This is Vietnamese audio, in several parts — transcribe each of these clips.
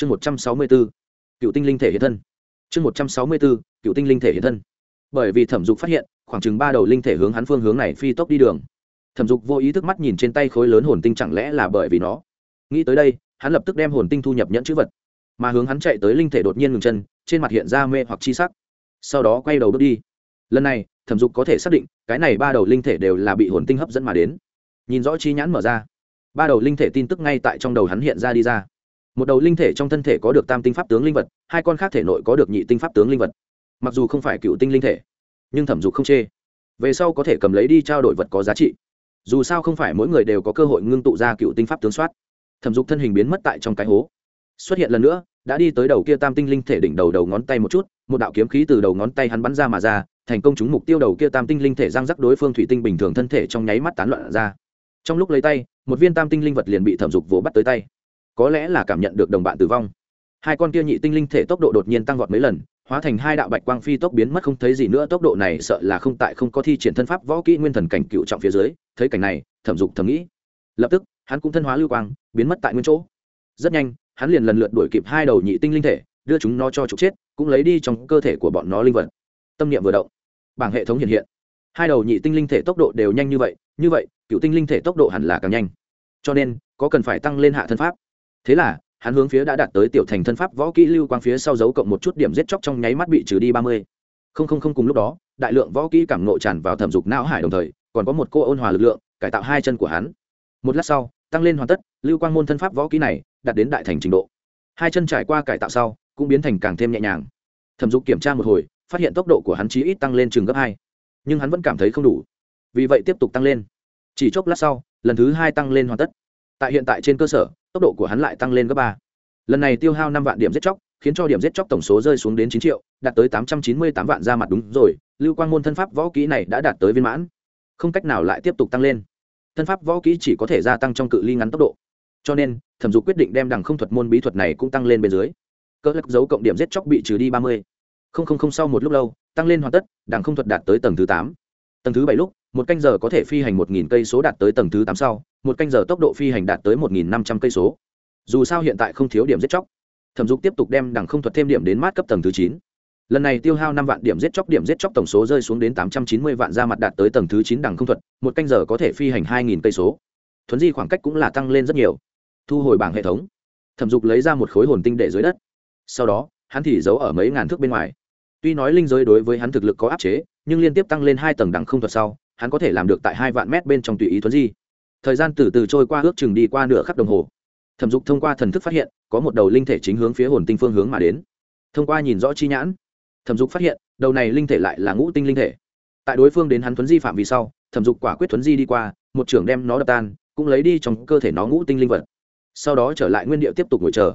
chương một trăm sáu mươi bốn cựu tinh linh thể hiện thân. Chương một trăm sáu mươi bốn cựu tinh linh thể hiện thân. Bởi vì thẩm dục phát hiện, khoảng chừng ba đầu linh thể hướng hắn phương hướng này phi tốc đi đường. Thẩm dục vô ý thức mắt nhìn trên tay khối lớn hồn tinh chẳng lẽ là bởi vì nó. Nghĩ tới đây, hắn lập tức đem hồn tinh thu nhập nhẫn chữ vật, mà hướng hắn chạy tới linh thể đột nhiên ngừng chân, trên mặt hiện ra mê hoặc chi sắc. Sau đó quay đầu bước đi. Lần này, thẩm dục có thể xác định, cái này ba đầu linh thể đều là bị hồn tinh hấp dẫn mà đến. Nhìn rõ chi nhãn mở ra, ba đầu linh thể tin tức ngay tại trong đầu hắn hiện ra đi ra một đầu linh thể trong thân thể có được tam tinh pháp tướng linh vật, hai con khác thể nội có được nhị tinh pháp tướng linh vật. Mặc dù không phải cựu tinh linh thể, nhưng thẩm dục không chê. Về sau có thể cầm lấy đi trao đổi vật có giá trị. Dù sao không phải mỗi người đều có cơ hội ngưng tụ ra cựu tinh pháp tướng soát. Thẩm dục thân hình biến mất tại trong cái hố. Xuất hiện lần nữa, đã đi tới đầu kia tam tinh linh thể đỉnh đầu đầu ngón tay một chút, một đạo kiếm khí từ đầu ngón tay hắn bắn ra mà ra, thành công trúng mục tiêu đầu kia tam tinh linh thể giang rắc đối phương thủy tinh bình thường thân thể trong nháy mắt tán loạn ra. Trong lúc lấy tay, một viên tam tinh linh vật liền bị thẩm dục vỗ bắt tới tay có lẽ là cảm nhận được đồng bạn tử vong. Hai con kia nhị tinh linh thể tốc độ đột nhiên tăng vọt mấy lần, hóa thành hai đạo bạch quang phi tốc biến mất không thấy gì nữa, tốc độ này sợ là không tại không có thi triển thân pháp võ kỹ nguyên thần cảnh cựu trọng phía dưới, thấy cảnh này, thẩm dục thầm nghĩ. Lập tức, hắn cũng thân hóa lưu quang, biến mất tại nguyên chỗ. Rất nhanh, hắn liền lần lượt đuổi kịp hai đầu nhị tinh linh thể, đưa chúng nó cho trục chết, cũng lấy đi trong cơ thể của bọn nó linh vật. Tâm niệm vừa động, bảng hệ thống hiện hiện. Hai đầu nhị tinh linh thể tốc độ đều nhanh như vậy như vậy, cựu tinh linh thể tốc độ hẳn là càng nhanh. Cho nên, có cần phải tăng lên hạ thân pháp thế là, hắn hướng phía đã đạt tới tiểu thành thân pháp võ kỹ lưu quang phía sau dấu cộng một chút điểm giết chóc trong nháy mắt bị trừ đi ba mươi. Không không không cùng lúc đó, đại lượng võ kỹ cảm nộ tràn vào thẩm dục não hải đồng thời, còn có một cô ôn hòa lực lượng, cải tạo hai chân của hắn. Một lát sau, tăng lên hoàn tất, lưu quang môn thân pháp võ kỹ này đạt đến đại thành trình độ. Hai chân trải qua cải tạo sau, cũng biến thành càng thêm nhẹ nhàng. Thẩm dục kiểm tra một hồi, phát hiện tốc độ của hắn chí ít tăng lên chừng gấp hai. Nhưng hắn vẫn cảm thấy không đủ. Vì vậy tiếp tục tăng lên. Chỉ chốc lát sau, lần thứ hai tăng lên hoàn tất tại hiện tại trên cơ sở, tốc độ của hắn lại tăng lên gấp ba. Lần này tiêu hao năm vạn điểm giết chóc, khiến cho điểm giết chóc tổng số rơi xuống đến chín triệu, đạt tới tám trăm chín mươi tám vạn ra mặt đúng rồi, lưu quang môn thân pháp võ kỹ này đã đạt tới viên mãn. Không cách nào lại tiếp tục tăng lên. Thân pháp võ kỹ chỉ có thể gia tăng trong cự ly ngắn tốc độ. Cho nên, thẩm dục quyết định đem đằng không thuật môn bí thuật này cũng tăng lên bên dưới. Cỡ lắc dấu cộng điểm giết chóc bị trừ đi ba mươi. Không không không, sau một lúc lâu, tăng lên hoàn tất đằng không thuật đạt tới tầng thứ tám. Tầng thứ bảy lúc một canh giờ có thể phi hành một nghìn cây số đạt tới tầng thứ tám sau, một canh giờ tốc độ phi hành đạt tới một nghìn năm trăm cây số. Dù sao hiện tại không thiếu điểm giết chóc. Thẩm dục tiếp tục đem đằng không thuật thêm điểm đến mát cấp tầng thứ chín. Lần này tiêu hao năm vạn điểm giết chóc, điểm giết chóc tổng số rơi xuống đến tám trăm chín mươi vạn, ra mặt đạt tới tầng thứ chín đằng không thuật, một canh giờ có thể phi hành hai nghìn cây số. Thuấn di khoảng cách cũng là tăng lên rất nhiều. Thu hồi bảng hệ thống. Thẩm dục lấy ra một khối hồn tinh để dưới đất. Sau đó, hắn thì giấu ở mấy ngàn thước bên ngoài. Tuy nói linh giới đối với hắn thực lực có áp chế, nhưng liên tiếp tăng lên hai tầng đằng không thuật sau hắn có thể làm được tại hai vạn mét bên trong tùy ý thuấn di. Thời gian từ từ trôi qua, ước chừng đi qua nửa khắc đồng hồ. Thẩm dục thông qua thần thức phát hiện, có một đầu linh thể chính hướng phía hồn tinh phương hướng mà đến. Thông qua nhìn rõ chi nhãn, thẩm dục phát hiện, đầu này linh thể lại là ngũ tinh linh thể. Tại đối phương đến hắn thuấn di phạm vì sau, thẩm dục quả quyết thuấn di đi qua, một trưởng đem nó đập tan, cũng lấy đi trong cơ thể nó ngũ tinh linh vật. Sau đó trở lại nguyên địa tiếp tục ngồi chờ.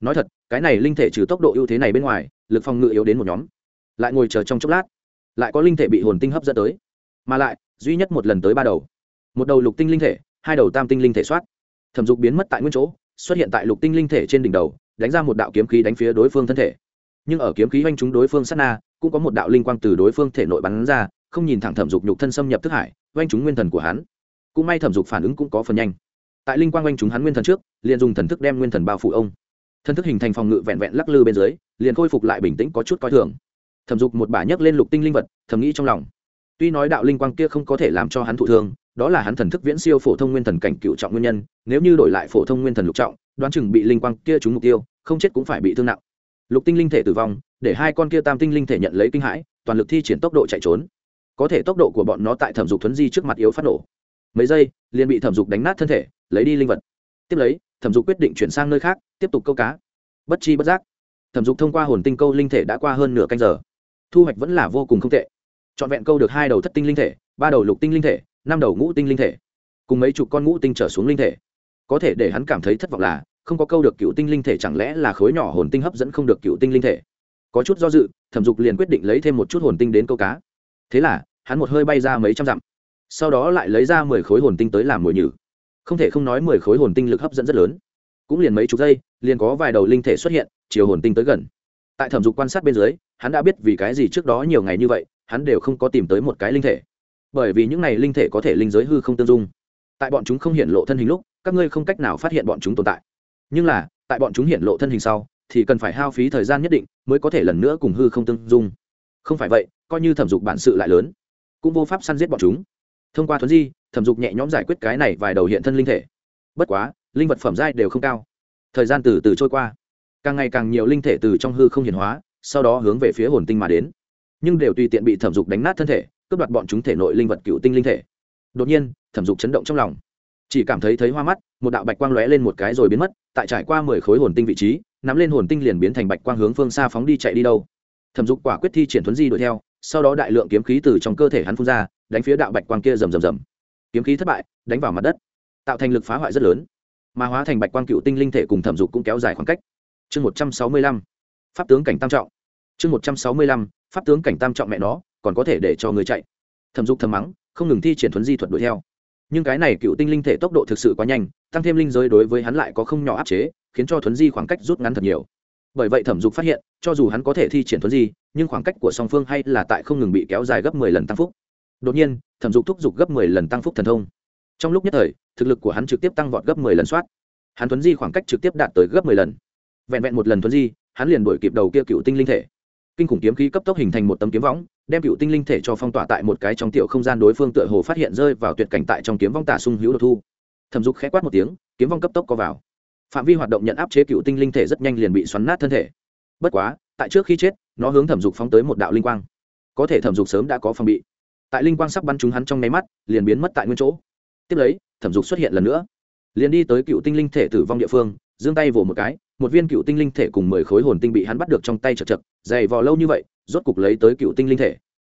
Nói thật, cái này linh thể trừ tốc độ ưu thế này bên ngoài, lực phòng ngự yếu đến một nhóm. Lại ngồi chờ trong chốc lát, lại có linh thể bị hồn tinh hấp dẫn tới mà lại, duy nhất một lần tới ba đầu. Một đầu lục tinh linh thể, hai đầu tam tinh linh thể soát. Thẩm dục biến mất tại nguyên chỗ, xuất hiện tại lục tinh linh thể trên đỉnh đầu, đánh ra một đạo kiếm khí đánh phía đối phương thân thể. Nhưng ở kiếm khí oanh chúng đối phương sát na, cũng có một đạo linh quang từ đối phương thể nội bắn ra, không nhìn thẳng thẩm dục nhục thân xâm nhập thức hải oanh chúng nguyên thần của hắn. Cũng may thẩm dục phản ứng cũng có phần nhanh. Tại linh quang oanh chúng hắn nguyên thần trước, liền dùng thần thức đem nguyên thần bao phủ ông. Thần thức hình thành phòng ngự vẹn vẹn lắc lư bên dưới, liền khôi phục lại bình tĩnh có chút coi thường. Thẩm dục một bả nhấc lên lục tinh linh vật, thầm nghĩ trong lòng tuy nói đạo linh quang kia không có thể làm cho hắn thụ thương, đó là hắn thần thức viễn siêu phổ thông nguyên thần cảnh cựu trọng nguyên nhân, nếu như đổi lại phổ thông nguyên thần lục trọng, đoán chừng bị linh quang kia trúng mục tiêu, không chết cũng phải bị thương nặng. Lục tinh linh thể tử vong, để hai con kia tam tinh linh thể nhận lấy kinh hãi, toàn lực thi triển tốc độ chạy trốn. Có thể tốc độ của bọn nó tại thẩm dục thuấn di trước mặt yếu phát nổ. Mấy giây, liền bị thẩm dục đánh nát thân thể, lấy đi linh vật. Tiếp lấy, thẩm dục quyết định chuyển sang nơi khác, tiếp tục câu cá. Bất chi bất giác, thẩm dục thông qua hồn tinh câu linh thể đã qua hơn nửa canh giờ. Thu hoạch vẫn là vô cùng không tệ trọn vẹn câu được hai đầu thất tinh linh thể, ba đầu lục tinh linh thể, năm đầu ngũ tinh linh thể. Cùng mấy chục con ngũ tinh trở xuống linh thể. Có thể để hắn cảm thấy thất vọng là, không có câu được cựu tinh linh thể chẳng lẽ là khối nhỏ hồn tinh hấp dẫn không được cựu tinh linh thể. Có chút do dự, thẩm dục liền quyết định lấy thêm một chút hồn tinh đến câu cá. Thế là, hắn một hơi bay ra mấy trăm dặm. Sau đó lại lấy ra mười khối hồn tinh tới làm mồi nhử. Không thể không nói mười khối hồn tinh lực hấp dẫn rất lớn. Cũng liền mấy chục giây, liền có vài đầu linh thể xuất hiện, chiều hồn tinh tới gần. Tại thẩm dục quan sát bên dưới, hắn đã biết vì cái gì trước đó nhiều ngày như vậy hắn đều không có tìm tới một cái linh thể. Bởi vì những này linh thể có thể linh giới hư không tương dung. Tại bọn chúng không hiện lộ thân hình lúc, các ngươi không cách nào phát hiện bọn chúng tồn tại. Nhưng là, tại bọn chúng hiện lộ thân hình sau, thì cần phải hao phí thời gian nhất định mới có thể lần nữa cùng hư không tương dung. Không phải vậy, coi như thẩm dục bản sự lại lớn, cũng vô pháp săn giết bọn chúng. Thông qua thuấn di, thẩm dục nhẹ nhõm giải quyết cái này vài đầu hiện thân linh thể. Bất quá, linh vật phẩm giai đều không cao. Thời gian từ từ trôi qua. Càng ngày càng nhiều linh thể từ trong hư không hiển hóa, sau đó hướng về phía hồn tinh mà đến nhưng đều tùy tiện bị thẩm dục đánh nát thân thể, cướp đoạt bọn chúng thể nội linh vật cựu tinh linh thể. Đột nhiên, thẩm dục chấn động trong lòng. Chỉ cảm thấy thấy hoa mắt, một đạo bạch quang lóe lên một cái rồi biến mất, tại trải qua mười khối hồn tinh vị trí, nắm lên hồn tinh liền biến thành bạch quang hướng phương xa phóng đi chạy đi đâu. Thẩm dục quả quyết thi triển thuấn di đuổi theo, sau đó đại lượng kiếm khí từ trong cơ thể hắn phun ra, đánh phía đạo bạch quang kia rầm rầm rầm. Kiếm khí thất bại, đánh vào mặt đất, tạo thành lực phá hoại rất lớn, mà hóa thành bạch quang cựu tinh linh thể cùng thẩm dục cũng kéo dài khoảng cách. Chương một trăm sáu mươi lăm, pháp tướng cảnh tam trọng. Chương một trăm sáu mươi lăm pháp tướng cảnh tam trọng mẹ nó, còn có thể để cho người chạy. Thẩm dục thầm mắng, không ngừng thi triển thuấn di thuật đuổi theo. Nhưng cái này cựu tinh linh thể tốc độ thực sự quá nhanh, tăng thêm linh giới đối với hắn lại có không nhỏ áp chế, khiến cho thuấn di khoảng cách rút ngắn thật nhiều. Bởi vậy thẩm dục phát hiện, cho dù hắn có thể thi triển thuấn di, nhưng khoảng cách của song phương hay là tại không ngừng bị kéo dài gấp mười lần tăng phúc. Đột nhiên, thẩm dục thúc giục gấp mười lần tăng phúc thần thông. Trong lúc nhất thời, thực lực của hắn trực tiếp tăng vọt gấp mười lần soát. Hắn thuấn di khoảng cách trực tiếp đạt tới gấp mười lần. Vẹn vẹn một lần thuấn di, hắn liền đuổi kịp đầu kia cựu tinh linh thể kinh khủng kiếm khí cấp tốc hình thành một tấm kiếm võng, đem cựu tinh linh thể cho phong tỏa tại một cái trong tiểu không gian đối phương tựa hồ phát hiện rơi vào tuyệt cảnh tại trong kiếm vong tả sung hữu đột thu. Thẩm dục khẽ quát một tiếng, kiếm vong cấp tốc có vào. Phạm vi hoạt động nhận áp chế cựu tinh linh thể rất nhanh liền bị xoắn nát thân thể. Bất quá, tại trước khi chết, nó hướng thẩm dục phóng tới một đạo linh quang. Có thể thẩm dục sớm đã có phòng bị. Tại linh quang sắp bắn trúng hắn trong nháy mắt, liền biến mất tại nguyên chỗ. Tiếp lấy, thẩm dục xuất hiện lần nữa. Liền đi tới cựu tinh linh thể tử vong địa phương giương tay vỗ một cái, một viên cựu tinh linh thể cùng mười khối hồn tinh bị hắn bắt được trong tay chật chật, dày vò lâu như vậy, rốt cục lấy tới cựu tinh linh thể.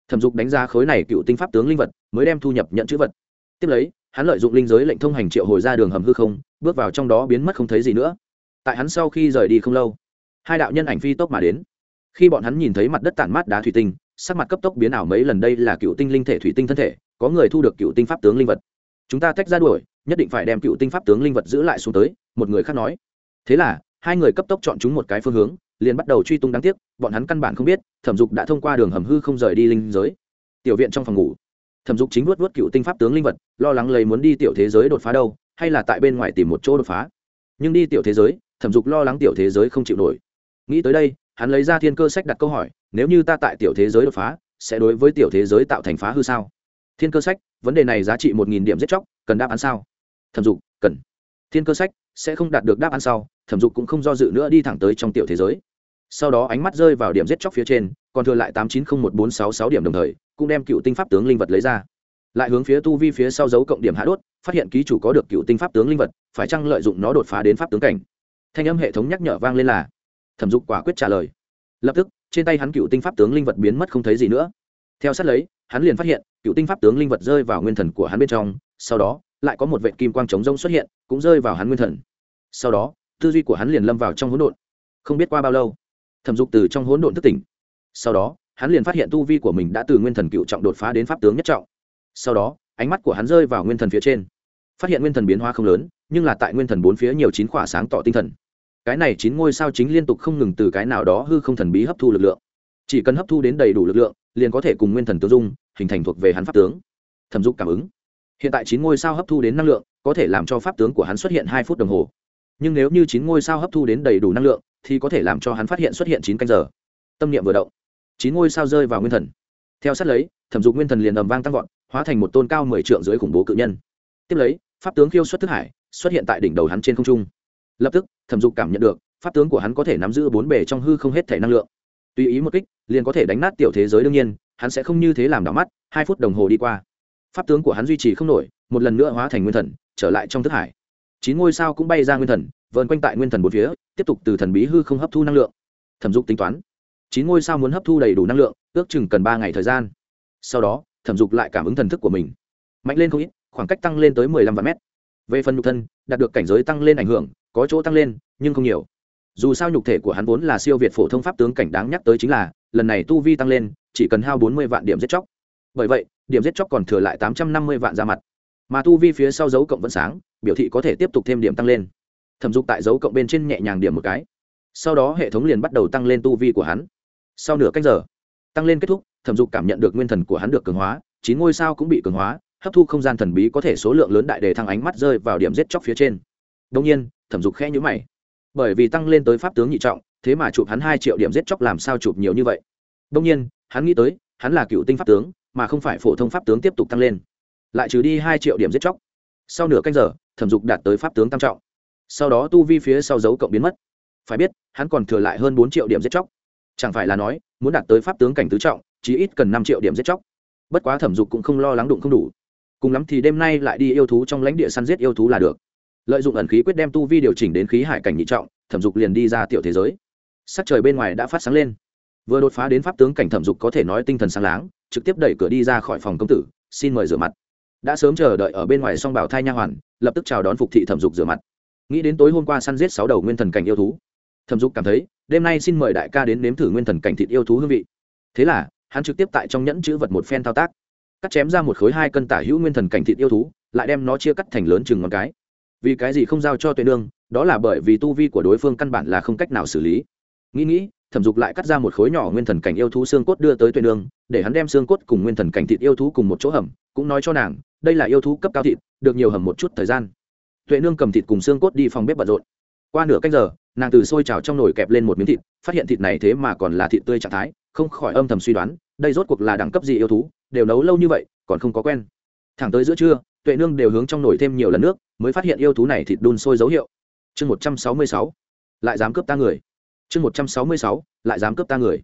Thẩm dục đánh ra khối này cựu tinh pháp tướng linh vật, mới đem thu nhập nhận chữ vật. Tiếp lấy, hắn lợi dụng linh giới lệnh thông hành triệu hồi ra đường hầm hư không, bước vào trong đó biến mất không thấy gì nữa. Tại hắn sau khi rời đi không lâu, hai đạo nhân ảnh phi tốc mà đến. Khi bọn hắn nhìn thấy mặt đất tản mát đá thủy tinh, sắc mặt cấp tốc biến ảo mấy lần đây là cựu tinh linh thể thủy tinh thân thể, có người thu được cựu tinh pháp tướng linh vật. Chúng ta tách ra đuổi, nhất định phải đem cựu tinh pháp tướng linh vật giữ lại xuống tới, một người khác nói thế là, hai người cấp tốc chọn chúng một cái phương hướng, liền bắt đầu truy tung đáng tiếc, bọn hắn căn bản không biết, thẩm dục đã thông qua đường hầm hư không rời đi linh giới. Tiểu viện trong phòng ngủ. Thẩm dục chính vuốt vuốt cựu tinh pháp tướng linh vật, lo lắng lấy muốn đi tiểu thế giới đột phá đâu, hay là tại bên ngoài tìm một chỗ đột phá. Nhưng đi tiểu thế giới, thẩm dục lo lắng tiểu thế giới không chịu nổi. Nghĩ tới đây, hắn lấy ra thiên cơ sách đặt câu hỏi, nếu như ta tại tiểu thế giới đột phá, sẽ đối với tiểu thế giới tạo thành phá hư sao? Thiên cơ sách, vấn đề này giá trị một nghìn điểm giết chóc, cần đáp án sao? Thẩm dục, cần. Thiên cơ sách sẽ không đạt được đáp án sau, thẩm dục cũng không do dự nữa đi thẳng tới trong tiểu thế giới. Sau đó ánh mắt rơi vào điểm giết chóc phía trên, còn thừa lại tám chín không một bốn sáu sáu điểm đồng thời, cũng đem cựu tinh pháp tướng linh vật lấy ra. Lại hướng phía tu vi phía sau dấu cộng điểm hạ đốt, phát hiện ký chủ có được cựu tinh pháp tướng linh vật, phải chăng lợi dụng nó đột phá đến pháp tướng cảnh? Thanh âm hệ thống nhắc nhở vang lên là, thẩm dục quả quyết trả lời. Lập tức, trên tay hắn cựu tinh pháp tướng linh vật biến mất không thấy gì nữa. Theo sát lấy, hắn liền phát hiện, cựu tinh pháp tướng linh vật rơi vào nguyên thần của hắn bên trong, sau đó lại có một vệ kim quang trống rông xuất hiện, cũng rơi vào hắn nguyên thần. Sau đó, tư duy của hắn liền lâm vào trong hỗn độn. Không biết qua bao lâu, thẩm dục từ trong hỗn độn thức tỉnh. Sau đó, hắn liền phát hiện tu vi của mình đã từ nguyên thần cựu trọng đột phá đến pháp tướng nhất trọng. Sau đó, ánh mắt của hắn rơi vào nguyên thần phía trên. Phát hiện nguyên thần biến hóa không lớn, nhưng là tại nguyên thần bốn phía nhiều chín khỏa sáng tỏ tinh thần. Cái này chín ngôi sao chính liên tục không ngừng từ cái nào đó hư không thần bí hấp thu lực lượng. Chỉ cần hấp thu đến đầy đủ lực lượng, liền có thể cùng nguyên thần tương dung, hình thành thuộc về hắn pháp tướng. Thẩm dục cảm ứng hiện tại chín ngôi sao hấp thu đến năng lượng, có thể làm cho pháp tướng của hắn xuất hiện hai phút đồng hồ. Nhưng nếu như chín ngôi sao hấp thu đến đầy đủ năng lượng, thì có thể làm cho hắn phát hiện xuất hiện chín canh giờ. Tâm niệm vừa động, chín ngôi sao rơi vào nguyên thần. Theo sát lấy, thẩm dục nguyên thần liền ầm vang tăng vọt, hóa thành một tôn cao mười trượng dưới khủng bố cự nhân. Tiếp lấy, pháp tướng khiêu xuất thức hải, xuất hiện tại đỉnh đầu hắn trên không trung. Lập tức, thẩm dục cảm nhận được, pháp tướng của hắn có thể nắm giữ bốn bề trong hư không hết thể năng lượng. Tùy ý một kích, liền có thể đánh nát tiểu thế giới đương nhiên, hắn sẽ không như thế làm đỏ mắt, hai phút đồng hồ đi qua pháp tướng của hắn duy trì không nổi, một lần nữa hóa thành nguyên thần, trở lại trong thức hải. Chín ngôi sao cũng bay ra nguyên thần, vờn quanh tại nguyên thần bốn phía, tiếp tục từ thần bí hư không hấp thu năng lượng. Thẩm dục tính toán, chín ngôi sao muốn hấp thu đầy đủ năng lượng, ước chừng cần ba ngày thời gian. Sau đó, thẩm dục lại cảm ứng thần thức của mình. Mạnh lên không ít, khoảng cách tăng lên tới mười lăm vạn mét. Về phần nhục thân, đạt được cảnh giới tăng lên ảnh hưởng, có chỗ tăng lên, nhưng không nhiều. Dù sao nhục thể của hắn vốn là siêu việt phổ thông pháp tướng cảnh đáng nhắc tới chính là, lần này tu vi tăng lên, chỉ cần hao bốn mươi vạn điểm giết chóc. Bởi vậy điểm giết chóc còn thừa lại tám trăm năm mươi vạn ra mặt. Mà tu vi phía sau dấu cộng vẫn sáng, biểu thị có thể tiếp tục thêm điểm tăng lên. Thẩm dục tại dấu cộng bên trên nhẹ nhàng điểm một cái. Sau đó hệ thống liền bắt đầu tăng lên tu vi của hắn. Sau nửa cách giờ, tăng lên kết thúc, thẩm dục cảm nhận được nguyên thần của hắn được cường hóa, chín ngôi sao cũng bị cường hóa, hấp thu không gian thần bí có thể số lượng lớn đại đề thăng ánh mắt rơi vào điểm giết chóc phía trên. Đông nhiên, thẩm dục khẽ nhũ mày. Bởi vì tăng lên tới pháp tướng nhị trọng, thế mà chụp hắn hai triệu điểm giết chóc làm sao chụp nhiều như vậy? Đông nhiên, hắn nghĩ tới, hắn là cựu tinh pháp tướng mà không phải phổ thông pháp tướng tiếp tục tăng lên. Lại trừ đi hai triệu điểm giết chóc. Sau nửa canh giờ, thẩm dục đạt tới pháp tướng tam trọng. Sau đó tu vi phía sau dấu cộng biến mất. Phải biết, hắn còn thừa lại hơn bốn triệu điểm giết chóc. Chẳng phải là nói, muốn đạt tới pháp tướng cảnh tứ trọng chỉ ít cần năm triệu điểm giết chóc. Bất quá thẩm dục cũng không lo lắng đụng không đủ. Cùng lắm thì đêm nay lại đi yêu thú trong lãnh địa săn giết yêu thú là được. Lợi dụng ẩn khí quyết đem tu vi điều chỉnh đến khí hải cảnh nhị trọng, thẩm dục liền đi ra tiểu thế giới. Sắc trời bên ngoài đã phát sáng lên vừa đột phá đến pháp tướng cảnh thẩm dục có thể nói tinh thần sáng láng, trực tiếp đẩy cửa đi ra khỏi phòng công tử, xin mời rửa mặt. Đã sớm chờ đợi ở bên ngoài song bảo thai nha hoàn, lập tức chào đón phục thị thẩm dục rửa mặt. Nghĩ đến tối hôm qua săn giết sáu đầu nguyên thần cảnh yêu thú, thẩm dục cảm thấy, đêm nay xin mời đại ca đến nếm thử nguyên thần cảnh thịt yêu thú hương vị. Thế là, hắn trực tiếp tại trong nhẫn chữ vật một phen thao tác. Cắt chém ra một khối hai cân tả hữu nguyên thần cảnh thịt yêu thú, lại đem nó chia cắt thành lớn chừng ngón cái. Vì cái gì không giao cho tuệ nương, đó là bởi vì tu vi của đối phương căn bản là không cách nào xử lý. Nghĩ nghĩ thẩm dục lại cắt ra một khối nhỏ nguyên thần cảnh yêu thú xương cốt đưa tới tuệ nương, để hắn đem xương cốt cùng nguyên thần cảnh thịt yêu thú cùng một chỗ hầm, cũng nói cho nàng, đây là yêu thú cấp cao thịt, được nhiều hầm một chút thời gian. Tuệ nương cầm thịt cùng xương cốt đi phòng bếp bận rộn. Qua nửa cách giờ, nàng từ sôi trào trong nồi kẹp lên một miếng thịt, phát hiện thịt này thế mà còn là thịt tươi trạng thái, không khỏi âm thầm suy đoán, đây rốt cuộc là đẳng cấp gì yêu thú, đều nấu lâu như vậy, còn không có quen. Thẳng tới giữa trưa, tuệ nương đều hướng trong nồi thêm nhiều lần nước, mới phát hiện yêu thú này thịt đun sôi dấu hiệu. Chương một trăm sáu mươi sáu, lại dám cướp ta người chương một trăm sáu mươi sáu, lại dám cướp ta người.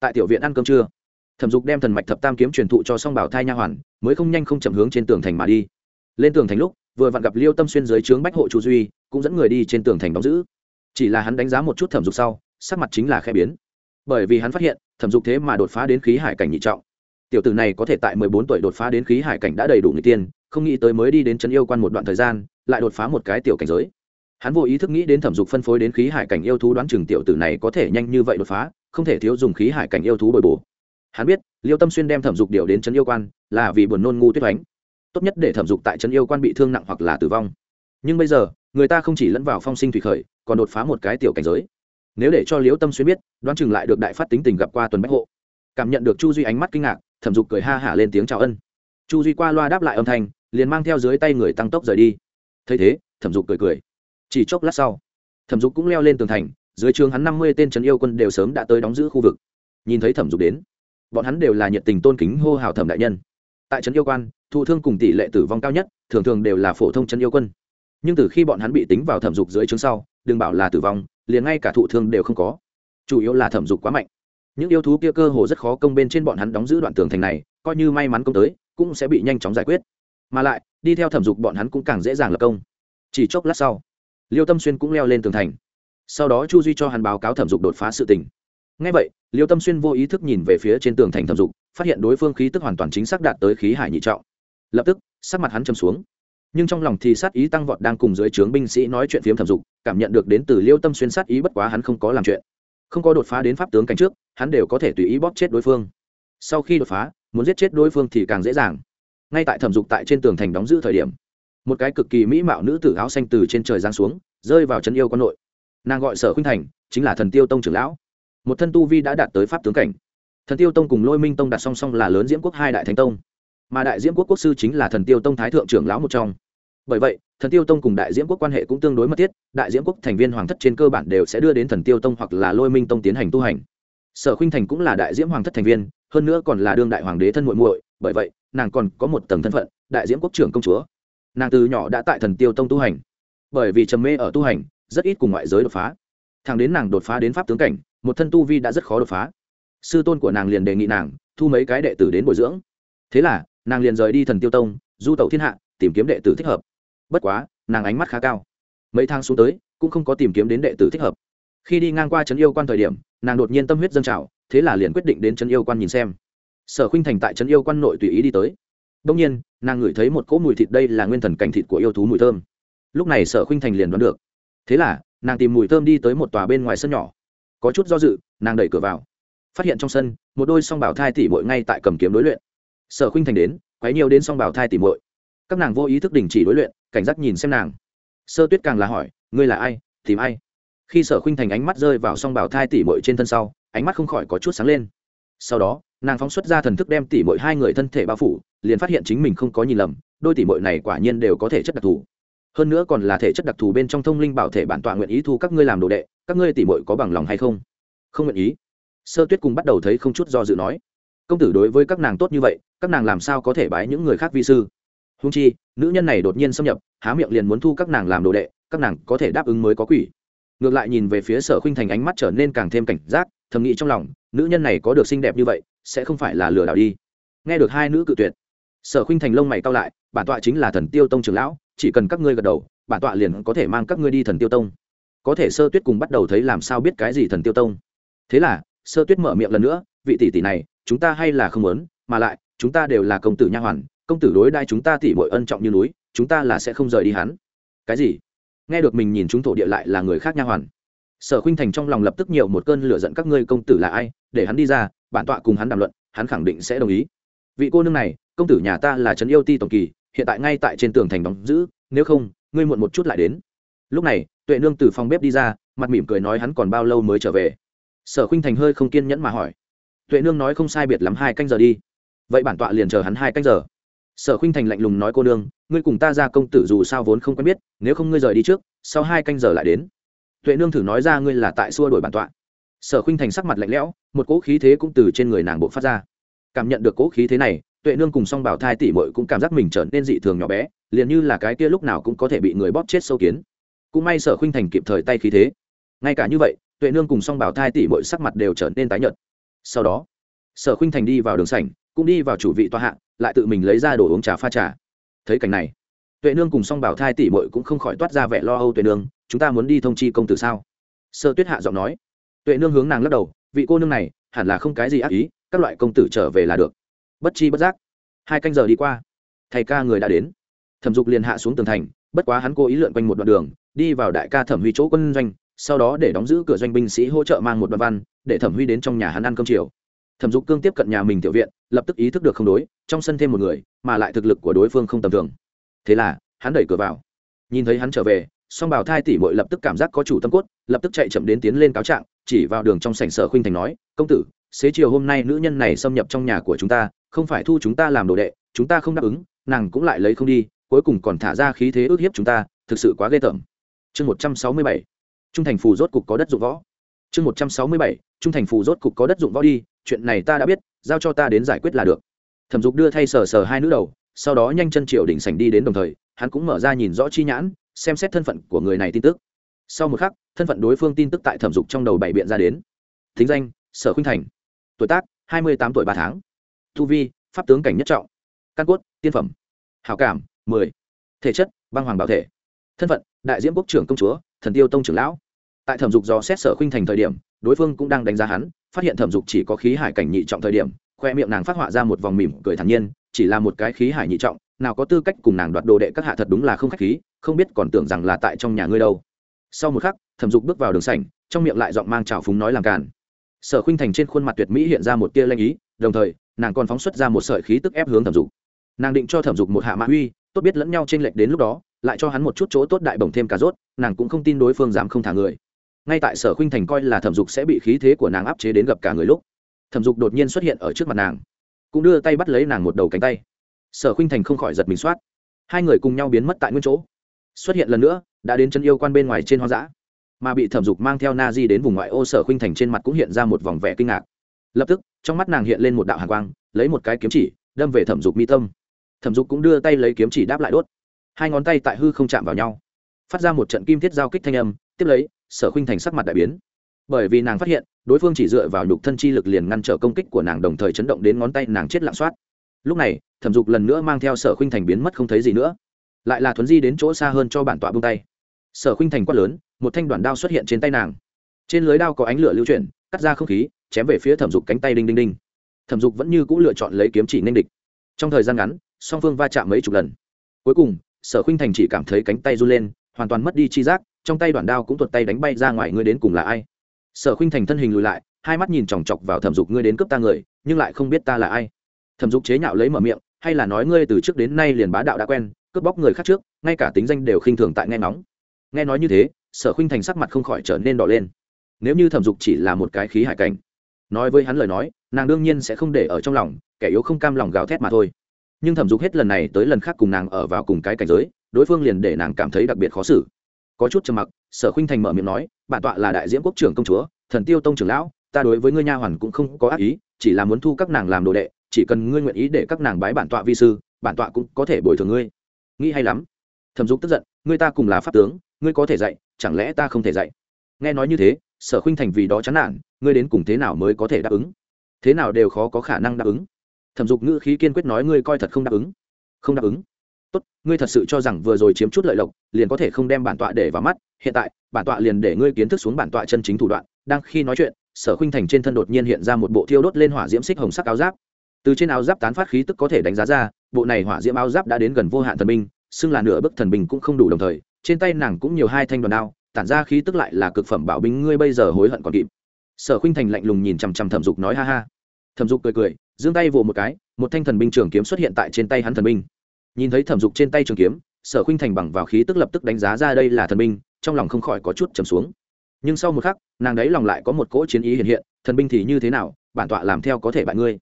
Tại tiểu viện ăn cơm trưa, thẩm dục đem thần mạch thập tam kiếm truyền thụ cho song bảo thai nha hoàn, mới không nhanh không chậm hướng trên tường thành mà đi. Lên tường thành lúc, vừa vặn gặp liêu tâm xuyên dưới trướng bách hộ chu duy, cũng dẫn người đi trên tường thành đóng giữ. Chỉ là hắn đánh giá một chút thẩm dục sau, sắc mặt chính là khẽ biến. Bởi vì hắn phát hiện, thẩm dục thế mà đột phá đến khí hải cảnh nhị trọng. Tiểu tử này có thể tại mười bốn tuổi đột phá đến khí hải cảnh đã đầy đủ người tiên, không nghĩ tới mới đi đến chân yêu quan một đoạn thời gian, lại đột phá một cái tiểu cảnh giới hắn vô ý thức nghĩ đến thẩm dục phân phối đến khí hải cảnh yêu thú đoán chừng tiểu tử này có thể nhanh như vậy đột phá, không thể thiếu dùng khí hải cảnh yêu thú bồi bổ. Hắn biết, liêu tâm xuyên đem thẩm dục điều đến chân yêu quan là vì buồn nôn ngu tuyết oánh tốt nhất để thẩm dục tại chân yêu quan bị thương nặng hoặc là tử vong. Nhưng bây giờ, người ta không chỉ lẫn vào phong sinh thủy khởi, còn đột phá một cái tiểu cảnh giới. Nếu để cho Liêu tâm xuyên biết, đoán chừng lại được đại phát tính tình gặp qua tuần bách hộ. Cảm nhận được chu duy ánh mắt kinh ngạc, thẩm dục cười ha hả lên tiếng chào ân. Chu duy qua loa đáp lại âm thanh, liền mang theo dưới tay người tăng tốc rời đi. Thấy thế, thẩm dục cười cười chỉ chốc lát sau, thẩm dục cũng leo lên tường thành, dưới trường hắn năm mươi tên trấn yêu quân đều sớm đã tới đóng giữ khu vực. Nhìn thấy thẩm dục đến, bọn hắn đều là nhiệt tình tôn kính hô hào thẩm đại nhân. Tại trấn yêu quan, thụ thương cùng tỷ lệ tử vong cao nhất, thường thường đều là phổ thông trấn yêu quân. Nhưng từ khi bọn hắn bị tính vào thẩm dục dưới trường sau, đừng bảo là tử vong, liền ngay cả thụ thương đều không có. Chủ yếu là thẩm dục quá mạnh. Những yêu thú kia cơ hồ rất khó công bên trên bọn hắn đóng giữ đoạn tường thành này, coi như may mắn công tới, cũng sẽ bị nhanh chóng giải quyết. Mà lại, đi theo thẩm dục bọn hắn cũng càng dễ dàng lập công. Chỉ chốc lát sau liêu tâm xuyên cũng leo lên tường thành. Sau đó chu duy cho hắn báo cáo thẩm dục đột phá sự tình. Ngay vậy, liêu tâm xuyên vô ý thức nhìn về phía trên tường thành thẩm dục, phát hiện đối phương khí tức hoàn toàn chính xác đạt tới khí hải nhị trọng. Lập tức, sắc mặt hắn châm xuống. Nhưng trong lòng thì sát ý tăng vọt đang cùng dưới trướng binh sĩ nói chuyện phiếm thẩm dục, cảm nhận được đến từ liêu tâm xuyên sát ý bất quá hắn không có làm chuyện. Không có đột phá đến pháp tướng cảnh trước, hắn đều có thể tùy ý bóp chết đối phương. Sau khi đột phá, muốn giết chết đối phương thì càng dễ dàng. Ngay tại thẩm dục tại trên tường thành đóng giữ thời điểm một cái cực kỳ mỹ mạo nữ tử áo xanh từ trên trời giáng xuống, rơi vào chân yêu con nội. Nàng gọi sở khuynh thành, chính là thần tiêu tông trưởng lão. Một thân tu vi đã đạt tới pháp tướng cảnh. Thần tiêu tông cùng lôi minh tông đặt song song là lớn diễm quốc hai đại thánh tông. Mà đại diễm quốc quốc sư chính là thần tiêu tông thái thượng trưởng lão một trong. Bởi vậy, thần tiêu tông cùng đại diễm quốc quan hệ cũng tương đối mật thiết, đại diễm quốc thành viên hoàng thất trên cơ bản đều sẽ đưa đến thần tiêu tông hoặc là lôi minh tông tiến hành tu hành. Sở khuynh thành cũng là đại diễm hoàng thất thành viên, hơn nữa còn là đương đại hoàng đế thân muội muội, bởi vậy, nàng còn có một tầng thân phận, đại diễm quốc trưởng công chúa nàng từ nhỏ đã tại thần tiêu tông tu hành. Bởi vì trầm mê ở tu hành, rất ít cùng ngoại giới đột phá. Thằng đến nàng đột phá đến pháp tướng cảnh, một thân tu vi đã rất khó đột phá. Sư tôn của nàng liền đề nghị nàng, thu mấy cái đệ tử đến bồi dưỡng. Thế là, nàng liền rời đi thần tiêu tông, du tẩu thiên hạ, tìm kiếm đệ tử thích hợp. Bất quá, nàng ánh mắt khá cao. Mấy tháng xuống tới, cũng không có tìm kiếm đến đệ tử thích hợp. Khi đi ngang qua trấn yêu quan thời điểm, nàng đột nhiên tâm huyết dâng trào, thế là liền quyết định đến trấn yêu quan nhìn xem. Sở khinh thành tại trấn yêu quan nội tùy ý đi tới đông nhiên, nàng ngửi thấy một cỗ mùi thịt đây là nguyên thần cảnh thịt của yêu thú mùi thơm. Lúc này sở khuynh thành liền đoán được. Thế là, nàng tìm mùi thơm đi tới một tòa bên ngoài sân nhỏ. Có chút do dự, nàng đẩy cửa vào. Phát hiện trong sân, một đôi song bảo thai tỉ mội ngay tại cầm kiếm đối luyện. Sở khuynh thành đến, quấy nhiều đến song bảo thai tỉ mội các nàng vô ý thức đình chỉ đối luyện, cảnh giác nhìn xem nàng. Sơ tuyết càng là hỏi, ngươi là ai? Tìm ai? Khi sở khuynh thành ánh mắt rơi vào song bảo thai tỉ mội trên thân sau, ánh mắt không khỏi có chút sáng lên. Sau đó, nàng phóng xuất ra thần thức đem tỉ mội hai người thân thể bao phủ liền phát hiện chính mình không có nhìn lầm, đôi tỷ mội này quả nhiên đều có thể chất đặc thù. Hơn nữa còn là thể chất đặc thù bên trong thông linh bảo thể bản tọa nguyện ý thu các ngươi làm đồ đệ, các ngươi tỷ mội có bằng lòng hay không? Không nguyện ý. Sơ tuyết cùng bắt đầu thấy không chút do dự nói, công tử đối với các nàng tốt như vậy, các nàng làm sao có thể bái những người khác vi sư? Húng chi, nữ nhân này đột nhiên xâm nhập, há miệng liền muốn thu các nàng làm đồ đệ, các nàng có thể đáp ứng mới có quỷ. Ngược lại nhìn về phía sở khuynh thành ánh mắt trở nên càng thêm cảnh giác, thầm nghĩ trong lòng, nữ nhân này có được xinh đẹp như vậy, sẽ không phải là lừa đảo đi. Nghe được hai nữ cự tuyệt sở khinh thành lông mày cao lại, bản tọa chính là thần tiêu tông trưởng lão, chỉ cần các ngươi gật đầu, bản tọa liền có thể mang các ngươi đi thần tiêu tông. Có thể sơ tuyết cùng bắt đầu thấy làm sao biết cái gì thần tiêu tông. Thế là, sơ tuyết mở miệng lần nữa, vị tỷ tỷ này, chúng ta hay là không muốn, mà lại, chúng ta đều là công tử nha hoàn, công tử đối đai chúng ta tỷ bội ân trọng như núi, chúng ta là sẽ không rời đi hắn. Cái gì? Nghe được mình nhìn chúng thổ địa lại là người khác nha hoàn. Sở khuynh thành trong lòng lập tức nhiều một cơn lửa giận, các ngươi công tử là ai? Để hắn đi ra, bản tọa cùng hắn đàm luận, hắn khẳng định sẽ đồng ý. Vị cô nương này công tử nhà ta là trấn yêu ti tổng kỳ, hiện tại ngay tại trên tường thành đóng giữ, nếu không, ngươi muộn một chút lại đến. Lúc này, tuệ nương từ phòng bếp đi ra, mặt mỉm cười nói hắn còn bao lâu mới trở về. Sở khuynh thành hơi không kiên nhẫn mà hỏi. Tuệ nương nói không sai biệt lắm hai canh giờ đi. Vậy bản tọa liền chờ hắn hai canh giờ. Sở khuynh thành lạnh lùng nói cô nương, ngươi cùng ta ra công tử dù sao vốn không quen biết, nếu không ngươi rời đi trước, sau hai canh giờ lại đến. Tuệ nương thử nói ra ngươi là tại xua đổi bản tọa. Sở khuynh thành sắc mặt lạnh lẽo, một cỗ khí thế cũng từ trên người nàng bộ phát ra. Cảm nhận được cỗ khí thế này tuệ nương cùng song bảo thai tỷ mội cũng cảm giác mình trở nên dị thường nhỏ bé, liền như là cái kia lúc nào cũng có thể bị người bóp chết sâu kiến. Cũng may sở khuynh thành kịp thời tay khí thế. Ngay cả như vậy, tuệ nương cùng song bảo thai tỷ mội sắc mặt đều trở nên tái nhợt. Sau đó, sở khuynh thành đi vào đường sảnh, cũng đi vào chủ vị tòa hạng lại tự mình lấy ra đồ uống trà pha trà. Thấy cảnh này, tuệ nương cùng song bảo thai tỷ mội cũng không khỏi toát ra vẻ lo âu tuệ nương, chúng ta muốn đi thông chi công tử sao? Sơ tuyết hạ giọng nói. Tuệ nương hướng nàng lắc đầu, vị cô nương này hẳn là không cái gì ác ý, các loại công tử trở về là được bất chi bất giác. Hai canh giờ đi qua, thầy ca người đã đến. Thẩm dục liền hạ xuống tường thành, bất quá hắn cố ý lượn quanh một đoạn đường, đi vào đại ca thẩm huy chỗ quân doanh, sau đó để đóng giữ cửa doanh binh sĩ hỗ trợ mang một đoạn văn, để thẩm huy đến trong nhà hắn ăn cơm chiều. Thẩm dục cương tiếp cận nhà mình tiểu viện, lập tức ý thức được không đối, trong sân thêm một người, mà lại thực lực của đối phương không tầm thường. Thế là, hắn đẩy cửa vào. Nhìn thấy hắn trở về, song bảo thai tỷ mội lập tức cảm giác có chủ tâm cốt, lập tức chạy chậm đến tiến lên cáo trạng, chỉ vào đường trong sảnh sở khuynh thành nói, công tử, xế chiều hôm nay nữ nhân này xâm nhập trong nhà của chúng ta không phải thu chúng ta làm đồ đệ, chúng ta không đáp ứng, nàng cũng lại lấy không đi, cuối cùng còn thả ra khí thế ước hiếp chúng ta, thực sự quá ghê tởm. Chương một trăm sáu mươi bảy, trung thành phù rốt cục có đất dụng võ. Chương một trăm sáu mươi bảy, trung thành phù rốt cục có đất dụng võ đi, chuyện này ta đã biết, giao cho ta đến giải quyết là được. Thẩm dục đưa thay sờ sờ hai nữ đầu, sau đó nhanh chân triều đỉnh sảnh đi đến đồng thời, hắn cũng mở ra nhìn rõ chi nhãn, xem xét thân phận của người này tin tức. Sau một khắc, thân phận đối phương tin tức tại thẩm dục trong đầu bảy biện ra đến. Thính danh, sở khuynh thành. Tuổi tác, hai mươi tám tuổi ba tháng thu vi, pháp tướng cảnh nhất trọng. Căn cốt, tiên phẩm. Hảo cảm, mười. Thể chất, băng hoàng bảo thể. Thân phận, đại diễm quốc trưởng công chúa, thần tiêu tông trưởng lão. Tại thẩm dục do xét sở khuynh thành thời điểm, đối phương cũng đang đánh giá hắn, phát hiện thẩm dục chỉ có khí hải cảnh nhị trọng thời điểm, khoe miệng nàng phát họa ra một vòng mỉm cười thản nhiên, chỉ là một cái khí hải nhị trọng, nào có tư cách cùng nàng đoạt đồ đệ các hạ thật đúng là không khách khí, không biết còn tưởng rằng là tại trong nhà ngươi đâu. Sau một khắc, thẩm dục bước vào đường sảnh, trong miệng lại giọng mang trào phúng nói làm càn. Sở khuynh thành trên khuôn mặt tuyệt mỹ hiện ra một tia lanh ý, đồng thời nàng còn phóng xuất ra một sợi khí tức ép hướng thẩm dục. Nàng định cho thẩm dục một hạ mạ uy, tốt biết lẫn nhau t r ê n lệch đến lúc đó, lại cho hắn một chút chỗ tốt đại bổng thêm cà rốt, nàng cũng không tin đối phương dám không thả người. Ngay tại sở khuynh thành coi là thẩm dục sẽ bị khí thế của nàng áp chế đến gặp cả người lúc, thẩm dục đột nhiên xuất hiện ở trước mặt nàng, cũng đưa tay bắt lấy nàng một đầu cánh tay. Sở khuynh thành không khỏi giật mình soát hai người cùng nhau biến mất tại nguyên chỗ. Xuất hiện lần nữa, đã đến chân yêu quan bên ngoài trên hoang dã. Mà bị thẩm dục mang theo na di đến vùng ngoại ô sở khuynh thành trên mặt cũng hiện ra một vòng vẻ kinh ngạc. Lập tức trong mắt nàng hiện lên một đạo hàn quang, lấy một cái kiếm chỉ, đâm về thẩm dục mi tâm. Thẩm dục cũng đưa tay lấy kiếm chỉ đáp lại đốt. Hai ngón tay tại hư không chạm vào nhau, phát ra một trận kim thiết giao kích thanh âm, tiếp lấy, sở khuynh thành sắc mặt đại biến. Bởi vì nàng phát hiện, đối phương chỉ dựa vào nhục thân chi lực liền ngăn trở công kích của nàng đồng thời chấn động đến ngón tay nàng chết lạng soát. Lúc này, thẩm dục lần nữa mang theo sở khuynh thành biến mất không thấy gì nữa. Lại là thuấn di đến chỗ xa hơn cho bản tọa bông tay. Sở khuynh thành quát lớn, một thanh đoạn đao xuất hiện trên tay nàng. Trên lưới đao có ánh lửa lưu chuyển, cắt ra không khí chém về phía thẩm dục cánh tay đinh đinh đinh. Thẩm dục vẫn như c ũ lựa chọn lấy kiếm chỉ nên địch. Trong thời gian ngắn, song phương va chạm mấy chục lần. Cuối cùng, sở khuynh thành chỉ cảm thấy cánh tay run lên, hoàn toàn mất đi chi giác, trong tay đoạn đao cũng tuột tay đánh bay ra ngoài ngươi đến cùng là ai. Sở khuynh thành thân hình lùi lại, hai mắt nhìn chòng chọc vào thẩm dục ngươi đến cướp ta người, nhưng lại không biết ta là ai. Thẩm dục chế nhạo lấy mở miệng, hay là nói ngươi từ trước đến nay liền bá đạo đã quen, cướp bóc người khác trước, ngay cả tính danh đều khinh thường tại nghe nóng nghe nói như thế, sở khuynh thành sắc mặt không khỏi trở nên đỏ lên. Nếu như thẩm dục chỉ là một cái khí hải cảnh nói với hắn lời nói, nàng đương nhiên sẽ không để ở trong lòng, kẻ yếu không cam lòng gào thét mà thôi. Nhưng thẩm dục hết lần này tới lần khác cùng nàng ở vào cùng cái cảnh giới, đối phương liền để nàng cảm thấy đặc biệt khó xử. Có chút trầm mặc, sở khinh thành mở miệng nói, bản tọa là đại diễm quốc trưởng công chúa, thần tiêu tông trưởng lão, ta đối với ngươi nha hoàn cũng không có ác ý, chỉ là muốn thu các nàng làm đồ đệ, chỉ cần ngươi nguyện ý để các nàng bái bản tọa vi sư, bản tọa cũng có thể bồi thường ngươi. Nghĩ hay lắm. Thẩm dục tức giận, ngươi ta cùng là pháp tướng, ngươi có thể dạy, chẳng lẽ ta không thể dạy? Nghe nói như thế sở khinh thành vì đó chán nản, ngươi đến cùng thế nào mới có thể đáp ứng? Thế nào đều khó có khả năng đáp ứng. Thẩm dục ngữ khí kiên quyết nói, ngươi coi thật không đáp ứng. Không đáp ứng? Tốt, ngươi thật sự cho rằng vừa rồi chiếm chút lợi lộc, liền có thể không đem bản tọa để vào mắt. Hiện tại, bản tọa liền để ngươi kiến thức xuống bản tọa chân chính thủ đoạn. Đang khi nói chuyện, sở khinh thành trên thân đột nhiên hiện ra một bộ thiêu đốt lên hỏa diễm xích hồng sắc áo giáp. Từ trên áo giáp tán phát khí tức có thể đánh giá ra, bộ này hỏa diễm áo giáp đã đến gần vô hạn thần binh, xưng là nửa bức thần binh cũng không đủ đồng thời, trên tay nàng cũng nhiều hai thanh đoàn đao tản ra khí tức lại là cực phẩm bảo binh, ngươi bây giờ hối hận còn kịp. Sở khuynh thành lạnh lùng nhìn chằm chằm thẩm dục, nói ha ha. Thẩm dục cười cười, giương tay vỗ một cái, một thanh thần binh trường kiếm xuất hiện tại trên tay hắn thần binh. Nhìn thấy thẩm dục trên tay trường kiếm, sở khuynh thành bằng vào khí tức lập tức đánh giá ra đây là thần binh, trong lòng không khỏi có chút trầm xuống. Nhưng sau một khắc, nàng đấy lòng lại có một cỗ chiến ý hiện hiện, thần binh thì như thế nào, bản tọa làm theo có thể bại ngươi.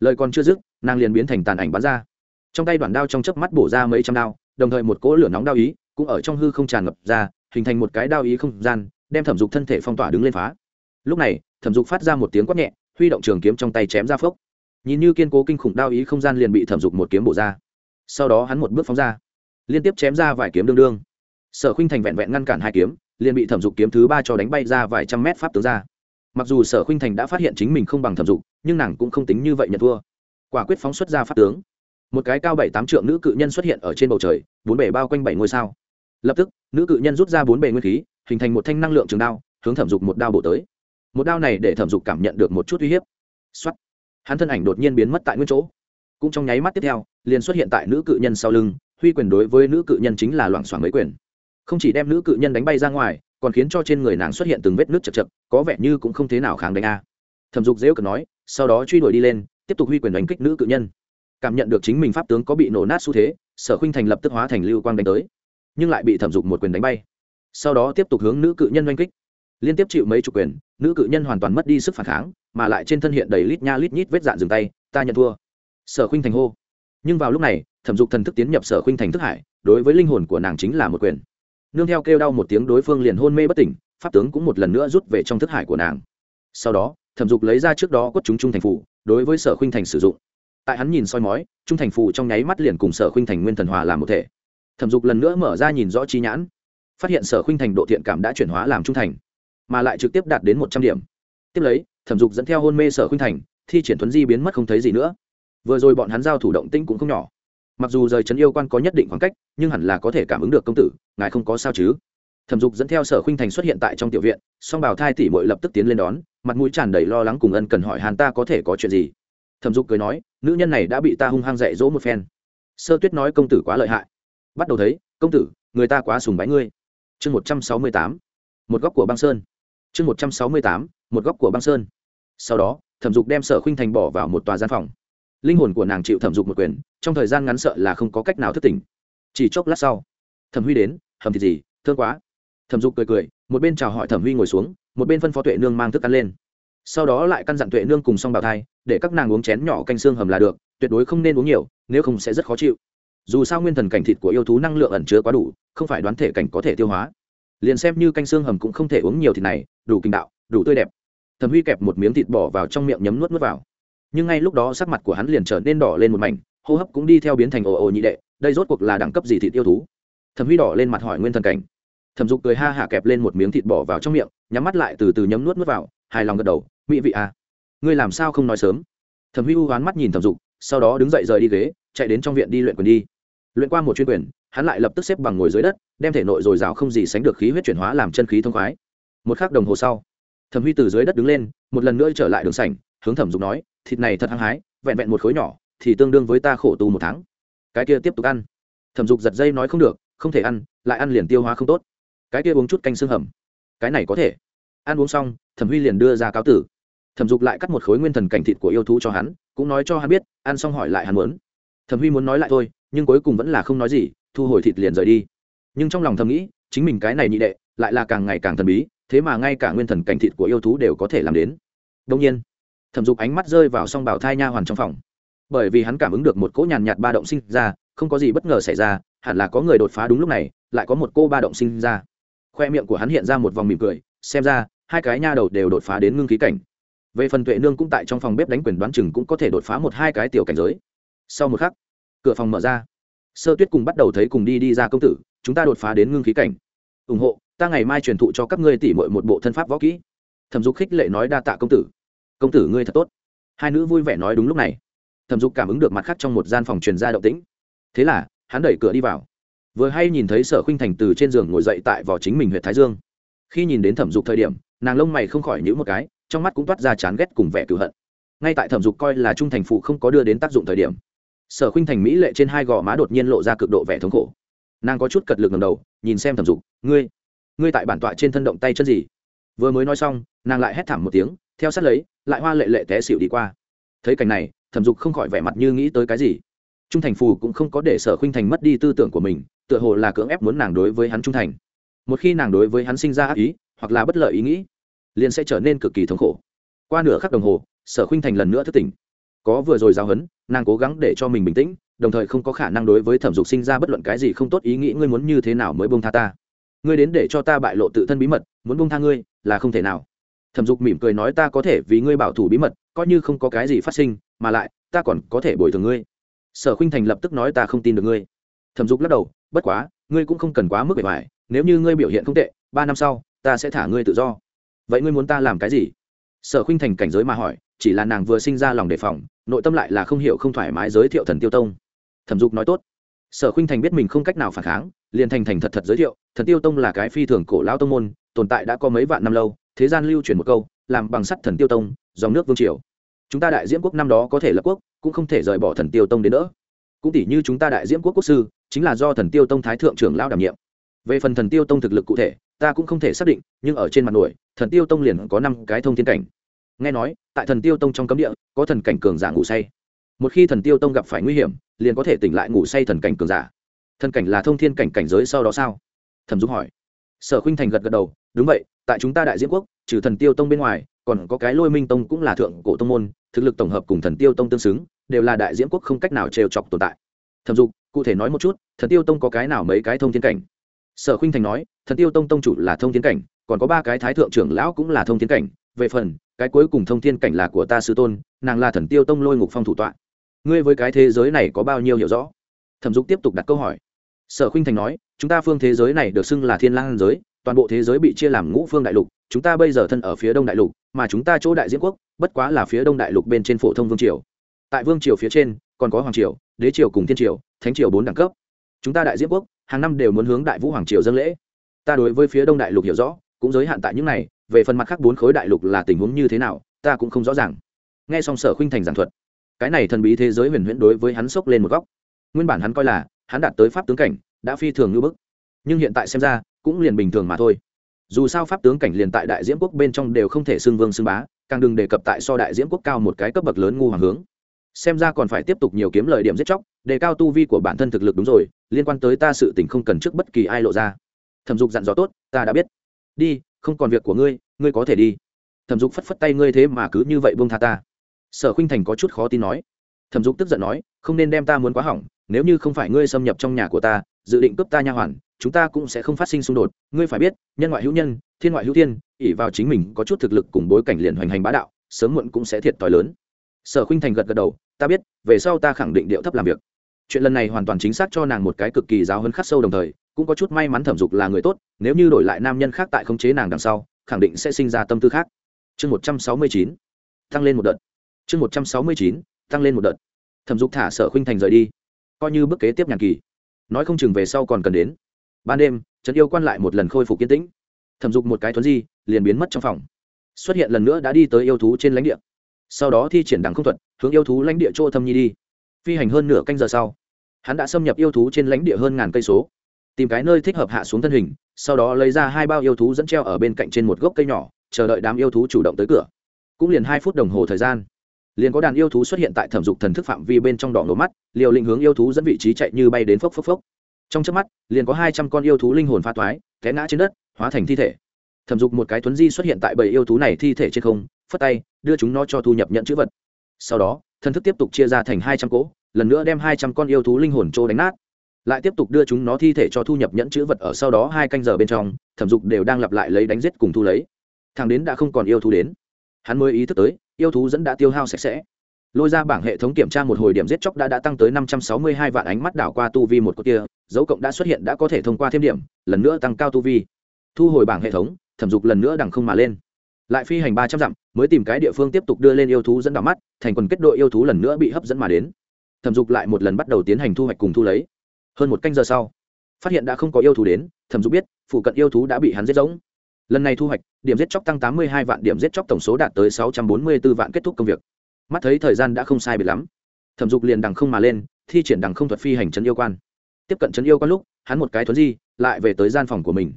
Lời còn chưa dứt, nàng liền biến thành tàn ảnh bắn ra. Trong tay đoạn đao trong chớp mắt bổ ra mấy trăm đao, đồng thời một cỗ lửa nóng đao ý cũng ở trong hư không tràn ngập ra hình thành một cái đao ý không gian, đem thẩm dục thân thể phong tỏa đứng lên phá. Lúc này, thẩm dục phát ra một tiếng quát nhẹ, huy động trường kiếm trong tay chém ra phốc. Nhìn như kiên cố kinh khủng đao ý không gian liền bị thẩm dục một kiếm bổ ra. Sau đó hắn một bước phóng ra, liên tiếp chém ra vài kiếm đương đương. Sở khinh thành vẹn vẹn ngăn cản hai kiếm, liền bị thẩm dục kiếm thứ ba cho đánh bay ra vài trăm mét pháp tướng ra. Mặc dù sở khinh thành đã phát hiện chính mình không bằng thẩm dục, nhưng nàng cũng không tính như vậy nhận thua. Quả quyết phóng xuất ra pháp tướng. Một cái cao bảy tám trượng nữ cự nhân xuất hiện ở trên bầu trời, bốn bể bao quanh bảy ngôi sao lập tức, nữ cự nhân rút ra bốn bề nguyên khí, hình thành một thanh năng lượng trường đao, hướng thẩm dục một đao bổ tới. Một đao này để thẩm dục cảm nhận được một chút uy hiếp. X hắn thân ảnh đột nhiên biến mất tại nguyên chỗ. Cũng trong nháy mắt tiếp theo, liền xuất hiện tại nữ cự nhân sau lưng, huy quyền đối với nữ cự nhân chính là loảng xoảng mấy quyền. Không chỉ đem nữ cự nhân đánh bay ra ngoài, còn khiến cho trên người nàng xuất hiện từng vết nước chật chật, có vẻ như cũng không thế nào kháng đánh a. Thẩm dục dễu cần nói, sau đó truy đuổi đi lên, tiếp tục huy quyền đánh kích nữ cự nhân. Cảm nhận được chính mình pháp tướng có bị nổ nát xu thế, sở khinh thành lập tức hóa thành lưu quang đánh tới nhưng lại bị thẩm dục một quyền đánh bay. Sau đó tiếp tục hướng nữ cự nhân oanh kích. Liên tiếp chịu mấy chục quyền, nữ cự nhân hoàn toàn mất đi sức phản kháng, mà lại trên thân hiện đầy lít nha lít nhít vết dạn dừng tay, ta nhận thua. Sở khinh thành hô. Nhưng vào lúc này, thẩm dục thần thức tiến nhập sở khinh thành thức hải, đối với linh hồn của nàng chính là một quyền. Nương theo kêu đau một tiếng đối phương liền hôn mê bất tỉnh, pháp tướng cũng một lần nữa rút về trong thức hải của nàng. Sau đó, thẩm dục lấy ra trước đó quất chúng trung thành phủ, đối với sở khinh thành sử dụng. Tại hắn nhìn soi mói, trung thành phủ trong nháy mắt liền cùng sở khinh thành nguyên thần hòa làm một thể thẩm dục lần nữa mở ra nhìn rõ chi nhãn, phát hiện sở khinh thành độ thiện cảm đã chuyển hóa làm trung thành, mà lại trực tiếp đạt đến một trăm điểm. Tiếp lấy, thẩm dục dẫn theo hôn mê sở khinh thành, thi triển thuấn di biến mất không thấy gì nữa. Vừa rồi bọn hắn giao thủ động tĩnh cũng không nhỏ. Mặc dù rời trấn yêu quan có nhất định khoảng cách, nhưng hẳn là có thể cảm ứng được công tử, ngài không có sao chứ? Thẩm dục dẫn theo sở khinh thành xuất hiện tại trong tiểu viện, song bảo thai tỷ mội lập tức tiến lên đón, mặt mũi tràn đầy lo lắng cùng ân cần hỏi hàn ta có thể có chuyện gì? Thẩm dục cười nói, nữ nhân này đã bị ta hung hăng dạy dỗ một phen. Sơ tuyết nói công tử quá lợi hại bắt đầu thấy, công tử, người ta quá sùng bái ngươi. Chương một trăm sáu mươi tám, một góc của băng sơn. Chương một trăm sáu mươi tám, một góc của băng sơn. Sau đó, thẩm dục đem sở khuynh thành bỏ vào một tòa gian phòng. Linh hồn của nàng chịu thẩm dục một quyền, trong thời gian ngắn sợ là không có cách nào thức tỉnh. Chỉ chốc lát sau, thẩm huy đến, hầm thì gì, thương quá. Thẩm dục cười cười, một bên chào hỏi thẩm huy ngồi xuống, một bên phân phó tuệ nương mang thức ăn lên. Sau đó lại căn dặn tuệ nương cùng xong bào thai, để các nàng uống chén nhỏ canh xương hầm là được, tuyệt đối không nên uống nhiều, nếu không sẽ rất khó chịu dù sao nguyên thần cảnh thịt của yêu thú năng lượng ẩn chứa quá đủ, không phải đoán thể cảnh có thể tiêu hóa. Liền xem như canh xương hầm cũng không thể uống nhiều thịt này, đủ kinh đạo, đủ tươi đẹp. Thẩm huy kẹp một miếng thịt bỏ vào trong miệng nhấm nuốt nuốt vào. Nhưng ngay lúc đó sắc mặt của hắn liền trở nên đỏ lên một mảnh, hô hấp cũng đi theo biến thành ồ ồ nhị đệ, đây rốt cuộc là đẳng cấp gì thịt yêu thú? Thẩm huy đỏ lên mặt hỏi nguyên thần cảnh. Thẩm dục cười ha hạ kẹp lên một miếng thịt bỏ vào trong miệng, nhắm mắt lại từ từ nhấm nuốt nuốt vào, hài lòng gật đầu mỹ vị à ngươi làm sao không nói sớm? Thẩm huy u hoán mắt nhìn thẩm dục, sau đó đứng dậy rời đi ghế chạy đến trong viện đi luyện quyền đi. Luyện qua một chuyên quyền, hắn lại lập tức xếp bằng ngồi dưới đất, đem thể nội dồi dào không gì sánh được khí huyết chuyển hóa làm chân khí thông khoái. Một khắc đồng hồ sau, thẩm huy từ dưới đất đứng lên, một lần nữa trở lại đường sảnh, hướng thẩm dục nói, thịt này thật hăng hái, vẹn vẹn một khối nhỏ, thì tương đương với ta khổ tu một tháng. Cái kia tiếp tục ăn. Thẩm dục giật dây nói, không được, không thể ăn, lại ăn liền tiêu hóa không tốt. Cái kia uống chút canh xương hầm. Cái này có thể. Ăn uống xong, thẩm huy liền đưa ra cáo tử. Thẩm dục lại cắt một khối nguyên thần cảnh thịt của yêu thú cho hắn, cũng nói cho hắn biết, ăn xong hỏi lại hắn muốn thẩm huy muốn nói lại thôi, nhưng cuối cùng vẫn là không nói gì, thu hồi thịt liền rời đi. Nhưng trong lòng thầm nghĩ, chính mình cái này nhị đệ, lại là càng ngày càng thần bí, thế mà ngay cả nguyên thần cảnh thịt của yêu thú đều có thể làm đến. Đông nhiên, thẩm dục ánh mắt rơi vào s o n g bảo thai nha hoàn trong phòng. Bởi vì hắn cảm ứng được một cỗ nhàn nhạt ba động sinh ra, không có gì bất ngờ xảy ra, hẳn là có người đột phá đúng lúc này, lại có một cô ba động sinh ra. Khoe miệng của hắn hiện ra một vòng mỉm cười, xem ra, hai cái nha đầu đều đột phá đến ngưng khí cảnh. Về phần tuệ nương cũng tại trong phòng bếp đánh quyền đoán chừng cũng có thể đột phá một hai cái tiểu cảnh giới. Sau một khắc cửa phòng mở ra. Sơ tuyết cùng bắt đầu thấy cùng đi đi ra công tử, chúng ta đột phá đến ngưng khí cảnh. Ủng hộ, ta ngày mai truyền thụ cho các ngươi tỉ mội một bộ thân pháp võ kỹ. Thẩm dục khích lệ nói đa tạ công tử. Công tử ngươi thật tốt. Hai nữ vui vẻ nói đúng lúc này. Thẩm dục cảm ứng được mặt khác trong một gian phòng truyền ra động tĩnh. Thế là, hắn đẩy cửa đi vào. Vừa hay nhìn thấy sở khinh thành từ trên giường ngồi dậy tại vỏ chính mình huyện thái dương. Khi nhìn đến thẩm dục thời điểm, nàng lông mày không khỏi nhữ một cái, trong mắt cũng toát ra chán ghét cùng vẻ cựu hận. Ngay tại thẩm dục coi là trung thành phụ không có đưa đến tác dụng thời điểm sở khinh thành mỹ lệ trên hai gò má đột nhiên lộ ra cực độ vẻ thống khổ. Nàng có chút cật lực ngầm đầu, nhìn xem thẩm dục, ngươi ngươi tại bản tọa trên thân động tay chân gì? Vừa mới nói xong, nàng lại hét thảm một tiếng, theo sát lấy, lại hoa lệ lệ té xịu đi qua. Thấy cảnh này, thẩm dục không khỏi vẻ mặt như nghĩ tới cái gì. Trung thành phù cũng không có để sở khinh thành mất đi tư tưởng của mình, tựa hồ là cưỡng ép muốn nàng đối với hắn trung thành. Một khi nàng đối với hắn sinh ra ác ý, hoặc là bất lợi ý nghĩ, liền sẽ trở nên cực kỳ thống khổ. Qua nửa khắc đồng hồ, sở khinh thành lần nữa thức tỉnh có vừa rồi giao hấn, nàng cố gắng để cho mình bình tĩnh, đồng thời không có khả năng đối với thẩm dục sinh ra bất luận cái gì không tốt ý nghĩ, ngươi muốn như thế nào mới bông tha ta? Ngươi đến để cho ta bại lộ tự thân bí mật, muốn bông tha ngươi, là không thể nào. Thẩm dục mỉm cười nói ta có thể vì ngươi bảo thủ bí mật, coi như không có cái gì phát sinh, mà lại, ta còn có thể bồi thường ngươi. Sở khinh thành lập tức nói ta không tin được ngươi. Thẩm dục lắc đầu, bất quá, ngươi cũng không cần quá mức bề ngoài, nếu như ngươi biểu hiện không tệ, ba năm sau, ta sẽ thả ngươi tự do. Vậy ngươi muốn ta làm cái gì? Sở khinh thành cảnh giới mà hỏi chỉ là nàng vừa sinh ra lòng đề phòng, nội tâm lại là không hiểu không thoải mái giới thiệu thần tiêu tông. Thẩm dục nói tốt. Sở khuynh thành biết mình không cách nào phản kháng, liền thành thành thật thật giới thiệu, thần tiêu tông là cái phi thường cổ lao tông môn, tồn tại đã có mấy vạn năm lâu, thế gian lưu truyền một câu, làm bằng sắt thần tiêu tông, dòng nước vương triều. Chúng ta đại diễm quốc năm đó có thể lập quốc, cũng không thể rời bỏ thần tiêu tông đến nữa. Cũng tỷ như chúng ta đại diễm quốc quốc sư, chính là do thần tiêu tông thái thượng trưởng lao đảm nhiệm. Về phần thần tiêu tông thực lực cụ thể, ta cũng không thể xác định, nhưng ở trên mặt nổi, thần tiêu tông liền có năm cái thông thiên cảnh nghe nói, tại thần tiêu tông trong cấm địa, có thần cảnh cường giả ngủ say. Một khi thần tiêu tông gặp phải nguy hiểm, liền có thể tỉnh lại ngủ say thần cảnh cường giả. Thần cảnh là thông thiên cảnh cảnh giới sau đó sao? Thẩm Dung hỏi. Sở khinh thành gật gật đầu, đúng vậy, tại chúng ta đại diễn quốc, trừ thần tiêu tông bên ngoài, còn có cái lôi minh tông cũng là thượng cổ tông môn, thực lực tổng hợp cùng thần tiêu tông tương xứng, đều là đại diễn quốc không cách nào trêu chọc tồn tại. Thẩm dục, cụ thể nói một chút, thần tiêu tông có cái nào mấy cái thông thiên cảnh? Sở khinh thành nói, thần tiêu tông tông chủ là thông thiên cảnh, còn có ba cái thái thượng trưởng lão cũng là thông thiên cảnh. Về phần cái cuối cùng thông thiên cảnh là của ta sư tôn, nàng là thần tiêu tông lôi ngục phong thủ tọa. Ngươi với cái thế giới này có bao nhiêu hiểu rõ? Thẩm dục tiếp tục đặt câu hỏi. Sở khinh thành nói, chúng ta phương thế giới này được xưng là thiên lang giới, toàn bộ thế giới bị chia làm ngũ phương đại lục, chúng ta bây giờ thân ở phía đông đại lục, mà chúng ta chỗ đại diễn quốc, bất quá là phía đông đại lục bên trên phổ thông vương triều. Tại vương triều phía trên, còn có hoàng triều, đế triều cùng thiên triều, thánh triều bốn đẳng cấp. Chúng ta đại diễn quốc, hàng năm đều muốn hướng đại vũ hoàng triều dâng lễ. Ta đối với phía đông đại lục hiểu rõ, cũng giới hạn tại những này về phần mặt khác bốn khối đại lục là tình huống như thế nào, ta cũng không rõ ràng. Nghe xong sở khuynh thành giảng thuật, cái này thần bí thế giới huyền huyễn đối với hắn sốc lên một góc. Nguyên bản hắn coi là, hắn đạt tới pháp tướng cảnh, đã phi thường ngưỡng bức. Nhưng hiện tại xem ra, cũng liền bình thường mà thôi. Dù sao pháp tướng cảnh liền tại đại diễm quốc bên trong đều không thể xưng vương xưng bá, càng đừng đề cập tại so đại diễm quốc cao một cái cấp bậc lớn ngu hoàng hướng. Xem ra còn phải tiếp tục nhiều kiếm lời điểm giết chóc, đề cao tu vi của bản thân thực lực đúng rồi, liên quan tới ta sự tình không cần trước bất kỳ ai lộ ra. Thẩm dục dặn dò tốt, ta đã biết. Đi không còn việc của ngươi ngươi có thể đi. Thẩm dục phất phất tay, ngươi thế mà cứ như vậy buông tha ta. Sở khinh thành có chút khó tin nói. Thẩm dục tức giận nói, không nên đem ta muốn quá hỏng, nếu như không phải ngươi xâm nhập trong nhà của ta, dự định cướp ta nha hoàn, chúng ta cũng sẽ không phát sinh xung đột. Ngươi phải biết, nhân ngoại hữu nhân, thiên ngoại hữu thiên ỉ vào chính mình có chút thực lực cùng bối cảnh liền hoành hành bá đạo, sớm muộn cũng sẽ thiệt t h i lớn. Sở khinh thành gật gật đầu, ta biết, về sau ta khẳng định điệu thấp làm việc. Chuyện lần này hoàn toàn chính xác cho nàng một cái cực kỳ giáo hơn khắc sâu đồng thời cũng có chút may mắn thẩm dục là người tốt, nếu như đổi lại nam nhân khác tại khống chế nàng đằng sau, khẳng định sẽ sinh ra tâm tư khác. Chương một trăm sáu mươi chín, tăng lên một đợt. Chương một trăm sáu mươi chín, tăng lên một đợt. Thẩm dục thả sở khuynh thành rời đi. Coi như bước kế tiếp nhàn kỳ. Nói không chừng về sau còn cần đến. Ban đêm, trấn yêu quan lại một lần khôi phục kiến tĩnh. Thẩm dục một cái thuấn di, liền biến mất trong phòng. Xuất hiện lần nữa đã đi tới yêu thú trên lãnh địa. Sau đó thi triển đằng không thuật, hướng yêu thú lãnh địa chỗ thâm nhi đi. Phi hành hơn nửa canh giờ sau, hắn đã xâm nhập yêu thú trên lãnh địa hơn ngàn cây số tìm cái nơi thích hợp hạ xuống thân hình, sau đó lấy ra hai bao yêu thú dẫn treo ở bên cạnh trên một gốc cây nhỏ, chờ đợi đám yêu thú chủ động tới cửa. Cũng liền hai phút đồng hồ thời gian, liền có đàn yêu thú xuất hiện tại thẩm dục thần thức phạm vi bên trong đỏ ngầu mắt, liều lĩnh hướng yêu thú dẫn vị trí chạy như bay đến phốc phốc phốc. Trong trước mắt, liền có hai trăm con yêu thú linh hồn pha toái, té ngã trên đất, hóa thành thi thể. Thẩm dục một cái tuấn di xuất hiện tại bầy yêu thú này thi thể trên không, phất tay, đưa chúng nó cho thu nhập nhận chữ vật. Sau đó, thần thức tiếp tục chia ra thành hai trăm cỗ, lần nữa đem hai trăm con yêu thú linh hồn trô đánh nát lại tiếp tục đưa chúng nó thi thể cho thu nhập nhẫn chữ vật ở sau đó hai canh giờ bên trong, thẩm dục đều đang lặp lại lấy đánh giết cùng thu lấy. Thằng đến đã không còn yêu thú đến. Hắn mới ý thức tới, yêu thú dẫn đã tiêu hao sạch sẽ. Lôi ra bảng hệ thống kiểm tra một hồi điểm giết chóc đã đã tăng tới năm trăm sáu mươi hai vạn ánh mắt đảo qua tu vi một cột kia, dấu cộng đã xuất hiện đã có thể thông qua thêm điểm, lần nữa tăng cao tu vi. Thu hồi bảng hệ thống, thẩm dục lần nữa đằng không mà lên. Lại phi hành ba trăm dặm, mới tìm cái địa phương tiếp tục đưa lên yêu thú dẫn đảo mắt, thành quần kết đội yêu thú lần nữa bị hấp dẫn mà đến. Thẩm dục lại một lần bắt đầu tiến hành thu hoạch cùng thu lấy hơn một canh giờ sau, phát hiện đã không có yêu thú đến, thẩm dục biết, phụ cận yêu thú đã bị hắn giết giống. Lần này thu hoạch, điểm giết chóc tăng tám mươi hai vạn, điểm giết chóc tổng số đạt tới sáu trăm bốn mươi b ố vạn kết thúc công việc. Mắt thấy thời gian đã không sai biệt lắm, thẩm dục liền đằng không mà lên, thi triển đằng không thuật phi hành trấn yêu quan. Tiếp cận trấn yêu quan lúc, hắn một cái thuấn di, lại về tới gian phòng của mình.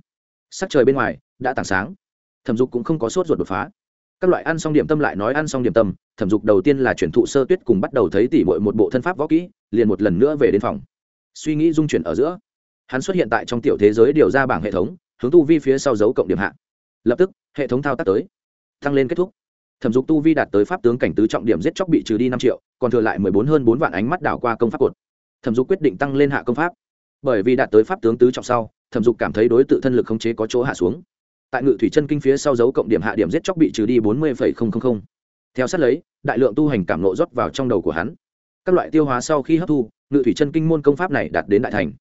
Sắc trời bên ngoài, đã tảng sáng. Thẩm dục cũng không có sốt ruột đột phá. Các loại ăn xong điểm tâm lại nói ăn xong điểm tâm, thẩm dục đầu tiên là chuyển thụ sơ tuyết cùng bắt đầu thấy tỉ mội một bộ thân pháp võ kỹ, liền một lần nữa về đến phòng suy nghĩ dung chuyển ở giữa. Hắn xuất hiện tại trong tiểu thế giới điều ra bảng hệ thống, hướng tu vi phía sau dấu cộng điểm hạ. Lập tức, hệ thống thao tác tới. Tăng lên kết thúc. Thẩm dục tu vi đạt tới pháp tướng cảnh tứ trọng điểm giết chóc bị trừ đi năm triệu, còn thừa lại mười bốn hơn bốn vạn ánh mắt đảo qua công pháp cột. Thẩm dục quyết định tăng lên hạ công pháp. Bởi vì đạt tới pháp tướng tứ trọng sau, thẩm dục cảm thấy đối t ự thân lực khống chế có chỗ hạ xuống. Tại ngự thủy chân kinh phía sau dấu cộng điểm hạ điểm giết chóc bị trừ đi bốn mươi theo sát lấy, đại lượng tu hành cảm nộ rót vào trong đầu của hắn các loại tiêu hóa sau khi hấp thu, ngự thủy chân kinh môn công pháp này đạt đến đại thành.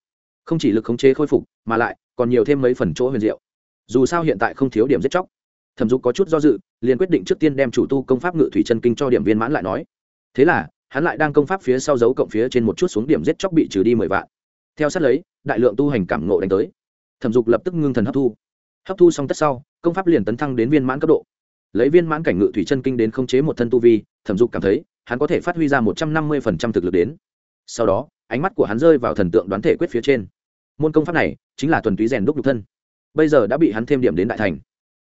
Không chỉ lực khống chế khôi phục, mà lại còn nhiều thêm mấy phần chỗ huyền diệu. Dù sao hiện tại không thiếu điểm giết chóc. Thẩm dục có chút do dự, liền quyết định trước tiên đem chủ tu công pháp ngự thủy chân kinh cho điểm viên mãn lại nói. Thế là, hắn lại đang công pháp phía sau dấu cộng phía trên một chút xuống điểm giết chóc bị trừ đi mười vạn. Theo sát lấy, đại lượng tu hành cảm ngộ đánh tới. Thẩm dục lập tức ngưng thần hấp thu. Hấp thu xong tất sau, công pháp liền tấn thăng đến viên mãn cấp độ. Lấy viên mãn cảnh ngự thủy chân kinh đến khống chế một thân tu vi, thẩm dục cảm thấy hắn có thể phát huy ra một trăm năm mươi phần trăm thực lực đến. Sau đó, ánh mắt của hắn rơi vào thần tượng đoán thể quyết phía trên. Môn công pháp này chính là thuần túy rèn đúc nhục thân. Bây giờ đã bị hắn thêm điểm đến đại thành.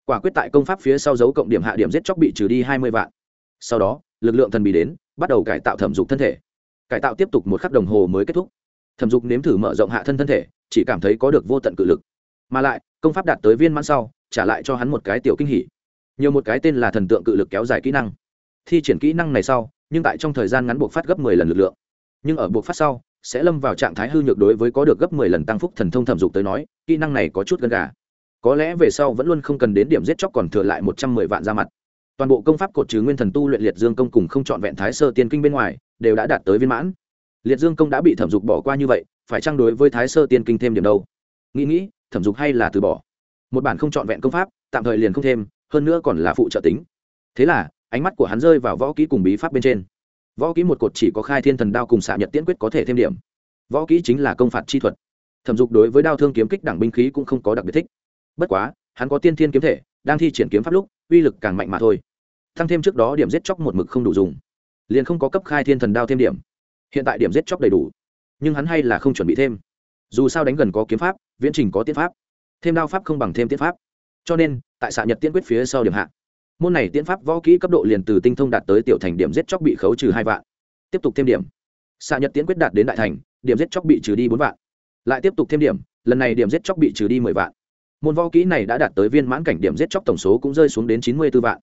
Quả quyết tại công pháp phía sau dấu cộng điểm hạ điểm giết chóc bị trừ đi hai mươi vạn. Sau đó, lực lượng thần bị đến, bắt đầu cải tạo thẩm dục thân thể. Cải tạo tiếp tục một khắc đồng hồ mới kết thúc. Thẩm dục nếm thử mở rộng hạ thân thân thể, chỉ cảm thấy có được vô tận cự lực. Mà lại, công pháp đạt tới viên mãn sau, trả lại cho hắn một cái tiểu kinh hỉ. Nhiều một cái tên là thần tượng cự lực kéo dài kỹ năng. Thi triển kỹ năng này sau nhưng tại trong thời gian ngắn buộc phát gấp mười lần lực lượng. Nhưng ở buộc phát sau, sẽ lâm vào trạng thái hư nhược đối với có được gấp mười lần tăng phúc thần thông thẩm dục tới nói, kỹ năng này có chút gần gà. Có lẽ về sau vẫn luôn không cần đến điểm giết chóc còn thừa lại một trăm mười vạn ra mặt. Toàn bộ công pháp cột trừ nguyên thần tu luyện liệt dương công cùng không chọn vẹn thái sơ tiên kinh bên ngoài, đều đã đạt tới viên mãn. Liệt dương công đã bị thẩm dục bỏ qua như vậy, phải trang đối với thái sơ tiên kinh thêm điểm đâu? Nghĩ nghĩ, thẩm dục hay là từ bỏ. Một bản không chọn vẹn công pháp, tạm thời liền không thêm, hơn nữa còn là phụ trợ tính. Thế là ánh mắt của hắn rơi vào võ kỹ cùng bí pháp bên trên. Võ kỹ một cột chỉ có khai thiên thần đao cùng xạ nhật tiễn quyết có thể thêm điểm. Võ kỹ chính là công phạt chi thuật. Thẩm dục đối với đao thương kiếm kích đẳng binh khí cũng không có đặc biệt thích. Bất quá, hắn có tiên thiên kiếm thể, đang thi triển kiếm pháp lúc, uy lực càng mạnh mà thôi. Thăng thêm trước đó điểm giết chóc một mực không đủ dùng. Liền không có cấp khai thiên thần đao thêm điểm. Hiện tại điểm giết chóc đầy đủ. Nhưng hắn hay là không chuẩn bị thêm. Dù sao đánh gần có kiếm pháp, viễn trình có tiết pháp. Thêm đao pháp không bằng thêm tiết pháp. Cho nên, tại xạ nhật tiên quyết phía sau điểm hạ môn này tiễn pháp võ kỹ cấp độ liền từ tinh thông đạt tới tiểu thành điểm giết chóc bị khấu trừ hai vạn. Tiếp tục thêm điểm. Xạ nhật tiễn quyết đạt đến đại thành, điểm giết chóc bị trừ đi bốn vạn. Lại tiếp tục thêm điểm, lần này điểm giết chóc bị trừ đi mười vạn. Môn võ kỹ này đã đạt tới viên mãn cảnh điểm giết chóc tổng số cũng rơi xuống đến chín mươi b ố vạn.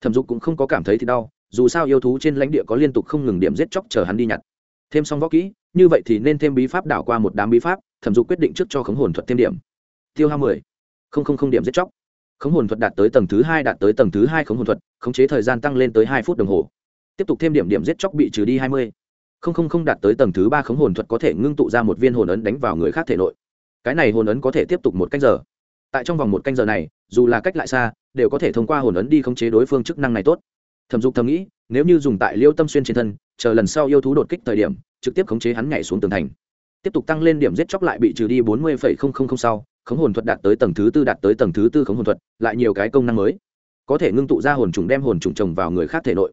Thẩm dục cũng không có cảm thấy thì đau, dù sao yêu thú trên lãnh địa có liên tục không ngừng điểm giết chóc chờ hắn đi nhặt. Thêm xong võ kỹ, như vậy thì nên thêm bí pháp đảo qua một đám bí pháp, thẩm dục quyết định trước cho khống hồn thuật thêm điểm. Tiêu hao mười. Không không không điểm giết chóc khống hồn thuật đạt tới tầng thứ hai, đạt tới tầng thứ hai khống hồn thuật, khống chế thời gian tăng lên tới hai phút đồng hồ. Tiếp tục thêm điểm điểm giết chóc bị trừ đi hai mươi. Không không không đạt tới tầng thứ ba khống hồn thuật có thể ngưng tụ ra một viên hồn ấn đánh vào người khác thể nội. Cái này hồn ấn có thể tiếp tục một canh giờ. Tại trong vòng một canh giờ này, dù là cách lại xa, đều có thể thông qua hồn ấn đi khống chế đối phương chức năng này tốt. Thẩm dục thầm nghĩ, nếu như dùng tại liêu tâm xuyên trên thân, chờ lần sau yêu thú đột kích thời điểm, trực tiếp khống chế hắn nhảy xuống tường thành. Tiếp tục tăng lên điểm giết chóc lại bị trừ đi bốn mươi sau khống hồn thuật đạt tới tầng thứ tư đạt tới tầng thứ tư khống hồn thuật, lại nhiều cái công năng mới. Có thể ngưng tụ ra hồn trùng đem hồn trùng trồng vào người khác thể nội.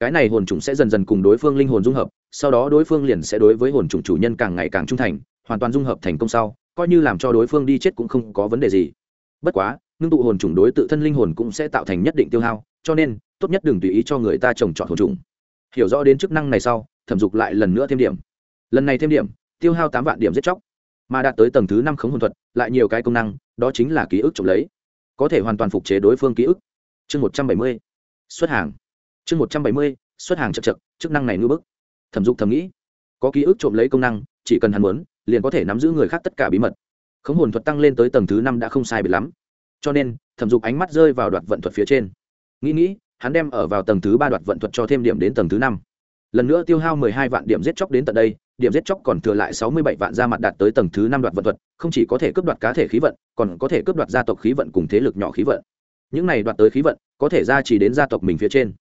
Cái này hồn trùng sẽ dần dần cùng đối phương linh hồn dung hợp, sau đó đối phương liền sẽ đối với hồn trùng chủ nhân càng ngày càng trung thành, hoàn toàn dung hợp thành công sau, coi như làm cho đối phương đi chết cũng không có vấn đề gì. Bất quá, ngưng tụ hồn trùng đối tự thân linh hồn cũng sẽ tạo thành nhất định tiêu hao, cho nên, tốt nhất đừng tùy ý cho người ta trồng trọt hồn trùng. Hiểu rõ đến chức năng này sau, thẩm dục lại lần nữa thêm điểm. Lần này thêm điểm, tiêu hao tám vạn điểm giết chóc mà đạt tới tầng thứ năm khống hồn thuật, lại nhiều cái công năng, đó chính là ký ức trộm lấy. Có thể hoàn toàn phục chế đối phương ký ức. Chương một trăm bảy mươi, xuất hàng. Chương một trăm bảy mươi, xuất hàng chật chật chức năng này ngư bức. Thẩm dục thầm nghĩ, có ký ức trộm lấy công năng, chỉ cần hắn muốn, liền có thể nắm giữ người khác tất cả bí mật. Khống hồn thuật tăng lên tới tầng thứ năm đã không sai biệt lắm. Cho nên, thẩm dục ánh mắt rơi vào đoạt vận thuật phía trên. Nghĩ nghĩ, hắn đem ở vào tầng thứ ba đoạt vận thuật cho thêm điểm đến tầng thứ năm lần nữa tiêu hao mười hai vạn điểm giết chóc đến tận đây, điểm giết chóc còn thừa lại sáu mươi bảy vạn ra mặt đạt tới tầng thứ năm đoạt vận thuật, không chỉ có thể cướp đoạt cá thể khí vận, còn có thể cướp đoạt gia tộc khí vận cùng thế lực nhỏ khí vận. Những này đoạt tới khí vận, có thể ra chỉ đến gia tộc mình phía trên.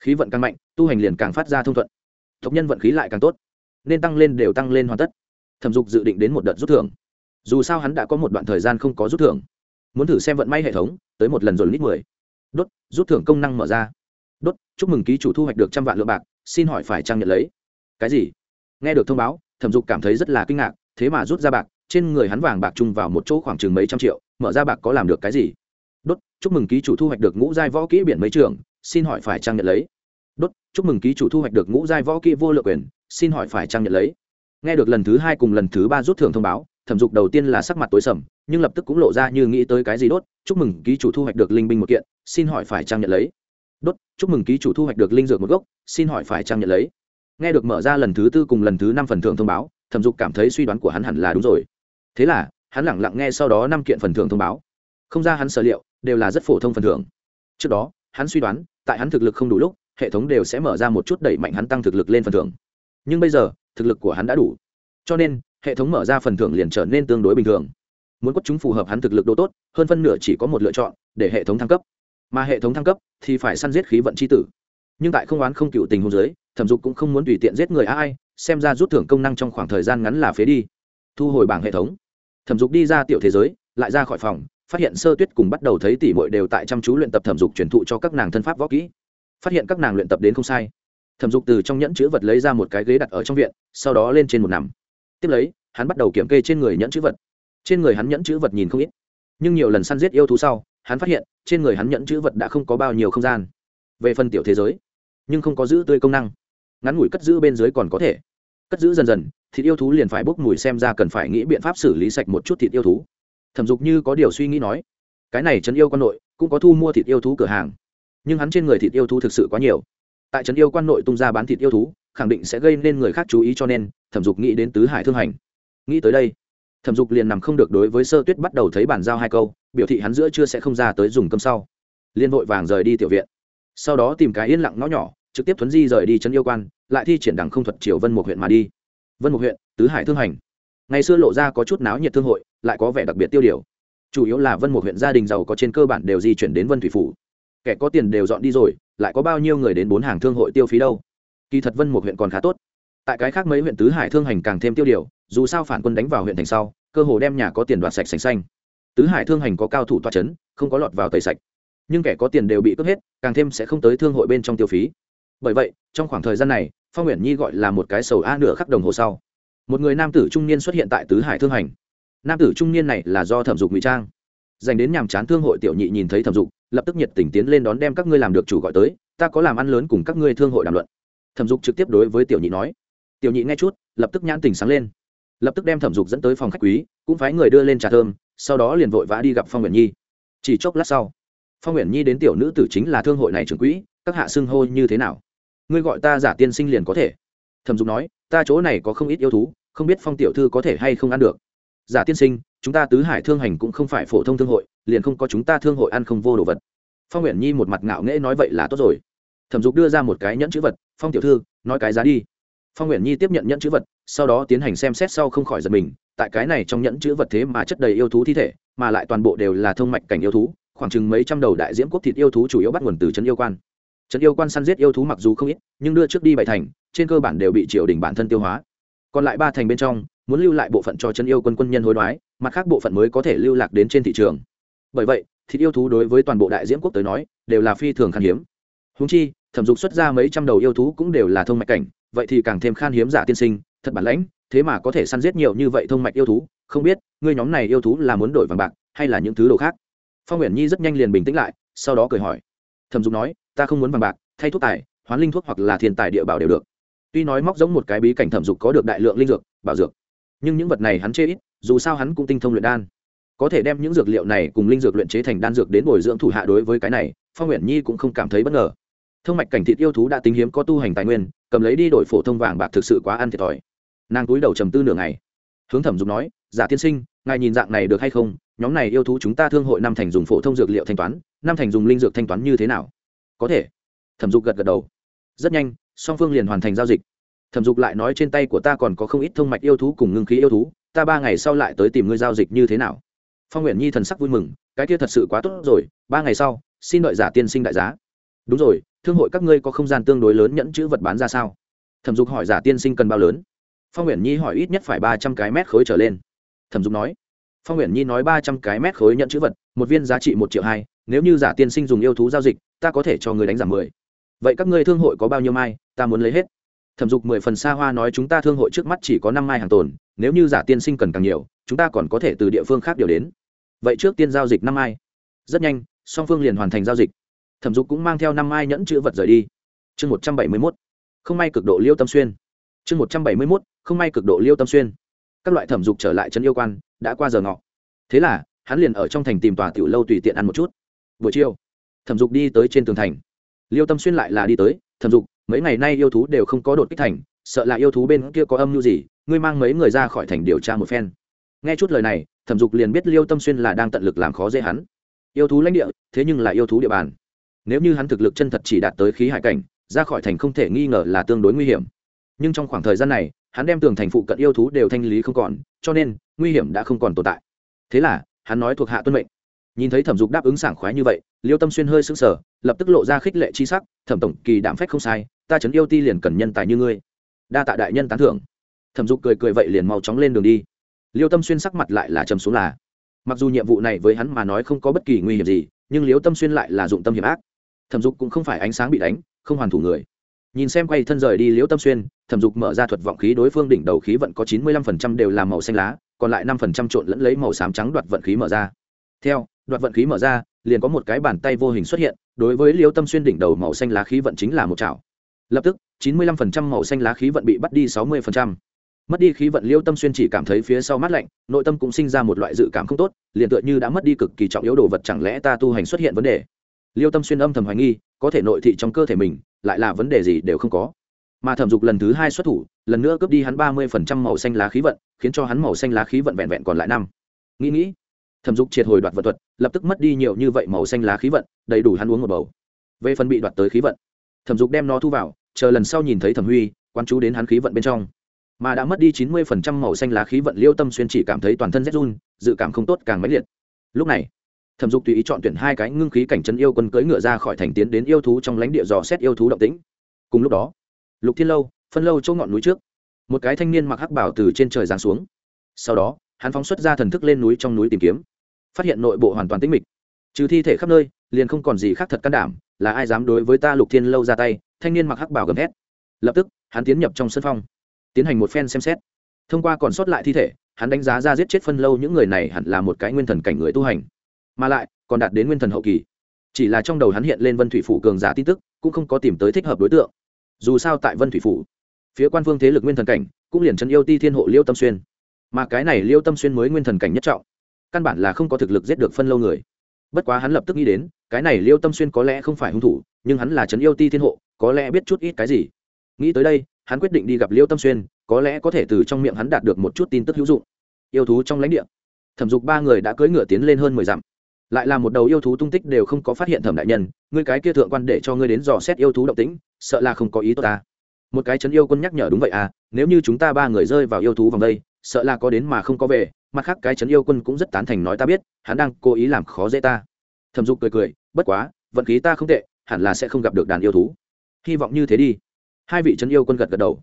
Khí vận càng mạnh, tu hành liền càng phát ra thông thuận. Tộc nhân vận khí lại càng tốt, nên tăng lên đều tăng lên hoàn tất. Thẩm dục dự định đến một đợt rút thưởng. Dù sao hắn đã có một đoạn thời gian không có rút thưởng. Muốn thử xem vận may hệ thống, tới một lần rồi lít mười. Đốt, rút thưởng công năng mở ra. Đốt, chúc mừng ký chủ thu hoạch được trăm vạn lượng bạc xin hỏi phải trang nhận lấy? Cái gì? Nghe được thông báo, thẩm dục cảm thấy rất là kinh ngạc, thế mà rút ra bạc, trên người hắn vàng bạc chung vào một chỗ khoảng chừng mấy trăm triệu, mở ra bạc có làm được cái gì? Đốt, chúc mừng ký chủ thu hoạch được ngũ giai võ kỹ biển mấy trường, xin hỏi phải trang nhận lấy? Đốt, chúc mừng ký chủ thu hoạch được ngũ giai võ kỹ vô lượng quyền, xin hỏi phải trang nhận lấy? Nghe được lần thứ hai cùng lần thứ ba rút thưởng thông báo, thẩm dục đầu tiên là sắc mặt tối sầm, nhưng lập tức cũng lộ ra như nghĩ tới cái gì đốt, chúc mừng ký chủ thu hoạch được linh binh một kiện, xin hỏi phải trang nhận lấy? Đốt, chúc mừng ký chủ thu hoạch được linh dược một gốc, xin hỏi phải trang nhận lấy? Nghe được mở ra lần thứ tư cùng lần thứ năm phần thưởng thông báo, thẩm dục cảm thấy suy đoán của hắn hẳn là đúng rồi. Thế là, hắn lẳng lặng nghe sau đó năm kiện phần thưởng thông báo. Không ra hắn sở liệu, đều là rất phổ thông phần thưởng. Trước đó, hắn suy đoán, tại hắn thực lực không đủ lúc, hệ thống đều sẽ mở ra một chút đẩy mạnh hắn tăng thực lực lên phần thưởng. Nhưng bây giờ, thực lực của hắn đã đủ. Cho nên, hệ thống mở ra phần thưởng liền trở nên tương đối bình thường. Muốn quất chúng phù hợp hắn thực lực độ tốt, hơn phân nửa chỉ có một lựa chọn, để hệ thống thăng cấp mà hệ thống thăng cấp thì phải săn giết khí vận c h i tử. Nhưng tại không oán không cựu tình hôn giới thẩm dục cũng không muốn tùy tiện giết người ai, xem ra rút thưởng công năng trong khoảng thời gian ngắn là phế đi. Thu hồi bảng hệ thống. Thẩm dục đi ra tiểu thế giới, lại ra khỏi phòng, phát hiện sơ tuyết cùng bắt đầu thấy tỷ mội đều tại chăm chú luyện tập thẩm dục truyền thụ cho các nàng thân pháp võ kỹ. Phát hiện các nàng luyện tập đến không sai. Thẩm dục từ trong nhẫn chữ vật lấy ra một cái ghế đặt ở trong viện, sau đó lên trên một nằm. Tiếp lấy, hắn bắt đầu kiểm kê trên người nhẫn chữ vật. Trên người hắn nhẫn chữ vật nhìn không ít, nhưng nhiều lần săn giết yêu thú sau hắn phát hiện, trên người hắn nhẫn chữ vật đã không có bao nhiêu không gian. Về phần tiểu thế giới, nhưng không có giữ tươi công năng. Ngắn ngủi cất giữ bên dưới còn có thể. Cất giữ dần dần, thịt yêu thú liền phải bốc mùi xem ra cần phải nghĩ biện pháp xử lý sạch một chút thịt yêu thú. Thẩm dục như có điều suy nghĩ nói, cái này trấn yêu quan nội cũng có thu mua thịt yêu thú cửa hàng, nhưng hắn trên người thịt yêu thú thực sự quá nhiều. Tại trấn yêu quan nội tung ra bán thịt yêu thú, khẳng định sẽ gây nên người khác chú ý cho nên, thẩm dục nghĩ đến tứ hải thương hành. Nghĩ tới đây thẩm dục liền nằm không được đối với sơ tuyết bắt đầu thấy bản giao hai câu, biểu thị hắn giữa chưa sẽ không ra tới dùng cơm sau. Liên vội vàng rời đi tiểu viện. Sau đó tìm cái yên lặng ngõ nhỏ, trực tiếp thuấn di rời đi trấn yêu quan, lại thi triển đẳng không thuật triều vân một huyện mà đi. Vân một huyện, tứ hải thương hành. Ngày xưa lộ ra có chút náo nhiệt thương hội, lại có vẻ đặc biệt tiêu điều. Chủ yếu là vân một huyện gia đình giàu có trên cơ bản đều di chuyển đến vân thủy phủ. Kẻ có tiền đều dọn đi rồi, lại có bao nhiêu người đến bốn hàng thương hội tiêu phí đâu? Kỳ thật vân một huyện còn khá tốt. Tại cái khác mấy huyện tứ hải thương hành càng thêm tiêu điều dù sao phản quân đánh vào huyện thành sau, cơ hồ đem nhà có tiền đoạt sạch sành xanh. Tứ hải thương hành có cao thủ toa c h ấ n không có lọt vào tẩy sạch. Nhưng kẻ có tiền đều bị cướp hết, càng thêm sẽ không tới thương hội bên trong tiêu phí. Bởi vậy, trong khoảng thời gian này, phong nguyện nhi gọi là một cái sầu a nửa khắc đồng hồ sau. Một người nam tử trung niên xuất hiện tại tứ hải thương hành. Nam tử trung niên này là do thẩm dục ngụy trang. Dành đến nhàm chán thương hội tiểu nhị nhìn thấy thẩm dục, lập tức nhiệt tình tiến lên đón đem các ngươi làm được chủ gọi tới, ta có làm ăn lớn cùng các ngươi thương hội đàm luận. Thẩm dục trực tiếp đối với tiểu nhị nói. Tiểu nhị nghe chút, lập tức nhãn tình sáng lên lập tức đem thẩm dục dẫn tới phòng khách quý, cũng phái người đưa lên trà thơm, sau đó liền vội vã đi gặp phong nguyện nhi. Chỉ chốc lát sau, phong nguyện nhi đến tiểu nữ tử chính là thương hội này trưởng quỹ, các hạ xưng hô như thế nào? Ngươi gọi ta giả tiên sinh liền có thể. Thẩm dục nói, ta chỗ này có không ít yêu thú, không biết phong tiểu thư có thể hay không ăn được. Giả tiên sinh, chúng ta tứ hải thương hành cũng không phải phổ thông thương hội, liền không có chúng ta thương hội ăn không vô đồ vật. Phong nguyện nhi một mặt ngạo nghễ nói vậy là tốt rồi. Thẩm dục đưa ra một cái nhẫn chữ vật, phong tiểu thư, nói cái giá đi. Phong nguyện nhi tiếp nhận nhẫn chữ vật sau đó tiến hành xem xét sau không khỏi giật mình, tại cái này trong nhẫn chữ vật thế mà chất đầy yêu thú thi thể, mà lại toàn bộ đều là thông mạch cảnh yêu thú, khoảng chừng mấy trăm đầu đại diễm quốc thịt yêu thú chủ yếu bắt nguồn từ trấn yêu quan. Trấn yêu quan săn giết yêu thú mặc dù không ít, nhưng đưa trước đi bảy thành, trên cơ bản đều bị triều đình bản thân tiêu hóa. Còn lại ba thành bên trong, muốn lưu lại bộ phận cho trấn yêu quân quân nhân hối đoái, mặt khác bộ phận mới có thể lưu lạc đến trên thị trường. Bởi vậy, thịt yêu thú đối với toàn bộ đại diễm quốc tới nói, đều là phi thường khan hiếm. Húng chi, thẩm dục xuất ra mấy trăm đầu yêu thú cũng đều là thông mạch cảnh, vậy thì càng thêm khan hiếm giả tiên sinh thật bản lãnh, thế mà có thể săn giết nhiều như vậy thông mạch yêu thú, không biết, ngươi nhóm này yêu thú là muốn đổi vàng bạc, hay là những thứ đồ khác? Phong nguyện nhi rất nhanh liền bình tĩnh lại, sau đó cười hỏi. Thẩm dục nói, ta không muốn vàng bạc, thay thuốc tài, hoán linh thuốc hoặc là thiên tài địa bảo đều được. Tuy nói móc giống một cái bí cảnh thẩm dục có được đại lượng linh dược, bảo dược, nhưng những vật này hắn chê ít, dù sao hắn cũng tinh thông luyện đan. Có thể đem những dược liệu này cùng linh dược luyện chế thành đan dược đến bồi dưỡng thủ hạ đối với cái này, phong nguyện nhi cũng không cảm thấy bất ngờ. Thông mạch cảnh thịt yêu thú đã tính hiếm có tu hành tài nguyên, cầm lấy đi đổi phổ thông vàng bạc thực sự quá ăn thiệt thòi nàng túi đầu trầm tư nửa ngày. Hướng thẩm dục nói, giả tiên sinh, ngài nhìn dạng này được hay không? Nhóm này yêu thú chúng ta thương hội năm thành dùng phổ thông dược liệu thanh toán, năm thành dùng linh dược thanh toán như thế nào? Có thể. Thẩm dục gật gật đầu. Rất nhanh, song phương liền hoàn thành giao dịch. Thẩm dục lại nói, trên tay của ta còn có không ít thông mạch yêu thú cùng ngưng khí yêu thú, ta ba ngày sau lại tới tìm ngươi giao dịch như thế nào. Phong nguyện nhi thần sắc vui mừng, cái kia thật sự quá tốt rồi, ba ngày sau, xin đợi giả tiên sinh đại giá. Đúng rồi, thương hội các ngươi có không gian tương đối lớn nhẫn chữ vật bán ra sao? Thẩm dục hỏi, giả tiên sinh cần bao lớn? Phong nguyện nhi hỏi ít nhất phải ba trăm cái mét khối trở lên. Thẩm Dung nói. Phong nguyện nhi nói ba trăm cái mét khối nhận chữ vật, một viên giá trị một triệu hai, nếu như giả tiên sinh dùng yêu thú giao dịch, ta có thể cho người đánh giảm mười. Vậy các ngươi thương hội có bao nhiêu mai, ta muốn lấy hết. Thẩm dục mười phần xa hoa nói chúng ta thương hội trước mắt chỉ có năm mai hàng tồn, nếu như giả tiên sinh cần càng nhiều, chúng ta còn có thể từ địa phương khác điều đến. Vậy trước tiên giao dịch năm mai. Rất nhanh, song phương liền hoàn thành giao dịch. Thẩm dục cũng mang theo năm mai nhẫn chữ vật rời đi. Chương một trăm bảy mươi mốt. Không may cực độ liêu tâm xuyên chương một trăm bảy mươi mốt, không may cực độ liêu tâm xuyên. Các loại thẩm dục trở lại trấn yêu quan, đã qua giờ ngọ. Thế là, hắn liền ở trong thành tìm tòa tiểu lâu tùy tiện ăn một chút. Buổi chiều, thẩm dục đi tới trên tường thành. Liêu tâm xuyên lại là đi tới, thẩm dục, mấy ngày nay yêu thú đều không có đột kích thành, sợ là yêu thú bên kia có âm mưu gì, ngươi mang mấy người ra khỏi thành điều tra một phen. Nghe chút lời này, thẩm dục liền biết liêu tâm xuyên là đang tận lực làm khó dễ hắn. Yêu thú lãnh địa, thế nhưng là yêu thú địa bàn. Nếu như hắn thực lực chân thật chỉ đạt tới khí hải cảnh, ra khỏi thành không thể nghi ngờ là tương đối nguy hiểm nhưng trong khoảng thời gian này, hắn đem tường thành phụ cận yêu thú đều thanh lý không còn, cho nên, nguy hiểm đã không còn tồn tại. Thế là, hắn nói thuộc hạ tuân mệnh. Nhìn thấy thẩm dục đáp ứng sảng khoái như vậy, liêu tâm xuyên hơi sững sờ, lập tức lộ ra khích lệ chi sắc, thẩm tổng, kỳ đạm phách không sai, ta chấn yêu ti liền cần nhân tài như ngươi. Đa tạ đại nhân tán thưởng. Thẩm dục cười cười vậy liền mau chóng lên đường đi. Liêu tâm xuyên sắc mặt lại là trầm xuống là, mặc dù nhiệm vụ này với hắn mà nói không có bất kỳ nguy hiểm gì, nhưng liêu tâm xuyên lại là dụng tâm hiểm ác. Thẩm dục cũng không phải ánh sáng bị đánh, không hoàn thủ người nhìn xem quay thân rời đi liễu tâm xuyên, thẩm dục mở ra thuật vọng khí đối phương đỉnh đầu khí vận có chín mươi lăm phần trăm đều là màu xanh lá, còn lại năm phần trăm trộn lẫn lấy màu xám trắng đoạt vận khí mở ra. Theo, đoạt vận khí mở ra, liền có một cái bàn tay vô hình xuất hiện, đối với liễu tâm xuyên đỉnh đầu màu xanh lá khí vận chính là một chảo. Lập tức, chín mươi lăm phần trăm màu xanh lá khí vận bị bắt đi sáu mươi phần trăm. Mất đi khí vận liễu tâm xuyên chỉ cảm thấy phía sau mát lạnh, nội tâm cũng sinh ra một loại dự cảm không tốt, liền tựa như đã mất đi cực kỳ trọng yếu đồ vật chẳng lẽ ta tu hành xuất hiện vấn đề? Liêu tâm xuyên âm thầm hoài nghi có thể nội thị trong cơ thể mình, lại là vấn đề gì đều không có. Mà thẩm dục lần thứ hai xuất thủ, lần nữa cướp đi hắn ba mươi phần trăm màu xanh lá khí vận, khiến cho hắn màu xanh lá khí vận vẹn vẹn còn lại năm. Nghĩ nghĩ, thẩm dục triệt hồi đoạt vật thuật, lập tức mất đi nhiều như vậy màu xanh lá khí vận, đầy đủ hắn uống một bầu. Về phần bị đoạt tới khí vận, thẩm dục đem nó thu vào, chờ lần sau nhìn thấy thẩm huy quan chú đến hắn khí vận bên trong. Mà đã mất đi chín mươi phần trăm màu xanh lá khí vận, liêu tâm xuyên chỉ cảm thấy toàn thân rét run, dự cảm không tốt càng mãnh liệt. Lúc này thẩm dục tùy ý chọn tuyển hai cái ngưng khí cảnh chân yêu quân cưỡi ngựa ra khỏi thành tiến đến yêu thú trong lãnh địa dò xét yêu thú động tĩnh. Cùng lúc đó, lục thiên lâu, phân lâu chỗ ngọn núi trước, một cái thanh niên mặc hắc bảo từ trên trời giáng xuống. Sau đó, hắn phóng xuất ra thần thức lên núi trong núi tìm kiếm, phát hiện nội bộ hoàn toàn tĩnh mịch. Trừ thi thể khắp nơi, liền không còn gì khác thật can đảm, là ai dám đối với ta lục thiên lâu ra tay? Thanh niên mặc hắc bảo gầm hét lập tức, hắn tiến nhập trong sân phong, tiến hành một phen xem xét. Thông qua còn sót lại thi thể, hắn đánh giá ra giết chết phân lâu những người này hẳn là một cái nguyên thần cảnh người tu hành mà lại còn đạt đến nguyên thần hậu kỳ. Chỉ là trong đầu hắn hiện lên vân thủy phủ cường giả tin tức, cũng không có tìm tới thích hợp đối tượng. Dù sao tại vân thủy phủ, phía quan phương thế lực nguyên thần cảnh cũng liền chân yêu ti thiên hộ liêu tâm xuyên. Mà cái này liêu tâm xuyên mới nguyên thần cảnh nhất trọng, căn bản là không có thực lực giết được phân lâu người. Bất quá hắn lập tức nghĩ đến, cái này liêu tâm xuyên có lẽ không phải hung thủ, nhưng hắn là trấn yêu ti thiên hộ, có lẽ biết chút ít cái gì. Nghĩ tới đây, hắn quyết định đi gặp liêu tâm xuyên, có lẽ có thể từ trong miệng hắn đạt được một chút tin tức hữu dụng. Yêu thú trong lãnh địa. Thẩm dục ba người đã cưỡi ngựa tiến lên hơn mười dặm lại là một đầu yêu thú tung tích đều không có phát hiện thẩm đại nhân, ngươi cái kia thượng quan để cho ngươi đến dò xét yêu thú động tĩnh, sợ là không có ý tốt ta. Một cái chấn yêu quân nhắc nhở đúng vậy à nếu như chúng ta ba người rơi vào yêu thú vòng đây, sợ là có đến mà không có về, mặt khác cái chấn yêu quân cũng rất tán thành nói ta biết, hắn đang cố ý làm khó dễ ta. Thẩm dục cười cười, bất quá, vận khí ta không tệ, hẳn là sẽ không gặp được đàn yêu thú. Hy vọng như thế đi. Hai vị chấn yêu quân gật gật đầu.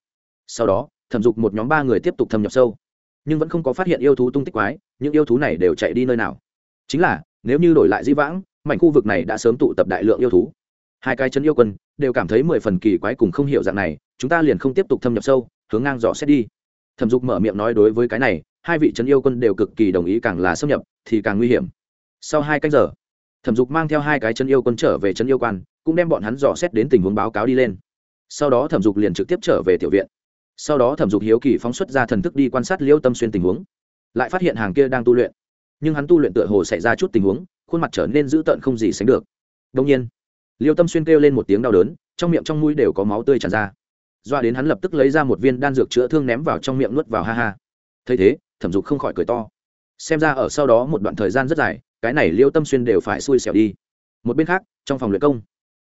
Sau đó, thẩm dục một nhóm ba người tiếp tục thâm nhập sâu. Nhưng vẫn không có phát hiện yêu thú tung tích quái, những yêu thú này đều chạy đi nơi nào. Chính là nếu như đổi lại di vãng, mảnh khu vực này đã sớm tụ tập đại lượng yêu thú. Hai cái chân yêu quân đều cảm thấy mười phần kỳ quái cùng không hiểu dạng này, chúng ta liền không tiếp tục thâm nhập sâu, hướng ngang dò xét đi. Thẩm dục mở miệng nói đối với cái này, hai vị chân yêu quân đều cực kỳ đồng ý càng là xâm nhập thì càng nguy hiểm. Sau hai cách giờ, thẩm dục mang theo hai cái chân yêu quân trở về chân yêu quan, cũng đem bọn hắn dò xét đến tình huống báo cáo đi lên. Sau đó thẩm dục liền trực tiếp trở về tiểu viện. Sau đó thẩm dục hiếu kỳ phóng xuất ra thần thức đi quan sát liêu tâm xuyên tình huống. Lại phát hiện hàng kia đang tu luyện nhưng hắn tu luyện tựa hồ xảy ra chút tình huống, khuôn mặt trở nên dữ tợn không gì sánh được. Đông nhiên, liêu tâm xuyên kêu lên một tiếng đau đớn, trong miệng trong mũi đều có máu tươi tràn ra. Doa đến hắn lập tức lấy ra một viên đan dược chữa thương ném vào trong miệng nuốt vào ha ha. Thấy thế, thẩm dục không khỏi cười to. Xem ra ở sau đó một đoạn thời gian rất dài, cái này liêu tâm xuyên đều phải xui xẻo đi. Một bên khác, trong phòng luyện công,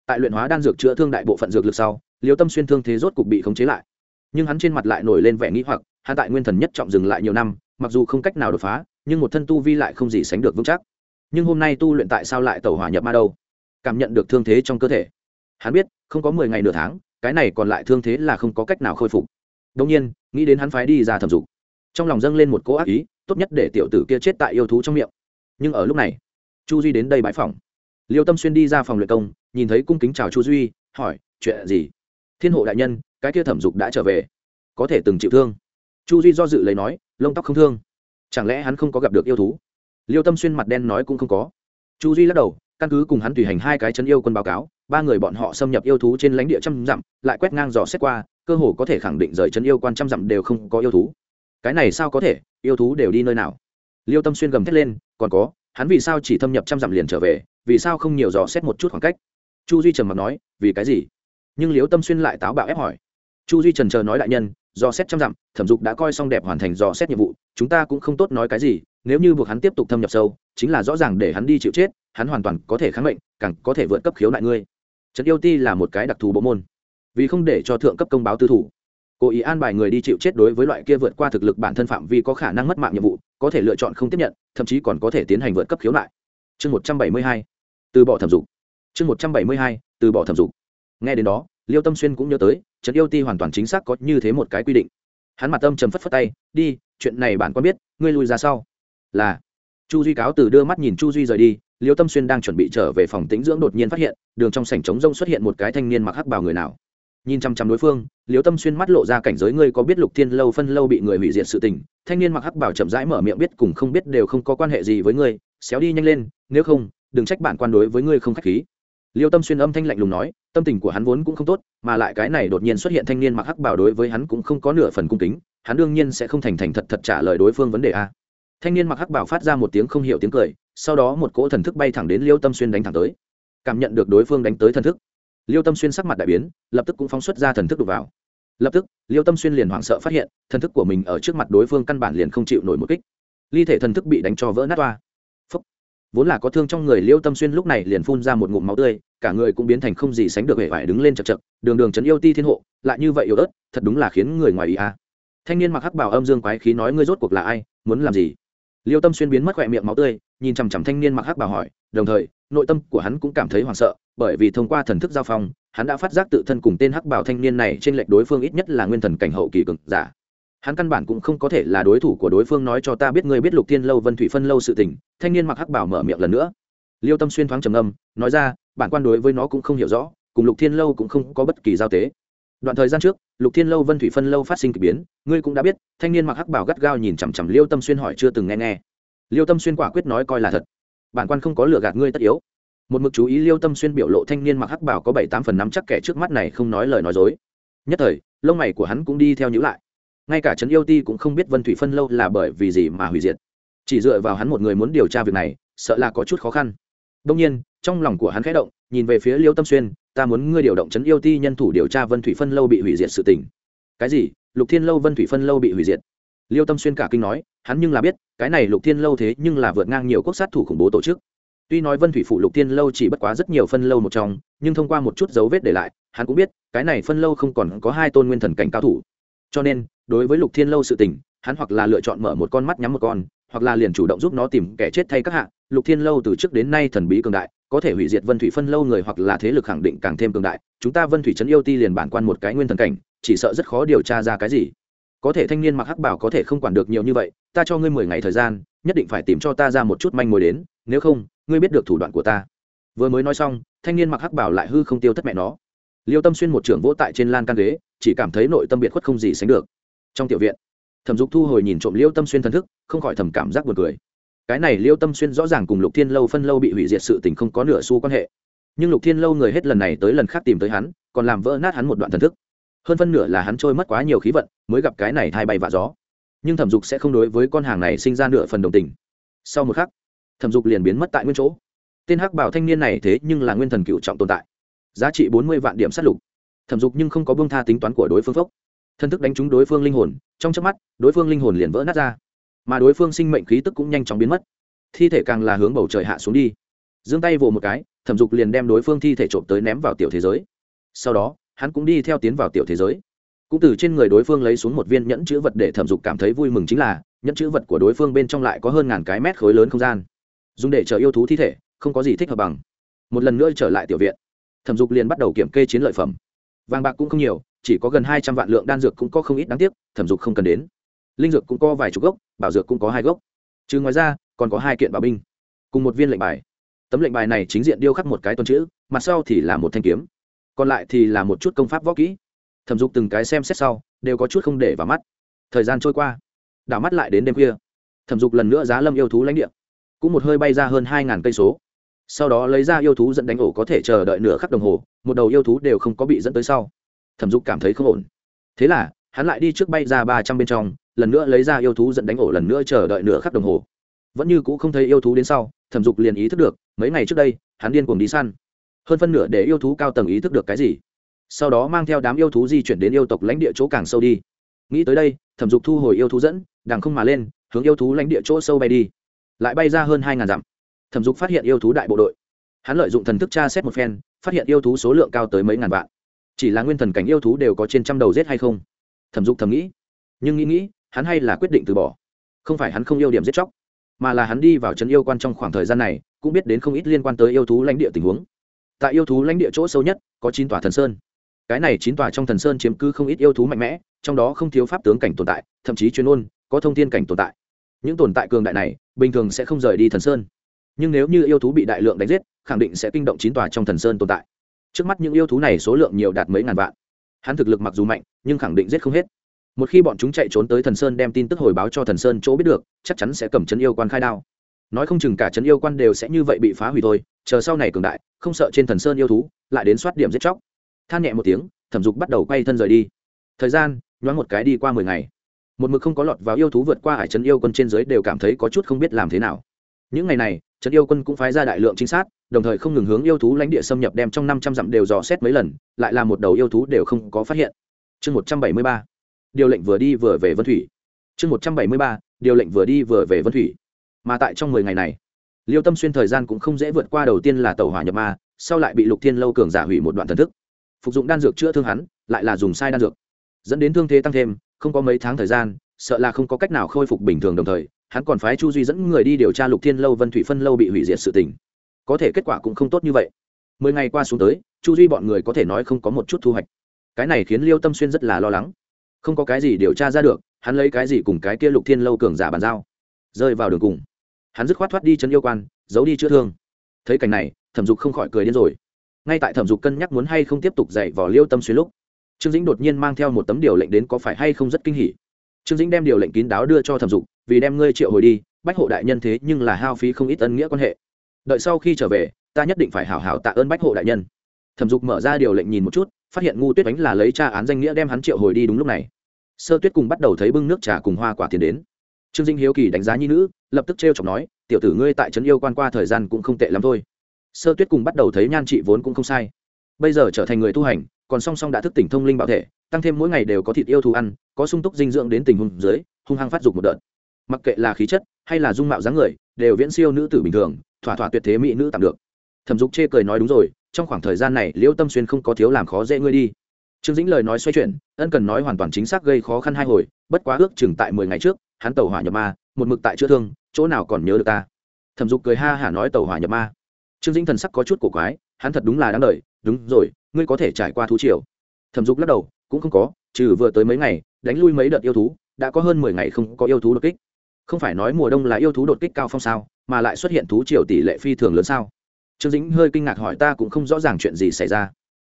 tại luyện hóa đan dược chữa thương đại bộ phận dược lực sau, liêu tâm xuyên thương thế rốt cục bị khống chế lại. Nhưng hắn trên mặt lại nổi lên vẻ nghĩ hoặc hạ tại nguyên thần nhất trọng dừng lại nhiều năm mặc dù không cách nào đột phá, nhưng một thân tu vi lại không gì sánh được vững chắc. Nhưng hôm nay tu luyện tại sao lại tẩu hỏa nhập ma đâu? Cảm nhận được thương thế trong cơ thể. Hắn biết, không có mười ngày nửa tháng, cái này còn lại thương thế là không có cách nào khôi phục. Đông nhiên, nghĩ đến hắn phái đi ra thẩm dục. Trong lòng dâng lên một cỗ ác ý, tốt nhất để tiểu tử kia chết tại yêu thú trong miệng. Nhưng ở lúc này, chu duy đến đây bãi phòng. Liêu tâm xuyên đi ra phòng luyện công, nhìn thấy cung kính chào chu duy, hỏi, chuyện gì? Thiên hộ đại nhân, cái kia thẩm dục đã trở về. Có thể từng chịu thương chu duy do dự lấy nói lông tóc không thương chẳng lẽ hắn không có gặp được yêu thú liêu tâm xuyên mặt đen nói cũng không có chu duy lắc đầu căn cứ cùng hắn tùy hành hai cái chân yêu quân báo cáo ba người bọn họ xâm nhập yêu thú trên lãnh địa trăm dặm lại quét ngang dò xét qua cơ hồ có thể khẳng định rời chân yêu quan trăm dặm đều không có yêu thú cái này sao có thể yêu thú đều đi nơi nào liêu tâm xuyên gầm thét lên còn có hắn vì sao chỉ thâm nhập trăm dặm liền trở về vì sao không nhiều dò xét một chút khoảng cách chu duy trầm mặc nói vì cái gì nhưng liêu tâm xuyên lại táo bạo ép hỏi chu duy trần chờ nói đại nhân dò xét trăm dặm, thẩm dục đã coi xong đẹp hoàn thành dò xét nhiệm vụ, chúng ta cũng không tốt nói cái gì, nếu như buộc hắn tiếp tục thâm nhập sâu, chính là rõ ràng để hắn đi chịu chết, hắn hoàn toàn có thể kháng mệnh, càng có thể vượt cấp khiếu nại ngươi. Trấn yêu ti là một cái đặc thù bộ môn, vì không để cho thượng cấp công báo tư thủ. Cố ý an bài người đi chịu chết đối với loại kia vượt qua thực lực bản thân phạm vi có khả năng mất mạng nhiệm vụ, có thể lựa chọn không tiếp nhận, thậm chí còn có thể tiến hành vượt cấp khiếu nại. Chương một trăm bảy mươi hai, từ bỏ thẩm dục. Chương một trăm bảy mươi hai, từ bỏ thẩm dục. Nghe đến đó, liêu tâm xuyên cũng nhớ tới trấn yêu ti hoàn toàn chính xác có như thế một cái quy định. Hắn mặt tâm trầm phất phất tay, đi, chuyện này bạn quan biết, ngươi lui ra sau. Là. Chu duy cáo từ đưa mắt nhìn chu duy rời đi, liêu tâm xuyên đang chuẩn bị trở về phòng tĩnh dưỡng đột nhiên phát hiện, đường trong sảnh trống rông xuất hiện một cái thanh niên mặc hắc bào người nào. Nhìn chăm chăm đối phương, liêu tâm xuyên mắt lộ ra cảnh giới ngươi có biết lục thiên lâu phân lâu bị người hủy diệt sự tình, thanh niên mặc hắc bào chậm rãi mở miệng biết cùng không biết đều không có quan hệ gì với ngươi, xéo đi nhanh lên, nếu không, đừng trách bản quan đối với ngươi không khách khí liêu tâm xuyên âm thanh lạnh lùng nói, tâm tình của hắn vốn cũng không tốt, mà lại cái này đột nhiên xuất hiện thanh niên mặc hắc bảo đối với hắn cũng không có nửa phần cung kính, hắn đương nhiên sẽ không thành thành thật thật trả lời đối phương vấn đề a. Thanh niên mặc hắc bảo phát ra một tiếng không hiểu tiếng cười, sau đó một cỗ thần thức bay thẳng đến liêu tâm xuyên đánh thẳng tới. Cảm nhận được đối phương đánh tới thần thức, liêu tâm xuyên sắc mặt đại biến, lập tức cũng phóng xuất ra thần thức đục vào. Lập tức, liêu tâm xuyên liền hoảng sợ phát hiện, thần thức của mình ở trước mặt đối phương căn bản liền không chịu nổi một kích. Ly thể thần thức bị đánh cho vỡ nát toa vốn là có thương trong người liêu tâm xuyên lúc này liền phun ra một ngụm máu tươi, cả người cũng biến thành không gì sánh được hệ vải đứng lên chật chật, đường đường trấn yêu ti thiên hộ, lại như vậy yếu ớt, thật đúng là khiến người ngoài ý a. Thanh niên mặc hắc bảo âm dương quái khí nói ngươi rốt cuộc là ai, muốn làm gì? Liêu tâm xuyên biến mất khỏe miệng máu tươi, nhìn chằm chằm thanh niên mặc hắc bảo hỏi, đồng thời, nội tâm của hắn cũng cảm thấy hoảng sợ, bởi vì thông qua thần thức giao phong, hắn đã phát giác tự thân cùng tên hắc bảo thanh niên này trên lệch đối phương ít nhất là nguyên thần cảnh hậu kỳ cực giả hắn căn bản cũng không có thể là đối thủ của đối phương nói cho ta biết ngươi biết lục thiên lâu vân thủy phân lâu sự tình, thanh niên mặc hắc bảo mở miệng lần nữa. Liêu tâm xuyên thoáng trầm âm nói ra, bản quan đối với nó cũng không hiểu rõ, cùng lục thiên lâu cũng không có bất kỳ giao tế. Đoạn thời gian trước, lục thiên lâu vân thủy phân lâu phát sinh k ỳ biến, ngươi cũng đã biết, thanh niên mặc hắc bảo gắt gao nhìn chằm chằm liêu tâm xuyên hỏi chưa từng nghe nghe. Liêu tâm xuyên quả quyết nói coi là thật. Bản quan không có lừa gạt ngươi tất yếu. Một mực chú ý liêu tâm xuyên biểu lộ thanh niên mặc hắc bảo có bảy tám phần năm chắc kẻ trước mắt này không nói lời nói dối. Nhất thời, lông mày của hắn cũng đi theo nhữ lại ngay cả trấn yêu ti cũng không biết vân thủy phân lâu là bởi vì gì mà hủy diệt. Chỉ dựa vào hắn một người muốn điều tra việc này, sợ là có chút khó khăn. Đông nhiên, trong lòng của hắn khẽ động, nhìn về phía liêu tâm xuyên, ta muốn ngươi điều động trấn yêu ti nhân thủ điều tra vân thủy phân lâu bị hủy diệt sự tình. Cái gì? Lục thiên lâu vân thủy phân lâu bị hủy diệt? Liêu tâm xuyên cả kinh nói, hắn nhưng là biết, cái này lục thiên lâu thế nhưng là vượt ngang nhiều quốc sát thủ khủng bố tổ chức. Tuy nói vân thủy phụ lục thiên lâu chỉ bất quá rất nhiều phân lâu một trong, nhưng thông qua một chút dấu vết để lại, hắn cũng biết, cái này phân lâu không còn có hai tôn nguyên thần cảnh cao thủ cho nên, đối với lục thiên lâu sự tình, hắn hoặc là lựa chọn mở một con mắt nhắm một con, hoặc là liền chủ động giúp nó tìm kẻ chết thay các hạ. Lục thiên lâu từ trước đến nay thần bí cường đại, có thể hủy diệt vân thủy phân lâu người hoặc là thế lực khẳng định càng thêm cường đại. Chúng ta vân thủy trấn yêu ti liền bản quan một cái nguyên thần cảnh, chỉ sợ rất khó điều tra ra cái gì. Có thể thanh niên mặc hắc bảo có thể không quản được nhiều như vậy, ta cho ngươi mười ngày thời gian, nhất định phải tìm cho ta ra một chút manh mối đến, nếu không, ngươi biết được thủ đoạn của ta. Vừa mới nói xong, thanh niên mặc hắc bảo lại hư không tiêu thất mẹ nó liêu tâm xuyên một trưởng vỗ tại trên lan can ghế, chỉ cảm thấy nội tâm biệt khuất không gì sánh được. Trong tiểu viện, thẩm dục thu hồi nhìn trộm liêu tâm xuyên thần thức, không khỏi thầm cảm giác buồn cười. Cái này liêu tâm xuyên rõ ràng cùng lục thiên lâu phân lâu bị hủy diệt sự tình không có nửa xu quan hệ. Nhưng lục thiên lâu người hết lần này tới lần khác tìm tới hắn, còn làm vỡ nát hắn một đoạn thần thức. Hơn phân nửa là hắn trôi mất quá nhiều khí vận, mới gặp cái này thay bay vạ gió. Nhưng thẩm dục sẽ không đối với con hàng này sinh ra nửa phần đồng tình. Sau một khắc, thẩm dục liền biến mất tại nguyên chỗ. Tên hắc bảo thanh niên này thế nhưng là nguyên thần cựu trọng tồn tại giá trị bốn mươi vạn điểm sát lục. Thẩm dục nhưng không có bông tha tính toán của đối phương phốc. Thân thức đánh trúng đối phương linh hồn, trong chớp mắt, đối phương linh hồn liền vỡ nát ra. Mà đối phương sinh mệnh khí tức cũng nhanh chóng biến mất. Thi thể càng là hướng bầu trời hạ xuống đi. Giương tay vồ một cái, thẩm dục liền đem đối phương thi thể trộm tới ném vào tiểu thế giới. Sau đó, hắn cũng đi theo tiến vào tiểu thế giới. Cũng từ trên người đối phương lấy xuống một viên nhẫn chữ vật để thẩm dục cảm thấy vui mừng chính là, nhẫn chữ vật của đối phương bên trong lại có hơn ngàn cái mét khối lớn không gian. Dùng để chờ yêu thú thi thể, không có gì thích hợp bằng. Một lần nữa trở lại tiểu viện thẩm dục liền bắt đầu kiểm kê chiến lợi phẩm. Vàng bạc cũng không nhiều, chỉ có gần hai trăm vạn lượng đan dược cũng có không ít đáng tiếc, thẩm dục không cần đến. Linh dược cũng có vài chục gốc, bảo dược cũng có hai gốc. Chứ ngoài ra, còn có hai kiện bảo binh. Cùng một viên lệnh bài. Tấm lệnh bài này chính diện điêu khắc một cái tuần chữ, mặt sau thì là một thanh kiếm. Còn lại thì là một chút công pháp võ kỹ. Thẩm dục từng cái xem xét sau, đều có chút không để vào mắt. Thời gian trôi qua, đảo mắt lại đến đêm khuya. Thẩm dục lần nữa giá lâm yêu thú lãnh địa. Cũng một hơi bay ra hơn hai ngàn cây số sau đó lấy ra yêu thú dẫn đánh ổ có thể chờ đợi nửa khắc đồng hồ, một đầu yêu thú đều không có bị dẫn tới sau. Thẩm dục cảm thấy không ổn. Thế là, hắn lại đi trước bay ra ba trăm bên trong, lần nữa lấy ra yêu thú dẫn đánh ổ lần nữa chờ đợi nửa khắc đồng hồ. Vẫn như c ũ không thấy yêu thú đến sau, thẩm dục liền ý thức được, mấy ngày trước đây, hắn điên cuồng đi săn. Hơn phân nửa để yêu thú cao tầng ý thức được cái gì. Sau đó mang theo đám yêu thú di chuyển đến yêu tộc lãnh địa chỗ càng sâu đi. Nghĩ tới đây, thẩm dục thu hồi yêu thú dẫn, đằng không mà lên, hướng yêu thú lãnh địa chỗ sâu bay đi. Lại bay ra hơn hai ngàn dặm thẩm dục phát hiện yêu thú đại bộ đội. Hắn lợi dụng thần thức tra xét một phen, phát hiện yêu thú số lượng cao tới mấy ngàn vạn. Chỉ là nguyên thần cảnh yêu thú đều có trên trăm đầu giết hay không? Thẩm dục thầm nghĩ. Nhưng nghĩ nghĩ, hắn hay là quyết định từ bỏ. Không phải hắn không yêu điểm giết chóc, mà là hắn đi vào trấn yêu quan trong khoảng thời gian này, cũng biết đến không ít liên quan tới yêu thú lãnh địa tình huống. Tại yêu thú lãnh địa chỗ sâu nhất, có chín tòa thần sơn. Cái này chín tòa trong thần sơn chiếm cứ không ít yêu thú mạnh mẽ, trong đó không thiếu pháp tướng cảnh tồn tại, thậm chí chuyên ôn có thông thiên cảnh tồn tại. Những tồn tại cường đại này, bình thường sẽ không rời đi thần sơn nhưng nếu như yêu thú bị đại lượng đánh giết, khẳng định sẽ kinh động chín tòa trong thần sơn tồn tại. Trước mắt những yêu thú này số lượng nhiều đạt mấy ngàn vạn. Hắn thực lực mặc dù mạnh, nhưng khẳng định giết không hết. Một khi bọn chúng chạy trốn tới thần sơn đem tin tức hồi báo cho thần sơn chỗ biết được, chắc chắn sẽ cầm chấn yêu quan khai đao. Nói không chừng cả chấn yêu quan đều sẽ như vậy bị phá hủy thôi, chờ sau này cường đại, không sợ trên thần sơn yêu thú, lại đến soát điểm giết chóc. Than nhẹ một tiếng, thẩm dục bắt đầu quay thân rời đi. Thời gian, nhoáng một cái đi qua mười ngày. Một mực không có lọt vào yêu thú vượt qua hải trấn yêu quân trên dưới đều cảm thấy có chút không biết làm thế nào. Những ngày này trấn yêu quân cũng phái ra đại lượng trinh sát, đồng thời không ngừng hướng yêu thú lãnh địa xâm nhập đem trong năm trăm dặm đều dò xét mấy lần, lại là một đầu yêu thú đều không có phát hiện. Chương một trăm bảy mươi ba. Điều lệnh vừa đi vừa về vân thủy. Chương một trăm bảy mươi ba. Điều lệnh vừa đi vừa về vân thủy. Mà tại trong mười ngày này, liêu tâm xuyên thời gian cũng không dễ vượt qua đầu tiên là tàu hỏa nhập ma, sau lại bị lục thiên lâu cường giả hủy một đoạn thần thức. Phục dụng đan dược chữa thương hắn, lại là dùng sai đan dược. Dẫn đến thương thế tăng thêm, không có mấy tháng thời gian, sợ là không có cách nào khôi phục bình thường đồng thời hắn còn phái chu duy dẫn người đi điều tra lục thiên lâu vân thủy phân lâu bị hủy diệt sự tình. Có thể kết quả cũng không tốt như vậy. Mười ngày qua xuống tới, chu duy bọn người có thể nói không có một chút thu hoạch. Cái này khiến liêu tâm xuyên rất là lo lắng. Không có cái gì điều tra ra được, hắn lấy cái gì cùng cái kia lục thiên lâu cường giả bàn giao. Rơi vào đường cùng. Hắn dứt khoát thoát đi chân yêu quan, giấu đi chữa thương. Thấy cảnh này, thẩm dục không khỏi cười điên rồi. Ngay tại thẩm dục cân nhắc muốn hay không tiếp tục dạy vào liêu tâm xuyên lúc, trương dĩnh đột nhiên mang theo một tấm điều lệnh đến có phải hay không rất kinh hỉ trương dĩnh đem điều lệnh kín đáo đưa cho thẩm dục, vì đem ngươi triệu hồi đi, bách hộ đại nhân thế nhưng là hao phí không ít ân nghĩa quan hệ. Đợi sau khi trở về, ta nhất định phải hảo hảo tạ ơn bách hộ đại nhân. Thẩm dục mở ra điều lệnh nhìn một chút, phát hiện ngu tuyết đánh là lấy tra án danh nghĩa đem hắn triệu hồi đi đúng lúc này. Sơ tuyết cùng bắt đầu thấy bưng nước trà cùng hoa quả tiền đến. Trương dinh hiếu kỳ đánh giá nhi nữ, lập tức t r e o chọc nói, tiểu tử ngươi tại trấn yêu quan qua thời gian cũng không tệ lắm thôi. Sơ tuyết cùng bắt đầu thấy nhan trị vốn cũng không sai. Bây giờ trở thành người tu hành còn song song đã thức tỉnh thông linh bảo thể, tăng thêm mỗi ngày đều có thịt yêu thú ăn, có sung túc dinh dưỡng đến tình huống dưới, hung hăng phát dục một đợt. Mặc kệ là khí chất hay là dung mạo dáng người, đều viễn siêu nữ tử bình thường, thỏa thỏa tuyệt thế mỹ nữ tạm được. Thẩm dục chê cười nói đúng rồi, trong khoảng thời gian này, liễu tâm xuyên không có thiếu làm khó dễ ngươi đi. Trương dĩnh lời nói xoay chuyển, ân cần nói hoàn toàn chính xác gây khó khăn hai hồi, bất quá ước chừng tại mười ngày trước, hắn tàu hỏa nhập ma, một mực tại chữa thương, chỗ nào còn nhớ được ta. Thẩm dục cười ha hả nói tàu hỏa nhập ma. Trương dĩnh thần sắc có chút cổ quái, hắn thật đúng là đáng đ đúng rồi ngươi có thể trải qua thú triều. Thẩm dục lắc đầu, cũng không có, trừ vừa tới mấy ngày, đánh lui mấy đợt yêu thú, đã có hơn mười ngày không có yêu thú đột kích. Không phải nói mùa đông là yêu thú đột kích cao phong sao, mà lại xuất hiện thú triều tỷ lệ phi thường lớn sao? Trương dĩnh hơi kinh ngạc hỏi ta cũng không rõ ràng chuyện gì xảy ra.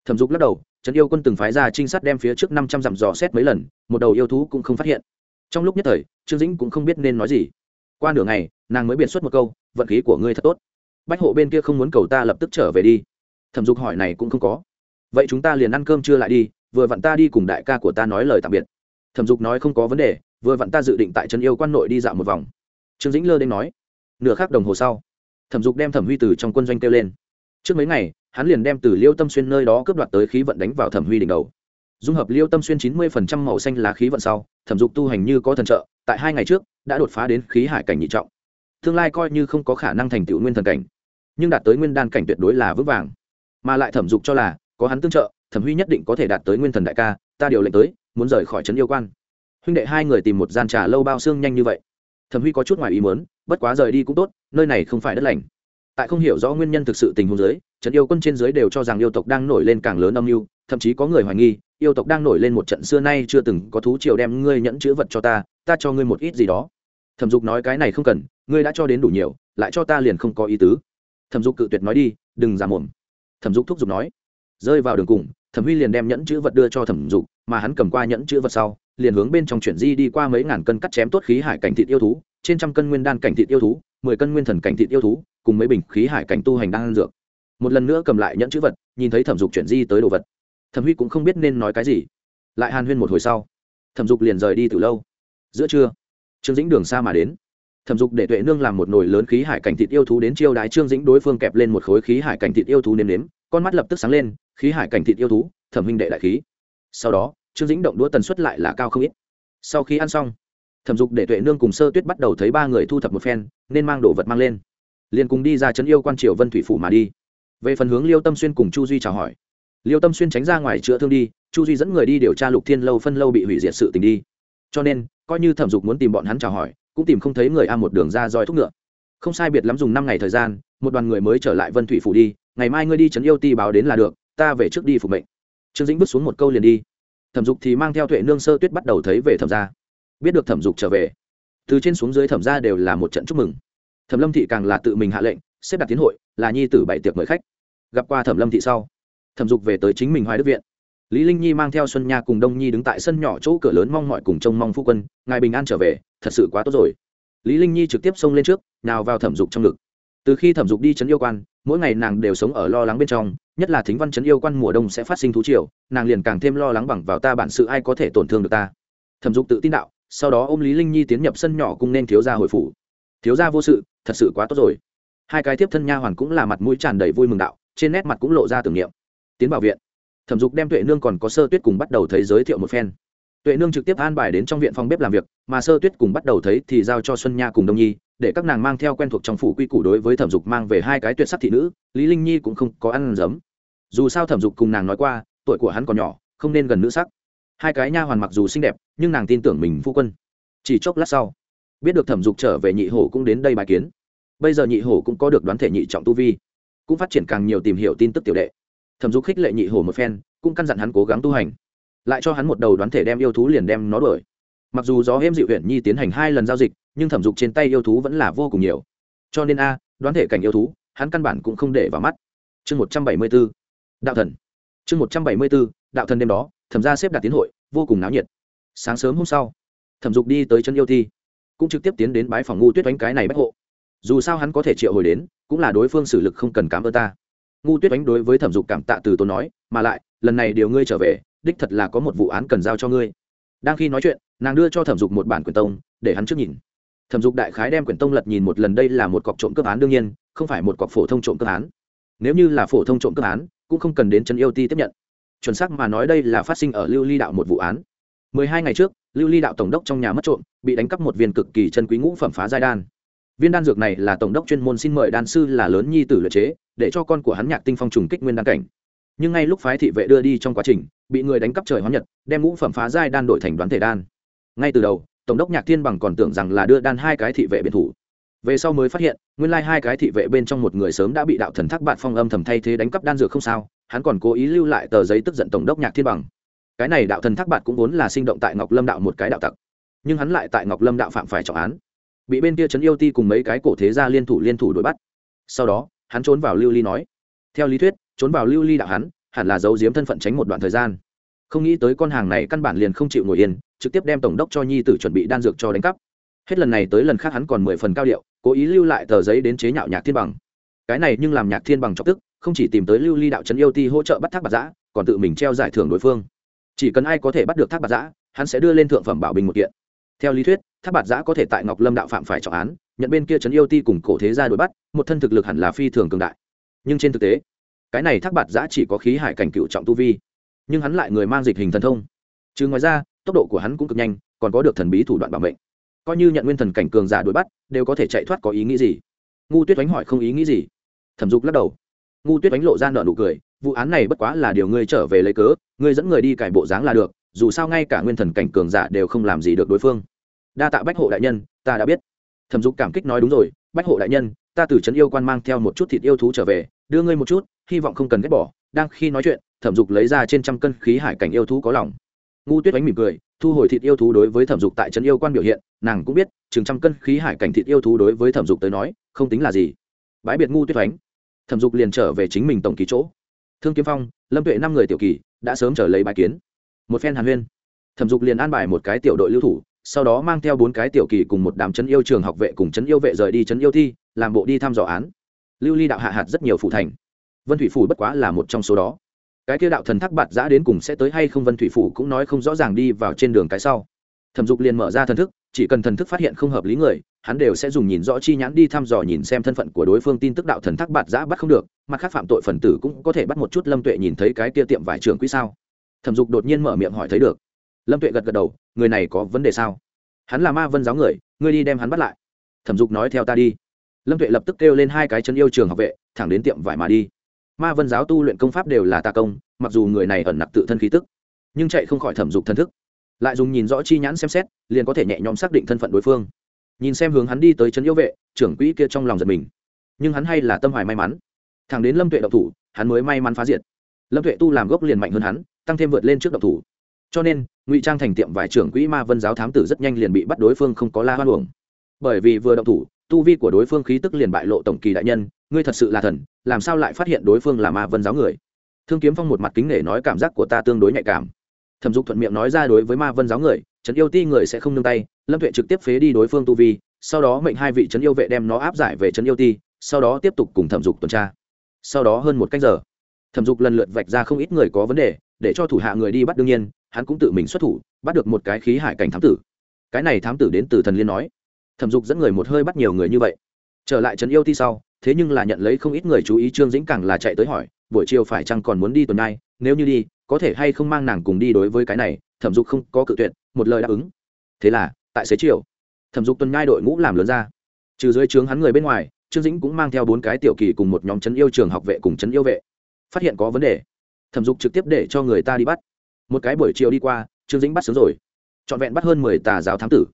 Thẩm dục lắc đầu, trấn yêu quân từng phái ra trinh sát đem phía trước năm trăm dặm dò xét mấy lần, một đầu yêu thú cũng không phát hiện. Trong lúc nhất thời, trương dĩnh cũng không biết nên nói gì. Qua nửa ngày, nàng mới biện xuất một câu, vận khí của ngươi thật tốt. Bách hộ bên kia không muốn cầu ta lập tức trở về đi. Thẩm dục hỏi này cũng không có vậy chúng ta liền ăn cơm trưa lại đi, vừa vặn ta đi cùng đại ca của ta nói lời tạm biệt. Thẩm dục nói không có vấn đề, vừa vặn ta dự định tại trấn yêu quan nội đi dạo một vòng. Trương dĩnh lơ đ nói, nửa khắc đồng hồ sau, thẩm dục đem thẩm huy từ trong quân doanh kêu lên. Trước mấy ngày, hắn liền đem từ liêu tâm xuyên nơi đó cướp đoạt tới khí vận đánh vào thẩm huy đỉnh đầu. Dung hợp liêu tâm xuyên chín mươi màu xanh lá khí vận sau, thẩm dục tu hành như có thần trợ, tại hai ngày trước, đã đột phá đến khí hải cảnh nhị trọng. Tương lai coi như không có khả năng thành tựu nguyên thần cảnh, nhưng đạt tới nguyên đan cảnh tuyệt đối là vững vàng. Mà lại thẩm dục cho là có hắn tương trợ, thẩm huy nhất định có thể đạt tới nguyên thần đại ca, ta điều lệnh tới, muốn rời khỏi trấn yêu quan. Huynh đệ hai người tìm một gian trà lâu bao xương nhanh như vậy. Thẩm huy có chút ngoài ý muốn, bất quá rời đi cũng tốt, nơi này không phải đất lành. Tại không hiểu rõ nguyên nhân thực sự tình huống giới trận yêu quân trên giới đều cho rằng yêu tộc đang nổi lên càng lớn âm mưu, thậm chí có người hoài nghi, yêu tộc đang nổi lên một trận xưa nay chưa từng có thú triều đem ngươi nhẫn chữ vật cho ta ta cho ngươi một ít gì đó. Thẩm dục nói cái này không cần, ngươi đã cho đến đủ nhiều, lại cho ta liền không có ý tứ. Thẩm dục cự tuyệt nói đi, đừng giả mồm. Thẩm dục thúc giục nói rơi vào đường cùng, thẩm huy liền đem nhẫn chữ vật đưa cho thẩm dục, mà hắn cầm qua nhẫn chữ vật sau, liền hướng bên trong chuyển di đi qua mấy ngàn cân cắt chém tốt khí hải cảnh thịt yêu thú, trên trăm cân nguyên đan cảnh thịt yêu thú, mười cân nguyên thần cảnh thịt yêu thú, cùng mấy bình khí hải cảnh tu hành đang ăn dược. Một lần nữa cầm lại nhẫn chữ vật, nhìn thấy thẩm dục chuyển di tới đồ vật. Thẩm huy cũng không biết nên nói cái gì. Lại hàn huyên một hồi sau, thẩm dục liền rời đi từ lâu. Giữa trưa, trương dĩnh đường xa mà đến. Thẩm dục để tuệ nương làm một nồi lớn khí hải cảnh thịt yêu thú đến chiêu đái trương dĩnh đối phương kẹp lên một khối khí hải cảnh thịt yêu thú nếm nếm, con mắt lập tức sáng lên khí hải cảnh thịt yêu thú, thẩm huynh đệ đại khí. Sau đó, trương dĩnh động đũa tần suất lại là cao không ít. Sau khi ăn xong, thẩm dục để tuệ nương cùng sơ tuyết bắt đầu thấy ba người thu thập một phen, nên mang đồ vật mang lên. Liền cùng đi ra trấn yêu quan triều vân thủy phủ mà đi. Về phần hướng liêu tâm xuyên cùng chu duy chào hỏi. Liêu tâm xuyên tránh ra ngoài chữa thương đi, chu duy dẫn người đi điều tra lục thiên lâu phân lâu bị hủy diệt sự tình đi. Cho nên, coi như thẩm dục muốn tìm bọn hắn chào hỏi, cũng tìm không thấy người a một đường ra roi thúc ngựa. Không sai biệt lắm dùng năm ngày thời gian, một đoàn người mới trở lại vân thủy phủ đi, ngày mai ngươi đi trấn yêu ti báo đến là được ta về trước đi phục mệnh. Trương dĩnh bước xuống một câu liền đi. Thẩm dục thì mang theo tuệ nương sơ tuyết bắt đầu thấy về thẩm gia. Biết được thẩm dục trở về, từ trên xuống dưới thẩm gia đều là một trận chúc mừng. Thẩm lâm thị càng là tự mình hạ lệnh, xếp đặt tiến hội, là nhi tử bảy tiệc mời khách. Gặp qua thẩm lâm thị sau, thẩm dục về tới chính mình hoài đức viện. Lý linh nhi mang theo xuân nha cùng đông nhi đứng tại sân nhỏ chỗ cửa lớn mong mọi cùng trông mong phu quân, ngài bình an trở về, thật sự quá tốt rồi. Lý linh nhi trực tiếp xông lên trước, nào vào thẩm dục trong ngực. Từ khi thẩm dục đi chấn yêu quan, mỗi ngày nàng đều sống ở lo lắng bên trong nhất là thính văn chấn yêu quan mùa đông sẽ phát sinh thú triều, nàng liền càng thêm lo lắng bằng vào ta bản sự ai có thể tổn thương được ta. Thẩm dục tự tin đạo, sau đó ôm lý linh nhi tiến nhập sân nhỏ cùng nên thiếu gia hồi phủ. Thiếu gia vô sự, thật sự quá tốt rồi. Hai cái tiếp thân nha hoàn cũng là mặt mũi tràn đầy vui mừng đạo, trên nét mặt cũng lộ ra tưởng niệm. Tiến vào viện, thẩm dục đem tuệ nương còn có sơ tuyết cùng bắt đầu thấy giới thiệu một phen. Tuệ nương trực tiếp an bài đến trong viện phòng bếp làm việc, mà sơ tuyết cùng bắt đầu thấy thì giao cho xuân nha cùng đông nhi, để các nàng mang theo quen thuộc trong phủ quy củ đối với thẩm dục mang về hai cái tuyệt sắc thị nữ, lý linh nhi cũng không có ăn giấm dù sao thẩm dục cùng nàng nói qua, tuổi của hắn còn nhỏ, không nên gần nữ sắc. Hai cái nha hoàn mặc dù xinh đẹp, nhưng nàng tin tưởng mình phu quân. Chỉ chốc lát sau, biết được thẩm dục trở về nhị hổ cũng đến đây bài kiến. Bây giờ nhị hổ cũng có được đoán thể nhị trọng tu vi, cũng phát triển càng nhiều tìm hiểu tin tức tiểu đệ. Thẩm dục khích lệ nhị hổ một phen, cũng căn dặn hắn cố gắng tu hành. Lại cho hắn một đầu đoán thể đem yêu thú liền đem nó đuổi. Mặc dù gió hêm dịu huyện nhi tiến hành hai lần giao dịch, nhưng thẩm dục trên tay yêu thú vẫn là vô cùng nhiều. Cho nên a, đoán thể cảnh yêu thú, hắn căn bản cũng không để vào mắt. Chương một trăm bảy mươi bốn đạo thần. Chương một trăm bảy mươi b ố đạo thần đêm đó, thẩm ra xếp đặt tiến hội, vô cùng náo nhiệt. Sáng sớm hôm sau, thẩm dục đi tới chân yêu thi, cũng trực tiếp tiến đến bái phòng ngu tuyết oánh cái này bách hộ. Dù sao hắn có thể triệu hồi đến, cũng là đối phương xử lực không cần cảm ơn ta. Ngu tuyết oánh đối với thẩm dục cảm tạ từ tôi nói, mà lại, lần này điều ngươi trở về, đích thật là có một vụ án cần giao cho ngươi. Đang khi nói chuyện, nàng đưa cho thẩm dục một bản quyển tông, để hắn trước nhìn. Thẩm dục đại khái đem quyển tông lật nhìn một lần đây là một cọc trộm cướp án đương nhiên, không phải một cọc phổ thông trộm cướp án. Nếu như là phổ thông trộm cướp án cũng không cần đến chân yêu ti tiếp nhận. Chuẩn xác mà nói đây là phát sinh ở lưu ly đạo một vụ án. Mười hai ngày trước, lưu ly đạo tổng đốc trong nhà mất trộm, bị đánh cắp một viên cực kỳ chân quý ngũ phẩm phá giai đan. Viên đan dược này là tổng đốc chuyên môn xin mời đan sư là lớn nhi tử luyện chế, để cho con của hắn nhạc tinh phong trùng kích nguyên đan cảnh. Nhưng ngay lúc phái thị vệ đưa đi trong quá trình, bị người đánh cắp trời hóa nhật, đem ngũ phẩm phá giai đan đổi thành đoán thể đan. Ngay từ đầu, tổng đốc nhạc thiên bằng còn tưởng rằng là đưa đan hai cái thị vệ biệt thủ về sau mới phát hiện, nguyên lai hai cái thị vệ bên trong một người sớm đã bị đạo thần thác bạn phong âm thầm thay thế đánh cắp đan dược không sao, hắn còn cố ý lưu lại tờ giấy tức giận tổng đốc nhạc thiên bằng. Cái này đạo thần thác bạn cũng vốn là sinh động tại ngọc lâm đạo một cái đạo tặc, nhưng hắn lại tại ngọc lâm đạo phạm phải trọng án. Bị bên kia trấn yêu ti cùng mấy cái cổ thế gia liên thủ liên thủ đuổi bắt. Sau đó, hắn trốn vào lưu ly nói, theo lý thuyết, trốn vào lưu ly đạo hắn, hẳn là giấu giếm thân phận tránh một đoạn thời gian. Không nghĩ tới con hàng này căn bản liền không chịu ngồi yên, trực tiếp đem tổng đốc cho nhi tử chuẩn bị đan dược cho đánh cắp hết lần này tới lần khác hắn còn mười phần cao điệu, cố ý lưu lại tờ giấy đến chế nhạo nhạc thiên bằng. Cái này nhưng làm nhạc thiên bằng chọc tức, không chỉ tìm tới lưu ly đạo trấn yêu ti hỗ trợ bắt thác bạc giã, còn tự mình treo giải thưởng đối phương. Chỉ cần ai có thể bắt được thác bạc giã, hắn sẽ đưa lên thượng phẩm bảo bình một kiện. Theo lý thuyết, thác bạc giã có thể tại ngọc lâm đạo phạm phải trọng án, nhận bên kia trấn yêu ti cùng cổ thế gia đuổi bắt, một thân thực lực hẳn là phi thường cường đại. Nhưng trên thực tế, cái này thác bạc giã chỉ có khí hải cảnh cựu trọng tu vi, nhưng hắn lại người mang dịch hình thần thông. Chứ ngoài ra, tốc độ của hắn cũng cực nhanh, còn có được thần bí thủ đoạn bảo mệnh coi như nhận nguyên thần cảnh cường giả đuổi bắt, đều có thể chạy thoát có ý nghĩ gì? Ngu tuyết oánh hỏi không ý nghĩ gì. Thẩm dục lắc đầu. Ngu tuyết oánh lộ ra nợ nụ cười, vụ án này bất quá là điều ngươi trở về lấy cớ, ngươi dẫn người đi cải bộ dáng là được, dù sao ngay cả nguyên thần cảnh cường giả đều không làm gì được đối phương. Đa tạ bách hộ đại nhân, ta đã biết. Thẩm dục cảm kích nói đúng rồi, bách hộ đại nhân, ta từ trấn yêu quan mang theo một chút thịt yêu thú trở về, đưa ngươi một chút, hy vọng không cần ghét bỏ. Đang khi nói chuyện, thẩm dục lấy ra trên trăm cân khí hải cảnh yêu thú có lòng. Ngu tuyết oánh mỉm cười, thu hồi thịt yêu thú đối với thẩm dục tại trấn yêu quan biểu hiện nàng cũng biết, chừng trăm cân khí hải cảnh thịt yêu thú đối với thẩm dục tới nói, không tính là gì. Bãi biệt ngu tuyết oánh thẩm dục liền trở về chính mình tổng ký chỗ. Thương kiếm phong, lâm tuệ năm người tiểu kỳ đã sớm trở lấy bài kiến. Một phen hàn huyên, thẩm dục liền an bài một cái tiểu đội lưu thủ, sau đó mang theo bốn cái tiểu kỳ cùng một đám chấn yêu trường học vệ cùng chấn yêu vệ rời đi chấn yêu thi, làm bộ đi thăm dò án. Lưu ly đạo hạ hạt rất nhiều phủ thành. Vân thủy phủ bất quá là một trong số đó. Cái kia đạo thần thác bạt giã đến cùng sẽ tới hay không, vân thủy phủ cũng nói không rõ ràng đi vào trên đường cái sau. Thẩm dục liền mở ra thần thức chỉ cần thần thức phát hiện không hợp lý người, hắn đều sẽ dùng nhìn rõ chi nhãn đi thăm dò nhìn xem thân phận của đối phương tin tức đạo thần thác bạt giã bắt không được, mặt khác phạm tội phần tử cũng có thể bắt một chút lâm tuệ nhìn thấy cái kia tiệm vải trường quỹ sao? Thẩm dục đột nhiên mở miệng hỏi thấy được. Lâm tuệ gật gật đầu, người này có vấn đề sao? Hắn là ma vân giáo người, ngươi đi đem hắn bắt lại. Thẩm dục nói theo ta đi. Lâm tuệ lập tức kêu lên hai cái chân yêu trường học vệ, thẳng đến tiệm vải mà đi. Ma vân giáo tu luyện công pháp đều là tà công, mặc dù người này ẩn nặc tự thân khí tức, nhưng chạy không khỏi thẩm dục thân thức lại dùng nhìn rõ chi nhãn xem xét, liền có thể nhẹ nhõm xác định thân phận đối phương. Nhìn xem hướng hắn đi tới trấn yêu vệ, trưởng quỹ kia trong lòng giật mình. Nhưng hắn hay là tâm hoài may mắn. Thẳng đến lâm tuệ độc thủ, hắn mới may mắn phá diệt. Lâm tuệ tu làm gốc liền mạnh hơn hắn, tăng thêm vượt lên trước độc thủ. Cho nên, ngụy trang thành tiệm vải trưởng quỹ ma vân giáo thám tử rất nhanh liền bị bắt đối phương không có la hoan uổng. Bởi vì vừa độc thủ, tu vi của đối phương khí tức liền bại lộ tổng kỳ đại nhân, ngươi thật sự là thần, làm sao lại phát hiện đối phương là ma vân giáo người? Thương kiếm phong một mặt kính nể nói cảm giác của ta tương đối nhạy cảm thẩm dục thuận miệng nói ra đối với ma vân giáo người, trấn yêu ti người sẽ không nương tay, lâm tuệ trực tiếp phế đi đối phương tu vi, sau đó mệnh hai vị trấn yêu vệ đem nó áp giải về trấn yêu ti, sau đó tiếp tục cùng thẩm dục tuần tra. Sau đó hơn một cách giờ, thẩm dục lần lượt vạch ra không ít người có vấn đề, để cho thủ hạ người đi bắt đương nhiên, hắn cũng tự mình xuất thủ, bắt được một cái khí hải cảnh thám tử. Cái này thám tử đến từ thần liên nói. Thẩm dục dẫn người một hơi bắt nhiều người như vậy. Trở lại trấn yêu ti sau, thế nhưng là nhận lấy không ít người chú ý, trương dĩnh càng là chạy tới hỏi, buổi chiều phải chăng còn muốn đi tuần nay nếu như đi có thể hay không mang nàng cùng đi đối với cái này, thẩm dục không có cự tuyệt, một lời đáp ứng. Thế là, tại xế chiều, thẩm dục tuần nhai đội ngũ làm lớn ra. Trừ dưới trướng hắn người bên ngoài, trương dĩnh cũng mang theo bốn cái tiểu kỳ cùng một nhóm chấn yêu trường học vệ cùng chấn yêu vệ. Phát hiện có vấn đề, thẩm dục trực tiếp để cho người ta đi bắt. Một cái buổi chiều đi qua, trương dĩnh bắt sớm rồi. Trọn vẹn bắt hơn mười tà giáo thám tử.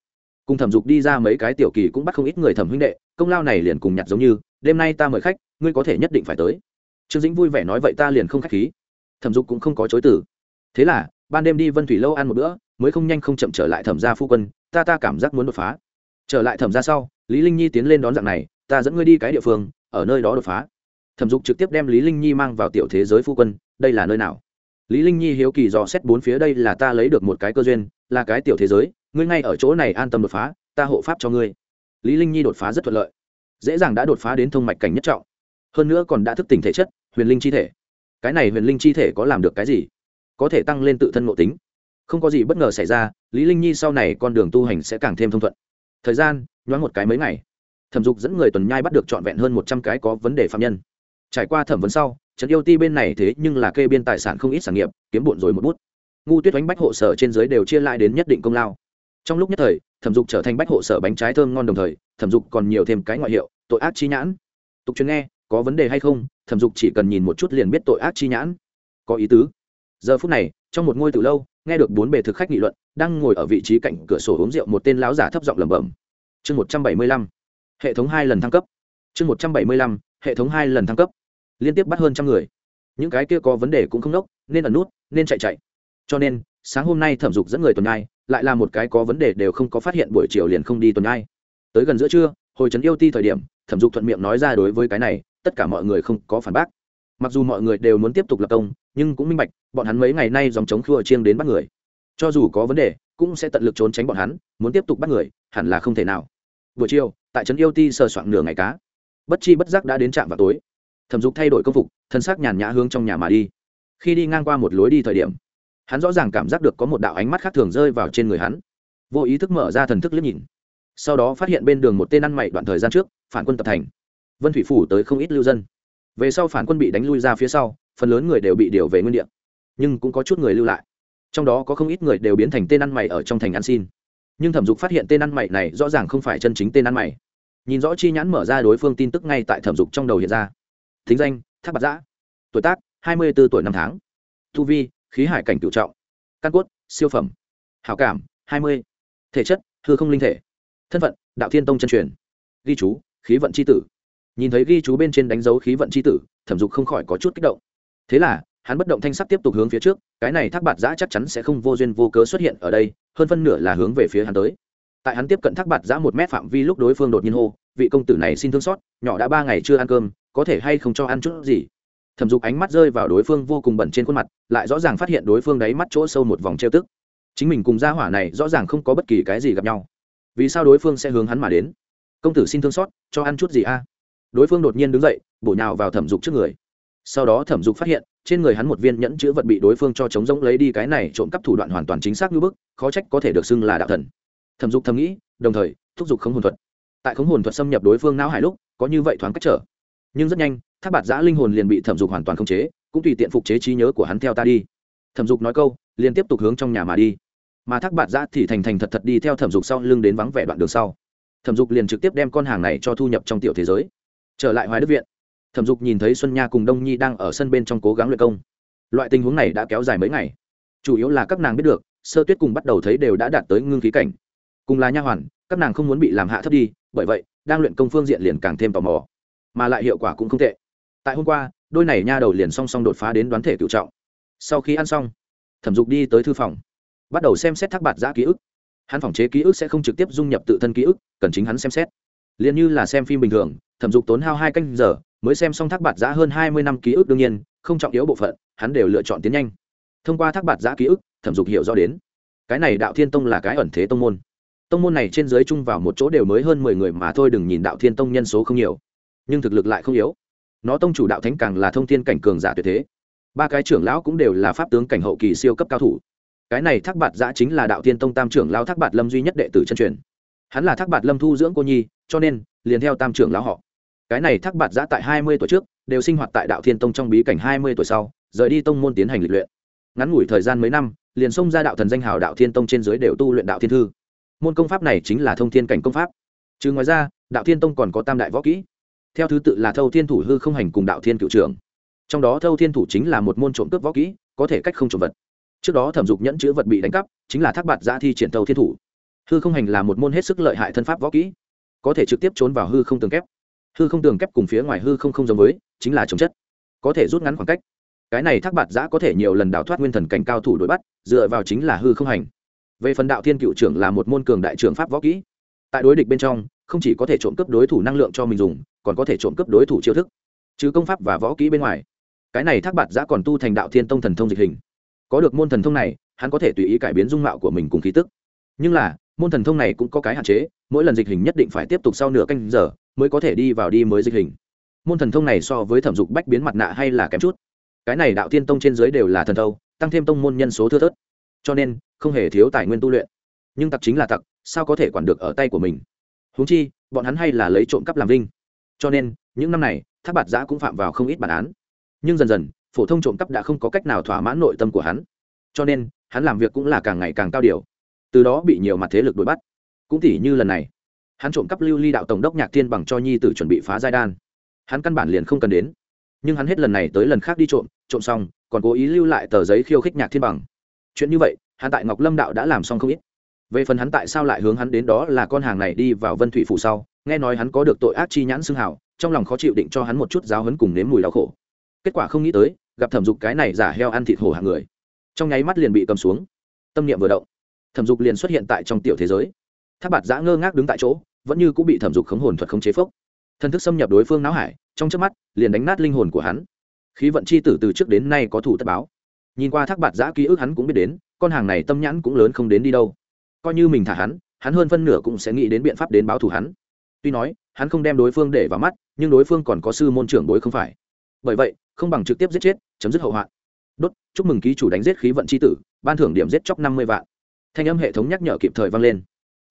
Cùng thẩm dục đi ra mấy cái tiểu kỳ cũng bắt không ít người thẩm huynh đệ, công lao này liền cùng nhặt giống như, đêm nay ta mời khách, ngươi có thể nhất định phải tới. Trương dĩnh vui vẻ nói, vậy ta liền không k h á c h khí thẩm dục cũng không có chối từ. Thế là, ban đêm đi vân thủy lâu ăn một bữa, mới không nhanh không chậm trở lại thẩm gia phu quân, ta ta cảm giác muốn đột phá. Trở lại thẩm gia sau, lý linh nhi tiến lên đón dạng này, ta dẫn ngươi đi cái địa phương, ở nơi đó đột phá. Thẩm dục trực tiếp đem lý linh nhi mang vào tiểu thế giới phu quân, đây là nơi nào? Lý linh nhi hiếu kỳ dò xét bốn phía đây là ta lấy được một cái cơ duyên, là cái tiểu thế giới, ngươi ngay ở chỗ này an tâm đột phá, ta hộ pháp cho ngươi. Lý linh nhi đột phá rất thuận lợi. Dễ dàng đã đột phá đến thông mạch cảnh nhất trọng. Hơn nữa còn đã thức tỉnh thể chất, huyền linh chi thể cái này huyền linh chi thể có làm được cái gì? Có thể tăng lên tự thân ngộ tính. Không có gì bất ngờ xảy ra, lý linh nhi sau này con đường tu hành sẽ càng thêm thông thuận. Thời gian, nhoáng một cái mấy ngày. Thẩm dục dẫn người tuần nhai bắt được trọn vẹn hơn một trăm cái có vấn đề phạm nhân. Trải qua thẩm vấn sau, trần yêu ti bên này thế nhưng là kê biên tài sản không ít sản nghiệp, kiếm bụn rồi một bút. Ngu tuyết đánh bách hộ sở trên dưới đều chia lại đến nhất định công lao. Trong lúc nhất thời, thẩm dục trở thành bách hộ sở bánh trái thơm ngon đồng thời, thẩm dục còn nhiều thêm cái ngoại hiệu, tội ác chi nhãn. Tục truyền nghe, có vấn đề hay không thẩm dục chỉ cần nhìn một chút liền biết tội ác chi nhãn. Có ý tứ. Giờ phút này, trong một ngôi từ lâu, nghe được bốn bề thực khách nghị luận, đang ngồi ở vị trí cạnh cửa sổ uống rượu một tên láo giả thấp giọng lẩm bẩm. Chương một trăm bảy mươi lăm. Hệ thống hai lần thăng cấp. Chương một trăm bảy mươi lăm. Hệ thống hai lần thăng cấp. Liên tiếp bắt hơn trăm người. Những cái kia có vấn đề cũng không đốc nên ẩn nút, nên chạy chạy. Cho nên, sáng hôm nay thẩm dục dẫn người tuần nhai, lại là một cái có vấn đề đều không có phát hiện buổi chiều liền không đi tuần nhai. Tới gần giữa trưa, hồi trấn yêu ti thời điểm, thẩm dục thuận miệng nói ra đối với cái này tất cả mọi người không có phản bác. Mặc dù mọi người đều muốn tiếp tục lập công, nhưng cũng minh bạch, bọn hắn mấy ngày nay dòng chống khua chiêng đến bắt người. Cho dù có vấn đề, cũng sẽ tận lực trốn tránh bọn hắn, muốn tiếp tục bắt người, hẳn là không thể nào. Buổi chiều, tại trấn yêu ti sờ soạn nửa ngày cá. Bất chi bất giác đã đến trạm vào tối. Thẩm dục thay đổi công phục, thân xác nhàn nhã hướng trong nhà mà đi. Khi đi ngang qua một lối đi thời điểm, hắn rõ ràng cảm giác được có một đạo ánh mắt khác thường rơi vào trên người hắn. Vô ý thức mở ra thần thức liếc nhìn. Sau đó phát hiện bên đường một tên ăn mày đoạn thời gian trước, phản quân tập thành vân thủy phủ tới không ít lưu dân. Về sau phản quân bị đánh lui ra phía sau, phần lớn người đều bị điều về nguyên địa. Nhưng cũng có chút người lưu lại. Trong đó có không ít người đều biến thành tên ăn mày ở trong thành ăn xin. Nhưng thẩm dục phát hiện tên ăn mày này rõ ràng không phải chân chính tên ăn mày. Nhìn rõ chi nhãn mở ra đối phương tin tức ngay tại thẩm dục trong đầu hiện ra. Thính danh, thác bạc giã. Tuổi tác, hai mươi bốn tuổi năm tháng. Thu vi, khí hải cảnh cựu trọng. Căn cốt, siêu phẩm. Hảo cảm, hai mươi. Thể chất, hư không linh thể. Thân phận, đạo thiên tông chân truyền. Ghi chú, khí vận c h i tử nhìn thấy ghi chú bên trên đánh dấu khí vận c h i tử, thẩm dục không khỏi có chút kích động. Thế là, hắn bất động thanh sắc tiếp tục hướng phía trước, cái này thác bạt giã chắc chắn sẽ không vô duyên vô cớ xuất hiện ở đây, hơn phân nửa là hướng về phía hắn tới. Tại hắn tiếp cận thác bạt giã một mét phạm vi lúc đối phương đột nhiên hô, vị công tử này xin thương xót, nhỏ đã ba ngày chưa ăn cơm, có thể hay không cho ăn chút gì? Thẩm dục ánh mắt rơi vào đối phương vô cùng bẩn trên khuôn mặt, lại rõ ràng phát hiện đối phương đáy mắt chỗ sâu một vòng trêu tức. Chính mình cùng gia hỏa này rõ ràng không có bất kỳ cái gì gặp nhau. Vì sao đối phương sẽ hướng hắn mà đến? Công tử xin thương xót, cho ăn chút gì a? Đối phương đột nhiên đứng dậy, bổ nhào vào thẩm dục trước người. Sau đó thẩm dục phát hiện, trên người hắn một viên nhẫn chữ vật bị đối phương cho chống rỗng lấy đi cái này trộm cắp thủ đoạn hoàn toàn chính xác như bức, khó trách có thể được xưng là đạo thần. Thẩm dục thầm nghĩ, đồng thời, thúc giục khống hồn thuật. Tại khống hồn thuật xâm nhập đối phương não hải lúc, có như vậy thoáng cách trở. Nhưng rất nhanh tháp bạt giã linh hồn liền bị thẩm dục hoàn toàn khống chế, cũng tùy tiện phục chế trí nhớ của hắn theo ta đi. Thẩm dục nói câu, liền tiếp tục hướng trong nhà mà đi. Mà thác bạt giã thì thành thành thật thật đi theo thẩm dục sau lưng đến vắng vẻ đoạn đường sau. Thẩm dục liền trực tiếp đem con hàng này cho thu nhập trong tiểu thế giới trở lại hoài đức viện, thẩm dục nhìn thấy xuân nha cùng đông nhi đang ở sân bên trong cố gắng luyện công. Loại tình huống này đã kéo dài mấy ngày. Chủ yếu là các nàng biết được, sơ tuyết cùng bắt đầu thấy đều đã đạt tới ngưng khí cảnh. Cùng là nha hoàn, các nàng không muốn bị làm hạ thấp đi, bởi vậy, đang luyện công phương diện liền càng thêm tò mò. Mà lại hiệu quả cũng không tệ. Tại hôm qua, đôi này nha đầu liền song song đột phá đến đoán thể cựu trọng. Sau khi ăn xong, thẩm dục đi tới thư phòng, bắt đầu xem xét thác bạt giã ký ức. Hắn phòng chế ký ức sẽ không trực tiếp dung nhập tự thân ký ức, cần chính hắn xem xét. Liền như là xem phim bình thường thẩm dục tốn hao hai canh giờ, mới xem xong thác bạt giã hơn hai mươi năm ký ức đương nhiên, không trọng yếu bộ phận, hắn đều lựa chọn tiến nhanh. Thông qua thác bạt giã ký ức, thẩm dục hiểu rõ đến, cái này đạo thiên tông là cái ẩn thế tông môn. Tông môn này trên dưới chung vào một chỗ đều mới hơn mười người mà thôi, đừng nhìn đạo thiên tông nhân số không nhiều, nhưng thực lực lại không yếu. Nó tông chủ đạo thánh càng là thông thiên cảnh cường giả tuyệt thế. Ba cái trưởng lão cũng đều là pháp tướng cảnh hậu kỳ siêu cấp cao thủ. Cái này thác bạt giã chính là đạo Thiên tông tam trưởng lão thác bạt lâm duy nhất đệ tử chân truyền. Hắn là thác bạt lâm thu dưỡng cô nhi, cho nên liền theo tam trưởng lão họ. Cái này thác bạt giã tại hai mươi tuổi trước, đều sinh hoạt tại đạo thiên tông trong bí cảnh hai mươi tuổi sau, rời đi tông môn tiến hành lịch luyện. Ngắn ngủi thời gian mấy năm, liền xông ra đạo thần danh hào đạo thiên tông trên dưới đều tu luyện đạo thiên thư. Môn công pháp này chính là thông thiên cảnh công pháp. Chứ ngoài ra, đạo thiên tông còn có tam đại võ kỹ. Theo thứ tự là thâu thiên thủ hư không hành cùng đạo thiên cựu trưởng trong đó thâu thiên thủ chính là một môn trộm cướp võ kỹ, có thể cách không trộm vật. Trước đó thẩm dục nhẫn chữ vật bị đánh cắp, chính là thác bạt giã thi triển thâu thiên thủ. Hư không hành là một môn hết sức lợi hại thân pháp võ kỹ có thể trực tiếp trốn vào hư không tường kép. Hư không tường kép cùng phía ngoài hư không không giống với, chính là trồng chất. Có thể rút ngắn khoảng cách. Cái này thác bạt giã có thể nhiều lần đào thoát nguyên thần cảnh cao thủ đuổi bắt, dựa vào chính là hư không hành. Về phần đạo thiên cựu trưởng là một môn cường đại trưởng pháp võ kỹ. Tại đối địch bên trong, không chỉ có thể trộm cướp đối thủ năng lượng cho mình dùng, còn có thể trộm cướp đối thủ chiêu thức. Chứ công pháp và võ kỹ bên ngoài, cái này thác bạt giã còn tu thành đạo thiên tông thần thông dịch hình. Có được môn thần thông này, hắn có thể tùy ý cải biến dung mạo của mình cùng khí tức. Nhưng là, môn thần thông này cũng có cái hạn chế mỗi lần dịch hình nhất định phải tiếp tục sau nửa canh giờ mới có thể đi vào đi mới dịch hình. Môn thần thông này so với thẩm dục bách biến mặt nạ hay là kém chút. Cái này đạo tiên tông trên dưới đều là thần thâu, tăng thêm tông môn nhân số thưa thớt. Cho nên, không hề thiếu tài nguyên tu luyện. Nhưng tặc chính là tặc, sao có thể quản được ở tay của mình? Húng chi, bọn hắn hay là lấy trộm cắp làm vinh. Cho nên, những năm này tháp bạt giã cũng phạm vào không ít bản án. Nhưng dần dần, phổ thông trộm cắp đã không có cách nào thỏa mãn nội tâm của hắn. Cho nên, hắn làm việc cũng là càng ngày càng cao điều. Từ đó bị nhiều mặt thế lực đuổi bắt cũng tỉ như lần này, hắn trộm cắp lưu ly đạo tổng đốc nhạc thiên bằng cho nhi tử chuẩn bị phá giai đan. Hắn căn bản liền không cần đến. Nhưng hắn hết lần này tới lần khác đi trộm trộm xong, còn cố ý lưu lại tờ giấy khiêu khích nhạc thiên bằng. Chuyện như vậy, hắn tại ngọc lâm đạo đã làm xong không ít. Về phần hắn tại sao lại hướng hắn đến đó là con hàng này đi vào vân thủy phủ sau, nghe nói hắn có được tội ác chi nhãn xương hào, trong lòng khó chịu định cho hắn một chút giáo hấn cùng nếm mùi đau khổ. Kết quả không nghĩ tới, gặp thẩm dục cái này giả heo ăn thịt hổ hàng người. Trong nháy mắt liền bị cầm xuống. Tâm niệm vừa động. Thẩm dục liền xuất hiện tại trong tiểu thế giới tháp bạt giã ngơ ngác đứng tại chỗ, vẫn như cũng bị thẩm dục khống hồn thuật khống chế phốc. Thần thức xâm nhập đối phương não hải, trong trước mắt, liền đánh nát linh hồn của hắn. Khí vận c h i tử từ trước đến nay có thủ tất báo. Nhìn qua thác bạt giã ký ức hắn cũng biết đến, con hàng này tâm nhãn cũng lớn không đến đi đâu. Coi như mình thả hắn hắn hơn phân nửa cũng sẽ nghĩ đến biện pháp đến báo thù hắn. Tuy nói, hắn không đem đối phương để vào mắt, nhưng đối phương còn có sư môn trưởng đối không phải. Bởi vậy, không bằng trực tiếp giết chết, chấm dứt hậu hoạn. Đốt, chúc mừng ký chủ đánh giết khí vận c h i tử, ban thưởng điểm giết chóc năm mươi vạn. Thanh âm hệ thống nhắc nhở kịp thời vang lên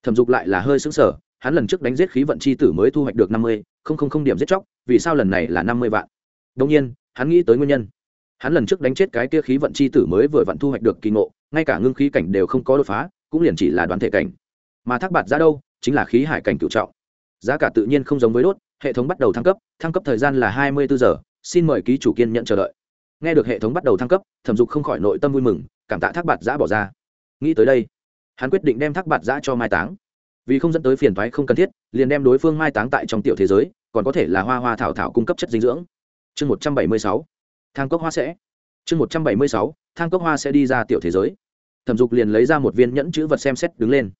thẩm dục lại là hơi xứng sở hắn lần trước đánh giết khí vận c h i tử mới thu hoạch được năm mươi, không không không điểm giết chóc, vì sao lần này là năm mươi vạn? Đông nhiên, hắn nghĩ tới nguyên nhân. Hắn lần trước đánh chết cái kia khí vận c h i tử mới vừa vặn thu hoạch được kỳ ngộ, ngay cả ngưng khí cảnh đều không có đột phá, cũng liền chỉ là đoán thể cảnh. Mà thác bạt ra đâu? Chính là khí hải cảnh cựu trọng. Giá cả tự nhiên không giống với đốt, hệ thống bắt đầu thăng cấp thăng cấp thời gian là hai mươi bốn giờ, xin mời ký chủ kiên nhận chờ đợi. Nghe được hệ thống bắt đầu thăng cấp, thẩm dục không khỏi nội tâm vui mừng, cảm tạ thác bạt giã bỏ ra. Nghĩ tới đây hắn quyết định đem thác bạt giã cho mai táng. Vì không dẫn tới phiền thoái không cần thiết, liền đem đối phương mai táng tại trong tiểu thế giới, còn có thể là hoa hoa thảo thảo cung cấp chất dinh dưỡng. Chương một trăm bảy mươi sáu, thang cốc hoa sẽ. Chương một trăm bảy mươi sáu, thang cốc hoa sẽ đi ra tiểu thế giới. Thẩm dục liền lấy ra một viên nhẫn chữ vật xem xét đứng lên.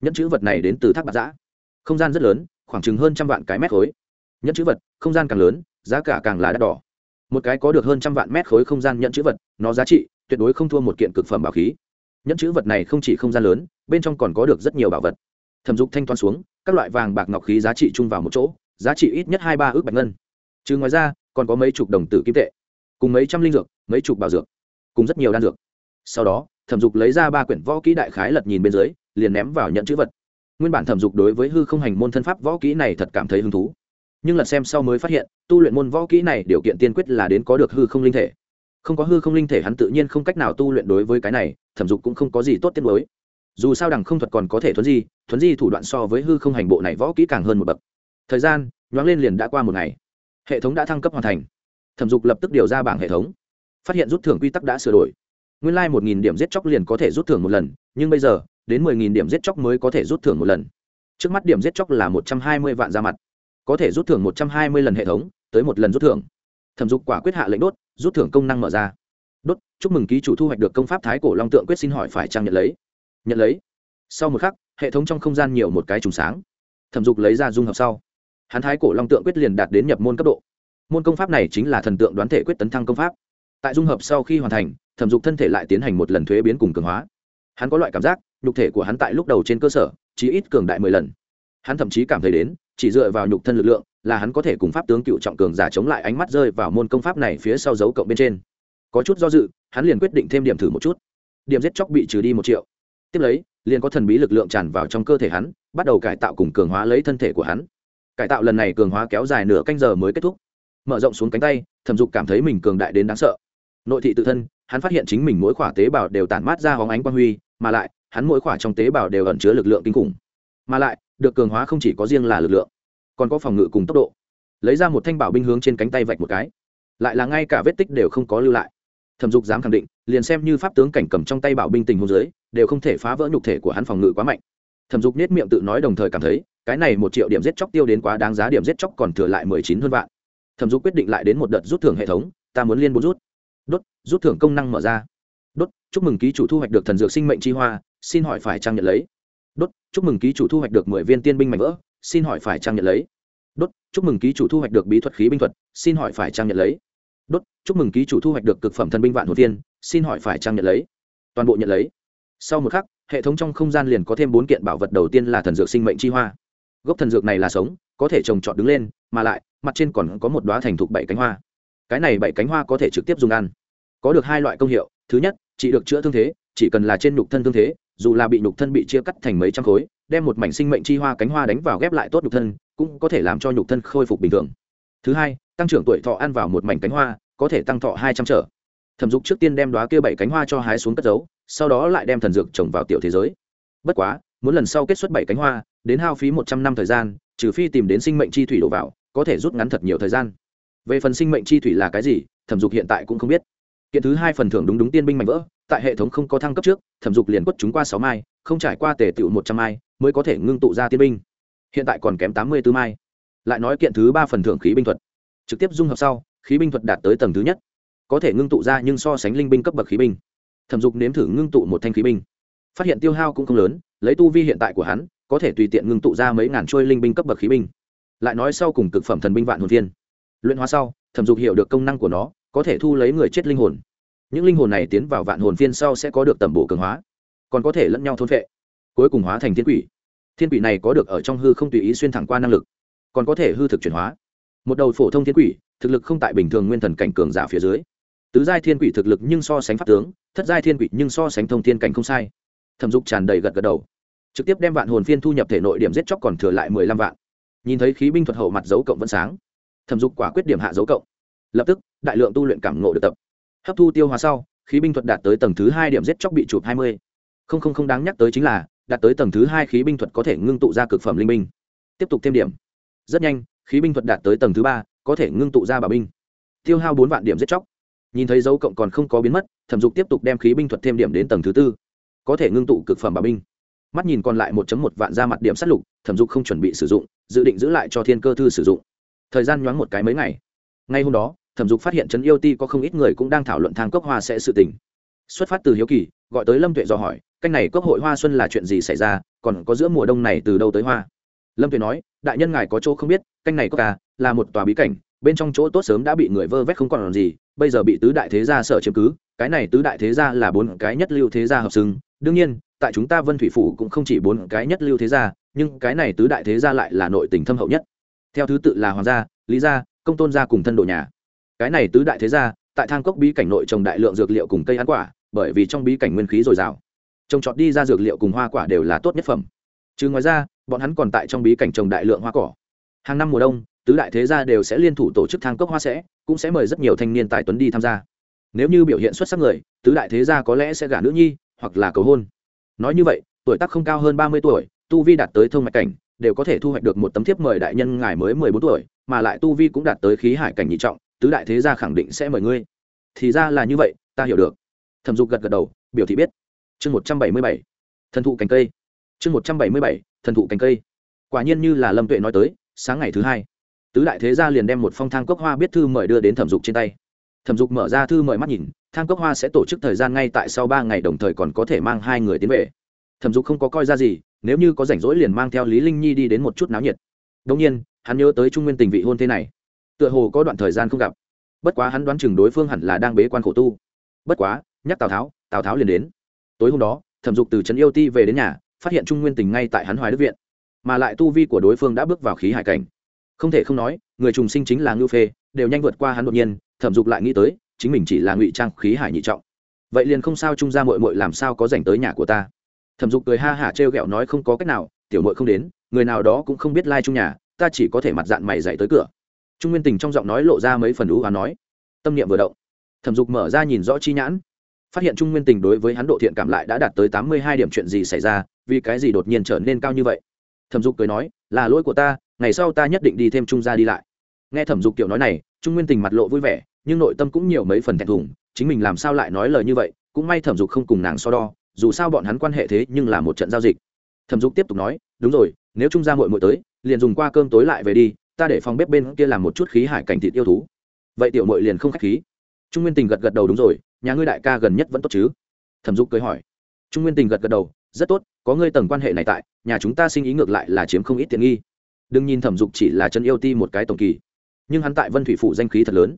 Nhẫn chữ vật này đến từ thác bạt giã. Không gian rất lớn, khoảng chừng hơn trăm vạn cái mét khối. Nhẫn chữ vật, không gian càng lớn, giá cả càng là đắt đỏ. Một cái có được hơn trăm vạn mét khối không gian nhẫn chữ vật, nó giá trị tuyệt đối không thua một kiện cực phẩm bảo khí nhẫn chữ vật này không chỉ không gian lớn, bên trong còn có được rất nhiều bảo vật. Thẩm dục thanh toán xuống, các loại vàng bạc ngọc khí giá trị chung vào một chỗ, giá trị ít nhất hai ba ước bạch ngân. Chứ ngoài ra, còn có mấy chục đồng tử kim tệ, cùng mấy trăm linh dược, mấy chục bảo dược, cùng rất nhiều đan dược. Sau đó, thẩm dục lấy ra ba quyển võ kỹ đại khái lật nhìn bên dưới, liền ném vào nhận chữ vật. Nguyên bản thẩm dục đối với hư không hành môn thân pháp võ kỹ này thật cảm thấy hứng thú. Nhưng lật xem sau mới phát hiện, tu luyện môn võ kỹ này điều kiện tiên quyết là đến có được hư không linh thể không có hư không linh thể hắn tự nhiên không cách nào tu luyện đối với cái này, thẩm dục cũng không có gì tốt tiết mới. Dù sao đằng không thuật còn có thể thuấn di thuấn di thủ đoạn so với hư không hành bộ này võ kỹ càng hơn một bậc. Thời gian, nhoáng lên liền đã qua một ngày. Hệ thống đã thăng cấp hoàn thành. Thẩm dục lập tức điều ra bảng hệ thống. Phát hiện rút thưởng quy tắc đã sửa đổi. Nguyên lai、like、một nghìn điểm giết chóc liền có thể rút thưởng một lần, nhưng bây giờ, đến mười nghìn điểm giết chóc mới có thể rút thưởng một lần. Trước mắt điểm giết chóc là một trăm hai mươi vạn ra mặt. Có thể rút thưởng một trăm hai mươi lần hệ thống, tới một lần rút thưởng. Thẩm dục quả quyết hạ lệnh đốt rút thưởng công năng mở ra. Đốt, chúc mừng ký chủ thu hoạch được công pháp thái cổ long tượng quyết xin hỏi phải trang nhận lấy? Nhận lấy. Sau một khắc, hệ thống trong không gian nhiều một cái trùng sáng. Thẩm dục lấy ra dung hợp sau. Hắn thái cổ long tượng quyết liền đạt đến nhập môn cấp độ. Môn công pháp này chính là thần tượng đoán thể quyết tấn thăng công pháp. Tại dung hợp sau khi hoàn thành, thẩm dục thân thể lại tiến hành một lần thuế biến cùng cường hóa. Hắn có loại cảm giác, nhục thể của hắn tại lúc đầu trên cơ sở chỉ ít cường đại mười lần. Hắn thậm chí cảm thấy đến, chỉ dựa vào nhục thân lực lượng là hắn có thể cùng pháp tướng cựu trọng cường giả chống lại ánh mắt rơi vào môn công pháp này phía sau dấu cộng bên trên. Có chút do dự, hắn liền quyết định thêm điểm thử một chút. Điểm giết chóc bị trừ đi một triệu. Tiếp lấy, liền có thần bí lực lượng tràn vào trong cơ thể hắn, bắt đầu cải tạo cùng cường hóa lấy thân thể của hắn. Cải tạo lần này cường hóa kéo dài nửa canh giờ mới kết thúc. Mở rộng xuống cánh tay, thẩm dục cảm thấy mình cường đại đến đáng sợ. Nội thị tự thân, hắn phát hiện chính mình mỗi khỏa tế bào đều tản mát ra hóng ánh quang huy, mà lại, hắn mỗi khỏa trong tế bào đều ẩn chứa lực lượng kinh khủng. Mà lại, được cường hóa không chỉ có riêng là lực lượng còn có phòng ngự cùng tốc độ. Lấy ra một thanh bảo binh hướng trên cánh tay vạch một cái. Lại là ngay cả vết tích đều không có lưu lại. Thẩm dục dám khẳng định, liền xem như pháp tướng cảnh cầm trong tay bảo binh tình hôn dưới, đều không thể phá vỡ nhục thể của hắn phòng ngự quá mạnh. Thẩm dục nết miệng tự nói đồng thời cảm thấy, cái này một triệu điểm giết chóc tiêu đến quá đáng giá điểm giết chóc còn thừa lại mười chín hơn vạn. Thẩm dục quyết định lại đến một đợt rút thưởng hệ thống, ta muốn liên bốn rút. Đốt, rút thưởng công năng mở ra. Đốt, chúc mừng ký chủ thu hoạch được thần dược sinh mệnh chi hoa, xin hỏi phải trang nhận lấy. Đốt, chúc mừng ký chủ thu hoạch được mười viên tiên binh mạnh vỡ xin hỏi phải trang nhận lấy. Đốt, chúc mừng ký chủ thu hoạch được bí thuật khí binh thuật, xin hỏi phải trang nhận lấy. Đốt, chúc mừng ký chủ thu hoạch được cực phẩm thần binh vạn hồ tiên xin hỏi phải trang nhận lấy. Toàn bộ nhận lấy. Sau một khắc, hệ thống trong không gian liền có thêm bốn kiện bảo vật đầu tiên là thần dược sinh mệnh chi hoa. Gốc thần dược này là sống, có thể trồng trọt đứng lên, mà lại, mặt trên còn có một đoá thành thục bảy cánh hoa. Cái này bảy cánh hoa có thể trực tiếp dùng ăn. Có được hai loại công hiệu, thứ nhất, chỉ được chữa thương thế, chỉ cần là trên nhục thân thương thế, dù là bị nhục thân bị chia cắt thành mấy trăm khối đem một mảnh sinh mệnh chi hoa cánh hoa đánh vào ghép lại tốt nhục thân, cũng có thể làm cho nhục thân khôi phục bình thường. Thứ hai, tăng trưởng tuổi thọ ăn vào một mảnh cánh hoa, có thể tăng thọ hai trăm trở. Thẩm dục trước tiên đem đoá kia bảy cánh hoa cho hái xuống cất giấu, sau đó lại đem thần dược trồng vào tiểu thế giới. Bất quá, muốn lần sau kết xuất bảy cánh hoa, đến hao phí một trăm năm thời gian, trừ phi tìm đến sinh mệnh chi thủy đổ vào, có thể rút ngắn thật nhiều thời gian. Về phần sinh mệnh chi thủy là cái gì, thẩm dục hiện tại cũng không biết. Kiện thứ hai phần thưởng đúng đúng tiên binh mạnh vỡ, tại hệ thống không có thăng cấp trước, thẩm dục liền quất chúng qua sáu mai, không trải qua tề tựu một trăm mai mới có thể ngưng tụ ra tiên binh. Hiện tại còn kém tám mươi tư mai. Lại nói kiện thứ ba phần thưởng khí binh thuật. Trực tiếp dung hợp sau, khí binh thuật đạt tới tầng thứ nhất. Có thể ngưng tụ ra nhưng so sánh linh binh cấp bậc khí binh. Thẩm dục nếm thử ngưng tụ một thanh khí binh. Phát hiện tiêu hao cũng không lớn, lấy tu vi hiện tại của hắn, có thể tùy tiện ngưng tụ ra mấy ngàn trôi linh binh cấp bậc khí binh. Lại nói sau cùng cực phẩm thần binh vạn hồn viên luyện hóa sau, thẩm dục hiểu được công năng của nó, có thể thu lấy người chết linh hồn. Những linh hồn này tiến vào vạn hồn viên sau sẽ có được tầm bổ cường hóa, còn có thể lẫn nhau thôn vệ cuối cùng hóa thành thiên quỷ. Thiên quỷ này có được ở trong hư không tùy ý xuyên thẳng qua năng lực, còn có thể hư thực chuyển hóa. Một đầu phổ thông thiên quỷ, thực lực không tại bình thường nguyên thần cảnh cường giả phía dưới. Tứ giai thiên quỷ thực lực nhưng so sánh pháp tướng, thất giai thiên quỷ nhưng so sánh thông thiên cảnh không sai. Thẩm dục tràn đầy gật gật đầu. Trực tiếp đem vạn hồn phiên thu nhập thể nội điểm giết chóc còn thừa lại mười lăm vạn. Nhìn thấy khí binh thuật hậu mặt dấu cộng vẫn sáng. Thẩm dục quả quyết điểm hạ dấu cộng. Lập tức, đại lượng tu luyện cảm ngộ được tập. Hấp thu tiêu hóa sau, khí binh thuật đạt tới tầng thứ hai điểm giết chóc bị chụp hai mươi. Không không không đáng nhắc tới chính là đạt tới tầng thứ hai khí binh thuật có thể ngưng tụ ra cực phẩm linh binh. Tiếp tục thêm điểm. Rất nhanh, khí binh thuật đạt tới tầng thứ ba, có thể ngưng tụ ra bảo binh. Tiêu hao bốn vạn điểm giết chóc. Nhìn thấy dấu cộng còn không có biến mất, thẩm dục tiếp tục đem khí binh thuật thêm điểm đến tầng thứ tư, có thể ngưng tụ cực phẩm bảo binh. Mắt nhìn còn lại một một vạn ra mặt điểm sát lục, thẩm dục không chuẩn bị sử dụng, dự định giữ lại cho thiên cơ thư sử dụng. Thời gian nhoáng một cái mấy ngày. Ngay hôm đó, thẩm dục phát hiện trấn yêu ti có không ít người cũng đang thảo luận thang cốc hoa sẽ sự tình. Xuất phát từ hiếu kỳ, gọi tới lâm tuệ dò hỏi canh này cốc hội hoa xuân là chuyện gì xảy ra, còn có giữa mùa đông này từ đâu tới hoa? Lâm tuyền nói, đại nhân ngài có chỗ không biết, canh này cốc ca là một tòa bí cảnh, bên trong chỗ tốt sớm đã bị người vơ vét không còn làm gì, bây giờ bị tứ đại thế gia sở chiếm cứ, cái này tứ đại thế gia là bốn cái nhất lưu thế gia hợp xưng. Đương nhiên, tại chúng ta vân thủy phủ cũng không chỉ bốn cái nhất lưu thế gia, nhưng cái này tứ đại thế gia lại là nội tình thâm hậu nhất. Theo thứ tự là hoàng gia, lý gia, công tôn gia cùng thân độ nhà. Cái này tứ đại thế gia, tại thang cốc bí cảnh nội trồng đại lượng dược liệu cùng cây ăn quả, bởi vì trong bí cảnh nguyên khí dồi dào trồng trọt đi ra dược liệu cùng hoa quả đều là tốt nhất phẩm. Chứ ngoài ra, bọn hắn còn tại trong bí cảnh trồng đại lượng hoa cỏ. Hàng năm mùa đông, tứ đại thế gia đều sẽ liên thủ tổ chức thang cốc hoa sẽ, cũng sẽ mời rất nhiều thanh niên tài tuấn đi tham gia. Nếu như biểu hiện xuất sắc người, tứ đại thế gia có lẽ sẽ gả nữ nhi, hoặc là cầu hôn. Nói như vậy, tuổi tác không cao hơn ba mươi tuổi, tu vi đạt tới thông mạch cảnh, đều có thể thu hoạch được một tấm thiếp mời đại nhân ngài mới mười bốn tuổi, mà lại tu vi cũng đạt tới khí hải cảnh nhị trọng, tứ đại thế gia khẳng định sẽ mời ngươi. Thì ra là như vậy, ta hiểu được. Thẩm dục gật gật đầu, biểu thị biết chương một trăm bảy mươi bảy, thần thụ cành cây. Chương một trăm bảy mươi bảy, thần thụ cành cây. Quả nhiên như là lâm tuệ nói tới, sáng ngày thứ hai, tứ đại thế gia liền đem một phong thang cốc hoa biết thư mời đưa đến thẩm dục trên tay. Thẩm dục mở ra thư mời mắt nhìn, thang cốc hoa sẽ tổ chức thời gian ngay tại sau ba ngày đồng thời còn có thể mang hai người tiến về. Thẩm dục không có coi ra gì, nếu như có rảnh rỗi liền mang theo lý linh nhi đi đến một chút náo nhiệt. Đông nhiên, hắn nhớ tới trung nguyên tình vị hôn thế này, tựa hồ có đoạn thời gian không gặp. Bất quá hắn đoán chừng đối phương hẳn là đang bế quan khổ tu. Bất quá, nhắc tào tháo tào tháo liền đến tối hôm đó, thẩm dục từ trấn yêu ti về đến nhà, phát hiện trung nguyên tình ngay tại hắn hoài đức viện, mà lại tu vi của đối phương đã bước vào khí hải cảnh. Không thể không nói, người trùng sinh chính là ngưu phê, đều nhanh vượt qua hắn đột nhiên, thẩm dục lại nghĩ tới, chính mình chỉ là ngụy trang khí hải nhị trọng. Vậy liền không sao trung ra mội mội làm sao có dành tới nhà của ta? Thẩm dục cười ha hả trêu ghẹo nói không có cách nào, tiểu mội không đến, người nào đó cũng không biết lai、like、trung nhà, ta chỉ có thể mặt dạng mày dạy tới cửa. Trung nguyên tình trong giọng nói lộ ra mấy phần ú và nói, tâm niệm vừa động. Thẩm dục mở ra nhìn rõ chi nhãn phát hiện trung nguyên tình đối với hắn độ thiện cảm lại đã đạt tới tám mươi hai điểm chuyện gì xảy ra, vì cái gì đột nhiên trở nên cao như vậy? Thẩm dục cười nói, là lỗi của ta, ngày sau ta nhất định đi thêm trung gia đi lại. Nghe thẩm dục kiểu nói này, trung nguyên tình mặt lộ vui vẻ, nhưng nội tâm cũng nhiều mấy phần thẹn thùng, chính mình làm sao lại nói lời như vậy, cũng may thẩm dục không cùng nàng so đo, dù sao bọn hắn quan hệ thế nhưng là một trận giao dịch. Thẩm dục tiếp tục nói, đúng rồi, nếu trung gia muội muội tới, liền dùng qua cơm tối lại về đi, ta để phòng bếp bên kia làm một chút khí hải cảnh thịt yêu thú. Vậy tiểu muội liền không khách khí. Trung nguyên tình gật gật đầu, đúng rồi nhà ngươi đại ca gần nhất vẫn tốt chứ? Thẩm dục cười hỏi. Trung nguyên tình gật gật đầu, rất tốt, có ngươi tầng quan hệ này tại, nhà chúng ta sinh ý ngược lại là chiếm không ít tiện nghi. Đừng nhìn thẩm dục chỉ là chân yêu ti một cái tổng kỳ, nhưng hắn tại vân thủy phủ danh khí thật lớn.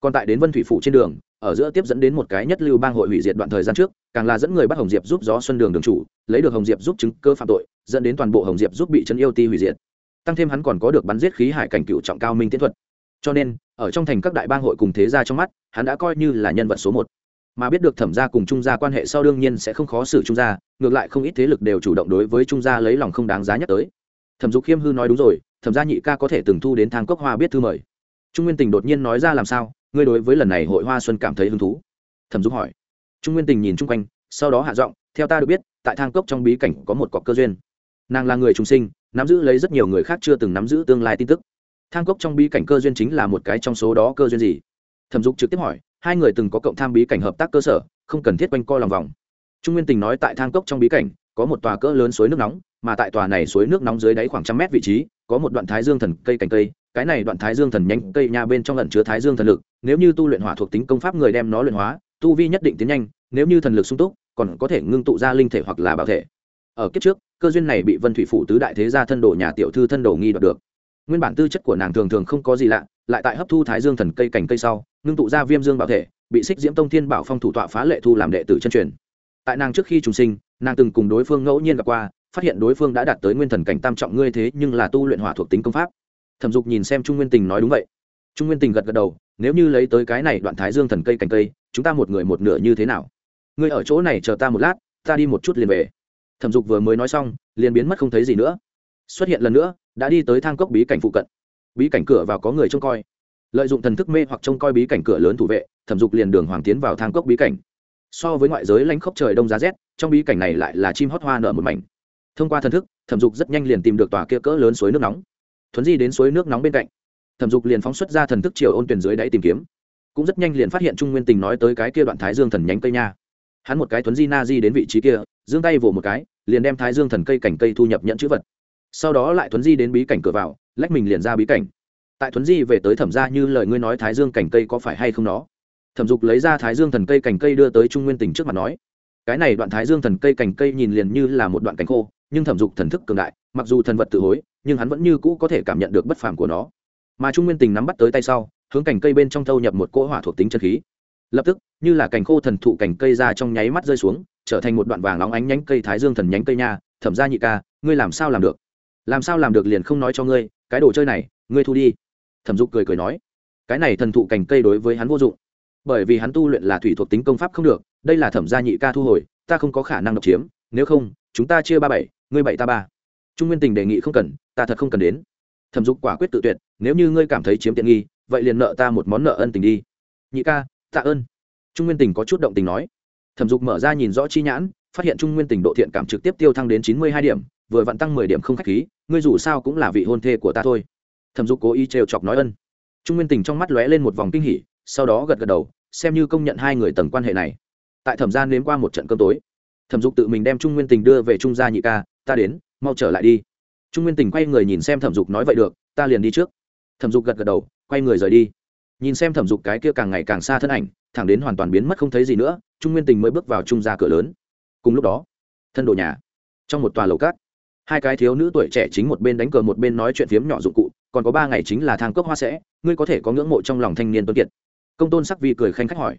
Còn tại đến vân thủy phủ trên đường, ở giữa tiếp dẫn đến một cái nhất lưu bang hội hủy diệt đoạn thời gian trước, càng là dẫn người bắt hồng diệp giúp gió xuân đường đường chủ, lấy được hồng diệp giúp chứng cơ phạm tội, dẫn đến toàn bộ hồng diệp giúp bị chân yêu ti hủy diệt. Tăng thêm hắn còn có được bắn giết khí hải cảnh cựu trọng cao minh tiến thuật. Cho nên, ở trong thành các đại bang hội cùng thế gia trong mắt, hắn đã coi như là nhân vật số một mà biết được thẩm gia cùng trung gia quan hệ sau đương nhiên sẽ không khó xử trung gia, ngược lại không ít thế lực đều chủ động đối với trung gia lấy lòng không đáng giá nhắc tới. Thẩm dục khiêm hư nói đúng rồi, thẩm gia nhị ca có thể từng thu đến thang cốc hoa biết thư mời. Trung nguyên tình đột nhiên nói ra làm sao, ngươi đối với lần này hội hoa xuân cảm thấy hứng thú? Thẩm dục hỏi. Trung nguyên tình nhìn chung quanh, sau đó hạ giọng, theo ta được biết, tại thang cốc trong bí cảnh có một cọc cơ duyên. Nàng là người trung sinh, nắm giữ lấy rất nhiều người khác chưa từng nắm giữ tương lai tin tức. Thang cốc trong bí cảnh cơ duyên chính là một cái trong số đó cơ duyên gì? Thẩm dục trực tiếp hỏi hai người từng có cộng tham bí cảnh hợp tác cơ sở, không cần thiết quanh co lòng vòng. Trung nguyên tình nói tại thang cốc trong bí cảnh, có một tòa cỡ lớn suối nước nóng, mà tại tòa này suối nước nóng dưới đáy khoảng trăm mét vị trí, có một đoạn thái dương thần cây cành cây. Cái này đoạn thái dương thần nhánh cây nha bên trong lẩn chứa thái dương thần lực, nếu như tu luyện hỏa thuộc tính công pháp người đem nó luyện hóa, tu vi nhất định tiến nhanh, nếu như thần lực sung túc, còn có thể ngưng tụ ra linh thể hoặc là bảo thể. Ở kiếp trước, cơ duyên này bị vân thủy phủ tứ đại thế gia thân đồ nhà tiểu thư thân đồ nghi đoạt được. Nguyên bản tư chất của nàng thường thường không có gì lạ lại tại hấp thu thái dương thần cây cành cây sau, ngưng tụ ra viêm dương bảo thể, bị xích diễm tông thiên bảo phong thủ tọa phá lệ thu làm đệ tử chân truyền. Tại nàng trước khi trùng sinh, nàng từng cùng đối phương ngẫu nhiên gặp qua, phát hiện đối phương đã đạt tới nguyên thần cảnh tam trọng ngươi thế nhưng là tu luyện hỏa thuộc tính công pháp. Thẩm dục nhìn xem trung nguyên tình nói đúng vậy. Trung nguyên tình gật gật đầu, nếu như lấy tới cái này đoạn thái dương thần cây cành cây, chúng ta một người một nửa như thế nào? Ngươi ở chỗ này chờ ta một lát, ta đi một chút liền về. Thẩm dục vừa mới nói xong, liền biến mất không thấy gì nữa. Xuất hiện lần nữa, đã đi tới thang cốc bí cảnh phụ cận bí cảnh cửa vào có người trông coi. Lợi dụng thần thức mê hoặc trông coi bí cảnh cửa lớn thủ vệ, thẩm dục liền đường hoàng tiến vào thang cốc bí cảnh. So với ngoại giới lanh khốc trời đông giá rét, trong bí cảnh này lại là chim hót hoa nở một mảnh. Thông qua thần thức, thẩm dục rất nhanh liền tìm được tòa kia cỡ lớn suối nước nóng. Thuấn di đến suối nước nóng bên cạnh. Thẩm dục liền phóng xuất ra thần thức chiều ôn tuyển dưới đáy tìm kiếm. Cũng rất nhanh liền phát hiện trung nguyên tình nói tới cái kia đoạn thái dương thần nhánh cây nha. Hắn một cái thuấn di na di đến vị trí kia, giương tay vỗ một cái, liền đem thái dương thần cây cảnh cây thu nhập nhận chữ vật sau đó lại thuấn di đến bí cảnh cửa vào, lách mình liền ra bí cảnh. Tại thuấn di về tới thẩm ra như lời ngươi nói thái dương Cành cây có phải hay không nó? Thẩm dục lấy ra thái dương thần cây cành cây đưa tới trung nguyên tình trước mặt nói. Cái này đoạn thái dương thần cây cành cây nhìn liền như là một đoạn cành khô, nhưng thẩm dục thần thức cường đại, mặc dù thần vật tự hối, nhưng hắn vẫn như cũ có thể cảm nhận được bất phàm của nó. Mà trung nguyên tình nắm bắt tới tay sau, hướng cành cây bên trong thâu nhập một cỗ hỏa thuộc tính chân khí. Lập tức, như là cành khô thần thụ cành cây ra trong nháy mắt rơi xuống, trở thành một đoạn vàng óng ánh nhánh cây thái dương thần nhánh cây nha. Thẩm ra nhị ca, ngươi làm sao làm được? Làm sao làm được liền không nói cho ngươi, cái đồ chơi này, ngươi thu đi. Thẩm dục cười cười nói. Cái này thần thụ cành cây đối với hắn vô dụng, bởi vì hắn tu luyện là thủy thuộc tính công pháp không được, đây là thẩm gia nhị ca thu hồi, ta không có khả năng độc chiếm, nếu không, chúng ta chia ba bảy, ngươi bảy ta ba. Trung nguyên tình đề nghị không cần, ta thật không cần đến. Thẩm dục quả quyết tự tuyệt, nếu như ngươi cảm thấy chiếm tiện nghi, vậy liền nợ ta một món nợ ân tình đi. Nhị ca, tạ ơn. Trung nguyên tình có chút động tình nói. Thẩm dục mở ra nhìn rõ chi nhãn, phát hiện trung nguyên tình độ thiện cảm trực tiếp tiêu thăng đến chín mươi hai điểm vừa vặn tăng mười điểm không khách khí, ngươi dù sao cũng là vị hôn thê của ta thôi. Thẩm dục cố ý trêu chọc nói ân. Trung nguyên tình trong mắt lóe lên một vòng kinh hỉ, sau đó gật gật đầu, xem như công nhận hai người tầng quan hệ này. Tại thẩm gia nếm qua một trận cơm tối, thẩm dục tự mình đem trung nguyên tình đưa về trung gia nhị ca, ta đến, mau trở lại đi. Trung nguyên tình quay người nhìn xem thẩm dục nói vậy được, ta liền đi trước. Thẩm dục gật gật đầu, quay người rời đi. Nhìn xem thẩm dục cái kia càng ngày càng xa thân ảnh, thẳng đến hoàn toàn biến mất không thấy gì nữa, trung nguyên tình mới bước vào trung gia cửa lớn. Cùng lúc đó, thân đồ nhà, trong một tòa lầu cát hai cái thiếu nữ tuổi trẻ chính một bên đánh cờ một bên nói chuyện phiếm nhỏ dụng cụ, còn có ba ngày chính là thang cốc hoa sẽ, ngươi có thể có ngưỡng mộ trong lòng thanh niên tuấn kiệt. Công tôn sắc vi cười khanh khách hỏi.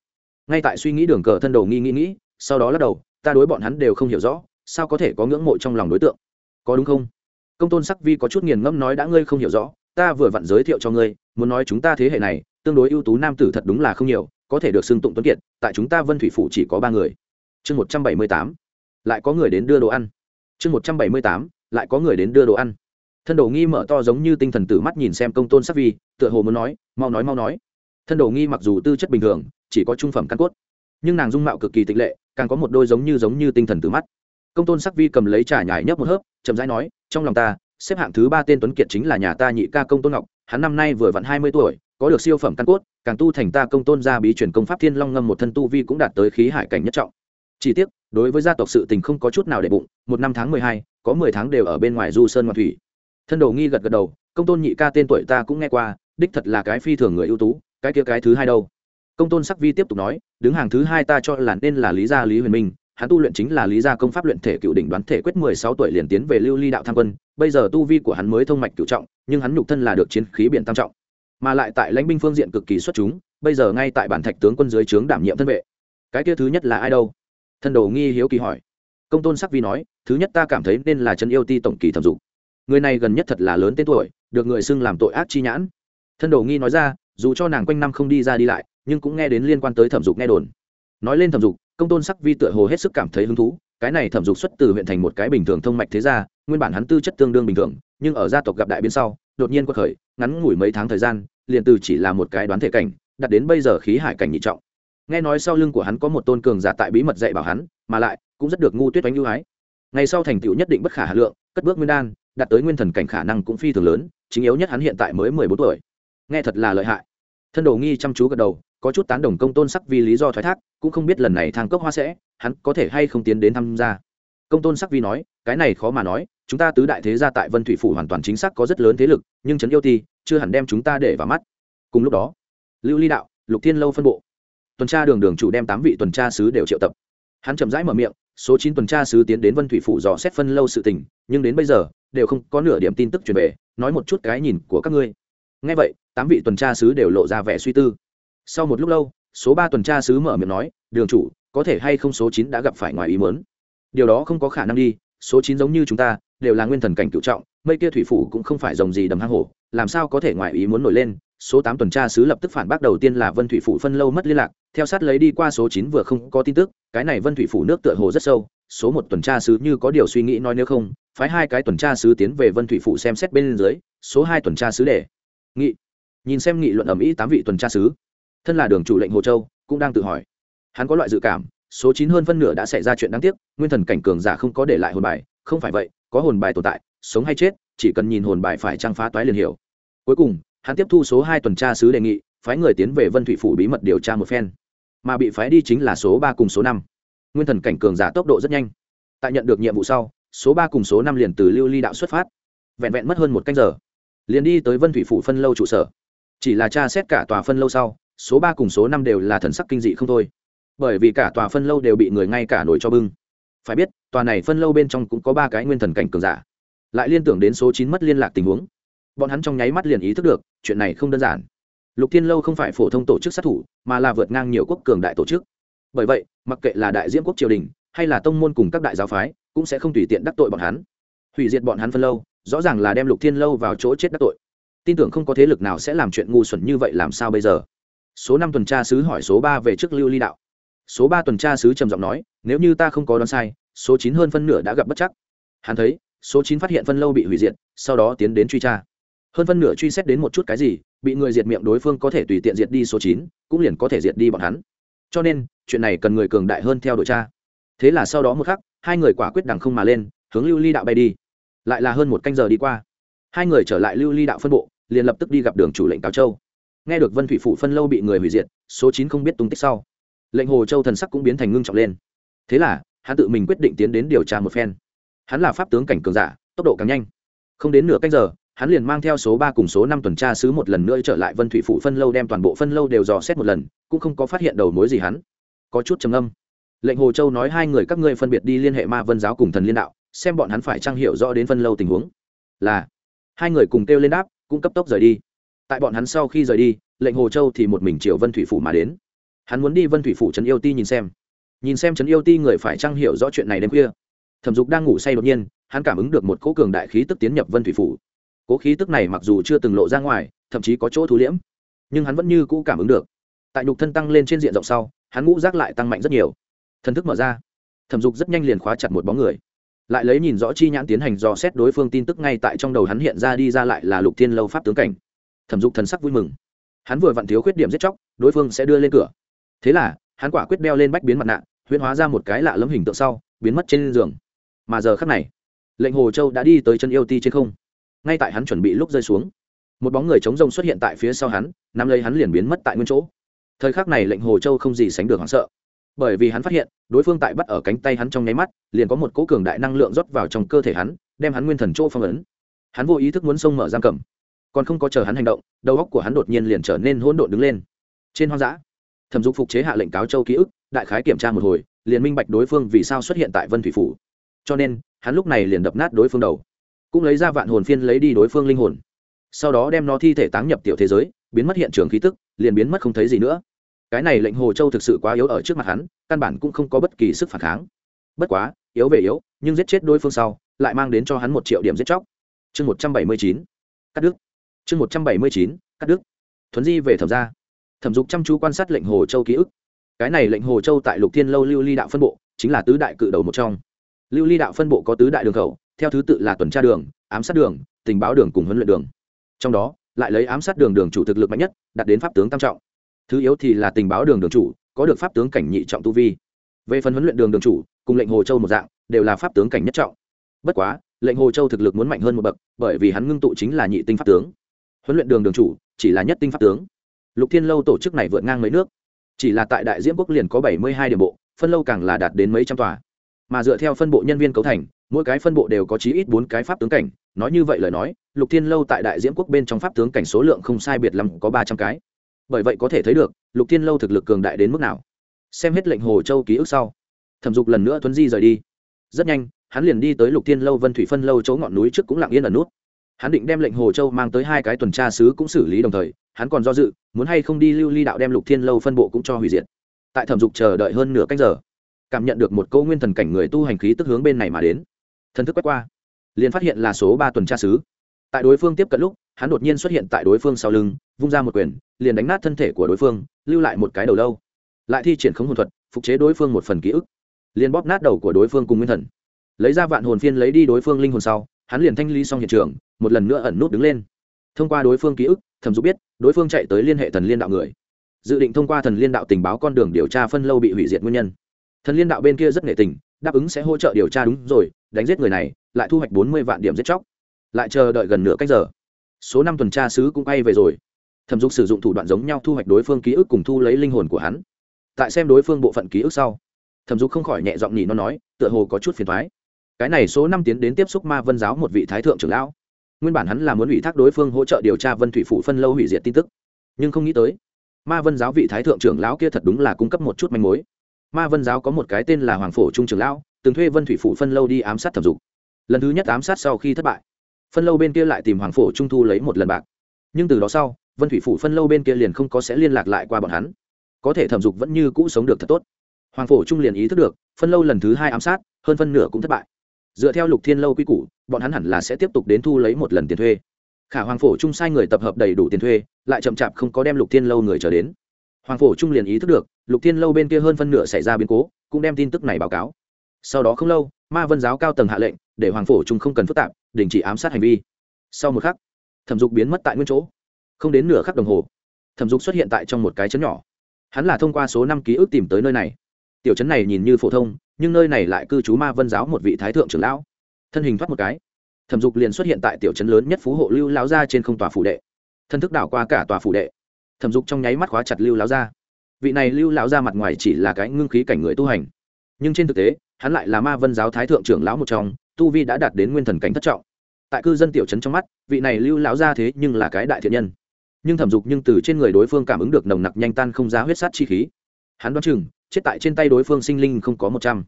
Ngay tại suy nghĩ đường cờ thân đầu nghi nghĩ nghĩ, sau đó lắc đầu, ta đối bọn hắn đều không hiểu rõ, sao có thể có ngưỡng mộ trong lòng đối tượng? Có đúng không? Công tôn sắc vi có chút nghiền ngẫm nói đã ngươi không hiểu rõ, ta vừa vặn giới thiệu cho ngươi, muốn nói chúng ta thế hệ này, tương đối ưu tú nam tử thật đúng là không nhiều, có thể được xưng tụng tuấn kiệt, tại chúng ta vân thủy phủ chỉ có ba người. Chương một trăm bảy mươi tám, lại có người đến đưa đồ ăn. Chương một trăm bảy mươi tám lại có người đến đưa đồ ăn. Thân đồ nghi mở to giống như tinh thần tử mắt nhìn xem công tôn sắc vi, tựa hồ muốn nói, mau nói mau nói. Thân đồ nghi mặc dù tư chất bình thường, chỉ có trung phẩm căn cốt, nhưng nàng dung mạo cực kỳ tịch lệ, càng có một đôi giống như giống như tinh thần tử mắt. Công tôn sắc vi cầm lấy trà nhải nhấp một hớp, chậm rãi nói, trong lòng ta, xếp hạng thứ ba tên tuấn kiệt chính là nhà ta nhị ca công tôn ngọc, hắn năm nay vừa vặn hai mươi tuổi, có được siêu phẩm căn cốt, càng tu thành ta công tôn gia bí truyền công pháp thiên long ngâm một thân tu vi cũng đạt tới khí hải cảnh nhất trọng. Chỉ tiếc, đối với gia tộc sự tình không có chút nào để bụng, một năm tháng mười hai có mười tháng đều ở bên ngoài du sơn ngoan thủy. Thân đồ nghi gật gật đầu, công tôn nhị ca tên tuổi ta cũng nghe qua, đích thật là cái phi thường người ưu tú, cái kia cái thứ hai đâu? Công tôn sắc vi tiếp tục nói, đứng hàng thứ hai ta cho là nên là lý gia lý huyền minh, hắn tu luyện chính là lý gia công pháp luyện thể cựu đỉnh đoán thể quyết mười sáu tuổi liền tiến về lưu ly đạo tham quân, bây giờ tu vi của hắn mới thông mạch cựu trọng, nhưng hắn nhục thân là được chiến khí biển tam trọng. Mà lại tại lãnh binh phương diện cực kỳ xuất chúng, bây giờ ngay tại bản thạch tướng quân dưới trướng đảm nhiệm thân vệ. Cái kia thứ nhất là ai đâu? Thân đồ nghi hiếu kỳ hỏi công tôn sắc vi nói, thứ nhất ta cảm thấy nên là chân yêu ti tổng kỳ thẩm dục. Người này gần nhất thật là lớn tên tuổi, được người xưng làm tội ác chi nhãn. Thân đồ nghi nói ra, dù cho nàng quanh năm không đi ra đi lại, nhưng cũng nghe đến liên quan tới thẩm dục nghe đồn. Nói lên thẩm dục, công tôn sắc vi tựa hồ hết sức cảm thấy hứng thú, cái này thẩm dục xuất từ huyện thành một cái bình thường thông mạch thế gia, nguyên bản hắn tư chất tương đương bình thường, nhưng ở gia tộc gặp đại biến sau, đột nhiên quật khởi, ngắn ngủi mấy tháng thời gian, liền từ chỉ là một cái đoán thể cảnh đặt đến bây giờ khí hải cảnh nhị trọng. Nghe nói sau lưng của hắn có một tôn cường giả tại bí mật dạy bảo hắn, mà lại cũng rất được ngu tuyết oanh ưu ái. Ngày sau thành tựu nhất định bất khả hà lượng, cất bước nguyên đan, đạt tới nguyên thần cảnh khả năng cũng phi thường lớn, chính yếu nhất hắn hiện tại mới mười bốn tuổi. Nghe thật là lợi hại. Thân đồ nghi chăm chú gật đầu, có chút tán đồng công tôn sắc vi lý do thoái thác, cũng không biết lần này thang cốc hoa sẽ, hắn có thể hay không tiến đến tham gia. Công tôn sắc vi nói, cái này khó mà nói, chúng ta tứ đại thế gia tại vân thủy phủ hoàn toàn chính xác có rất lớn thế lực, nhưng trấn yêu ti, chưa hẳn đem chúng ta để vào mắt. Cùng lúc đó, lưu ly đạo, lục thiên lâu phân bộ. Tuần tra đường đường chủ đem tám vị tuần tra sứ đều triệu tập. Hắn chậm rãi mở miệng số chín tuần tra sứ tiến đến vân thủy phủ dò xét phân lâu sự tình, nhưng đến bây giờ, đều không có nửa điểm tin tức truyền về, nói một chút cái nhìn của các ngươi. Nghe vậy, tám vị tuần tra sứ đều lộ ra vẻ suy tư. Sau một lúc lâu, số ba tuần tra sứ mở miệng nói, đường chủ, có thể hay không số chín đã gặp phải ngoài ý muốn? Điều đó không có khả năng đi, số chín giống như chúng ta đều là nguyên thần cảnh cựu trọng, mây kia thủy phủ cũng không phải dòng gì đầm hang hổ, làm sao có thể ngoại ý muốn nổi lên? Số tám tuần tra sứ lập tức phản bác đầu tiên là vân thủy phủ phân lâu mất liên lạc, theo sát lấy đi qua số chín vừa không có tin tức, cái này vân thủy phủ nước tựa hồ rất sâu, số một tuần tra sứ như có điều suy nghĩ nói nếu không, phái hai cái tuần tra sứ tiến về vân thủy phủ xem xét bên dưới, số hai tuần tra sứ để. Nghị, nhìn xem nghị luận ẩm ý tám vị tuần tra sứ, thân là đường chủ lệnh hồ châu, cũng đang tự hỏi. Hắn có loại dự cảm, số chín hơn phân nửa đã xảy ra chuyện đáng tiếc, nguyên thần cảnh cường giả không có để lại hồn bài, không phải vậy có hồn bài tồn tại, sống hay chết, chỉ cần nhìn hồn bài phải trang phá toái liền hiểu. Cuối cùng, hắn tiếp thu số hai tuần tra sứ đề nghị, phái người tiến về vân thủy phủ bí mật điều tra một phen. Mà bị phái đi chính là số ba cùng số năm. Nguyên thần cảnh cường giả tốc độ rất nhanh. Tại nhận được nhiệm vụ sau, số ba cùng số năm liền từ lưu ly đạo xuất phát. Vẹn vẹn mất hơn một canh giờ, liền đi tới vân thủy phủ phân lâu trụ sở. Chỉ là tra xét cả tòa phân lâu sau, số ba cùng số năm đều là thần sắc kinh dị không thôi. Bởi vì cả tòa phân lâu đều bị người ngay cả nổi cho bưng phải biết, tòa này phân lâu bên trong cũng có ba cái nguyên thần cảnh cường giả. Lại liên tưởng đến số chín mất liên lạc tình huống. Bọn hắn trong nháy mắt liền ý thức được, chuyện này không đơn giản. Lục thiên lâu không phải phổ thông tổ chức sát thủ, mà là vượt ngang nhiều quốc cường đại tổ chức. Bởi vậy, mặc kệ là đại Diễm quốc triều đình, hay là tông môn cùng các đại giáo phái, cũng sẽ không tùy tiện đắc tội bọn hắn. Hủy diệt bọn hắn phân lâu, rõ ràng là đem lục thiên lâu vào chỗ chết đắc tội. Tin tưởng không có thế lực nào sẽ làm chuyện ngu xuẩn như vậy làm sao bây giờ? Số năm tuần tra sứ hỏi số ba về trước lưu ly đạo số ba tuần tra sứ trầm giọng nói, nếu như ta không có đoán sai, số chín hơn phân nửa đã gặp bất chắc. Hắn thấy, số chín phát hiện phân lâu bị hủy diệt, sau đó tiến đến truy tra. Hơn phân nửa truy xét đến một chút cái gì, bị người diệt miệng đối phương có thể tùy tiện diệt đi số chín, cũng liền có thể diệt đi bọn hắn. Cho nên, chuyện này cần người cường đại hơn theo đội tra. Thế là sau đó một khắc, hai người quả quyết đằng không mà lên, hướng lưu ly đạo bay đi. Lại là hơn một canh giờ đi qua. Hai người trở lại lưu ly đạo phân bộ, liền lập tức đi gặp đường chủ lệnh cáo châu. Nghe được vân thủy phụ phân lâu bị người hủy diệt, số chín không biết tung tích sau lệnh hồ châu thần sắc cũng biến thành ngưng trọng lên. Thế là, hắn tự mình quyết định tiến đến điều tra một phen. Hắn là pháp tướng cảnh cường giả, tốc độ càng nhanh. Không đến nửa canh giờ, hắn liền mang theo số ba cùng số năm tuần tra sứ một lần nữa trở lại vân thủy phụ phân lâu đem toàn bộ phân lâu đều dò xét một lần, cũng không có phát hiện đầu mối gì hắn. Có chút trầm âm lệnh hồ châu nói hai người các ngươi phân biệt đi liên hệ ma vân giáo cùng thần liên đạo, xem bọn hắn phải trang hiểu rõ đến phân lâu tình huống. Là, hai người cùng kêu lên đáp, cũng cấp tốc rời đi. Tại bọn hắn sau khi rời đi, lệnh hồ châu thì một mình triệu vân thủy phủ mà đến hắn muốn đi vân thủy phủ trấn yêu ti nhìn xem. Nhìn xem trấn yêu ti người phải trang hiểu rõ chuyện này đêm khuya. Thẩm dục đang ngủ say đột nhiên, hắn cảm ứng được một cỗ cường đại khí tức tiến nhập vân thủy phủ. Cỗ khí tức này mặc dù chưa từng lộ ra ngoài, thậm chí có chỗ thú liễm, nhưng hắn vẫn như cũ cảm ứng được. Tại nhục thân tăng lên trên diện rộng sau, hắn ngũ rác lại tăng mạnh rất nhiều. Thần thức mở ra, thẩm dục rất nhanh liền khóa chặt một bóng người. Lại lấy nhìn rõ chi nhãn tiến hành dò xét đối phương tin tức ngay tại trong đầu hắn hiện ra đi ra lại là lục thiên lâu pháp tướng cảnh. Thẩm dục thần sắc vui mừng. Hắn vừa vặn thiếu khuyết điểm giết chóc, đối phương sẽ đưa lên cửa thế là, hắn quả quyết đeo lên bách biến mặt nạ, huyễn hóa ra một cái lạ lẫm hình tượng sau, biến mất trên giường. Mà giờ khắc này, lệnh hồ châu đã đi tới chân yêu ti trên không. Ngay tại hắn chuẩn bị lúc rơi xuống, một bóng người chống rông xuất hiện tại phía sau hắn, nắm lấy hắn liền biến mất tại nguyên chỗ. Thời khắc này lệnh hồ châu không gì sánh được hoảng sợ. Bởi vì hắn phát hiện, đối phương tại bắt ở cánh tay hắn trong nháy mắt, liền có một cỗ cường đại năng lượng rót vào trong cơ thể hắn, đem hắn nguyên thần chỗ phong ấn. Hắn vô ý thức muốn xông mở giam cầm, còn không có chờ hắn hành động, đầu óc của hắn đột nhiên liền trở nên hỗn độn đứng lên. Trên hoang dã thẩm dục phục chế hạ lệnh cáo châu ký ức, đại khái kiểm tra một hồi, liền minh bạch đối phương vì sao xuất hiện tại vân thủy phủ. Cho nên, hắn lúc này liền đập nát đối phương đầu. Cũng lấy ra vạn hồn phiên lấy đi đối phương linh hồn. Sau đó đem nó thi thể táng nhập tiểu thế giới, biến mất hiện trường khí tức, liền biến mất không thấy gì nữa. Cái này lệnh hồ châu thực sự quá yếu ở trước mặt hắn, căn bản cũng không có bất kỳ sức phản kháng. Bất quá, yếu về yếu, nhưng giết chết đối phương sau, lại mang đến cho hắn một triệu điểm giết chóc. Chương một trăm bảy mươi chín, cắt đứt. Chương một trăm bảy mươi chín, cắt đứt. Thuấn di về thẩm ra thẩm dục chăm chú quan sát lệnh hồ châu ký ức. Cái này lệnh hồ châu tại lục thiên lâu lưu ly đạo phân bộ, chính là tứ đại cự đầu một trong. Lưu ly đạo phân bộ có tứ đại đường khẩu, theo thứ tự là tuần tra đường, ám sát đường, tình báo đường cùng huấn luyện đường. Trong đó, lại lấy ám sát đường đường chủ thực lực mạnh nhất đặt đến pháp tướng tam trọng. Thứ yếu thì là tình báo đường đường chủ, có được pháp tướng cảnh nhị trọng tu vi. Về phần huấn luyện đường đường chủ, cùng lệnh hồ châu một dạng, đều là pháp tướng cảnh nhất trọng. Bất quá, lệnh hồ châu thực lực muốn mạnh hơn một bậc, bởi vì hắn ngưng tụ chính là nhị tinh pháp tướng. Huấn luyện đường đường chủ, chỉ là nhất tinh pháp tướng lục thiên lâu tổ chức này vượt ngang mấy nước. Chỉ là tại đại Diễm quốc liền có bảy mươi hai điểm bộ, phân lâu càng là đạt đến mấy trăm tòa. Mà dựa theo phân bộ nhân viên cấu thành, mỗi cái phân bộ đều có chí ít bốn cái pháp tướng cảnh. Nói như vậy lời nói, lục thiên lâu tại đại Diễm quốc bên trong pháp tướng cảnh số lượng không sai biệt lắm, có ba trăm cái. Bởi vậy có thể thấy được, lục thiên lâu thực lực cường đại đến mức nào. Xem hết lệnh hồ châu ký ức sau, thẩm dục lần nữa thuấn di rời đi. Rất nhanh, hắn liền đi tới lục thiên lâu vân thủy phân lâu chỗ ngọn núi trước cũng lặng yên ẩn nút hắn định đem lệnh hồ châu mang tới hai cái tuần tra sứ cũng xử lý đồng thời, hắn còn do dự, muốn hay không đi lưu ly đạo đem lục thiên lâu phân bộ cũng cho hủy diệt. Tại thẩm dục chờ đợi hơn nửa cách giờ, cảm nhận được một câu nguyên thần cảnh người tu hành khí tức hướng bên này mà đến. Thần thức quét qua, liền phát hiện là số ba tuần tra sứ. Tại đối phương tiếp cận lúc, hắn đột nhiên xuất hiện tại đối phương sau lưng, vung ra một quyền, liền đánh nát thân thể của đối phương, lưu lại một cái đầu lâu. Lại thi triển khống hồn thuật, phục chế đối phương một phần ký ức. Liền bóp nát đầu của đối phương cùng nguyên thần. Lấy ra vạn hồn phiên lấy đi đối phương linh hồn sau hắn liền thanh ly xong hiện trường, một lần nữa ẩn nút đứng lên. Thông qua đối phương ký ức, thẩm dục biết, đối phương chạy tới liên hệ thần liên đạo người. Dự định thông qua thần liên đạo tình báo con đường điều tra phân lâu bị hủy diệt nguyên nhân. Thần liên đạo bên kia rất nghệ tình, đáp ứng sẽ hỗ trợ điều tra đúng rồi, đánh giết người này, lại thu hoạch bốn mươi vạn điểm giết chóc. Lại chờ đợi gần nửa cách giờ. Số năm tuần tra sứ cũng bay về rồi. Thẩm dục sử dụng thủ đoạn giống nhau thu hoạch đối phương ký ức cùng thu lấy linh hồn của hắn. Tại xem đối phương bộ phận ký ức sau, thẩm dục không khỏi nhẹ giọng nhỉ nó nói, tựa hồ có chút phiền thoái cái này số năm tiến đến tiếp xúc ma vân giáo một vị thái thượng trưởng lão. Nguyên bản hắn là muốn ủy thác đối phương hỗ trợ điều tra vân thủy phủ phân lâu hủy diệt tin tức. Nhưng không nghĩ tới, ma vân giáo vị thái thượng trưởng lão kia thật đúng là cung cấp một chút manh mối. Ma vân giáo có một cái tên là hoàng phổ trung trưởng lão, từng thuê vân thủy phủ phân lâu đi ám sát thẩm dục. Lần thứ nhất ám sát sau khi thất bại, phân lâu bên kia lại tìm hoàng phổ trung thu lấy một lần bạc. Nhưng từ đó sau, vân thủy phủ phân lâu bên kia liền không có sẽ liên lạc lại qua bọn hắn. Có thể thẩm dục vẫn như cũ sống được thật tốt. Hoàng phổ trung liền ý thức được, phân lâu lần thứ hai ám sát, hơn phân nửa cũng thất bại dựa theo lục thiên lâu quy củ, bọn hắn hẳn là sẽ tiếp tục đến thu lấy một lần tiền thuê. Khả hoàng phổ trung sai người tập hợp đầy đủ tiền thuê, lại chậm chạp không có đem lục thiên lâu người trở đến. Hoàng phổ trung liền ý thức được, lục thiên lâu bên kia hơn phân nửa xảy ra biến cố, cũng đem tin tức này báo cáo. Sau đó không lâu, ma vân giáo cao tầng hạ lệnh, để hoàng phổ trung không cần phức tạp, đình chỉ ám sát hành vi. Sau một khắc, thẩm dục biến mất tại nguyên chỗ. Không đến nửa khắc đồng hồ, thẩm dục xuất hiện tại trong một cái chấn nhỏ. Hắn là thông qua số năm ký ức tìm tới nơi này. Tiểu chấn này nhìn như phổ thông nhưng nơi này lại cư trú ma vân giáo một vị thái thượng trưởng lão. Thân hình thoát một cái, thẩm dục liền xuất hiện tại tiểu trấn lớn nhất phú hộ lưu lão gia trên không tòa phủ đệ. Thân thức đảo qua cả tòa phủ đệ, thẩm dục trong nháy mắt khóa chặt lưu lão gia. Vị này lưu lão gia mặt ngoài chỉ là cái ngưng khí cảnh người tu hành, nhưng trên thực tế, hắn lại là ma vân giáo thái thượng trưởng lão một trong, tu vi đã đạt đến nguyên thần cảnh thất trọng. Tại cư dân tiểu trấn trong mắt, vị này lưu lão gia thế nhưng là cái đại thiện nhân. Nhưng thẩm dục nhưng từ trên người đối phương cảm ứng được nồng nặc nhanh tan không giá huyết sát chi khí. Hắn đoán chừng chết tại trên tay đối phương sinh linh không có một trăm.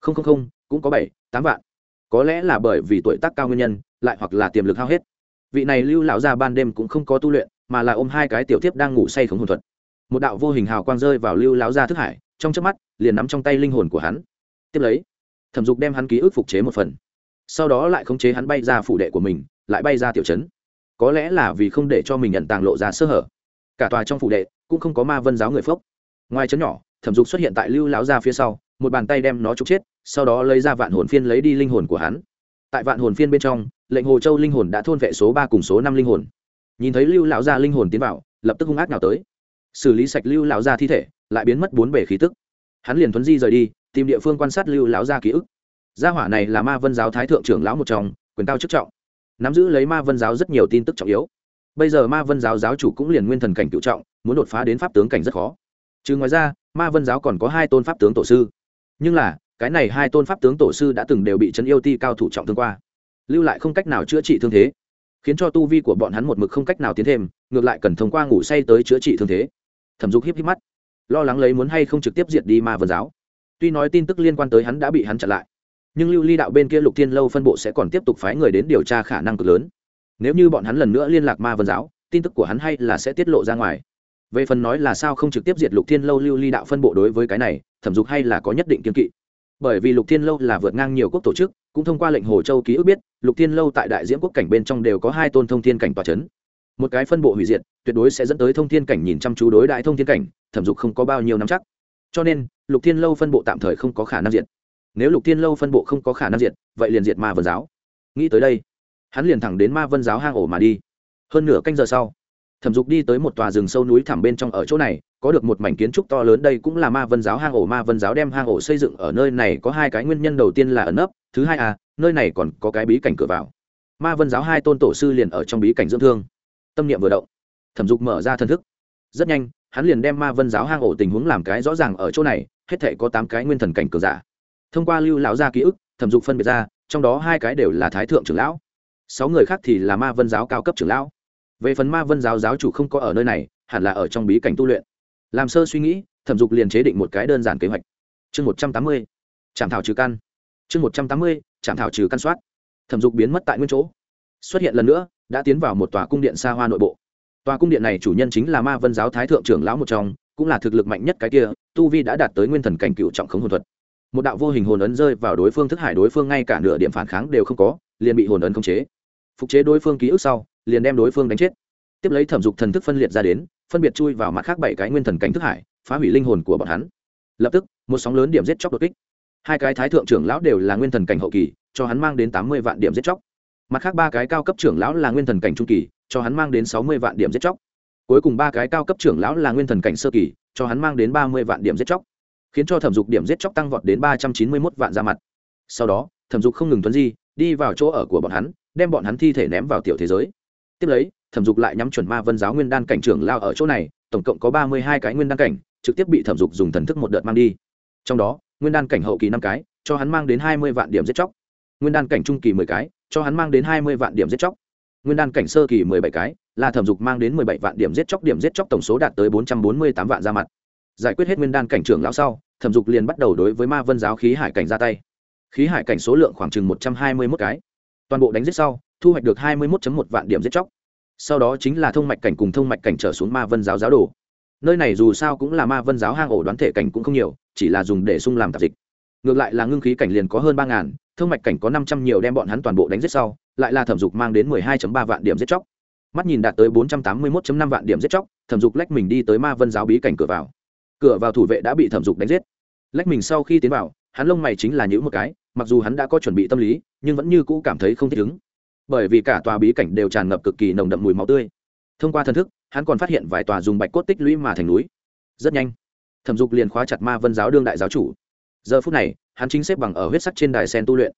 Không không không, cũng có bảy, tám vạn. Có lẽ là bởi vì tuổi tác cao nguyên nhân, lại hoặc là tiềm lực hao hết. Vị này lưu lão gia ban đêm cũng không có tu luyện, mà là ôm hai cái tiểu tiếp đang ngủ say không hồn thuật. Một đạo vô hình hào quang rơi vào lưu lão gia thức hải, trong chớp mắt, liền nắm trong tay linh hồn của hắn. Tiếp lấy, thẩm dục đem hắn ký ức phục chế một phần. Sau đó lại khống chế hắn bay ra phủ đệ của mình, lại bay ra tiểu trấn. Có lẽ là vì không để cho mình nhận tàng lộ ra sơ hở. Cả tòa trong phủ đệ cũng không có ma vân giáo người phốc. Ngoài trấn nhỏ thẩm dục xuất hiện tại lưu lão gia phía sau, một bàn tay đem nó trục chết, sau đó lấy ra vạn hồn phiên lấy đi linh hồn của hắn. Tại vạn hồn phiên bên trong, lệnh hồ châu linh hồn đã thôn vệ số ba cùng số năm linh hồn. Nhìn thấy lưu lão gia linh hồn tiến vào, lập tức hung ác nào tới. Xử lý sạch lưu lão gia thi thể, lại biến mất bốn bể khí tức. Hắn liền thuấn di rời đi, tìm địa phương quan sát lưu lão gia ký ức. Gia hỏa này là ma vân giáo thái thượng trưởng lão một trong, quyền cao chức trọng. Nắm giữ lấy ma vân giáo rất nhiều tin tức trọng yếu. Bây giờ ma vân giáo giáo chủ cũng liền nguyên thần cảnh cựu trọng, muốn đột phá đến pháp tướng cảnh rất khó chứ ngoài ra, ma vân giáo còn có hai tôn pháp tướng tổ sư. Nhưng là, cái này hai tôn pháp tướng tổ sư đã từng đều bị trấn yêu ti cao thủ trọng thương qua. Lưu lại không cách nào chữa trị thương thế, khiến cho tu vi của bọn hắn một mực không cách nào tiến thêm, ngược lại cần thông qua ngủ say tới chữa trị thương thế. Thẩm dục híp híp mắt, lo lắng lấy muốn hay không trực tiếp diệt đi ma vân giáo. Tuy nói tin tức liên quan tới hắn đã bị hắn chặn lại, nhưng lưu ly đạo bên kia lục thiên lâu phân bộ sẽ còn tiếp tục phái người đến điều tra khả năng cực lớn. Nếu như bọn hắn lần nữa liên lạc ma vân giáo, tin tức của hắn hay là sẽ tiết lộ ra ngoài về phần nói là sao không trực tiếp diệt lục thiên lâu lưu ly đạo phân bộ đối với cái này, thẩm dục hay là có nhất định kiên kỵ. Bởi vì lục thiên lâu là vượt ngang nhiều quốc tổ chức, cũng thông qua lệnh hồ châu ký ức biết, lục thiên lâu tại đại diễn quốc cảnh bên trong đều có hai tôn thông thiên cảnh tòa c h ấ n một cái phân bộ hủy diệt, tuyệt đối sẽ dẫn tới thông thiên cảnh nhìn chăm chú đối đại thông thiên cảnh, thẩm dục không có bao nhiêu nắm chắc. Cho nên, lục thiên lâu phân bộ tạm thời không có khả năng diệt. Nếu lục thiên lâu phân bộ không có khả năng diệt, vậy liền diệt ma vân giáo. Nghĩ tới đây, hắn liền thẳng đến ma vân giáo hang ổ mà đi. Hơn nửa canh giờ sau thẩm dục đi tới một tòa rừng sâu núi thẳm bên trong ở chỗ này, có được một mảnh kiến trúc to lớn, đây cũng là ma vân giáo hang ổ. Ma vân giáo đem hang ổ xây dựng ở nơi này có hai cái nguyên nhân. Đầu tiên là ẩn nấp, thứ hai à nơi này còn có cái bí cảnh cửa vào. Ma vân giáo hai tôn tổ sư liền ở trong bí cảnh dưỡng thương. Tâm niệm vừa động, thẩm dục mở ra thân thức. Rất nhanh, hắn liền đem ma vân giáo hang ổ tình huống làm cái rõ ràng ở chỗ này, hết thể có tám cái nguyên thần cảnh cường giả. Thông qua lưu lão gia ký ức, thẩm dục phân biệt ra, trong đó hai cái đều là thái thượng trưởng lão, sáu người khác thì là ma vân giáo cao cấp trưởng lão về phần ma vân giáo giáo chủ không có ở nơi này, hẳn là ở trong bí cảnh tu luyện. Làm sơ suy nghĩ, thẩm dục liền chế định một cái đơn giản kế hoạch. Chương một trăm tám mươi, trạm thảo trừ căn. Chương một trăm tám mươi, trạm thảo trừ căn soát. Thẩm dục biến mất tại nguyên chỗ. Xuất hiện lần nữa, đã tiến vào một tòa cung điện xa hoa nội bộ. Tòa cung điện này chủ nhân chính là ma vân giáo thái thượng trưởng lão một trong, cũng là thực lực mạnh nhất cái kia, tu vi đã đạt tới nguyên thần cảnh cựu trọng khống hồn thuật. Một đạo vô hình hồn ấn rơi vào đối phương thức hải đối phương ngay cả nửa điểm phản kháng đều không có, liền bị hồn ấn khống chế. Phục chế đối phương ký ức sau liền đem đối phương đánh chết. Tiếp lấy thẩm dục thần thức phân liệt ra đến, phân biệt chui vào mặt khác bảy cái nguyên thần cảnh thức hải, phá hủy linh hồn của bọn hắn. Lập tức, một sóng lớn điểm giết chóc đột kích. Hai cái thái thượng trưởng lão đều là nguyên thần cảnh hậu kỳ, cho hắn mang đến tám mươi vạn điểm giết chóc. Mặt khác ba cái cao cấp trưởng lão là nguyên thần cảnh trung kỳ, cho hắn mang đến sáu mươi vạn điểm giết chóc. Cuối cùng ba cái cao cấp trưởng lão là nguyên thần cảnh sơ kỳ, cho hắn mang đến ba mươi vạn điểm giết chóc. Khiến cho thẩm dục điểm giết chóc tăng vọt đến ba trăm chín mươi mốt vạn ra mặt. Sau đó, thẩm dục không ngừng tuấn di, đi vào chỗ ở của bọn hắn, đem bọn hắn thi thể ném vào tiểu thế giới tiếp lấy, thẩm dục lại nhắm chuẩn ma vân giáo nguyên đan cảnh trưởng lao ở chỗ này, tổng cộng có ba mươi hai cái nguyên đan cảnh, trực tiếp bị thẩm dục dùng thần thức một đợt mang đi. Trong đó, nguyên đan cảnh hậu kỳ năm cái, cho hắn mang đến hai mươi vạn điểm giết chóc. Nguyên đan cảnh trung kỳ mười cái, cho hắn mang đến hai mươi vạn điểm giết chóc. Nguyên đan cảnh sơ kỳ mười bảy cái, là thẩm dục mang đến mười bảy vạn điểm giết chóc, điểm giết chóc tổng số đạt tới bốn trăm bốn mươi tám vạn ra mặt. Giải quyết hết nguyên đan cảnh trưởng lão sau, thẩm dục liền bắt đầu đối với ma vân giáo khí hải cảnh ra tay. Khí hải cảnh số lượng khoảng chừng một trăm hai mươi mốt cái. Toàn bộ đánh giết sau thu hoạch được hai mươi một một vạn điểm giết chóc. Sau đó chính là thông mạch cảnh cùng thông mạch cảnh trở xuống ma vân giáo giáo đồ. Nơi này dù sao cũng là ma vân giáo hang ổ đoán thể cảnh cũng không nhiều, chỉ là dùng để sung làm tạp dịch. Ngược lại là ngưng khí cảnh liền có hơn ba ngàn, thông mạch cảnh có năm trăm nhiều đem bọn hắn toàn bộ đánh giết sau, lại là thẩm dục mang đến mười hai ba vạn điểm giết chóc. Mắt nhìn đạt tới bốn trăm tám mươi một năm vạn điểm giết chóc, thẩm dục lách mình đi tới ma vân giáo bí cảnh cửa vào. Cửa vào thủ vệ đã bị thẩm dục đánh giết. Lách mình sau khi tiến vào, hắn lông mày chính là nhíu một cái, mặc dù hắn đã có chuẩn bị tâm lý, nhưng vẫn như cũ cảm thấy không thích ứng bởi vì cả tòa bí cảnh đều tràn ngập cực kỳ nồng đậm mùi máu tươi. Thông qua thần thức, hắn còn phát hiện vài tòa dùng bạch cốt tích lũy mà thành núi. Rất nhanh, thẩm dục liền khóa chặt ma vân giáo đương đại giáo chủ. Giờ phút này, hắn chính xếp bằng ở huyết sắc trên đài sen tu luyện.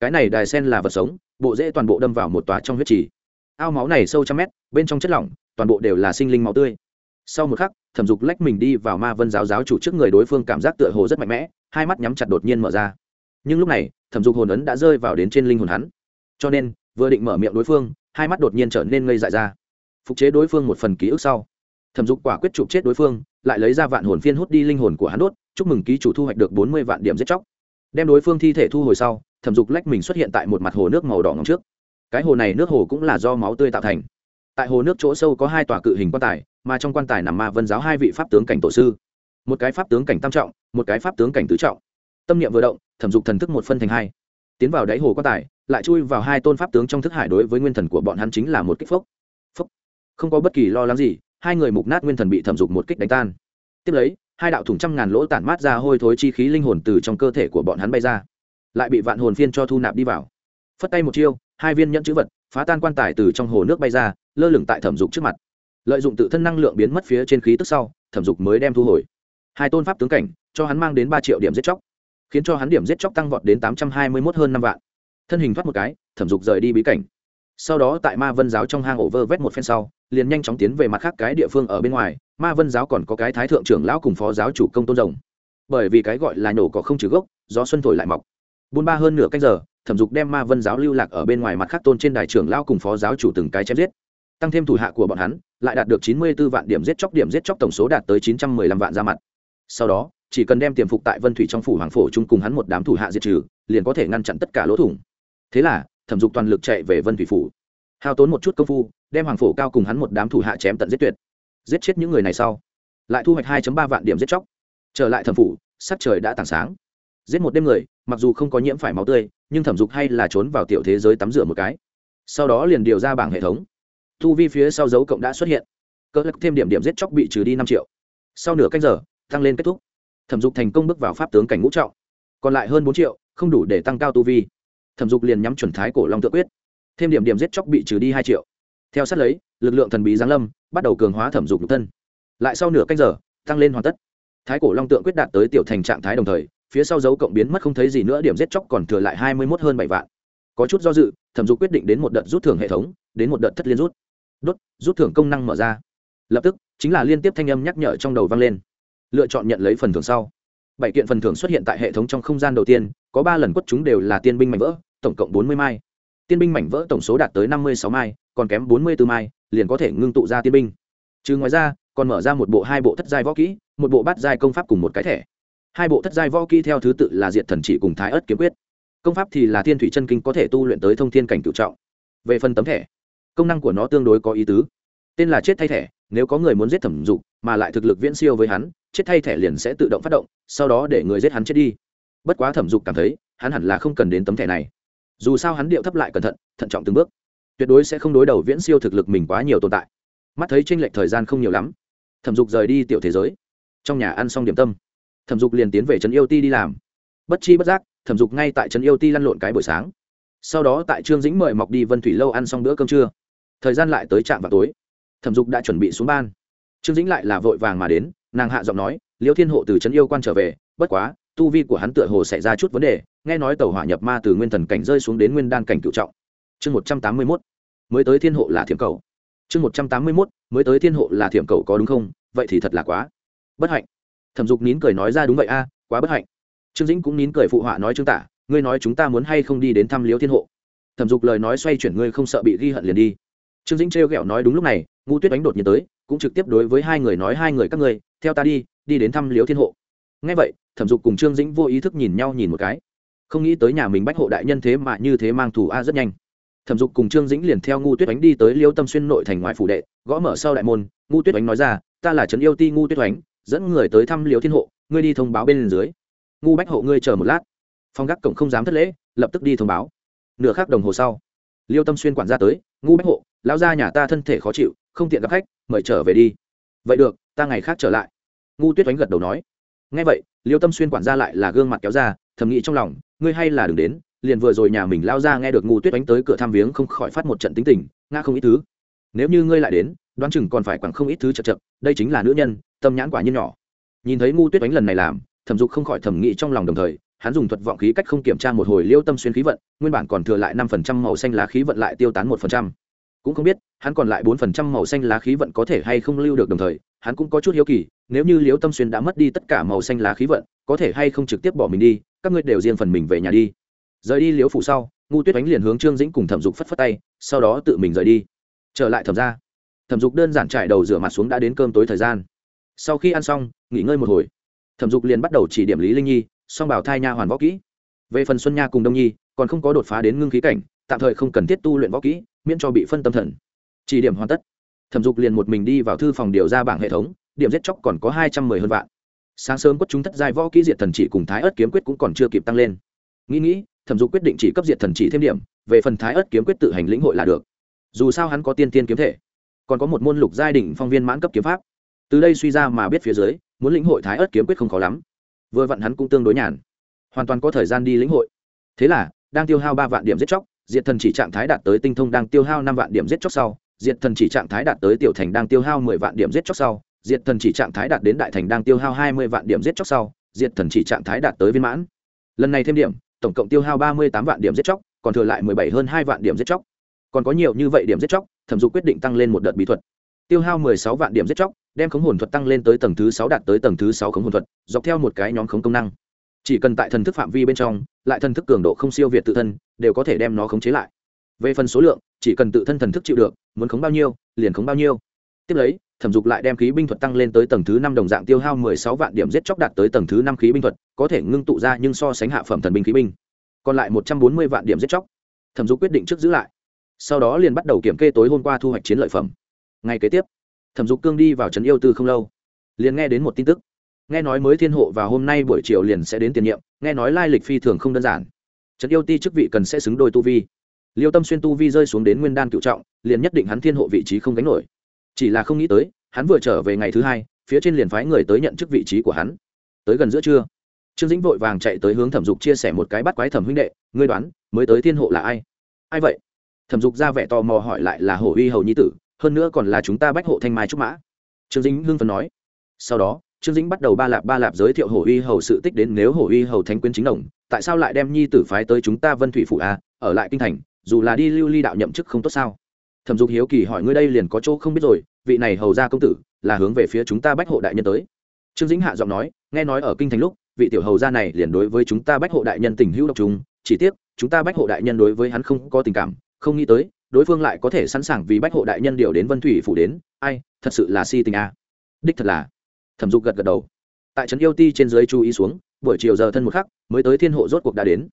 Cái này đài sen là vật sống, bộ dễ toàn bộ đâm vào một tòa trong huyết trì. Ao máu này sâu trăm mét, bên trong chất lỏng, toàn bộ đều là sinh linh máu tươi. Sau một khắc, thẩm dục lách mình đi vào ma vân giáo giáo chủ trước người đối phương cảm giác tựa hồ rất mạnh mẽ, hai mắt nhắm chặt đột nhiên mở ra. Nhưng lúc này, thẩm dục hồn ấn đã rơi vào đến trên linh hồn hắn. Cho nên vừa định mở miệng đối phương, hai mắt đột nhiên trở nên ngây dại ra. Phục chế đối phương một phần ký ức sau, thẩm dục quả quyết chụp chết đối phương, lại lấy ra vạn hồn phiên hút đi linh hồn của hắn đốt, chúc mừng ký chủ thu hoạch được bốn mươi vạn điểm giết chóc. Đem đối phương thi thể thu hồi sau, thẩm dục lách mình xuất hiện tại một mặt hồ nước màu đỏ ngọc trước. Cái hồ này nước hồ cũng là do máu tươi tạo thành. Tại hồ nước chỗ sâu có hai tòa cự hình quan tài, mà trong quan tài nằm ma vân giáo hai vị pháp tướng cảnh tổ sư. Một cái pháp tướng cảnh tam trọng, một cái pháp tướng cảnh tứ trọng. Tâm niệm vừa động, thẩm dục thần thức một phân thành hai tiến vào đáy hồ quan tài, lại chui vào hai tôn pháp tướng trong thức hải đối với nguyên thần của bọn hắn chính là một kích phốc. Phốc. Không có bất kỳ lo lắng gì, hai người mục nát nguyên thần bị thẩm dục một kích đánh tan. Tiếp lấy, hai đạo thủng trăm ngàn lỗ tản mát ra hôi thối chi khí linh hồn từ trong cơ thể của bọn hắn bay ra, lại bị vạn hồn phiên cho thu nạp đi vào. Phất tay một chiêu, hai viên nhẫn chữ vật, phá tan quan tài từ trong hồ nước bay ra, lơ lửng tại thẩm dục trước mặt. Lợi dụng tự thân năng lượng biến mất phía trên khí tức sau, thẩm dục mới đem thu hồi. Hai tôn pháp tướng cảnh, cho hắn mang đến ba triệu điểm giết chóc khiến cho hắn điểm giết chóc tăng vọt đến tám trăm hai mươi mốt hơn năm vạn. Thân hình thoát một cái, thẩm dục rời đi bí cảnh. Sau đó tại ma vân giáo trong hang ổ vơ vét một phen sau, liền nhanh chóng tiến về mặt khác cái địa phương ở bên ngoài. Ma vân giáo còn có cái thái thượng trưởng lão cùng phó giáo chủ công tôn rồng. Bởi vì cái gọi là nhổ cỏ không trừ gốc, gió xuân thổi lại mọc. Buôn ba hơn nửa canh giờ, thẩm dục đem ma vân giáo lưu lạc ở bên ngoài mặt khác tôn trên đài trưởng lão cùng phó giáo chủ từng cái chém giết. Tăng thêm thủ hạ của bọn hắn, lại đạt được chín mươi 94 vạn điểm giết chóc, điểm giết chóc tổng số đạt tới chín trăm mười lăm vạn ra mặt. Sau đó chỉ cần đem tiềm phục tại vân thủy trong phủ hoàng phổ chung cùng hắn một đám thủ hạ diệt trừ, liền có thể ngăn chặn tất cả lỗ thủng. Thế là, thẩm dục toàn lực chạy về vân thủy phủ. Hao tốn một chút công phu, đem hoàng phổ cao cùng hắn một đám thủ hạ chém tận giết tuyệt. Giết chết những người này sau, lại thu hoạch hai ba vạn điểm giết chóc. Trở lại thẩm phủ, sắc trời đã tảng sáng. Giết một đêm người, mặc dù không có nhiễm phải máu tươi, nhưng thẩm dục hay là trốn vào tiểu thế giới tắm rửa một cái. Sau đó liền điều ra bảng hệ thống. Thu vi phía sau dấu cộng đã xuất hiện. Cỡ lắc thêm điểm điểm giết chóc bị trừ đi năm triệu. Sau nửa canh giờ, tăng lên kết thúc thẩm dục thành công bước vào pháp tướng cảnh ngũ trọng, còn lại hơn bốn triệu, không đủ để tăng cao tu vi. Thẩm dục liền nhắm chuẩn thái cổ long tự quyết, thêm điểm điểm giết chóc bị trừ đi hai triệu. Theo sát lấy, lực lượng thần bí giáng lâm, bắt đầu cường hóa thẩm dục nhục thân. Lại sau nửa canh giờ, tăng lên hoàn tất. Thái cổ long tượng quyết đạt tới tiểu thành trạng thái đồng thời, phía sau dấu cộng biến mất không thấy gì nữa, điểm giết chóc còn thừa lại hai mươi một hơn bảy vạn. Có chút do dự, thẩm dục quyết định đến một đợt rút thưởng hệ thống, đến một đợt thất liên rút. Đốt, rút thưởng công năng mở ra. Lập tức, chính là liên tiếp thanh âm nhắc nhở trong đầu vang lên lựa chọn nhận lấy phần thưởng sau. Bảy kiện phần thưởng xuất hiện tại hệ thống trong không gian đầu tiên, có ba lần quất chúng đều là tiên binh mảnh vỡ, tổng cộng bốn mươi mai. Tiên binh mảnh vỡ tổng số đạt tới năm mươi sáu mai, còn kém bốn mươi b ố mai, liền có thể ngưng tụ ra tiên binh. Chứ ngoài ra, còn mở ra một bộ hai bộ thất giai võ kỹ, một bộ bát giai công pháp cùng một cái thẻ. Hai bộ thất giai võ kỹ theo thứ tự là diện thần trị cùng thái ớt kiếm quyết. Công pháp thì là thiên thủy chân kinh có thể tu luyện tới thông thiên cảnh cựu trọng. Về phần tấm thẻ, công năng của nó tương đối có ý tứ. Tên là chết thay thẻ, nếu có người muốn giết thẩm dục, mà lại thực lực viễn siêu với hắn chết thay thẻ liền sẽ tự động phát động, sau đó để người giết hắn chết đi. Bất quá thẩm dục cảm thấy, hắn hẳn là không cần đến tấm thẻ này. Dù sao hắn điệu thấp lại cẩn thận thận trọng từng bước. Tuyệt đối sẽ không đối đầu viễn siêu thực lực mình quá nhiều tồn tại. Mắt thấy tranh lệch thời gian không nhiều lắm, thẩm dục rời đi tiểu thế giới. Trong nhà ăn xong điểm tâm, thẩm dục liền tiến về trấn yêu ti đi làm. Bất chi bất giác, thẩm dục ngay tại trấn yêu ti lăn lộn cái buổi sáng. Sau đó tại trương dĩnh mời mọc đi vân thủy lâu ăn xong bữa cơm trưa. Thời gian lại tới trạm vào tối. Thẩm dục đã chuẩn bị xuống ban. Trương dĩnh lại là vội vàng mà đến nàng hạ giọng nói, liêu thiên hộ từ trấn yêu quan trở về, bất quá, tu vi của hắn tựa hồ xảy ra chút vấn đề, nghe nói tàu hỏa nhập ma từ nguyên thần cảnh rơi xuống đến nguyên đan cảnh cựu trọng. Chương một trăm tám mươi mốt, mới tới thiên hộ là thiểm cầu. Chương một trăm tám mươi mốt, mới tới thiên hộ là thiểm cầu có đúng không? Vậy thì thật là quá. Bất hạnh. Thẩm dục nín cười nói ra, đúng vậy a, quá bất hạnh. Trương dĩnh cũng nín cười phụ họa nói, trương tả, ngươi nói chúng ta muốn hay không đi đến thăm liếu thiên hộ? Thẩm dục lời nói xoay chuyển, ngươi không sợ bị ghi hận liền đi. Trương dĩnh trêu ghẹo nói, đúng lúc này ngu tuyết đánh đột nhiên tới cũng trực tiếp đối với hai người nói, hai người các ngươi, theo ta đi đi đến thăm liếu thiên hộ. Ngay vậy, thẩm dục cùng trương dĩnh vô ý thức nhìn nhau nhìn một cái. Không nghĩ tới nhà mình bách hộ đại nhân thế mà như thế mang thủ a rất nhanh. Thẩm dục cùng trương dĩnh liền theo ngu tuyết oánh đi tới liêu tâm xuyên nội thành ngoài phủ đệ, gõ mở sau đại môn, ngu tuyết oánh nói ra, ta là trấn yêu ti ngu tuyết oánh, dẫn người tới thăm liêu thiên hộ, ngươi đi thông báo bên dưới. Ngu bách hộ, ngươi chờ một lát. Phong gác cổng không dám thất lễ, lập tức đi thông báo. Nửa khắc đồng hồ sau liêu tâm xuyên quản gia tới, ngu bách hộ, lão gia nhà ta thân thể khó chịu không tiện gặp khách, mời trở về đi. Vậy được, ta ngày khác trở lại. Ngu tuyết oánh gật đầu nói. Ngay vậy, liêu tâm xuyên quản gia lại là gương mặt kéo ra, thầm nghĩ trong lòng, ngươi hay là đừng đến, liền vừa rồi nhà mình lao ra nghe được ngu tuyết oánh tới cửa thăm viếng không khỏi phát một trận tính tình, ngã không ít thứ. Nếu như ngươi lại đến, đoán chừng còn phải quẳng không ít thứ chật chật, đây chính là nữ nhân, tâm nhãn quả nhiên nhỏ. Nhìn thấy ngu tuyết oánh lần này làm, thẩm dục không khỏi thẩm nghĩ trong lòng đồng thời, hắn dùng thuật vọng khí cách không kiểm tra một hồi liêu tâm xuyên khí vận, nguyên bản còn thừa lại năm phần trăm màu xanh lá khí vận lại tiêu tán một phần trăm cũng không biết, hắn còn lại bốn phần trăm màu xanh lá khí vận có thể hay không lưu được đồng thời, hắn cũng có chút hiếu kỳ, nếu như liễu tâm xuyên đã mất đi tất cả màu xanh lá khí vận, có thể hay không trực tiếp bỏ mình đi, các ngươi đều riêng phần mình về nhà đi. Rời đi liếu phủ sau, ngu tuyết Ánh liền hướng trương dĩnh cùng thẩm dục phất phất tay, sau đó tự mình rời đi. Trở lại thẩm ra thẩm dục đơn giản trải đầu rửa mặt xuống đã đến cơm tối thời gian. Sau khi ăn xong, nghỉ ngơi một hồi, thẩm dục liền bắt đầu chỉ điểm lý linh nhi, song bảo thai nha hoàn võ kỹ. Về phần xuân nha cùng đông nhi, còn không có đột phá đến ngưng khí cảnh, tạm thời không cần thiết tu luyện võ kỹ miễn cho bị phân tâm thần. Chỉ điểm hoàn tất. Thẩm dục liền một mình đi vào thư phòng điều ra bảng hệ thống, điểm giết chóc còn có hai trăm mười hơn vạn. Sáng sớm quất chúng thất giai võ kỹ diệt thần chỉ cùng thái ớt kiếm quyết cũng còn chưa kịp tăng lên. Nghĩ nghĩ, thẩm dục quyết định chỉ cấp diệt thần chỉ thêm điểm, về phần thái ớt kiếm quyết tự hành lĩnh hội là được. Dù sao hắn có tiên tiên kiếm thể, còn có một môn lục giai đỉnh phong viên mãn cấp kiếm pháp. Từ đây suy ra mà biết phía dưới, muốn lĩnh hội thái ớt kiếm quyết không khó lắm. Vừa vặn hắn cũng tương đối nhàn, hoàn toàn có thời gian đi lĩnh hội. Thế là, đang tiêu hao ba vạn điểm giết chóc diệt thần chỉ trạng thái đạt tới tinh thông đang tiêu hao năm vạn điểm giết chóc sau, diệt thần chỉ trạng thái đạt tới tiểu thành đang tiêu hao mười vạn điểm giết chóc sau, diệt thần chỉ trạng thái đạt đến đại thành đang tiêu hao hai mươi vạn điểm giết chóc sau, diệt thần chỉ trạng thái đạt tới viên mãn. Lần này thêm điểm, tổng cộng tiêu hao ba mươi tám vạn điểm giết chóc, còn thừa lại mười bảy hơn hai vạn điểm giết chóc. Còn có nhiều như vậy điểm giết chóc, thẩm dục quyết định tăng lên một đợt bí thuật. Tiêu hao mười sáu vạn điểm giết chóc, đem khống hồn thuật tăng lên tới tầng thứ sáu đạt tới tầng thứ sáu khống hồn thuật, dọc theo một cái nhóm khống công năng. Chỉ cần tại thần thức phạm vi bên trong, lại thần thức cường độ không siêu việt tự thân đều có thể đem nó khống chế lại. Về phần số lượng, chỉ cần tự thân thần thức chịu được, muốn khống bao nhiêu, liền khống bao nhiêu. Tiếp lấy, thẩm dục lại đem khí binh thuật tăng lên tới tầng thứ năm đồng dạng tiêu hao mười sáu vạn điểm giết chóc đạt tới tầng thứ năm khí binh thuật, có thể ngưng tụ ra nhưng so sánh hạ phẩm thần binh khí binh. Còn lại một trăm bốn mươi vạn điểm giết chóc. Thẩm dục quyết định trước giữ lại. Sau đó liền bắt đầu kiểm kê tối hôm qua thu hoạch chiến lợi phẩm. Ngay kế tiếp, thẩm dục cương đi vào trấn yêu tư không lâu. Liền nghe đến một tin tức. Nghe nói mới thiên hộ và hôm nay buổi chiều liền sẽ đến tiền nhiệm, nghe nói lai lịch phi thường không đơn giản trấn yêu ti chức vị cần sẽ xứng đôi tu vi. Liêu tâm xuyên tu vi rơi xuống đến nguyên đan cựu trọng, liền nhất định hắn thiên hộ vị trí không gánh nổi. Chỉ là không nghĩ tới, hắn vừa trở về ngày thứ hai, phía trên liền phái người tới nhận chức vị trí của hắn. Tới gần giữa trưa, trương dĩnh vội vàng chạy tới hướng thẩm dục chia sẻ một cái bắt quái thẩm huynh đệ, ngươi đoán, mới tới thiên hộ là ai? Ai vậy? Thẩm dục ra vẻ tò mò hỏi lại là hổ uy hầu nhi tử, hơn nữa còn là chúng ta bách hộ thanh mai trúc mã. Trương dĩnh hưng phần nói. Sau đó trương dĩnh bắt đầu ba lạp ba lạp giới thiệu hổ uy hầu sự tích đến nếu hổ uy hầu thánh quyến chính đồng, tại sao lại đem nhi tử phái tới chúng ta vân thủy phủ a, ở lại kinh thành, dù là đi lưu ly đạo nhậm chức không tốt sao? Thẩm dục hiếu kỳ hỏi ngươi đây liền có chỗ không biết rồi, vị này hầu ra công tử, là hướng về phía chúng ta bách hộ đại nhân tới. Trương dĩnh hạ giọng nói, nghe nói ở kinh thành lúc, vị tiểu hầu gia này liền đối với chúng ta bách hộ đại nhân tình hữu độc chúng chỉ tiếc, chúng ta bách hộ đại nhân đối với hắn không có tình cảm, không nghĩ tới, đối phương lại có thể sẵn sàng vì bách hộ đại nhân điều đến vân thủy phủ đến, ai, thật sự là si tình a. Đích thật là thẩm dục gật gật đầu. Tại trấn yêu ti trên dưới chú ý xuống, buổi chiều giờ thân một khắc, mới tới thiên hộ rốt cuộc đã đến.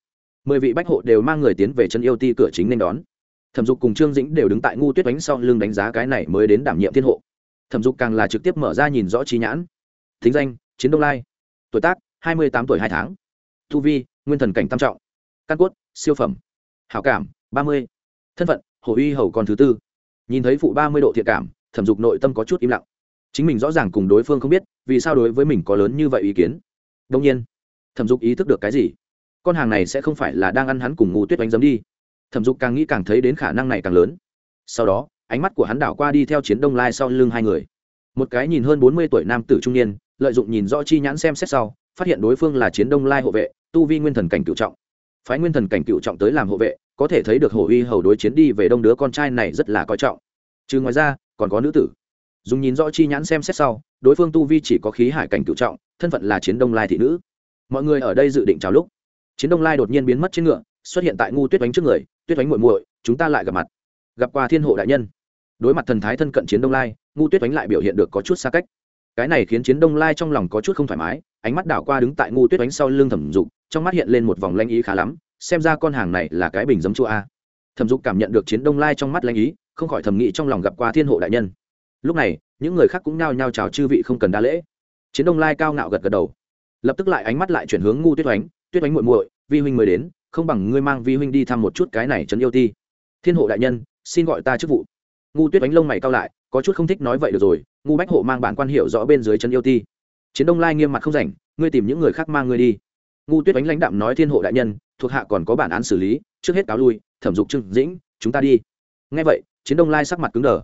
Mười vị bách hộ đều mang người tiến về trấn yêu ti cửa chính nên đón. Thẩm dục cùng trương dĩnh đều đứng tại ngu tuyết đánh sau lưng đánh giá cái này mới đến đảm nhiệm thiên hộ. Thẩm dục càng là trực tiếp mở ra nhìn rõ trí nhãn. Thính danh, chiến đông lai. Tuổi tác, hai mươi tám tuổi hai tháng. Thu vi, nguyên thần cảnh tam trọng. Căn cốt, siêu phẩm. Hảo cảm, ba mươi. Thân phận, hồ uy hầu con thứ tư. Nhìn thấy phụ ba mươi độ thiện cảm, thẩm dục nội tâm có chút im lặng chính mình rõ ràng cùng đối phương không biết, vì sao đối với mình có lớn như vậy ý kiến? Đông nhiên, thẩm dục ý thức được cái gì? Con hàng này sẽ không phải là đang ăn hắn cùng ngủ tuyết đánh giấm đi. Thẩm dục càng nghĩ càng thấy đến khả năng này càng lớn. Sau đó, ánh mắt của hắn đảo qua đi theo chiến đông lai sau lưng hai người. Một cái nhìn hơn bốn mươi tuổi nam tử trung niên, lợi dụng nhìn rõ chi nhãn xem xét sau, phát hiện đối phương là chiến đông lai hộ vệ, tu vi nguyên thần cảnh cựu trọng. Phái nguyên thần cảnh cựu trọng tới làm hộ vệ, có thể thấy được hổ uy hầu đối chiến đi về đông đứa con trai này rất là coi trọng. Chứ ngoài ra, còn có nữ tử dùng nhìn rõ chi nhãn xem xét sau, đối phương tu vi chỉ có khí hải cảnh cựu trọng, thân phận là chiến đông lai thị nữ. Mọi người ở đây dự định chào lúc. Chiến đông lai đột nhiên biến mất trên ngựa, xuất hiện tại ngu tuyết đánh trước người, tuyết đánh muội muội, chúng ta lại gặp mặt. Gặp qua thiên hộ đại nhân. Đối mặt thần thái thân cận chiến đông lai, ngu tuyết đánh lại biểu hiện được có chút xa cách. Cái này khiến chiến đông lai trong lòng có chút không thoải mái, ánh mắt đảo qua đứng tại ngu tuyết đánh sau lưng thẩm dục, trong mắt hiện lên một vòng lanh ý khá lắm, xem ra con hàng này là cái bình giấm chua a. Thẩm dục cảm nhận được chiến đông lai trong mắt lanh ý, không khỏi thầm nghĩ trong lòng gặp qua thiên hộ đại nhân lúc này, những người khác cũng nhao nhao chào chư vị không cần đa lễ. Chiến đông lai cao ngạo gật gật đầu. Lập tức lại ánh mắt lại chuyển hướng ngu tuyết oánh. Tuyết oánh muội muội, vi huynh mới đến, không bằng ngươi mang vi huynh đi thăm một chút cái này trấn yêu ti. Thiên hộ đại nhân, xin gọi ta chức vụ. Ngu tuyết oánh lông mày cao lại, có chút không thích nói vậy được rồi, ngu bách hộ mang bản quan hiệu rõ bên dưới trấn yêu ti. Chiến đông lai nghiêm mặt không rảnh, ngươi tìm những người khác mang ngươi đi. Ngu tuyết oánh lãnh đạm nói thiên hộ đại nhân, thuộc hạ còn có bản án xử lý, trước hết cáo lui, thẩm dục trưng dĩnh, chúng ta đi. Ngay vậy, chiến đông lai sắc mặt cứng đờ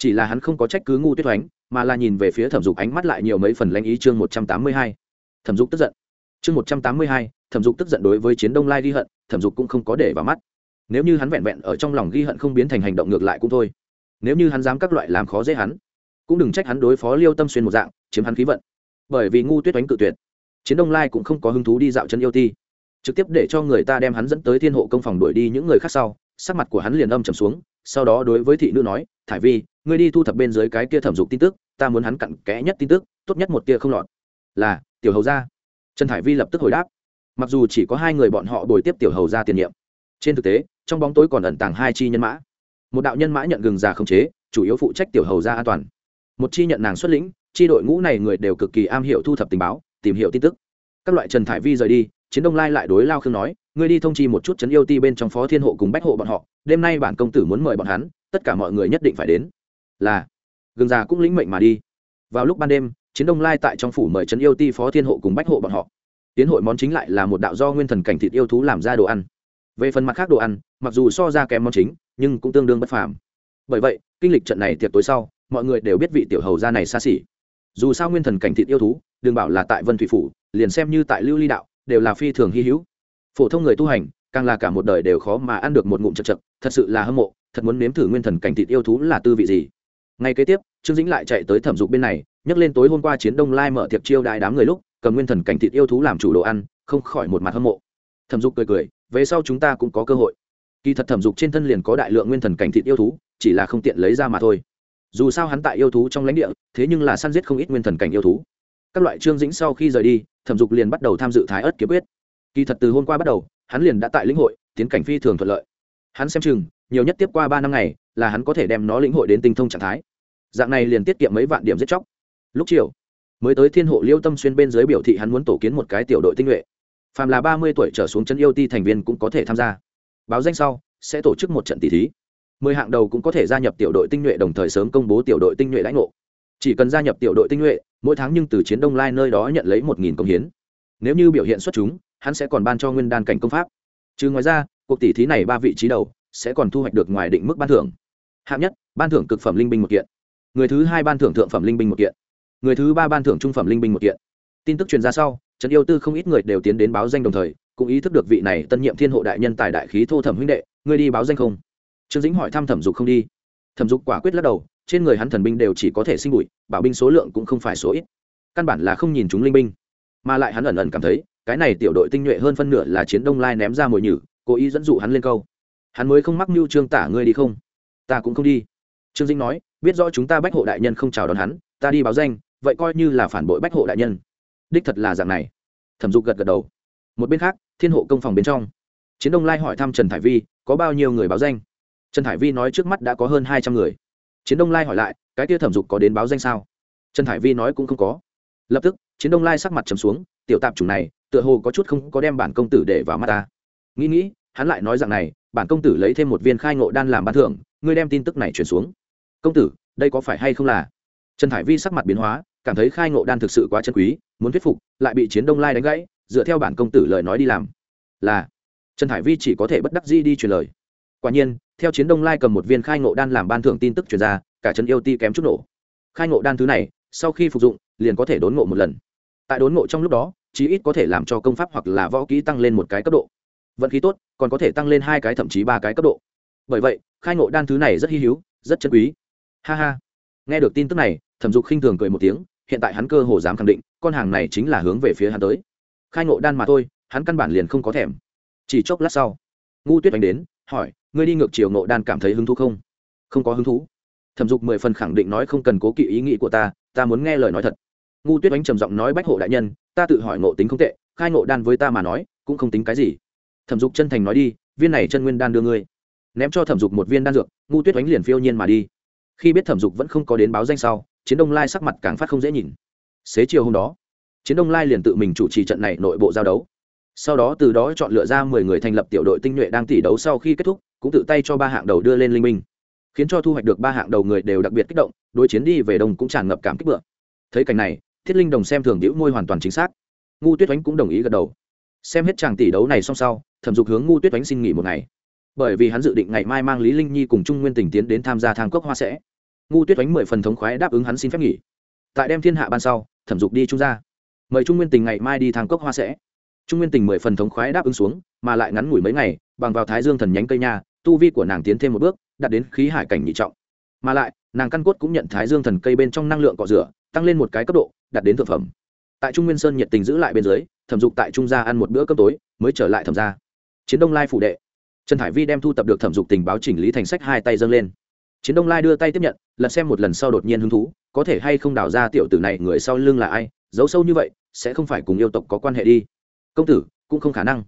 chỉ là hắn không có trách cứ ngu tuyết oánh, mà là nhìn về phía thẩm dục ánh mắt lại nhiều mấy phần lãnh ý chương một trăm tám mươi hai. Thẩm dục tức giận. Chương một trăm tám mươi hai, thẩm dục tức giận đối với chiến đông lai ghi hận, thẩm dục cũng không có để vào mắt. Nếu như hắn vẹn vẹn ở trong lòng ghi hận không biến thành hành động ngược lại cũng thôi. Nếu như hắn dám các loại làm khó dễ hắn, cũng đừng trách hắn đối phó liêu tâm xuyên một dạng, chiếm hắn khí vận. Bởi vì ngu tuyết oánh cự tuyệt, chiến đông lai cũng không có hứng thú đi dạo chân yêu ti. Trực tiếp để cho người ta đem hắn dẫn tới thiên hộ công phòng đuổi đi những người khác sau, sắc mặt của hắn liền âm trầm xuống, sau đó đối với thị nữ nói, thải vi ngươi đi thu thập bên dưới cái kia thẩm dục tin tức, ta muốn hắn cặn kẽ nhất tin tức, tốt nhất một tia không lọt. Là, tiểu hầu gia. Trần thải vi lập tức hồi đáp. Mặc dù chỉ có hai người bọn họ đổi tiếp tiểu hầu gia tiền nhiệm, trên thực tế, trong bóng tối còn ẩn tàng hai chi nhân mã. Một đạo nhân mã nhận gừng già không chế, chủ yếu phụ trách tiểu hầu gia an toàn. Một chi nhận nàng xuất lĩnh, chi đội ngũ này người đều cực kỳ am hiểu thu thập tình báo, tìm hiểu tin tức. Các loại trần thải vi rời đi, chiến đông lai lại đối lao khương nói, ngươi đi thông chi một chút trấn yêu ti bên trong phó thiên hộ cùng bách hộ bọn họ, đêm nay bản công tử muốn mời bọn hắn, tất cả mọi người nhất định phải đến là, gừng già cũng lĩnh mệnh mà đi. Vào lúc ban đêm, chiến đông lai tại trong phủ mời trấn yêu ti phó thiên hộ cùng bách hộ bọn họ. Tiến hội món chính lại là một đạo do nguyên thần cảnh thịt yêu thú làm ra đồ ăn. Về phần mặt khác đồ ăn, mặc dù so ra kém món chính, nhưng cũng tương đương bất phàm. Bởi vậy, kinh lịch trận này tiệc tối sau, mọi người đều biết vị tiểu hầu gia này xa xỉ. Dù sao nguyên thần cảnh thịt yêu thú, đừng bảo là tại vân thủy phủ, liền xem như tại lưu ly đạo, đều là phi thường hy hữu. Phổ thông người tu hành, càng là cả một đời đều khó mà ăn được một ngụm chật chật, thật sự là hâm mộ, thật muốn nếm thử nguyên thần cảnh thịt yêu thú là tư vị gì ngay kế tiếp, trương dĩnh lại chạy tới thẩm dục bên này, nhắc lên tối hôm qua chiến đông lai mở tiệc chiêu đại đám người lúc, cầm nguyên thần cảnh thịt yêu thú làm chủ đồ ăn, không khỏi một mặt hâm mộ. Thẩm dục cười cười, về sau chúng ta cũng có cơ hội. Kỳ thật thẩm dục trên thân liền có đại lượng nguyên thần cảnh thịt yêu thú, chỉ là không tiện lấy ra mà thôi. Dù sao hắn tại yêu thú trong lãnh địa, thế nhưng là săn giết không ít nguyên thần cảnh yêu thú. Các loại trương dĩnh sau khi rời đi, thẩm dục liền bắt đầu tham dự thái ớt kiếm quyết. Kỳ thật từ hôm qua bắt đầu, hắn liền đã tại lĩnh hội, tiến cảnh phi thường thuận lợi. Hắn xem chừng, nhiều nhất tiếp qua ba năm ngày, là hắn có thể đem nó lĩnh hội đến tinh thông trạng thái dạng này liền tiết kiệm mấy vạn điểm giết chóc. Lúc chiều, mới tới thiên hộ liêu tâm xuyên bên dưới biểu thị hắn muốn tổ kiến một cái tiểu đội tinh nhuệ. Phàm là ba mươi tuổi trở xuống chân yêu ti thành viên cũng có thể tham gia. Báo danh sau, sẽ tổ chức một trận tỷ thí. Mười hạng đầu cũng có thể gia nhập tiểu đội tinh nhuệ đồng thời sớm công bố tiểu đội tinh nhuệ lãnh ngộ. Chỉ cần gia nhập tiểu đội tinh nhuệ, mỗi tháng nhưng từ chiến đông lai nơi đó nhận lấy một nghìn công hiến. Nếu như biểu hiện xuất chúng, hắn sẽ còn ban cho nguyên đan cảnh công pháp. Trừ ngoài ra, cuộc tỷ thí này ba vị trí đầu sẽ còn thu hoạch được ngoài định mức ban thưởng. Hạng nhất, ban thưởng cực phẩm linh binh một kiện người thứ hai ban thưởng thượng phẩm linh binh một kiện. Người thứ ba ban thưởng trung phẩm linh binh một kiện. Tin tức truyền ra sau, trần yêu tư không ít người đều tiến đến báo danh đồng thời, cũng ý thức được vị này tân nhiệm thiên hộ đại nhân tài đại khí thô thẩm huynh đệ, ngươi đi báo danh không? Trương dĩnh hỏi thăm thẩm dục không đi. Thẩm dục quả quyết lắc đầu, trên người hắn thần binh đều chỉ có thể sinh bụi, bảo binh số lượng cũng không phải số ít. Căn bản là không nhìn chúng linh binh. Mà lại hắn ẩn ẩn cảm thấy, cái này tiểu đội tinh nhuệ hơn phân nửa là chiến đông lai ném ra mồi nhử, cố ý dẫn dụ hắn lên câu. Hắn mới không mắc mưu trương tả ngươi đi không? Ta cũng không đi trương dĩnh nói, biết rõ chúng ta bách hộ đại nhân không chào đón hắn, ta đi báo danh, vậy coi như là phản bội bách hộ đại nhân. Đích thật là dạng này. Thẩm dục gật gật đầu. Một bên khác, thiên hộ công phòng bên trong. Chiến đông lai hỏi thăm trần thải vi, có bao nhiêu người báo danh? Trần thải vi nói trước mắt đã có hơn hai trăm người. Chiến đông lai hỏi lại, cái kia thẩm dục có đến báo danh sao? Trần thải vi nói cũng không có. Lập tức, chiến đông lai sắc mặt trầm xuống, tiểu tạp chủng này, tựa hồ có chút không có đem bản công tử để vào mắt ta. Nghĩ nghĩ, hắn lại nói rằng này, bản công tử lấy thêm một viên khai ngộ đan làm ban thưởng, ngươi đem tin tức này chuyển xuống công tử, đây có phải hay không là? Trần hải vi sắc mặt biến hóa, cảm thấy khai ngộ đan thực sự quá chân quý, muốn thuyết phục, lại bị chiến đông lai đánh gãy, dựa theo bản công tử lời nói đi làm. Là. Trần hải vi chỉ có thể bất đắc di đi truyền lời. Quả nhiên, theo chiến đông lai cầm một viên khai ngộ đan làm ban thưởng tin tức truyền ra, cả trần yêu ti kém chút nổ. Khai ngộ đan thứ này, sau khi phục dụng, liền có thể đốn ngộ một lần. Tại đốn ngộ trong lúc đó, chí ít có thể làm cho công pháp hoặc là võ kỹ tăng lên một cái cấp độ. Vận khí tốt, còn có thể tăng lên hai cái thậm chí ba cái cấp độ. Bởi vậy, khai ngộ đan thứ này rất hy hữu, rất chân quý ha ha. Nghe được tin tức này, thẩm dục khinh thường cười một tiếng, hiện tại hắn cơ hồ dám khẳng định, con hàng này chính là hướng về phía hắn tới. Khai ngộ đan mà thôi, hắn căn bản liền không có thèm. Chỉ chốc lát sau, ngu tuyết đánh đến, hỏi, ngươi đi ngược chiều ngộ đan cảm thấy hứng thú không? Không có hứng thú. Thẩm dục mười phần khẳng định nói, không cần cố kỵ ý nghĩ của ta ta muốn nghe lời nói thật. Ngu tuyết đánh trầm giọng nói, bách hộ đại nhân, ta tự hỏi ngộ tính không tệ, khai ngộ đan với ta mà nói, cũng không tính cái gì. Thẩm dục chân thành nói đi, viên này chân nguyên đan đưa ngươi. Ném cho thẩm dục một viên đan dược, ngu tuyết đánh liền phiêu nhiên mà đi khi biết thẩm dục vẫn không có đến báo danh sau, chiến đông lai sắc mặt càng phát không dễ nhìn. Xế chiều hôm đó, chiến đông lai liền tự mình chủ trì trận này nội bộ giao đấu. Sau đó từ đó chọn lựa ra mười người thành lập tiểu đội tinh nhuệ đang tỷ đấu sau khi kết thúc, cũng tự tay cho ba hạng đầu đưa lên linh minh khiến cho thu hoạch được ba hạng đầu người đều đặc biệt kích động, đối chiến đi về đông cũng tràn ngập cảm kích bựa. Thấy cảnh này, thiết linh đồng xem thường đĩu môi hoàn toàn chính xác. Ngu tuyết oánh cũng đồng ý gật đầu. Xem hết tràng tỷ đấu này xong sau, thẩm dục hướng ngu tuyết oánh xin nghỉ một ngày. Bởi vì hắn dự định ngày mai mang lý linh nhi cùng trung nguyên tình tiến đến tham gia thang cốc hoa sẽ ngu tuyết oánh mười phần thống khoái đáp ứng hắn xin phép nghỉ. Tại đem thiên hạ ban sau, thẩm dục đi trung ra mời trung nguyên tình ngày mai đi thang cốc hoa sẽ. Trung nguyên tình mười phần thống khoái đáp ứng xuống, mà lại ngắn ngủi mấy ngày, bằng vào thái dương thần nhánh cây nha, tu vi của nàng tiến thêm một bước, đạt đến khí hải cảnh nhị trọng. Mà lại, nàng căn cốt cũng nhận thái dương thần cây bên trong năng lượng cọ rửa, tăng lên một cái cấp độ, đạt đến thực phẩm. Tại trung nguyên sơn nhiệt tình giữ lại bên dưới, thẩm dục tại trung gia ăn một bữa cơm tối, mới trở lại thẩm gia. Chiến đông lai phủ đệ. Trần thải vi đem thu tập được thẩm dục tình báo chỉnh lý thành sách hai tay dâng lên chiến đông lai đưa tay tiếp nhận lật xem một lần sau đột nhiên hứng thú, có thể hay không đào ra tiểu tử này người sau lưng là ai, giấu sâu như vậy, sẽ không phải cùng yêu tộc có quan hệ đi. Công tử, cũng không khả năng.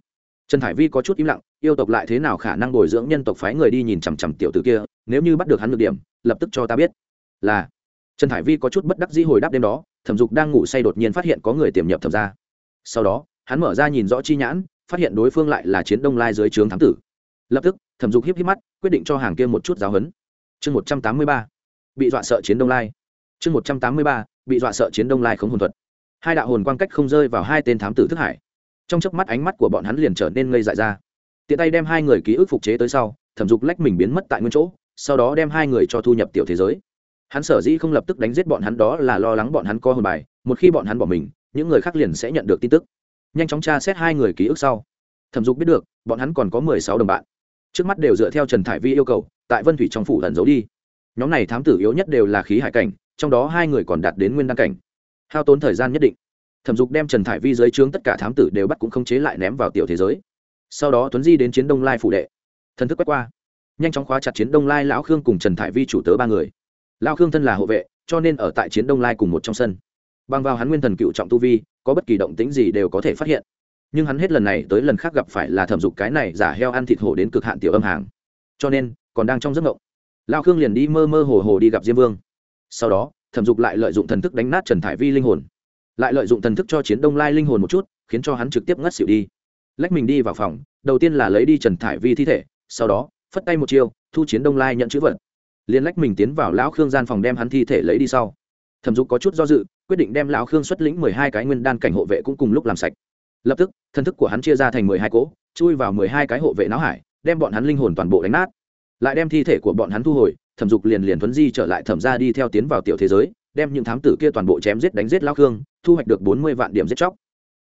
Trần thải vi có chút im lặng, yêu tộc lại thế nào khả năng bồi dưỡng nhân tộc phái người đi nhìn chằm chằm tiểu tử kia, nếu như bắt được hắn được điểm, lập tức cho ta biết. Là. Trần thải vi có chút bất đắc dĩ hồi đáp đêm đó, thẩm dục đang ngủ say đột nhiên phát hiện có người tiềm nhập thẩm ra sau đó, hắn mở ra nhìn rõ chi nhãn, phát hiện đối phương lại là chiến đông lai dưới trướng thám tử. Lập tức, thẩm dục híp híp mắt, quyết định cho hàng kia một chút giáo huấn chương một trăm tám mươi ba, bị dọa sợ chiến đông lai. Chương một trăm tám mươi ba, bị dọa sợ chiến đông lai không hồn thuật. Hai đạo hồn quang cách không rơi vào hai tên thám tử thức hải. Trong chớp mắt ánh mắt của bọn hắn liền trở nên ngây dại ra. Tiện tay đem hai người ký ức phục chế tới sau, thẩm dục lách mình biến mất tại nguyên chỗ, sau đó đem hai người cho thu nhập tiểu thế giới. Hắn sở dĩ không lập tức đánh giết bọn hắn đó là lo lắng bọn hắn co hồn bài, một khi bọn hắn bỏ mình, những người khác liền sẽ nhận được tin tức. Nhanh chóng tra xét hai người ký ức sau. Thẩm dục biết được, bọn hắn còn có mười sáu đồng bạn. Trước mắt đều dựa theo trần thải vi yêu cầu tại vân thủy trong phủ thần giấu đi. Nhóm này thám tử yếu nhất đều là khí hải cảnh, trong đó hai người còn đạt đến nguyên đăng cảnh. Hao tốn thời gian nhất định. Thẩm dục đem trần thải vi dưới trướng tất cả thám tử đều bắt cũng không chế lại ném vào tiểu thế giới. Sau đó tuấn di đến chiến đông lai phủ đệ. Thần thức quét qua. Nhanh chóng khóa chặt chiến đông lai lão khương cùng trần thải vi chủ tớ ba người. Lão khương thân là hộ vệ, cho nên ở tại chiến đông lai cùng một trong sân. Bằng vào hắn nguyên thần cựu trọng tu vi, có bất kỳ động tính gì đều có thể phát hiện. Nhưng hắn hết lần này tới lần khác gặp phải là thẩm dục cái này giả heo ăn thịt hổ đến cực hạn tiểu âm hàng. Cho nên còn đang trong giấc ngộng. Lao khương liền đi mơ mơ hồ hồ đi gặp diêm vương. Sau đó, thẩm dục lại lợi dụng thần thức đánh nát trần thải vi linh hồn. Lại lợi dụng thần thức cho chiến đông lai linh hồn một chút, khiến cho hắn trực tiếp ngất xỉu đi. Lách mình đi vào phòng, đầu tiên là lấy đi trần thải vi thi thể, sau đó, phất tay một chiêu, thu chiến đông lai nhận chữ vật. Liền lách mình tiến vào lão khương gian phòng đem hắn thi thể lấy đi sau. Thẩm dục có chút do dự, quyết định đem lão khương xuất lĩnh mười hai cái nguyên đan cảnh hộ vệ cũng cùng lúc làm sạch. Lập tức thân thức của hắn chia ra thành mười hai cỗ, chui vào mười hai cái hộ vệ não hải, đem bọn hắn linh hồn toàn bộ đánh nát lại đem thi thể của bọn hắn thu hồi, thẩm dục liền liền thuấn di trở lại thẩm ra đi theo tiến vào tiểu thế giới, đem những thám tử kia toàn bộ chém giết đánh giết lao khương, thu hoạch được bốn mươi vạn điểm giết chóc.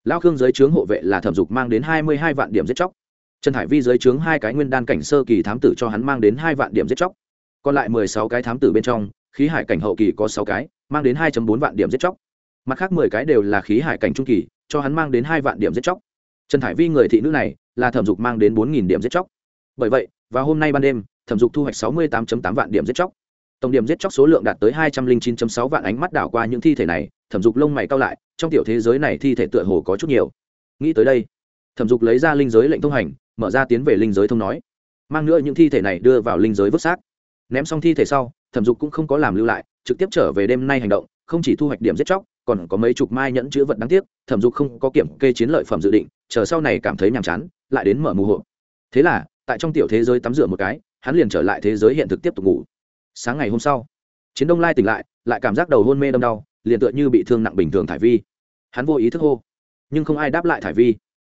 Lao khương dưới trướng hộ vệ là thẩm dục mang đến hai mươi hai vạn điểm giết chóc. Trần hải vi dưới trướng hai cái nguyên đan cảnh sơ kỳ thám tử cho hắn mang đến hai vạn điểm giết chóc. Còn lại mười sáu cái thám tử bên trong, khí hải cảnh hậu kỳ có sáu cái, mang đến hai bốn vạn điểm giết chóc. Mặt khác mười cái đều là khí hải cảnh trung kỳ, cho hắn mang đến hai vạn điểm giết chóc. Trần hải vi người thị nữ này là thẩm dục mang đến bốn nghìn điểm giết chóc. Bởi vậy và hôm nay ban đêm thẩm dục thu hoạch sáu mươi tám tám vạn điểm giết chóc. Tổng điểm giết chóc số lượng đạt tới hai trăm linh chín sáu vạn ánh mắt đảo qua những thi thể này, thẩm dục lông mày cao lại, trong tiểu thế giới này thi thể tựa hồ có chút nhiều. Nghĩ tới đây, thẩm dục lấy ra linh giới lệnh thông hành, mở ra tiến về linh giới thông nói. Mang nữa những thi thể này đưa vào linh giới vứt xác. Ném xong thi thể sau, thẩm dục cũng không có làm lưu lại, trực tiếp trở về đêm nay hành động, không chỉ thu hoạch điểm giết chóc, còn có mấy chục mai nhẫn chữ vật đáng tiếc, thẩm dục không có kiểm kê chiến lợi phẩm dự định, chờ sau này cảm thấy nhàm chán, lại đến mở mù hộ. Thế là, tại trong tiểu thế giới tắm rửa một cái hắn liền trở lại thế giới hiện thực tiếp tục ngủ. Sáng ngày hôm sau, chiến đông lai tỉnh lại lại cảm giác đầu hôn mê đâm đau, liền tựa như bị thương nặng bình thường thải vi. Hắn vô ý thức hô, nhưng không ai đáp lại thải vi.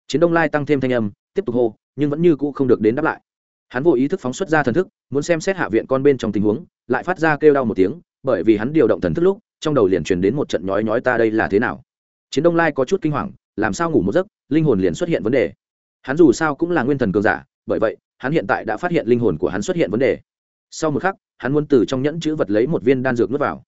Chiến đông lai tăng thêm thanh âm, tiếp tục hô, nhưng vẫn như cũ không được đến đáp lại. Hắn vô ý thức phóng xuất ra thần thức, muốn xem xét hạ viện con bên trong tình huống, lại phát ra kêu đau một tiếng, bởi vì hắn điều động thần thức lúc, trong đầu liền truyền đến một trận nhói nhói ta đây là thế nào. Chiến đông lai có chút kinh hoàng, làm sao ngủ một giấc, linh hồn liền xuất hiện vấn đề. Hắn dù sao cũng là nguyên thần cường giả, bởi vậy hắn hiện tại đã phát hiện linh hồn của hắn xuất hiện vấn đề. Sau một khắc, hắn muốn từ trong nhẫn chữ vật lấy một viên đan dược nuốt vào.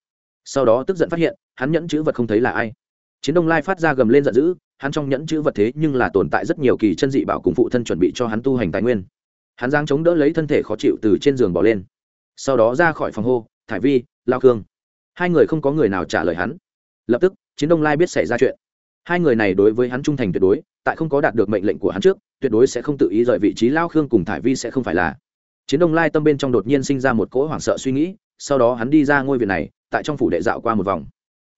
Sau đó tức giận phát hiện, hắn nhẫn chữ vật không thấy là ai. Chiến đông lai phát ra gầm lên giận dữ, hắn trong nhẫn chữ vật thế nhưng là tồn tại rất nhiều kỳ chân dị bảo cùng phụ thân chuẩn bị cho hắn tu hành tài nguyên. Hắn giang chống đỡ lấy thân thể khó chịu từ trên giường bỏ lên. Sau đó ra khỏi phòng hô, thải vi, lao khương. Hai người không có người nào trả lời hắn. Lập tức, chiến đông lai biết xảy ra chuyện hai người này đối với hắn trung thành tuyệt đối, tại không có đạt được mệnh lệnh của hắn trước, tuyệt đối sẽ không tự ý rời vị trí lao khương cùng thải vi sẽ không phải là. Chiến đông lai tâm bên trong đột nhiên sinh ra một cỗ hoảng sợ suy nghĩ, sau đó hắn đi ra ngôi viện này, tại trong phủ đệ dạo qua một vòng.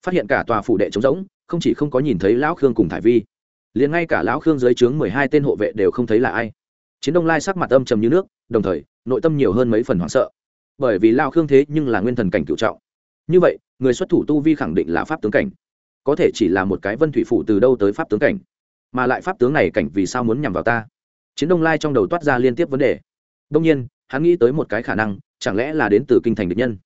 Phát hiện cả tòa phủ đệ trống rỗng, không chỉ không có nhìn thấy lão khương cùng thải vi, liền ngay cả lão khương dưới trướng mười hai tên hộ vệ đều không thấy là ai. Chiến đông lai sắc mặt âm trầm như nước, đồng thời, nội tâm nhiều hơn mấy phần hoảng sợ. Bởi vì lao khương thế nhưng là nguyên thần cảnh cựu trọng. Như vậy, người xuất thủ tu vi khẳng định là pháp tướng cảnh có thể chỉ là một cái vân thủy phủ từ đâu tới pháp tướng cảnh, mà lại pháp tướng này cảnh vì sao muốn nhằm vào ta? Chiến đông lai trong đầu toát ra liên tiếp vấn đề. Đông nhiên, hắn nghĩ tới một cái khả năng, chẳng lẽ là đến từ kinh thành địch nhân?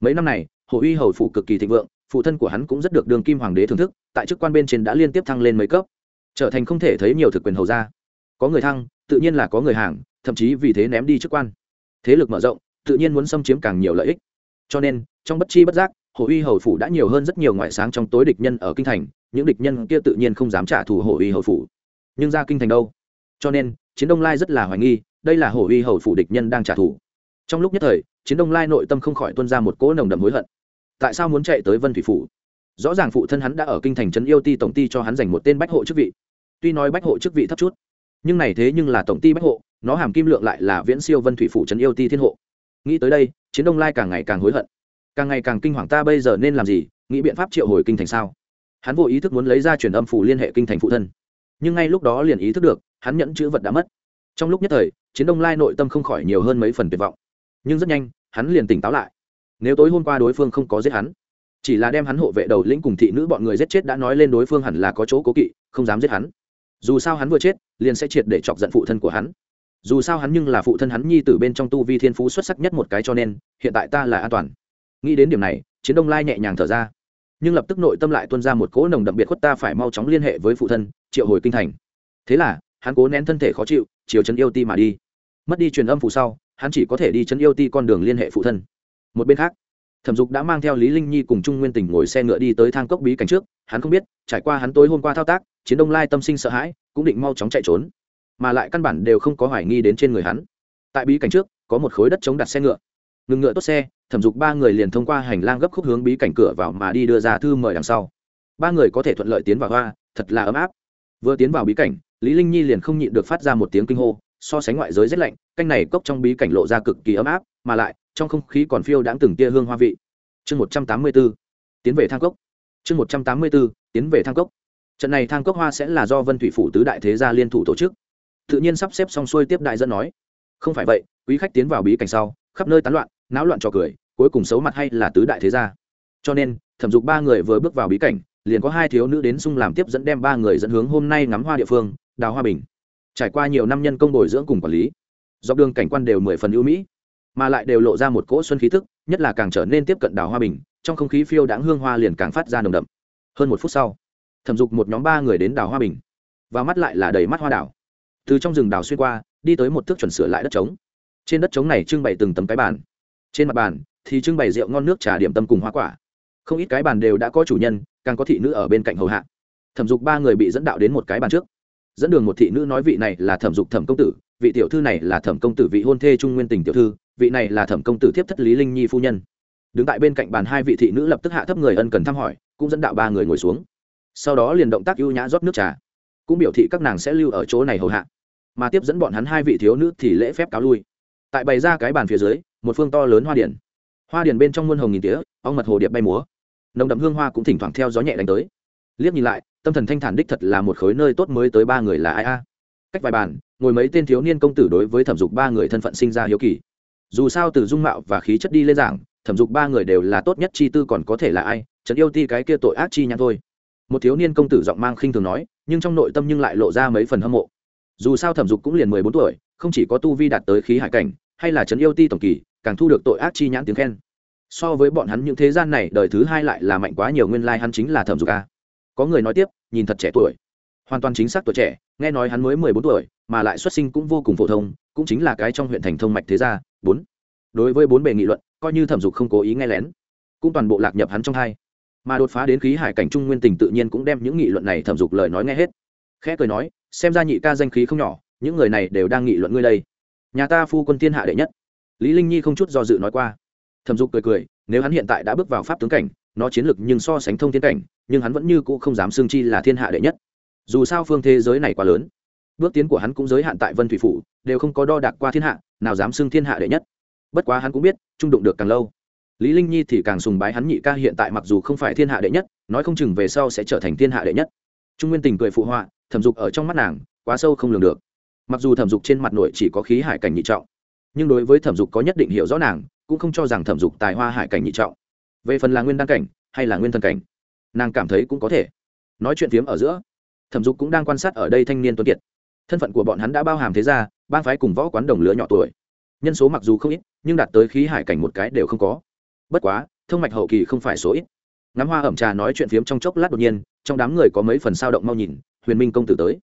Mấy năm này, hồ uy hầu phủ cực kỳ thịnh vượng, phụ thân của hắn cũng rất được đường kim hoàng đế thưởng thức, tại chức quan bên trên đã liên tiếp thăng lên mấy cấp, trở thành không thể thấy nhiều thực quyền hầu ra có người thăng, tự nhiên là có người hàng, thậm chí vì thế ném đi chức quan. Thế lực mở rộng, tự nhiên muốn xâm chiếm càng nhiều lợi ích. Cho nên, trong bất chi bất giác hồ uy hầu phủ đã nhiều hơn rất nhiều ngoại sáng trong tối địch nhân ở kinh thành, những địch nhân kia tự nhiên không dám trả thù hồ uy hầu phủ. Nhưng ra kinh thành đâu? Cho nên, chiến đông lai rất là hoài nghi, đây là hồ uy hầu phủ địch nhân đang trả thù. Trong lúc nhất thời, chiến đông lai nội tâm không khỏi tuân ra một cỗ nồng đậm hối hận. Tại sao muốn chạy tới vân thủy phủ? Rõ ràng phụ thân hắn đã ở kinh thành trấn yêu ti tổng ty cho hắn dành một tên bách hộ chức vị. Tuy nói bách hộ chức vị thấp chút, nhưng này thế nhưng là tổng ty bách hộ, nó hàm kim lượng lại là viễn siêu vân thủy phủ trấn yêu ti thiên hộ. Nghĩ tới đây, chiến đông lai càng ngày càng hối hận càng ngày càng kinh hoàng ta bây giờ nên làm gì, nghĩ biện pháp triệu hồi kinh thành sao? Hắn vô ý thức muốn lấy ra truyền âm phủ liên hệ kinh thành phụ thân. Nhưng ngay lúc đó liền ý thức được, hắn nhẫn chữ vật đã mất. Trong lúc nhất thời, chiến đông lai nội tâm không khỏi nhiều hơn mấy phần tuyệt vọng. Nhưng rất nhanh, hắn liền tỉnh táo lại. Nếu tối hôm qua đối phương không có giết hắn, chỉ là đem hắn hộ vệ đầu lĩnh cùng thị nữ bọn người giết chết đã nói lên đối phương hẳn là có chỗ cố kỵ, không dám giết hắn. Dù sao hắn vừa chết, liền sẽ triệt để chọc giận phụ thân của hắn. Dù sao hắn nhưng là phụ thân hắn nhi từ bên trong tu vi thiên phú xuất sắc nhất một cái cho nên, hiện tại ta là an toàn nghĩ đến điểm này, chiến đông lai nhẹ nhàng thở ra. Nhưng lập tức nội tâm lại tuân ra một cỗ nồng đậm biệt khuất ta phải mau chóng liên hệ với phụ thân, triệu hồi kinh thành. Thế là, hắn cố nén thân thể khó chịu, chiều chân yêu ti mà đi. Mất đi truyền âm phụ sau, hắn chỉ có thể đi chân yêu ti con đường liên hệ phụ thân. Một bên khác, thẩm dục đã mang theo lý linh nhi cùng trung nguyên tình ngồi xe ngựa đi tới thang cốc bí cảnh trước, hắn không biết, trải qua hắn tối hôm qua thao tác, chiến đông lai tâm sinh sợ hãi, cũng định mau chóng chạy trốn. Mà lại căn bản đều không có hoài nghi đến trên người hắn. Tại bí cảnh trước, có một khối đất chống đặt xe ngựa ngừng ngựa tốt xe, thẩm dục ba người liền thông qua hành lang gấp khúc hướng bí cảnh cửa vào mà đi đưa ra thư mời đằng sau. Ba người có thể thuận lợi tiến vào hoa, thật là ấm áp. Vừa tiến vào bí cảnh, lý linh nhi liền không nhịn được phát ra một tiếng kinh hô, so sánh ngoại giới rất lạnh, canh này cốc trong bí cảnh lộ ra cực kỳ ấm áp, mà lại, trong không khí còn phiêu đãng từng tia hương hoa vị. Chương một trăm tám mươi b ố tiến về thang cốc. Chương một trăm tám mươi b ố tiến về thang cốc. Trận này thang cốc hoa sẽ là do vân thủy phủ tứ đại thế gia liên thủ tổ chức. Tự nhiên sắp xếp xong xuôi tiếp đại dân nói. Không phải vậy, quý khách tiến vào bí cảnh sau, khắp nơi tán loạn náo loạn trò cười, cuối cùng xấu mặt hay là tứ đại thế gia. Cho nên, thẩm dục ba người vừa bước vào bí cảnh, liền có hai thiếu nữ đến sung làm tiếp dẫn đem ba người dẫn hướng hôm nay ngắm hoa địa phương, đào hoa bình. Trải qua nhiều năm nhân công bồi dưỡng cùng quản lý, dọc đường cảnh quan đều mười phần ưu mỹ, mà lại đều lộ ra một cỗ xuân khí thức, nhất là càng trở nên tiếp cận đào hoa bình, trong không khí phiêu đáng hương hoa liền càng phát ra nồng đậm. Hơn một phút sau, thẩm dục một nhóm ba người đến đào hoa bình, và mắt lại là đầy mắt hoa đảo. Từ trong rừng đào xuyên qua, đi tới một thước chuẩn sửa lại đất trống. Trên đất trống này trưng bày từng tấm cái bàn trên mặt bàn thì trưng bày rượu ngon nước trà điểm tâm cùng hoa quả. Không ít cái bàn đều đã có chủ nhân, càng có thị nữ ở bên cạnh hầu hạ. Thẩm dục ba người bị dẫn đạo đến một cái bàn trước. Dẫn đường một thị nữ nói vị này là thẩm dục thẩm công tử, vị tiểu thư này là thẩm công tử vị hôn thê trung nguyên tình tiểu thư, vị này là thẩm công tử thiếp thất lý linh nhi phu nhân. Đứng tại bên cạnh bàn hai vị thị nữ lập tức hạ thấp người ân cần thăm hỏi, cũng dẫn đạo ba người ngồi xuống. Sau đó liền động tác ưu nhã rót nước trà, cũng biểu thị các nàng sẽ lưu ở chỗ này hầu hạ. Mà tiếp dẫn bọn hắn hai vị thiếu nữ thì lễ phép cáo lui. Tại bày ra cái bàn phía dưới một phương to lớn hoa điển. Hoa điển bên trong muôn hồng nghìn tía, ong mật hồ điệp bay múa. Nồng đậm hương hoa cũng thỉnh thoảng theo gió nhẹ đánh tới. Liếc nhìn lại, tâm thần thanh thản đích thật là một khối nơi tốt mới tới ba người là ai a? Cách vài bàn, ngồi mấy tên thiếu niên công tử đối với thẩm dục ba người thân phận sinh ra hiếu kỳ. Dù sao từ dung mạo và khí chất đi lên giảng thẩm dục ba người đều là tốt nhất chi tư còn có thể là ai trấn yêu ti cái kia tội ác chi nhãn thôi. Một thiếu niên công tử giọng mang khinh thường nói, nhưng trong nội tâm nhưng lại lộ ra mấy phần hâm mộ. Dù sao thẩm dục cũng liền mười bốn tuổi, không chỉ có tu vi đạt tới khí hải cảnh hay là trấn yêu ti tổng kỳ, càng thu được tội ác chi nhãn tiếng khen. So với bọn hắn những thế gian này, đời thứ hai lại là mạnh quá nhiều, nguyên lai hắn chính là thẩm dục a. Có người nói tiếp, nhìn thật trẻ tuổi. Hoàn toàn chính xác tuổi trẻ, nghe nói hắn mới mười bốn tuổi, mà lại xuất sinh cũng vô cùng phổ thông, cũng chính là cái trong huyện thành thông mạch thế gia, bốn. Đối với bốn bề nghị luận, coi như thẩm dục không cố ý nghe lén, cũng toàn bộ lạc nhập hắn trong hai. Mà đột phá đến khí hải cảnh trung nguyên tình tự nhiên cũng đem những nghị luận này thẩm dục lời nói nghe hết. Khẽ cười nói, xem ra nhị ca danh khí không nhỏ, những người này đều đang nghị luận ngươi đây nhà ta phu quân thiên hạ đệ nhất. Lý linh nhi không chút do dự nói qua. Thẩm dục cười cười, nếu hắn hiện tại đã bước vào pháp tướng cảnh, nó chiến lực nhưng so sánh thông thiên cảnh, nhưng hắn vẫn như cũ không dám xương chi là thiên hạ đệ nhất. Dù sao phương thế giới này quá lớn, bước tiến của hắn cũng giới hạn tại vân thủy phủ, đều không có đo đạc qua thiên hạ, nào dám xưng thiên hạ đệ nhất. Bất quá hắn cũng biết, trung đụng được càng lâu. Lý linh nhi thì càng sùng bái hắn nhị ca hiện tại mặc dù không phải thiên hạ đệ nhất, nói không chừng về sau sẽ trở thành thiên hạ đệ nhất. Trung nguyên tình cười phụ họa, thẩm dục ở trong mắt nàng, quá sâu không lường được mặc dù thẩm dục trên mặt nội chỉ có khí hải cảnh nhị trọng, nhưng đối với thẩm dục có nhất định hiểu rõ nàng, cũng không cho rằng thẩm dục tài hoa hải cảnh nhị trọng. Về phần là nguyên đăng cảnh, hay là nguyên thần cảnh, nàng cảm thấy cũng có thể. Nói chuyện phiếm ở giữa, thẩm dục cũng đang quan sát ở đây thanh niên tuấn kiệt. Thân phận của bọn hắn đã bao hàm thế ra bang phái cùng võ quán đồng lứa nhỏ tuổi. Nhân số mặc dù không ít, nhưng đạt tới khí hải cảnh một cái đều không có. Bất quá, thông mạch hậu kỳ không phải số ít. Ngắm hoa ẩm trà nói chuyện phiếm trong chốc lát đột nhiên, trong đám người có mấy phần sao động mau nhìn, huyền minh công tử tới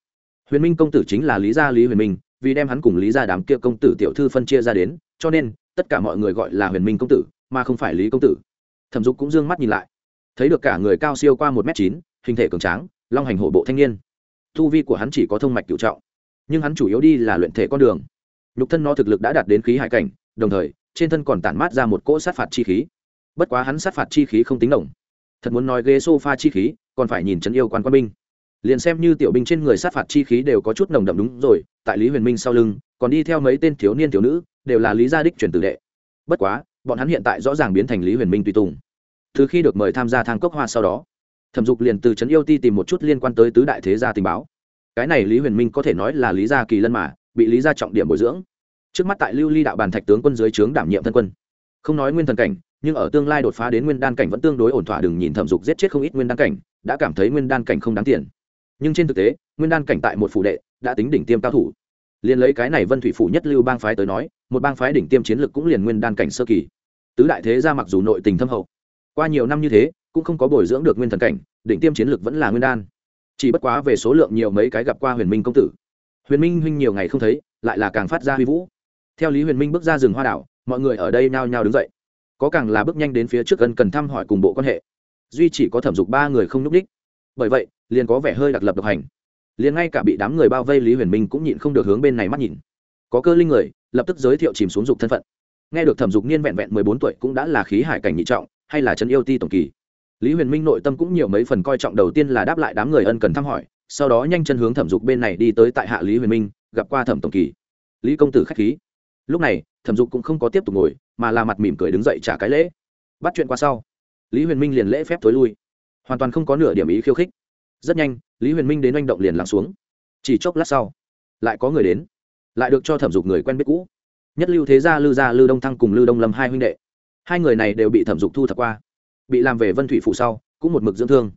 huyền minh công tử chính là lý gia lý huyền minh, vì đem hắn cùng lý gia đám kia công tử tiểu thư phân chia ra đến, cho nên, tất cả mọi người gọi là huyền minh công tử, mà không phải lý công tử. Thẩm dục cũng d ư ơ n g mắt nhìn lại. Thấy được cả người cao siêu qua một m chín, hình thể cường tráng, long hành hổ bộ thanh niên. Thu vi của hắn chỉ có thông mạch cựu trọng, nhưng hắn chủ yếu đi là luyện thể con đường. Nhục thân nó thực lực đã đạt đến khí hải cảnh, đồng thời, trên thân còn tản mát ra một cỗ sát phạt chi khí. Bất quá hắn sát phạt chi khí không tính đồng. Thật muốn nói ghế s o f a chi khí, còn phải nhìn chân yêu quan quân binh liền xem như tiểu binh trên người sát phạt chi khí đều có chút nồng đậm đúng rồi, tại lý huyền minh sau lưng, còn đi theo mấy tên thiếu niên thiếu nữ, đều là lý gia đích truyền tử đệ. Bất quá, bọn hắn hiện tại rõ ràng biến thành lý huyền minh tùy tùng. Từ khi được mời tham gia thang cốc hoa sau đó, thẩm dục liền từ trấn yêu ti tìm một chút liên quan tới tứ đại thế gia tình báo. Cái này lý huyền minh có thể nói là lý gia kỳ lân mà, bị lý gia trọng điểm bồi dưỡng. Trước mắt tại lưu ly đạo bàn thạch tướng quân dưới trướng đảm nhiệm thân quân. Không nói nguyên thần cảnh, nhưng ở tương lai đột phá đến nguyên đan cảnh vẫn tương đối ổn thỏa, đừng nhìn thẩm dục giết chết không ít nguyên đan cảnh, đã cảm thấy nguyên đan cảnh không đáng tiền nhưng trên thực tế, nguyên đan cảnh tại một phủ đệ đã tính đỉnh tiêm cao thủ. Liền lấy cái này vân thủy phủ nhất lưu bang phái tới nói, một bang phái đỉnh tiêm chiến lực cũng liền nguyên đan cảnh sơ kỳ. Tứ đại thế ra mặc dù nội tình thâm hậu, qua nhiều năm như thế, cũng không có bồi dưỡng được nguyên thần cảnh, đỉnh tiêm chiến lực vẫn là nguyên đan. Chỉ bất quá về số lượng nhiều mấy cái gặp qua huyền minh công tử. Huyền minh huynh nhiều ngày không thấy, lại là càng phát ra huy vũ. Theo lý huyền minh bước ra rừng hoa đảo, mọi người ở đây nao nhao đứng dậy. Có càng là bước nhanh đến phía trước gần cần thăm hỏi cùng bộ quan hệ. Duy chỉ có thẩm dục ba người không n ú c đích bởi vậy, liền có vẻ hơi đặc lập độc hành. Liền ngay cả bị đám người bao vây lý huyền minh cũng nhịn không được hướng bên này mắt nhìn. Có cơ linh người, lập tức giới thiệu chìm xuống dục thân phận. Nghe được thẩm dục niên vẹn vẹn mười bốn tuổi cũng đã là khí hải cảnh nhị trọng, hay là chân yêu ti tổng kỳ. Lý huyền minh nội tâm cũng nhiều mấy phần coi trọng đầu tiên là đáp lại đám người ân cần thăm hỏi, sau đó nhanh chân hướng thẩm dục bên này đi tới tại hạ lý huyền minh, gặp qua thẩm tổng kỳ. Lý công tử k h á c h khí. Lúc này, thẩm dục cũng không có tiếp tục ngồi, mà là mặt mỉm cười đứng dậy trả cái lễ. Bắt chuyện qua sau, lý huyền minh liền lễ phép t ố i lui hoàn toàn không có nửa điểm ý khiêu khích. Rất nhanh, lý huyền minh đến oanh động liền lắng xuống. Chỉ chốc lát sau, lại có người đến, lại được cho thẩm dục người quen biết cũ. Nhất lưu thế gia, lư gia, lư đông thăng cùng lư đông lâm hai huynh đệ. Hai người này đều bị thẩm dục thu thập qua, bị làm về vân thủy phủ sau, cũng một mực dưỡng thương.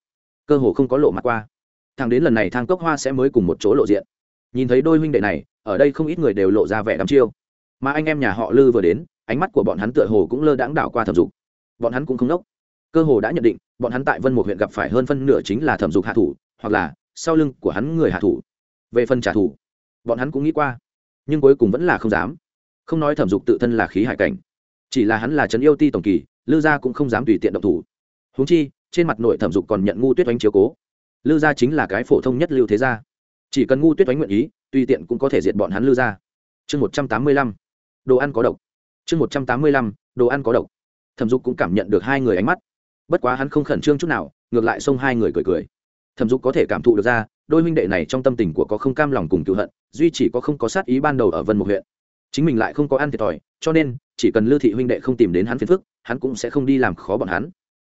Cơ hồ không có lộ mặt qua. Thằng đến lần này thang cốc hoa sẽ mới cùng một chỗ lộ diện. Nhìn thấy đôi huynh đệ này, ở đây không ít người đều lộ ra vẻ đắm chiêu. Mà anh em nhà họ lư vừa đến, ánh mắt của bọn hắn tựa hồ cũng lơ đãng đảo qua thẩm dục. Bọn hắn cũng không nốc. Cơ hồ đã nhận định bọn hắn tại vân một huyện gặp phải hơn phân nửa chính là thẩm dục hạ thủ, hoặc là sau lưng của hắn người hạ thủ. Về phần trả thù, bọn hắn cũng nghĩ qua, nhưng cuối cùng vẫn là không dám. Không nói thẩm dục tự thân là khí hải cảnh, chỉ là hắn là trấn yêu ti tổng kỳ, lư gia cũng không dám tùy tiện động thủ. Húng chi, trên mặt nội thẩm dục còn nhận ngu tuyết oanh chiếu cố. Lư gia chính là cái phổ thông nhất lưu thế gia. Chỉ cần ngu tuyết oanh nguyện ý, tùy tiện cũng có thể diệt bọn hắn lư gia. Chương một trăm tám mươi lăm, đồ ăn có độc. Chương một trăm tám mươi lăm, đồ ăn có độc. Thẩm dục cũng cảm nhận được hai người ánh mắt bất quá hắn không khẩn trương chút nào, ngược lại xông hai người cười cười. Thẩm dục có thể cảm thụ được ra, đôi huynh đệ này trong tâm tình của có không cam lòng cùng cựu hận, duy chỉ có không có sát ý ban đầu ở vân một huyện. Chính mình lại không có ăn thiệt thòi, cho nên, chỉ cần lưu thị huynh đệ không tìm đến hắn phiền phức, hắn cũng sẽ không đi làm khó bọn hắn.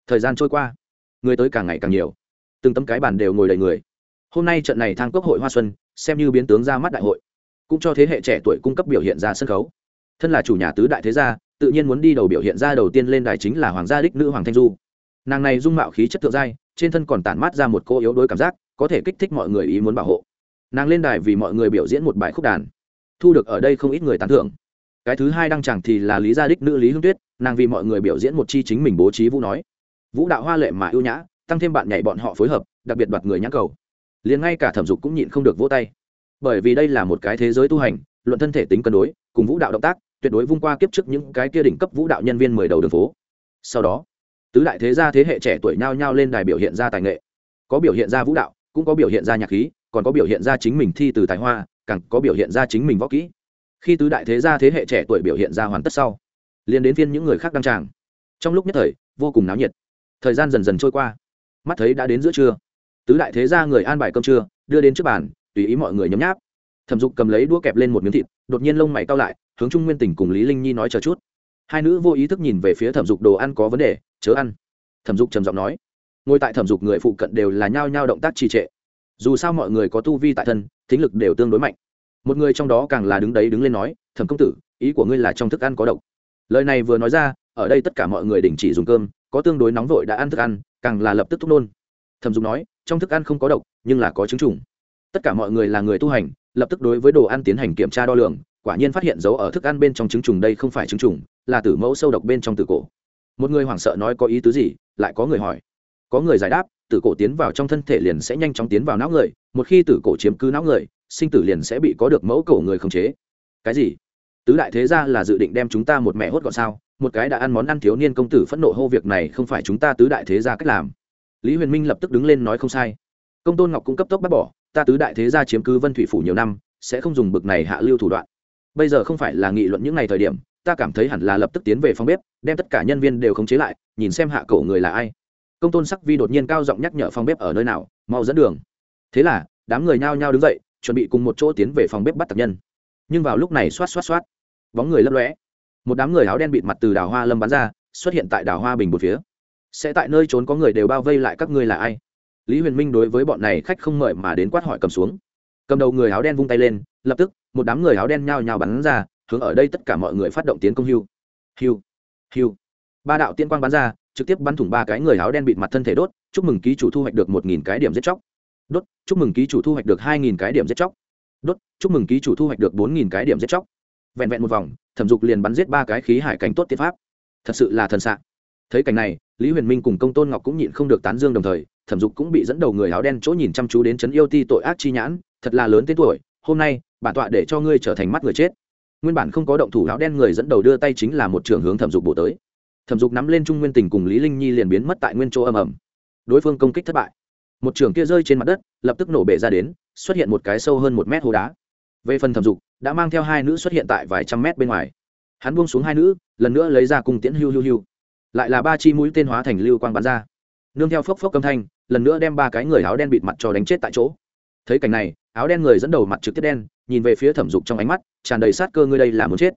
Thời gian trôi qua, người tới càng ngày càng nhiều. Từng tấm cái bàn đều ngồi đầy người. Hôm nay trận này thang cốc hội hoa xuân, xem như biến tướng ra mắt đại hội. Cũng cho thế hệ trẻ tuổi cung cấp biểu hiện ra sân khấu. Thân là chủ nhà tứ đại thế gia, tự nhiên muốn đi đầu biểu hiện ra đầu tiên lên đài chính là hoàng gia đích nữ hoàng thanh du nàng này dung mạo khí chất thượng giai, trên thân còn tản mát ra một cô yếu đuối cảm giác, có thể kích thích mọi người ý muốn bảo hộ. Nàng lên đài vì mọi người biểu diễn một bài khúc đàn, thu được ở đây không ít người tán thưởng. Cái thứ hai đăng chẳng thì là lý gia đích nữ lý hương tuyết, nàng vì mọi người biểu diễn một chi chính mình bố trí vũ nói. Vũ đạo hoa lệ mà ưu nhã, tăng thêm bạn nhảy bọn họ phối hợp, đặc biệt đoạt người nhãn cầu. Liền ngay cả thẩm dục cũng nhịn không được vỗ tay. Bởi vì đây là một cái thế giới tu hành, luận thân thể tính cân đối, cùng vũ đạo động tác, tuyệt đối vung qua kiếp trước những cái kia đỉnh cấp vũ đạo nhân viên mười đầu đường phố. Sau đó tứ đại thế gia thế hệ trẻ tuổi nhao nhao lên đài biểu hiện ra tài nghệ. Có biểu hiện ra vũ đạo, cũng có biểu hiện ra nhạc khí, còn có biểu hiện ra chính mình thi từ tài hoa, càng có biểu hiện ra chính mình võ kỹ. Khi tứ đại thế gia thế hệ trẻ tuổi biểu hiện ra hoàn tất sau, liền đến phiên những người khác đăng tràng. Trong lúc nhất thời, vô cùng náo nhiệt. Thời gian dần dần trôi qua. Mắt thấy đã đến giữa trưa. Tứ đại thế gia người an bài cơm trưa, đưa đến trước bàn, tùy ý mọi người nhấm nháp. Thẩm dục cầm lấy đũa kẹp lên một miếng thịt, đột nhiên lông mày cao lại, hướng trung nguyên tỉnh cùng lý linh nhi nói chờ chút hai nữ vô ý thức nhìn về phía thẩm dục đồ ăn có vấn đề, chớ ăn. Thẩm dục trầm giọng nói. Ngồi tại thẩm dục người phụ cận đều là nhao nhao động tác trì trệ. Dù sao mọi người có tu vi tại thân, thính lực đều tương đối mạnh. Một người trong đó càng là đứng đấy đứng lên nói, thẩm công tử, ý của ngươi là trong thức ăn có độc. Lời này vừa nói ra, ở đây tất cả mọi người đình chỉ dùng cơm, có tương đối nóng vội đã ăn thức ăn, càng là lập tức thúc nôn. Thẩm dục nói, trong thức ăn không có độc, nhưng là có chứng trùng. Tất cả mọi người là người tu hành, lập tức đối với đồ ăn tiến hành kiểm tra đo lường, quả nhiên phát hiện dấu ở thức ăn bên trong trứng trùng đây không phải trứng trùng là tử mẫu sâu độc bên trong tử cổ. Một người hoảng sợ nói có ý tứ gì, lại có người hỏi. Có người giải đáp, tử cổ tiến vào trong thân thể liền sẽ nhanh chóng tiến vào não người, một khi tử cổ chiếm cứ não người, sinh tử liền sẽ bị có được mẫu cổ người khống chế. Cái gì? Tứ đại thế gia là dự định đem chúng ta một mẹ hốt gọn sao? Một cái đã ăn món ăn thiếu niên công tử phẫn nộ hô việc này không phải chúng ta tứ đại thế gia cách làm. Lý huyền minh lập tức đứng lên nói không sai. Công tôn ngọc cũng cấp tốc bác bỏ, ta tứ đại thế gia chiếm cứ vân thủy phủ nhiều năm, sẽ không dùng bực này hạ lưu thủ đoạn. Bây giờ không phải là nghị luận những ngày thời điểm ta cảm thấy hẳn là lập tức tiến về phòng bếp, đem tất cả nhân viên đều khống chế lại, nhìn xem hạ cổ người là ai. Công tôn sắc vi đột nhiên cao giọng nhắc nhở phòng bếp ở nơi nào, mau dẫn đường. Thế là, đám người nhao nhao đứng dậy, chuẩn bị cùng một chỗ tiến về phòng bếp bắt tập nhân. Nhưng vào lúc này xoát xoát xoát, bóng người lấp lóe. Một đám người áo đen bịt mặt từ đào hoa lâm bắn ra, xuất hiện tại đào hoa bình một phía. Sẽ tại nơi trốn có người đều bao vây lại các ngươi là ai? Lý huyền minh đối với bọn này khách không mời mà đến quát hỏi cầm xuống. Cầm đầu người áo đen vung tay lên, lập tức, một đám người áo đen nhao nhao bắn ra hướng ở đây tất cả mọi người phát động tiến công hưu hưu hưu ba đạo tiên quang bắn ra, trực tiếp bắn thủng ba cái người áo đen bịt mặt thân thể đốt, chúc mừng ký chủ thu hoạch được một nghìn cái điểm giết chóc. Đốt, chúc mừng ký chủ thu hoạch được hai nghìn cái điểm giết chóc. Đốt, chúc mừng ký chủ thu hoạch được bốn nghìn cái điểm giết chóc. Vẹn vẹn một vòng, thẩm dục liền bắn giết ba cái khí hải cánh tốt tiết pháp. Thật sự là thần s ạ thấy cảnh này, lý huyền minh cùng công tôn ngọc cũng nhịn không được tán dương đồng thời, thẩm dục cũng bị dẫn đầu người áo đen chỗ nhìn chăm chú đến chấn yêu ti tội ác chi nhãn, thật là lớn tên tuổi, hôm nay, bản tọa để cho ngươi trở thành mắt người chết nguyên bản không có động thủ áo đen người dẫn đầu đưa tay chính là một trường hướng thẩm dục bổ tới. Thẩm dục nắm lên trung nguyên tình cùng lý linh nhi liền biến mất tại nguyên chỗ âm ầm. Đối phương công kích thất bại. Một trường kia rơi trên mặt đất, lập tức nổ bể ra đến, xuất hiện một cái sâu hơn một mét hố đá. Về phần thẩm dục, đã mang theo hai nữ xuất hiện tại vài trăm mét bên ngoài. Hắn buông xuống hai nữ, lần nữa lấy ra cung tiễn hưu hưu hưu lại là ba chi mũi tên hóa thành lưu quang bắn ra. Nương theo phốc phốc âm thanh, lần nữa đem ba cái người áo đen bịt mặt cho đánh chết tại chỗ. Thấy cảnh này áo đen người dẫn đầu mặt trực tiếp đen, nhìn về phía thẩm dục trong ánh mắt, tràn đầy sát cơ ngươi đây là muốn chết.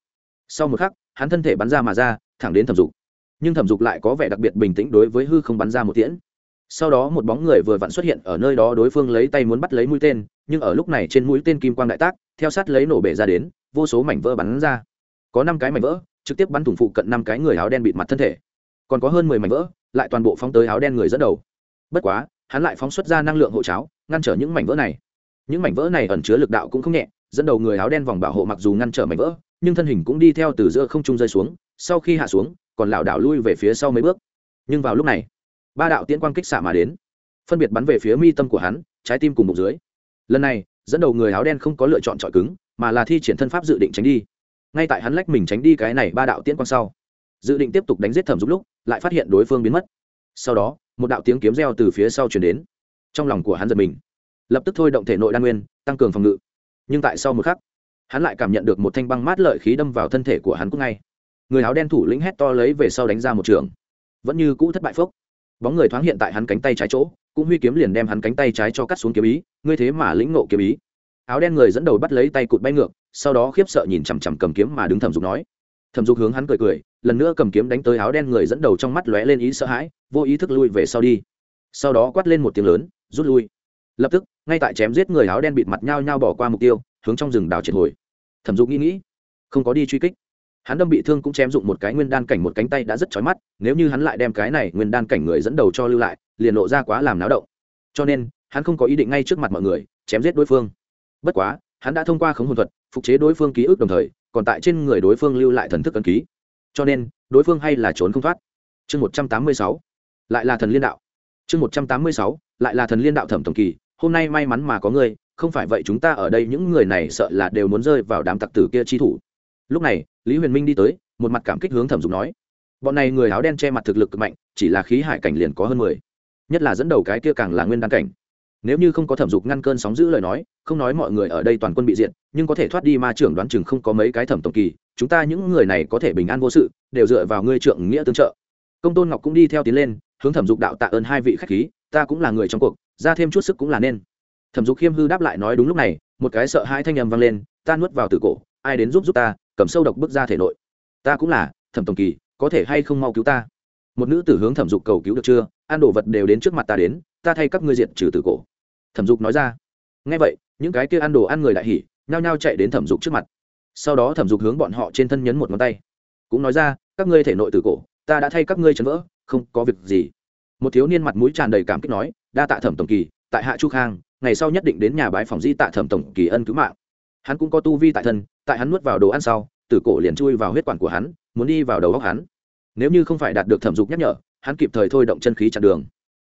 Sau một khắc, hắn thân thể bắn ra mà ra, thẳng đến thẩm dục. Nhưng thẩm dục lại có vẻ đặc biệt bình tĩnh đối với hư không bắn ra một tiễn. Sau đó một bóng người vừa vặn xuất hiện ở nơi đó, đối phương lấy tay muốn bắt lấy mũi tên, nhưng ở lúc này trên mũi tên kim quang đại tác, theo sát lấy nổ bể ra đến, vô số mảnh vỡ bắn ra. Có năm cái mảnh vỡ, trực tiếp bắn thủng phụ cận năm cái người áo đen bịt mặt thân thể. Còn có hơn mười mảnh vỡ, lại toàn bộ phóng tới áo đen người dẫn đầu. Bất quá, hắn lại phóng xuất ra năng lượng hộ cháo, ngăn trở những mảnh vỡ này những mảnh vỡ này ẩn chứa lực đạo cũng không nhẹ, dẫn đầu người áo đen vòng bảo hộ mặc dù ngăn trở mảnh vỡ, nhưng thân hình cũng đi theo từ giữa không trung rơi xuống, sau khi hạ xuống, còn lảo đảo lui về phía sau mấy bước. Nhưng vào lúc này, ba đạo tiễn quang kích xạ mà đến. Phân biệt bắn về phía mi tâm của hắn, trái tim cùng bụng dưới. Lần này, dẫn đầu người áo đen không có lựa chọn trọi cứng, mà là thi triển thân pháp dự định tránh đi. Ngay tại hắn lách mình tránh đi cái này ba đạo tiễn quang sau, dự định tiếp tục đánh giết thẩm giúp lúc, lại phát hiện đối phương biến mất. Sau đó, một đạo tiếng kiếm reo từ phía sau chuyển đến. Trong lòng của hắn giật mình lập tức thôi động thể nội đan nguyên, tăng cường phòng ngự. Nhưng tại sau một khắc, hắn lại cảm nhận được một thanh băng mát lợi khí đâm vào thân thể của hắn cũng ngay. Người áo đen thủ lĩnh hét to lấy về sau đánh ra một trường. Vẫn như cũ thất bại phốc. Bóng người thoáng hiện tại hắn cánh tay trái chỗ, cũng huy kiếm liền đem hắn cánh tay trái cho cắt xuống kiếm ý, ngươi thế mà lĩnh nộ kiếm ý. Áo đen người dẫn đầu bắt lấy tay cụt bay ngược, sau đó khiếp sợ nhìn chằm chằm cầm kiếm mà đứng thẩm dục nói. Thẩm dục hướng hắn cười cười, lần nữa cầm kiếm đánh tới áo đen người dẫn đầu trong mắt lóe lên ý sợ hãi, vô ý thức lui về sau đi. Sau đó quát lên một tiếng lớn, rút lui lập tức, ngay tại chém giết người áo đen bịt mặt nhau nhau bỏ qua mục tiêu, hướng trong rừng đào triệt hồi. Thẩm dục nghĩ nghĩ, không có đi truy kích. Hắn đâm bị thương cũng chém dụng một cái nguyên đan cảnh một cánh tay đã rất chói mắt, nếu như hắn lại đem cái này nguyên đan cảnh người dẫn đầu cho lưu lại, liền lộ ra quá làm náo động. Cho nên, hắn không có ý định ngay trước mặt mọi người, chém giết đối phương. Bất quá, hắn đã thông qua khống hồn thuật, phục chế đối phương ký ức đồng thời, còn tại trên người đối phương lưu lại thần thức ấn ký. Cho nên, đối phương hay là trốn không thoát. Chương một trăm tám mươi sáu, lại là thần liên đạo. Chương một trăm tám mươi sáu, lại là thần liên đạo thẩm tổng kỳ hôm nay may mắn mà có ngươi, không phải vậy chúng ta ở đây những người này sợ là đều muốn rơi vào đám tặc tử kia chi thủ. Lúc này, lý huyền minh đi tới, một mặt cảm kích hướng thẩm dục nói, bọn này người áo đen che mặt thực lực cực mạnh, chỉ là khí hải cảnh liền có hơn mười. Nhất là dẫn đầu cái kia càng là nguyên đan cảnh. Nếu như không có thẩm dục ngăn cơn sóng giữ lời nói, không nói mọi người ở đây toàn quân bị diện nhưng có thể thoát đi ma trưởng đoán chừng không có mấy cái thẩm tổng kỳ, chúng ta những người này có thể bình an vô sự, đều dựa vào ngươi trượng nghĩa tương trợ. Công tôn ngọc cũng đi theo tiến lên, hướng thẩm dục đạo tạ ơn hai vị khách khí ta cũng là người trong cuộc, ra thêm chút sức cũng là nên. Thẩm dục khiêm hư đáp lại nói đúng lúc này, một cái sợ hai thanh âm vang lên, ta nuốt vào từ cổ, ai đến giúp giúp ta, cầm sâu độc bước ra thể nội. Ta cũng là, thẩm tổng kỳ, có thể hay không mau cứu ta? Một nữ tử hướng thẩm dục cầu cứu được chưa? Ăn đồ vật đều đến trước mặt ta đến, ta thay các ngươi diện trừ từ cổ. Thẩm dục nói ra. Ngay vậy, những cái kia ăn đồ ăn người đại hỉ, nhao nhao chạy đến thẩm dục trước mặt. Sau đó thẩm dục hướng bọn họ trên thân nhấn một ngón tay. Cũng nói ra, các ngươi thể nội từ cổ, ta đã thay các ngươi chấn vỡ, không có việc gì một thiếu niên mặt mũi tràn đầy cảm kích nói, đa tạ thẩm tổng kỳ, tại hạ chu khang, ngày sau nhất định đến nhà bái phòng di tạ thẩm tổng kỳ ân cứu mạng. Hắn cũng có tu vi tại thân, tại hắn nuốt vào đồ ăn sau, tử cổ liền chui vào huyết quản của hắn, muốn đi vào đầu góc hắn. Nếu như không phải đạt được thẩm dục nhắc nhở, hắn kịp thời thôi động chân khí chặn đường.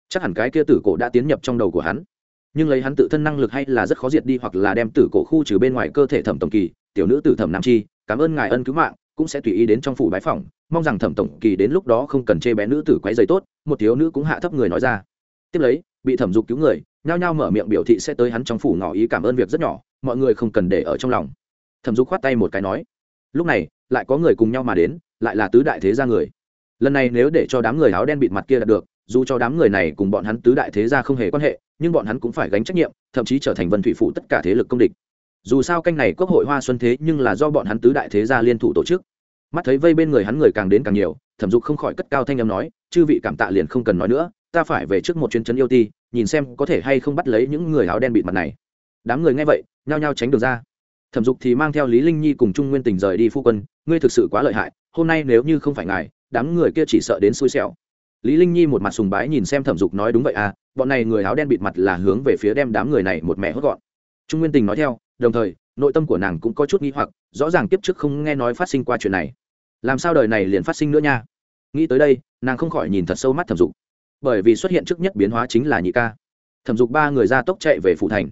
Chắc hẳn cái kia tử cổ đã tiến nhập trong đầu của hắn. Nhưng lấy hắn tự thân năng lực hay là rất khó diệt đi hoặc là đem tử cổ khu trừ bên ngoài cơ thể thẩm tổng kỳ, tiểu nữ tử thẩm nam chi, cảm ơn ngài ân cứu mạng, cũng sẽ tùy ý đến trong phủ bái phòng mong rằng thẩm tổng kỳ đến lúc đó không cần chê bé nữ tử quấy giày tốt, một thiếu nữ cũng hạ thấp người nói ra. Tiếp lấy, bị thẩm dục cứu người, nhao nhao mở miệng biểu thị sẽ tới hắn trong phủ ngỏ ý cảm ơn việc rất nhỏ, mọi người không cần để ở trong lòng. Thẩm dục khoát tay một cái nói, lúc này, lại có người cùng nhau mà đến, lại là tứ đại thế gia người. Lần này nếu để cho đám người áo đen bịt mặt kia đạt được, dù cho đám người này cùng bọn hắn tứ đại thế gia không hề quan hệ, nhưng bọn hắn cũng phải gánh trách nhiệm, thậm chí trở thành vân thủy phụ tất cả thế lực công địch. Dù sao canh này quốc hội hoa xuân thế nhưng là do bọn hắn tứ đại thế gia liên thủ tổ chức mắt thấy vây bên người hắn người càng đến càng nhiều, thẩm dục không khỏi cất cao thanh âm nói, chư vị cảm tạ liền không cần nói nữa, ta phải về trước một chuyến chấn yêu ti, nhìn xem có thể hay không bắt lấy những người áo đen bịt mặt này. Đám người nghe vậy, nhao nhao tránh được ra. Thẩm dục thì mang theo lý linh nhi cùng trung nguyên tình rời đi phu quân, ngươi thực sự quá lợi hại, hôm nay nếu như không phải ngài, đám người kia chỉ sợ đến xui xẻo. Lý linh nhi một mặt sùng bái nhìn xem thẩm dục nói, đúng vậy à bọn này người áo đen bịt mặt là hướng về phía đem đám người này một mẹ hốt gọn. Trung nguyên tình nói theo, đồng thời nội tâm của nàng cũng có chút nghi hoặc, rõ ràng kiếp trước không nghe nói phát sinh qua chuyện này. Làm sao đời này liền phát sinh nữa nha? Nghĩ tới đây, nàng không khỏi nhìn thật sâu mắt thẩm dục. Bởi vì xuất hiện trước nhất biến hóa chính là nhị ca. Thẩm dục ba người ra tốc chạy về phủ thành.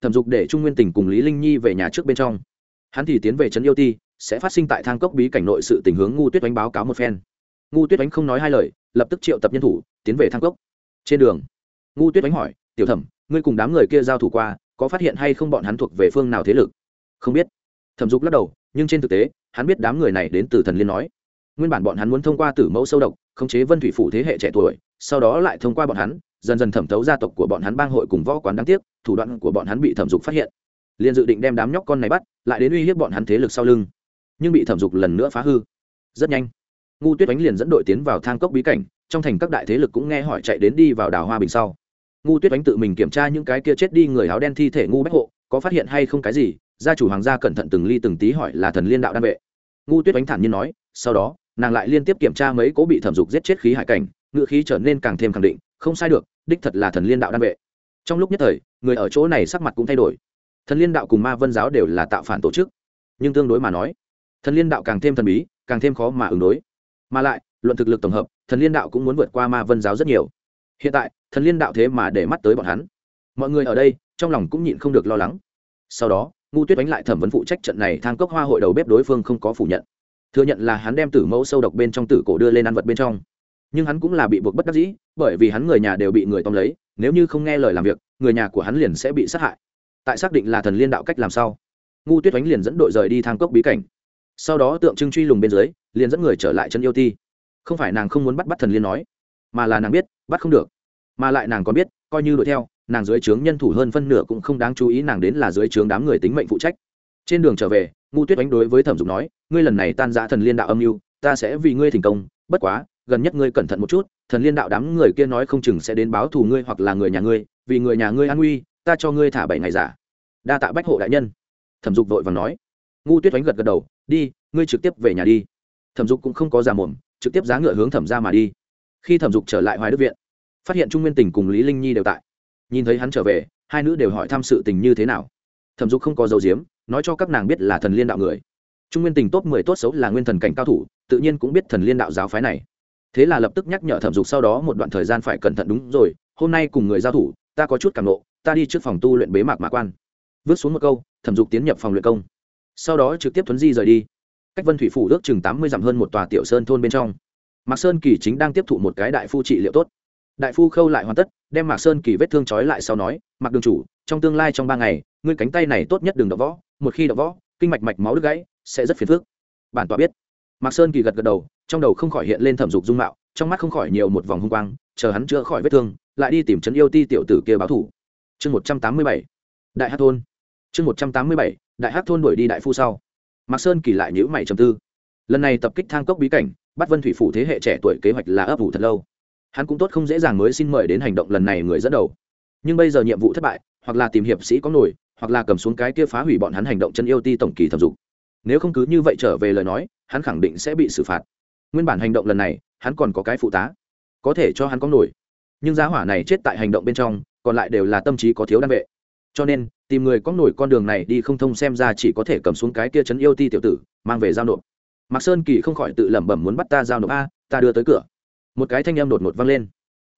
Thẩm dục để trung nguyên tình cùng lý linh nhi về nhà trước bên trong. Hắn thì tiến về trấn yêu ti, sẽ phát sinh tại thang cốc bí cảnh nội sự tình hướng ngu tuyết đánh báo cáo một phen. Ngu tuyết đánh không nói hai lời, lập tức triệu tập nhân thủ, tiến về thang cốc. Trên đường, ngu tuyết đánh hỏi, tiểu thẩm, ngươi cùng đám người kia giao thủ qua, có phát hiện hay không bọn hắn thuộc về phương nào thế lực? Không biết. Thẩm dục lắc đầu, nhưng trên thực tế, hắn biết đám người này đến từ thần liên nói. Nguyên bản bọn hắn muốn thông qua tử mẫu sâu độc, khống chế vân thủy phủ thế hệ trẻ tuổi, sau đó lại thông qua bọn hắn, dần dần thẩm thấu gia tộc của bọn hắn bang hội cùng võ quán đáng tiếc, thủ đoạn của bọn hắn bị thẩm dục phát hiện. Liền dự định đem đám nhóc con này bắt, lại đến uy hiếp bọn hắn thế lực sau lưng. Nhưng bị thẩm dục lần nữa phá hư. Rất nhanh, ngu tuyết oánh liền dẫn đội tiến vào thang cốc bí cảnh, trong thành các đại thế lực cũng nghe hỏi chạy đến đi vào đào hoa bình sau. Ngu tuyết oánh tự mình kiểm tra những cái kia chết đi người áo đen thi thể ngu bách hộ, có phát hiện hay không cái gì gia chủ hoàng gia cẩn thận từng ly từng tí hỏi là thần liên đạo đan vệ. Ngu tuyết oánh thản nhiên nói, sau đó, nàng lại liên tiếp kiểm tra mấy cố bị thẩm dục giết chết khí hải cảnh, ngự khí trở nên càng thêm khẳng định, không sai được, đích thật là thần liên đạo đan vệ. Trong lúc nhất thời, người ở chỗ này sắc mặt cũng thay đổi. Thần liên đạo cùng ma vân giáo đều là tạo phản tổ chức. Nhưng tương đối mà nói, thần liên đạo càng thêm thần bí, càng thêm khó mà ứng đối. Mà lại, luận thực lực tổng hợp, thần liên đạo cũng muốn vượt qua ma vân giáo rất nhiều. Hiện tại, thần liên đạo thế mà để mắt tới bọn hắn. Mọi người ở đây, trong lòng cũng nhịn không được lo lắng. Sau đó ngu tuyết đánh lại thẩm vấn phụ trách trận này, thang cốc hoa hội đầu bếp đối phương không có phủ nhận. Thừa nhận là hắn đem tử mẫu sâu độc bên trong tử cổ đưa lên ăn vật bên trong. Nhưng hắn cũng là bị buộc bất đắc dĩ, bởi vì hắn người nhà đều bị người tóm lấy, nếu như không nghe lời làm việc, người nhà của hắn liền sẽ bị sát hại. Tại xác định là thần liên đạo cách làm sao ngu tuyết oánh liền dẫn đội rời đi thang cốc bí cảnh. Sau đó tượng trưng truy lùng bên dưới, liền dẫn người trở lại chân yêu ti. Không phải nàng không muốn bắt bắt thần liên nói, mà là nàng biết, bắt không được. Mà lại nàng còn biết, coi như đuổi theo nàng dưới trướng nhân thủ hơn phân nửa cũng không đáng chú ý, nàng đến là dưới trướng đám người tính mệnh phụ trách. Trên đường trở về ngu tuyết đánh đối với thẩm dục nói, ngươi lần này tan giã thần liên đạo âm mưu, ta sẽ vì ngươi thành công, bất quá, gần nhất ngươi cẩn thận một chút, thần liên đạo đám người kia nói không chừng sẽ đến báo thù ngươi hoặc là người nhà ngươi, vì người nhà ngươi an nguy, ta cho ngươi thả bảy ngày giả. Đa tạ bách hộ đại nhân. Thẩm dục vội và nói. Ngu tuyết đánh gật gật đầu, đi, ngươi trực tiếp về nhà đi. Thẩm dục cũng không có giả mồm, trực tiếp giá ngựa hướng thẩm ra mà đi. Khi thẩm dục trở lại hoài đức viện, phát hiện trung nguyên tình cùng lý linh nhi đều tại nhìn thấy hắn trở về, hai nữ đều hỏi thăm sự tình như thế nào. Thẩm dục không có dấu diếm nói cho các nàng biết là thần liên đạo người. Trung nguyên tình tốt mười tốt xấu là nguyên thần cảnh cao thủ, tự nhiên cũng biết thần liên đạo giáo phái này. Thế là lập tức nhắc nhở thẩm dục sau đó một đoạn thời gian phải cẩn thận đúng rồi, hôm nay cùng người giao thủ, ta có chút cảm nộ, ta đi trước phòng tu luyện bế mạc mã quan. Vứt xuống một câu, thẩm dục tiến nhập phòng luyện công. Sau đó trực tiếp thuấn di rời đi. Cách vân thủy phủ ước chừng tám mươi dặm hơn một tòa tiểu sơn thôn bên trong. Mạc sơn kỳ chính đang tiếp thụ một cái đại phu trị liệu tốt đại phu khâu lại hoàn tất, đem mạc sơn kỳ vết thương trói lại sau nói mặc đường chủ, trong tương lai trong ba ngày, ngươi cánh tay này tốt nhất đừng đập võ, một khi đập võ, kinh mạch mạch máu đứt gãy, sẽ rất phiền phức. Bản tọa biết. Mạc sơn kỳ gật gật đầu, trong đầu không khỏi hiện lên thẩm dục dung mạo, trong mắt không khỏi nhiều một vòng hung quang, chờ hắn chữa khỏi vết thương, lại đi tìm trấn yêu ti tiểu tử kia báo thủ. Chương một trăm tám mươi bảy, đại hát thôn. Chương một trăm tám mươi bảy, đại hát thôn đuổi đi đại phu sau. Mạc sơn kỳ lại nhữ mày trầm tư. Lần này tập kích thang cốc bí cảnh, bắt vân thủy phủ thế hệ trẻ tuổi kế hoạch là ấp ủ thật lâu hắn cũng tốt không dễ dàng mới xin mời đến hành động lần này người dẫn đầu. Nhưng bây giờ nhiệm vụ thất bại, hoặc là tìm hiệp sĩ có nổi, hoặc là cầm xuống cái kia phá hủy bọn hắn hành động chân yêu ti tổng kỳ thẩm dục. Nếu không cứ như vậy trở về lời nói, hắn khẳng định sẽ bị xử phạt. Nguyên bản hành động lần này, hắn còn có cái phụ tá, có thể cho hắn có nổi. Nhưng giá hỏa này chết tại hành động bên trong, còn lại đều là tâm trí có thiếu đan vệ. Cho nên, tìm người có nổi con đường này đi không thông xem ra chỉ có thể cầm xuống cái kia chấn yêu ti tiểu tử, mang về giao nộp. Mạc sơn kỳ không khỏi tự lẩm bẩm muốn bắt ta giao nộp a, ta đưa tới cửa một cái thanh âm đột ngột vang lên.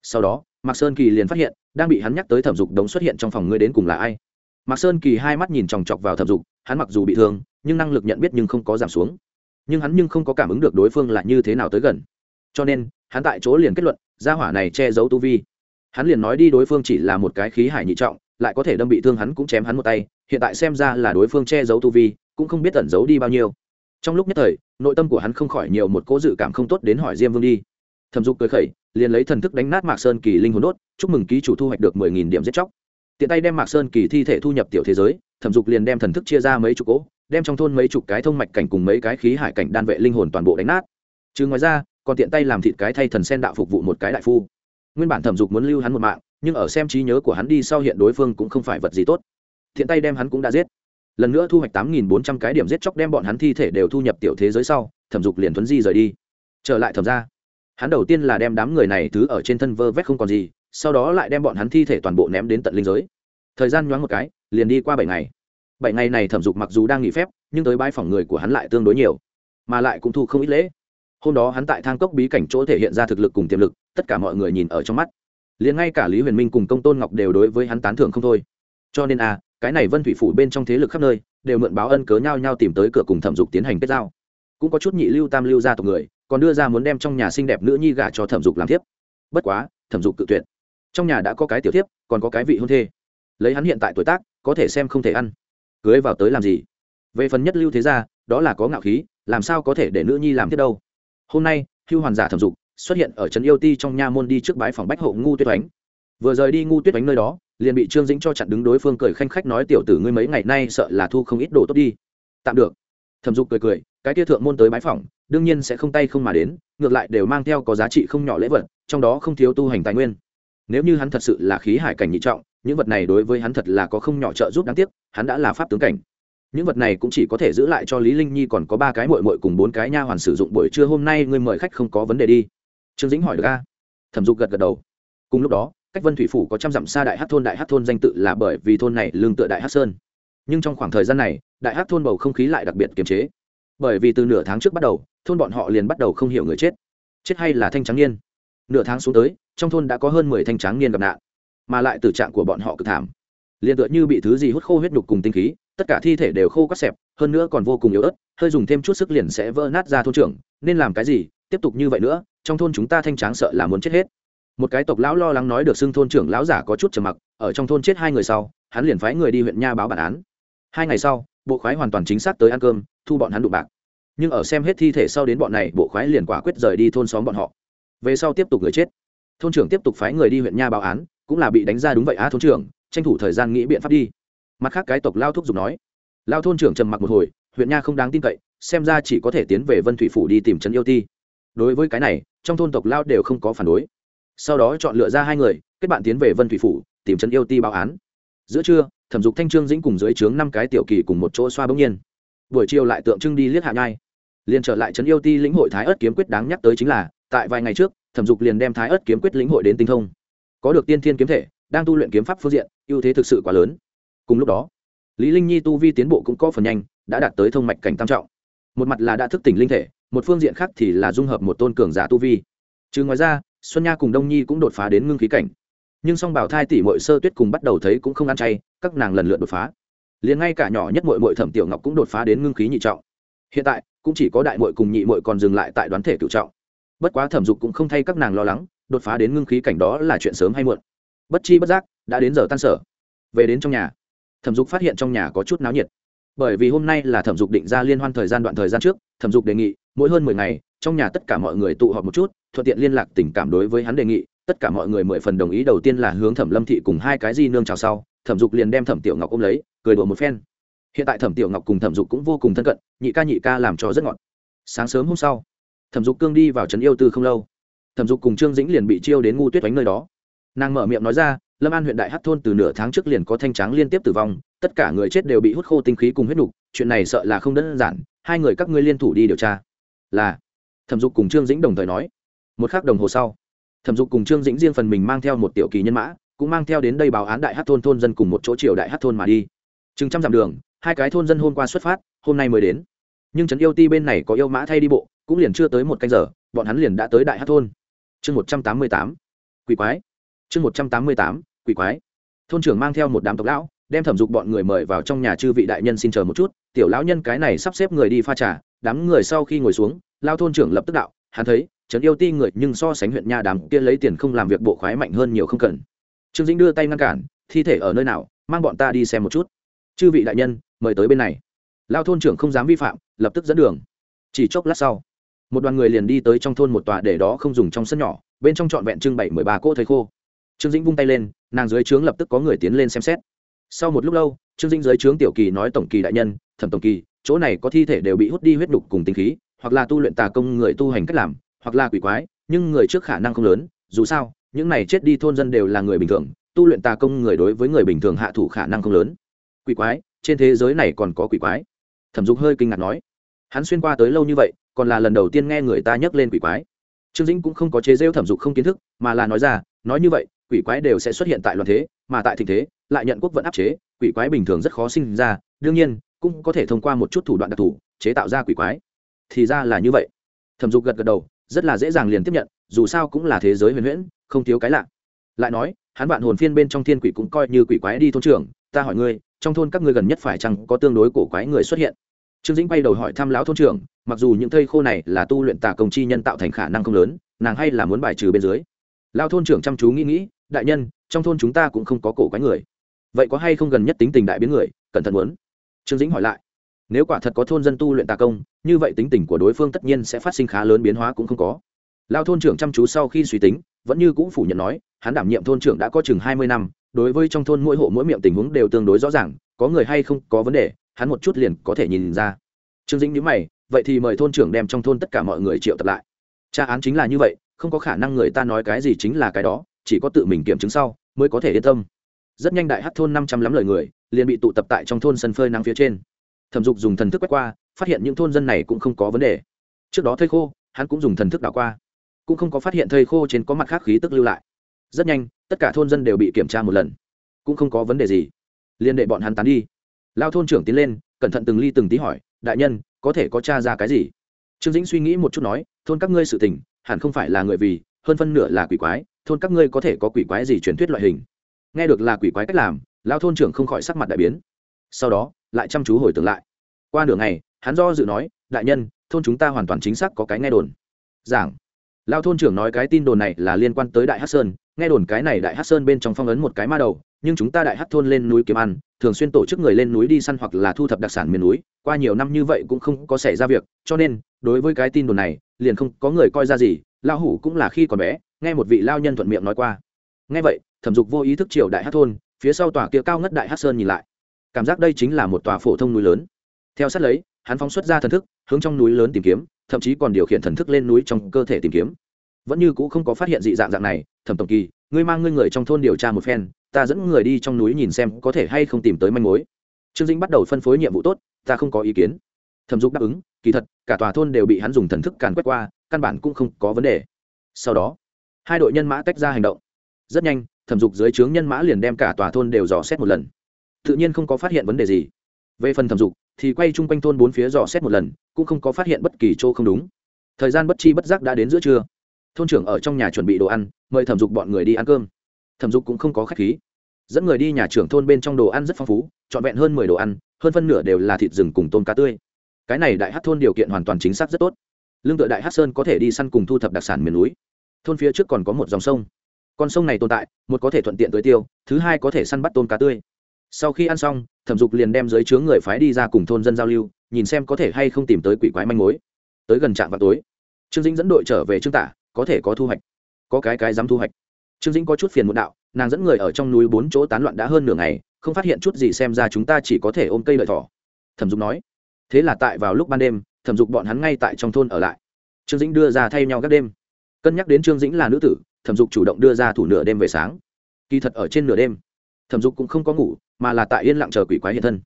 Sau đó, mạc sơn kỳ liền phát hiện, đang bị hắn nhắc tới thẩm dục đống xuất hiện trong phòng ngươi đến cùng là ai. Mạc sơn kỳ hai mắt nhìn chòng chọc vào thẩm dục, hắn mặc dù bị thương, nhưng năng lực nhận biết nhưng không có giảm xuống. Nhưng hắn nhưng không có cảm ứng được đối phương là như thế nào tới gần. Cho nên, hắn tại chỗ liền kết luận, gia hỏa này che giấu tu vi. Hắn liền nói đi đối phương chỉ là một cái khí hải nhị trọng, lại có thể đâm bị thương hắn cũng chém hắn một tay, hiện tại xem ra là đối phương che giấu tu vi, cũng không biết tẩn giấu đi bao nhiêu. Trong lúc nhất thời, nội tâm của hắn không khỏi nhiều một cố dự cảm không tốt đến hỏi diêm vương đi thẩm dục cười khẩy, liền lấy thần thức đánh nát mạc sơn kỳ linh hồn đốt, chúc mừng ký chủ thu hoạch được mười nghìn điểm giết chóc. Tiện tay đem mạc sơn kỳ thi thể thu nhập tiểu thế giới, thẩm dục liền đem thần thức chia ra mấy chục cỗ, đem trong thôn mấy chục cái thông mạch cảnh cùng mấy cái khí hải cảnh đan vệ linh hồn toàn bộ đánh nát. Chứ ngoài ra, còn tiện tay làm thịt cái thay thần sen đạo phục vụ một cái đại phu. Nguyên bản thẩm dục muốn lưu hắn một mạng, nhưng ở xem trí nhớ của hắn đi sau hiện đối phương cũng không phải vật gì tốt. Thiện tay đem hắn cũng đã giết. Lần nữa thu hoạch tám nghìn bốn trăm cái điểm giết chóc đem bọn hắn thi thể đều thu nhập tiểu thế giới sau, thẩm dục liền thuấn di rời đi. Trở lại thẩm ra hắn đầu tiên là đem đám người này thứ ở trên thân vơ vét không còn gì, sau đó lại đem bọn hắn thi thể toàn bộ ném đến tận linh giới. Thời gian nhoáng một cái, liền đi qua bảy ngày. Bảy ngày này thẩm dục mặc dù đang nghỉ phép, nhưng tới bãi phòng người của hắn lại tương đối nhiều, mà lại cũng thu không ít lễ. Hôm đó hắn tại thang cốc bí cảnh chỗ thể hiện ra thực lực cùng tiềm lực, tất cả mọi người nhìn ở trong mắt. Liền ngay cả lý huyền minh cùng công tôn ngọc đều đối với hắn tán thưởng không thôi. Cho nên à cái này vân thủy phủ bên trong thế lực khắp nơi, đều mượn báo ân cớ nhau nhau tìm tới cửa cùng thẩm dục tiến hành kết giao. Cũng có chút nhị lưu tam lưu gia tộc người còn đưa ra muốn đem trong nhà xinh đẹp nữ nhi gả cho thẩm dục làm thiếp. Bất quá, thẩm dục cự tuyệt. Trong nhà đã có cái tiểu thiếp, còn có cái vị hôn thê. Lấy hắn hiện tại tuổi tác, có thể xem không thể ăn. Cưới vào tới làm gì? Về phần nhất lưu thế gia, đó là có ngạo khí, làm sao có thể để nữ nhi làm tiếp đâu? Hôm nay, hưu hoàn giả thẩm dục xuất hiện ở trấn yêu ti trong nha môn đi trước bái phòng bách hộ ngu tuyết oánh. Vừa rời đi ngu tuyết oánh nơi đó, liền bị trương dĩnh cho chặn đứng đối phương cười khanh khách nói, tiểu tử ngươi mấy ngày nay sợ là thu không ít đồ tốt đi. Tạm được. Thẩm dục cười cười, cái tia thượng môn tới bái phòng đương nhiên sẽ không tay không mà đến, ngược lại đều mang theo có giá trị không nhỏ lễ vật, trong đó không thiếu tu hành tài nguyên. Nếu như hắn thật sự là khí hải cảnh nhị trọng, những vật này đối với hắn thật là có không nhỏ trợ giúp đáng tiếc, hắn đã là pháp tướng cảnh. Những vật này cũng chỉ có thể giữ lại cho lý linh nhi còn có ba cái mội mội cùng bốn cái nha hoàn sử dụng buổi trưa hôm nay, ngươi mời khách không có vấn đề đi. Trương dĩnh hỏi được a? Thẩm dục gật gật đầu. Cùng lúc đó, cách vân thủy phủ có trăm dặm xa đại hát thôn, đại hát thôn danh tự là bởi vì thôn này lương tựa đại hát sơn. Nhưng trong khoảng thời gian này, đại hát thôn bầu không khí lại đặc biệt kiềm chế. Bởi vì từ nửa tháng trước bắt đầu thôn bọn họ liền bắt đầu không hiểu người chết. Chết hay là thanh trắng niên? Nửa tháng xuống tới, trong thôn đã có hơn mười thanh trắng niên gặp nạn, mà lại tử trạng của bọn họ cực thảm. Liền tựa như bị thứ gì hút khô huyết đục cùng tinh khí, tất cả thi thể đều khô cắt xẹp, hơn nữa còn vô cùng yếu ớt, hơi dùng thêm chút sức liền sẽ vỡ nát ra thôn trưởng, nên làm cái gì? Tiếp tục như vậy nữa, trong thôn chúng ta thanh tráng sợ là muốn chết hết. Một cái tộc lão lo lắng nói được xưng thôn trưởng lão giả có chút trầm mặc, ở trong thôn chết hai người sau, hắn liền phái người đi huyện nha báo bản án. Hai ngày sau, bộ khoái hoàn toàn chính xác tới ăn cơm, thu bọn hắn đụng bạc nhưng ở xem hết thi thể sau đến bọn này, bộ khoái liền quả quyết rời đi thôn xóm bọn họ. Về sau tiếp tục người chết. Thôn trưởng tiếp tục phái người đi huyện nha báo án, cũng là bị đánh ra đúng vậy á thôn trưởng, tranh thủ thời gian nghĩ biện pháp đi. Mặt khác cái tộc lao thúc giục nói, lao thôn trưởng trầm mặc một hồi, huyện nha không đáng tin cậy, xem ra chỉ có thể tiến về vân thủy phủ đi tìm trấn yêu ti. Đối với cái này, trong thôn tộc lao đều không có phản đối. Sau đó chọn lựa ra hai người, kết bạn tiến về vân thủy phủ, tìm trấn yêu ti báo án. Giữa trưa, thẩm dục thanh trương dĩnh cùng dưới trướng năm cái tiểu kỳ cùng một chỗ xoa bỗng nhiên. Buổi chiều lại tượng trưng đi liếc hạ nhai liền trở lại trấn yêu ti lĩnh hội thái ớt kiếm quyết đáng nhắc tới chính là, tại vài ngày trước, thẩm dục liền đem thái ớt kiếm quyết lĩnh hội đến tinh thông. Có được tiên thiên kiếm thể, đang tu luyện kiếm pháp phương diện, ưu thế thực sự quá lớn. Cùng lúc đó, lý linh nhi tu vi tiến bộ cũng có phần nhanh, đã đạt tới thông mạch cảnh tam trọng. Một mặt là đã thức tỉnh linh thể, một phương diện khác thì là dung hợp một tôn cường giả tu vi. Trừ ngoài ra, xuân nha cùng đông nhi cũng đột phá đến ngưng khí cảnh. Nhưng song bảo thai tỷ mội sơ tuyết cùng bắt đầu thấy cũng không ăn chay, các nàng lần lượt đột phá. Liền ngay cả nhỏ nhất mội mội thẩm tiểu ngọc cũng đột phá đến ngưng khí nhị trọng. Hiện tại cũng chỉ có đại mội cùng nhị mội còn dừng lại tại đoán thể cựu trọng. Bất quá thẩm dục cũng không thay các nàng lo lắng, đột phá đến ngưng khí cảnh đó là chuyện sớm hay muộn. Bất chi bất giác, đã đến giờ tan sở. Về đến trong nhà, thẩm dục phát hiện trong nhà có chút náo nhiệt. Bởi vì hôm nay là thẩm dục định ra liên hoan thời gian đoạn thời gian trước, thẩm dục đề nghị, mỗi hơn mười ngày, trong nhà tất cả mọi người tụ họp một chút, thuận tiện liên lạc tình cảm đối với hắn đề nghị. Tất cả mọi người mười phần đồng ý, đầu tiên là hướng thẩm lâm thị cùng hai cái di nương chào sau. Thẩm dục liền đem thẩm tiểu ngọc ôm lấy, cười đùa một phen hiện tại thẩm tiểu ngọc cùng thẩm dục cũng vô cùng thân cận, nhị ca nhị ca làm cho rất ngọt. Sáng sớm hôm sau, thẩm dục cương đi vào trấn yêu tư không lâu. Thẩm dục cùng trương dĩnh liền bị chiêu đến ngu tuyết đánh nơi đó. Nàng mở miệng nói ra, lâm an huyện đại hát thôn từ nửa tháng trước liền có thanh tráng liên tiếp tử vong, tất cả người chết đều bị hút khô tinh khí cùng huyết nục, chuyện này sợ là không đơn giản, hai người các ngươi liên thủ đi điều tra. Là, thẩm dục cùng trương dĩnh đồng thời nói. Một k h ắ c đồng hồ sau, thẩm dục cùng trương dĩnh riêng phần mình mang theo một tiểu kỳ nhân mã, cũng mang theo đến đây báo án đại hát thôn thôn dân cùng một chỗ triều đại hát thôn mà đi. Chừng trăm dặm đường hai cái thôn dân hôm qua xuất phát, hôm nay mới đến. Nhưng trấn yêu ti bên này có yêu mã thay đi bộ, cũng liền chưa tới một canh giờ, bọn hắn liền đã tới đại hát thôn. Chương một trăm tám mươi tám, quỷ quái. Chương một trăm tám mươi tám, quỷ quái. Thôn trưởng mang theo một đám tộc lão, đem thẩm dục bọn người mời vào trong nhà chư vị đại nhân xin chờ một chút. Tiểu lão nhân cái này sắp xếp người đi pha trà, đám người sau khi ngồi xuống, lao thôn trưởng lập tức đạo, hắn thấy, trấn yêu ti người nhưng so sánh huyện nha đám kia lấy tiền không làm việc bộ khoái mạnh hơn nhiều không cần. Trương dĩnh đưa tay ngăn cản, thi thể ở nơi nào, mang bọn ta đi xem một chút. Chư vị đại nhân mời tới bên này. Lao thôn trưởng không dám vi phạm, lập tức dẫn đường. Chỉ chốc lát sau, một đoàn người liền đi tới trong thôn một tòa để đó không dùng trong sân nhỏ, bên trong trọn vẹn trưng bày mười ba cỗ thầy khô. Trương dĩnh vung tay lên, nàng dưới trướng lập tức có người tiến lên xem xét. Sau một lúc lâu, trương dĩnh dưới trướng tiểu kỳ nói tổng kỳ đại nhân, thẩm tổng kỳ, chỗ này có thi thể đều bị hút đi huyết đục cùng tinh khí, hoặc là tu luyện tà công người tu hành cách làm, hoặc là quỷ quái, nhưng người trước khả năng không lớn, dù sao, những này chết đi thôn dân đều là người bình thường, tu luyện tà công người đối với người bình thường hạ thủ khả năng không lớn. Quỷ quái trên thế giới này còn có quỷ quái. Thẩm dục hơi kinh ngạc nói, hắn xuyên qua tới lâu như vậy, còn là lần đầu tiên nghe người ta nhắc lên quỷ quái. Trương dĩnh cũng không có chế rêu thẩm dục không kiến thức, mà là nói ra, nói như vậy, quỷ quái đều sẽ xuất hiện tại loạn thế, mà tại tình thế, lại nhận quốc vận áp chế, quỷ quái bình thường rất khó sinh ra, đương nhiên, cũng có thể thông qua một chút thủ đoạn đặc thù, chế tạo ra quỷ quái. Thì ra là như vậy. Thẩm dục gật gật đầu, rất là dễ dàng liền tiếp nhận, dù sao cũng là thế giới huyền huyễn, không thiếu cái lạ. Lại nói, hắn bạn hồn phiên bên trong thiên quỷ cũng coi như quỷ quái đi thôn trưởng ta hỏi ngươi, trong thôn các ngươi gần nhất phải chăng có tương đối cổ quái người xuất hiện? Trương dĩnh bay đầu hỏi thăm lão thôn trưởng, mặc dù những thây khô này là tu luyện tà công chi nhân tạo thành khả năng không lớn, nàng hay là muốn bài trừ bên dưới. Lão thôn trưởng chăm chú nghĩ nghĩ, đại nhân, trong thôn chúng ta cũng không có cổ quái người. Vậy có hay không gần nhất tính tình đại biến người, cẩn thận muốn? Trương dĩnh hỏi lại. Nếu quả thật có thôn dân tu luyện tà công, như vậy tính tình của đối phương tất nhiên sẽ phát sinh khá lớn biến hóa cũng không có. Lao thôn trưởng chăm chú sau khi suy tính, vẫn như cũng phủ nhận nói hắn đảm nhiệm thôn trưởng đã có chừng hai mươi năm, đối với trong thôn mỗi hộ mỗi miệng tình huống đều tương đối rõ ràng, có người hay không có vấn đề, hắn một chút liền có thể nhìn ra. Trương dĩnh nhớ mày, vậy thì mời thôn trưởng đem trong thôn tất cả mọi người triệu tập lại. Tra án chính là như vậy, không có khả năng người ta nói cái gì chính là cái đó, chỉ có tự mình kiểm chứng sau, mới có thể yên tâm. Rất nhanh đại hát thôn năm trăm lắm lời người, liền bị tụ tập tại trong thôn sân phơi nắng phía trên. Thẩm dục dùng thần thức quét qua, phát hiện những thôn dân này cũng không có vấn đề. Trước đó thây khô, hắn cũng dùng thần thức đảo qua. Cũng không có phát hiện thây khô trên có mặt khác khí tức lưu lại rất nhanh, tất cả thôn dân đều bị kiểm tra một lần. Cũng không có vấn đề gì. Liên đệ bọn hắn tán đi. Lao thôn trưởng tiến lên, cẩn thận từng ly từng tí hỏi, đại nhân, có thể có t r a ra cái gì? Trương dĩnh suy nghĩ một chút nói, thôn các ngươi sự tình, hẳn không phải là người vì, hơn phân nửa là quỷ quái, thôn các ngươi có thể có quỷ quái gì truyền thuyết loại hình? Nghe được là quỷ quái cách làm, lao thôn trưởng không khỏi sắc mặt đại biến. Sau đó, lại chăm chú hồi tưởng lại. Qua nửa ngày, hắn do dự nói, đại nhân, thôn chúng ta hoàn toàn chính xác có cái nghe đồn. Giảng. Lao thôn trưởng nói cái tin đồn này là liên quan tới đại hát sơn nghe đồn cái này đại hát sơn bên trong phong ấn một cái ma đầu, nhưng chúng ta đại hát thôn lên núi kiếm ăn, thường xuyên tổ chức người lên núi đi săn hoặc là thu thập đặc sản miền núi, qua nhiều năm như vậy cũng không có xảy ra việc, cho nên, đối với cái tin đồn này, liền không có người coi ra gì lao hủ cũng là khi còn bé, nghe một vị lao nhân thuận miệng nói qua. Nghe vậy, thẩm dục vô ý thức triều đại hát thôn, phía sau tòa kia cao ngất đại hát sơn nhìn lại. Cảm giác đây chính là một tòa phổ thông núi lớn. Theo sát lấy, hắn phóng xuất ra thần thức, hướng trong núi lớn tìm kiếm, thậm chí còn điều khiển thần thức lên núi trong cơ thể tìm kiếm vẫn như c ũ không có phát hiện dị dạng dạng này, thẩm tổng kỳ, ngươi mang ngươi người trong thôn điều tra một phen, ta dẫn người đi trong núi nhìn xem có thể hay không tìm tới manh mối. Trương dĩnh bắt đầu phân phối nhiệm vụ tốt, ta không có ý kiến. Thẩm dục đáp ứng, kỳ thật, cả tòa thôn đều bị hắn dùng thần thức càn quét qua, căn bản cũng không có vấn đề. Sau đó, hai đội nhân mã tách ra hành động. Rất nhanh, thẩm dục dưới trướng nhân mã liền đem cả tòa thôn đều dò xét một lần. Tự nhiên không có phát hiện vấn đề gì. Về phần thẩm dục, thì quay chung quanh thôn bốn phía dò xét một lần, cũng không có phát hiện bất kỳ chỗ không đúng. Thời gian bất chi bất giác đã đến giữa trưa thôn trưởng ở trong nhà chuẩn bị đồ ăn, mời thẩm dục bọn người đi ăn cơm. Thẩm dục cũng không có k h á c h khí. Dẫn người đi nhà trưởng thôn bên trong đồ ăn rất phong phú, trọn vẹn hơn mười đồ ăn, hơn phân nửa đều là thịt rừng cùng tôm cá tươi. Cái này đại hát thôn điều kiện hoàn toàn chính xác rất tốt. Lương tựa đại hát sơn có thể đi săn cùng thu thập đặc sản miền núi. Thôn phía trước còn có một dòng sông. Con sông này tồn tại, một có thể thuận tiện tới tiêu, thứ hai có thể săn bắt tôm cá tươi. Sau khi ăn xong, thẩm dục liền đem dưới chướng người phái đi ra cùng thôn dân giao lưu, nhìn xem có thể hay không tìm tới quỷ quái manh mối. Tới gần trạm vào tối, trương dĩnh dẫn đội trở về trương tả có thể có thu hoạch, có cái cái dám thu hoạch. Trương dĩnh có chút phiền một đạo, nàng dẫn người ở trong núi bốn chỗ tán loạn đã hơn nửa ngày, không phát hiện chút gì xem ra chúng ta chỉ có thể ôm cây lợi thỏ. Thẩm dục nói. Thế là tại vào lúc ban đêm, thẩm dục bọn hắn ngay tại trong thôn ở lại. Trương dĩnh đưa ra thay nhau các đêm. Cân nhắc đến trương dĩnh là nữ tử, thẩm dục chủ động đưa ra thủ nửa đêm về sáng. Kỳ thật ở trên nửa đêm, thẩm dục cũng không có ngủ, mà là tại yên lặng chờ quỷ quái hiện thân.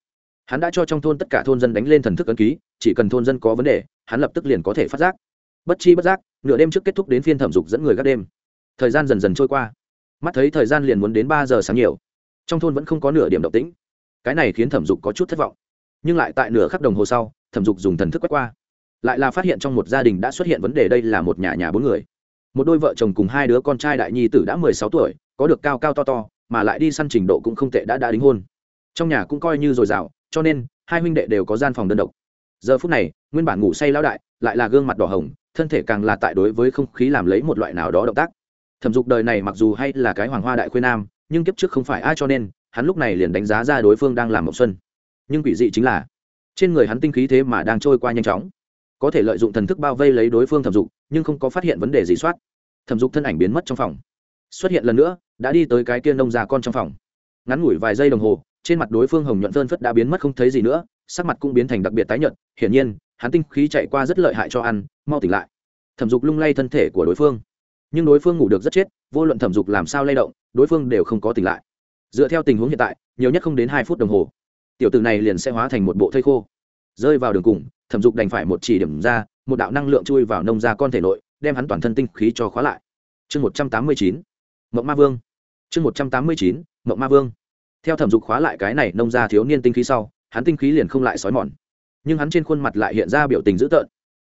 Hắn đã cho trong thôn tất cả thôn dân đánh lên thần thức ấn ký, chỉ cần thôn dân có vấn đề, hắn lập tức liền có thể phát giác. Bất chi bất giác nửa đêm trước kết thúc đến phiên thẩm dục dẫn người gác đêm. Thời gian dần dần trôi qua. Mắt thấy thời gian liền muốn đến ba giờ sáng nhiều. Trong thôn vẫn không có nửa điểm động tĩnh. Cái này khiến thẩm dục có chút thất vọng. Nhưng lại tại nửa khắc đồng hồ sau, thẩm dục dùng thần thức quét qua. Lại là phát hiện trong một gia đình đã xuất hiện vấn đề đây là một nhà nhà bốn người. Một đôi vợ chồng cùng hai đứa con trai đại nhi tử đã mười sáu tuổi, có được cao cao to to, mà lại đi săn trình độ cũng không tệ đã đã đính hôn. Trong nhà cũng coi như dồi dào, cho nên hai huynh đệ đều có gian phòng đơn độc. Giờ phút này, nguyên bản ngủ say lão đại, lại là gương mặt đỏ hồng thân thể càng là tại đối với không khí làm lấy một loại nào đó động tác. Thẩm dục đời này mặc dù hay là cái hoàng hoa đại khuyên nam, nhưng kiếp trước không phải ai cho nên, hắn lúc này liền đánh giá ra đối phương đang làm mộng xuân. Nhưng quỷ dị chính là, trên người hắn tinh khí thế mà đang trôi qua nhanh chóng. Có thể lợi dụng thần thức bao vây lấy đối phương thẩm dục, nhưng không có phát hiện vấn đề gì soát. Thẩm dục thân ảnh biến mất trong phòng. Xuất hiện lần nữa, đã đi tới cái kia nông già con trong phòng. Ngắn ngủi vài giây đồng hồ, trên mặt đối phương hồng nhuận phơn phất đã biến mất không thấy gì nữa, sắc mặt cũng biến thành đặc biệt tái nhợt. Hiển nhiên hắn tinh khí chạy qua rất lợi hại cho ăn, mau tỉnh lại. Thẩm dục lung lay thân thể của đối phương. Nhưng đối phương ngủ được rất chết, vô luận thẩm dục làm sao lay động, đối phương đều không có tỉnh lại. Dựa theo tình huống hiện tại, nhiều nhất không đến hai phút đồng hồ, tiểu tử này liền sẽ hóa thành một bộ thây khô. Rơi vào đường cùng, thẩm dục đành phải một chỉ điểm ra, một đạo năng lượng chui vào nông ra con thể nội, đem hắn toàn thân tinh khí cho khóa lại. Chương một trăm tám mươi chín, mộng ma vương. Chương một trăm tám mươi chín, mộng ma vương. Theo thẩm dục khóa lại cái này nông ra thiếu niên tinh khí sau, hắn tinh khí liền không lại sói mòn nhưng hắn trên khuôn mặt lại hiện ra biểu tình dữ tợn.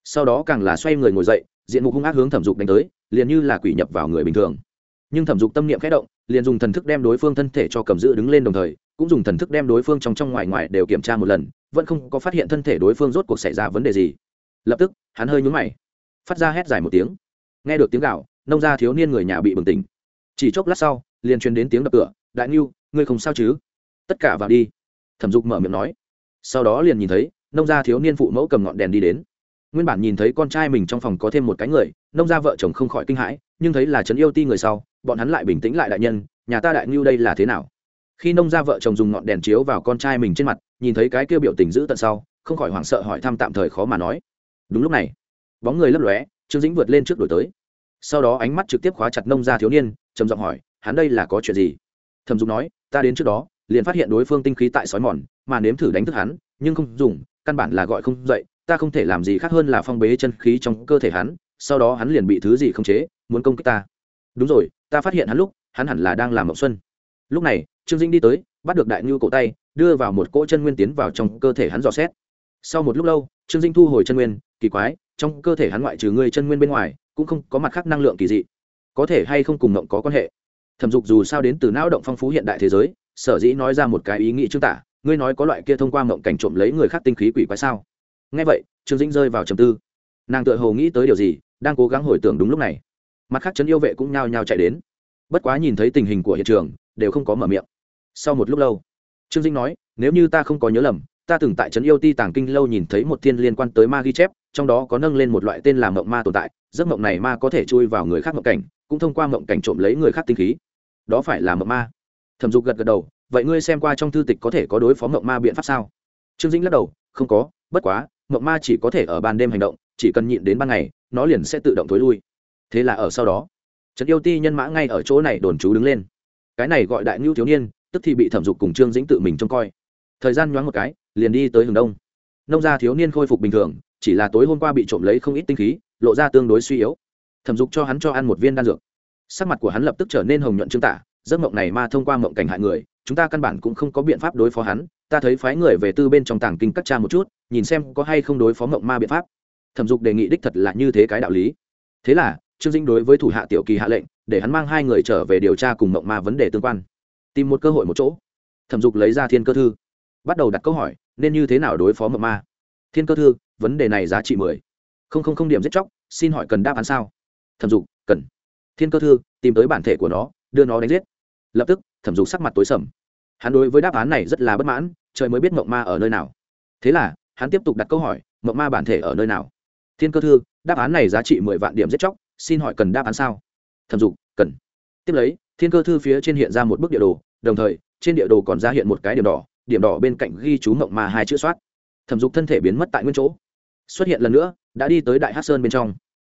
Sau đó càng là xoay người ngồi dậy, diện mục hung ác hướng thẩm dục đánh tới, liền như là quỷ nhập vào người bình thường. Nhưng thẩm dục tâm niệm khẽ động, liền dùng thần thức đem đối phương thân thể cho cầm giữ đứng lên đồng thời, cũng dùng thần thức đem đối phương trong trong ngoài ngoài đều kiểm tra một lần, vẫn không có phát hiện thân thể đối phương rốt cuộc xảy ra vấn đề gì. Lập tức, hắn hơi nhún mày, phát ra hét dài một tiếng. Nghe được tiếng gạo nông gia thiếu niên người nhà bị bừng tỉnh. Chỉ chốc lát sau, liền truyền đến tiếng đập cửa, đại niu ngươi không sao chứ? Tất cả vào đi. Thẩm dục mở miệng nói. Sau đó liền nhìn thấy nông gia thiếu niên phụ mẫu cầm ngọn đèn đi đến. Nguyên bản nhìn thấy con trai mình trong phòng có thêm một cái người, nông gia vợ chồng không khỏi kinh hãi, nhưng thấy là trấn yêu ti người sau, bọn hắn lại bình tĩnh lại đại nhân, nhà ta đại ngưu đây là thế nào? Khi nông gia vợ chồng dùng ngọn đèn chiếu vào con trai mình trên mặt, nhìn thấy cái kêu biểu tình giữ tận sau, không khỏi hoảng sợ hỏi thăm tạm thời khó mà nói. Đúng lúc này, bóng người lấp lóe, trương dĩnh vượt lên trước đổi tới. Sau đó ánh mắt trực tiếp khóa chặt nông gia thiếu niên, trầm giọng hỏi, hắn đây là có chuyện gì? Thẩm dục nói, ta đến trước đó, liền phát hiện đối phương tinh khí tại sói mòn, mà nếm thử đánh thức hắn, nhưng không dùng căn bản là gọi không dậy, ta không thể làm gì khác hơn là phong bế chân khí trong cơ thể hắn, sau đó hắn liền bị thứ gì không chế, muốn công kích ta. Đúng rồi, ta phát hiện hắn lúc, hắn hẳn là đang làm mộng xuân. Lúc này, trương dinh đi tới, bắt được đại ngưu cổ tay, đưa vào một cỗ chân nguyên tiến vào trong cơ thể hắn dò xét. Sau một lúc lâu, trương dinh thu hồi chân nguyên, kỳ quái, trong cơ thể hắn ngoại trừ ngươi chân nguyên bên ngoài, cũng không có mặt khác năng lượng kỳ dị. Có thể hay không cùng mộng có quan hệ? Thẩm dục dù sao đến từ não động phong phú hiện đại thế giới, sở dĩ nói ra một cái ý nghĩ chứng tả ngươi nói có loại kia thông qua mộng cảnh trộm lấy người khác tinh khí quỷ quái sao? Nghe vậy, trương dĩnh rơi vào trầm tư. Nàng tự hồ nghĩ tới điều gì, đang cố gắng hồi tưởng đúng lúc này. Mặt khác trấn yêu vệ cũng nhao nhao chạy đến. Bất quá nhìn thấy tình hình của hiện trường, đều không có mở miệng. Sau một lúc lâu, trương dĩnh nói, nếu như ta không có nhớ lầm, ta từng tại trấn yêu ti tàng kinh lâu nhìn thấy một thiên liên quan tới ma ghi chép, trong đó có nâng lên một loại tên là mộng ma tồn tại, giấc mộng này ma có thể chui vào người khác mộng cảnh, cũng thông qua mộng cảnh trộm lấy người khác tinh khí. Đó phải là mộng ma. Thẩm dục gật gật đầu vậy ngươi xem qua trong thư tịch có thể có đối phó mộng ma biện pháp sao? Trương dĩnh lắc đầu, không có, bất quá mộng ma chỉ có thể ở ban đêm hành động, chỉ cần nhịn đến ban ngày, nó liền sẽ tự động thối lui. Thế là ở sau đó, trần yêu ti nhân mã ngay ở chỗ này đồn trú đứng lên. Cái này gọi đại ngưu thiếu niên, tức thì bị thẩm dục cùng trương dĩnh tự mình trông coi. Thời gian nhoáng một cái, liền đi tới hướng đông. Nông gia thiếu niên khôi phục bình thường, chỉ là tối hôm qua bị trộm lấy không ít tinh khí, lộ ra tương đối suy yếu. Thẩm dục cho hắn cho ăn một viên đan dược. Sắc mặt của hắn lập tức trở nên hồng nhuận chứng tả, giấc mộng này ma thông qua mộng cảnh hại người chúng ta căn bản cũng không có biện pháp đối phó hắn, ta thấy phái người về tư bên trong tàng kinh các cha một chút, nhìn xem có hay không đối phó mộng ma biện pháp. Thẩm dục đề nghị đích thật là như thế cái đạo lý. Thế là, trương dĩnh đối với thủ hạ tiểu kỳ hạ lệnh, để hắn mang hai người trở về điều tra cùng mộng ma vấn đề tương quan. Tìm một cơ hội một chỗ. Thẩm dục lấy ra thiên cơ thư. Bắt đầu đặt câu hỏi, nên như thế nào đối phó mộng ma? Thiên cơ thư, vấn đề này giá trị mười. Không không không điểm giết chóc, xin hỏi cần đáp án sao? Thẩm dục, cần. Thiên cơ thư, tìm tới bản thể của nó, đưa nó đánh giết. Lập tức thẩm dục sắc mặt tối sầm. Hắn đối với đáp án này rất là bất mãn, trời mới biết mộng ma ở nơi nào. Thế là, hắn tiếp tục đặt câu hỏi mộng ma bản thể ở nơi nào? Thiên cơ thư, đáp án này giá trị mười vạn điểm giết chóc, xin hỏi cần đáp án sao? Thẩm dục, cần. Tiếp lấy, thiên cơ thư phía trên hiện ra một bức địa đồ, đồng thời, trên địa đồ còn ra hiện một cái điểm đỏ điểm đỏ bên cạnh ghi chú mộng ma hai chữ soát. Thẩm dục thân thể biến mất tại nguyên chỗ. Xuất hiện lần nữa, đã đi tới đại hát sơn bên trong.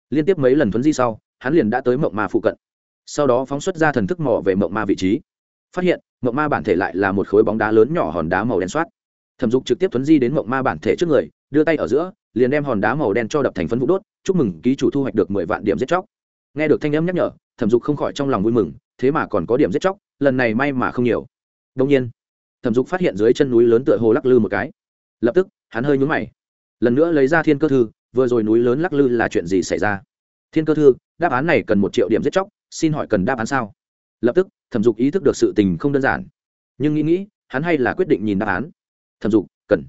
Liên tiếp mấy lần thuấn di sau, hắn liền đã tới mộng ma phụ cận. Sau đó phóng xuất ra thần thức mỏ về mộng ma vị trí phát hiện, mộng ma bản thể lại là một khối bóng đá lớn nhỏ hòn đá màu đen soát. Thẩm dục trực tiếp thuấn di đến mộng ma bản thể trước người, đưa tay ở giữa, liền đem hòn đá màu đen cho đập thành phấn vụ đốt, chúc mừng ký chủ thu hoạch được mười vạn điểm giết chóc. Nghe được thanh âm nhắc nhở, thẩm dục không khỏi trong lòng vui mừng, thế mà còn có điểm giết chóc, lần này may mà không nhiều. Đông nhiên, thẩm dục phát hiện dưới chân núi lớn tựa hồ lắc lư một cái. Lập tức, hắn hơi nhúng mày. Lần nữa lấy ra thiên cơ thư, vừa rồi núi lớn lắc lư là chuyện gì xảy ra? Thiên cơ thư, đáp án này cần một triệu điểm giết chóc, xin hỏi cần đáp án sao? Lập tức, thẩm dục ý thức được sự tình không đơn giản. Nhưng nghĩ nghĩ, hắn hay là quyết định nhìn đáp án. Thẩm dục, cần.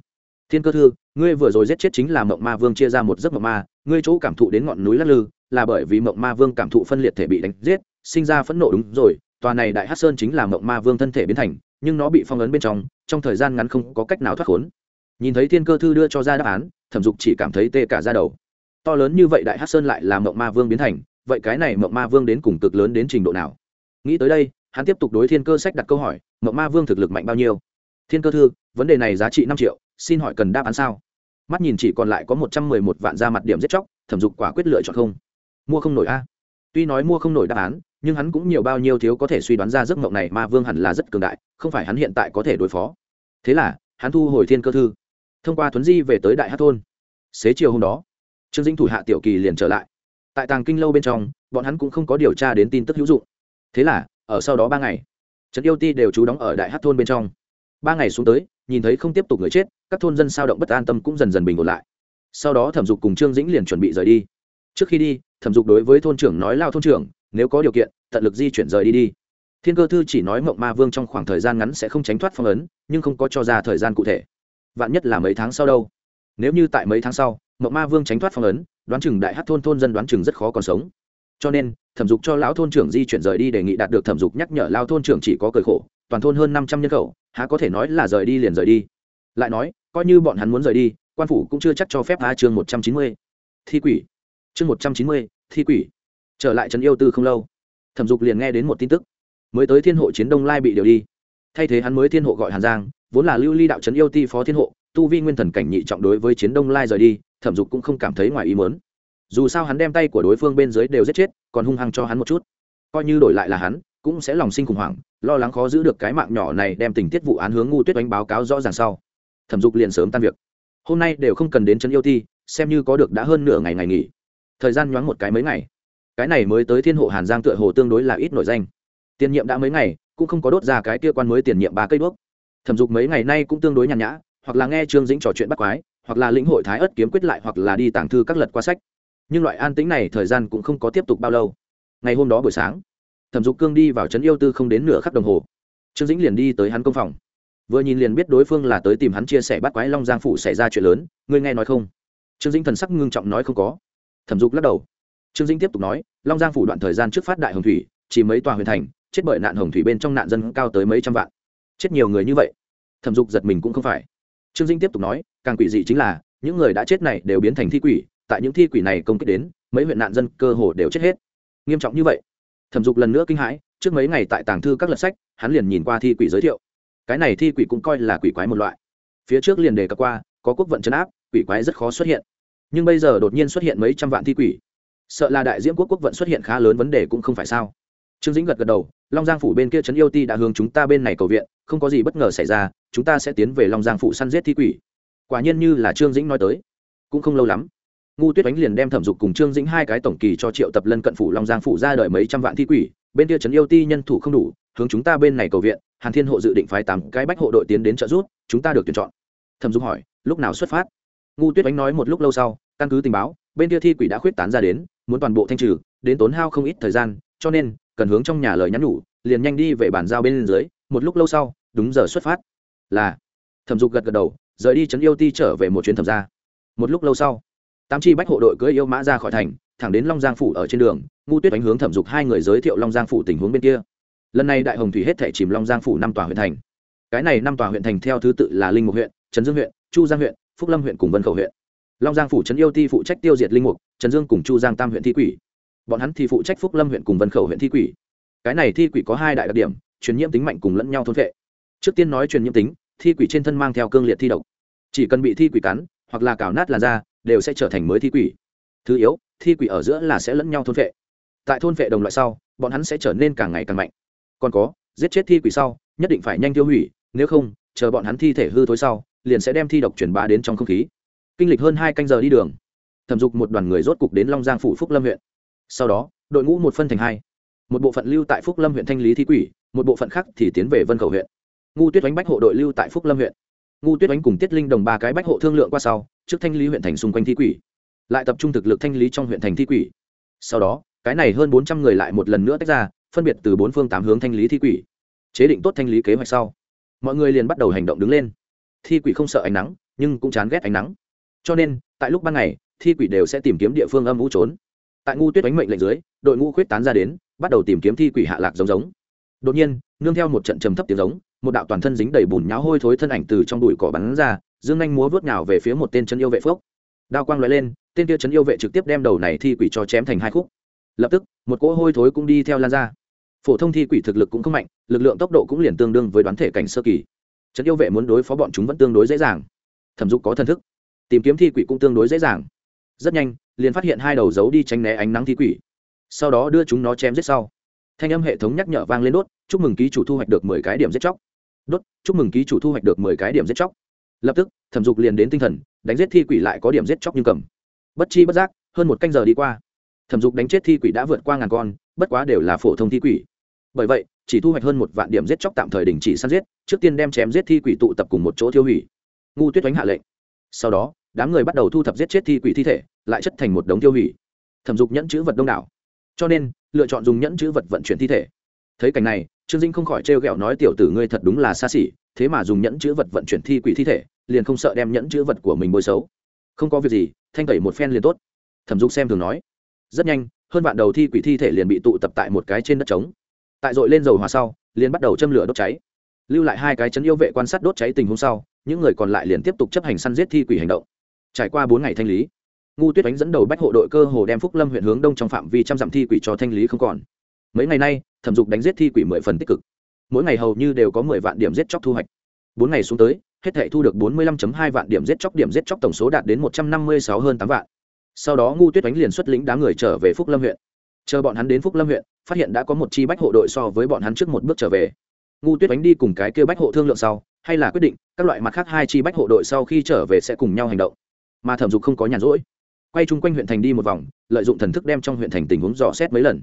Thiên cơ thư, ngươi vừa rồi giết chết chính là mộng ma vương chia ra một giấc mộng ma, ngươi chỗ cảm thụ đến ngọn núi lắc lư, là bởi vì mộng ma vương cảm thụ phân liệt thể bị đánh giết, sinh ra phẫn nộ đúng rồi, tòa này đại hát sơn chính là mộng ma vương thân thể biến thành, nhưng nó bị phong ấn bên trong trong thời gian ngắn không có cách nào thoát khốn. Nhìn thấy thiên cơ thư đưa cho ra đáp án, thẩm dục chỉ cảm thấy tê cả ra đầu. To lớn như vậy đại hát sơn lại là mộng ma vương biến thành, vậy cái này mộng ma vương đến cùng cực lớn đến trình độ nào? Nghĩ tới đây, hắn tiếp tục đối thiên cơ sách đặt câu hỏi, mộng ma vương thực lực mạnh bao nhiêu? Thiên cơ thư, vấn đề này giá trị năm triệu, xin hỏi cần đáp án sao? Mắt nhìn chỉ còn lại có một trăm mười một vạn ra mặt điểm giết chóc, thẩm dục quả quyết lựa chọn không. Mua không nổi a. Tuy nói mua không nổi đáp án, nhưng hắn cũng nhiều bao nhiêu thiếu có thể suy đoán ra giấc mộng này ma vương hẳn là rất cường đại, không phải hắn hiện tại có thể đối phó. Thế là, hắn thu hồi thiên cơ thư. Thông qua thuấn di về tới đại hát thôn. Xế chiều hôm đó, trương dinh thủ hạ tiểu kỳ liền trở lại. Tại tàng kinh lâu bên trong, bọn hắn cũng không có điều tra đến tin tức hữu dụng thế là, ở sau đó ba ngày, trấn yêu ti đều trú đóng ở đại hát thôn bên trong. Ba ngày xuống tới, nhìn thấy không tiếp tục người chết, các thôn dân sao động bất an tâm cũng dần dần bình ổn lại. Sau đó thẩm dục cùng trương dĩnh liền chuẩn bị rời đi. Trước khi đi, thẩm dục đối với thôn trưởng nói, lao thôn trưởng, nếu có điều kiện, tận lực di chuyển rời đi đi. Thiên cơ thư chỉ nói, mộng ma vương trong khoảng thời gian ngắn sẽ không tránh thoát phong ấn, nhưng không có cho ra thời gian cụ thể. Vạn nhất là mấy tháng sau đâu. Nếu như tại mấy tháng sau, mộng ma vương tránh thoát phong ấn, đoán chừng đại hát thôn thôn dân đoán chừng rất khó còn sống cho nên, thẩm dục cho lão thôn trưởng di chuyển rời đi đề nghị đạt được thẩm dục nhắc nhở lao thôn trưởng chỉ có cởi khổ, toàn thôn hơn năm trăm nhân khẩu, há có thể nói là rời đi liền rời đi. Lại nói, coi như bọn hắn muốn rời đi, quan phủ cũng chưa chắc cho phép a chương một trăm chín mươi. Thi quỷ. Chương một trăm chín mươi, thi quỷ. Trở lại trấn yêu tư không lâu, thẩm dục liền nghe đến một tin tức. Mới tới thiên hộ chiến đông lai bị điều đi. Thay thế hắn mới thiên hộ gọi hàn giang, vốn là lưu ly đạo trấn yêu ti phó thiên hộ, tu vi nguyên thần cảnh nhị trọng đối với chiến đông lai rời đi, thẩm dục cũng không cảm thấy ngoài ý mớn dù sao hắn đem tay của đối phương bên dưới đều giết chết còn hung hăng cho hắn một chút. Coi như đổi lại là hắn cũng sẽ lòng sinh khủng hoảng lo lắng khó giữ được cái mạng nhỏ này đem tình tiết vụ án hướng ngu tuyết đánh báo cáo rõ ràng sau. Thẩm dục liền sớm tan việc. Hôm nay đều không cần đến chân yêu thi, xem như có được đã hơn nửa ngày ngày nghỉ. Thời gian nhoáng một cái mấy ngày. Cái này mới tới thiên hộ hàn giang tựa hồ tương đối là ít nổi danh. Tiền nhiệm đã mấy ngày cũng không có đốt ra cái kia quan mới tiền nhiệm ba cây đuốc. Thẩm dục mấy ngày nay cũng tương đối nhàn nhã hoặc là nghe trương dĩnh trò chuyện bắt quái hoặc là lĩnh hội thái ất kiếm quyết lại hoặc là đi tàng thư các lật qua sách nhưng loại an tĩnh này thời gian cũng không có tiếp tục bao lâu. Ngày hôm đó buổi sáng, thẩm dục cương đi vào trấn yêu tư không đến nửa khắc đồng hồ. Trương dĩnh liền đi tới hắn công phòng. Vừa nhìn liền biết đối phương là tới tìm hắn chia sẻ bắt quái long giang phủ xảy ra chuyện lớn, ngươi nghe nói không? Trương dĩnh thần sắc ngưng trọng nói không có. Thẩm dục lắc đầu. Trương dĩnh tiếp tục nói, long giang phủ đoạn thời gian trước phát đại hồng thủy, chỉ mấy tòa huyền thành, chết bởi nạn hồng thủy bên trong nạn dân cao tới mấy trăm vạn. Chết nhiều người như vậy. Thẩm dục giật mình cũng không phải. Trương dĩnh tiếp tục nói, càng quỷ dị chính là, những người đã chết này đều biến thành thi quỷ tại những thi quỷ này công kích đến, mấy huyện nạn dân cơ hồ đều chết hết. Nghiêm trọng như vậy, thẩm dục lần nữa kinh hãi, trước mấy ngày tại tàng thư các lật sách, hắn liền nhìn qua thi quỷ giới thiệu. Cái này thi quỷ cũng coi là quỷ quái một loại. Phía trước liền đề cập qua, có quốc vận chấn áp, quỷ quái rất khó xuất hiện. Nhưng bây giờ đột nhiên xuất hiện mấy trăm vạn thi quỷ. Sợ là đại diễm quốc quốc vận xuất hiện khá lớn vấn đề cũng không phải sao. Trương dĩnh gật gật đầu, long giang phủ bên kia trấn yêu ti đã hướng chúng ta bên này cầu viện, không có gì bất ngờ xảy ra, chúng ta sẽ tiến về long giang phủ săn giết thi quỷ. Quả nhiên như là trương dĩnh nói tới. Cũng không lâu lắm ngu tuyết đánh liền đem thẩm dục cùng trương dĩnh hai cái tổng kỳ cho triệu tập lân cận phủ long giang phủ ra đời mấy trăm vạn thi quỷ bên kia trấn yêu ti nhân thủ không đủ hướng chúng ta bên này cầu viện hàn thiên hộ dự định phái tám cái bách hộ đội tiến đến trợ giúp chúng ta được tuyển chọn thẩm dục hỏi lúc nào xuất phát ngu tuyết đánh nói một lúc lâu sau căn cứ tình báo bên kia thi quỷ đã khuyết tán ra đến muốn toàn bộ thanh trừ đến tốn hao không ít thời gian cho nên cần hướng trong nhà lời nhắn nhủ liền nhanh đi về bàn giao bên dưới một lúc lâu sau đúng giờ xuất phát là thẩm dục gật gật đầu rời đi trấn yêu ti trở về một chuyến thẩm ra một lúc lâu sau tám chi bách hộ đội cưỡi yêu mã ra khỏi thành, thẳng đến long giang phủ ở trên đường ngu tuyết đánh hướng thẩm dục hai người giới thiệu long giang phủ tình huống bên kia. Lần này đại hồng thủy hết thể chìm long giang phủ năm tòa huyện thành. Cái này năm tòa huyện thành theo thứ tự là linh mục huyện, trấn dương huyện, chu giang huyện, phúc lâm huyện cùng vân khẩu huyện. Long giang phủ trấn yêu ti phụ trách tiêu diệt linh mục, trấn dương cùng chu giang tam huyện thi quỷ. Bọn hắn thì phụ trách phúc lâm huyện cùng vân khẩu huyện thi quỷ. Cái này thi quỷ có hai đại đặc điểm, truyền nhiễm tính mạnh cùng lẫn nhau thôn vệ trước tiên nói truyền nhiễm tính, thi quỷ trên thân mang theo cương liệt thi độc. Chỉ cần bị thi quỷ cắn, hoặc là cào nát làn da đều sẽ trở thành mới thi quỷ. Thứ yếu, thi quỷ ở giữa là sẽ lẫn nhau thôn vệ tại thôn vệ đồng loại sau, bọn hắn sẽ trở nên càng ngày càng mạnh. Còn có, giết chết thi quỷ sau, nhất định phải nhanh tiêu hủy, nếu không, chờ bọn hắn thi thể hư thối sau, liền sẽ đem thi độc truyền bá đến trong không khí. Kinh lịch hơn hai canh giờ đi đường, thẩm dục một đoàn người rốt cục đến long giang phủ phúc lâm huyện. Sau đó, đội ngũ một phân thành hai. Một bộ phận lưu tại phúc lâm huyện thanh lý thi quỷ, một bộ phận khác thì tiến về vân khẩu huyện. Ngu tuyết đánh bách hộ đội lưu tại phúc lâm huyện. Ngu tuyết đánh cùng tiết linh đồng ba cái bách hộ thương lượng qua sau trước thanh lý huyện thành xung quanh thi quỷ, lại tập trung thực lực thanh lý trong huyện thành thi quỷ. Sau đó, cái này hơn bốn trăm người lại một lần nữa tách ra, phân biệt từ bốn phương tám hướng thanh lý thi quỷ. Chế định tốt thanh lý kế hoạch sau, mọi người liền bắt đầu hành động đứng lên. Thi quỷ không sợ ánh nắng, nhưng cũng chán ghét ánh nắng. Cho nên, tại lúc ban ngày, thi quỷ đều sẽ tìm kiếm địa phương âm u trốn. Tại ngu tuyết đánh mệnh lệnh dưới, đội ngũ khuyết tán ra đến, bắt đầu tìm kiếm thi quỷ hạ lạc giống giống. Đột nhiên, nương theo một trận trầm thấp tiếng giống, một đạo toàn thân dính đầy bùn nháo hôi thối thân ảnh từ trong đùi cỏ bắn ra dương anh múa vớt nhào về phía một tên chân yêu vệ phước. Đao quang loại lên, tên kia chân yêu vệ trực tiếp đem đầu này thi quỷ cho chém thành hai khúc. Lập tức, một cỗ hôi thối cũng đi theo lan ra. Phổ thông thi quỷ thực lực cũng không mạnh, lực lượng tốc độ cũng liền tương đương với đoán thể cảnh sơ kỳ. Trấn yêu vệ muốn đối phó bọn chúng vẫn tương đối dễ dàng. Thẩm dục có thân thức. Tìm kiếm thi quỷ cũng tương đối dễ dàng. Rất nhanh, liền phát hiện hai đầu dấu đi tránh né ánh nắng thi quỷ. Sau đó đưa chúng nó chém giết sau. Thanh âm hệ thống nhắc nhở vang lên đốt, chúc mừng ký chủ thu hoạch được mười cái điểm giết chóc. Đốt, chúc mừng ký chủ thu hoạch được mười cái điểm giết chóc lập tức, thẩm dục liền đến tinh thần, đánh giết thi quỷ lại có điểm giết chóc nhưng cầm. Bất chi bất giác, hơn một canh giờ đi qua. Thẩm dục đánh chết thi quỷ đã vượt qua ngàn con, bất quá đều là phổ thông thi quỷ. Bởi vậy, chỉ thu hoạch hơn một vạn điểm giết chóc tạm thời đình chỉ săn giết, trước tiên đem chém giết thi quỷ tụ tập cùng một chỗ tiêu hủy. Ngu tuyết đánh hạ lệnh. Sau đó, đám người bắt đầu thu thập giết chết thi quỷ thi thể, lại chất thành một đống tiêu hủy. Thẩm dục nhẫn chữ vật đông đảo. Cho nên, lựa chọn dùng nhẫn chữ vật vận chuyển thi thể. Thấy cảnh này, trương dinh không khỏi trêu ghẹo nói, tiểu tử ngươi thật đúng là xa xỉ, thế mà dùng nhẫn chữ vật vận chuyển thi quỷ thi thể liền không sợ đem nhẫn chữ vật của mình bôi xấu. Không có việc gì, thanh tẩy một phen liền tốt. Thẩm dục xem thường nói. Rất nhanh, hơn vạn đầu thi quỷ thi thể liền bị tụ tập tại một cái trên đất trống. Tại dội lên dầu hòa sau, liền bắt đầu châm lửa đốt cháy. Lưu lại hai cái chấn yêu vệ quan sát đốt cháy tình huống sau, những người còn lại liền tiếp tục chấp hành săn giết thi quỷ hành động. Trải qua bốn ngày thanh lý, ngu tuyết đánh dẫn đầu bách hộ đội cơ hồ đem phúc lâm huyện hướng đông trong phạm vi trăm dặm thi quỷ cho thanh lý không còn. Mấy ngày nay, thẩm dục đánh giết thi quỷ mười phần tích cực. Mỗi ngày hầu như đều có mười vạn điểm giết chóc thu hoạch. Bốn ngày xuống tới hết thể thu được bốn mươi lăm hai vạn điểm giết chóc, điểm giết chóc tổng số đạt đến một trăm năm mươi sáu hơn tám vạn. Sau đó ngu tuyết Oánh liền xuất lĩnh đám người trở về phúc lâm huyện. Chờ bọn hắn đến phúc lâm huyện, phát hiện đã có một chi bách hộ đội so với bọn hắn trước một bước trở về. Ngu tuyết Oánh đi cùng cái kia bách hộ thương lượng sau, hay là quyết định, các loại mặt khác hai chi bách hộ đội sau khi trở về sẽ cùng nhau hành động. Mà thẩm dục không có nhàn rỗi. Quay chung quanh huyện thành đi một vòng, lợi dụng thần thức đem trong huyện thành tình huống dò xét mấy lần.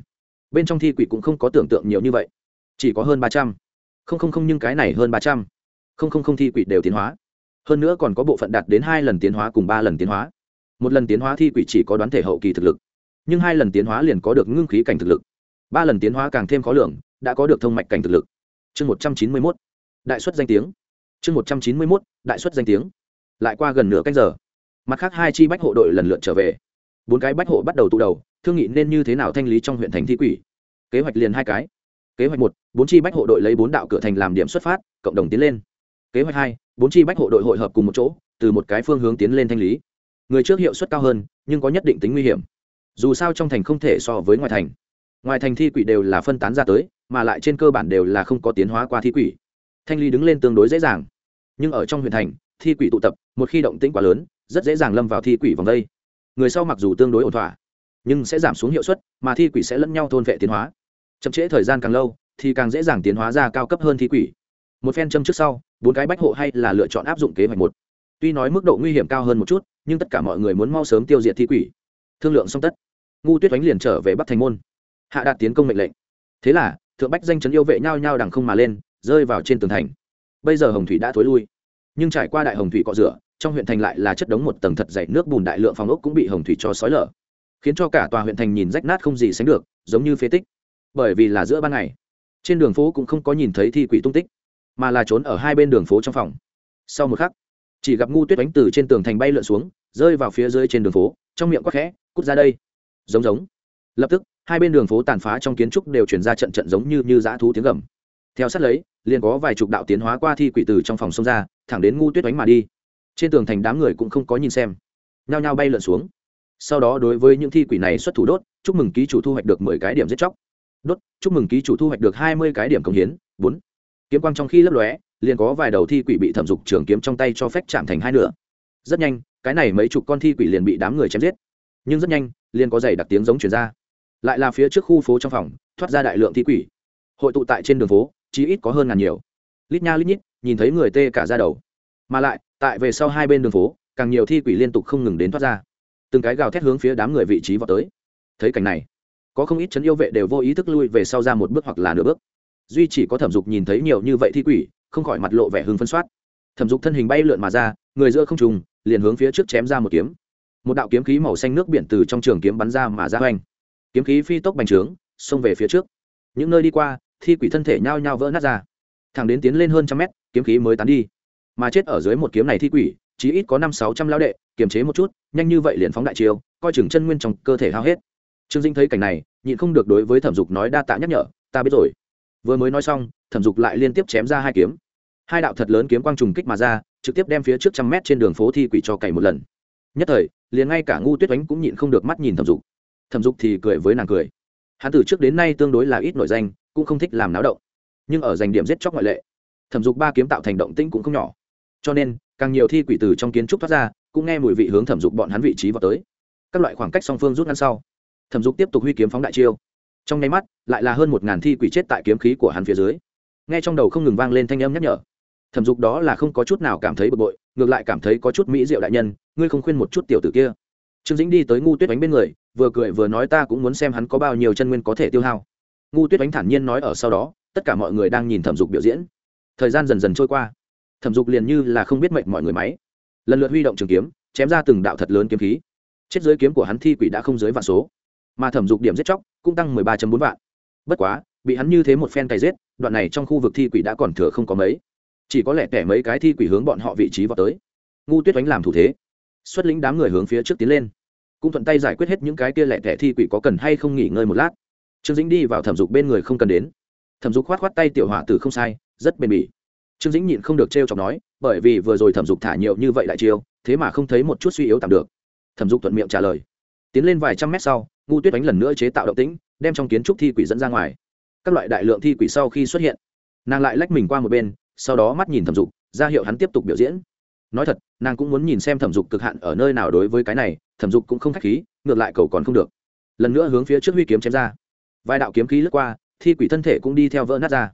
Bên trong thi quỷ cũng không có tưởng tượng nhiều như vậy. Chỉ có hơn ba trăm. Không không không, nhưng cái này hơn ba trăm không không không thi quỷ đều tiến hóa. Hơn nữa còn có bộ phận đạt đến hai lần tiến hóa cùng ba lần tiến hóa. Một lần tiến hóa thi quỷ chỉ có đoán thể hậu kỳ thực lực, nhưng hai lần tiến hóa liền có được ngưng khí cảnh thực lực. Ba lần tiến hóa càng thêm khó lường, đã có được thông mạch cảnh thực lực. Chương một trăm chín mươi mốt, đại xuất danh tiếng. Chương một trăm chín mươi mốt, đại xuất danh tiếng. Lại qua gần nửa canh giờ, mặt khác hai chi bách hộ đội lần lượt trở về. Bốn cái bách hộ bắt đầu tụ đầu, thương nghị nên như thế nào thanh lý trong huyện thành thi quỷ. Kế hoạch liền hai cái. Kế hoạch một, bốn chi bách hộ đội lấy bốn đạo cửa thành làm điểm xuất phát, cộng đồng tiến lên kế hoạch hai, bốn chi bách hộ đội hội hợp cùng một chỗ, từ một cái phương hướng tiến lên thanh lý. Người trước hiệu suất cao hơn, nhưng có nhất định tính nguy hiểm. Dù sao trong thành không thể so với ngoài thành. Ngoài thành thi quỷ đều là phân tán ra tới, mà lại trên cơ bản đều là không có tiến hóa qua thi quỷ. Thanh lý đứng lên tương đối dễ dàng. Nhưng ở trong huyện thành, thi quỷ tụ tập, một khi động tĩnh quá lớn, rất dễ dàng lâm vào thi quỷ vòng đây. Người sau mặc dù tương đối ổn thỏa, nhưng sẽ giảm xuống hiệu suất, mà thi quỷ sẽ lẫn nhau thôn vệ tiến hóa. Chậm trễ thời gian càng lâu, thì càng dễ dàng tiến hóa ra cao cấp hơn thi quỷ một phen châm trước sau, bốn cái bách hộ hay là lựa chọn áp dụng kế hoạch một. Tuy nói mức độ nguy hiểm cao hơn một chút, nhưng tất cả mọi người muốn mau sớm tiêu diệt thi quỷ. Thương lượng xong tất, ngu tuyết oánh liền trở về bắc thành môn. Hạ đạt tiến công mệnh lệnh. Thế là, thượng bách danh chấn yêu vệ nhao nhao đằng không mà lên, rơi vào trên tường thành. Bây giờ hồng thủy đã thối lui. Nhưng trải qua đại hồng thủy cọ rửa, trong huyện thành lại là chất đống một tầng thật dày nước bùn đại lượng phòng ốc cũng bị hồng thủy cho sói lở. Khiến cho cả tòa huyện thành nhìn rách nát không gì sánh được, giống như phế tích. Bởi vì là giữa ban ngày, trên đường phố cũng không có nhìn thấy thi quỷ tung tích mà là trốn ở hai bên đường phố trong phòng. Sau một khắc, chỉ gặp ngu tuyết đánh từ trên tường thành bay lượn xuống, rơi vào phía dưới trên đường phố, trong miệng quắc khẽ, cút ra đây! Giống giống. Lập tức, hai bên đường phố tàn phá trong kiến trúc đều chuyển ra trận trận giống như như dã thú tiếng gầm. Theo sát lấy, liền có vài chục đạo tiến hóa qua thi quỷ tử trong phòng xông ra, thẳng đến ngu tuyết đánh mà đi. Trên tường thành đám người cũng không có nhìn xem. Nhao nhao bay lượn xuống. Sau đó đối với những thi quỷ này xuất thủ đốt, chúc mừng ký chủ thu hoạch được mười cái điểm giết chóc. Đốt, chúc mừng ký chủ thu hoạch được hai mươi cái điểm công hiến. Bốn kiếm quang trong khi lấp lóe, liền có vài đầu thi quỷ bị thẩm dục trường kiếm trong tay cho phép chạm thành hai nửa. Rất nhanh, cái này mấy chục con thi quỷ liền bị đám người chém giết. Nhưng rất nhanh, liền có giày đặc tiếng giống chuyển ra. Lại là phía trước khu phố trong phòng, thoát ra đại lượng thi quỷ. Hội tụ tại trên đường phố, chí ít có hơn ngàn nhiều. Lít nha lít nhít, nhìn thấy người tê cả ra đầu. Mà lại, tại về sau hai bên đường phố, càng nhiều thi quỷ liên tục không ngừng đến thoát ra. Từng cái gào thét hướng phía đám người vị trí vào tới. Thấy cảnh này, có không ít chấn yêu vệ đều vô ý thức lui về sau ra một bước hoặc là nửa bước duy chỉ có thẩm dục nhìn thấy nhiều như vậy thi quỷ, không khỏi mặt lộ vẻ hưng phân soát. Thẩm dục thân hình bay lượn mà ra, người giữa không trùng, liền hướng phía trước chém ra một kiếm. Một đạo kiếm khí màu xanh nước biển từ trong trường kiếm bắn ra mà ra hoành. Kiếm khí phi tốc bành trướng, xông về phía trước. Những nơi đi qua, thi quỷ thân thể nhao nhao vỡ nát ra. Thẳng đến tiến lên hơn trăm mét, kiếm khí mới tán đi. Mà chết ở dưới một kiếm này thi quỷ chí ít có năm sáu trăm lao đệ, kiềm chế một chút, nhanh như vậy liền phóng đại chiều coi chừng chân nguyên trong cơ thể hao hết. Trương dinh thấy cảnh này, nhịn không được đối với thẩm dục nói đa tạ nhắc nhở, ta biết rồi vừa mới nói xong, thẩm dục lại liên tiếp chém ra hai kiếm. Hai đạo thật lớn kiếm quang trùng kích mà ra, trực tiếp đem phía trước trăm mét trên đường phố thi quỷ cho cày một lần. Nhất thời, liền ngay cả ngu tuyết oánh cũng nhịn không được mắt nhìn thẩm dục. Thẩm dục thì cười với nàng cười. Hắn từ trước đến nay tương đối là ít nổi danh, cũng không thích làm náo động. Nhưng ở giành điểm giết chóc ngoại lệ, thẩm dục ba kiếm tạo thành động tĩnh cũng không nhỏ. Cho nên, càng nhiều thi quỷ từ trong kiến trúc thoát ra, cũng nghe mùi vị hướng thẩm dục bọn hắn vị trí vào tới. Các loại khoảng cách song phương rút ngắn sau, thẩm dục tiếp tục huy kiếm phóng đại chiêu trong nháy mắt, lại là hơn một ngàn thi quỷ chết tại kiếm khí của hắn phía dưới. Nghe trong đầu không ngừng vang lên thanh âm nhắc nhở. Thẩm dục đó là không có chút nào cảm thấy bực bội, ngược lại cảm thấy có chút mỹ diệu đại nhân, ngươi không khuyên một chút tiểu tử kia. Trương dĩnh đi tới ngu tuyết đánh bên người, vừa cười vừa nói ta cũng muốn xem hắn có bao nhiêu chân nguyên có thể tiêu hao. Ngu tuyết đánh thản nhiên nói ở sau đó, tất cả mọi người đang nhìn thẩm dục biểu diễn. Thời gian dần dần trôi qua. Thẩm dục liền như là không biết mệnh mọi người máy. Lần lượt huy động trường kiếm, chém ra từng đạo thật lớn kiếm khí. Chết dưới kiếm của hắn thi quỷ đã không dưới vạn số mà thẩm dục điểm giết chóc cũng tăng mười ba bốn vạn. Bất quá, bị hắn như thế một phen cày giết, đoạn này trong khu vực thi quỷ đã còn thừa không có mấy. Chỉ có lẽ kẻ mấy cái thi quỷ hướng bọn họ vị trí vào tới. Ngu tuyết oánh làm thủ thế. Xuất lĩnh đám người hướng phía trước tiến lên. Cũng thuận tay giải quyết hết những cái kia lẻ tẻ thi quỷ có cần hay không nghỉ ngơi một lát. Trương dĩnh đi vào thẩm dục bên người không cần đến. Thẩm dục khoát khoát tay tiểu hỏa tử không sai, rất bền bỉ. Trương dĩnh nhịn không được t r e o chọc nói, bởi vì vừa rồi thẩm dục thả nhiều như vậy đại chiêu, thế mà không thấy một chút suy yếu tạm được. Thẩm dục thuận miệng trả lời. Tiến lên vài trăm mét sau ngu tuyết đánh lần nữa chế tạo động tĩnh, đem trong kiến trúc thi quỷ dẫn ra ngoài. Các loại đại lượng thi quỷ sau khi xuất hiện, nàng lại lách mình qua một bên, sau đó mắt nhìn thẩm dục, ra hiệu hắn tiếp tục biểu diễn. Nói thật, nàng cũng muốn nhìn xem thẩm dục cực hạn ở nơi nào đối với cái này, thẩm dục cũng không k h á c h khí, ngược lại cầu còn không được. Lần nữa hướng phía trước huy kiếm chém ra. Vài đạo kiếm khí lướt qua, thi quỷ thân thể cũng đi theo vỡ nát ra.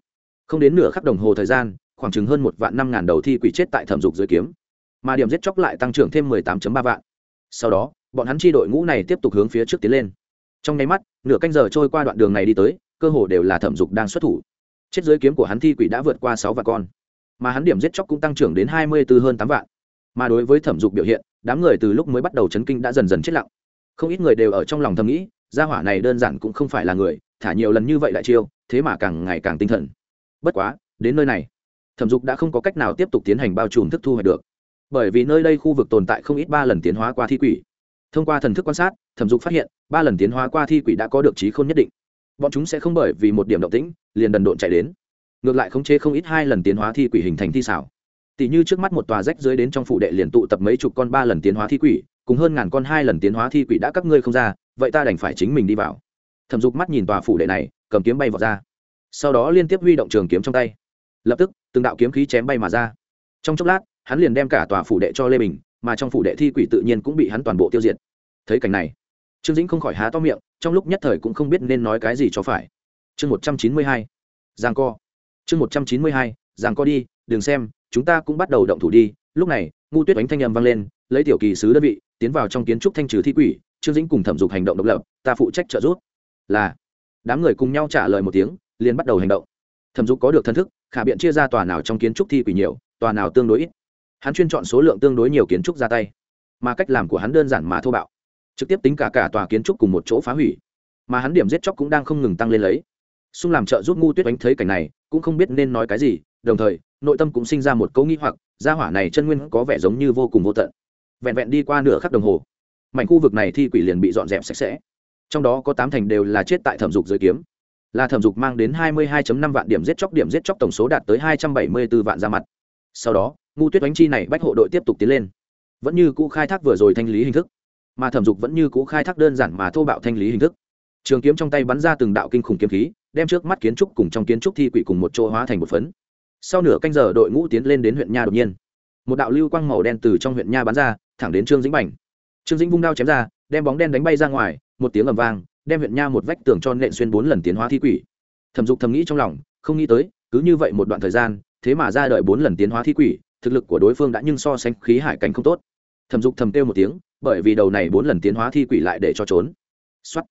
Không đến nửa khắc đồng hồ thời gian, khoảng chừng hơn một vạn năm ngàn đầu thi quỷ chết tại thẩm dục dưới kiếm. Mà điểm giết chóc lại tăng trưởng thêm mười tám ba vạn. Sau đó, bọn hắn tri đội ngũ này tiếp tục hướng phía trước tiến lên trong nháy mắt, nửa canh giờ trôi qua đoạn đường này đi tới, cơ hồ đều là thẩm dục đang xuất thủ. Chết dưới kiếm của hắn thi quỷ đã vượt qua sáu vạn con. Mà hắn điểm giết chóc cũng tăng trưởng đến hai mươi từ hơn tám vạn. Mà đối với thẩm dục biểu hiện, đám người từ lúc mới bắt đầu chấn kinh đã dần dần chết lặng. Không ít người đều ở trong lòng thầm nghĩ, gia hỏa này đơn giản cũng không phải là người, thả nhiều lần như vậy lại chiêu, thế mà càng ngày càng tinh thần. Bất quá, đến nơi này, thẩm dục đã không có cách nào tiếp tục tiến hành bao trùm thức thu hoạch được. Bởi vì nơi đây khu vực tồn tại không ít ba lần tiến hóa qua thi quỷ thông qua thần thức quan sát, thẩm dục phát hiện, ba lần tiến hóa qua thi quỷ đã có được trí khôn nhất định. Bọn chúng sẽ không bởi vì một điểm động tĩnh, liền đần độn chạy đến. Ngược lại khống chế không ít hai lần tiến hóa thi quỷ hình thành thi xảo. Tỷ như trước mắt một tòa rách dưới đến trong phủ đệ liền tụ tập mấy chục con ba lần tiến hóa thi quỷ, cùng hơn ngàn con hai lần tiến hóa thi quỷ đã các ngươi không ra, vậy ta đành phải chính mình đi vào. Thẩm dục mắt nhìn tòa phủ đệ này, cầm kiếm bay vào ra. Sau đó liên tiếp huy động trường kiếm trong tay. Lập tức, từng đạo kiếm khí chém bay mà ra. Trong chốc lát, hắn liền đem cả tòa phủ đệ cho lê bình mà trong phủ đệ thi quỷ tự nhiên cũng bị hắn toàn bộ tiêu diệt. Thấy cảnh này, trương dĩnh không khỏi há to miệng, trong lúc nhất thời cũng không biết nên nói cái gì cho phải. Chương một trăm chín mươi hai, giang co. Chương một trăm chín mươi hai, giang co đi, đừng xem, chúng ta cũng bắt đầu động thủ đi. Lúc này, ngu tuyết đánh thanh â m vang lên, lấy tiểu kỳ sứ đơn vị, tiến vào trong kiến trúc thanh trừ thi quỷ, trương dĩnh cùng thẩm dục hành động độc lập, ta phụ trách trợ giúp. Là, đám người cùng nhau trả lời một tiếng, liền bắt đầu hành động. Thẩm dục có được thân thức, khả biện chia ra tòa nào trong kiến trúc thi quỷ nhiều, tòa nào tương đối ít hắn chuyên chọn số lượng tương đối nhiều kiến trúc ra tay, mà cách làm của hắn đơn giản mà thô bạo, trực tiếp tính cả cả tòa kiến trúc cùng một chỗ phá hủy, mà hắn điểm giết chóc cũng đang không ngừng tăng lên lấy. Xung làm trợ giúp ngu tuyết đánh thấy cảnh này, cũng không biết nên nói cái gì, đồng thời, nội tâm cũng sinh ra một câu nghĩ hoặc, gia hỏa này chân nguyên có vẻ giống như vô cùng vô tận. Vẹn vẹn đi qua nửa khắc đồng hồ, mảnh khu vực này thi quỷ liền bị dọn dẹp sạch sẽ. Trong đó có tám thành đều là chết tại thẩm dục dưới kiếm. Là thẩm dục mang đến hai mươi 22 năm vạn điểm giết chóc, điểm giết chóc tổng số đạt tới hai trăm bảy mươi 274 vạn ra mặt. Sau đó ngu tuyết oánh chi này bách hộ đội tiếp tục tiến lên. Vẫn như cũ khai thác vừa rồi thanh lý hình thức, mà thẩm dục vẫn như cũ khai thác đơn giản mà thô bạo thanh lý hình thức. Trường kiếm trong tay bắn ra từng đạo kinh khủng kiếm khí, đem trước mắt kiến trúc cùng trong kiến trúc thi quỷ cùng một chỗ hóa thành một phấn. Sau nửa canh giờ đội ngũ tiến lên đến huyện nha đột nhiên. Một đạo lưu quang màu đen từ trong huyện nha bắn ra, thẳng đến trương dĩnh bành. Trương dĩnh vung đao chém ra, đem bóng đen đánh bay ra ngoài, một tiếng ầm vang, đem huyện nha một vách tường cho nện xuyên bốn lần tiến hóa thi quỷ. Thẩm dục thầm nghĩ trong lòng, không nghĩ tới, cứ như vậy một đoạn thời gian, thế mà ra đợi bốn lần tiến hóa thi quỷ thực lực của đối phương đã nhưng so sánh khí hải cảnh không tốt. Thẩm dục thầm kêu một tiếng, bởi vì đầu này bốn lần tiến hóa thi quỷ lại để cho trốn. Xuất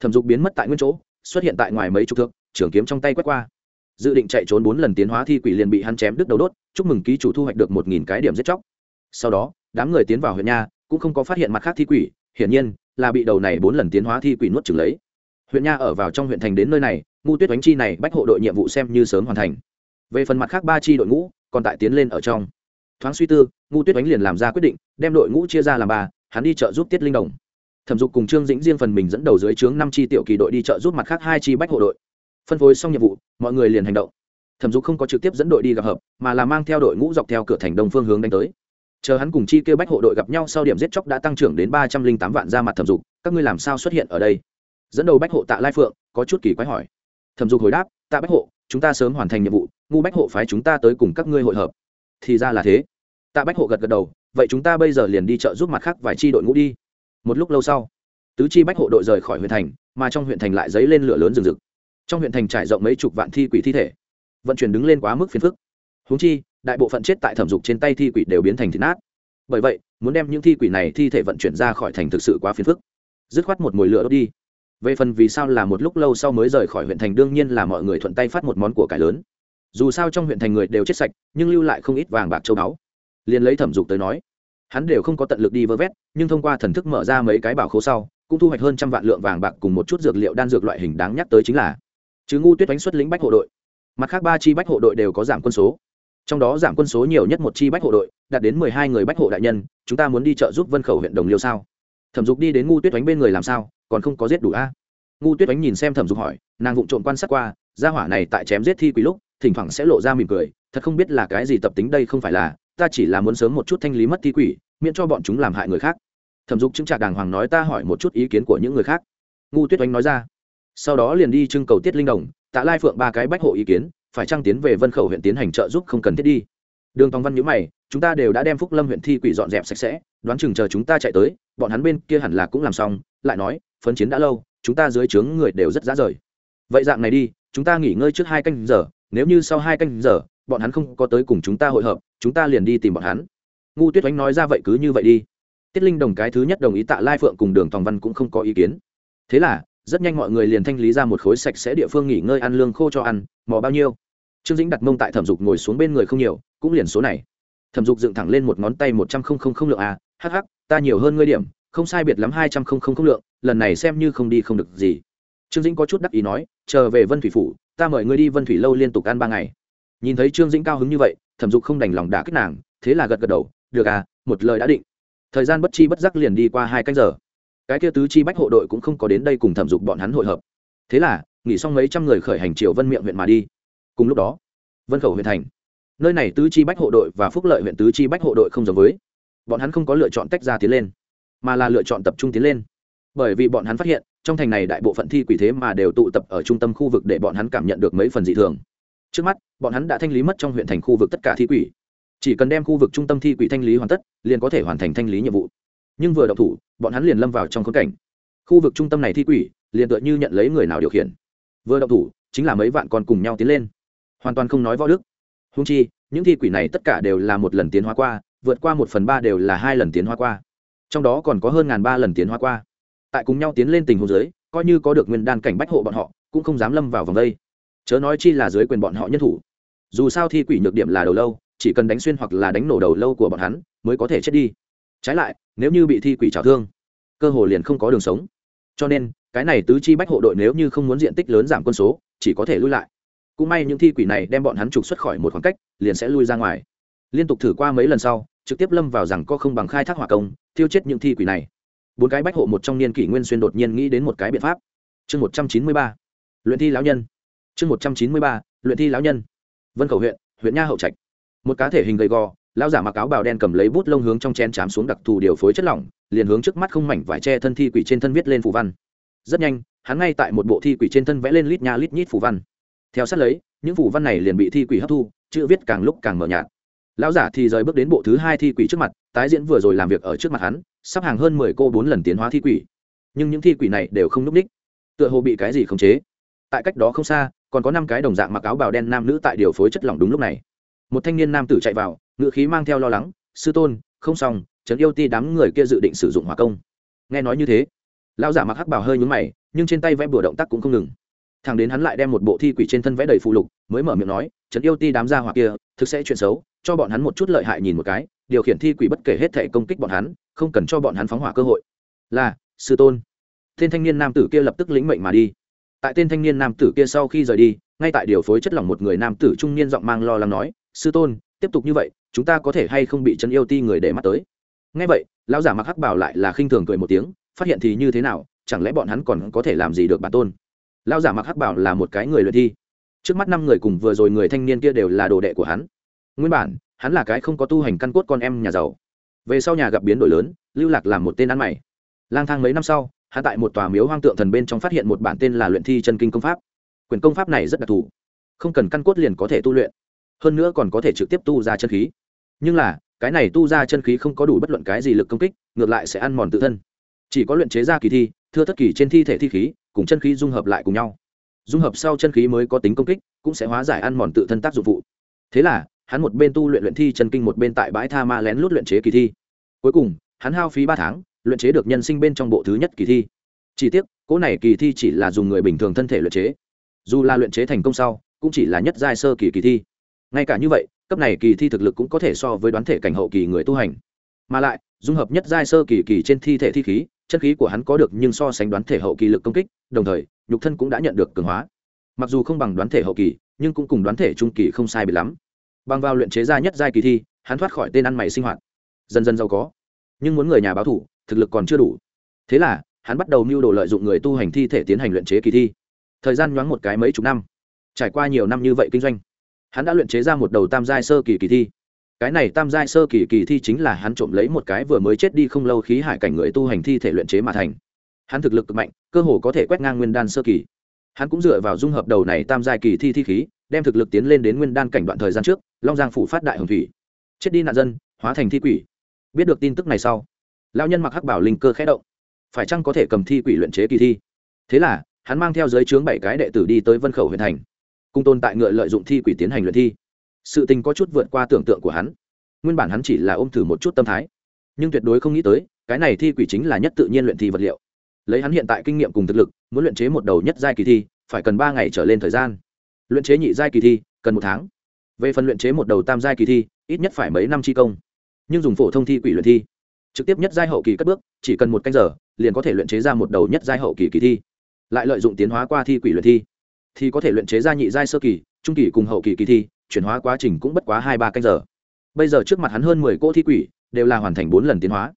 thẩm dục biến mất tại nguyên chỗ, xuất hiện tại ngoài mấy chục thước, trường kiếm trong tay quét qua. Dự định chạy trốn bốn lần tiến hóa thi quỷ liền bị hắn chém đứt đầu đốt, chúc mừng ký chủ thu hoạch được một nghìn cái điểm giết chóc. Sau đó, đám người tiến vào huyện nha, cũng không có phát hiện mặt khác thi quỷ, hiển nhiên là bị đầu này bốn lần tiến hóa thi quỷ nuốt trừng lấy. Huyện nha ở vào trong huyện thành đến nơi này ngu tuyết đánh chi này bách hộ đội nhiệm vụ xem như sớm hoàn thành. Về phần mặt khác ba chi đội ngũ còn tại tiến lên ở trong. Thoáng suy tư ngu tuyết đánh liền làm ra quyết định, đem đội ngũ chia ra làm ba, hắn đi chợ giúp tiết linh đồng. Thẩm dục cùng trương dĩnh riêng phần mình dẫn đầu dưới trướng năm chi tiểu kỳ đội đi chợ giúp mặt khác hai chi bách hộ đội. Phân phối xong nhiệm vụ, mọi người liền hành động. Thẩm dục không có trực tiếp dẫn đội đi gặp hợp, mà là mang theo đội ngũ dọc theo cửa thành đông phương hướng đánh tới. Chờ hắn cùng chi kêu bách hộ đội gặp nhau sau điểm giết chóc đã tăng trưởng đến ba trăm linh tám vạn ra mặt thẩm dục, các ngươi làm sao xuất hiện ở đây? Dẫn đầu bách hộ tạ lai phượng có chút kỳ quái hỏi. Thẩm dục hồi đáp, tạ bách hộ chúng ta sớm hoàn thành nhiệm vụ, ngu bách hộ phái chúng ta tới cùng các ngươi hội hợp. Thì ra là thế. Tạ bách hộ gật gật đầu, vậy chúng ta bây giờ liền đi chợ giúp mặt khác vài chi đội ngũ đi. Một lúc lâu sau, tứ chi bách hộ đội rời khỏi huyện thành, mà trong huyện thành lại dấy lên lửa lớn rừng rực. Trong huyện thành trải rộng mấy chục vạn thi quỷ thi thể, vận chuyển đứng lên quá mức phiền phức. Húng chi, đại bộ phận chết tại thẩm dục trên tay thi quỷ đều biến thành thịt nát. Bởi vậy, muốn đem những thi quỷ này thi thể vận chuyển ra khỏi thành thực sự quá phiền phức. Dứt khoát một mồi lửa đốt đi về phần vì sao là một lúc lâu sau mới rời khỏi huyện thành, đương nhiên là mọi người thuận tay phát một món của cải lớn. Dù sao trong huyện thành người đều chết sạch, nhưng lưu lại không ít vàng bạc châu báu. Liền lấy thẩm dục tới nói, hắn đều không có tận lực đi vơ vét, nhưng thông qua thần thức mở ra mấy cái bảo khố sau, cũng thu hoạch hơn trăm vạn lượng vàng bạc cùng một chút dược liệu đan dược loại hình đáng nhắc tới chính là chứ ngu tuyết đánh xuất lĩnh bách hộ đội. Mặt khác ba chi bách hộ đội đều có giảm quân số. Trong đó giảm quân số nhiều nhất một chi bách hộ đội, đạt đến mười hai người bách hộ đại nhân, chúng ta muốn đi chợ giúp vân khẩu huyện đồng liêu sao? Thẩm dục đi đến ngu tuyết đánh bên người làm sao? Còn không có giết đủ a? Ngu tuyết ánh nhìn xem thẩm dục hỏi, nàng vụng trộm quan sát qua, gia hỏa này tại chém giết thi quý lúc, thỉnh thoảng sẽ lộ ra mỉm cười, thật không biết là cái gì tập tính đây không phải là, ta chỉ là muốn sớm một chút thanh lý mất thi quỷ, miễn cho bọn chúng làm hại người khác. Thẩm dục chứng trạc đàng hoàng nói ta hỏi một chút ý kiến của những người khác. Ngu tuyết oanh nói ra, sau đó liền đi trưng cầu tiết linh đồng, tạ lai phượng ba cái bách hộ ý kiến, phải trăng tiến về vân khẩu huyện tiến hành trợ giúp không cần thiết đi. Đường tòng văn nhữ mày, chúng ta đều đã đem phúc lâm huyện thi quỷ dọn dẹp sạch sẽ, đoán chừng chờ chúng ta chạy tới, bọn hắn bên kia hẳn là cũng làm xong, lại nói phấn chiến đã lâu, chúng ta dưới trướng người đều rất dã rời. Vậy dạng này đi, chúng ta nghỉ ngơi trước hai canh giờ, nếu như sau hai canh giờ, bọn hắn không có tới cùng chúng ta hội hợp, chúng ta liền đi tìm bọn hắn. Ngu tuyết oánh nói ra vậy cứ như vậy đi. Tiết linh đồng cái thứ nhất đồng ý tạ lai phượng cùng đường tòng văn cũng không có ý kiến. Thế là, rất nhanh mọi người liền thanh lý ra một khối sạch sẽ địa phương nghỉ ngơi ăn lương khô cho ăn, mò bao nhiêu. Trương dĩnh đặt mông tại thẩm dục ngồi xuống bên người không nhiều, cũng liền số này. Thẩm dục dựng thẳng lên một ngón tay một trăm không không không lượng a hh ta nhiều hơn ngươi điểm, không sai biệt lắm hai trăm không không không lượng lần này xem như không đi không được gì. Trương dĩnh có chút đắc ý nói, chờ về vân thủy phủ, ta mời ngươi đi vân thủy lâu liên tục ăn ba ngày. Nhìn thấy trương dĩnh cao hứng như vậy, thẩm dục không đành lòng đả kích nàng, thế là gật gật đầu, được à một lời đã định. Thời gian bất chi bất giác liền đi qua hai canh giờ. Cái kia tứ chi bách hộ đội cũng không có đến đây cùng thẩm dục bọn hắn hội hợp. Thế là, nghỉ xong mấy trăm người khởi hành triều vân miệng huyện mà đi. Cùng lúc đó, vân khẩu huyện thành. Nơi này tứ chi bách hộ đội và phúc lợi huyện tứ chi bách hộ đội không giống với. Bọn hắn không có lựa chọn tách ra tiến lên, mà là lựa chọn tập trung tiến lên bởi vì bọn hắn phát hiện, trong thành này đại bộ phận thi quỷ thế mà đều tụ tập ở trung tâm khu vực để bọn hắn cảm nhận được mấy phần dị thường. Trước mắt, bọn hắn đã thanh lý mất trong huyện thành khu vực tất cả thi quỷ. Chỉ cần đem khu vực trung tâm thi quỷ thanh lý hoàn tất, liền có thể hoàn thành thanh lý nhiệm vụ. Nhưng vừa đậu thủ, bọn hắn liền lâm vào trong khốn cảnh. Khu vực trung tâm này thi quỷ, liền tựa như nhận lấy người nào điều khiển. Vừa đậu thủ, chính là mấy vạn con cùng nhau tiến lên. Hoàn toàn không nói võ đức. Húng chi, những thi quỷ này tất cả đều là một lần tiến hóa qua, vượt qua một phần ba đều là hai lần tiến hóa qua. Trong đó còn có hơn ngàn ba lần tiến hóa qua tại cùng nhau tiến lên tình huống dưới, coi như có được nguyên đan cảnh bách hộ bọn họ, cũng không dám lâm vào vòng đây. Chớ nói chi là dưới quyền bọn họ nhân thủ. Dù sao thi quỷ nhược điểm là đầu lâu, chỉ cần đánh xuyên hoặc là đánh nổ đầu lâu của bọn hắn, mới có thể chết đi. Trái lại, nếu như bị thi quỷ trào thương, cơ hồ liền không có đường sống. Cho nên, cái này tứ chi bách hộ đội nếu như không muốn diện tích lớn giảm quân số, chỉ có thể lui lại. Cũng may những thi quỷ này đem bọn hắn trục xuất khỏi một khoảng cách, liền sẽ lui ra ngoài. Liên tục thử qua mấy lần sau, trực tiếp lâm vào rằng có không bằng khai thác hỏa công, thiêu chết những thi quỷ này bốn cái bách hộ một trong niên kỷ nguyên xuyên đột nhiên nghĩ đến một cái biện pháp. Chương một trăm chín mươi ba, luyện thi lão nhân. Chương một trăm chín mươi ba, luyện thi lão nhân. Vân khẩu huyện huyện nha hậu trạch. Một cá thể hình gầy gò, lão giả mặc áo bào đen cầm lấy bút lông hướng trong chén chám xuống đặc thù điều phối chất lỏng, liền hướng trước mắt không mảnh vải tre thân thi quỷ trên thân viết lên phù văn. Rất nhanh, hắn ngay tại một bộ thi quỷ trên thân vẽ lên lít nha lít nhít phù văn. Theo sát lấy, những phù văn này liền bị thi quỷ hấp thu, chữ viết càng lúc càng mờ nhạt lão giả thì rời bước đến bộ thứ hai thi quỷ trước mặt, tái diễn vừa rồi làm việc ở trước mặt hắn, sắp hàng hơn mười cô bốn lần tiến hóa thi quỷ. Nhưng những thi quỷ này đều không n ú c ních, tựa hồ bị cái gì khống chế. Tại cách đó không xa, còn có năm cái đồng dạng mặc áo bào đen nam nữ tại điều phối chất lỏng đúng lúc này. Một thanh niên nam tử chạy vào ngự khí mang theo lo lắng, sư tôn, không xong, trấn yêu ti đám người kia dự định sử dụng hỏa công. Nghe nói như thế, lão giả mặc hắc bảo hơi nhúng mày, nhưng trên tay vẽ bùa động tác cũng không ngừng thằng đến hắn lại đem một bộ thi quỷ trên thân vẽ đầy phụ lục, mới mở miệng nói, trấn yêu ti đám gia hỏa kia, thực sẽ chuyện xấu, cho bọn hắn một chút lợi hại nhìn một cái, điều khiển thi quỷ bất kể hết thể công kích bọn hắn, không cần cho bọn hắn phóng hỏa cơ hội. Là, sư tôn. Tên thanh niên nam tử kia lập tức lĩnh mệnh mà đi. Tại tên thanh niên nam tử kia sau khi rời đi, ngay tại điều phối chất lỏng một người nam tử trung niên giọng mang lo lắng nói, sư tôn, tiếp tục như vậy, chúng ta có thể hay không bị chân yêu ti người để mắt tới? Ngay vậy, lão giả mặc hắc bảo lại là khinh thường cười một tiếng, phát hiện thì như thế nào, chẳng lẽ bọn hắn còn có thể làm gì được bản tôn? Lão giả mặc hắc bảo là một cái người luyện thi. Trước mắt năm người cùng vừa rồi người thanh niên kia đều là đồ đệ của hắn. Nguyên bản, hắn là cái không có tu hành căn cốt con em nhà giàu. Về sau nhà gặp biến đổi lớn, lưu lạc làm một tên ăn mày. Lang thang mấy năm sau, hắn tại một tòa miếu hoang tượng thần bên trong phát hiện một bản tên là luyện thi chân kinh công pháp. Quyền công pháp này rất đặc thù. Không cần căn cốt liền có thể tu luyện. Hơn nữa còn có thể trực tiếp tu ra chân khí. Nhưng là, cái này tu ra chân khí không có đủ bất luận cái gì lực công kích, ngược lại sẽ ăn mòn tự thân. Chỉ có luyện chế ra kỳ thi thưa thất kỳ trên thi thể thi khí, cùng chân khí dung hợp lại cùng nhau. Dung hợp sau chân khí mới có tính công kích, cũng sẽ hóa giải ăn mòn tự thân tác dụng vụ. thế là, hắn một bên tu luyện luyện thi chân kinh một bên tại bãi tha ma lén lút luyện chế kỳ thi. Cuối cùng, hắn hao phí ba tháng, luyện chế được nhân sinh bên trong bộ thứ nhất kỳ thi. Chỉ tiếc, cỗ này kỳ thi chỉ là dùng người bình thường thân thể luyện chế. Dù là luyện chế thành công sau, cũng chỉ là nhất giai sơ kỳ kỳ thi. Ngay cả như vậy, cấp này kỳ thi thực lực cũng có thể so với đoán thể cảnh hậu kỳ người tu hành. Mà lại, dung hợp nhất giai sơ kỳ kỳ trên thi thể thi khí chân khí của hắn có được nhưng so sánh đoán thể hậu kỳ lực công kích, đồng thời, nhục thân cũng đã nhận được cường hóa. Mặc dù không bằng đoán thể hậu kỳ, nhưng cũng cùng đoán thể trung kỳ không sai bị lắm. Bằng vào luyện chế ra nhất giai kỳ thi, hắn thoát khỏi tên ăn mày sinh hoạt. Dần dần giàu có. Nhưng muốn người nhà báo thủ, thực lực còn chưa đủ. Thế là, hắn bắt đầu mưu đồ lợi dụng người tu hành thi thể tiến hành luyện chế kỳ thi. Thời gian nhoáng một cái mấy chục năm. Trải qua nhiều năm như vậy kinh doanh, hắn đã luyện chế ra một đầu tam giai sơ kỳ kỳ thi cái này tam giai sơ kỳ kỳ thi chính là hắn trộm lấy một cái vừa mới chết đi không lâu khí hải cảnh người tu hành thi thể luyện chế mà thành. Hắn thực lực cực mạnh, cơ hồ có thể quét ngang nguyên đan sơ kỳ. Hắn cũng dựa vào dung hợp đầu này tam giai kỳ thi thi khí, đem thực lực tiến lên đến nguyên đan cảnh đoạn thời gian trước, long giang phủ phát đại hồng thủy. Chết đi nạn dân, hóa thành thi quỷ. Biết được tin tức này sau lao nhân mặc hắc bảo linh cơ khẽ động. Phải chăng có thể cầm thi quỷ luyện chế kỳ thi? Thế là, hắn mang theo giới chướng bảy cái đệ tử đi tới vân khẩu huyện thành cung tôn tại ngựa lợi dụng thi quỷ tiến hành luyện thi sự tình có chút vượt qua tưởng tượng của hắn. Nguyên bản hắn chỉ là ôm thử một chút tâm thái, nhưng tuyệt đối không nghĩ tới, cái này thi quỷ chính là nhất tự nhiên luyện thi vật liệu. Lấy hắn hiện tại kinh nghiệm cùng thực lực, muốn luyện chế một đầu nhất giai kỳ thi, phải cần ba ngày trở lên thời gian. Luyện chế nhị giai kỳ thi, cần một tháng. Về phần luyện chế một đầu tam giai kỳ thi, ít nhất phải mấy năm chi công. Nhưng dùng phổ thông thi quỷ luyện thi, trực tiếp nhất giai hậu kỳ cất bước, chỉ cần một canh giờ, liền có thể luyện chế ra một đầu nhất giai hậu kỳ kỳ thi. Lại lợi dụng tiến hóa qua thi quỷ luyện thi, thì có thể luyện chế ra nhị giai sơ kỳ, trung kỳ cùng hậu kỳ kỳ thi chuyển hóa quá trình cũng bất quá hai ba canh giờ. Bây giờ trước mặt hắn hơn mười cỗ thi quỷ, đều là hoàn thành bốn lần tiến hóa.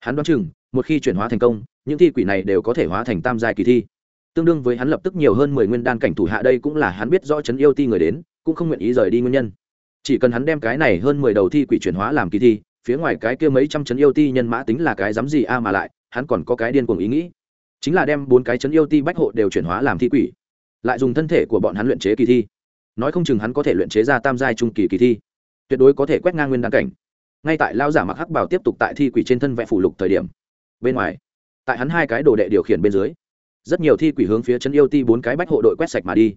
Hắn đoán chừng, một khi chuyển hóa thành công, những thi quỷ này đều có thể hóa thành tam giai kỳ thi. Tương đương với hắn lập tức nhiều hơn mười nguyên đan cảnh thủ hạ đây cũng là hắn biết rõ chấn yêu ti người đến, cũng không nguyện ý rời đi nguyên nhân. Chỉ cần hắn đem cái này hơn mười đầu thi quỷ chuyển hóa làm kỳ thi, phía ngoài cái kia mấy trăm chấn yêu ti nhân mã tính là cái dám gì a mà lại, hắn còn có cái điên cuồng ý nghĩ. Chính là đem bốn cái chấn yêu ti bách hộ đều chuyển hóa làm thi quỷ, lại dùng thân thể của bọn hắn luyện chế kỳ thi nói không chừng hắn có thể luyện chế ra tam giai trung kỳ kỳ thi. Tuyệt đối có thể quét ngang nguyên đan cảnh. Ngay tại lao giả mặc hắc bảo tiếp tục tại thi quỷ trên thân vẽ phủ lục thời điểm, bên ngoài, tại hắn hai cái đồ đệ điều khiển bên dưới, rất nhiều thi quỷ hướng phía chân yêu ti bốn cái bách hộ đội quét sạch mà đi,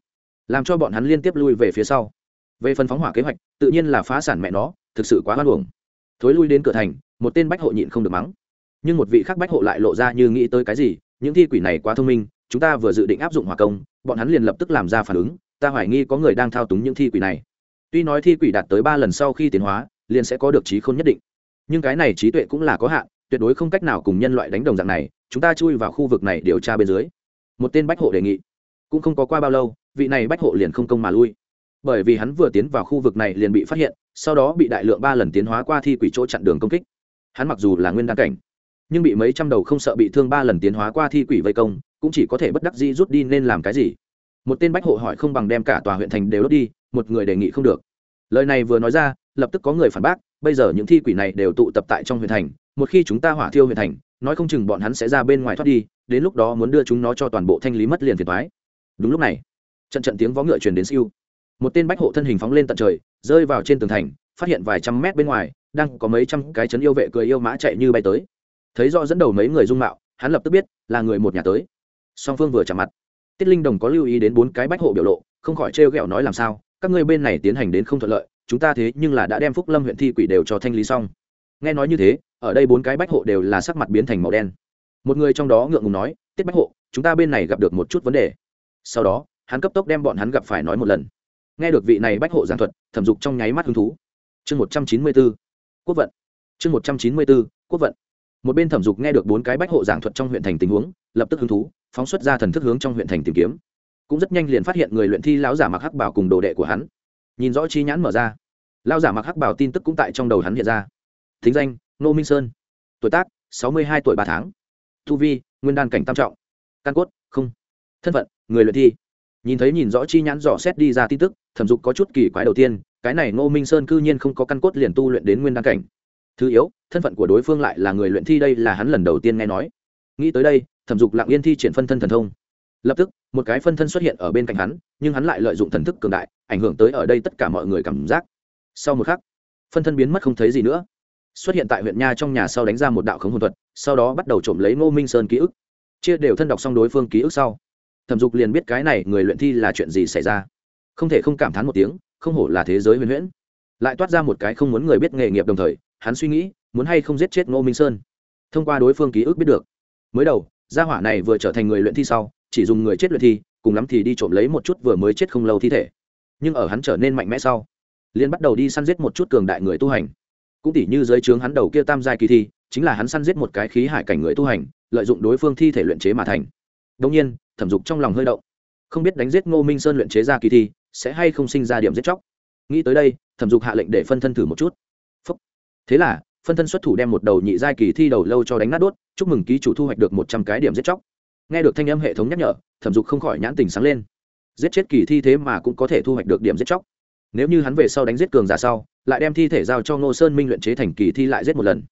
làm cho bọn hắn liên tiếp lui về phía sau. Về phần phóng hỏa kế hoạch, tự nhiên là phá sản mẹ nó, thực sự quá hoan hồng thối lui đến cửa thành, một tên bách hộ nhịn không được mắng. Nhưng một vị khác bách hộ lại lộ ra như nghĩ tới cái gì, những thi quỷ này quá thông minh, chúng ta vừa dự định áp dụng hỏa công, bọn hắn liền lập tức làm ra phản ứng ta hoài nghi có người đang thao túng những thi quỷ này. Tuy nói thi quỷ đạt tới ba lần sau khi tiến hóa, liền sẽ có được trí khôn nhất định. Nhưng cái này trí tuệ cũng là có hạn, tuyệt đối không cách nào cùng nhân loại đánh đồng dạng này, chúng ta chui vào khu vực này điều tra bên dưới. Một tên bách hộ đề nghị. Cũng không có qua bao lâu, vị này bách hộ liền không công mà lui. Bởi vì hắn vừa tiến vào khu vực này liền bị phát hiện, sau đó bị đại lượng ba lần tiến hóa qua thi quỷ chỗ chặn đường công kích. Hắn mặc dù là nguyên đăng cảnh, nhưng bị mấy trăm đầu không sợ bị thương ba lần tiến hóa qua thi quỷ vây công, cũng chỉ có thể bất đắc dĩ rút đi nên làm cái gì một tên bách hộ hỏi không bằng đem cả tòa huyện thành đều đốt đi, một người đề nghị không được. Lời này vừa nói ra, lập tức có người phản bác, bây giờ những thi quỷ này đều tụ tập tại trong huyện thành, một khi chúng ta hỏa thiêu huyện thành, nói không chừng bọn hắn sẽ ra bên ngoài thoát đi, đến lúc đó muốn đưa chúng nó cho toàn bộ thanh lý mất liền phiền thoái đúng lúc này, trận trận tiếng vó ngựa truyền đến siêu. Một tên bách hộ thân hình phóng lên tận trời, rơi vào trên tường thành, phát hiện vài trăm mét bên ngoài, đang có mấy trăm cái chấn yêu vệ cười yêu mã chạy như bay tới. Thấy do dẫn đầu mấy người dung mạo, hắn lập tức biết là người một nhà tới. Song phương vừa chạm mặt tiết linh đồng có lưu ý đến bốn cái bách hộ biểu lộ, không khỏi trêu ghẹo nói làm sao, các ngươi bên này tiến hành đến không thuận lợi, chúng ta thế nhưng là đã đem phúc lâm huyện thi quỷ đều cho thanh lý xong. Nghe nói như thế, ở đây bốn cái bách hộ đều là sắc mặt biến thành màu đen. Một người trong đó ngượng ngùng nói, tiết bách hộ, chúng ta bên này gặp được một chút vấn đề. Sau đó, hắn cấp tốc đem bọn hắn gặp phải nói một lần. Nghe được vị này bách hộ giảng thuật, thẩm dục trong nháy mắt hứng thú. Chương một trăm chín mươi b ố quốc vận. Chương một trăm chín mươi b ố quốc vận. Một bên thẩm dục nghe được bốn cái bách hộ giảng thuật trong huyện thành tình huống, lập tức hứng thú phóng xuất ra thần thức hướng trong huyện thành tìm kiếm. Cũng rất nhanh liền phát hiện người luyện thi lão giả mặc hắc bảo cùng đồ đệ của hắn. Nhìn rõ chi nhãn mở ra. Lão giả mặc hắc bảo tin tức cũng tại trong đầu hắn hiện ra. Thính danh nô minh sơn. Tuổi tác, sáu mươi hai tuổi ba tháng. Thu vi, nguyên đan cảnh tam trọng. Căn cốt, không. Thân phận, người luyện thi. Nhìn thấy nhìn rõ chi nhãn dò xét đi ra tin tức, thẩm dục có chút kỳ quái đầu tiên, cái này ngô minh sơn cư nhiên không có căn cốt liền tu luyện đến nguyên đan cảnh. Thứ yếu, thân phận của đối phương lại là người luyện thi đây là hắn lần đầu tiên nghe nói. Nghĩ tới đây thẩm dục lặng yên thi triển phân thân thần thông. Lập tức, một cái phân thân xuất hiện ở bên cạnh hắn, nhưng hắn lại lợi dụng thần thức cường đại, ảnh hưởng tới ở đây tất cả mọi người cảm giác. Sau một khắc, phân thân biến mất không thấy gì nữa. Xuất hiện tại huyện nha trong nhà sau đánh ra một đạo khống hồn thuật, sau đó bắt đầu trộm lấy ngô minh sơn ký ức. Chia đều thân đọc xong đối phương ký ức sau, thẩm dục liền biết cái này người luyện thi là chuyện gì xảy ra. Không thể không cảm thán một tiếng, không hổ là thế giới huyền huyễn. Lại toát ra một cái không muốn người biết nghề nghiệp đồng thời, hắn suy nghĩ, muốn hay không giết chết ngô minh sơn. Thông qua đối phương ký ức biết được. Mới đầu gia hỏa này vừa trở thành người luyện thi sau, chỉ dùng người chết luyện thi, cùng lắm thì đi trộm lấy một chút vừa mới chết không lâu thi thể. Nhưng ở hắn trở nên mạnh mẽ sau liên bắt đầu đi săn giết một chút cường đại người tu hành. Cũng tỉ như dưới trướng hắn đầu kia tam giai kỳ thi, chính là hắn săn giết một cái khí hải cảnh người tu hành, lợi dụng đối phương thi thể luyện chế mà thành. Đông nhiên, thẩm dục trong lòng hơi động. Không biết đánh giết ngô minh sơn luyện chế ra kỳ thi, sẽ hay không sinh ra điểm giết chóc. Nghĩ tới đây, thẩm dục hạ lệnh để phân thân thử một chút. Thế là phân thân xuất thủ đem một đầu nhị giai kỳ thi đầu lâu cho đánh nát đốt, chúc mừng ký chủ thu hoạch được một trăm cái điểm giết chóc. Nghe được thanh âm hệ thống nhắc nhở, thẩm dục không khỏi nhãn tình sáng lên. Giết chết kỳ thi thế mà cũng có thể thu hoạch được điểm giết chóc. Nếu như hắn về sau đánh giết cường giả sau, lại đem thi thể giao cho ngô sơn minh luyện chế thành kỳ thi lại giết một lần,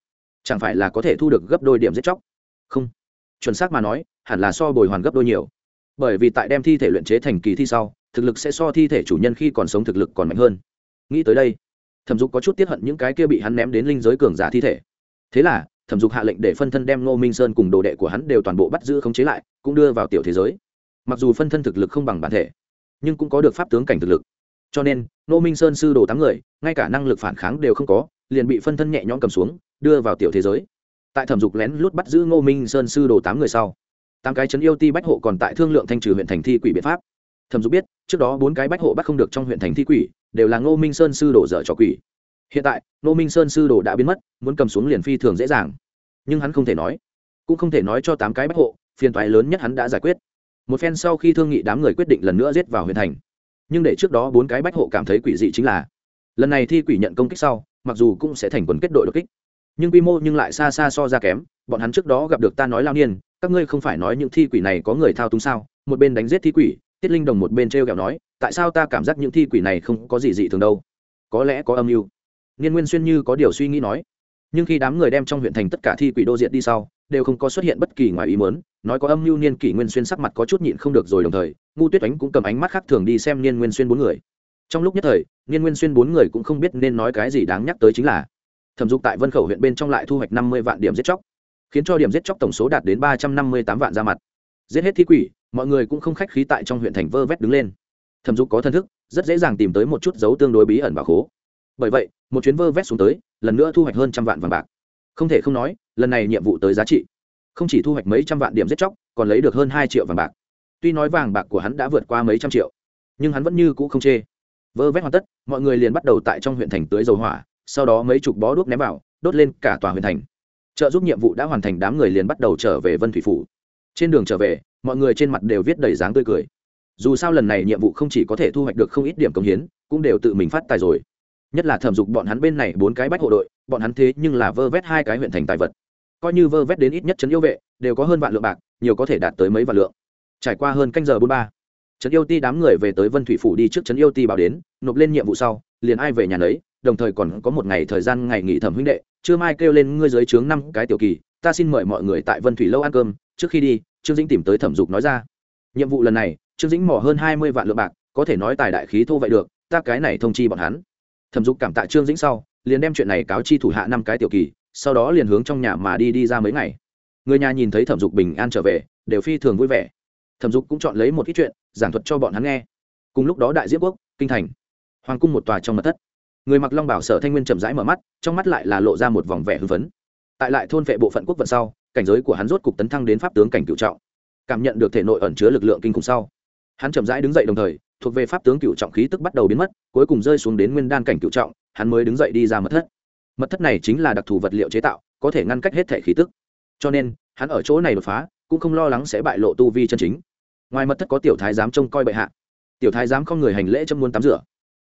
chẳng phải là có thể thu được gấp đôi điểm giết chóc? Không. Chuẩn xác mà nói, hẳn là so bồi hoàn gấp đôi nhiều. Bởi vì tại đem thi thể luyện chế thành kỳ thi sau, thực lực sẽ so thi thể chủ nhân khi còn sống thực lực còn mạnh hơn. Nghĩ tới đây thẩm dục có chút tiếp hận những cái kia bị hắn ném đến linh giới cường giả thi thể. Thế là, thẩm dục hạ lệnh để phân thân đem ngô minh sơn cùng đồ đệ của hắn đều toàn bộ bắt giữ khống chế lại, cũng đưa vào tiểu thế giới. Mặc dù phân thân thực lực không bằng bản thể, nhưng cũng có được pháp tướng cảnh thực lực. Cho nên, ngô minh sơn sư đồ tám người, ngay cả năng lực phản kháng đều không có, liền bị phân thân nhẹ nhõm cầm xuống, đưa vào tiểu thế giới. Tại thẩm dục lén lút bắt giữ ngô minh sơn sư đồ tám người sau, tám cái chấn yêu ti bách hộ còn tại thương lượng thanh trừ huyện thành thi quỷ biện pháp. Thẩm dục biết, trước đó bốn cái bách hộ bắt không được trong huyện thành thi quỷ đều là ngô minh sơn sư đồ dở trò quỷ. Hiện tại, ngô minh sơn sư đồ đã biến mất, muốn cầm xuống liền phi thường dễ dàng. Nhưng hắn không thể nói, cũng không thể nói cho tám cái bách hộ, phiền toái lớn nhất hắn đã giải quyết. Một phen sau khi thương nghị đám người quyết định lần nữa giết vào huyện thành. Nhưng để trước đó bốn cái bách hộ cảm thấy quỷ dị chính là, lần này thi quỷ nhận công kích sau, mặc dù cũng sẽ thành quần kết đội đột kích. Nhưng quy mô nhưng lại xa xa so ra kém, bọn hắn trước đó gặp được ta nói lao niên, các ngươi không phải nói những thi quỷ này có người thao túng sao? Một bên đánh giết thi quỷ, tiết linh đồng một bên t r e o kẹo nói tại sao ta cảm giác những thi quỷ này không có gì dị thường đâu? Có lẽ có âm mưu. Niên nguyên xuyên như có điều suy nghĩ nói. Nhưng khi đám người đem trong huyện thành tất cả thi quỷ đô diệt đi sau, đều không có xuất hiện bất kỳ ngoài ý mớn nói có âm mưu niên kỷ nguyên xuyên sắc mặt có chút nhịn không được rồi đồng thời, ngu tuyết ánh cũng cầm ánh mắt khác thường đi xem niên nguyên xuyên bốn người. Trong lúc nhất thời niên nguyên xuyên bốn người cũng không biết nên nói cái gì đáng nhắc tới chính là thẩm dục tại vân khẩu huyện bên trong lại thu hoạch năm mươi vạn điểm giết chóc, khiến cho điểm giết chóc tổng số đạt đến ba trăm năm mươi tám vạn ra mặt. Giết hết thi quỷ, mọi người cũng không khách khí tại trong huyện thành vơ vét đứng lên thẩm dục có thân thức, rất dễ dàng tìm tới một chút dấu tương đối bí ẩn bà khố. Bởi vậy, một chuyến vơ vét xuống tới, lần nữa thu hoạch hơn trăm vạn vàng bạc. Không thể không nói, lần này nhiệm vụ tới giá trị. Không chỉ thu hoạch mấy trăm vạn điểm giết chóc, còn lấy được hơn hai triệu vàng bạc. Tuy nói vàng bạc của hắn đã vượt qua mấy trăm triệu, nhưng hắn vẫn như cũ không chê. Vơ vét hoàn tất, mọi người liền bắt đầu tại trong huyện thành tưới dầu hỏa, sau đó mấy chục bó đuốc ném vào, đốt lên cả tòa huyện thành. Trợ giúp nhiệm vụ đã hoàn thành, đám người liền bắt đầu trở về vân thủy phủ. Trên đường trở về, mọi người trên mặt đều viết đầy dáng tươi cười dù sao lần này nhiệm vụ không chỉ có thể thu hoạch được không ít điểm công hiến, cũng đều tự mình phát tài rồi. Nhất là thẩm dục bọn hắn bên này bốn cái bách hộ đội, bọn hắn thế nhưng là vơ vét hai cái huyện thành tài vật. Coi như vơ vét đến ít nhất trấn yêu vệ, đều có hơn vạn lượng bạc, nhiều có thể đạt tới mấy vạn lượng. Trải qua hơn canh giờ bốn ba, trấn yêu ti đám người về tới vân thủy phủ đi trước trấn yêu ti báo đến, nộp lên nhiệm vụ sau, liền ai về nhà nấy, đồng thời còn có một ngày thời gian ngày nghỉ thẩm huynh đệ chưa mai kêu lên ngươi dưới trướng năm cái tiểu kỳ, ta xin mời mọi người tại vân thủy lâu ăn cơm, trước khi đi, trương dĩnh tìm tới thẩm dục nói ra. Nhiệm vụ lần này trương dĩnh mỏ hơn hai mươi vạn lượng bạc, có thể nói tài đại khí thô vậy được, ta cái này thông chi bọn hắn. Thẩm dục cảm tạ trương dĩnh sau, liền đem chuyện này cáo chi thủ hạ năm cái tiểu kỳ, sau đó liền hướng trong nhà mà đi đi ra mấy ngày. Người nhà nhìn thấy thẩm dục bình an trở về, đều phi thường vui vẻ. Thẩm dục cũng chọn lấy một ít chuyện, giảng thuật cho bọn hắn nghe. Cùng lúc đó đại diễm quốc, kinh thành. Hoàng cung một tòa trong mật thất. Người mặc long bảo sở thanh nguyên chậm rãi mở mắt, trong mắt lại là lộ ra một vòng vẻ hưng phấn. Tại lại thôn vệ bộ phận quốc vận sau, cảnh giới của hắn rốt cục tấn thăng đến pháp tướng cảnh cựu trọng. Cảm nhận được thể nội ẩn chứa lực lượng kinh khủng sau hắn chậm rãi đứng dậy đồng thời, thuộc về pháp tướng cựu trọng khí tức bắt đầu biến mất, cuối cùng rơi xuống đến nguyên đan cảnh cựu trọng, hắn mới đứng dậy đi ra mật thất. Mật thất này chính là đặc thù vật liệu chế tạo, có thể ngăn cách hết thể khí tức. Cho nên, hắn ở chỗ này đột phá, cũng không lo lắng sẽ bại lộ tu vi chân chính. Ngoài mật thất có tiểu thái giám trông coi bệ hạ. Tiểu thái giám không người hành lễ trong muốn tắm rửa.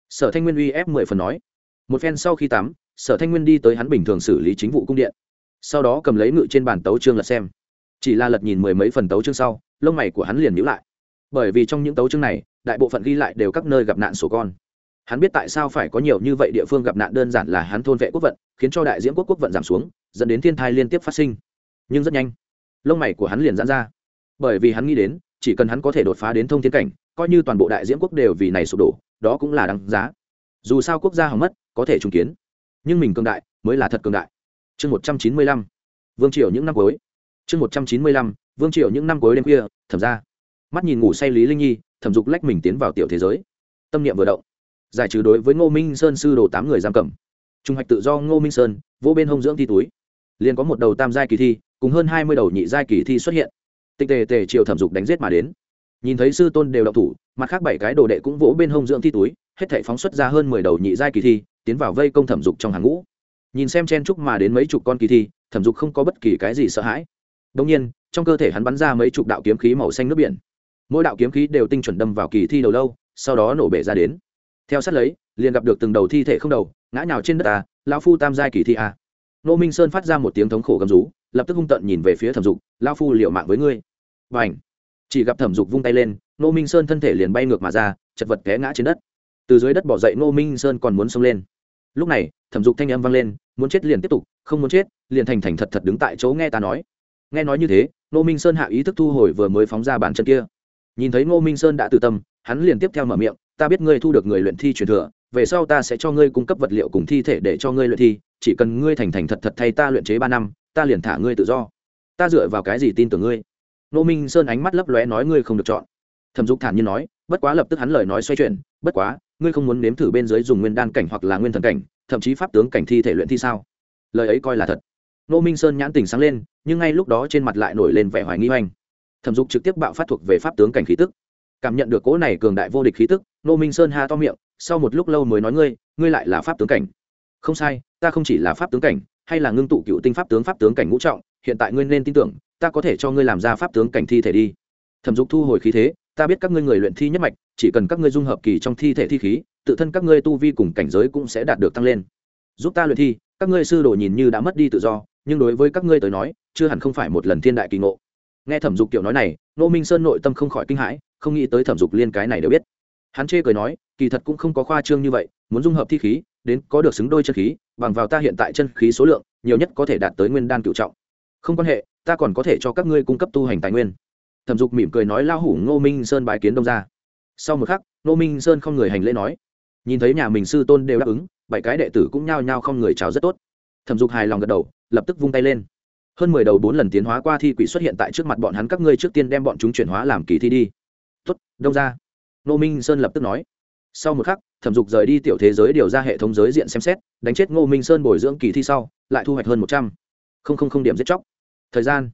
Sở thanh nguyên uy ép mười phần nói. Một phen sau khi tắm, sở thanh nguyên đi tới hắn bình thường xử lý chính vụ cung điện. Sau đó cầm lấy ngự trên bàn tấu chương lật xem. Chỉ là lật nhìn mười mấy phần tấu chương sau, lông mày của hắn liền nhữ lại bởi vì trong những tấu chương này, đại bộ phận ghi lại đều các nơi gặp nạn sổ con. Hắn biết tại sao phải có nhiều như vậy địa phương gặp nạn đơn giản là hắn thôn vệ quốc vận, khiến cho đại diễn quốc quốc vận giảm xuống, dẫn đến thiên thai liên tiếp phát sinh. Nhưng rất nhanh, lông mày của hắn liền giãn ra. Bởi vì hắn nghĩ đến, chỉ cần hắn có thể đột phá đến thông thiên cảnh, coi như toàn bộ đại diễn quốc đều vì này sụp đổ, đó cũng là đáng giá. Dù sao quốc gia hỏng mất, có thể trùng kiến. Nhưng mình cường đại, mới là thật cường đại. Chương một trăm chín mươi lăm. Vương triều những năm cuối. Chương một trăm chín mươi lăm, vương triều những năm cuối đêm khuya, thẩm ra mắt nhìn ngủ say lý linh nhi, thẩm dục lách mình tiến vào tiểu thế giới. Tâm niệm vừa động, giải trừ đối với ngô minh sơn sư đồ tám người giam cầm. Trung hoạch tự do ngô minh sơn, vô bên hông dưỡng thi túi. Liền có một đầu tam giai kỳ thi, cùng hơn hai mươi đầu nhị giai kỳ thi xuất hiện. Tịch tề tề triệu thẩm dục đánh giết mà đến. Nhìn thấy sư tôn đều đậu thủ, mặt khác bảy cái đồ đệ cũng vỗ bên hông dưỡng thi túi, hết thể phóng xuất ra hơn mười đầu nhị giai kỳ thi, tiến vào vây công thẩm dục trong hàng ngũ. Nhìn xem chen chúc mà đến mấy chục con kỳ thi, thẩm dục không có bất kỳ cái gì sợ hãi. Đông nhiên, trong cơ thể hắn bắn ra mấy chục đạo kiếm khí màu xanh nước biển mỗi đạo kiếm khí đều tinh chuẩn đâm vào kỳ thi đầu lâu, sau đó nổ bể ra đến. Theo sát lấy, liền gặp được từng đầu thi thể không đầu, ngã nhào trên đất à lao phu tam giai kỳ thi à. nô minh sơn phát ra một tiếng thống khổ gầm rú, lập tức hung tận nhìn về phía thẩm dục lao phu liệu mạng với ngươi. Và ảnh chỉ gặp thẩm dục vung tay lên, nô minh sơn thân thể liền bay ngược mà ra, chật vật té ngã trên đất. Từ dưới đất bỏ dậy, nô minh sơn còn muốn xông lên. Lúc này, thẩm dục thanh âm vang lên, muốn chết liền tiếp tục, không muốn chết, liền thành thành thật thật đứng tại chỗ nghe ta nói. Nghe nói như thế, nô minh sơn hạ ý thức thu hồi vừa mới phóng ra bàn chân kia nhìn thấy ngô minh sơn đã từ tâm, hắn liền tiếp theo mở miệng, ta biết ngươi thu được người luyện thi truyền thừa, về sau ta sẽ cho ngươi cung cấp vật liệu cùng thi thể để cho ngươi luyện thi, chỉ cần ngươi thành thành thật thật thay ta luyện chế ba năm, ta liền thả ngươi tự do. Ta dựa vào cái gì tin tưởng ngươi? Ngô minh sơn ánh mắt lấp lóe nói, ngươi không được chọn. Thẩm dục thản nhiên nói, bất quá lập tức hắn lời nói xoay chuyển, bất quá, ngươi không muốn nếm thử bên dưới dùng nguyên đan cảnh hoặc là nguyên thần cảnh, thậm chí pháp tướng cảnh thi thể luyện thi sao? Lời ấy coi là thật. Nô minh sơn nhãn tình sáng lên, nhưng ngay lúc đó trên mặt lại nổi lên vẻ hoài nghi oanh thẩm dục trực tiếp bạo phát thuộc về pháp tướng cảnh khí tức. Cảm nhận được cỗ này cường đại vô địch khí tức nô minh sơn ha to miệng, sau một lúc lâu mới nói ngươi ngươi lại là pháp tướng cảnh. Không sai, ta không chỉ là pháp tướng cảnh, hay là ngưng tụ cựu tinh pháp tướng pháp tướng cảnh ngũ trọng, hiện tại ngươi nên tin tưởng, ta có thể cho ngươi làm ra pháp tướng cảnh thi thể đi. Thẩm dục thu hồi khí thế, ta biết các ngươi người luyện thi nhất mạch, chỉ cần các ngươi dung hợp kỳ trong thi thể thi khí, tự thân các ngươi tu vi cùng cảnh giới cũng sẽ đạt được tăng lên. Giúp ta luyện thi, các ngươi sư đồ nhìn như đã mất đi tự do, nhưng đối với các ngươi tới nói, chưa hẳn không phải một lần thiên đại kỳ ngộ nghe thẩm dục kiểu nói này nô minh sơn nội tâm không khỏi kinh hãi, không nghĩ tới thẩm dục liên cái này đều biết. Hắn chê cười nói, kỳ thật cũng không có khoa trương như vậy, muốn dung hợp thi khí, đến có được xứng đôi chân khí, bằng vào ta hiện tại chân khí số lượng, nhiều nhất có thể đạt tới nguyên đan cựu trọng. Không quan hệ, ta còn có thể cho các ngươi cung cấp tu hành tài nguyên. Thẩm dục mỉm cười nói lao hủ ngô minh sơn bái kiến đông ra sau một khắc, ngô minh sơn không người hành lễ nói, nhìn thấy nhà mình sư tôn đều đáp ứng, bảy cái đệ tử cũng nhao nhao không người chào rất tốt. Thẩm dục hài lòng gật đầu, lập tức vung tay lên hơn mười đầu bốn lần tiến hóa qua thi quỷ xuất hiện tại trước mặt bọn hắn, các ngươi trước tiên đem bọn chúng chuyển hóa làm kỳ thi đi. Tuất đông ra. Nô minh sơn lập tức nói. Sau một khắc, thẩm dục rời đi tiểu thế giới điều ra hệ thống giới diện xem xét, đánh chết ngô minh sơn bồi dưỡng kỳ thi sau, lại thu hoạch hơn một trăm. Linh điểm giết chóc. Thời gian,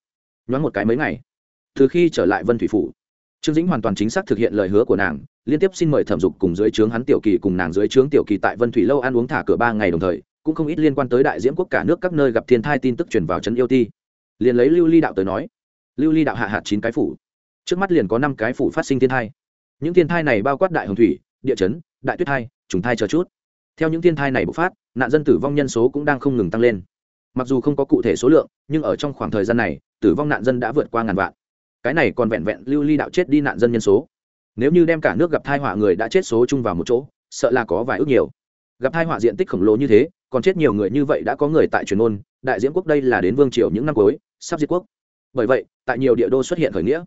nhoáng một cái mấy ngày. Từ khi trở lại vân thủy phủ, trương dĩnh hoàn toàn chính xác thực hiện lời hứa của nàng, liên tiếp xin mời thẩm dục cùng dưới trướng hắn tiểu kỳ cùng nàng dưới trướng tiểu kỳ tại vân thủy lâu ăn uống thả cửa ba ngày đồng thời cũng không ít liên quan tới đại diễm quốc cả nước các nơi gặp thiên thai tin tức truyền vào trấn yêu ti. Liền lấy lưu ly đạo tới nói, lưu ly đạo hạ hạt chín cái phủ. Trước mắt liền có năm cái phủ phát sinh thiên thai. Những thiên thai này bao quát đại hồng thủy, địa chấn, đại tuyết thai, trùng thai chờ chút. Theo những thiên thai này bộc phát, nạn dân tử vong nhân số cũng đang không ngừng tăng lên. Mặc dù không có cụ thể số lượng, nhưng ở trong khoảng thời gian này, tử vong nạn dân đã vượt qua ngàn vạn. Cái này còn vẹn vẹn lưu ly đạo chết đi nạn dân nhân số. Nếu như đem cả nước gặp thai họa người đã chết số chung vào một chỗ, sợ là có vài ước nhiều. Gặp thai họa diện tích khổng lồ như thế còn chết nhiều người như vậy đã có người tại truyền ôn, đại diễm quốc đây là đến vương triều những năm cuối, sắp diệt quốc. Bởi vậy, tại nhiều địa đô xuất hiện khởi nghĩa.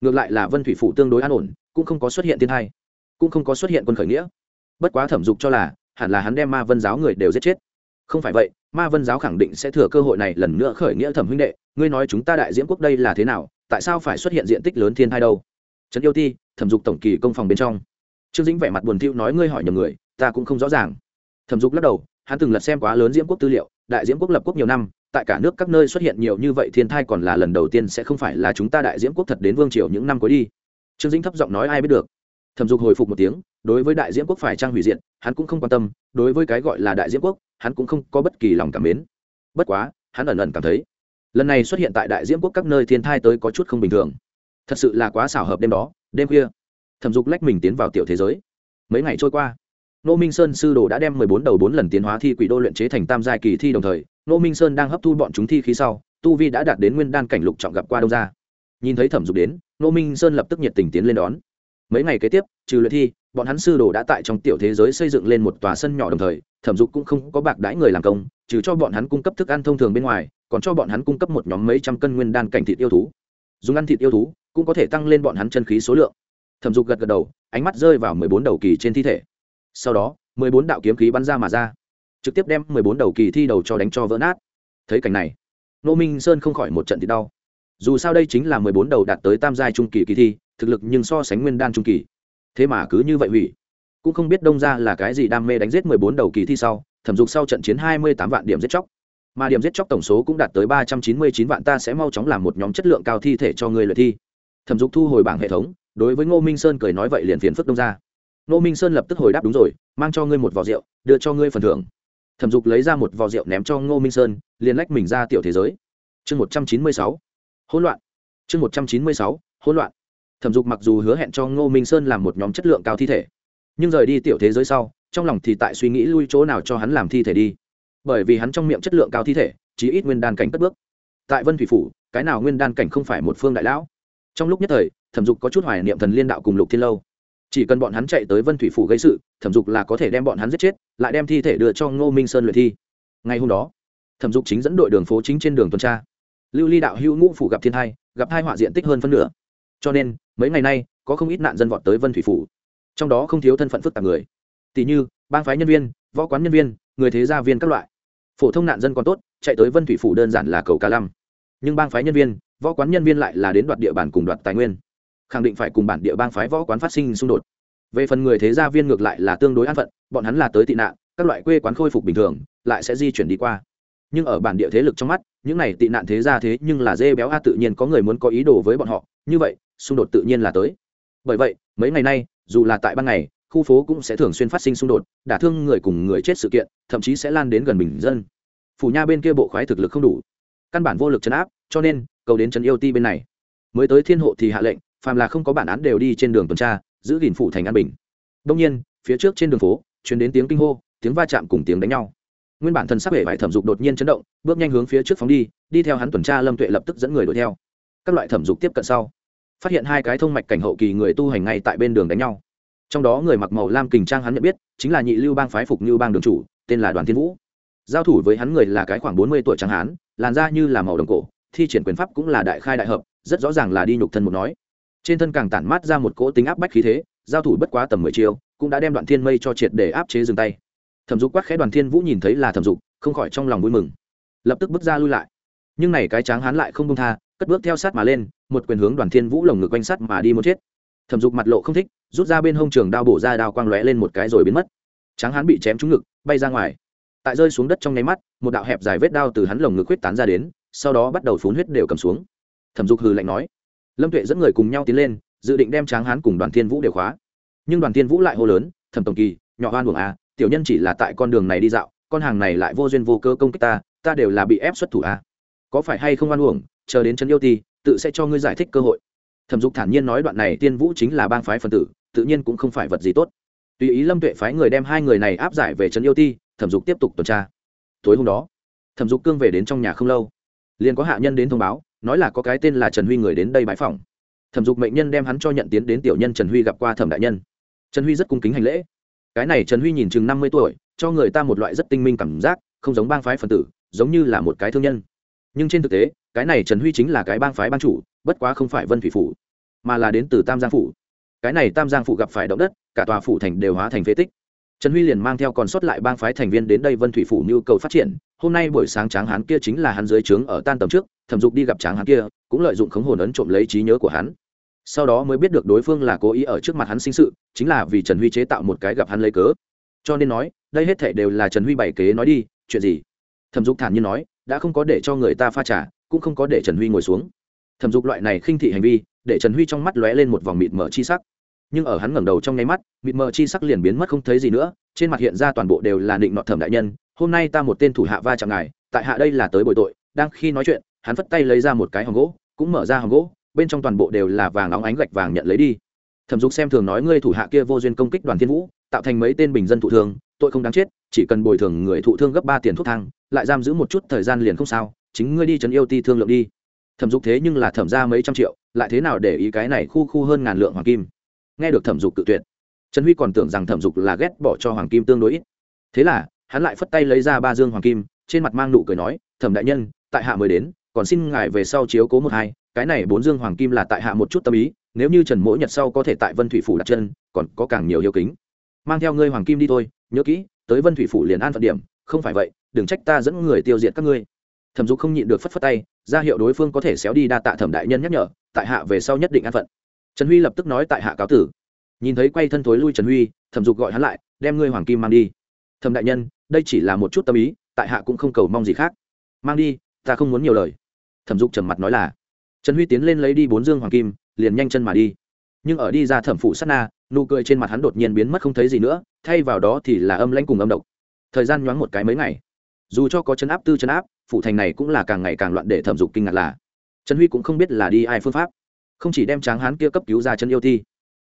Ngược lại là vân thủy phủ tương đối an ổn, cũng không có xuất hiện thiên hai cũng không có xuất hiện quân khởi nghĩa. Bất quá thẩm dục cho là, hẳn là hắn đem ma vân giáo người đều giết chết. Không phải vậy, ma vân giáo khẳng định sẽ thừa cơ hội này lần nữa khởi nghĩa thẩm huynh đệ. Ngươi nói chúng ta đại diễm quốc đây là thế nào, tại sao phải xuất hiện diện tích lớn thiên hai đâu? Trấn yêu ti, thẩm dục tổng kỳ công phòng bên trong. Trương dĩnh vẻ mặt buồn thiu nói, ngươi hỏi nhầm người, ta cũng không rõ ràng. Thẩm dục lắc đầu hắn từng lật xem quá lớn diễm quốc tư liệu, đại diễm quốc lập quốc nhiều năm, tại cả nước các nơi xuất hiện nhiều như vậy thiên thai còn là lần đầu tiên sẽ không phải là chúng ta đại diễm quốc thật đến vương triều những năm cuối đi. Trương dĩnh thấp giọng nói ai biết được. Thẩm dục hồi phục một tiếng, đối với đại diễm quốc phải trang hủy diện, hắn cũng không quan tâm, đối với cái gọi là đại diễm quốc, hắn cũng không có bất kỳ lòng cảm mến. Bất quá, hắn ẩn ẩn cảm thấy, lần này xuất hiện tại đại diễm quốc các nơi thiên thai tới có chút không bình thường. Thật sự là quá xảo hợp đêm đó, đêm khuya. Thẩm dục lách mình tiến vào tiểu thế giới. Mấy ngày trôi qua nô minh sơn sư đồ đã đem mười bốn đầu bốn lần tiến hóa thi quỷ đô luyện chế thành tam giai kỳ thi đồng thời nô minh sơn đang hấp thu bọn chúng thi khí sau, tu vi đã đạt đến nguyên đan cảnh lục trọng gặp qua đông ra nhìn thấy thẩm dục đến nô minh sơn lập tức nhiệt tình tiến lên đón. Mấy ngày kế tiếp, trừ luyện thi, bọn hắn sư đồ đã tại trong tiểu thế giới xây dựng lên một tòa sân nhỏ đồng thời, thẩm dục cũng không có bạc đãi người làm công, trừ cho bọn hắn cung cấp thức ăn thông thường bên ngoài, còn cho bọn hắn cung cấp một nhóm mấy trăm cân nguyên đan cảnh thịt yêu thú. Dùng ăn thịt yêu thú cũng có thể tăng lên bọn hắn chân khí số lượng. Thẩm dục gật gật đầu, ánh mắt rơi vào mười bốn đầu kỳ trên thi thể sau đó, mười bốn đạo kiếm khí bắn ra mà ra, trực tiếp đem mười bốn đầu kỳ thi đầu cho đánh cho vỡ nát. Thấy cảnh này nô minh sơn không khỏi một trận thì đau. Dù sao đây chính là mười bốn đầu đạt tới tam giai trung kỳ kỳ thi, thực lực nhưng so sánh nguyên đan trung kỳ. Thế mà cứ như vậy hủy. Cũng không biết đông ra là cái gì đam mê đánh giết mười bốn đầu kỳ thi sau, thẩm dục sau trận chiến hai mươi tám vạn điểm giết chóc. Mà điểm giết chóc tổng số cũng đạt tới ba trăm chín mươi chín vạn, ta sẽ mau chóng làm một nhóm chất lượng cao thi thể cho người luyện thi. Thẩm dục thu hồi bảng hệ thống, đối với ngô minh sơn cười nói vậy liền phiền phức đông ra ngô minh sơn lập tức hồi đáp, đúng rồi, mang cho ngươi một vò rượu, đưa cho ngươi phần thưởng. Thẩm dục lấy ra một vò rượu ném cho ngô minh sơn, liền lách mình ra tiểu thế giới. Chương một trăm chín mươi sáu, hỗn loạn. Chương một trăm chín mươi sáu, hỗn loạn. Thẩm dục mặc dù hứa hẹn cho ngô minh sơn làm một nhóm chất lượng cao thi thể, nhưng rời đi tiểu thế giới sau, trong lòng thì tại suy nghĩ lui chỗ nào cho hắn làm thi thể đi. Bởi vì hắn trong miệng chất lượng cao thi thể chỉ ít nguyên đan cảnh cất bước. Tại vân thủy phủ, cái nào nguyên đan cảnh không phải một phương đại lão? Trong lúc nhất thời, thẩm dục có chút hoài niệm thần liên đạo cùng lục thiên lâu chỉ cần bọn hắn chạy tới vân thủy phủ gây sự, thẩm dục là có thể đem bọn hắn giết chết, lại đem thi thể đưa cho ngô minh sơn luyện thi. Ngay hôm đó, thẩm dục chính dẫn đội đường phố chính trên đường tuần tra. Lưu ly đạo hữu ngũ phủ gặp thiên thai, gặp hai họa diện tích hơn phân nửa. Cho nên, mấy ngày nay, có không ít nạn dân vọt tới vân thủy phủ. Trong đó không thiếu thân phận phức tạp người. Tỷ như, bang phái nhân viên, võ quán nhân viên, người thế gia viên các loại. Phổ thông nạn dân còn tốt, chạy tới vân thủy phủ đơn giản là cầu ca lăm. Nhưng bang phái nhân viên, võ quán nhân viên lại là đến đoạt địa bàn cùng đoạt tài nguyên khẳng định phải cùng bản địa bang phái võ quán phát sinh xung đột. Về phần người thế gia viên ngược lại là tương đối an phận, bọn hắn là tới tị nạn, các loại quê quán khôi phục bình thường, lại sẽ di chuyển đi qua. Nhưng ở bản địa thế lực trong mắt, những này tị nạn thế gia thế nhưng là dê béo a, tự nhiên có người muốn có ý đồ với bọn họ, như vậy, xung đột tự nhiên là tới. Bởi vậy, mấy ngày nay, dù là tại ban ngày, khu phố cũng sẽ thường xuyên phát sinh xung đột, đả thương người cùng người chết sự kiện, thậm chí sẽ lan đến gần bình dân. Phủ nha bên kia bộ khoái thực lực không đủ, căn bản vô lực chấn áp, cho nên, cầu đến trấn yêu ti bên này. Mới tới thiên hộ thì hạ lệnh phàm là không có bản án đều đi trên đường tuần tra, giữ gìn phủ thành an bình. Đông nhiên, phía trước trên đường phố chuyển đến tiếng kinh hô, tiếng va chạm cùng tiếng đánh nhau. Nguyên bản thần sắc hệ vải thẩm dục đột nhiên chấn động, bước nhanh hướng phía trước phóng đi đi theo hắn tuần tra lâm tuệ lập tức dẫn người đuổi theo. Các loại thẩm dục tiếp cận sau, phát hiện hai cái thông mạch cảnh hậu kỳ người tu hành ngay tại bên đường đánh nhau. Trong đó người mặc màu lam kình trang hắn nhận biết, chính là nhị lưu bang phái phục như bang đường chủ, tên là đoàn thiên vũ. Giao thủ với hắn người là cái khoảng bốn mươi tuổi tráng hán, làn da như là màu đồng cổ, thi triển quyền pháp cũng là đại khai đại hợp, rất rõ ràng là đi nhục thân một nói trên thân càng tản mát ra một cỗ tính áp bách khí thế, giao thủ bất quá tầm mười chiêu, cũng đã đem đoạn thiên mây cho triệt để áp chế dừng tay. Thẩm dục quát khẽ đoàn thiên vũ nhìn thấy là thẩm dục, không khỏi trong lòng vui mừng. Lập tức bước ra lui lại. Nhưng này cái tráng hán lại không công tha, cất bước theo sát mà lên, một quyền hướng đoàn thiên vũ lồng ngực quanh sắt mà đi muốn chết. Thẩm dục mặt lộ không thích, rút ra bên hông trường đao bổ ra đao quang lóe lên một cái rồi biến mất. Tráng hán bị chém trúng ngực, bay ra ngoài. Tại rơi xuống đất trong nháy mắt, một đạo hẹp dài vết đao từ hắn lồng ngực huyết tán ra đến, sau đó bắt đầu phun huyết đều cầm xuống. Thẩm dục hừ lạnh nói lâm tuệ dẫn người cùng nhau tiến lên, dự định đem tráng hán cùng đoàn thiên vũ đều khóa. Nhưng đoàn thiên vũ lại hô lớn, thẩm tổng kỳ, nhỏ hoan buồng a à, tiểu nhân chỉ là tại con đường này đi dạo, con hàng này lại vô duyên vô cơ công kích ta ta đều là bị ép xuất thủ a có phải hay không hoan uổng, chờ đến trấn yêu ti, tự sẽ cho ngươi giải thích cơ hội. Thẩm dục thản nhiên nói đoạn này tiên vũ chính là bang phái phần tử, tự nhiên cũng không phải vật gì tốt. Tùy ý lâm tuệ phái người đem hai người này áp giải về trấn yêu ti, thẩm dục tiếp tục tuần tra. Tối hôm đó, thẩm dục cương về đến trong nhà không lâu, liền có hạ nhân đến thông báo nói là có cái tên là trần huy người đến đây bãi phòng thẩm dục mệnh nhân đem hắn cho nhận tiến đến tiểu nhân trần huy gặp qua thẩm đại nhân. Trần huy rất cung kính hành lễ. Cái này trần huy nhìn chừng năm mươi tuổi, cho người ta một loại rất tinh minh cảm giác, không giống bang phái phần tử, giống như là một cái thương nhân. Nhưng trên thực tế, cái này trần huy chính là cái bang phái ban chủ, bất quá không phải vân thủy phủ, mà là đến từ tam giang phủ. Cái này tam giang phủ gặp phải động đất, cả tòa phủ thành đều hóa thành phế tích. Trần huy liền mang theo còn sót lại bang phái thành viên đến đây vân thủy phủ nhu cầu phát triển. Hôm nay buổi sáng tráng hán kia chính là hắn dưới trướng ở tan tầm trước thẩm dục đi gặp tráng hắn kia, cũng lợi dụng khống hồn ấn trộm lấy trí nhớ của hắn. Sau đó mới biết được đối phương là cố ý ở trước mặt hắn sinh sự, chính là vì trần huy chế tạo một cái gặp hắn lấy cớ. Cho nên nói, đây hết thể đều là trần huy bày kế nói đi, chuyện gì? Thẩm dục thản nhiên nói, đã không có để cho người ta pha trả cũng không có để trần huy ngồi xuống. Thẩm dục loại này khinh thị hành vi, để trần huy trong mắt lóe lên một vòng mịt mờ chi sắc. Nhưng ở hắn ngẩng đầu trong nháy mắt, mịt mờ chi sắc liền biến mất không thấy gì nữa, trên mặt hiện ra toàn bộ đều là định nọ thẩm đại nhân, hôm nay ta một tên thủ hạ va chạm ngài, tại hạ đây là tới bồi tội, đang khi nói chuyện hắn phất tay lấy ra một cái hòm gỗ, cũng mở ra hòm gỗ, bên trong toàn bộ đều là vàng óng ánh gạch vàng nhận lấy đi. Thẩm dục xem thường nói ngươi thủ hạ kia vô duyên công kích đoàn thiên vũ, tạo thành mấy tên bình dân thụ thương, tội không đáng chết, chỉ cần bồi thường người thụ thương gấp ba tiền thuốc thang, lại giam giữ một chút thời gian liền không sao, chính ngươi đi trấn yêu ti thương lượng đi. Thẩm dục thế nhưng là thẩm ra mấy trăm triệu, lại thế nào để ý cái này khu khu hơn ngàn lượng hoàng kim? Nghe được thẩm dục tự tuyệt, trần huy còn tưởng rằng thẩm dục là ghét bỏ cho hoàng kim tương đối ít. Thế là, hắn lại phất tay lấy ra ba dương hoàng kim, trên mặt mang nụ cười nói, thẩm đại nhân, tại hạ mới đến còn xin ngài về sau chiếu cố một hai, cái này bốn dương hoàng kim là tại hạ một chút tâm ý, nếu như trần mỗi nhật sau có thể tại vân thủy phủ đặt chân, còn có càng nhiều hiếu kính. Mang theo ngươi hoàng kim đi thôi, nhớ kỹ, tới vân thủy phủ liền an phận điểm, không phải vậy, đừng trách ta dẫn người tiêu diệt các ngươi. Thẩm dục không nhịn được phất phất tay, ra hiệu đối phương có thể xéo đi đa tạ thẩm đại nhân nhắc nhở, tại hạ về sau nhất định an phận. Trần huy lập tức nói tại hạ cáo tử. Nhìn thấy quay thân thối lui trần huy, thẩm dục gọi hắn lại, đem ngươi hoàng kim mang đi. Thẩm đại nhân, đây chỉ là một chút tâm ý, tại hạ cũng không cầu mong gì khác. Mang đi, ta không muốn nhiều lời thẩm dục trầm mặt nói là, trần huy tiến lên lấy đi bốn dương hoàng kim, liền nhanh chân mà đi. Nhưng ở đi ra thẩm phụ sát na, nụ cười trên mặt hắn đột nhiên biến mất không thấy gì nữa, thay vào đó thì là âm lãnh cùng âm độc. Thời gian nhoáng một cái mấy ngày. Dù cho có chấn áp tư chấn áp, phụ thành này cũng là càng ngày càng loạn để thẩm dục kinh ngạc là, trần huy cũng không biết là đi ai phương pháp. Không chỉ đem tráng hán kia cấp cứu ra chân yêu thi,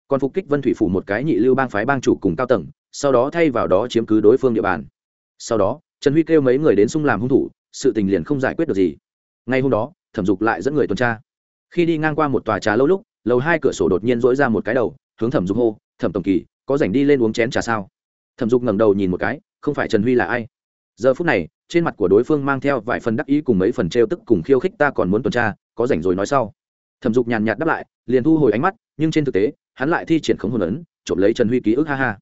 còn phục kích vân thủy phủ một cái nhị lưu bang phái bang chủ cùng cao tầng, sau đó thay vào đó chiếm cứ đối phương địa bàn. Sau đó, trần huy kêu mấy người đến xung làm hung thủ, sự tình liền không giải quyết được gì ngay hôm đó, thẩm dục lại dẫn người tuần tra. Khi đi ngang qua một tòa trà lâu lúc, lầu hai cửa sổ đột nhiên dỗi ra một cái đầu, hướng thẩm dục hô, thẩm tổng kỳ, có rảnh đi lên uống chén trà sao? Thẩm dục ngẩng đầu nhìn một cái, không phải trần huy là ai? Giờ phút này, trên mặt của đối phương mang theo vài phần đắc ý cùng mấy phần t r e o tức cùng khiêu khích ta còn muốn tuần tra, có rảnh rồi nói sau. Thẩm dục nhàn nhạt đáp lại, liền thu hồi ánh mắt, nhưng trên thực tế, hắn lại thi triển khống hồn ấn, trộm lấy trần huy ký ức, ha ha.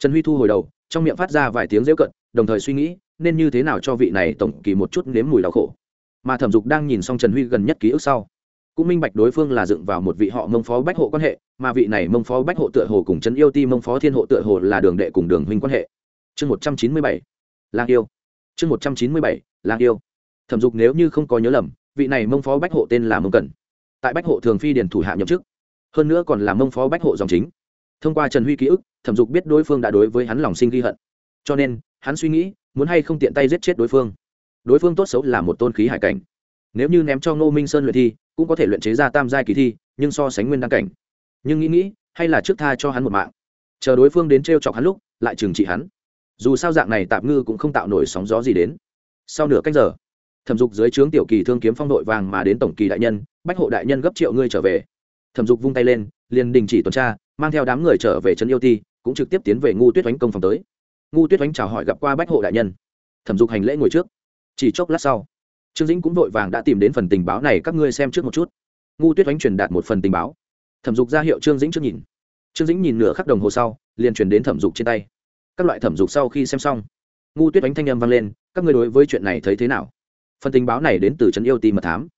Trần huy thu hồi đầu, trong miệng phát ra vài tiếng rêu cận, đồng thời suy nghĩ, nên như thế nào cho vị này tổng kỳ một chút nếm mùi đau khổ mà thẩm dục đang nhìn xong trần huy gần nhất ký ức sau cũng minh bạch đối phương là dựng vào một vị họ mông phó bách hộ quan hệ mà vị này mông phó bách hộ tựa hồ cùng trấn yêu ti mông phó thiên hộ tựa hồ là đường đệ cùng đường huynh quan hệ chương một trăm chín mươi bảy lang yêu chương một trăm chín mươi bảy lang yêu thẩm dục nếu như không có nhớ lầm vị này mông phó bách hộ tên là mông cần tại bách hộ thường phi điền thủ hạ nhậm chức hơn nữa còn là mông phó bách hộ dòng chính thông qua trần huy ký ức thẩm dục biết đối phương đã đối với hắn lòng sinh ghi hận cho nên hắn suy nghĩ muốn hay không tiện tay giết chết đối phương đối phương tốt xấu là một tôn khí hải cảnh. Nếu như ném cho ngô minh sơn luyện thi, cũng có thể luyện chế ra tam giai kỳ thi, nhưng so sánh nguyên đăng cảnh. Nhưng nghĩ nghĩ, hay là trước tha cho hắn một mạng. Chờ đối phương đến t r e o chọc hắn lúc, lại trừng trị hắn. Dù sao dạng này tạm ngư cũng không tạo nổi sóng gió gì đến. Sau nửa cách giờ, thẩm dục dưới trướng tiểu kỳ thương kiếm phong đội vàng mà đến tổng kỳ đại nhân, bách hộ đại nhân gấp triệu ngươi trở về. Thẩm dục vung tay lên, liền đình chỉ tuần tra, mang theo đám người trở về trấn yêu ti, cũng trực tiếp tiến về ngu tuyết oánh công phòng tới. Ngu tuyết oánh chào hỏi gặp qua bách hộ đại nhân. Thẩm dục hành lễ ngồi trước chỉ chốc lát sau, trương dĩnh cũng vội vàng đã tìm đến phần tình báo này, các ngươi xem trước một chút. Ngu tuyết oánh truyền đạt một phần tình báo. Thẩm dục ra hiệu trương dĩnh trước nhìn. Trương dĩnh nhìn nửa khắc đồng hồ sau, liền truyền đến thẩm dục trên tay. Các loại thẩm dục sau khi xem xong ngu tuyết oánh thanh â m vang lên, các ngươi đối với chuyện này thấy thế nào? Phần tình báo này đến từ trấn yêu ti mật thám.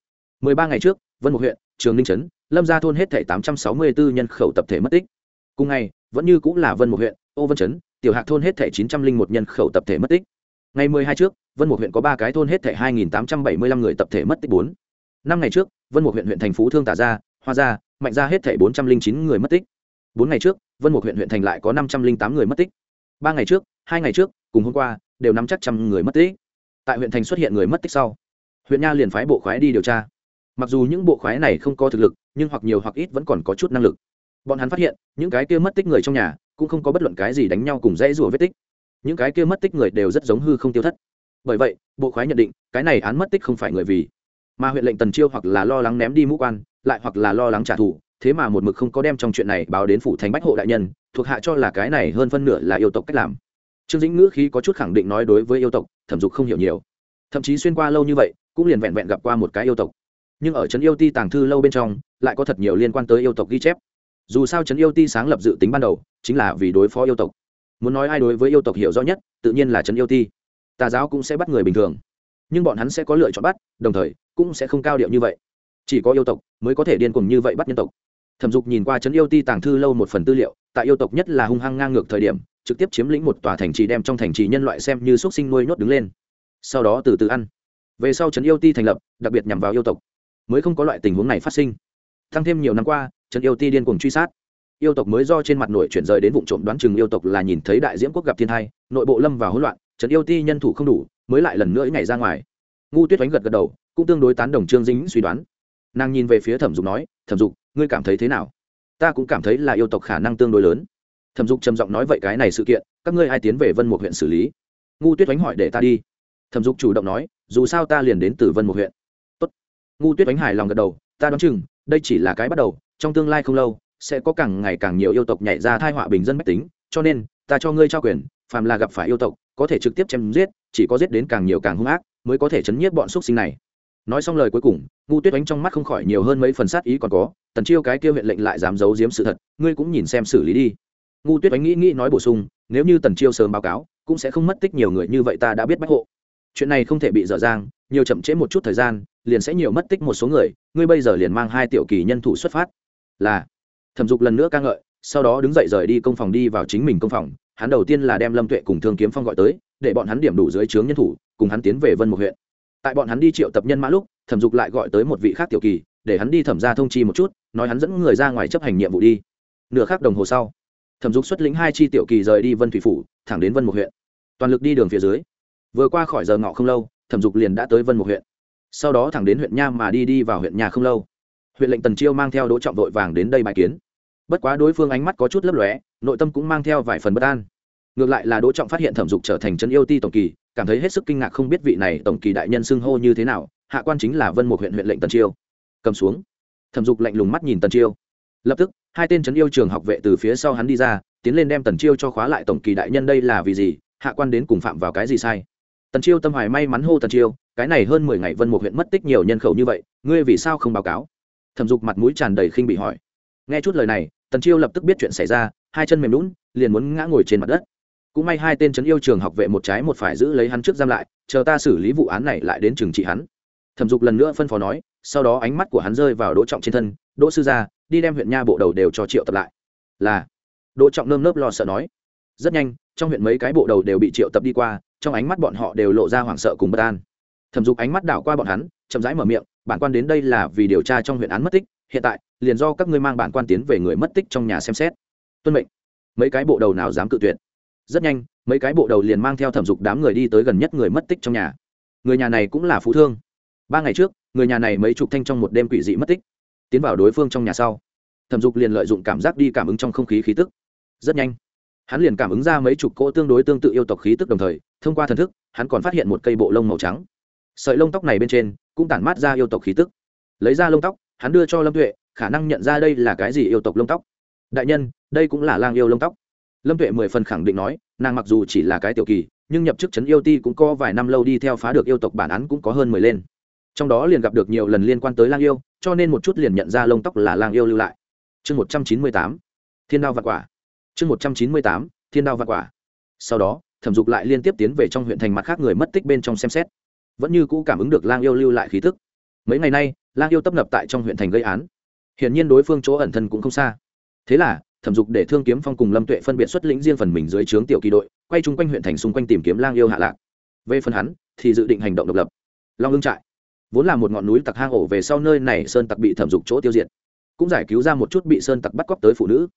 Mười ba ngày trước, vân một huyện, trường ninh trấn, lâm gia thôn hết thể tám trăm sáu mươi bốn nhân khẩu tập thể mất tích. Cùng ngày, vẫn như cũng là vân một huyện, ô vân trấn, tiểu hạc thôn hết thể chín trăm linh một nhân khẩu tập thể mất tích. Ngày mười hai trước vân một huyện có ba cái thôn hết thể hai nghìn tám trăm bảy mươi lăm người tập thể mất tích bốn. Năm ngày trước, vân một huyện huyện thành phú thương tả gia, hoa gia, mạnh gia hết thể bốn trăm linh chín người mất tích. Bốn ngày trước, vân một huyện huyện thành lại có năm trăm linh tám người mất tích. Ba ngày trước, hai ngày trước, cùng hôm qua, đều nắm chắc trăm người mất tích. Tại huyện thành xuất hiện người mất tích sau, huyện nha liền phái bộ khoái đi điều tra. Mặc dù những bộ khoái này không có thực lực, nhưng hoặc nhiều hoặc ít vẫn còn có chút năng lực. Bọn hắn phát hiện, những cái kia mất tích người trong nhà, cũng không có bất luận cái gì đánh nhau cùng dãy rủa vết tích. Những cái kia mất tích người đều rất giống hư không tiêu thất bởi vậy, bộ khoái nhận định, cái này án mất tích không phải người vì. Mà huyện lệnh tần chiêu hoặc là lo lắng ném đi mũ quan, lại hoặc là lo lắng trả thù, thế mà một mực không có đem trong chuyện này báo đến phủ thành bách hộ đại nhân, thuộc hạ cho là cái này hơn phân nửa là yêu tộc cách làm. Trương dĩnh ngữ khí có chút khẳng định nói đối với yêu tộc, thẩm dục không hiểu nhiều. Thậm chí xuyên qua lâu như vậy, cũng liền vẹn vẹn gặp qua một cái yêu tộc. Nhưng ở trấn yêu ti tàng thư lâu bên trong, lại có thật nhiều liên quan tới yêu tộc ghi chép. Dù sao trấn yêu ti sáng lập dự tính ban đầu, chính là vì đối phó yêu tộc. Muốn nói ai đối với yêu tộc hiểu rõ nhất, tự nhiên là trấn yêu ti tà giáo cũng sẽ bắt người bình thường. Nhưng bọn hắn sẽ có lựa chọn bắt, đồng thời, cũng sẽ không cao điệu như vậy. Chỉ có yêu tộc mới có thể điên cuồng như vậy bắt nhân tộc. Thẩm dục nhìn qua trấn yêu ti tàng thư lâu một phần tư liệu, tại yêu tộc nhất là hung hăng ngang ngược thời điểm, trực tiếp chiếm lĩnh một tòa thành trì đem trong thành trì nhân loại xem như xúc sinh nuôi nhốt đứng lên. Sau đó từ từ ăn. Về sau trấn yêu ti thành lập, đặc biệt nhằm vào yêu tộc, mới không có loại tình huống này phát sinh. Tăng thêm nhiều năm qua, trấn yêu ti điên cuồng truy sát. Yêu tộc mới do trên mặt nổi chuyển rời đến vụ trộm đoán chừng yêu tộc là nhìn thấy đại diễm quốc gặp thiên thai nội bộ lâm vào hỗn loạn trấn yêu ti nhân thủ không đủ, mới lại lần nữa nhảy ra ngoài. Ngu tuyết oánh gật gật đầu, cũng tương đối tán đồng trương dính suy đoán. Nàng nhìn về phía thẩm dục nói, thẩm dục, ngươi cảm thấy thế nào? Ta cũng cảm thấy là yêu tộc khả năng tương đối lớn. Thẩm dục trầm giọng nói, vậy cái này sự kiện, các ngươi ai tiến về vân một huyện xử lý? Ngu tuyết oánh hỏi, để ta đi. Thẩm dục chủ động nói, dù sao ta liền đến từ vân một huyện. Tốt. ngu tuyết oánh hài lòng gật đầu, ta đoán chừng, đây chỉ là cái bắt đầu, trong tương lai không lâu, sẽ có càng ngày càng nhiều yêu tộc nhảy ra thai họa bình dân mách tính, cho nên, ta cho ngươi trao quyền phàm là gặp phải yêu tộc, có thể trực tiếp chém giết, chỉ có giết đến càng nhiều càng hung ác, mới có thể chấn nhiếp bọn xúc sinh này. Nói xong lời cuối cùng ngu tuyết đánh trong mắt không khỏi nhiều hơn mấy phần sát ý còn có, tần chiêu cái kia huyện lệnh lại dám giấu giếm sự thật, ngươi cũng nhìn xem xử lý đi. Ngu tuyết đánh nghĩ nghĩ nói bổ sung, nếu như tần chiêu sớm báo cáo, cũng sẽ không mất tích nhiều người như vậy ta đã biết bách hộ. Chuyện này không thể bị dở dang, nhiều chậm trễ một chút thời gian, liền sẽ nhiều mất tích một số người, ngươi bây giờ liền mang hai tiểu kỳ nhân thủ xuất phát. Là, thẩm dục lần nữa ca ngợi, sau đó đứng dậy rời đi công phòng đi vào chính mình công phòng hắn đầu tiên là đem lâm tuệ cùng thương kiếm phong gọi tới, để bọn hắn điểm đủ dưới trướng nhân thủ, cùng hắn tiến về vân một huyện. Tại bọn hắn đi triệu tập nhân mã lúc, thẩm dục lại gọi tới một vị khác tiểu kỳ, để hắn đi thẩm ra thông chi một chút, nói hắn dẫn người ra ngoài chấp hành nhiệm vụ đi. Nửa khác đồng hồ sau, thẩm dục xuất lĩnh hai chi tiểu kỳ rời đi vân thủy phủ, thẳng đến vân một huyện. Toàn lực đi đường phía dưới. Vừa qua khỏi giờ ngọ không lâu, thẩm dục liền đã tới vân một huyện. Sau đó thẳng đến huyện nha mà đi đi vào huyện nhà không lâu. Huyện lệnh tần chiêu mang theo đỗ trọng vội vàng đến đây bài kiến bất quá đối phương ánh mắt có chút lấp lóe, nội tâm cũng mang theo vài phần bất an. Ngược lại là đỗ trọng phát hiện thẩm dục trở thành chân yêu ti tổng kỳ, cảm thấy hết sức kinh ngạc không biết vị này tổng kỳ đại nhân xưng hô như thế nào, hạ quan chính là vân một huyện huyện lệnh tần chiêu. Cầm xuống. Thẩm dục lạnh lùng mắt nhìn tần chiêu. Lập tức, hai tên trấn yêu trường học vệ từ phía sau hắn đi ra, tiến lên đem tần chiêu cho khóa lại tổng kỳ đại nhân đây là vì gì, hạ quan đến cùng phạm vào cái gì sai. Tần chiêu tâm hoài may mắn hô tần chiêu, cái này hơn mười ngày vân một huyện mất tích nhiều nhân khẩu như vậy, ngươi vì sao không báo cáo? Thẩm dục mặt mũi tràn đầy khinh bị hỏi. Nghe chút lời này tần chiêu lập tức biết chuyện xảy ra, hai chân mềm lún liền muốn ngã ngồi trên mặt đất. Cũng may hai tên trấn yêu trường học vệ một trái một phải giữ lấy hắn trước giam lại, chờ ta xử lý vụ án này lại đến trừng trị hắn. Thẩm dục lần nữa phân phó nói, sau đó ánh mắt của hắn rơi vào đỗ trọng trên thân, đỗ sư gia, đi đem huyện nha bộ đầu đều cho triệu tập lại. Là, đỗ trọng nơm nớp lo sợ nói. Rất nhanh, trong huyện mấy cái bộ đầu đều bị triệu tập đi qua, trong ánh mắt bọn họ đều lộ ra hoảng sợ cùng bất an. Thẩm dục ánh mắt đảo qua bọn hắn, chậm rãi mở miệng, bản quan đến đây là vì điều tra trong huyện án mất tích hiện tại, liền do các ngươi mang bản quan tiến về người mất tích trong nhà xem xét. Tuân mệnh. Mấy cái bộ đầu nào dám cự tuyệt? Rất nhanh, mấy cái bộ đầu liền mang theo thẩm dục đám người đi tới gần nhất người mất tích trong nhà. Người nhà này cũng là phú thương. Ba ngày trước, người nhà này mấy chục thanh trong một đêm quỷ dị mất tích. Tiến vào đối phương trong nhà sau, thẩm dục liền lợi dụng cảm giác đi cảm ứng trong không khí khí tức. Rất nhanh, hắn liền cảm ứng ra mấy chục cỗ tương đối tương tự yêu tộc khí tức đồng thời, thông qua thần thức, hắn còn phát hiện một cây bộ lông màu trắng. Sợi lông tóc này bên trên cũng tản mát ra yêu tộc khí tức. Lấy ra lông tóc hắn đưa cho lâm tuệ, khả năng nhận ra đây là cái gì yêu tộc lông tóc. Đại nhân, đây cũng là lang yêu lông tóc. Lâm tuệ mười phần khẳng định nói, nàng mặc dù chỉ là cái tiểu kỳ, nhưng nhập chức trấn yêu ti cũng có vài năm lâu đi theo phá được yêu tộc bản án cũng có hơn mười lên. Trong đó liền gặp được nhiều lần liên quan tới lang yêu, cho nên một chút liền nhận ra lông tóc là lang yêu lưu lại. Chương một trăm chín mươi tám, thiên đao vạn quả. Chương một trăm chín mươi tám, thiên đao vạn quả. Sau đó, thẩm dục lại liên tiếp tiến về trong huyện thành mặt khác người mất tích bên trong xem xét. Vẫn như cũ cảm ứng được lang yêu lưu lại khí tức. Mấy ngày nay lang yêu tấp nập tại trong huyện thành gây án. Hiển nhiên đối phương chỗ ẩn thân cũng không xa. Thế là, thẩm dục để thương kiếm phong cùng lâm tuệ phân biệt xuất lĩnh riêng phần mình dưới trướng tiểu kỳ đội, quay chung quanh huyện thành xung quanh tìm kiếm lang yêu hạ lạc. Về phần hắn, thì dự định hành động độc lập. Long hưng trại. Vốn là một ngọn núi tặc hang ổ về sau nơi này sơn tặc bị thẩm dục chỗ tiêu diệt. Cũng giải cứu ra một chút bị sơn tặc bắt cóc tới phụ nữ.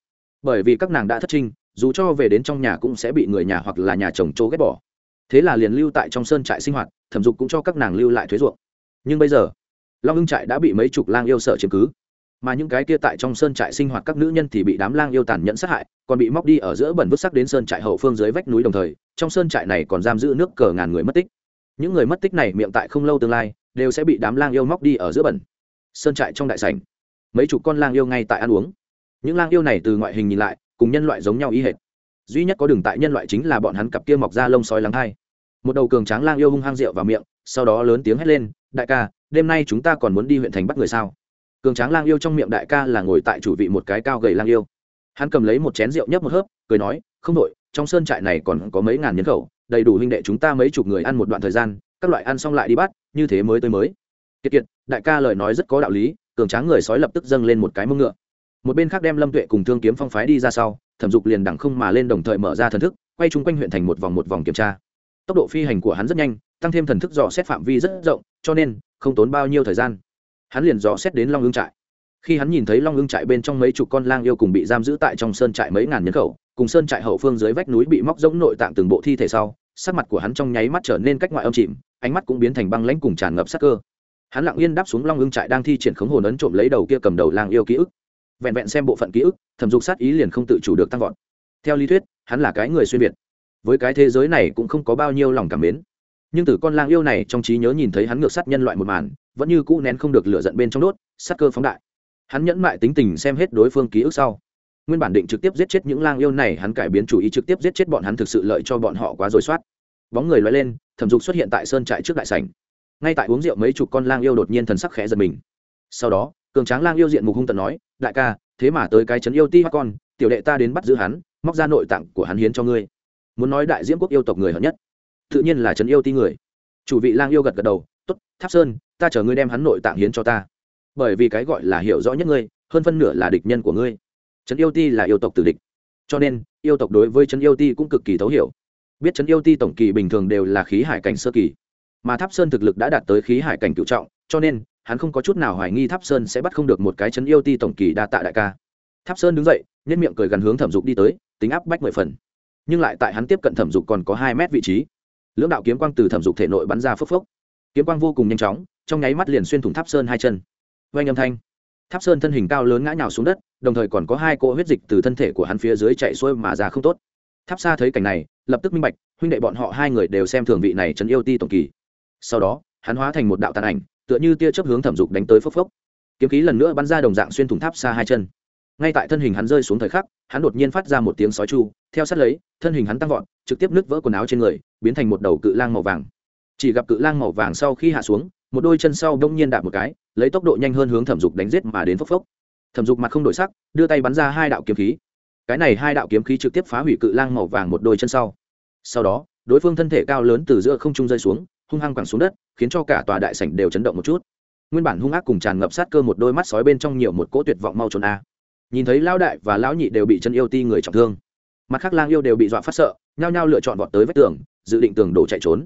Bởi vì các nàng đã thất trinh, dù cho về đến trong nhà cũng sẽ bị người nhà hoặc là nhà chồng chỗ ghét bỏ. Thế là liền lưu tại trong sơn trại sinh hoạt, thẩm dục cũng cho các nàng lưu lại thuế ruộng. Nhưng bây giờ long ưng trại đã bị mấy chục lang yêu sợ chiếm cứ mà những cái kia tại trong sơn trại sinh hoạt các nữ nhân thì bị đám lang yêu tàn nhẫn sát hại còn bị móc đi ở giữa bẩn vứt sắc đến sơn trại hậu phương dưới vách núi đồng thời trong sơn trại này còn giam giữ nước cờ ngàn người mất tích những người mất tích này miệng tại không lâu tương lai đều sẽ bị đám lang yêu móc đi ở giữa bẩn sơn trại trong đại sảnh mấy chục con lang yêu ngay tại ăn uống những lang yêu này từ ngoại hình nhìn lại cùng nhân loại giống nhau ý hệt duy nhất có đường tại nhân loại chính là bọn hắn cặp kia mọc ra lông sói lắng hai một đầu cường tráng lang yêu hung hăng rượu vào miệng sau đó lớn tiếng hét lên đại ca đêm nay chúng ta còn muốn đi huyện thành bắt người sao? Cường tráng lang yêu trong miệng đại ca là ngồi tại chủ vị một cái cao gầy lang yêu. Hắn cầm lấy một chén rượu nhấp một hớp, cười nói, không đội trong sơn trại này còn có mấy ngàn nhân khẩu, đầy đủ huynh đệ chúng ta mấy chục người ăn một đoạn thời gian, các loại ăn xong lại đi bắt, như thế mới tới mới. Kiệt kiệt, đại ca lời nói rất có đạo lý, cường tráng người sói lập tức dâng lên một cái mông ngựa. Một bên khác đem lâm tuệ cùng thương kiếm phong phái đi ra sau, thẩm dục liền đẳng không mà lên đồng thời mở ra thần thức, quay chung quanh huyện thành một vòng một vòng kiểm tra. Tốc độ phi hành của hắn rất nhanh tăng thêm thần thức dò xét phạm vi rất rộng, cho nên, không tốn bao nhiêu thời gian. Hắn liền dò xét đến long ương trại. Khi hắn nhìn thấy long ương trại bên trong mấy chục con lang yêu cùng bị giam giữ tại trong sơn trại mấy ngàn nhân khẩu, cùng sơn trại hậu phương dưới vách núi bị móc rỗng nội tạng từng bộ thi thể sau, sắc mặt của hắn trong nháy mắt trở nên cách ngoại âm chìm ánh mắt cũng biến thành băng lãnh cùng tràn ngập sắc cơ. Hắn lặng yên đáp xuống long ương trại đang thi triển khống hồn ấn trộm lấy đầu kia cầm đầu lang yêu ký ức. Vẹn vẹn xem bộ phận ký ức, thẩm dục sát ý liền không tự chủ được tăng vọt. Theo lý thuyết, hắn là cái người xuyên việt. Với cái thế giới này cũng không có bao nhiêu lòng cảm mến nhưng từ con lang yêu này trong trí nhớ nhìn thấy hắn ngược sát nhân loại một màn, vẫn như cũ nén không được lửa giận bên trong đốt, sát cơ phóng đại. Hắn nhẫn mại tính tình xem hết đối phương ký ức sau. Nguyên bản định trực tiếp giết chết những lang yêu này, hắn cải biến chủ ý trực tiếp giết chết bọn hắn thực sự lợi cho bọn họ quá rồi soát. Bóng người loay lên, thẩm dục xuất hiện tại sơn trại trước đại sảnh. Ngay tại uống rượu mấy chục con lang yêu đột nhiên thần sắc khẽ giật mình. Sau đó, cường tráng lang yêu diện mục hung tận nói, đại ca, thế mà tới cái trấn yêu ti con, tiểu đệ ta đến bắt giữ hắn, móc ra nội tạng của hắn hiến cho ngươi. Muốn nói đại diễm quốc yêu tộc người hận nhất tự nhiên là trấn yêu ti người. Chủ vị lang yêu gật gật đầu t ố t tháp sơn, ta chờ ngươi đem hắn nội tạng hiến cho ta. Bởi vì cái gọi là hiểu rõ nhất ngươi, hơn phân nửa là địch nhân của ngươi. Trấn yêu ti là yêu tộc tử địch. Cho nên, yêu tộc đối với trấn yêu ti cũng cực kỳ thấu hiểu. Biết trấn yêu ti tổng kỳ bình thường đều là khí hải cảnh sơ kỳ. Mà tháp sơn thực lực đã đạt tới khí hải cảnh cựu trọng, cho nên, hắn không có chút nào hoài nghi tháp sơn sẽ bắt không được một cái trấn yêu ti tổng kỳ đa tạ đại ca. Tháp sơn đứng dậy nhân miệng cười gần hướng thẩm dục đi tới, tính áp bách mười phần. Nhưng lại tại hắn tiếp cận thẩm dục còn có hai mét vị trí lưỡng đạo kiếm quang từ thẩm dục thể nội bắn ra phốc phốc. Kiếm quang vô cùng nhanh chóng, trong nháy mắt liền xuyên thủng tháp sơn hai chân. Vang âm thanh. Tháp sơn thân hình cao lớn ngã nhào xuống đất, đồng thời còn có hai cỗ huyết dịch từ thân thể của hắn phía dưới chạy xuôi mà ra không tốt. Tháp xa thấy cảnh này, lập tức minh bạch, huynh đệ bọn họ hai người đều xem thường vị này trấn yêu ti tổng kỳ. Sau đó, hắn hóa thành một đạo tàn ảnh, tựa như tia chớp hướng thẩm dục đánh tới phốc phốc. Kiếm khí lần nữa bắn ra đồng dạng xuyên thủng tháp xa hai chân ngay tại thân hình hắn rơi xuống thời khắc, hắn đột nhiên phát ra một tiếng sói chu, theo sát lấy, thân hình hắn tăng vọt, trực tiếp nứt vỡ quần áo trên người, biến thành một đầu cự lang màu vàng. Chỉ gặp cự lang màu vàng sau khi hạ xuống, một đôi chân sau đông nhiên đạp một cái, lấy tốc độ nhanh hơn hướng thẩm dục đánh giết mà đến phốc phốc. Thẩm dục mặt không đổi sắc, đưa tay bắn ra hai đạo kiếm khí. Cái này hai đạo kiếm khí trực tiếp phá hủy cự lang màu vàng một đôi chân sau. Sau đó, đối phương thân thể cao lớn từ giữa không trung rơi xuống, hung hăng quẳng xuống đất, khiến cho cả tòa đại sảnh đều chấn động một chút. Nguyên bản hung ác cùng tràn ngập sát cơ một đôi mắt sói bên trong nhiều một cỗ tuyệt vọng mau trốn a nhìn thấy lão đại và lão nhị đều bị chân yêu ti người trọng thương. Mặt khác lang yêu đều bị dọa phát sợ, nhao nhao lựa chọn vọt tới vách tường, dự định tường đổ chạy trốn.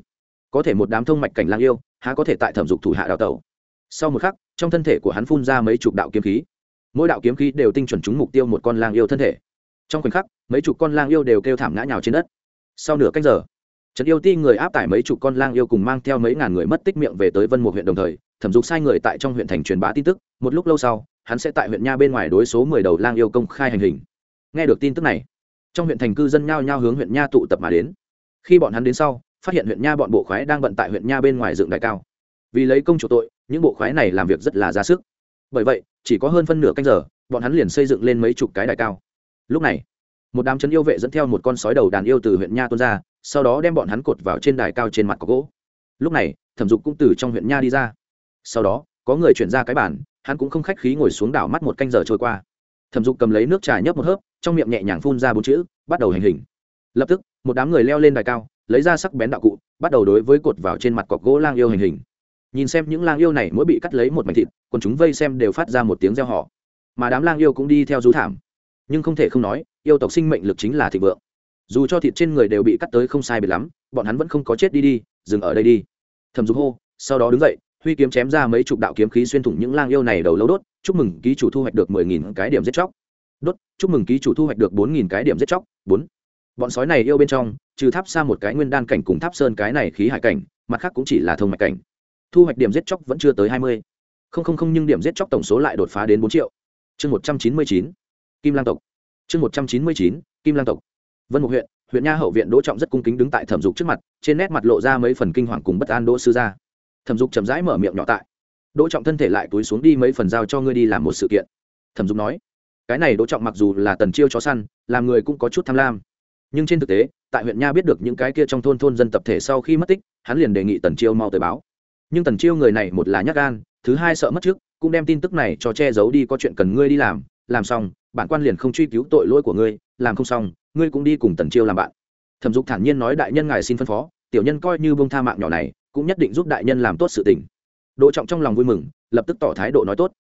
Có thể một đám thông mạch cảnh lang yêu, há có thể tại thẩm dục thủ hạ đào tẩu. Sau một khắc, trong thân thể của hắn phun ra mấy chục đạo kiếm khí. Mỗi đạo kiếm khí đều tinh chuẩn trúng mục tiêu một con lang yêu thân thể. Trong khoảnh khắc, mấy chục con lang yêu đều kêu thảm ngã nhào trên đất. Sau nửa canh giờ trấn yêu ti người áp tải mấy chục con lang yêu cùng mang theo mấy ngàn người mất tích miệng về tới vân một huyện đồng thời, thẩm dục sai người tại trong huyện thành truyền bá tin tức. Một lúc lâu sau hắn sẽ tại huyện nha bên ngoài đối số mười đầu lang yêu công khai hành hình. Nghe được tin tức này, trong huyện thành cư dân nhao nhao hướng huyện nha tụ tập mà đến. Khi bọn hắn đến sau, phát hiện huyện nha bọn bộ khoái đang bận tại huyện nha bên ngoài dựng đại cao. Vì lấy công chủ tội, những bộ khoái này làm việc rất là ra sức. Bởi vậy, chỉ có hơn phân nửa canh giờ, bọn hắn liền xây dựng lên mấy chục cái đại cao. Lúc này, một đám trấn yêu vệ dẫn theo một con sói đầu đàn yêu từ huyện nha tuôn ra, sau đó đem bọn hắn cột vào trên đài cao trên mặt có gỗ. Lúc này, thẩm dục cũng từ trong huyện nha đi ra. Sau đó, có người chuyển ra cái bản hắn cũng không khách khí ngồi xuống đảo mắt một canh giờ trôi qua. Thẩm dục cầm lấy nước trà nhấp một hớp, trong miệng nhẹ nhàng phun ra bốn chữ, bắt đầu hành hình. Lập tức, một đám người leo lên đài cao, lấy ra sắc bén đạo cụ, bắt đầu đối với cột vào trên mặt cọc gỗ lang yêu hành hình. Nhìn xem những lang yêu này mỗi bị cắt lấy một mảnh thịt còn chúng vây xem đều phát ra một tiếng reo họ mà đám lang yêu cũng đi theo rú thảm. Nhưng không thể không nói, yêu tộc sinh mệnh lực chính là thịnh vượng. Dù cho thịt trên người đều bị cắt tới không sai biệt lắm, bọn hắn vẫn không có chết đi đi, dừng ở đây đi. Thẩm dục hô, sau đó đứng dậy huy kiếm chém ra mấy chục đạo kiếm khí xuyên thủng những lang yêu này đầu lâu đốt, chúc mừng ký chủ thu hoạch được mười nghìn cái điểm giết chóc. Đốt, chúc mừng ký chủ thu hoạch được bốn nghìn cái điểm giết chóc. Bốn. Bọn sói này yêu bên trong, trừ tháp xa một cái nguyên đan cảnh cùng tháp sơn cái này khí hải cảnh, mặt khác cũng chỉ là thông mạch cảnh. Thu hoạch điểm giết chóc vẫn chưa tới hai mươi. Không không không, nhưng điểm giết chóc tổng số lại đột phá đến bốn triệu. Chương một trăm chín mươi chín. Kim lang tộc. Chương một trăm chín mươi chín, kim lang tộc. Vân mục huyện huyện nha hậu viện đỗ trọng rất cung kính đứng tại thẩm dục trước mặt, trên nét mặt lộ ra mấy phần kinh hoàng cùng bất an đỗ sư gia thẩm dục chậm rãi mở miệng nhỏ tại. Đỗ trọng thân thể lại túi xuống đi mấy phần giao cho ngươi đi làm một sự kiện. Thẩm dục nói, cái này đỗ trọng mặc dù là tần chiêu chó săn, làm người cũng có chút tham lam. Nhưng trên thực tế, tại huyện nha biết được những cái kia trong thôn thôn dân tập thể sau khi mất tích, hắn liền đề nghị tần chiêu mau tới báo. Nhưng tần chiêu người này một là nhắc gan, thứ hai sợ mất trước, cũng đem tin tức này cho che giấu đi có chuyện cần ngươi đi làm. Làm xong, bản quan liền không truy cứu tội lỗi của ngươi, làm không xong, ngươi cũng đi cùng tần chiêu làm bạn. Thẩm dục thản nhiên nói đại nhân ngài xin phân phó, tiểu nhân coi như bông tha mạng nhỏ này cũng nhất định giúp đại nhân làm tốt sự tình. Đỗ trọng trong lòng vui mừng, lập tức tỏ thái độ nói tốt.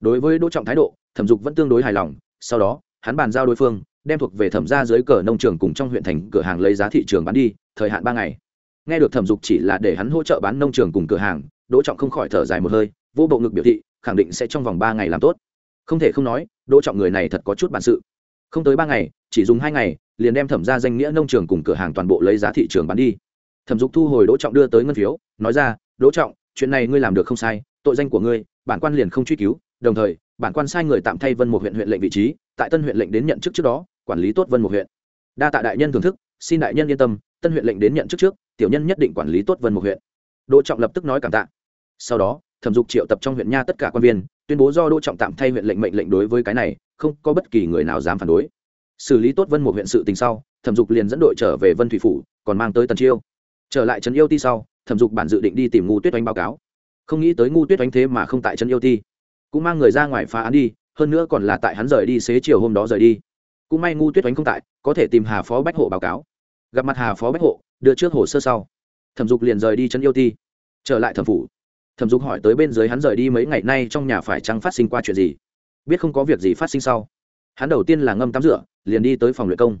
Đối với đỗ trọng thái độ, thẩm dục vẫn tương đối hài lòng, sau đó, hắn bàn giao đối phương, đem thuộc về thẩm ra dưới cờ nông trường cùng trong huyện thành cửa hàng lấy giá thị trường bán đi, thời hạn ba ngày. Nghe được thẩm dục chỉ là để hắn hỗ trợ bán nông trường cùng cửa hàng, đỗ trọng không khỏi thở dài một hơi, vô bộ ngực biểu thị, khẳng định sẽ trong vòng ba ngày làm tốt. Không thể không nói, đỗ trọng người này thật có chút bản sự. Không tới ba ngày, chỉ dùng hai ngày, liền đem thẩm ra danh nghĩa nông trường cùng cửa hàng toàn bộ lấy giá thị trường bán đi thẩm dục thu hồi đỗ trọng đưa tới ngân phiếu, nói ra, đỗ trọng, chuyện này ngươi làm được không sai, tội danh của ngươi, bản quan liền không truy cứu, đồng thời, bản quan sai người tạm thay vân một huyện huyện lệnh vị trí, tại tân huyện lệnh đến nhận chức trước đó, quản lý tốt vân một huyện. Đa tạ đại nhân thưởng thức, xin đại nhân yên tâm, tân huyện lệnh đến nhận chức trước, tiểu nhân nhất định quản lý tốt vân một huyện. Đỗ trọng lập tức nói cảm tạ. Sau đó, thẩm dục triệu tập trong huyện nha tất cả quan viên, tuyên bố do đỗ trọng tạm thay huyện lệnh mệnh lệnh đối với cái này, không có bất kỳ người nào dám phản đối. Xử lý tốt vân một huyện sự tình sau, thẩm dục liền dẫn đội trở về vân thủy phủ, còn mang tới tần chiêu trở lại trấn yêu ti sau, thẩm dục bản dự định đi tìm ngu tuyết oanh báo cáo. Không nghĩ tới ngu tuyết oanh thế mà không tại trấn yêu ti. Cũng mang người ra ngoài phá án đi, hơn nữa còn là tại hắn rời đi xế chiều hôm đó rời đi. Cũng may ngu tuyết oanh không tại, có thể tìm hà phó bách hộ báo cáo. Gặp mặt hà phó bách hộ, đưa trước hồ sơ sau. Thẩm dục liền rời đi trấn yêu ti. Trở lại thẩm phủ. Thẩm dục hỏi tới bên dưới hắn rời đi mấy ngày nay trong nhà phải chăng phát sinh qua chuyện gì? Biết không có việc gì phát sinh sau. Hắn đầu tiên là ngâm tắm rửa, liền đi tới phòng luyện công.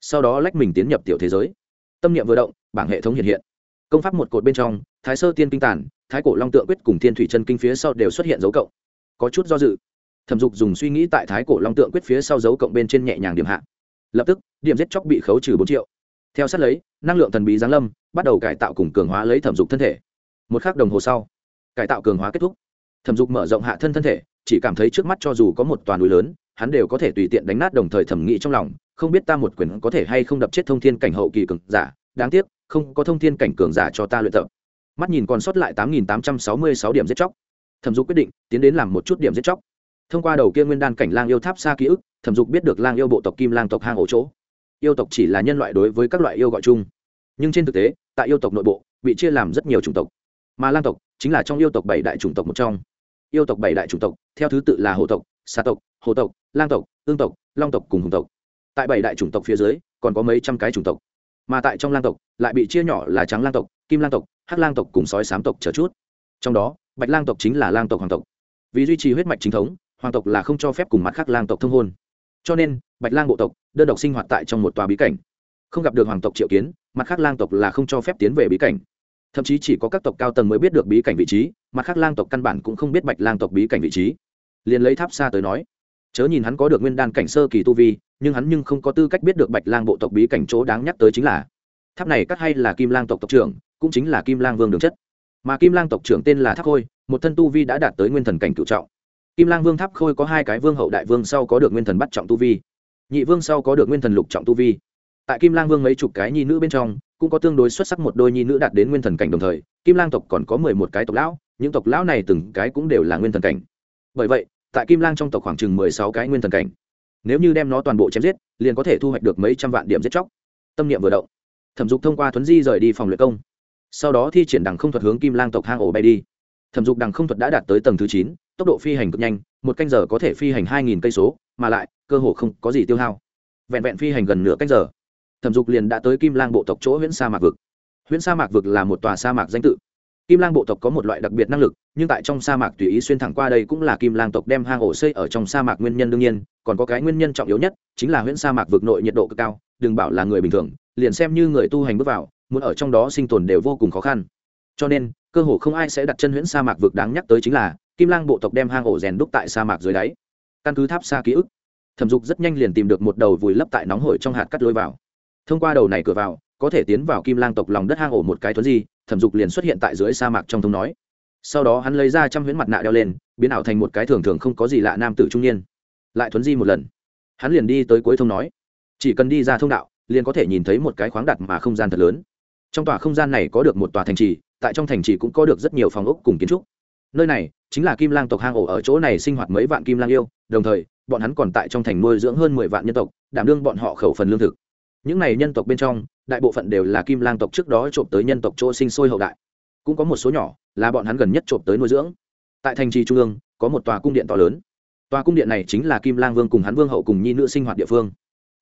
Sau đó lách mình tiến nhập tiểu thế giới. Tâm niệm vừa động bảng hệ thống hiện hiện. Công pháp một cột bên trong, thái sơ tiên kinh tản, thái cổ long tượng quyết cùng thiên thủy chân kinh phía sau đều xuất hiện dấu cộng. Có chút do dự, thẩm dục dùng suy nghĩ tại thái cổ long tượng quyết phía sau dấu cộng bên trên nhẹ nhàng điểm hạ. Lập tức, điểm giết chóc bị khấu trừ bốn triệu. Theo sát lấy, năng lượng thần bí giáng lâm, bắt đầu cải tạo cùng cường hóa lấy thẩm dục thân thể. Một k h ắ c đồng hồ sau, cải tạo cường hóa kết thúc. Thẩm dục mở rộng hạ thân thân thể, chỉ cảm thấy trước mắt cho dù có một toàn núi lớn, hắn đều có thể tùy tiện đánh nát đồng thời thẩm nghĩ trong lòng, không biết ta một quyền có thể hay không đập chết thông thiên cảnh hậu kỳ cường giả, đáng tiếc không có thông thiên cảnh cường giả cho ta luyện tập. Mắt nhìn còn sót lại tám nghìn tám trăm sáu mươi sáu điểm giết chóc. Thẩm dục quyết định tiến đến làm một chút điểm giết chóc. Thông qua đầu kia nguyên đan cảnh lang yêu tháp xa ký ức, thẩm dục biết được lang yêu bộ tộc kim lang tộc hang ổ chỗ. Yêu tộc chỉ là nhân loại đối với các loại yêu gọi chung. Nhưng trên thực tế, tại yêu tộc nội bộ, bị chia làm rất nhiều chủng tộc. Mà lang tộc chính là trong yêu tộc bảy đại chủng tộc một trong. Yêu tộc bảy đại chủng tộc, theo thứ tự là hồ tộc xà tộc, hồ tộc, lang tộc, ương tộc, long tộc cùng hùng tộc. Tại bảy đại chủng tộc phía dưới, còn có mấy trăm cái chủng tộc mà tại trong lang tộc, lại bị chia nhỏ là trắng lang tộc, kim lang tộc, hắc lang tộc cùng sói sám tộc chờ chút. Trong đó, bạch lang tộc chính là lang tộc hoàng tộc. Vì duy trì huyết mạch chính thống, hoàng tộc là không cho phép cùng mặt khác lang tộc thông hôn. Cho nên, bạch lang bộ tộc, đơn độc sinh hoạt tại trong một tòa bí cảnh. Không gặp được hoàng tộc triệu kiến, mặt khác lang tộc là không cho phép tiến về bí cảnh. Thậm chí chỉ có các tộc cao tầng mới biết được bí cảnh vị trí, mặt khác lang tộc căn bản cũng không biết bạch lang tộc bí cảnh vị trí. Liền lấy tháp xa tới nói chớ nhìn hắn có được nguyên đan cảnh sơ kỳ tu vi, nhưng hắn nhưng không có tư cách biết được bạch lang bộ tộc bí cảnh chỗ đáng nhắc tới chính là tháp này cắt hay là kim lang tộc tộc trưởng, cũng chính là kim lang vương đường chất. Mà kim lang tộc trưởng tên là tháp khôi, một thân tu vi đã đạt tới nguyên thần cảnh cựu trọng. Kim lang vương tháp khôi có hai cái vương hậu đại vương sau có được nguyên thần bắt trọng tu vi. Nhị vương sau có được nguyên thần lục trọng tu vi. Tại kim lang vương mấy chục cái nhi nữ bên trong, cũng có tương đối xuất sắc một đôi nhi nữ đạt đến nguyên thần cảnh đồng thời, kim lang tộc còn có mười một cái tộc lão, những tộc lão này từng cái cũng đều là nguyên thần cảnh. Bởi vậy tại kim lang trong tộc khoảng chừng mười sáu cái nguyên thần cảnh. Nếu như đem nó toàn bộ chém giết, liền có thể thu hoạch được mấy trăm vạn điểm giết chóc. Tâm niệm vừa động, thẩm dục thông qua thuấn di rời đi phòng luyện công. Sau đó thi triển đằng không thuật hướng kim lang tộc hang ổ bay đi. Thẩm dục đằng không thuật đã đạt tới tầng thứ chín, tốc độ phi hành cực nhanh, một canh giờ có thể phi hành hai nghìn cây số, mà lại, cơ hồ không có gì tiêu hao. Vẹn vẹn phi hành gần nửa canh giờ, thẩm dục liền đã tới kim lang bộ tộc chỗ huyện sa mạc vực. Huyện sa mạc vực là một tòa sa mạc danh tự kim lang bộ tộc có một loại đặc biệt năng lực, nhưng tại trong sa mạc tùy ý xuyên thẳng qua đây cũng là kim lang tộc đem hang ổ xây ở trong sa mạc nguyên nhân đương nhiên, còn có cái nguyên nhân trọng yếu nhất, chính là huyện sa mạc vực nội nhiệt độ cực cao, đừng bảo là người bình thường, liền xem như người tu hành bước vào, muốn ở trong đó sinh tồn đều vô cùng khó khăn. Cho nên, cơ hồ không ai sẽ đặt chân huyện sa mạc vực đáng nhắc tới chính là, kim lang bộ tộc đem hang ổ rèn đúc tại sa mạc dưới đáy. Căn cứ tháp xa ký ức, thẩm dục rất nhanh liền tìm được một đầu vùi lấp tại nóng hổi trong hạt cắt lôi vào. Thông qua đầu này cửa vào, có thể tiến vào kim lang tộc lòng đất hang ổ một cái thuấn di thẩm dục liền xuất hiện tại dưới sa mạc trong thông nói. Sau đó hắn lấy ra trăm huyễn mặt nạ đeo lên, biến ảo thành một cái thường thường không có gì lạ nam tử trung niên. Lại thuấn di một lần. Hắn liền đi tới cuối thông nói. Chỉ cần đi ra thông đạo, liền có thể nhìn thấy một cái khoáng đặt mà không gian thật lớn. Trong tòa không gian này có được một tòa thành trì, tại trong thành trì cũng có được rất nhiều phòng ốc cùng kiến trúc. Nơi này chính là kim lang tộc hang ổ ở chỗ này sinh hoạt mấy vạn kim lang yêu, đồng thời, bọn hắn còn tại trong thành nuôi dưỡng hơn mười vạn nhân tộc, đảm đương bọn họ khẩu phần lương thực những này nhân tộc bên trong, đại bộ phận đều là kim lang tộc trước đó trộm tới nhân tộc chỗ sinh sôi hậu đại. Cũng có một số nhỏ là bọn hắn gần nhất trộm tới nuôi dưỡng. Tại thành trì trung ương, có một tòa cung điện to lớn. Tòa cung điện này chính là kim lang vương cùng hắn vương hậu cùng nhi nữ sinh hoạt địa phương.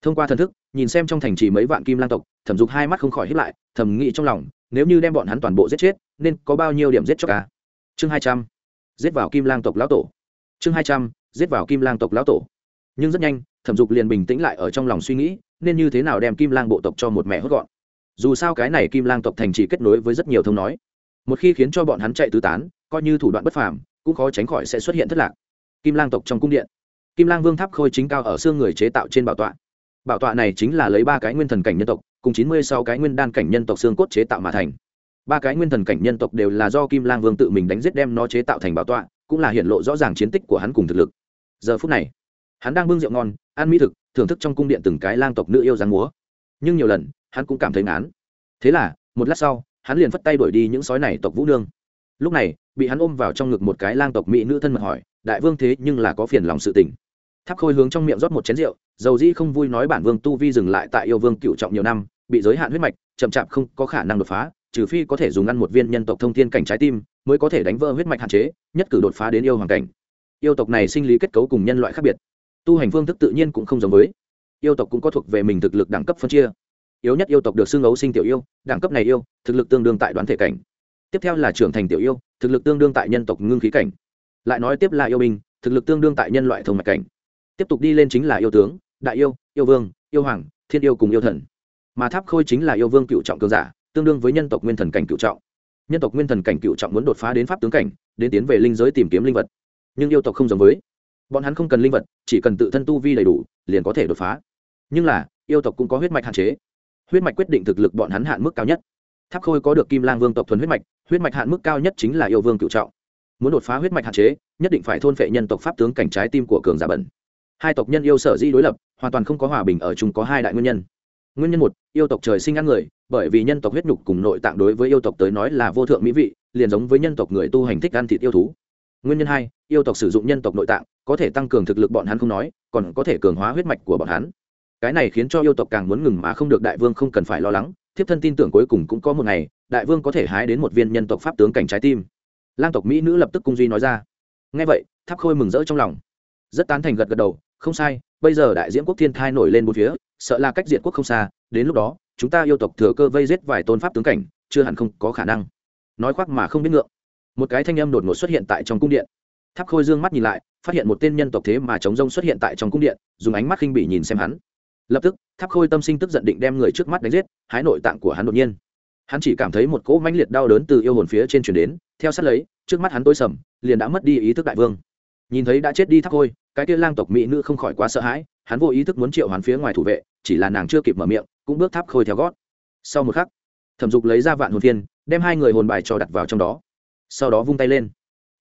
Thông qua thần thức, nhìn xem trong thành trì mấy vạn kim lang tộc, thẩm dục hai mắt không khỏi hiếp lại, thầm nghĩ trong lòng, nếu như đem bọn hắn toàn bộ giết chết, nên có bao nhiêu điểm giết cho cả à? chương hai trăm, giết vào kim lang tộc lão tổ. Chương hai trăm, giết vào kim lang tộc lão tổ nhưng rất nhanh, thẩm dục liền bình tĩnh lại ở trong lòng suy nghĩ, nên như thế nào đem kim lang bộ tộc cho một mẹ hốt gọn. Dù sao cái này kim lang tộc thành chỉ kết nối với rất nhiều thông nói. Một khi khiến cho bọn hắn chạy tứ tán, coi như thủ đoạn bất phàm, cũng khó tránh khỏi sẽ xuất hiện thất lạc. Kim lang tộc trong cung điện, kim lang vương tháp khôi chính cao ở xương người chế tạo trên bảo tọa. Bảo tọa này chính là lấy ba cái nguyên thần cảnh nhân tộc, cùng chín mươi sáu cái nguyên đan cảnh nhân tộc xương cốt chế tạo mà thành. Ba cái nguyên thần cảnh nhân tộc đều là do kim lang vương tự mình đánh giết đem nó chế tạo thành bảo tọa, cũng là hiện lộ rõ ràng chiến tích của hắn cùng thực lực. Giờ phút này hắn đang bưng rượu ngon, ăn mỹ thực, thưởng thức trong cung điện từng cái lang tộc nữ yêu dáng múa. Nhưng nhiều lần, hắn cũng cảm thấy ngán. Thế là, một lát sau, hắn liền phất tay đuổi đi những sói này tộc vũ nương. Lúc này, bị hắn ôm vào trong ngực một cái lang tộc mỹ nữ thân mật hỏi, đại vương thế nhưng là có phiền lòng sự tình? Tháp khôi hướng trong miệng rót một chén rượu, dầu dĩ không vui nói bản vương tu vi dừng lại tại yêu vương cựu trọng nhiều năm, bị giới hạn huyết mạch, chậm chạp không có khả năng đột phá, trừ phi có thể dùng ăn một viên nhân tộc thông thiên cảnh trái tim, mới có thể đánh vỡ huyết mạch hạn chế, nhất cử đột phá đến yêu hoàng cảnh. Yêu tộc này sinh lý kết cấu cùng nhân loại khác biệt tu hành phương thức tự nhiên cũng không giống với. Yêu tộc cũng có thuộc về mình thực lực đẳng cấp phân chia. Yếu nhất yêu tộc được xưng ấu sinh tiểu yêu, đẳng cấp này yêu, thực lực tương đương tại đoán thể cảnh. Tiếp theo là trưởng thành tiểu yêu, thực lực tương đương tại nhân tộc ngưng khí cảnh. Lại nói tiếp là yêu binh, thực lực tương đương tại nhân loại thông mạch cảnh. Tiếp tục đi lên chính là yêu tướng, đại yêu yêu vương, yêu hoàng, thiên yêu cùng yêu thần. Mà tháp khôi chính là yêu vương cựu trọng cường giả, tương đương với nhân tộc nguyên thần cảnh cựu trọng. Nhân tộc nguyên thần cảnh cựu trọng muốn đột phá đến pháp tướng cảnh, đến tiến về linh giới tìm kiếm linh vật. Nhưng yêu tộc không giống với bọn hắn không cần linh vật, chỉ cần tự thân tu vi đầy đủ, liền có thể đột phá. Nhưng là, yêu tộc cũng có huyết mạch hạn chế. Huyết mạch quyết định thực lực bọn hắn hạn mức cao nhất. Tháp khôi có được kim lang vương tộc thuần huyết mạch huyết mạch hạn mức cao nhất chính là yêu vương cựu trọng. Muốn đột phá huyết mạch hạn chế, nhất định phải thôn phệ nhân tộc pháp tướng cảnh trái tim của cường giả bẩn. Hai tộc nhân yêu sở di đối lập, hoàn toàn không có hòa bình ở chung có hai đại nguyên nhân. Nguyên nhân một, yêu tộc trời sinh ăn người, bởi vì nhân tộc huyết nhục cùng nội tạng đối với yêu tộc tới nói là vô thượng mỹ vị, liền giống với nhân tộc người tu hành thích ăn thịt yêu thú. Nguyên nhân hai, yêu tộc sử dụng nhân tộc nội tạng có thể tăng cường thực lực bọn hắn không nói, còn có thể cường hóa huyết mạch của bọn hắn. Cái này khiến cho yêu tộc càng muốn ngừng mà không được đại vương không cần phải lo lắng, thiếp thân tin tưởng cuối cùng cũng có một ngày, đại vương có thể hái đến một viên nhân tộc pháp tướng cảnh trái tim. Lang tộc mỹ nữ lập tức cung duy nói ra. Ngay vậy, tháp khôi mừng rỡ trong lòng. Rất tán thành gật gật đầu, không sai, bây giờ đại diễm quốc thiên thai nổi lên một phía, sợ là cách diện quốc không xa, đến lúc đó, chúng ta yêu tộc thừa cơ vây giết vài tôn pháp tướng cảnh, chưa hẳn không có khả năng. Nói khoác mà không biết ngượng. Một cái thanh âm đột ngột xuất hiện tại trong cung điện. Tháp khôi dương mắt nhìn lại phát hiện một tên nhân tộc thế mà chống rông xuất hiện tại trong cung điện, dùng ánh mắt khinh bỉ nhìn xem hắn. Lập tức, tháp khôi tâm sinh tức giận định đem người trước mắt đánh giết, hái nội tạng của hắn đột nhiên. Hắn chỉ cảm thấy một cỗ mãnh liệt đau đớn từ yêu hồn phía trên chuyển đến, theo sát lấy, trước mắt hắn tối sầm, liền đã mất đi ý thức đại vương. Nhìn thấy đã chết đi tháp khôi, cái kia lang tộc mỹ nữ không khỏi quá sợ hãi, hắn vô ý thức muốn triệu hắn phía ngoài thủ vệ, chỉ là nàng chưa kịp mở miệng, cũng bước tháp khôi theo gót. Sau một khắc, thẩm dục lấy ra vạn hồn phiên, đem hai người hồn bài cho đặt vào trong đó. Sau đó vung tay lên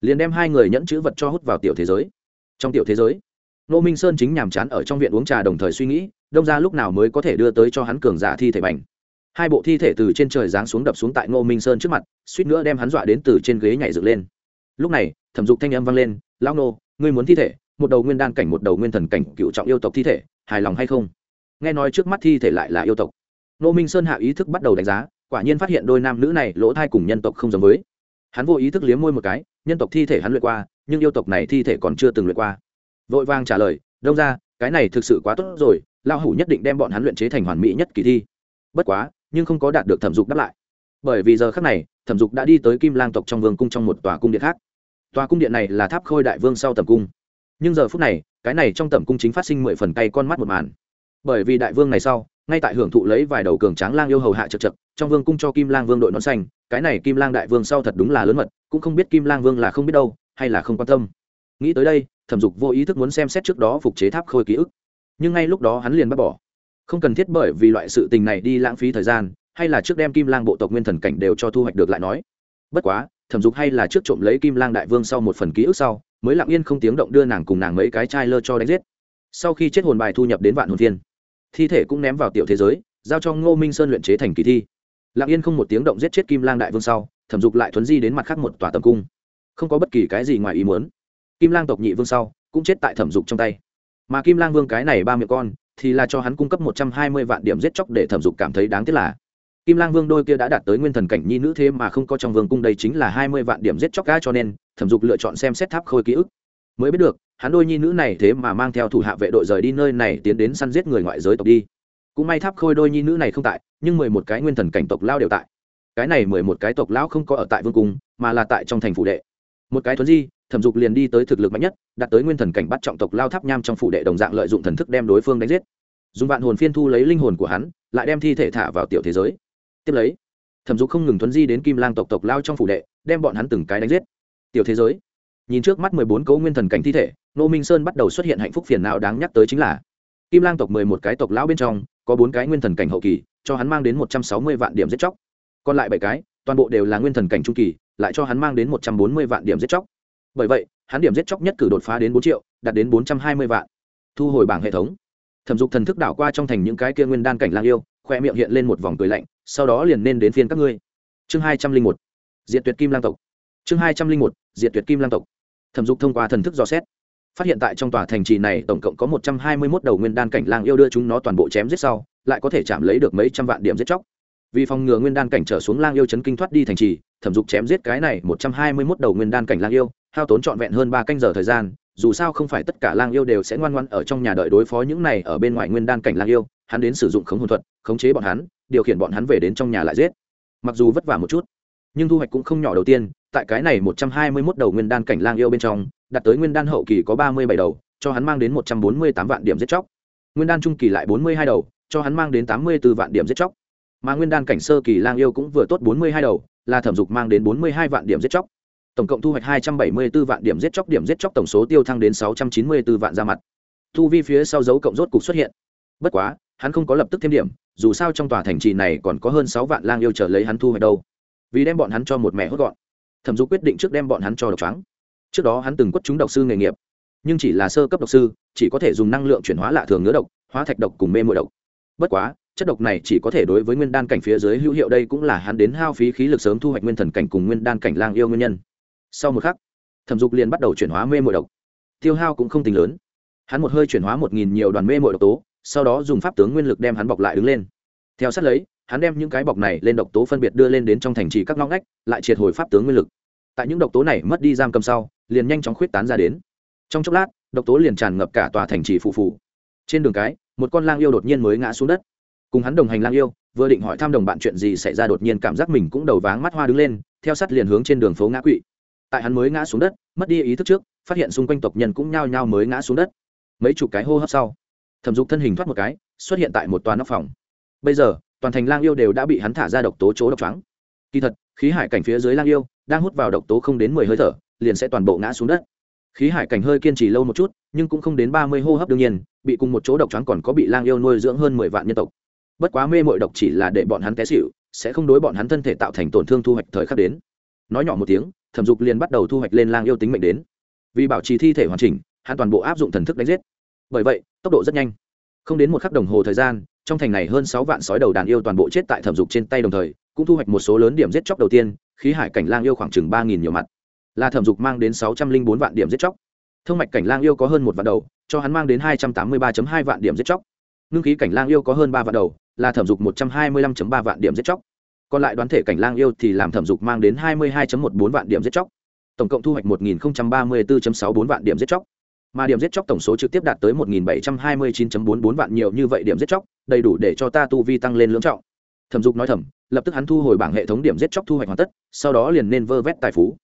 liền đem hai người nhẫn chữ vật cho hút vào tiểu thế giới. Trong tiểu thế giới nô minh sơn chính nhàm chán ở trong viện uống trà đồng thời suy nghĩ, đông ra lúc nào mới có thể đưa tới cho hắn cường giả thi thể bành. Hai bộ thi thể từ trên trời giáng xuống đập xuống tại ngô minh sơn trước mặt, suýt nữa đem hắn dọa đến từ trên ghế nhảy dựng lên. Lúc này, thẩm dục thanh âm vang lên lao nô ngươi muốn thi thể, một đầu nguyên đan cảnh, một đầu nguyên thần cảnh, cựu trọng yêu tộc thi thể, hài lòng hay không? Nghe nói trước mắt thi thể lại là yêu tộc. Nô minh sơn hạ ý thức bắt đầu đánh giá, quả nhiên phát hiện đôi nam nữ này lỗ thai cùng nhân tộc không giống với. Hắn vô ý thức liếm môi một cái nhân tộc thi thể hắn luyện qua, nhưng yêu tộc này thi thể còn chưa từng luyện qua. Vội vang trả lời, đông ra cái này thực sự quá tốt rồi lao hủ nhất định đem bọn hắn luyện chế thành hoàn mỹ nhất kỳ thi. Bất quá, nhưng không có đạt được thẩm dục đáp lại. Bởi vì giờ khác này, thẩm dục đã đi tới kim lang tộc trong vương cung trong một tòa cung điện khác. Tòa cung điện này là tháp khôi đại vương sau tầm cung. Nhưng giờ phút này, cái này trong tầm cung chính phát sinh mười phần tay con mắt một màn. Bởi vì đại vương này sau ngay tại hưởng thụ lấy vài đầu cường tráng lang yêu hầu hạ chật chật, trong vương cung cho kim lang vương đội nón xanh, cái này kim lang đại vương sau thật đúng là lớn mật, cũng không biết kim lang vương là không biết đâu, hay là không quan tâm. Nghĩ tới đây, thẩm dục vô ý thức muốn xem xét trước đó phục chế tháp khôi ký ức. Nhưng ngay lúc đó hắn liền bắt bỏ. Không cần thiết bởi vì loại sự tình này đi lãng phí thời gian, hay là trước đem kim lang bộ tộc nguyên thần cảnh đều cho thu hoạch được lại nói. Bất quá, thẩm dục hay là trước trộm lấy kim lang đại vương sau một phần ký ức sau, mới lặng yên không tiếng động đưa nàng cùng nàng mấy cái chai lơ cho đánh giết. Sau khi chết hồn bài thu nhập đến vạn hồn thiên thi thể cũng ném vào tiểu thế giới, giao cho ngô minh sơn luyện chế thành kỳ thi. Lặng yên không một tiếng động giết chết kim lang đại vương sau, thẩm dục lại thuấn di đến mặt khác một tòa tầm cung. Không có bất kỳ cái gì ngoài ý muốn. Kim lang tộc nhị vương sau, cũng chết tại thẩm dục trong tay. Mà kim lang vương cái này ba miệng con, thì là cho hắn cung cấp một trăm hai mươi vạn điểm giết chóc để thẩm dục cảm thấy đáng tiếc là, kim lang vương đôi kia đã đạt tới nguyên thần cảnh nhi nữ thế mà không có trong vương cung đây chính là hai mươi vạn điểm giết chóc ca cho nên, thẩm dục lựa chọn xem xét tháp khôi ký ức. Mới biết được hắn đôi nhi nữ này thế mà mang theo thủ hạ vệ đội rời đi nơi này tiến đến săn giết người ngoại giới tộc đi. Cũng may tháp khôi đôi nhi nữ này không tại, nhưng mười một cái nguyên thần cảnh tộc lao đều tại. Cái này mười một cái tộc lão không có ở tại vương cung, mà là tại trong thành phủ đệ. Một cái thuấn di, thẩm dục liền đi tới thực lực mạnh nhất đặt tới nguyên thần cảnh bắt trọng tộc lao tháp nham trong phủ đệ đồng dạng lợi dụng thần thức đem đối phương đánh giết. Dùng vạn hồn phiên thu lấy linh hồn của hắn, lại đem thi thể thả vào tiểu thế giới. Tiếp lấy, thẩm dục không ngừng thuấn di đến kim lang tộc tộc lao trong phủ đệ, đem bọn hắn từng cái đánh giết. Tiểu thế giới nhìn trước mắt mười bốn cấu nguyên thần cảnh thi thể nô minh sơn bắt đầu xuất hiện hạnh phúc phiền não đáng nhắc tới chính là kim lang tộc mười một cái tộc lão bên trong, có bốn cái nguyên thần cảnh hậu kỳ, cho hắn mang đến một trăm sáu mươi vạn điểm giết chóc. Còn lại bảy cái, toàn bộ đều là nguyên thần cảnh trung kỳ, lại cho hắn mang đến một trăm bốn mươi vạn điểm giết chóc. Bởi vậy, hắn điểm giết chóc nhất cử đột phá đến bốn triệu, đạt đến bốn trăm hai mươi vạn. Thu hồi bảng hệ thống. Thẩm dục thần thức đảo qua trong thành những cái kia nguyên đan cảnh lang yêu, khoe miệng hiện lên một vòng cười lạnh, sau đó liền nên đến phiên các ngươi. Chương hai trăm linh một diện tuyệt kim lang tộc. Chương hai trăm linh một diện tuyệt kim lang tộc thẩm dục thông qua thần thức dò xét. Phát hiện tại trong tòa thành trì này tổng cộng có một trăm hai mươi mốt đầu nguyên đan cảnh lang yêu đưa chúng nó toàn bộ chém giết sau, lại có thể chạm lấy được mấy trăm vạn điểm giết chóc. Vì phòng ngừa nguyên đan cảnh trở xuống lang yêu chấn kinh thoát đi thành trì, thẩm dục chém giết cái này một trăm hai mươi mốt đầu nguyên đan cảnh lang yêu, hao tốn trọn vẹn hơn ba canh giờ thời gian, dù sao không phải tất cả lang yêu đều sẽ ngoan ngoan ở trong nhà đợi đối phó những này ở bên ngoài nguyên đan cảnh lang yêu, hắn đến sử dụng khống hồn thuật, khống chế bọn hắn, điều khiển bọn hắn về đến trong nhà lại giết. Mặc dù vất vả một chút, nhưng thu hoạch cũng không nhỏ đầu tiên tại cái này một trăm hai mươi mốt đầu nguyên đan cảnh lang yêu bên trong đặt tới nguyên đan hậu kỳ có ba mươi bảy đầu, cho hắn mang đến một trăm bốn mươi tám vạn điểm giết chóc. Nguyên đan trung kỳ lại bốn mươi hai đầu, cho hắn mang đến tám mươi b ố vạn điểm giết chóc. Mà nguyên đan cảnh sơ kỳ lang yêu cũng vừa tốt bốn mươi hai đầu, là thẩm dục mang đến bốn mươi hai vạn điểm giết chóc. Tổng cộng thu hoạch hai trăm bảy mươi b ố vạn điểm giết chóc, điểm giết chóc tổng số tiêu thăng đến sáu trăm chín mươi b ố vạn ra mặt. Thu vi phía sau dấu cộng rốt cục xuất hiện. Bất quá, hắn không có lập tức thêm điểm, dù sao trong tòa thành trì này còn có hơn sáu vạn lang yêu chờ lấy hắn thu hoạch đâu. Vì đem bọn hắn cho một mẹ hốt gọn thẩm dục quyết định trước đem bọn hắn cho độc trắng trước đó hắn từng quất chúng độc sư nghề nghiệp, nhưng chỉ là sơ cấp độc sư, chỉ có thể dùng năng lượng chuyển hóa lạ thường ngứa độc, hóa thạch độc cùng mê mội độc. Bất quá, chất độc này chỉ có thể đối với nguyên đan cảnh phía dưới hữu hiệu đây cũng là hắn đến hao phí khí lực sớm thu hoạch nguyên thần cảnh cùng nguyên đan cảnh lang yêu nguyên nhân. Sau một khắc, thẩm dục liền bắt đầu chuyển hóa mê mội độc. Tiêu hao cũng không tính lớn. Hắn một hơi chuyển hóa một nghìn nhiều đoàn mê mội độc tố, sau đó dùng pháp tướng nguyên lực đem hắn bọc lại đứng lên. Theo sát lấy hắn đem những cái bọc này lên độc tố phân biệt đưa lên đến trong thành trì các ngõ ngách, lại triệt hồi pháp tướng nguyên lực. Tại những độc tố này mất đi giam cầm sau, liền nhanh chóng khuyết tán ra đến. Trong chốc lát, độc tố liền tràn ngập cả tòa thành trì phụ phụ trên đường cái, một con lang yêu đột nhiên mới ngã xuống đất. Cùng hắn đồng hành lang yêu, vừa định hỏi thăm đồng bạn chuyện gì xảy ra đột nhiên cảm giác mình cũng đầu váng mắt hoa đứng lên, theo sát liền hướng trên đường phố ngã quỵ. Tại hắn mới ngã xuống đất, mất đi ý thức trước, phát hiện xung quanh tộc nhân cũng nhao nhao mới ngã xuống đất. Mấy chục cái hô hấp sau, thẩm dục thân hình thoát một cái, xuất hiện tại một tòa nóc phòng. Bây giờ toàn thành lang yêu đều đã bị hắn thả ra độc tố chỗ độc trắng kỳ thật, khí hải cảnh phía dưới lang yêu, đang hút vào độc tố không đến mười hơi thở, liền sẽ toàn bộ ngã xuống đất. Khí hải cảnh hơi kiên trì lâu một chút, nhưng cũng không đến ba mươi hô hấp đương nhiên, bị cùng một chỗ độc trắng còn có bị lang yêu nuôi dưỡng hơn mười vạn nhân tộc. Bất quá mê mội độc chỉ là để bọn hắn té xịu sẽ không đối bọn hắn thân thể tạo thành tổn thương thu hoạch thời khắc đến. Nói nhỏ một tiếng, thẩm dục liền bắt đầu thu hoạch lên lang yêu tính mệnh đến. Vì bảo trì thi thể hoàn chỉnh, hắn toàn bộ áp dụng thần thức đánh giết. Bởi vậy, tốc độ rất nhanh. Không đến một khắc đồng hồ thời gian trong thành này hơn sáu vạn sói đầu đàn yêu toàn bộ chết tại thẩm dục trên tay đồng thời, cũng thu hoạch một số lớn điểm giết chóc đầu tiên, khí hải cảnh lang yêu khoảng chừng ba nghìn nhiều mặt. Là thẩm dục mang đến sáu trăm linh bốn vạn điểm giết chóc. Thông mạch cảnh lang yêu có hơn một vạn đầu, cho hắn mang đến hai trăm tám mươi ba hai vạn điểm giết chóc. Ngưng khí cảnh lang yêu có hơn ba vạn đầu, là thẩm dục một trăm hai mươi lăm ba vạn điểm giết chóc. Còn lại đoán thể cảnh lang yêu thì làm thẩm dục mang đến hai mươi hai một bốn vạn điểm giết chóc. Tổng cộng thu hoạch một nghìn ba mươi bốn sáu bốn vạn điểm giết chóc mà điểm giết chóc tổng số trực tiếp đạt tới một nghìn bảy trăm hai mươi chín bốn bốn vạn nhiều như vậy điểm giết chóc, đầy đủ để cho ta tu vi tăng lên lưỡng trọng. Thẩm dục nói thầm, lập tức hắn thu hồi bảng hệ thống điểm giết chóc thu hoạch hoàn tất, sau đó liền nên vơ vét tài phú.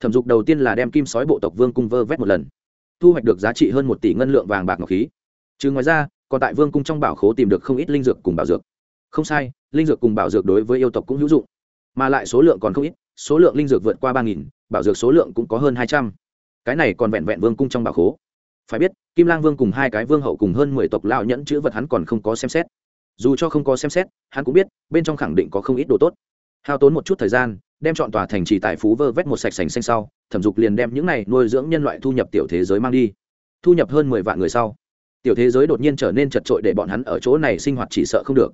Thẩm dục đầu tiên là đem kim sói bộ tộc vương cung vơ vét một lần. Thu hoạch được giá trị hơn một tỷ ngân lượng vàng bạc ngọc khí. Chứ ngoài ra, còn tại vương cung trong bảo khố tìm được không ít linh dược cùng bảo dược. Không sai, linh dược cùng bảo dược đối với yêu tộc cũng hữu dụng. Mà lại số lượng còn không ít, số lượng linh dược vượt qua ba nghìn, bảo dược số lượng cũng có hơn hai trăm. Cái này còn vẹn vẹn vương cung trong bảo khố phải biết, kim lang vương cùng hai cái vương hậu cùng hơn mười tộc lao nhẫn chữ vật hắn còn không có xem xét. Dù cho không có xem xét, hắn cũng biết, bên trong khẳng định có không ít đồ tốt. Hao tốn một chút thời gian, đem chọn tòa thành trì tài phú vơ vét một sạch sành xanh sau, thẩm dục liền đem những này nuôi dưỡng nhân loại thu nhập tiểu thế giới mang đi. Thu nhập hơn mười vạn người sau, tiểu thế giới đột nhiên trở nên chật trội để bọn hắn ở chỗ này sinh hoạt chỉ sợ không được.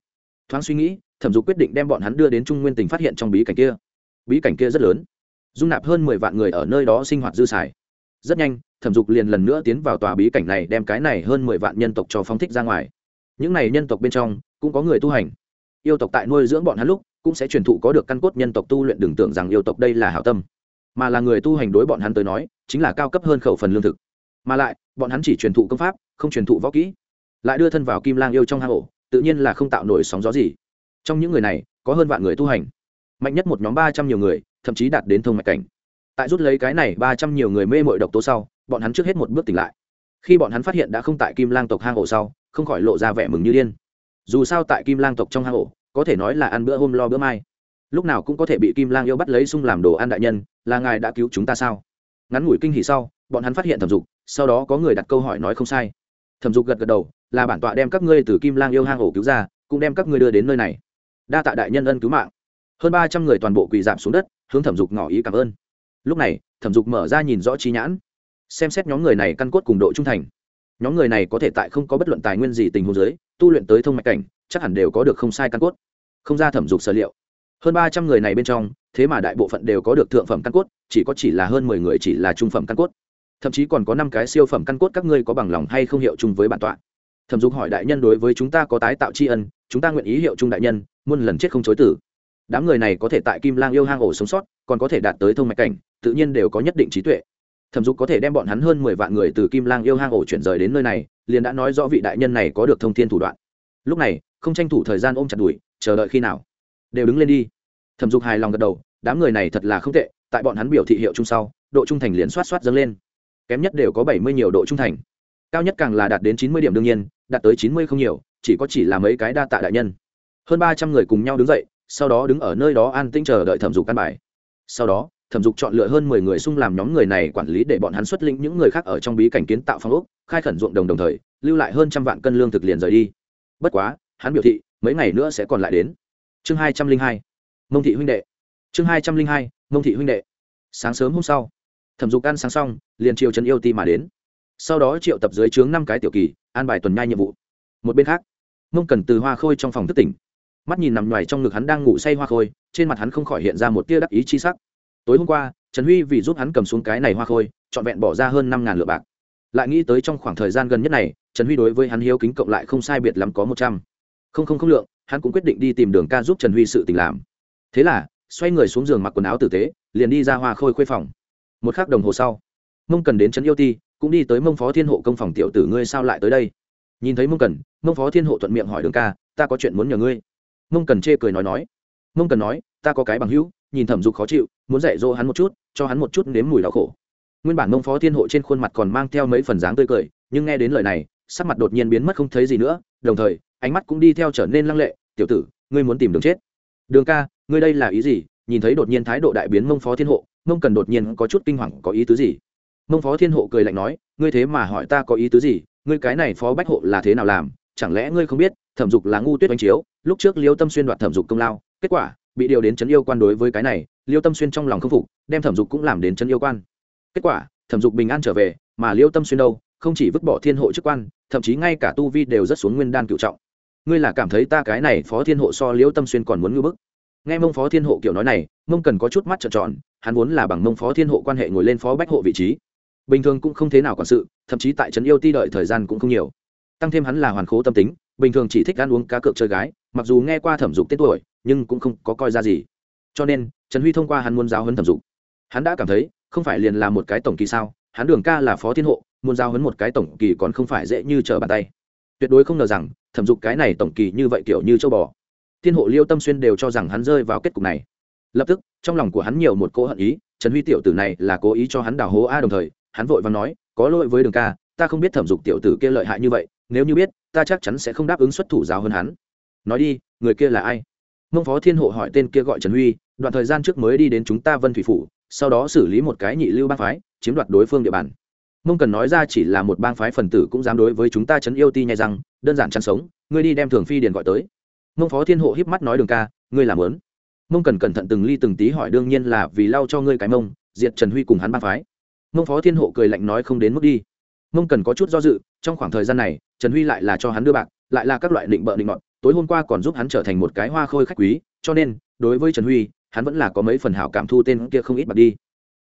Thoáng suy nghĩ, thẩm dục quyết định đem bọn hắn đưa đến trung nguyên tỉnh phát hiện trong bí cảnh kia. Bí cảnh kia rất lớn, dung nạp hơn mười vạn người ở nơi đó sinh hoạt dư xài. Rất nhanh thẩm dục liền lần nữa tiến vào tòa bí cảnh này đem cái này hơn mười vạn nhân tộc cho phóng thích ra ngoài. Những này nhân tộc bên trong, cũng có người tu hành. Yêu tộc tại nuôi dưỡng bọn hắn lúc, cũng sẽ truyền thụ có được căn cốt nhân tộc tu luyện đừng tưởng rằng yêu tộc đây là hảo tâm. Mà là người tu hành đối bọn hắn tới nói, chính là cao cấp hơn khẩu phần lương thực. Mà lại, bọn hắn chỉ truyền thụ công pháp, không truyền thụ võ kỹ. Lại đưa thân vào kim lang yêu trong hang ổ, tự nhiên là không tạo nổi sóng gió gì. Trong những người này, có hơn vạn người tu hành. Mạnh nhất một nhóm ba trăm nhiều người, thậm chí đạt đến thông mạch cảnh. Tại rút lấy cái này ba trăm nhiều người mê mội độc tố sau bọn hắn trước hết một bước tỉnh lại. Khi bọn hắn phát hiện đã không tại kim lang tộc hang ổ sau, không khỏi lộ ra vẻ mừng như điên. Dù sao tại kim lang tộc trong hang ổ, có thể nói là ăn bữa hôm lo bữa mai. Lúc nào cũng có thể bị kim lang yêu bắt lấy sung làm đồ ăn đại nhân, là ngài đã cứu chúng ta sao? Ngắn ngủi kinh hỉ sau, bọn hắn phát hiện thẩm dục, sau đó có người đặt câu hỏi nói không sai. Thẩm dục gật gật đầu, là bản tọa đem các ngươi từ kim lang yêu hang ổ cứu ra, cũng đem các ngươi đưa đến nơi này. Đa tạ đại nhân ân cứu mạng. Hơn ba trăm người toàn bộ quỳ giảm xuống đất, hướng thẩm dục ngỏ ý cảm ơn. Lúc này, thẩm dục mở ra nhìn rõ trí nhãn xem xét nhóm người này căn cốt cùng độ trung thành. Nhóm người này có thể tại không có bất luận tài nguyên gì tình huống giới tu luyện tới thông mạch cảnh, chắc hẳn đều có được không sai căn cốt. Không ra thẩm dục sở liệu. Hơn ba trăm người này bên trong, thế mà đại bộ phận đều có được thượng phẩm căn cốt, chỉ có chỉ là hơn mười người chỉ là trung phẩm căn cốt. Thậm chí còn có năm cái siêu phẩm căn cốt các ngươi có bằng lòng hay không hiệu chung với bản tọa. Thẩm dục hỏi đại nhân đối với chúng ta có tái tạo tri ân, chúng ta nguyện ý hiệu chung đại nhân, muôn lần chết không chối tử. Đám người này có thể tại kim lang yêu hang ổ sống sót, còn có thể đạt tới thông mạch cảnh, tự nhiên đều có nhất định trí tuệ thẩm dục có thể đem bọn hắn hơn mười vạn người từ kim lang yêu hang ổ chuyển rời đến nơi này, liền đã nói rõ vị đại nhân này có được thông tin thủ đoạn. Lúc này, không tranh thủ thời gian ôm chặt đùi chờ đợi khi nào? Đều đứng lên đi. Thẩm dục hài lòng gật đầu, đám người này thật là không tệ, tại bọn hắn biểu thị hiệu chung sau, độ trung thành liền soát soát dâng lên. Kém nhất đều có bảy mươi nhiều độ trung thành. Cao nhất càng là đạt đến chín mươi điểm đương nhiên, đạt tới chín mươi không nhiều, chỉ có chỉ là mấy cái đa tạ đại nhân. Hơn ba trăm người cùng nhau đứng dậy, sau đó đứng ở nơi đó an tĩnh chờ đợi thẩm dục căn bài. Sau đó thẩm dục chọn lựa hơn mười người xung làm nhóm người này quản lý để bọn hắn xuất lĩnh những người khác ở trong bí cảnh kiến tạo phong ốc, khai khẩn ruộng đồng đồng thời, lưu lại hơn trăm vạn cân lương thực liền rời đi. Bất quá, hắn biểu thị, mấy ngày nữa sẽ còn lại đến. Chương hai trăm linh hai, mông thị huynh đệ. Chương hai trăm linh hai, mông thị huynh đệ. Sáng sớm hôm sau, thẩm dục ăn sáng xong, liền triều trần yêu ti mà đến. Sau đó triệu tập dưới trướng năm cái tiểu kỳ, an bài tuần nhai nhiệm vụ. Một bên khác, mông cần từ hoa khôi trong phòng thức tỉnh. Mắt nhìn nằm ngoài trong ngực hắn đang ngủ say hoa khôi, trên mặt hắn không khỏi hiện ra một tia đắc ý chi sắc tối hôm qua, trần huy vì giúp hắn cầm xuống cái này hoa khôi, trọn vẹn bỏ ra hơn năm ngàn lượng bạc. Lại nghĩ tới trong khoảng thời gian gần nhất này, trần huy đối với hắn hiếu kính cộng lại không sai biệt lắm có một trăm. Không không không lượng, hắn cũng quyết định đi tìm đường ca giúp trần huy sự tình làm. Thế là, xoay người xuống giường mặc quần áo tử tế, liền đi ra hoa khôi khuê phòng. Một k h ắ c đồng hồ sau, mông cần đến trấn yêu ti, cũng đi tới mông phó thiên hộ công phòng tiểu tử ngươi sao lại tới đây? Nhìn thấy mông cần, mông phó thiên hộ thuận miệng hỏi đường ca, ta có chuyện muốn nhờ ngươi. Mông cần chê cười nói nói. Mông cần nói, ta có cái bằng hữu, nhìn thẩm dục khó chịu muốn dạy dỗ hắn một chút, cho hắn một chút nếm mùi đau khổ. Nguyên bản mông phó thiên hộ trên khuôn mặt còn mang theo mấy phần dáng tươi cười, nhưng nghe đến lời này, sắc mặt đột nhiên biến mất không thấy gì nữa, đồng thời, ánh mắt cũng đi theo trở nên lăng lệ, tiểu tử, ngươi muốn tìm đường chết? Đường ca, ngươi đây là ý gì? Nhìn thấy đột nhiên thái độ đại biến mông phó thiên hộ mông cần đột nhiên có chút kinh hoàng, có ý tứ gì? Mông phó thiên hộ cười lạnh nói, ngươi thế mà hỏi ta có ý tứ gì? Ngươi cái này phó bách hộ là thế nào làm? Chẳng lẽ ngươi không biết, thẩm dục là ngu tuyết oanh chiếu, lúc trước liêu tâm xuyên đoạt thẩm dục công lao, kết quả bị điều đến trấn yêu quan đối với cái này liêu tâm xuyên trong lòng không phục, đem thẩm dục cũng làm đến chân yêu quan. Kết quả, thẩm dục bình an trở về, mà liêu tâm xuyên đâu, không chỉ vứt bỏ thiên hộ chức quan, thậm chí ngay cả tu vi đều rất xuống nguyên đan cựu trọng. Ngươi là cảm thấy ta cái này phó thiên hộ so liêu tâm xuyên còn muốn ngư bức? Nghe mông phó thiên hộ kiểu nói này, mông cần có chút mắt trợn tròn, hắn vốn là bằng mông phó thiên hộ quan hệ ngồi lên phó bách hộ vị trí. Bình thường cũng không thế nào quản sự, thậm chí tại trấn yêu ti đợi thời gian cũng không nhiều. Tăng thêm hắn là hoàn khố tâm tính, bình thường chỉ thích ăn uống cá cược chơi gái, mặc dù nghe qua thẩm dục tên tuổi, nhưng cũng không có coi ra gì cho nên, trần huy thông qua hắn muốn giáo huấn thẩm dục hắn đã cảm thấy, không phải liền là một cái tổng kỳ sao, hắn đường ca là phó thiên hộ, muốn giáo huấn một cái tổng kỳ còn không phải dễ như trở bàn tay. Tuyệt đối không ngờ rằng, thẩm dục cái này tổng kỳ như vậy kiểu như châu bò. Thiên hộ liêu tâm xuyên đều cho rằng hắn rơi vào kết cục này. Lập tức, trong lòng của hắn nhiều một cỗ hận ý, trần huy tiểu tử này là cố ý cho hắn đào hố a đồng thời, hắn vội và nói, có lỗi với đường ca, ta không biết thẩm dục tiểu tử kia lợi hại như vậy, nếu như biết, ta chắc chắn sẽ không đáp ứng xuất thủ giáo hơn hắn. Nói đi, người kia là ai? Mông phó thiên hộ hỏi tên kia gọi trần huy, đoạn thời gian trước mới đi đến chúng ta vân thủy phủ, sau đó xử lý một cái nhị lưu bang phái, chiếm đoạt đối phương địa bàn. Mông cần nói ra chỉ là một bang phái phần tử cũng dám đối với chúng ta chấn yêu ti nhai rằng đơn giản chăn sống, ngươi đi đem thường phi điền gọi tới. Mông phó thiên hộ híp mắt nói đường ca, ngươi làm lớn mông cần cẩn thận từng ly từng tí hỏi đương nhiên là vì lau cho ngươi cái mông, diệt trần huy cùng hắn bang phái. Mông phó thiên hộ cười lạnh nói không đến mức đi. Mông cần có chút do dự, trong khoảng thời gian này, trần huy lại là cho hắn đưa bạc, lại là các loại định bợ định ngọt tối hôm qua còn giúp hắn trở thành một cái hoa khôi khách quý, cho nên, đối với trần huy, hắn vẫn là có mấy phần hảo cảm thu tên kia không ít bạc đi.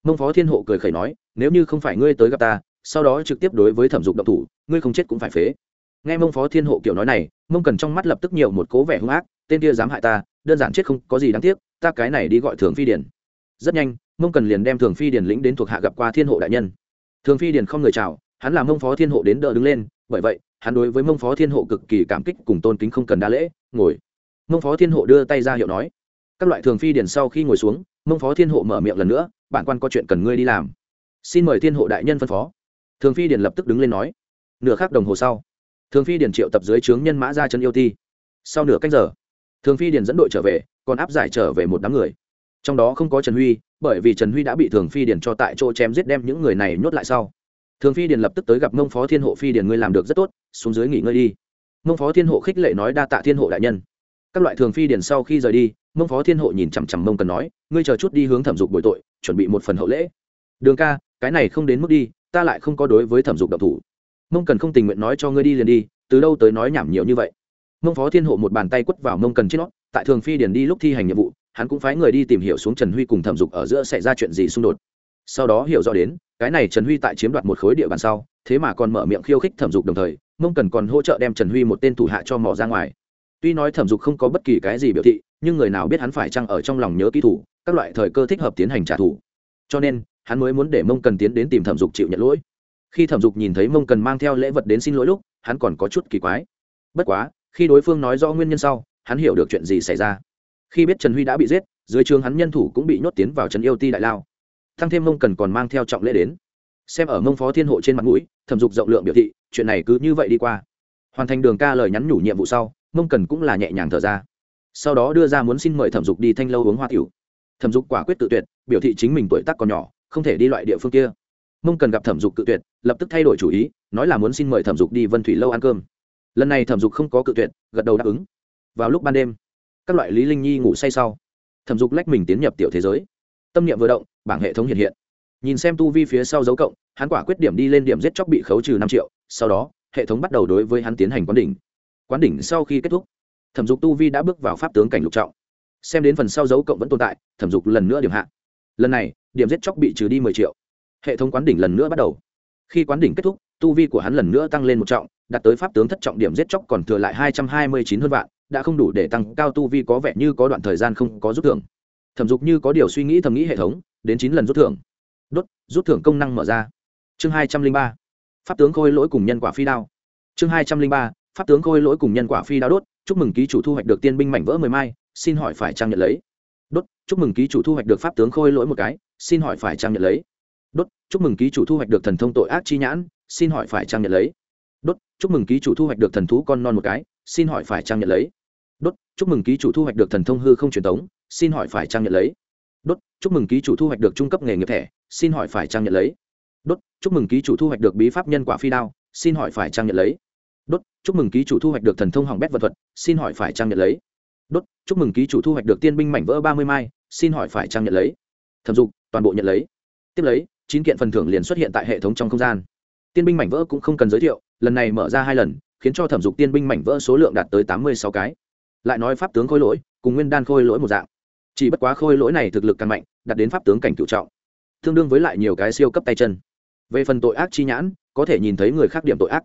Mông phó thiên hộ cười khẩy nói, nếu như không phải ngươi tới gặp ta, sau đó trực tiếp đối với thẩm dục động thủ, ngươi không chết cũng phải phế. Nghe mông phó thiên hộ kiểu nói này, mông cần trong mắt lập tức nhiều một cố vẻ hung ác, tên kia dám hại ta, đơn giản chết không có gì đáng tiếc, ta cái này đi gọi thường phi điển rất nhanh, mông cần liền đem thường phi điển lĩnh đến thuộc hạ gặp qua thiên hộ đại nhân. Thường phi điển không người chào, hắn là mông phó thiên hộ đến đỡ đứng lên, bởi vậy hắn đối với mông phó thiên hộ cực kỳ cảm kích cùng tôn kính không cần đa lễ, ngồi. Mông phó thiên hộ đưa tay ra hiệu nói, các loại thường phi điển sau khi ngồi xuống, mông phó thiên hộ mở miệng lần nữa bản quan có chuyện cần ngươi đi làm. Xin mời thiên hộ đại nhân phân phó. Thường phi điển lập tức đứng lên nói, nửa khắc đồng hồ sau, thường phi điển triệu tập dưới trướng nhân mã ra chân yêu ti. Sau nửa cách giờ, thường phi điển dẫn đội trở về, còn áp giải trở về một đám người. Trong đó không có trần huy, bởi vì trần huy đã bị thường phi điển cho tại chỗ chém giết đem những người này nhốt lại sau thường phi Điền lập tức tới gặp mông phó thiên hộ phi Điền, ngươi làm được rất tốt, xuống dưới nghỉ ngơi đi. Mông phó thiên hộ khích lệ nói đa tạ thiên hộ đại nhân. Các loại thường phi Điền sau khi rời đi, mông phó thiên hộ nhìn chằm chằm mông cần nói, ngươi chờ chút đi hướng thẩm dục bồi tội, chuẩn bị một phần hậu lễ. Đường ca, cái này không đến mức đi, ta lại không có đối với thẩm dục độc thủ. Mông cần không tình nguyện nói cho ngươi đi liền đi, từ đâu tới nói nhảm nhiều như vậy. Mông phó thiên hộ một bàn tay quất vào mông cần trên nó, tại thường phi điền đi lúc thi hành nhiệm vụ, hắn cũng phái người đi tìm hiểu xuống trần huy cùng thẩm dục ở giữa xảy ra chuyện gì xung đột. Sau đó hiểu rõ đến cái này trần huy tại chiếm đoạt một khối địa bàn sau, thế mà còn mở miệng khiêu khích thẩm dục đồng thời, mông cần còn hỗ trợ đem trần huy một tên thủ hạ cho mò ra ngoài. Tuy nói thẩm dục không có bất kỳ cái gì biểu thị, nhưng người nào biết hắn phải chăng ở trong lòng nhớ kỹ thủ, các loại thời cơ thích hợp tiến hành trả thù. Cho nên, hắn mới muốn để mông cần tiến đến tìm thẩm dục chịu nhận lỗi. Khi thẩm dục nhìn thấy mông cần mang theo lễ vật đến xin lỗi lúc, hắn còn có chút kỳ quái. Bất quá, khi đối phương nói rõ nguyên nhân sau, hắn hiểu được chuyện gì xảy ra. Khi biết trần huy đã bị giết, dưới trường hắn nhân thủ cũng bị nhốt tiến vào trần yêu ti đại lao thăng thêm mông cần còn mang theo trọng lễ đến. Xem ở mông phó thiên hộ trên mặt mũi, thẩm dục rộng lượng biểu thị, chuyện này cứ như vậy đi qua. Hoàn thành đường ca lời nhắn nhủ nhiệm vụ sau, mông cần cũng là nhẹ nhàng thở ra. Sau đó đưa ra muốn xin mời thẩm dục đi thanh lâu uống hoa tiểu. Thẩm dục quả quyết tự tuyệt, biểu thị chính mình tuổi tác còn nhỏ, không thể đi loại địa phương kia. Mông cần gặp thẩm dục cự tuyệt, lập tức thay đổi chủ ý, nói là muốn xin mời thẩm dục đi vân thủy lâu ăn cơm. Lần này thẩm dục không có cự tuyệt, gật đầu đáp ứng. Vào lúc ban đêm, các loại lý linh nhi ngủ say sau, thẩm dục lách mình tiến nhập tiểu thế giới. Tâm niệm vừa động bảng hệ thống hiện hiện. Nhìn xem tu vi phía sau dấu cộng, hắn quả quyết điểm đi lên điểm giết chóc bị khấu trừ năm triệu, sau đó, hệ thống bắt đầu đối với hắn tiến hành quán đỉnh. Quán đỉnh sau khi kết thúc, thẩm dục tu vi đã bước vào pháp tướng cảnh lục trọng. Xem đến phần sau dấu cộng vẫn tồn tại, thẩm dục lần nữa điểm hạ. Lần này, điểm giết chóc bị trừ đi mười triệu. Hệ thống quán đỉnh lần nữa bắt đầu. Khi quán đỉnh kết thúc, tu vi của hắn lần nữa tăng lên một trọng, đạt tới pháp tướng thất trọng điểm giết chóc còn thừa lại hai trăm hai mươi chín hơn vạn, đã không đủ để tăng cao tu vi có vẻ như có đoạn thời gian không có rút thưởng. Thẩm dục như có điều suy nghĩ thầm nghĩ hệ thống đến chín lần rút thưởng. Đốt, rút thưởng công năng mở ra. Chương hai trăm linh ba, pháp tướng khôi lỗi cùng nhân quả phi đao. Chương hai trăm linh ba, pháp tướng khôi lỗi cùng nhân quả phi đao đốt, chúc mừng ký chủ thu hoạch được tiên binh mảnh vỡ mười mai, xin hỏi phải trang nhận lấy? Đốt, chúc mừng ký chủ thu hoạch được pháp tướng khôi lỗi một cái, xin hỏi phải trang nhận lấy? Đốt, chúc mừng ký chủ thu hoạch được thần thông tội ác chi nhãn, xin hỏi phải trang nhận lấy? Đốt, chúc mừng ký chủ thu hoạch được thần thú con non một cái, xin hỏi phải trang nhận lấy? Đốt, chúc mừng ký chủ thu hoạch được thần thông hư không truyền thống xin hỏi phải trang nhận lấy? Đốt, chúc mừng ký chủ thu hoạch được trung cấp nghề nghiệp thẻ, xin hỏi phải trang nhận lấy. Đốt, chúc mừng ký chủ thu hoạch được bí pháp nhân quả phi đao, xin hỏi phải trang nhận lấy. Đốt, chúc mừng ký chủ thu hoạch được thần thông hỏng bét vật thuật, xin hỏi phải trang nhận lấy. Đốt, chúc mừng ký chủ thu hoạch được tiên binh mảnh vỡ ba mươi mai, xin hỏi phải trang nhận lấy. Thẩm dục, toàn bộ nhận lấy. Tiếp lấy, chín kiện phần thưởng liền xuất hiện tại hệ thống trong không gian. Tiên binh mảnh vỡ cũng không cần giới thiệu, lần này mở ra hai lần, khiến cho thẩm dục tiên binh mảnh vỡ số lượng đạt tới tám mươi sáu cái. Lại nói pháp tướng khôi lỗi, cùng nguyên đan khôi lỗi một dạng chỉ bất quá khôi lỗi này thực lực càng mạnh, đạt đến pháp tướng cảnh cựu trọng, tương đương với lại nhiều cái siêu cấp tay chân. Về phần tội ác chi nhãn, có thể nhìn thấy người khác điểm tội ác.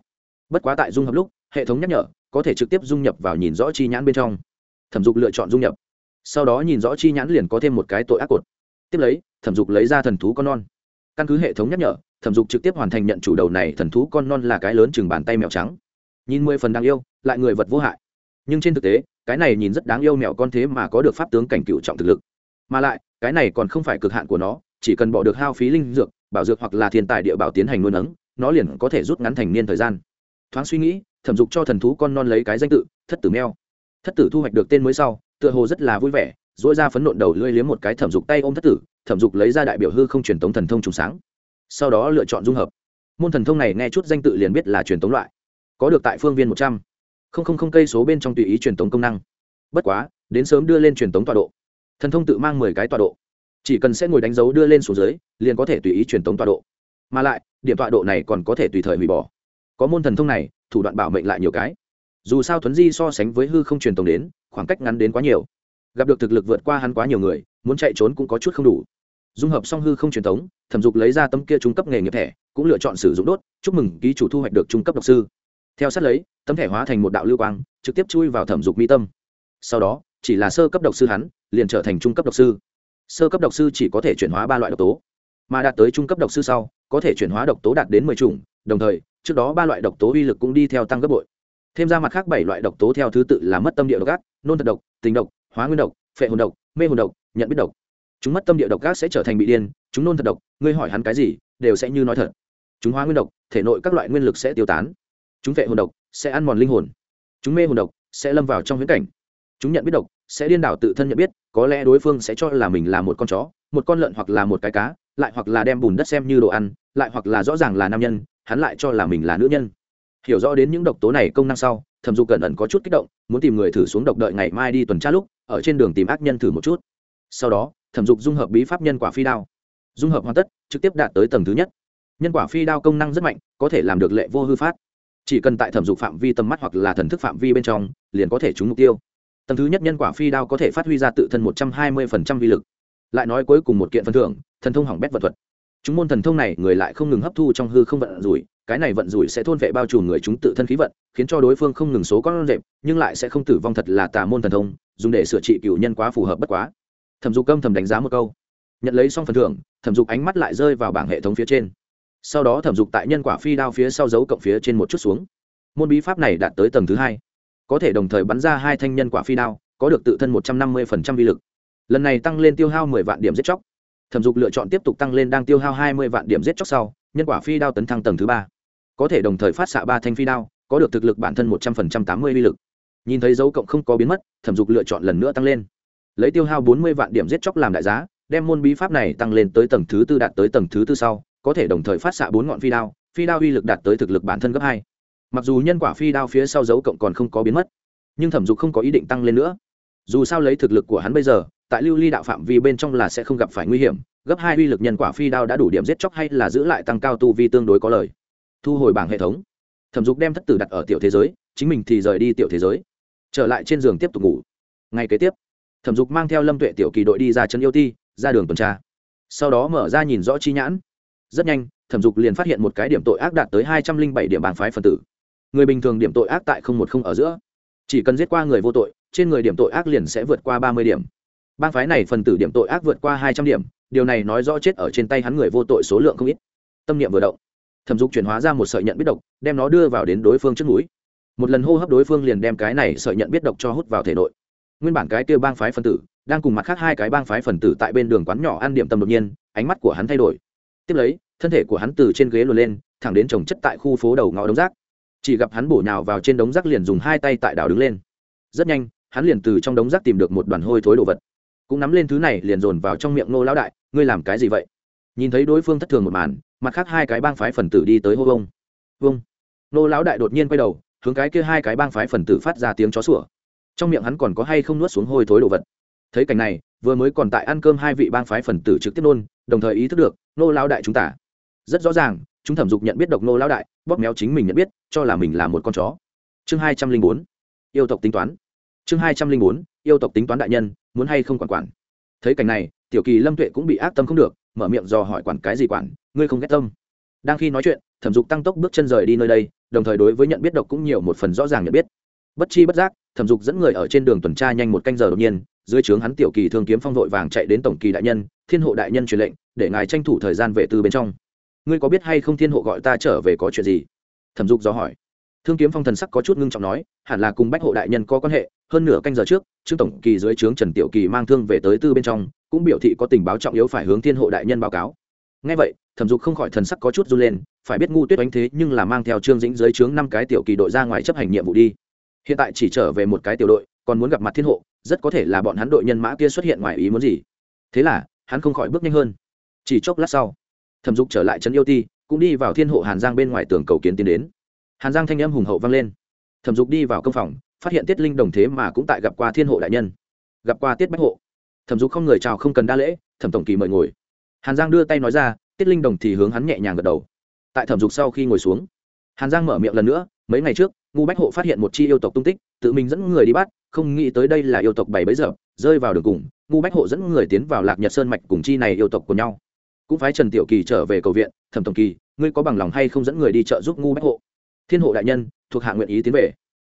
Bất quá tại dung hợp lúc, hệ thống nhắc nhở, có thể trực tiếp dung nhập vào nhìn rõ chi nhãn bên trong. Thẩm dục lựa chọn dung nhập. Sau đó nhìn rõ chi nhãn liền có thêm một cái tội ác cột. Tiếp lấy, thẩm dục lấy ra thần thú con non. Căn cứ hệ thống nhắc nhở, thẩm dục trực tiếp hoàn thành nhận chủ đầu này thần thú con non là cái lớn chừng bàn tay mèo trắng. Nhìn mười phần đáng yêu, lại người vật vô hại. Nhưng trên thực tế cái này nhìn rất đáng yêu mèo con thế mà có được pháp tướng cảnh cựu trọng thực lực. Mà lại, cái này còn không phải cực hạn của nó, chỉ cần bỏ được hao phí linh dược, bảo dược hoặc là thiên tài địa bảo tiến hành nuôi nấng, nó liền có thể rút ngắn thành niên thời gian. Thoáng suy nghĩ, thẩm dục cho thần thú con non lấy cái danh tự, thất tử mèo. Thất tử thu hoạch được tên mới sau, tựa hồ rất là vui vẻ dỗi ra phấn nộn đầu lưỡi liếm một cái thẩm dục tay ôm thất tử, thẩm dục lấy ra đại biểu hư không truyền tống thần thông trùng sáng. Sau đó lựa chọn dung hợp. Môn thần thông này nghe chút danh tự liền biết là truyền tống loại. Có được tại phương viên một trăm không không không cây số bên trong tùy ý truyền tống công năng. Bất quá, đến sớm đưa lên truyền tống tọa độ. Thần thông tự mang mười cái tọa độ. Chỉ cần sẽ ngồi đánh dấu đưa lên xuống dưới, liền có thể tùy ý truyền tống tọa độ. Mà lại, điểm tọa độ này còn có thể tùy thời hủy bỏ. Có môn thần thông này, thủ đoạn bảo mệnh lại nhiều cái. Dù sao thuấn di so sánh với hư không truyền tống đến, khoảng cách ngắn đến quá nhiều. Gặp được thực lực vượt qua hắn quá nhiều người, muốn chạy trốn cũng có chút không đủ. Dung hợp song hư không truyền thống thẩm dục lấy ra tấm kia trung cấp nghề nghiệp thẻ, cũng lựa chọn sử dụng đốt. Chúc mừng ký chủ thu hoạch được trung cấp độc sư theo sát lấy, tấm thẻ hóa thành một đạo lưu quang, trực tiếp chui vào thẩm dục mi tâm. Sau đó, chỉ là sơ cấp độc sư hắn, liền trở thành trung cấp độc sư. Sơ cấp độc sư chỉ có thể chuyển hóa ba loại độc tố, mà đạt tới trung cấp độc sư sau, có thể chuyển hóa độc tố đạt đến mười chủng, đồng thời, trước đó ba loại độc tố uy lực cũng đi theo tăng gấp bội. Thêm ra mặt khác bảy loại độc tố theo thứ tự là mất tâm địa độc ác, nôn thật độc, tình độc, hóa nguyên độc, phệ hồn độc, mê hồn độc, nhận biết độc. Chúng mất tâm địa độc ác sẽ trở thành bị điên, chúng nôn thật độc, ngươi hỏi hắn cái gì, đều sẽ như nói thật. Chúng hóa nguyên độc, thể nội các loại nguyên lực sẽ tiêu tán chúng vệ hồn độc sẽ ăn mòn linh hồn. Chúng mê hồn độc sẽ lâm vào trong huyễn cảnh. Chúng nhận biết độc sẽ điên đảo tự thân nhận biết, có lẽ đối phương sẽ cho là mình là một con chó, một con lợn hoặc là một cái cá, lại hoặc là đem bùn đất xem như đồ ăn, lại hoặc là rõ ràng là nam nhân, hắn lại cho là mình là nữ nhân. Hiểu rõ đến những độc tố này công năng sau, thẩm dục cẩn ẩn có chút kích động, muốn tìm người thử xuống độc đợi ngày mai đi tuần tra lúc, ở trên đường tìm ác nhân thử một chút. Sau đó, thẩm dục dung hợp bí pháp nhân quả phi đao. Dung hợp hoàn tất, trực tiếp đạt tới tầng thứ nhất. Nhân quả phi đao công năng rất mạnh, có thể làm được lệ vô hư phát chỉ cần tại thẩm dục phạm vi tầm mắt hoặc là thần thức phạm vi bên trong, liền có thể trúng mục tiêu. Tầng thứ nhất nhân quả phi đao có thể phát huy ra tự thân một trăm hai mươi vi lực. Lại nói cuối cùng một kiện phần thưởng, thần thông hỏng bét vật thuật. Chúng môn thần thông này, người lại không ngừng hấp thu trong hư không vận rủi, cái này vận rủi sẽ thôn vệ bao trùm người chúng tự thân khí vận, khiến cho đối phương không ngừng số con rệp, nhưng lại sẽ không tử vong thật là tà môn thần thông, dùng để sửa trị cựu nhân quá phù hợp bất quá. Thẩm dục câm thầm đánh giá một câu. Nhận lấy xong phần thưởng, thẩm dục ánh mắt lại rơi vào bảng hệ thống phía trên sau đó thẩm dục tại nhân quả phi đao phía sau dấu cộng phía trên một chút xuống. Môn bí pháp này đạt tới tầng thứ hai. Có thể đồng thời bắn ra hai thanh nhân quả phi đao, có được tự thân một trăm năm mươi phần trăm vi lực. Lần này tăng lên tiêu hao mười vạn điểm giết chóc. Thẩm dục lựa chọn tiếp tục tăng lên đang tiêu hao hai mươi vạn điểm giết chóc sau, nhân quả phi đao tấn thăng tầng thứ ba. Có thể đồng thời phát xạ ba thanh phi đao, có được thực lực bản thân một trăm phần trăm tám mươi vi lực. Nhìn thấy dấu cộng không có biến mất, thẩm dục lựa chọn lần nữa tăng lên. Lấy tiêu hao bốn mươi vạn điểm giết chóc làm đại giá, đem môn bí pháp này tăng lên tới tầng thứ tư đạt tới tầng thứ tư sau có thể đồng thời phát xạ bốn ngọn phi đao phi đao uy lực đạt tới thực lực bản thân gấp hai. Mặc dù nhân quả phi đao phía sau dấu cộng còn không có biến mất, nhưng thẩm dục không có ý định tăng lên nữa. Dù sao lấy thực lực của hắn bây giờ, tại lưu ly đạo phạm vi bên trong là sẽ không gặp phải nguy hiểm, gấp hai uy lực nhân quả phi đao đã đủ điểm giết chóc hay là giữ lại tăng cao tu vi tương đối có lời. Thu hồi bảng hệ thống, thẩm dục đem thất tử đặt ở tiểu thế giới, chính mình thì rời đi tiểu thế giới, trở lại trên giường tiếp tục ngủ. Ngay kế tiếp, thẩm dục mang theo lâm tuệ tiểu kỳ đội đi ra chân yêu ti, ra đường tuần tra. Sau đó mở ra nhìn rõ chi nhãn rất nhanh, thẩm dục liền phát hiện một cái điểm tội ác đạt tới hai trăm linh bảy điểm bang phái phần tử. Người bình thường điểm tội ác tại không một không ở giữa. Chỉ cần giết qua người vô tội, trên người điểm tội ác liền sẽ vượt qua ba mươi điểm. Bang phái này phần tử điểm tội ác vượt qua hai trăm điểm, điều này nói rõ chết ở trên tay hắn người vô tội số lượng không ít. Tâm niệm vừa động, thẩm dục chuyển hóa ra một sợi nhận biết độc, đem nó đưa vào đến đối phương trước núi một lần hô hấp đối phương liền đem cái này sợi nhận biết độc cho hút vào thể nội. Nguyên bản cái kia bang phái phần tử, đang cùng mặt khác hai cái bang phái phần tử tại bên đường quán nhỏ ăn điểm tâm đột nhiên, ánh mắt của hắn thay đổi tiếp lấy, thân thể của hắn từ trên ghế luồn lên, thẳng đến trồng chất tại khu phố đầu ngõ đống rác. Chỉ gặp hắn bổ nhào vào trên đống rác liền dùng hai tay tại đảo đứng lên. Rất nhanh, hắn liền từ trong đống rác tìm được một đoàn hôi thối đồ vật. Cũng nắm lên thứ này liền dồn vào trong miệng nô lão đại, ngươi làm cái gì vậy? Nhìn thấy đối phương thất thường một màn, mặt khác hai cái bang phái phần tử đi tới hô vông. Vông. Nô lão đại đột nhiên quay đầu, hướng cái kia hai cái bang phái phần tử phát ra tiếng chó sủa. Trong miệng hắn còn có hay không nuốt xuống hôi thối đồ vật? Thấy cảnh này, vừa mới còn tại ăn cơm hai vị bang phái phần tử trực tiếp nôn đồng thời ý thức được nô lão đại chúng ta. Rất rõ ràng, chúng thẩm dục nhận biết độc nô lão đại, bóp méo chính mình nhận biết, cho là mình là một con chó. Chương hai trăm linh bốn, yêu tộc tính toán. Chương hai trăm linh bốn, yêu tộc tính toán đại nhân, muốn hay không quản quản. Thấy cảnh này, tiểu kỳ lâm tuệ cũng bị ác tâm không được, mở miệng dò hỏi quản cái gì quản, ngươi không ghét tâm. Đang khi nói chuyện, thẩm dục tăng tốc bước chân rời đi nơi đây, đồng thời đối với nhận biết độc cũng nhiều một phần rõ ràng nhận biết. Bất chi bất giác, thẩm dục dẫn người ở trên đường tuần tra nhanh một canh giờ đột nhiên dưới trướng hắn tiểu kỳ thương kiếm phong vội vàng chạy đến tổng kỳ đại nhân, thiên hộ đại nhân truyền lệnh, để ngài tranh thủ thời gian về từ bên trong. Ngươi có biết hay không thiên hộ gọi ta trở về có chuyện gì? Thẩm dục do hỏi. Thương kiếm phong thần sắc có chút ngưng trọng nói, hẳn là cùng bách hộ đại nhân có quan hệ, hơn nửa canh giờ trước, trương tổng kỳ dưới trướng trần tiểu kỳ mang thương về tới tư bên trong, cũng biểu thị có tình báo trọng yếu phải hướng thiên hộ đại nhân báo cáo. Ngay vậy, thẩm dục không khỏi thần sắc có chút run lên, phải biết ngu tuyết đánh thế nhưng là mang theo trương dĩnh dưới trướng năm cái tiểu kỳ đội ra ngoài chấp hành nhiệm vụ đi. Hiện tại chỉ trở về một cái tiểu đội, còn muốn gặp mặt thiên hộ rất có thể là bọn hắn đội nhân mã kia xuất hiện ngoài ý muốn gì. Thế là, hắn không khỏi bước nhanh hơn. Chỉ chốc lát sau, thẩm dục trở lại trấn yêu ti, cũng đi vào thiên hộ hàn giang bên ngoài tường cầu kiến tiến đến. Hàn giang thanh âm hùng hậu vang lên. Thẩm dục đi vào công phòng, phát hiện tiết linh đồng thế mà cũng tại gặp qua thiên hộ đại nhân. Gặp qua tiết bách hộ. Thẩm dục không người chào không cần đa lễ, thẩm tổng kỳ mời ngồi. Hàn giang đưa tay nói ra, tiết linh đồng thì hướng hắn nhẹ nhàng gật đầu. Tại thẩm dục sau khi ngồi xuống, hàn giang mở miệng lần nữa, mấy ngày trước ngu bách hộ phát hiện một chi yêu tộc tung tích, tự mình dẫn người đi bắt không nghĩ tới đây là yêu tộc bảy bấy giờ, rơi vào đường cùng ngu bách hộ dẫn người tiến vào lạc nhật sơn mạch cùng chi này yêu tộc của nhau. Cũng phái trần tiểu kỳ trở về cầu viện, thẩm tổng kỳ, ngươi có bằng lòng hay không dẫn người đi trợ giúp ngu bách hộ? Thiên hộ đại nhân, thuộc hạ nguyện ý tiến về.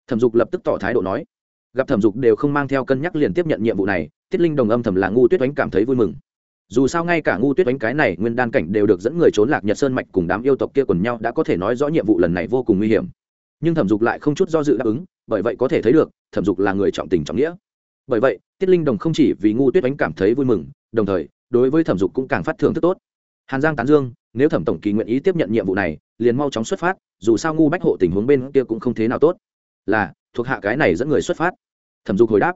Thẩm dục lập tức tỏ thái độ nói. Gặp thẩm dục đều không mang theo cân nhắc liền tiếp nhận nhiệm vụ này, tiết linh đồng âm thầm là ngu tuyết oánh cảm thấy vui mừng. Dù sao ngay cả ngu tuyết oánh cái này nguyên đan cảnh đều được dẫn người trốn lạc nhật sơn mạch cùng đám yêu tộc kia quần nhau đã có thể nói rõ nhiệm vụ lần này vô cùng nguy hiểm. Nhưng thẩm dục lại không chút do dự đáp ứng bởi vậy có thể thấy được, thẩm dục là người trọng tình trọng nghĩa. Bởi vậy, tiết linh đồng không chỉ vì ngu tuyết oánh cảm thấy vui mừng, đồng thời, đối với thẩm dục cũng càng phát thưởng thức tốt. Hàn giang tán dương, nếu thẩm tổng kỳ nguyện ý tiếp nhận nhiệm vụ này, liền mau chóng xuất phát, dù sao ngu bách hộ tình huống bên kia cũng không thế nào tốt. Là, thuộc hạ cái này dẫn người xuất phát. Thẩm dục hồi đáp.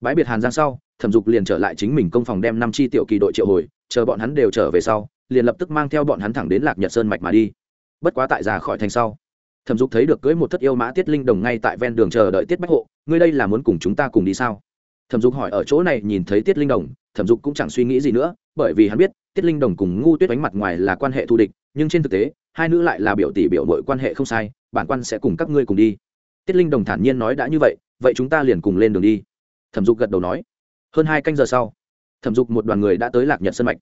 Bãi biệt hàn giang sau, thẩm dục liền trở lại chính mình công phòng đem năm chi tiểu kỳ đội triệu hồi, chờ bọn hắn đều trở về sau, liền lập tức mang theo bọn hắn thẳng đến lạc nhật sơn mạch mà đi. Bất quá tại ra khỏi thành sau thẩm dục thấy được cưới một thất yêu mã tiết linh đồng ngay tại ven đường chờ đợi tiết bách hộ, ngươi đây là muốn cùng chúng ta cùng đi sao? Thẩm dục hỏi ở chỗ này nhìn thấy tiết linh đồng, thẩm dục cũng chẳng suy nghĩ gì nữa, bởi vì hắn biết tiết linh đồng cùng ngu tuyết đánh mặt ngoài là quan hệ thù địch, nhưng trên thực tế, hai nữ lại là biểu tỷ biểu mội quan hệ không sai, bản quan sẽ cùng các ngươi cùng đi. Tiết linh đồng thản nhiên nói đã như vậy vậy chúng ta liền cùng lên đường đi. Thẩm dục gật đầu nói. Hơn hai canh giờ sau, thẩm dục một đoàn người đã tới lạc nhật sân mạch.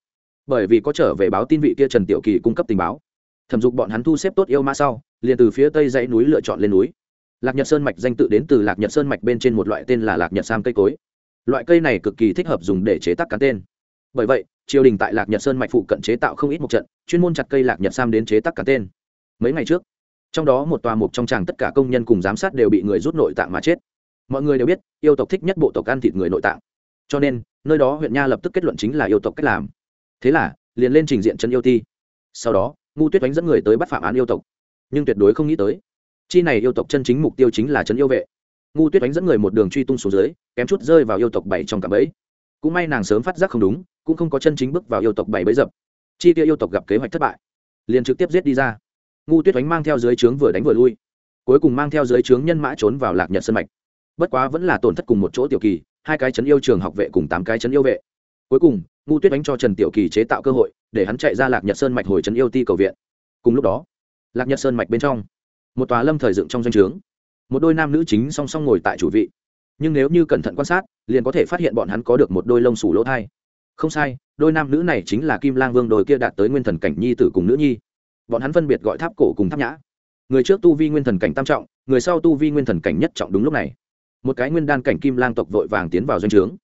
Bởi vì có trở về báo tin vị kia trần tiểu kỳ cung cấp tình báo thẩm dục bọn hắn thu xếp tốt yêu mã sau, liền từ phía tây dãy núi lựa chọn lên núi. Lạc nhật sơn mạch danh tự đến từ lạc nhật sơn mạch bên trên một loại tên là lạc nhật sam cây cối. Loại cây này cực kỳ thích hợp dùng để chế tác cán tên. Bởi vậy, triều đình tại lạc nhật sơn mạch phụ cận chế tạo không ít một trận, chuyên môn chặt cây lạc nhật sam đến chế tác cán tên. Mấy ngày trước, trong đó một tòa mục trong tràng tất cả công nhân cùng giám sát đều bị người rút nội tạng mà chết. Mọi người đều biết, yêu tộc thích nhất bộ tộc ăn thịt người nội tạng. Cho nên, nơi đó huyện nha lập tức kết luận chính là yêu tộc cách làm. Thế là, liền lên trình diện chân yêu ti. Sau đó ngu tuyết đánh dẫn người tới bắt phạm án yêu tộc. Nhưng tuyệt đối không nghĩ tới. Chi này yêu tộc chân chính mục tiêu chính là trấn yêu vệ. Ngu tuyết đánh dẫn người một đường truy tung xuống dưới, kém chút rơi vào yêu tộc bảy trong cạm bẫy. Cũng may nàng sớm phát giác không đúng, cũng không có chân chính bước vào yêu tộc bảy bẫy dập. Chi kia yêu tộc gặp kế hoạch thất bại, liền trực tiếp giết đi ra. Ngu tuyết đánh mang theo dưới trướng vừa đánh vừa lui, cuối cùng mang theo dưới trướng nhân mã trốn vào lạc nhật sân mạch. Bất quá vẫn là tổn thất cùng một chỗ tiểu kỳ, hai cái chấn yêu trường học vệ cùng tám cái chấn yêu vệ. Cuối cùng, ngu tuyết đánh cho trần tiểu kỳ chế tạo cơ hội để hắn chạy ra lạc nhật sơn mạch hồi trấn yêu ti cầu viện. Cùng lúc đó, lạc nhật sơn mạch bên trong, một tòa lâm thời dựng trong doanh trướng. Một đôi nam nữ chính song song ngồi tại chủ vị. Nhưng nếu như cẩn thận quan sát, liền có thể phát hiện bọn hắn có được một đôi lông sủ lỗ thai. Không sai, đôi nam nữ này chính là kim lang vương đồi kia đạt tới nguyên thần cảnh nhi tử cùng nữ nhi. Bọn hắn phân biệt gọi tháp cổ cùng tháp nhã. Người trước tu vi nguyên thần cảnh tam trọng, người sau tu vi nguyên thần cảnh nhất trọng đúng lúc này. Một cái nguyên đan cảnh kim lang tộc vội vàng tiến vào doanh trướng.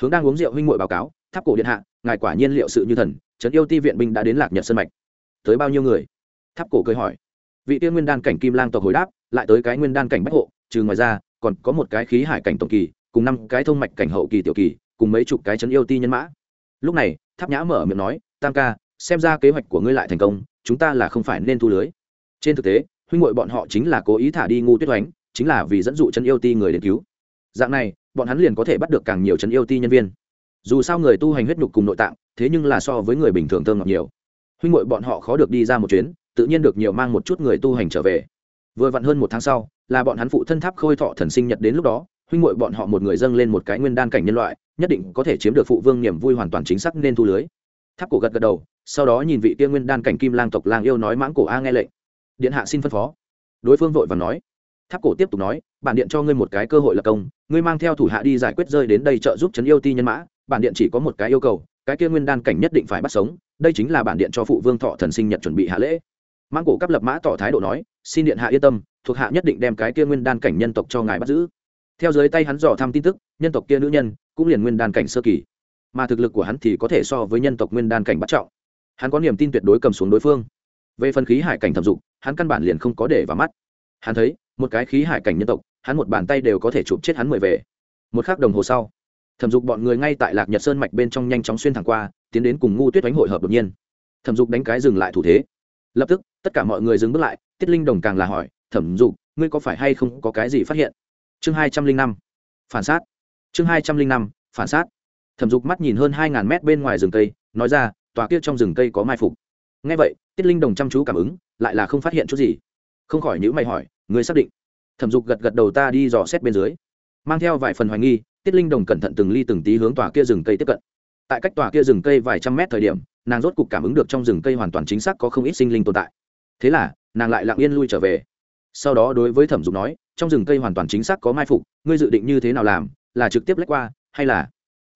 Hướng đang uống rượu huynh ngội báo cáo tháp cổ điện hạ, ngài quả nhiên liệu sự như thần, trấn yêu ti viện binh đã đến lạc nhật sân mạch. Tới bao nhiêu người? Tháp cổ cười hỏi. Vị tiên nguyên đan cảnh kim lang tộc hồi đáp, lại tới cái nguyên đan cảnh bách hộ, trừ ngoài ra, còn có một cái khí hải cảnh tổng kỳ, cùng năm cái thông mạch cảnh hậu kỳ tiểu kỳ, cùng mấy chục cái trấn yêu ti nhân mã. Lúc này, tháp nhã mở miệng nói, tam ca, xem ra kế hoạch của ngươi lại thành công, chúng ta là không phải nên thu lưới. Trên thực tế, huynh ngội bọn họ chính là cố ý thả đi ngu tuyết oánh, chính là vì dẫn dụ chân yêu ti người đến cứu. Dạng này, bọn hắn liền có thể bắt được càng nhiều chân yêu ti nhân viên dù sao người tu hành huyết nhục cùng nội tạng, thế nhưng là so với người bình thường thơm ngọt nhiều. Huynh ngội bọn họ khó được đi ra một chuyến, tự nhiên được nhiều mang một chút người tu hành trở về. Vừa vặn hơn một tháng sau, là bọn hắn phụ thân tháp khôi thọ thần sinh nhật đến lúc đó, huynh ngội bọn họ một người dâng lên một cái nguyên đan cảnh nhân loại, nhất định có thể chiếm được phụ vương niềm vui hoàn toàn chính xác nên thu lưới. Tháp cổ gật gật đầu, sau đó nhìn vị tiên nguyên đan cảnh kim lang tộc lang yêu nói mãng cổ a nghe lệnh. Điện hạ xin phân phó. Đối phương vội và nói. Tháp cổ tiếp tục nói, bản điện cho ngươi một cái cơ hội lập công, ngươi mang theo thủ hạ đi giải quyết rơi đến đây trợ giúp chấn yêu ti nhân mã bản điện chỉ có một cái yêu cầu, cái kia nguyên đan cảnh nhất định phải bắt sống, đây chính là bản điện cho phụ vương thọ thần sinh nhật chuẩn bị hạ lễ. Mãng cổ cấp lập mã tỏ thái độ nói, xin điện hạ yên tâm, thuộc hạ nhất định đem cái kia nguyên đan cảnh nhân tộc cho ngài bắt giữ. Theo dưới tay hắn dò thăm tin tức, nhân tộc kia nữ nhân cũng liền nguyên đan cảnh sơ kỳ, mà thực lực của hắn thì có thể so với nhân tộc nguyên đan cảnh bắt trọng. Hắn có niềm tin tuyệt đối cầm xuống đối phương. Về phần khí hải cảnh thẩm dục, hắn căn bản liền không có để vào mắt. Hắn thấy, một cái khí hải cảnh nhân tộc, hắn một bàn tay đều có thể chụp chết hắn mười về. Một k h ắ c đồng hồ sau thẩm dục bọn người ngay tại lạc nhật sơn mạch bên trong nhanh chóng xuyên thẳng qua, tiến đến cùng ngu tuyết đánh hội hợp đột nhiên. thẩm dục đánh cái dừng lại thủ thế. lập tức, tất cả mọi người dừng bước lại, tiết linh đồng càng là hỏi, thẩm dục, ngươi có phải hay không có cái gì phát hiện? Chương hai trăm linh năm, phản sát chương hai trăm linh năm, phản sát thẩm dục mắt nhìn hơn hai ngàn mét bên ngoài rừng cây, nói ra, tòa kia trong rừng cây có mai phục. Ngay vậy, tiết linh đồng chăm chú cảm ứng, lại là không phát hiện chút gì. Không khỏi nhữ mày hỏi người xác định? thẩm dục gật gật đầu, ta đi dò xét bên dưới. Mang theo vài phần hoài nghi tiết linh đồng cẩn thận từng ly từng tí hướng tòa kia rừng cây tiếp cận. Tại cách tòa kia rừng cây vài trăm mét thời điểm, nàng rốt cục cảm ứng được trong rừng cây hoàn toàn chính xác có không ít sinh linh tồn tại. Thế là, nàng lại lặng yên lui trở về. Sau đó đối với thẩm dục nói, trong rừng cây hoàn toàn chính xác có mai phục, ngươi dự định như thế nào làm, là trực tiếp lách qua, hay là?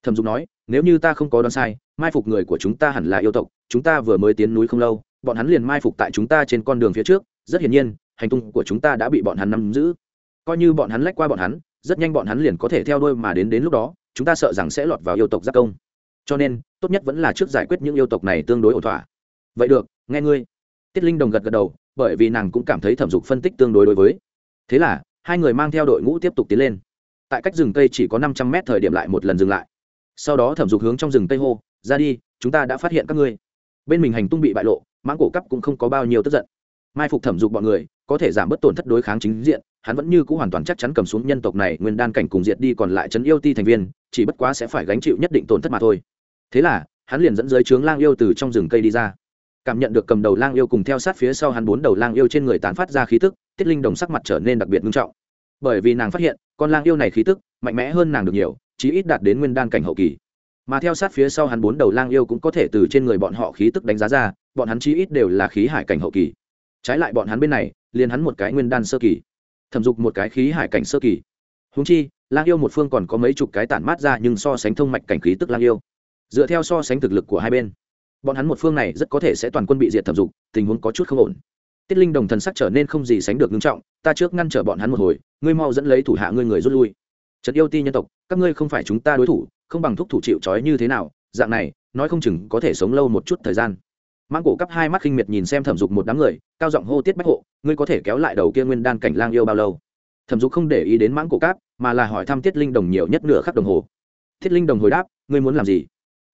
Thẩm dục nói, nếu như ta không có đoán sai, mai phục người của chúng ta hẳn là yêu tộc, chúng ta vừa mới tiến núi không lâu, bọn hắn liền mai phục tại chúng ta trên con đường phía trước, rất hiển nhiên, hành tung của chúng ta đã bị bọn hắn nắm giữ. Coi như bọn hắn lách qua bọn hắn rất nhanh bọn hắn liền có thể theo đuôi mà đến đến lúc đó, chúng ta sợ rằng sẽ lọt vào yêu tộc giác công. Cho nên, tốt nhất vẫn là trước giải quyết những yêu tộc này tương đối ổn thỏa. Vậy được, nghe ngươi. Tiết linh đồng gật gật đầu, bởi vì nàng cũng cảm thấy thẩm dục phân tích tương đối đối với. Thế là, hai người mang theo đội ngũ tiếp tục tiến lên. Tại cách rừng cây chỉ có năm trăm mét thời điểm lại một lần dừng lại. Sau đó thẩm dục hướng trong rừng cây hô, ra đi, chúng ta đã phát hiện các ngươi. Bên mình hành tung bị bại lộ, mãng cổ cắp cũng không có bao nhiêu tức giận mai phục thẩm dục bọn người, có thể giảm bớt tổn thất đối kháng chính diện, hắn vẫn như c ũ hoàn toàn chắc chắn cầm xuống nhân tộc này, nguyên đan cảnh cùng diệt đi còn lại trấn yêu ti thành viên, chỉ bất quá sẽ phải gánh chịu nhất định tổn thất mà thôi. Thế là, hắn liền dẫn giới trướng lang yêu từ trong rừng cây đi ra. Cảm nhận được cầm đầu lang yêu cùng theo sát phía sau hắn bốn đầu lang yêu trên người tán phát ra khí tức, tiết linh đồng sắc mặt trở nên đặc biệt nghiêm trọng. Bởi vì nàng phát hiện, con lang yêu này khí tức, mạnh mẽ hơn nàng được nhiều, chí ít đạt đến nguyên đan cảnh hậu kỳ. Mà theo sát phía sau hắn bốn đầu lang yêu cũng có thể từ trên người bọn họ khí tức đánh giá ra, bọn hắn chí ít đều là khí hải cảnh hậu kỳ trái lại bọn hắn bên này, liền hắn một cái nguyên đan sơ kỳ, thẩm dục một cái khí hải cảnh sơ kỳ. Húng chi, lang yêu một phương còn có mấy chục cái tản mát ra nhưng so sánh thông mạch cảnh khí tức lang yêu. Dựa theo so sánh thực lực của hai bên, bọn hắn một phương này rất có thể sẽ toàn quân bị diệt thẩm dục, tình huống có chút không ổn. Tiết linh đồng thần sắc trở nên không gì sánh được nghiêm trọng, ta trước ngăn trở bọn hắn một hồi, ngươi mau dẫn lấy thủ hạ ngươi người rút lui. Trận yêu ti nhân tộc, các ngươi không phải chúng ta đối thủ, không bằng thúc thủ chịu trói như thế nào, dạng này, nói không chừng có thể sống lâu một chút thời gian mang cổ cắp hai mắt khinh miệt nhìn xem thẩm dục một đám người, cao giọng hô tiết bách hộ, ngươi có thể kéo lại đầu kia nguyên đan cảnh lang yêu bao lâu? Thẩm dục không để ý đến mãng cổ cáp mà là hỏi thăm tiết linh đồng nhiều nhất nửa khắc đồng hồ. Thiết linh đồng hồi đáp, ngươi muốn làm gì?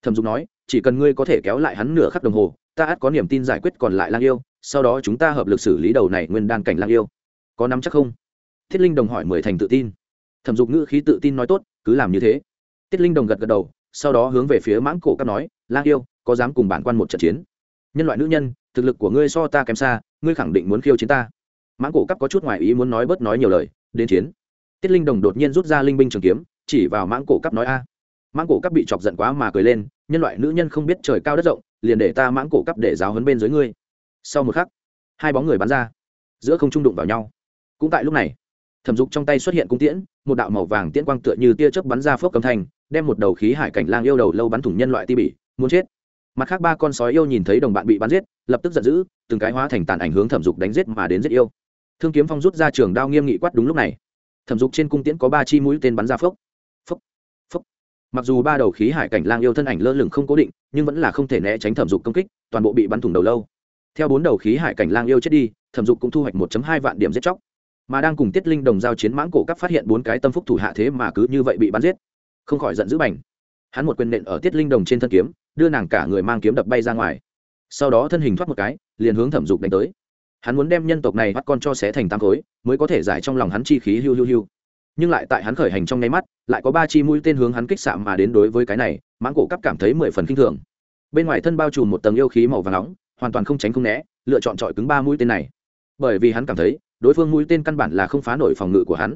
Thẩm dục nói, chỉ cần ngươi có thể kéo lại hắn nửa khắc đồng hồ, ta ắt có niềm tin giải quyết còn lại lang yêu, sau đó chúng ta hợp lực xử lý đầu này nguyên đan cảnh lang yêu. Có nắm chắc không? Thiết linh đồng hỏi mười thành tự tin. Thẩm dục ngữ khí tự tin nói tốt, cứ làm như thế. Tiết linh đồng gật gật đầu, sau đó hướng về phía mãng cổ Cáp nói, lang yêu, có dám cùng bản quan một trận chiến? Nhân loại nữ nhân, thực lực của ngươi so ta kém xa, ngươi khẳng định muốn khiêu chiến ta. Mãng cổ cắp có chút ngoài ý muốn nói bớt nói nhiều lời, đến chiến. Tiết linh đồng đột nhiên rút ra linh binh trường kiếm, chỉ vào mãng cổ cắp nói a. Mãng cổ cắp bị chọc giận quá mà cười lên, nhân loại nữ nhân không biết trời cao đất rộng, liền để ta mãng cổ cắp để giáo hấn bên dưới ngươi. Sau một khắc, hai bóng người bắn ra, giữa không trung đụng vào nhau. Cũng tại lúc này, thẩm dục trong tay xuất hiện cung tiễn, một đạo màu vàng tiễn quang tựa như tia chớp bắn ra phước cầm thành đem một đầu khí hải cảnh lang yêu đầu lâu bắn thủng nhân loại ti bỉ, muốn chết mặt khác ba con sói yêu nhìn thấy đồng bạn bị bắn giết, lập tức giận dữ, từng cái hóa thành tàn ảnh hướng thẩm dục đánh giết mà đến giết yêu. Thương kiếm phong rút ra trường đao nghiêm nghị quát đúng lúc này. Thẩm dục trên cung tiễn có ba chi mũi tên bắn ra phốc phốc phốc. Mặc dù ba đầu khí hải cảnh lang yêu thân ảnh lơ lửng không cố định, nhưng vẫn là không thể né tránh thẩm dục công kích, toàn bộ bị bắn thủng đầu lâu. Theo bốn đầu khí hải cảnh lang yêu chết đi, thẩm dục cũng thu hoạch một hai vạn điểm giết chóc. Mà đang cùng tiết linh đồng giao chiến mãng cổ cấp phát hiện bốn cái tâm phúc thủ hạ thế mà cứ như vậy bị bắn giết. Không khỏi giận dữ bành. Hắn một quyền nện ở tiết linh đồng trên thân kiếm đưa nàng cả người mang kiếm đập bay ra ngoài. Sau đó thân hình thoát một cái, liền hướng thẩm dục đánh tới. Hắn muốn đem nhân tộc này bắt con cho xé thành tam khối, mới có thể giải trong lòng hắn chi khí hiu hiu hiu. Nhưng lại tại hắn khởi hành trong nháy mắt, lại có ba chi mũi tên hướng hắn kích sạm mà đến đối với cái này, mãng cổ cắp cảm thấy mười phần k i n h thường. Bên ngoài thân bao trùm một tầng yêu khí màu và nóng, hoàn toàn không tránh không né, lựa chọn trọi cứng ba mũi tên này. Bởi vì hắn cảm thấy, đối phương mũi tên căn bản là không phá nổi phòng ngự của hắn.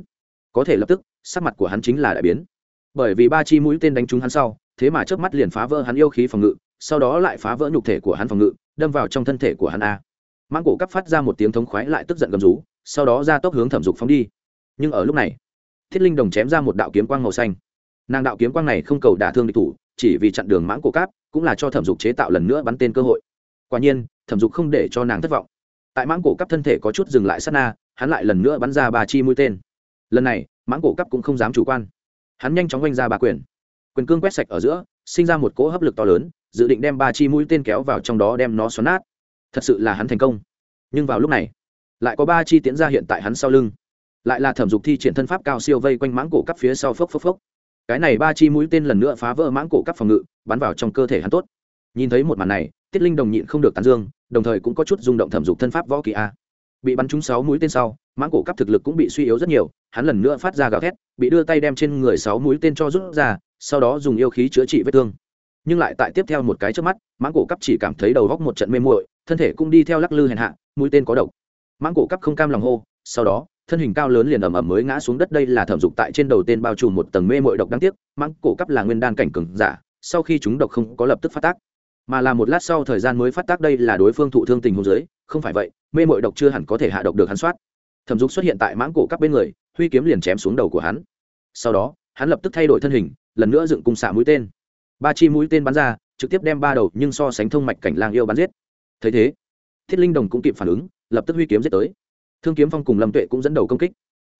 Có thể lập tức, sắc mặt của hắn chính là đại biến. Bởi vì ba chi mũi tên đánh trúng hắn sau thế mà chớp mắt liền phá vỡ hắn yêu khí phòng ngự, sau đó lại phá vỡ nhục thể của hắn phòng ngự, đâm vào trong thân thể của hắn a. Mãng cổ cắp phát ra một tiếng thống khoái lại tức giận gầm rú, sau đó ra tốc hướng thẩm dục phóng đi. Nhưng ở lúc này, thiết linh đồng chém ra một đạo kiếm quang màu xanh. Nàng đạo kiếm quang này không cầu đả thương địch thủ, chỉ vì chặn đường mãng cổ cáp cũng là cho thẩm dục chế tạo lần nữa bắn tên cơ hội. Quả nhiên, thẩm dục không để cho nàng thất vọng. Tại mãng cổ cắp thân thể có chút dừng lại sát na, hắn lại lần nữa bắn ra ba chi mũi tên. Lần này, mãng cổ cắp cũng không dám chủ quan. Hắn nhanh chóng oanh ra ba quyền quyền cương quét sạch ở giữa, sinh ra một cỗ hấp lực to lớn, dự định đem ba chi mũi tên kéo vào trong đó đem nó xoắn nát. Thật sự là hắn thành công. Nhưng vào lúc này, lại có ba chi tiến ra hiện tại hắn sau lưng. Lại là thẩm dục thi triển thân pháp cao siêu vây quanh mãng cổ cắp phía sau phốc phốc phốc. Cái này ba chi mũi tên lần nữa phá vỡ mãng cổ cắp phòng ngự, bắn vào trong cơ thể hắn tốt. Nhìn thấy một màn này, tiết linh đồng nhịn không được tán dương, đồng thời cũng có chút rung động thẩm dục thân pháp võ kỳ a. Bị bắn trúng sáu mũi tên sau, mãng cổ cắp thực lực cũng bị suy yếu rất nhiều, hắn lần nữa phát ra gào thét, bị đưa tay đem trên người sáu mũi tên cho rút ra sau đó dùng yêu khí chữa trị vết thương. Nhưng lại tại tiếp theo một cái trước mắt, mãng cổ cắp chỉ cảm thấy đầu góc một trận mê muội, thân thể cũng đi theo lắc lư hèn hạ, mũi tên có độc. Mãng cổ cắp không cam lòng hô, sau đó, thân hình cao lớn liền ầm ầm mới ngã xuống đất, đây là thẩm dục tại trên đầu tên bao trùm một tầng mê mội độc đáng tiếc, mãng cổ cắp là nguyên đan cảnh cường giả, sau khi chúng độc không có lập tức phát tác. Mà là một lát sau thời gian mới phát tác, đây là đối phương thụ thương tình hôn giới không phải vậy, mê mội độc chưa hẳn có thể hạ độc được hắn soát. Thẩm dục xuất hiện tại mãng cổ cắp bên người, huy kiếm liền chém xuống đầu của hắn. Sau đó, hắn lập tức thay đổi thân hình lần nữa dựng cung xạ mũi tên. Ba chi mũi tên bắn ra, trực tiếp đem ba đầu nhưng so sánh thông mạch cảnh lang yêu bắn giết. Thấy thế, thiết linh đồng cũng kịp phản ứng, lập tức huy kiếm giết tới. Thương kiếm phong cùng lâm tuệ cũng dẫn đầu công kích.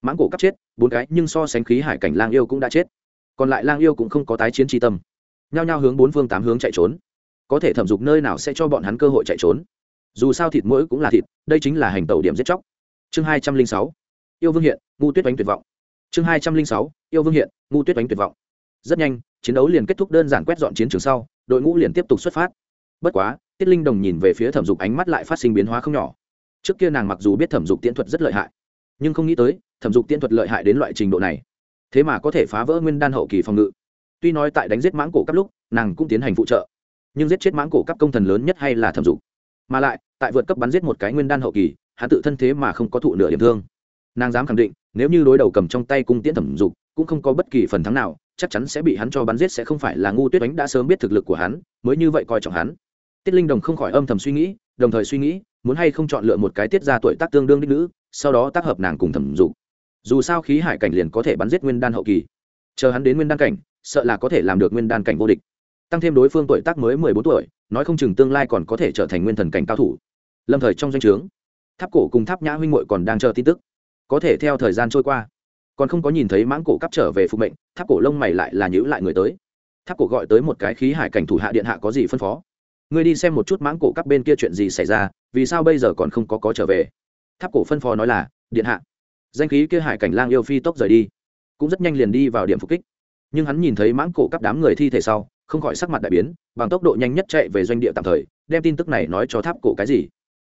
Mãng cổ cắp chết, bốn cái nhưng so sánh khí hải cảnh lang yêu cũng đã chết. Còn lại lang yêu cũng không có tái chiến tri tâm. Nhao nhao hướng bốn phương tám hướng chạy trốn. Có thể thẩm dục nơi nào sẽ cho bọn hắn cơ hội chạy trốn. Dù sao thịt mũi cũng là thịt, đây chính là hành tẩu điểm giết chóc. Chương hai trăm linh sáu. Yêu vương hiện, ngu tuyết đánh tuyệt vọng. Chương hai trăm linh sáu. Yêu vương hiện, ngu tuyết đánh tuyệt vọng rất nhanh, chiến đấu liền kết thúc đơn giản quét dọn chiến trường sau, đội ngũ liền tiếp tục xuất phát. Bất quá, tiết linh đồng nhìn về phía thẩm dục ánh mắt lại phát sinh biến hóa không nhỏ. Trước kia nàng mặc dù biết thẩm dục tiễn thuật rất lợi hại, nhưng không nghĩ tới, thẩm dục tiễn thuật lợi hại đến loại trình độ này. Thế mà có thể phá vỡ nguyên đan hậu kỳ phòng ngự. Tuy nói tại đánh giết mãng cổ cấp lúc, nàng cũng tiến hành phụ trợ, nhưng giết chết mãng cổ cấp công thần lớn nhất hay là thẩm dục. Mà lại, tại vượt cấp bắn giết một cái nguyên đan hậu kỳ, hắn tự thân thế mà không có thụ nửa điểm thương. Nàng dám khẳng định, nếu như đối đầu cầm trong tay cung tiễn thẩm dục, cũng không có bất kỳ phần thắng nào chắc chắn sẽ bị hắn cho bắn giết sẽ không phải là ngu tuyết đánh đã sớm biết thực lực của hắn, mới như vậy coi trọng hắn. Tiết linh đồng không khỏi âm thầm suy nghĩ, đồng thời suy nghĩ, muốn hay không chọn lựa một cái tiết ra tuổi tác tương đương đích nữ, sau đó tác hợp nàng cùng thẩm dục. Dù sao khí hải cảnh liền có thể bắn giết nguyên đan hậu kỳ. Chờ hắn đến nguyên đan cảnh, sợ là có thể làm được nguyên đan cảnh vô địch. Tăng thêm đối phương tuổi tác mới mười bốn tuổi, nói không chừng tương lai còn có thể trở thành nguyên thần cảnh cao thủ. Lâm thời trong danh o chướng tháp cổ cùng tháp nhã huynh hội còn đang chờ tin tức. Có thể theo thời gian trôi qua còn không có nhìn thấy mãng cổ cắp trở về phục mệnh, tháp cổ lông mày lại là nhữ lại người tới. Tháp cổ gọi tới một cái khí hải cảnh thủ hạ điện hạ có gì phân phó? Ngươi đi xem một chút mãng cổ cắp bên kia chuyện gì xảy ra, vì sao bây giờ còn không có có trở về? Tháp cổ phân phó nói là, điện hạ, danh khí kia hải cảnh lang yêu phi tốc rời đi. Cũng rất nhanh liền đi vào điểm phục kích. Nhưng hắn nhìn thấy mãng cổ cắp đám người thi thể sau, không khỏi sắc mặt đại biến, bằng tốc độ nhanh nhất chạy về doanh địa tạm thời, đem tin tức này nói cho tháp cổ cái gì?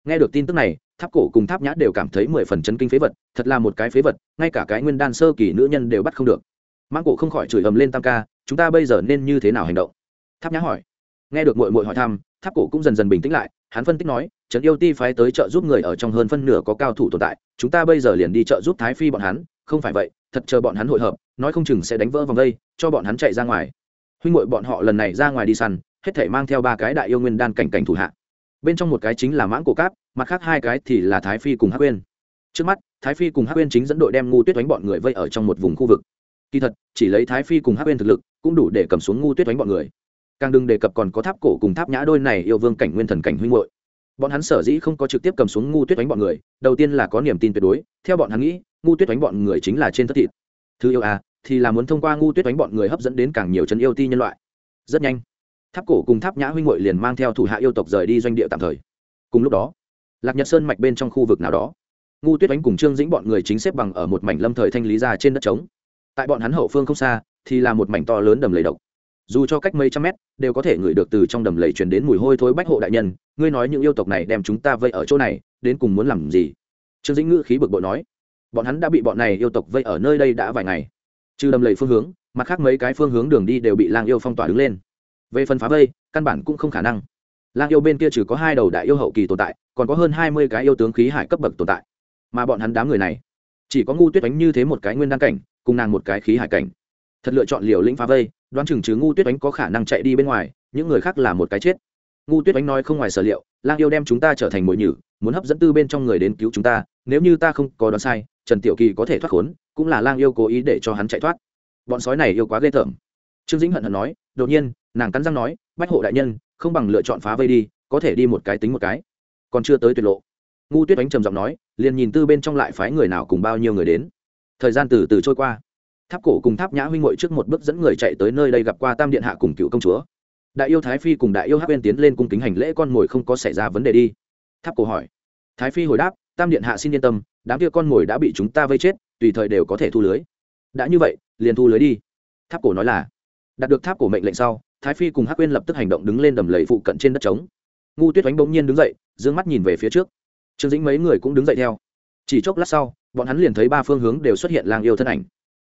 Nghe được tin tức này, tháp cổ cùng tháp nhã đều cảm thấy mười phần chấn kinh phế vật, thật là một cái phế vật, ngay cả cái nguyên đan sơ kỳ nữ nhân đều bắt không được. Mãng cổ không khỏi chửi ầm lên tam ca, chúng ta bây giờ nên như thế nào hành động? Tháp nhã hỏi. Nghe được mội mội hỏi thăm, tháp cổ cũng dần dần bình tĩnh lại, hắn phân tích nói, trấn yêu ti phái tới trợ giúp người ở trong hơn phân nửa có cao thủ tồn tại, chúng ta bây giờ liền đi trợ giúp thái phi bọn hắn, không phải vậy, thật chờ bọn hắn hội hợp, nói không chừng sẽ đánh vỡ vòng đây, cho bọn hắn chạy ra ngoài. Huynh ngội bọn họ lần này ra ngoài đi săn, hết thể mang theo ba cái đại yêu nguyên đan cảnh cảnh thủ hạ bên trong một cái chính là mãng cổ cáp, mặt khác hai cái thì là thái phi cùng hắc uyên. Trước mắt, thái phi cùng hắc uyên chính dẫn đội đem ngu tuyết đánh bọn người vây ở trong một vùng khu vực. Kỳ thật, chỉ lấy thái phi cùng hắc uyên thực lực, cũng đủ để cầm xuống ngu tuyết đánh bọn người. Càng đừng đề cập còn có tháp cổ cùng tháp nhã đôi này yêu vương cảnh nguyên thần cảnh huynh hội bọn hắn sở dĩ không có trực tiếp cầm xuống ngu tuyết đánh bọn người, đầu tiên là có niềm tin tuyệt đối, theo bọn hắn nghĩ, ngu tuyết đánh bọn người chính là trên thất thịt. Thứ yêu à thì là muốn thông qua ngu tuyết đánh bọn người hấp dẫn đến càng nhiều chân yêu ti nhân loại. Rất nhanh tháp cổ cùng tháp nhã huynh hội liền mang theo thủ hạ yêu tộc rời đi doanh địa tạm thời. Cùng lúc đó, lạc nhật sơn mạch bên trong khu vực nào đó, ngu tuyết đánh cùng trương dĩnh bọn người chính xếp bằng ở một mảnh lâm thời thanh lý ra trên đất trống. Tại bọn hắn hậu phương không xa, thì là một mảnh to lớn đầm lầy độc. Dù cho cách mấy trăm mét, đều có thể ngửi được từ trong đầm lầy truyền đến mùi hôi thối bách hộ đại nhân, ngươi nói những yêu tộc này đem chúng ta vây ở chỗ này, đến cùng muốn làm gì? Trương dĩnh ngữ khí bực bội nói, bọn hắn đã bị bọn này yêu tộc vây ở nơi đây đã vài ngày. Trừ đầm lầy phương hướng, mặt khác mấy cái phương hướng đường đi đều bị lang yêu phong tỏa đứng lên về phần phá vây, căn bản cũng không khả năng. Lang yêu bên kia trừ có hai đầu đại yêu hậu kỳ tồn tại, còn có hơn hai mươi cái yêu tướng khí hải cấp bậc tồn tại. Mà bọn hắn đám người này, chỉ có ngu tuyết đánh như thế một cái nguyên đăng cảnh, cùng nàng một cái khí hải cảnh. Thật lựa chọn liều lĩnh phá vây, đoán chừng chứ ngu tuyết đánh có khả năng chạy đi bên ngoài, những người khác là một cái chết. Ngu tuyết đánh nói không ngoài sở liệu, lang yêu đem chúng ta trở thành mồi nhử, muốn hấp dẫn tư bên trong người đến cứu chúng ta, nếu như ta không có đoán sai, trần tiểu kỳ có thể thoát khốn, cũng là lang yêu cố ý để cho hắn chạy thoát. Bọn sói này yêu quá ghê tởm. Trương dĩnh hận hận nói đột nhiên, nàng cắn răng nói, bách hộ đại nhân, không bằng lựa chọn phá vây đi, có thể đi một cái tính một cái. Còn chưa tới tuyệt lộ, ngu tuyết đánh trầm giọng nói, liền nhìn tư bên trong lại phái người nào cùng bao nhiêu người đến. Thời gian từ từ trôi qua. Tháp cổ cùng tháp nhã huynh ngội trước một bước dẫn người chạy tới nơi đây gặp qua tam điện hạ cùng cựu công chúa. Đại yêu thái phi cùng đại yêu hắc bên tiến lên cung kính hành lễ con mồi không có xảy ra vấn đề đi. Tháp cổ hỏi. Thái phi hồi đáp, tam điện hạ xin yên tâm, đám kia con mồi đã bị chúng ta vây chết, tùy thời đều có thể thu lưới. Đã như vậy, liền thu lưới đi. Tháp cổ nói là đạt được tháp cổ mệnh lệnh sau, thái phi cùng hắc Uyên lập tức hành động đứng lên đầm lầy phụ cận trên đất trống. Ngu tuyết oánh bỗng nhiên đứng dậy d ư ơ n g mắt nhìn về phía trước. Trương dĩnh mấy người cũng đứng dậy theo. Chỉ chốc lát sau, bọn hắn liền thấy ba phương hướng đều xuất hiện lang yêu thân ảnh.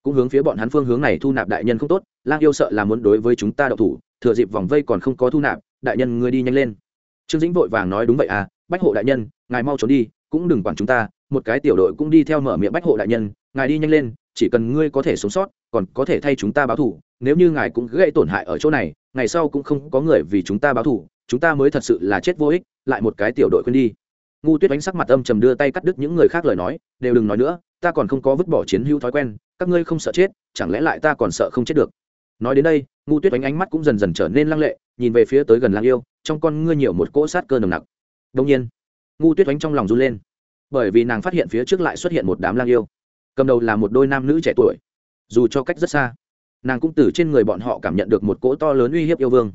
Cũng hướng phía bọn hắn phương hướng này thu nạp đại nhân không tốt, lang yêu sợ là muốn đối với chúng ta đậu thủ, thừa dịp vòng vây còn không có thu nạp, đại nhân ngươi đi nhanh lên. Trương dĩnh vội vàng nói đúng vậy à bách hộ đại nhân, ngài mau trốn đi, cũng đừng quản chúng ta, một cái tiểu đội cũng đi theo mở miệng bách hộ đại nhân, ngài đi nhanh lên, chỉ cần ngươi có thể sống sót, còn có thể thay chúng ta báo thù nếu như ngài cũng gây tổn hại ở chỗ này, ngày sau cũng không có người vì chúng ta báo thù, chúng ta mới thật sự là chết vô ích, lại một cái tiểu đội quên đi. Ngu tuyết đánh sắc mặt âm trầm đưa tay cắt đứt những người khác lời nói, đều đừng nói nữa, ta còn không có vứt bỏ chiến hữu thói quen, các ngươi không sợ chết, chẳng lẽ lại ta còn sợ không chết được? Nói đến đây, ngu tuyết đánh ánh mắt cũng dần dần trở nên lăng lệ, nhìn về phía tới gần lang yêu, trong con ngươi nhiều một cỗ sát cơ nồng nặc. Đông nhiên, ngu tuyết đánh trong lòng run lên, bởi vì nàng phát hiện phía trước lại xuất hiện một đám lang yêu. Cầm đầu là một đôi nam nữ trẻ tuổi, dù cho cách rất xa nàng cũng từ trên người bọn họ cảm nhận được một cỗ to lớn uy hiếp yêu vương.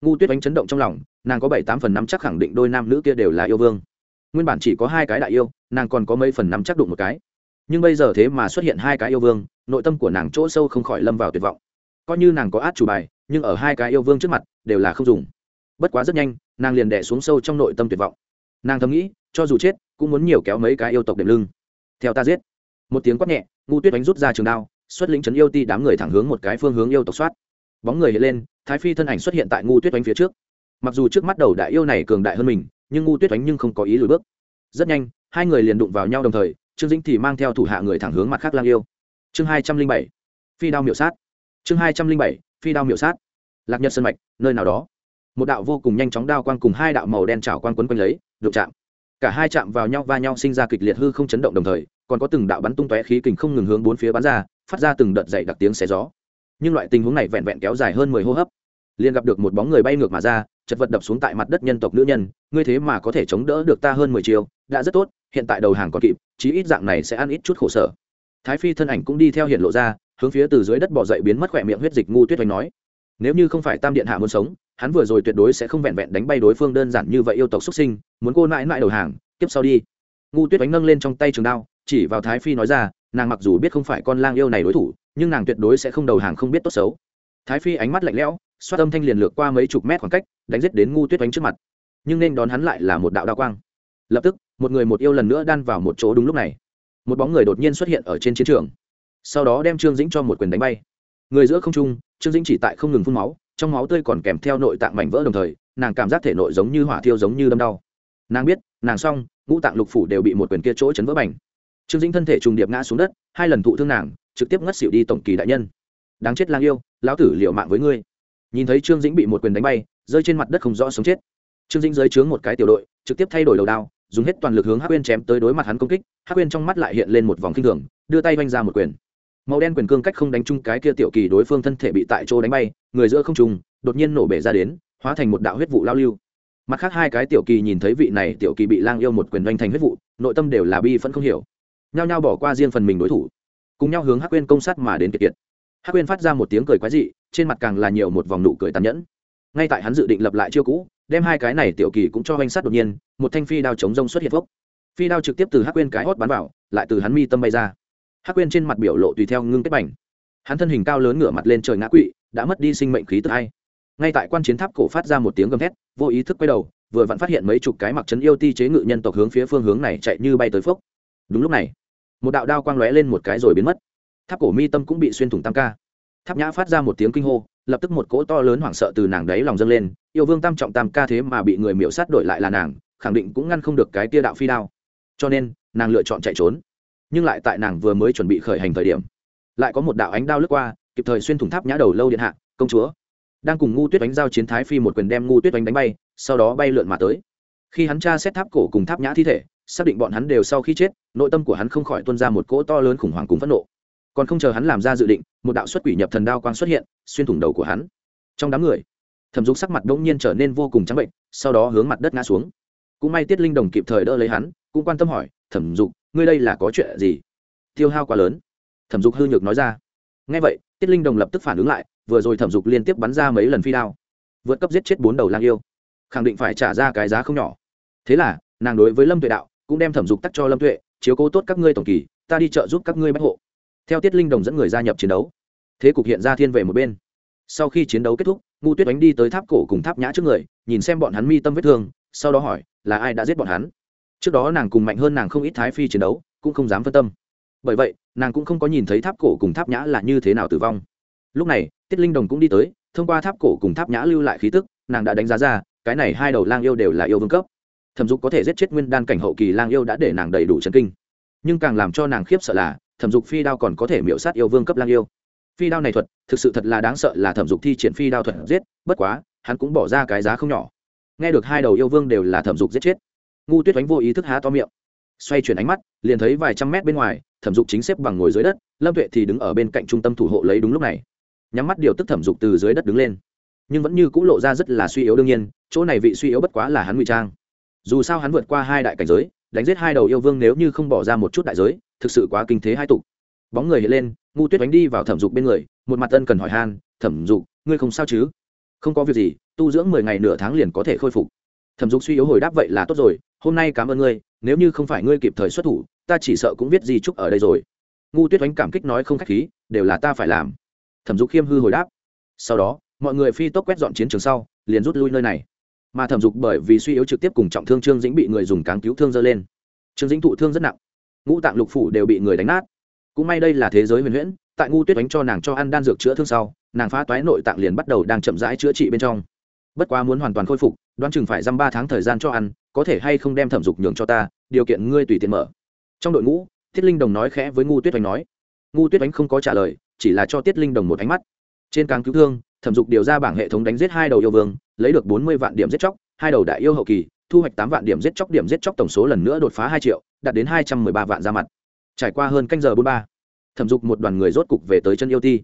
Ngu tuyết đánh chấn động trong lòng, nàng có bảy tám phần năm chắc khẳng định đôi nam nữ kia đều là yêu vương. Nguyên bản chỉ có hai cái đại yêu, nàng còn có mấy phần năm chắc đụng một cái. Nhưng bây giờ thế mà xuất hiện hai cái yêu vương, nội tâm của nàng chỗ sâu không khỏi lâm vào tuyệt vọng. Coi như nàng có át chủ bài, nhưng ở hai cái yêu vương trước mặt, đều là không dùng. Bất quá rất nhanh, nàng liền đẻ xuống sâu trong nội tâm tuyệt vọng. Nàng thầm nghĩ, cho dù chết, cũng muốn nhiều kéo mấy cái yêu tộc đệm lưng. Theo ta giết. Một tiếng quát nhẹ, ngu tuyết đánh rút ra trường đao xuất lĩnh trấn yêu ti đám người thẳng hướng một cái phương hướng yêu tộc soát. Bóng người hiện lên, thái phi thân ảnh xuất hiện tại ngu tuyết đánh phía trước. Mặc dù trước mắt đầu đại yêu này cường đại hơn mình, nhưng ngu tuyết đánh nhưng không có ý lùi bước. Rất nhanh, hai người liền đụng vào nhau đồng thời, trương dĩnh thì mang theo thủ hạ người thẳng hướng mặt khác lang yêu. Chương hai trăm linh bảy, phi đao miểu sát. Chương hai trăm linh bảy, phi đao miểu sát. Lạc nhật sân mạch, nơi nào đó. Một đạo vô cùng nhanh chóng đao quang cùng hai đạo màu đen trào quang quấn quanh lấy, đụng chạm cả hai chạm vào nhau va nhau sinh ra kịch liệt hư không chấn động đồng thời, còn có từng đạo bắn tung tóe khí kình không ngừng hướng bốn phía bắn ra, phát ra từng đợt dày đặc tiếng xé gió. Nhưng loại tình huống này vẹn vẹn kéo dài hơn mười hô hấp. Liền gặp được một bóng người bay ngược mà ra, chật vật đập xuống tại mặt đất nhân tộc nữ nhân, ngươi thế mà có thể chống đỡ được ta hơn mười chiều đã rất tốt, hiện tại đầu hàng còn kịp, chí ít dạng này sẽ ăn ít chút khổ sở. Thái phi thân ảnh cũng đi theo hiện lộ ra, hướng phía từ dưới đất bỏ dậy biến mất khỏe miệng huyết dịch ngu tuyết oanh nói, nếu như không phải tam điện hạ muốn sống hắn vừa rồi tuyệt đối sẽ không vẹn vẹn đánh bay đối phương đơn giản như vậy yêu tộc xuất sinh, muốn cô mãi mãi đầu hàng tiếp sau đi. Ngu tuyết oanh nâng lên trong tay trường đao, chỉ vào thái phi nói ra, nàng mặc dù biết không phải con lang yêu này đối thủ, nhưng nàng tuyệt đối sẽ không đầu hàng không biết tốt xấu. Thái phi ánh mắt lạnh lẽo, xoát âm thanh liền lược qua mấy chục mét khoảng cách, đánh giết đến ngu tuyết oanh trước mặt. Nhưng nên đón hắn lại là một đạo đao quang. Lập tức, một người một yêu lần nữa đan vào một chỗ đúng lúc này. Một bóng người đột nhiên xuất hiện ở trên chiến trường. Sau đó đem trương dĩnh cho một quyền đánh bay. Người giữa không trung, trương dĩnh chỉ tại không ngừng phun máu trong máu tươi còn kèm theo nội tạng mảnh vỡ đồng thời, nàng cảm giác thể nội giống như hỏa thiêu giống như đâm đau. Nàng biết, nàng xong, ngũ tạng lục phủ đều bị một quyền kia chỗ chấn vỡ bành. Trương dĩnh thân thể trùng điệp ngã xuống đất, hai lần thụ thương nàng, trực tiếp ngất xỉu đi tổng kỳ đại nhân. Đáng chết lang yêu, lão tử liệu mạng với ngươi. Nhìn thấy trương dĩnh bị một quyền đánh bay, rơi trên mặt đất không rõ sống chết. Trương dĩnh dưới trướng một cái tiểu đội, trực tiếp thay đổi đầu đao, dùng hết toàn lực hướng hắc quyên chém tới đối mặt hắn công kích, hắc quyên trong mắt lại hiện lên một vòng kinh thường, đưa tay vanh ra một quyền. Màu đen quyền cương cách không đánh chung cái kia tiểu kỳ đối phương thân thể bị tại chỗ đánh bay người giữa không trùng đột nhiên nổ bể ra đến, hóa thành một đạo huyết vụ lao lưu. Mặt khác hai cái tiểu kỳ nhìn thấy vị này tiểu kỳ bị lang yêu một quyền doanh thành huyết vụ, nội tâm đều là bi phẫn không hiểu. Nhao nhao bỏ qua riêng phần mình đối thủ, cùng nhau hướng hắc quên công sát mà đến kiệt kiệt. Hắc quên phát ra một tiếng cười quái dị, trên mặt càng là nhiều một vòng nụ cười tàn nhẫn. Ngay tại hắn dự định lập lại chiêu cũ, đem hai cái này tiểu kỳ cũng cho oanh sát đột nhiên, một thanh phi đao chống rông xuất hiện vốc. phi đao trực tiếp từ hắc quên cái hót bắn vào, lại từ hắn mi tâm bay ra. Hắc quên trên mặt biểu lộ tùy theo ngưng kết bành. Hắn thân hình cao lớn ngửa mặt lên trời ngã quỵ đã mất đi sinh mệnh khí tức hay. Ngay tại quan chiến tháp cổ phát ra một tiếng gầm thét, vô ý thức quay đầu, vừa vặn phát hiện mấy chục cái mặc trấn yêu ti chế ngự nhân tộc hướng phía phương hướng này chạy như bay tới phốc. Đúng lúc này, một đạo đao quang lóe lên một cái rồi biến mất. Tháp cổ mi tâm cũng bị xuyên thủng tam ca. Tháp nhã phát ra một tiếng kinh hô, lập tức một cỗ to lớn hoảng sợ từ nàng đáy lòng dâng lên. Yêu vương tam trọng tam ca thế mà bị người miễu sát đổi lại là nàng, khẳng định cũng ngăn không được cái tia đạo phi đao. Cho nên, nàng lựa chọn chạy trốn. Nhưng lại tại nàng vừa mới chuẩn bị khởi hành thời điểm, lại có một đạo ánh đao lướt qua kịp thời xuyên thủng tháp nhã đầu lâu điện hạ, công chúa. Đang cùng ngu tuyết đánh giao chiến thái phi một quyền đem ngu tuyết đánh đánh bay, sau đó bay lượn mà tới. Khi hắn tra xét tháp cổ cùng tháp nhã thi thể, xác định bọn hắn đều sau khi chết, nội tâm của hắn không khỏi tuân ra một cỗ to lớn khủng hoảng cùng phẫn nộ. Còn không chờ hắn làm ra dự định, một đạo xuất quỷ nhập thần đao quang xuất hiện, xuyên thủng đầu của hắn. Trong đám người, thẩm dục sắc mặt đ ỗ n g nhiên trở nên vô cùng trắng bệnh, sau đó hướng mặt đất ngã xuống. Cũng may tiết linh đồng kịp thời đỡ lấy hắn, cũng quan tâm hỏi, thẩm dục, ngươi đây là có chuyện gì? Tiêu hao quá lớn, thẩm dục hư nhược nói ra. Ngay vậy tiết linh đồng lập tức phản ứng lại, vừa rồi thẩm dục liên tiếp bắn ra mấy lần phi đao. Vượt cấp giết chết bốn đầu lang yêu. Khẳng định phải trả ra cái giá không nhỏ. Thế là, nàng đối với lâm tuệ đạo, cũng đem thẩm dục tắt cho lâm tuệ, chiếu cố tốt các ngươi tổng kỳ, ta đi chợ giúp các ngươi bách hộ. Theo tiết linh đồng dẫn người gia nhập chiến đấu. Thế cục hiện ra thiên về một bên. Sau khi chiến đấu kết thúc ngu tuyết đánh đi tới tháp cổ cùng tháp nhã trước người, nhìn xem bọn hắn mi tâm vết thương, sau đó hỏi, là ai đã giết bọn hắn? Trước đó nàng cùng mạnh hơn nàng không ít thái phi chiến đấu, cũng không dám phân tâm bởi vậy, nàng cũng không có nhìn thấy tháp cổ cùng tháp nhã là như thế nào tử vong. Lúc này, tiết linh đồng cũng đi tới, thông qua tháp cổ cùng tháp nhã lưu lại khí tức, nàng đã đánh giá ra, cái này hai đầu lang yêu đều là yêu vương cấp. Thẩm dục có thể giết chết nguyên đan cảnh hậu kỳ lang yêu đã để nàng đầy đủ chân kinh. Nhưng càng làm cho nàng khiếp sợ là, thẩm dục phi đao còn có thể miễu sát yêu vương cấp lang yêu. Phi đao này thuật, thực sự thật là đáng sợ là thẩm dục thi triển phi đao thuật giết, bất quá, hắn cũng bỏ ra cái giá không nhỏ. Nghe được hai đầu yêu vương đều là thẩm dục giết chết, ngu tuyết đánh vô ý thức há to miệng. Xoay chuyển ánh mắt, liền thấy vài trăm mét bên ngoài thẩm dục chính xếp bằng ngồi dưới đất, lâm tuệ thì đứng ở bên cạnh trung tâm thủ hộ lấy đúng lúc này. Nhắm mắt điều tức thẩm dục từ dưới đất đứng lên. Nhưng vẫn như c ũ lộ ra rất là suy yếu đương nhiên, chỗ này vị suy yếu bất quá là hắn ngụy trang. Dù sao hắn vượt qua hai đại cảnh giới, đánh giết hai đầu yêu vương nếu như không bỏ ra một chút đại giới, thực sự quá kinh thế hai tục bóng người hiện lên, ngu tuyết đánh đi vào thẩm dục bên người, một mặt tân cần hỏi han, thẩm dục, ngươi không sao chứ? Không có việc gì, tu dưỡng mười ngày nửa tháng liền có thể khôi phục. Thẩm dục suy yếu hồi đáp, vậy là tốt rồi, hôm nay cảm ơn ngươi nếu như không phải ngươi kịp thời xuất thủ, ta chỉ sợ cũng viết gì chúc ở đây rồi. Ngu tuyết oánh cảm kích nói không k h á c h khí, đều là ta phải làm. Thẩm dục khiêm hư hồi đáp. Sau đó, mọi người phi tốc quét dọn chiến trường sau, liền rút lui nơi này. Mà thẩm dục bởi vì suy yếu trực tiếp cùng trọng thương trương dĩnh bị người dùng cáng cứu thương dơ lên. Trương dĩnh thụ thương rất nặng. Ngũ tạng lục phủ đều bị người đánh nát. Cũng may đây là thế giới huyền huyễn, tại ngu tuyết đánh cho nàng cho ăn đan dược chữa thương sau, nàng phá toái nội tạng liền bắt đầu đang chậm rãi chữa trị bên trong. Bất quá muốn hoàn toàn khôi phục, đoán chừng phải dăm ba tháng thời gian cho ăn, có thể hay không đem thẩm dục nhường cho ta điều kiện ngươi tùy tiện mở. Trong đội ngũ, tiết linh đồng nói khẽ với ngu tuyết oanh nói. Ngu tuyết oanh không có trả lời, chỉ là cho tiết linh đồng một ánh mắt. Trên càng cứu thương, thẩm dục điều ra bảng hệ thống đánh giết hai đầu yêu vương, lấy được bốn mươi vạn điểm giết chóc, hai đầu đại yêu hậu kỳ, thu hoạch tám vạn điểm giết chóc, điểm giết chóc tổng số lần nữa đột phá hai triệu, đạt đến hai trăm mười ba vạn ra mặt. Trải qua hơn canh giờ bốn ba, thẩm dục một đoàn người rốt cục về tới chân yêu ti.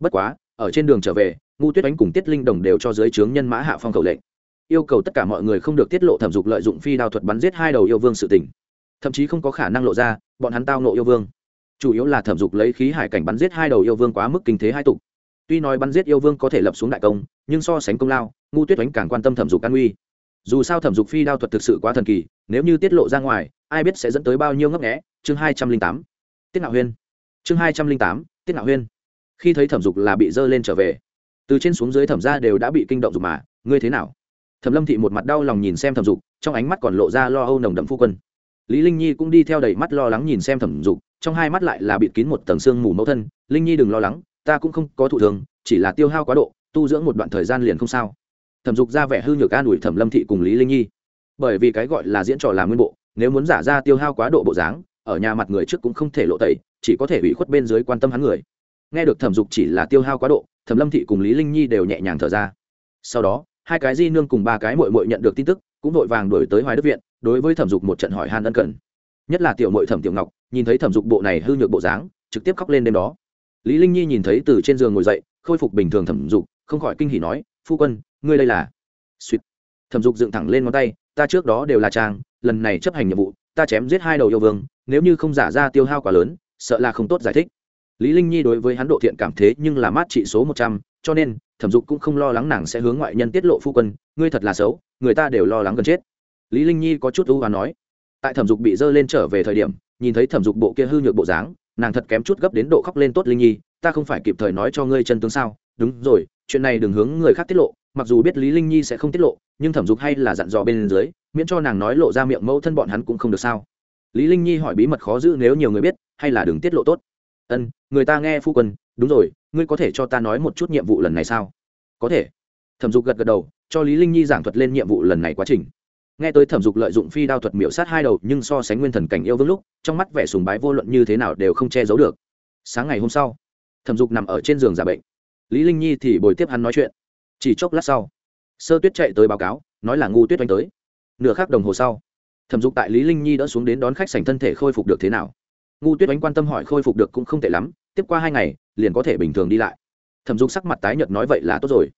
Bất quá, ở trên đường trở về, ngu tuyết ánh cùng tiết linh đồng đều cho dưới trướng nhân mã hạ phong khẩu lệnh yêu cầu tất cả mọi người không được tiết lộ thẩm dục lợi dụng phi đao thuật bắn giết hai đầu yêu vương sự tình. Thậm chí không có khả năng lộ ra, bọn hắn tao nộ yêu vương. Chủ yếu là thẩm dục lấy khí hải cảnh bắn giết hai đầu yêu vương quá mức kinh thế hai tục. Tuy nói bắn giết yêu vương có thể lập xuống đại công, nhưng so sánh công lao, ngu tuyết oánh càng quan tâm thẩm dục an uy. Dù sao thẩm dục phi đao thuật thực sự quá thần kỳ, nếu như tiết lộ ra ngoài, ai biết sẽ dẫn tới bao nhiêu ngấp nghẽ chương hai trăm linh tám. Tiết ngạo huyên. Chương hai trăm linh tám. Tiết ngạo huyên. Khi thấy thẩm dục là bị dơ lên trở về, từ trên xuống dưới thẩm ra đều đã bị kinh động dục mà, ngươi thế nào? Thẩm lâm thị một mặt đau lòng nhìn xem thẩm dục, trong ánh mắt còn lộ ra lo âu nồng đậm phu quân. Lý linh nhi cũng đi theo đầy mắt lo lắng nhìn xem thẩm dục, trong hai mắt lại là bịt kín một tầng xương mù mẫu thân. Linh nhi đừng lo lắng, ta cũng không có thụ thường, chỉ là tiêu hao quá độ, tu dưỡng một đoạn thời gian liền không sao. Thẩm dục ra vẻ hư nhược an ủi thẩm lâm thị cùng lý linh nhi. Bởi vì cái gọi là diễn trò làm nguyên bộ, nếu muốn giả ra tiêu hao quá độ bộ dáng, ở nhà mặt người trước cũng không thể lộ tẩy, chỉ có thể ủy khuất bên dưới quan tâm hắn người. Nghe được thẩm dục chỉ là tiêu hao quá độ, thẩm lâm thị cùng lý linh nhi đều nhẹ nhàng thở ra. Sau đó hai cái di nương cùng ba cái mội mội nhận được tin tức, cũng vội vàng đổi tới hoài đức viện, đối với thẩm dục một trận hỏi han ân cần. Nhất là tiểu mội thẩm tiểu ngọc, nhìn thấy thẩm dục bộ này hư nhược bộ dáng, trực tiếp khóc lên đêm đó. Lý linh nhi nhìn thấy từ trên giường ngồi dậy, khôi phục bình thường thẩm dục, không khỏi kinh hỉ nói, phu quân, ngươi đây là? Suýt thẩm dục dựng thẳng lên ngón tay, ta trước đó đều là trang lần này chấp hành nhiệm vụ, ta chém giết hai đầu yêu vương, nếu như không giả ra tiêu hao quá lớn, sợ là không tốt giải thích. Lý linh nhi đối với hắn độ thiện cảm thế nhưng là mát trị số một trăm cho nên, thẩm dục cũng không lo lắng nàng sẽ hướng ngoại nhân tiết lộ phu quân, ngươi thật là xấu, người ta đều lo lắng gần chết. Lý linh nhi có chút ưu và nói. Tại thẩm dục bị dơ lên trở về thời điểm, nhìn thấy thẩm dục bộ kia hư nhược bộ dáng, nàng thật kém chút gấp đến độ khóc lên tốt linh nhi, ta không phải kịp thời nói cho ngươi chân tướng sao? Đúng rồi, chuyện này đừng hướng người khác tiết lộ, mặc dù biết lý linh nhi sẽ không tiết lộ, nhưng thẩm dục hay là dặn dò bên dưới, miễn cho nàng nói lộ ra miệng mẫu thân bọn hắn cũng không được sao. Lý linh nhi hỏi bí mật khó giữ nếu nhiều người biết, hay là đừng tiết lộ tốt. Ân, người ta nghe phu quân đúng rồi, ngươi có thể cho ta nói một chút nhiệm vụ lần này sao? Có thể. Thẩm dục gật gật đầu, cho lý linh nhi giảng thuật lên nhiệm vụ lần này quá trình. Nghe tới thẩm dục lợi dụng phi đao thuật miểu sát hai đầu nhưng so sánh nguyên thần cảnh yêu vương lúc, trong mắt vẻ sùng bái vô luận như thế nào đều không che giấu được. Sáng ngày hôm sau, thẩm dục nằm ở trên giường giả bệnh. Lý linh nhi thì bồi tiếp hắn nói chuyện. Chỉ chốc lát sau, sơ tuyết chạy tới báo cáo, nói là ngu tuyết oanh tới. Nửa khắc đồng hồ sau, thẩm dục tại lý linh nhi đã xuống đến đón khách sành thân thể khôi phục được thế nào. Ngu tuyết oanh quan tâm hỏi khôi phục được cũng không tệ lắm tiếp qua hai ngày, liền có thể bình thường đi lại. Thẩm dục sắc mặt tái nhợt nói vậy là tốt rồi.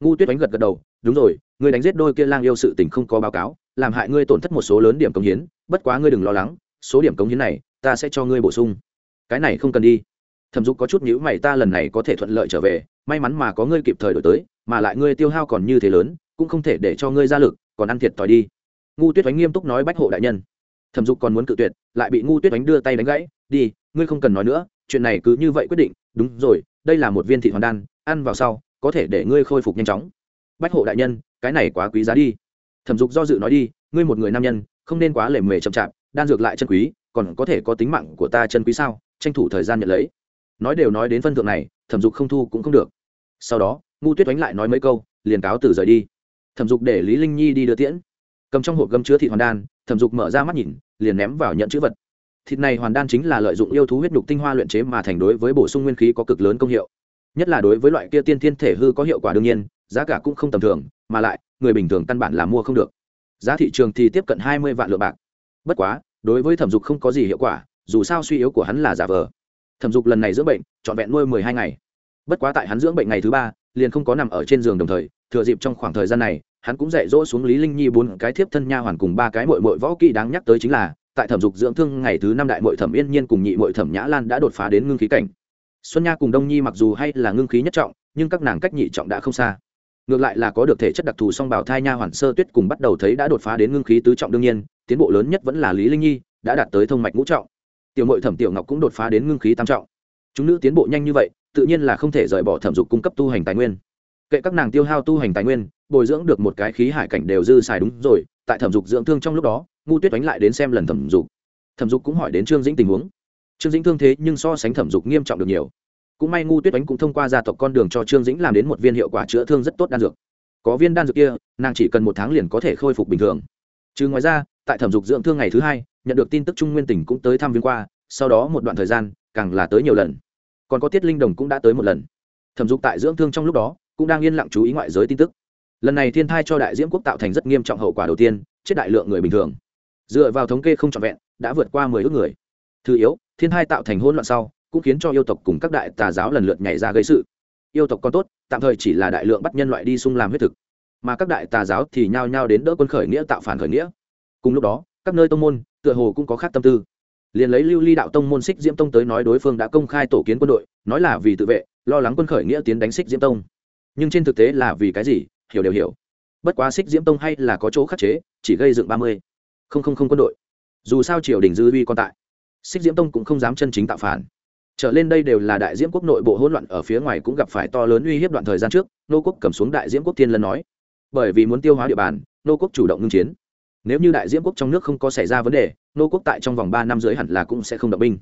Ngu tuyết đánh gật gật đầu, đúng rồi, ngươi đánh giết đôi kia lang yêu sự tình không có báo cáo, làm hại ngươi tổn thất một số lớn điểm công hiến, bất quá ngươi đừng lo lắng, số điểm công hiến này, ta sẽ cho ngươi bổ sung. Cái này không cần đi. Thẩm dục có chút nhữ mày, ta lần này có thể thuận lợi trở về, may mắn mà có ngươi kịp thời đổi tới, mà lại ngươi tiêu hao còn như thế lớn, cũng không thể để cho ngươi ra lực, còn ăn thiệt thòi đi. Ngu tuyết oánh nghiêm túc nói bách hộ đại nhân. Thẩm dục còn muốn cự tuyệt, lại bị ngu tuyết oánh đưa tay đánh gãy, đi, ngươi không cần nói nữa chuyện này cứ như vậy quyết định, đúng rồi, đây là một viên thị hoàn đan, ăn vào sau, có thể để ngươi khôi phục nhanh chóng. Bách hộ đại nhân, cái này quá quý giá đi. Thẩm dục do dự nói đi, ngươi một người nam nhân, không nên quá lề mề chậm chạp, đan dược lại chân quý, còn có thể có tính mạng của ta chân quý sao? Tranh thủ thời gian nhận lấy. Nói đều nói đến phân thượng này, thẩm dục không thu cũng không được. Sau đó, ngu tuyết oánh lại nói mấy câu, liền cáo từ rời đi. Thẩm dục để lý linh nhi đi đưa tiễn. Cầm trong hộp gấm chứa thị hoàn đan, thẩm dục mở ra mắt nhìn, liền ném vào nhận chữ vật thịt này hoàn đan chính là lợi dụng yêu thú huyết nhục tinh hoa luyện chế mà thành đối với bổ sung nguyên khí có cực lớn công hiệu. Nhất là đối với loại kia tiên thiên thể hư có hiệu quả đương nhiên, giá cả cũng không tầm thường, mà lại, người bình thường căn bản là mua không được. Giá thị trường thì tiếp cận hai mươi vạn lượng bạc. Bất quá, đối với thẩm dục không có gì hiệu quả, dù sao suy yếu của hắn là giả vờ. Thẩm dục lần này dưỡng bệnh, trọn vẹn nuôi mười hai ngày. Bất quá tại hắn dưỡng bệnh ngày thứ ba, liền không có nằm ở trên giường đồng thời, thừa dịp trong khoảng thời gian này, hắn cũng dạy dỗ xuống lý linh nhi bốn cái thiếp thân nha hoàn cùng ba cái mội mội võ kỹ đáng nhắc tới chính là tại thẩm dục dưỡng thương ngày thứ năm đại mội thẩm yên nhiên cùng nhị mội thẩm nhã lan đã đột phá đến ngưng khí cảnh. Xuân nha cùng đông nhi mặc dù hay là ngưng khí nhất trọng, nhưng các nàng cách nhị trọng đã không xa. Ngược lại là có được thể chất đặc thù song bảo thai nha hoàn sơ tuyết cùng bắt đầu thấy đã đột phá đến ngưng khí tứ trọng đương nhiên, tiến bộ lớn nhất vẫn là lý linh nhi, đã đạt tới thông mạch ngũ trọng. Tiểu mội thẩm tiểu ngọc cũng đột phá đến ngưng khí tam trọng. Chúng nữ tiến bộ nhanh như vậy, tự nhiên là không thể rời bỏ thẩm dục cung cấp tu hành tài nguyên. Kệ các nàng tiêu hao tu hành tài nguyên, bồi dưỡng được một cái khí hải cảnh đều dư xài đúng rồi, tại thẩm dục dưỡng thương trong lúc đó ngu tuyết đánh lại đến xem lần thẩm dục. Thẩm dục cũng hỏi đến trương dĩnh tình huống. Trương dĩnh thương thế nhưng so sánh thẩm dục nghiêm trọng được nhiều. Cũng may ngu tuyết đánh cũng thông qua gia tộc con đường cho trương dĩnh làm đến một viên hiệu quả chữa thương rất tốt đan dược. Có viên đan dược kia, nàng chỉ cần một tháng liền có thể khôi phục bình thường. Chứ ngoài ra, tại thẩm dục dưỡng thương ngày thứ hai, nhận được tin tức trung nguyên tỉnh cũng tới thăm viên qua, sau đó một đoạn thời gian, càng là tới nhiều lần. Còn có tiết linh đồng cũng đã tới một lần. Thẩm dục tại dưỡng thương trong lúc đó, cũng đang yên lặng chú ý ngoại giới tin tức. Lần này thiên thai cho đại diễm quốc tạo thành rất nghiêm trọng hậu quả đầu tiên, chết đại lượng người bình thường dựa vào thống kê không trọn vẹn, đã vượt qua mười ước người. Thứ yếu, thiên hai tạo thành hỗn loạn sau, cũng khiến cho yêu tộc cùng các đại tà giáo lần lượt nhảy ra gây sự. Yêu tộc còn tốt, tạm thời chỉ là đại lượng bắt nhân loại đi sung làm huyết thực. Mà các đại tà giáo thì nhao nhao đến đỡ quân khởi nghĩa tạo phản khởi nghĩa. Cùng lúc đó, các nơi tông môn, tựa hồ cũng có khác tâm tư. Liền lấy lưu ly đạo tông môn xích diễm tông tới nói đối phương đã công khai tổ kiến quân đội, nói là vì tự vệ, lo lắng quân khởi nghĩa tiến đánh xích diễm tông. Nhưng trên thực tế là vì cái gì? Hiểu đều hiểu. Bất quá xích diễm tông hay là có chỗ khắc chế, chỉ gây dựng ba mươi không không không quân đội. Dù sao triều đình dư uy còn tại. Xích diễm tông cũng không dám chân chính tạo phản. Trở lên đây đều là đại diễm quốc nội bộ hỗn loạn ở phía ngoài cũng gặp phải to lớn uy hiếp đoạn thời gian trước, nô quốc cầm xuống đại diễm quốc thiên lân nói. Bởi vì muốn tiêu hóa địa bàn, nô quốc chủ động ngưng chiến. Nếu như đại diễm quốc trong nước không có xảy ra vấn đề, nô quốc tại trong vòng ba năm dưới hẳn là cũng sẽ không động binh.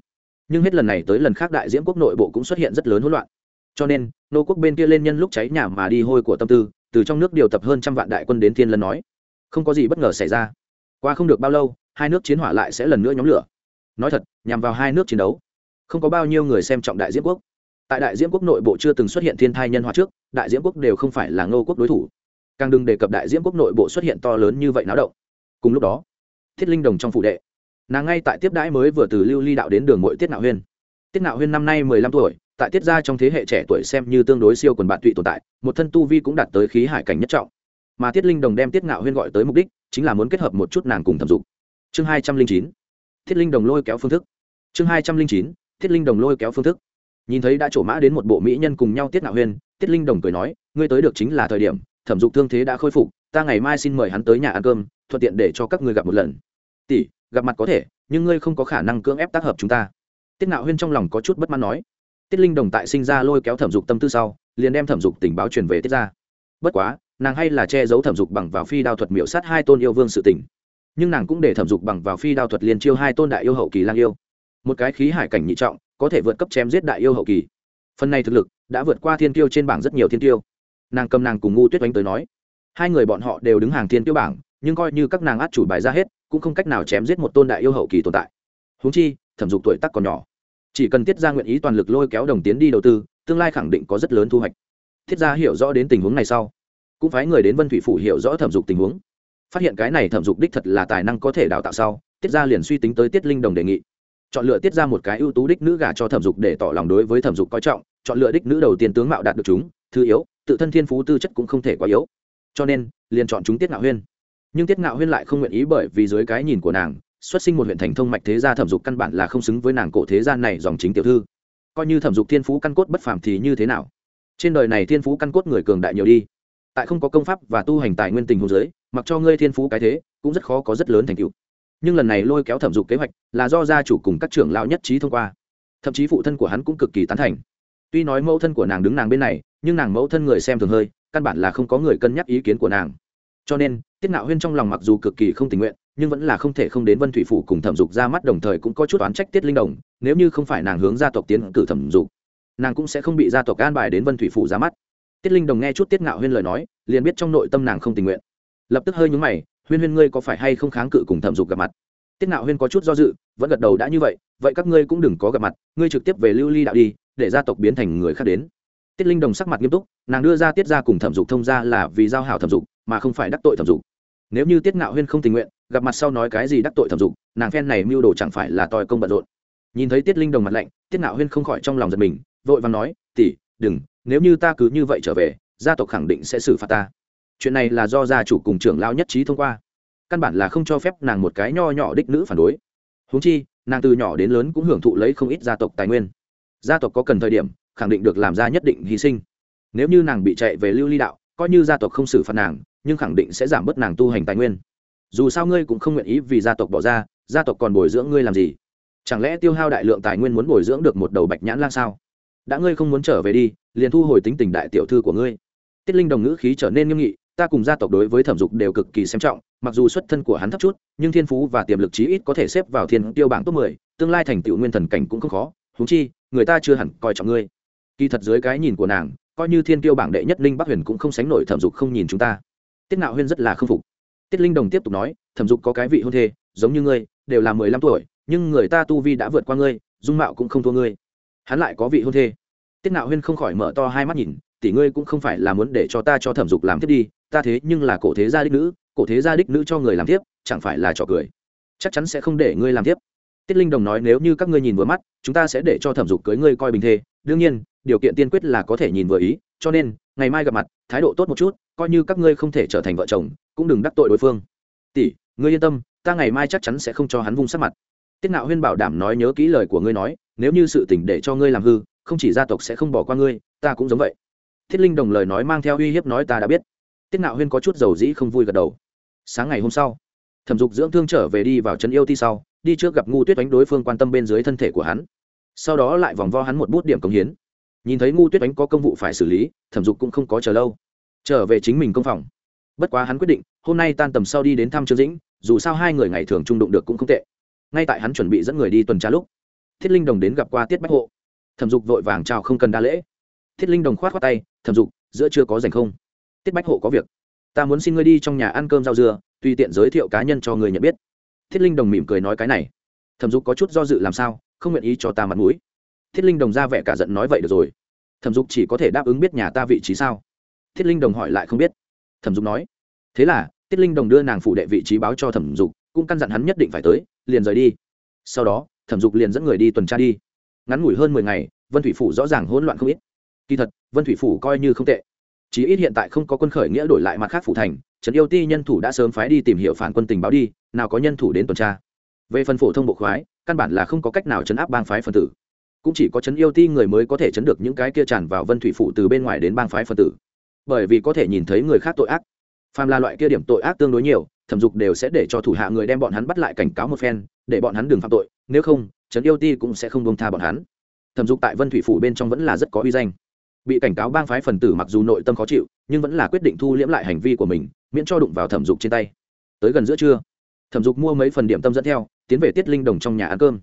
Nhưng hết lần này tới lần khác đại diễm quốc nội bộ cũng xuất hiện rất lớn hỗn loạn. Cho nên, nô quốc bên kia lên nhân lúc cháy nhà mà đi hôi của tâm tư, từ trong nước điều tập hơn trăm vạn đại quân đến thiên lân nói. Không có gì bất ngờ xảy ra qua không được bao lâu, hai nước chiến hỏa lại sẽ lần nữa nhóm lửa. Nói thật, nhằm vào hai nước chiến đấu, không có bao nhiêu người xem trọng đại diễm quốc. Tại đại diễm quốc nội bộ chưa từng xuất hiện thiên thai nhân hóa trước, đại diễm quốc đều không phải là ngô quốc đối thủ. Càng đừng đề cập đại diễm quốc nội bộ xuất hiện to lớn như vậy náo động. Cùng lúc đó, thiết linh đồng trong phủ đệ, nàng ngay tại tiếp đãi mới vừa từ lưu ly đạo đến đường mội tiết nạo huyên. Tiết nạo huyên năm nay mười lăm tuổi, tại tiết gia trong thế hệ trẻ tuổi xem như tương đối siêu quần bạn tụy tồn tại, một thân tu vi cũng đạt tới khí hải cảnh nhất trọng. Mà tiết linh đồng đem tiết Nạo huyên gọi tới mục đích chính là muốn kết hợp một chút nàng cùng thẩm dục. Chương hai trăm linh chín, thiết linh đồng lôi kéo phương thức. Chương hai trăm linh chín, thiết linh đồng lôi kéo phương thức. Nhìn thấy đã trổ mã đến một bộ mỹ nhân cùng nhau tiết nạo huyên tiết linh đồng cười nói, ngươi tới được chính là thời điểm, thẩm dục thương thế đã khôi phục, ta ngày mai xin mời hắn tới nhà ăn cơm, thuận tiện để cho các ngươi gặp một lần. Tỷ, gặp mặt có thể, nhưng ngươi không có khả năng cưỡng ép tác hợp chúng ta. Tiết nạo huyên trong lòng có chút bất mãn nói. Tiết linh đồng tại sinh ra lôi kéo thẩm dục tâm tư sau, liền đem thẩm dục tình báo truyền về tiết ra bất quá nàng hay là che giấu thẩm dục bằng vào phi đao thuật miểu sát hai tôn yêu vương sự tỉnh nhưng nàng cũng để thẩm dục bằng vào phi đao thuật liền chiêu hai tôn đại yêu hậu kỳ lang yêu. Một cái khí hải cảnh nhị trọng, có thể vượt cấp chém giết đại yêu hậu kỳ. Phần này thực lực đã vượt qua thiên tiêu trên bảng rất nhiều thiên tiêu. Nàng cầm nàng cùng ngu tuyết oanh tới nói, hai người bọn họ đều đứng hàng thiên tiêu bảng, nhưng coi như các nàng át chủ bài ra hết, cũng không cách nào chém giết một tôn đại yêu hậu kỳ tồn tại. Húng chi, thẩm dục tuổi tắc còn nhỏ. Chỉ cần tiết ra nguyện ý toàn lực lôi kéo đồng tiến đi đầu tư, tương lai khẳng định có rất lớn thu hoạch. Thiết gia hiểu rõ đến tình huống này sau cũng phái người đến vân thủy phủ hiểu rõ thẩm dục tình huống. Phát hiện cái này thẩm dục đích thật là tài năng có thể đào tạo sau, tiết gia liền suy tính tới tiết linh đồng đề nghị. Chọn lựa tiết ra một cái ưu tú đích nữ gả cho thẩm dục để tỏ lòng đối với thẩm dục coi trọng, chọn lựa đích nữ đầu tiên tướng mạo đạt được chúng, thứ yếu, tự thân thiên phú tư chất cũng không thể quá yếu. Cho nên, liền chọn chúng tiết ngạo huyên. Nhưng tiết ngạo huyên lại không nguyện ý bởi vì dưới cái nhìn của nàng, xuất sinh một huyện thành thông mạch thế gia thẩm dục căn bản là không xứng với nàng cổ thế gian này dòng chính tiểu thư. Coi như thẩm dục thiên phú căn cốt bất phàm thì như thế nào? Trên đời này thiên phú căn cốt người cường đại nhiều đi tại không có công pháp và tu hành tài nguyên tình hồ giới mặc cho ngươi thiên phú cái thế, cũng rất khó có rất lớn thành tựu. Nhưng lần này lôi kéo thẩm dục kế hoạch là do gia chủ cùng các trưởng lão nhất trí thông qua. Thậm chí phụ thân của hắn cũng cực kỳ tán thành. Tuy nói mẫu thân của nàng đứng nàng bên này, nhưng nàng mẫu thân người xem thường hơi, căn bản là không có người cân nhắc ý kiến của nàng. Cho nên, tiết nạo huyên trong lòng mặc dù cực kỳ không tình nguyện, nhưng vẫn là không thể không đến vân thủy phủ cùng thẩm dục ra mắt, đồng thời cũng có chút oán trách tiết linh đồng, nếu như không phải nàng hướng gia tộc tiến cử thẩm dục, nàng cũng sẽ không bị gia tộc an bài đến vân thủy phủ ra mắt tiết linh đồng nghe chút tiết ngạo huyên lời nói, liền biết trong nội tâm nàng không tình nguyện. Lập tức hơi nhúng mày, huyên huyên ngươi có phải hay không kháng cự cùng thẩm dục gặp mặt? Tiết Ngạo huyên có chút do dự, vẫn gật đầu đã như vậy vậy các ngươi cũng đừng có gặp mặt, ngươi trực tiếp về lưu ly đạo đi, để gia tộc biến thành người khác đến. Tiết linh đồng sắc mặt nghiêm túc, nàng đưa ra tiết ra cùng thẩm dục thông ra là vì giao hảo thẩm dục, mà không phải đắc tội thẩm dục. Nếu như tiết ngạo huyên không tình nguyện, gặp mặt sau nói cái gì đắc tội thẩm dục, nàng phen này mưu đồ chẳng phải là tòi công bận rộn. Nhìn thấy tiết linh đồng mặt lạnh, tiết ngạo huyên không khỏi trong lòng giật mình, vội và nói tỉ đừng nếu như ta cứ như vậy trở về, gia tộc khẳng định sẽ xử phạt ta. Chuyện này là do gia chủ cùng trưởng lao nhất trí thông qua. Căn bản là không cho phép nàng một cái nho nhỏ đích nữ phản đối. Húng chi, nàng từ nhỏ đến lớn cũng hưởng thụ lấy không ít gia tộc tài nguyên. Gia tộc có cần thời điểm, khẳng định được làm ra nhất định hy sinh. Nếu như nàng bị chạy về lưu ly đạo, coi như gia tộc không xử phạt nàng, nhưng khẳng định sẽ giảm bớt nàng tu hành tài nguyên. Dù sao ngươi cũng không nguyện ý vì gia tộc bỏ ra, gia tộc còn bồi dưỡng ngươi làm gì? Chẳng lẽ tiêu hao đại lượng tài nguyên muốn bồi dưỡng được một đầu bạch nhãn lan sao? Đã ngươi không muốn trở về đi, liền thu hồi tính tình đại tiểu thư của ngươi. Tiết linh đồng ngữ khí trở nên nghiêm nghị, ta cùng gia tộc đối với thẩm dục đều cực kỳ xem trọng, mặc dù xuất thân của hắn thấp chút, nhưng thiên phú và tiềm lực chí ít có thể xếp vào thiên tiêu bảng top mười, tương lai thành tựu nguyên thần cảnh cũng không khó húng chi, người ta chưa hẳn coi trọng ngươi. Kỳ thật dưới cái nhìn của nàng, coi như thiên tiêu bảng đệ nhất linh bắc huyền cũng không sánh nổi thẩm dục không nhìn chúng ta. Tiết nạo huyên rất là k phục. Tiết linh đồng tiếp tục nói, thẩm dục có cái vị hôn thê, giống như ngươi, đều là mười lăm tuổi, nhưng người ta tu vi đã vượt qua ngươi, dung mạo cũng không thua ngươi hắn lại có vị hôn thê. Tiết nạo huyên không khỏi mở to hai mắt nhìn, tỷ ngươi cũng không phải là muốn để cho ta cho thẩm dục làm tiếp đi, ta thế nhưng là cổ thế gia đích nữ, cổ thế gia đích nữ cho người làm tiếp, chẳng phải là trò cười. Chắc chắn sẽ không để ngươi làm tiếp. Tiết linh đồng nói, nếu như các ngươi nhìn vừa mắt, chúng ta sẽ để cho thẩm dục cưới ngươi coi bình thê. Đương nhiên, điều kiện tiên quyết là có thể nhìn vừa ý, cho nên, ngày mai gặp mặt, thái độ tốt một chút, coi như các ngươi không thể trở thành vợ chồng, cũng đừng đắc tội đối phương. Tỷ, ngươi yên tâm, ta ngày mai chắc chắn sẽ không cho hắn vung sắc mặt. Tiết nạo huyên bảo đảm nói, nhớ kỹ lời của ngươi nói nếu như sự tình để cho ngươi làm hư, không chỉ gia tộc sẽ không bỏ qua ngươi, ta cũng giống vậy. Thiết linh đồng lời nói mang theo uy hiếp nói ta đã biết. Tiết nạo huyên có chút dầu dĩ không vui gật đầu. Sáng ngày hôm sau, thẩm dục dưỡng thương trở về đi vào trấn yêu ti sau, đi trước gặp ngu tuyết đánh đối phương quan tâm bên dưới thân thể của hắn. Sau đó lại vòng vo hắn một bút điểm công hiến. Nhìn thấy ngu tuyết đánh có công vụ phải xử lý, thẩm dục cũng không có chờ lâu. Trở về chính mình công phòng. Bất quá hắn quyết định, hôm nay tan tầm sau đi đến thăm trương dĩnh, dù sao hai người ngày thường trung đụng được cũng không tệ. Ngay tại hắn chuẩn bị dẫn người đi tuần tra lúc thiết linh đồng đến gặp qua tiết bách hộ. Thẩm dục vội vàng chào không cần đa lễ. Thiết linh đồng khoát khoát tay, thẩm dục, giữa chưa có dành không? Tiết bách hộ có việc. Ta muốn xin ngươi đi trong nhà ăn cơm rau dưa, tùy tiện giới thiệu cá nhân cho người nhận biết. Thiết linh đồng mỉm cười nói cái này. Thẩm dục có chút do dự làm sao, không nguyện ý cho ta mặt mũi. Thiết linh đồng ra vẻ cả giận nói, vậy được rồi. Thẩm dục chỉ có thể đáp ứng biết nhà ta vị trí sao? Thiết linh đồng hỏi lại không biết. Thẩm dục nói, thế là, thiết linh đồng đưa nàng phủ đệ vị trí báo cho thẩm dục, cũng căn dặn hắn nhất định phải tới, liền rời đi. Sau đó thẩm dục liền dẫn người đi tuần tra đi. Ngắn ngủi hơn mười ngày, vân thủy phủ rõ ràng hỗn loạn không ít. Kỳ thật, vân thủy phủ coi như không tệ. Chí ít hiện tại không có quân khởi nghĩa đổi lại mặt khác phủ thành, trần yêu ti nhân thủ đã sớm phái đi tìm hiểu phản quân tình báo đi, nào có nhân thủ đến tuần tra. Về phần phổ thông bộ khoái, căn bản là không có cách nào chấn áp bang phái phân tử. Cũng chỉ có chấn yêu ti người mới có thể chấn được những cái kia tràn vào vân thủy phủ từ bên ngoài đến bang phái phân tử. Bởi vì có thể nhìn thấy người khác tội ác. Phàm là loại kia điểm tội ác tương đối nhiều, thẩm dục đều sẽ để cho thủ hạ người đem bọn hắn bắt lại cảnh cáo một phen, để bọn hắn đừng phạm tội nếu không, trấn yêu ti cũng sẽ không bông tha bọn hắn. Thẩm dục tại vân thủy phủ bên trong vẫn là rất có uy danh. Bị cảnh cáo bang phái phần tử mặc dù nội tâm khó chịu, nhưng vẫn là quyết định thu liễm lại hành vi của mình, miễn cho đụng vào thẩm dục trên tay. Tới gần giữa trưa, thẩm dục mua mấy phần điểm tâm dẫn theo, tiến về tiết linh đồng trong nhà ăn cơm.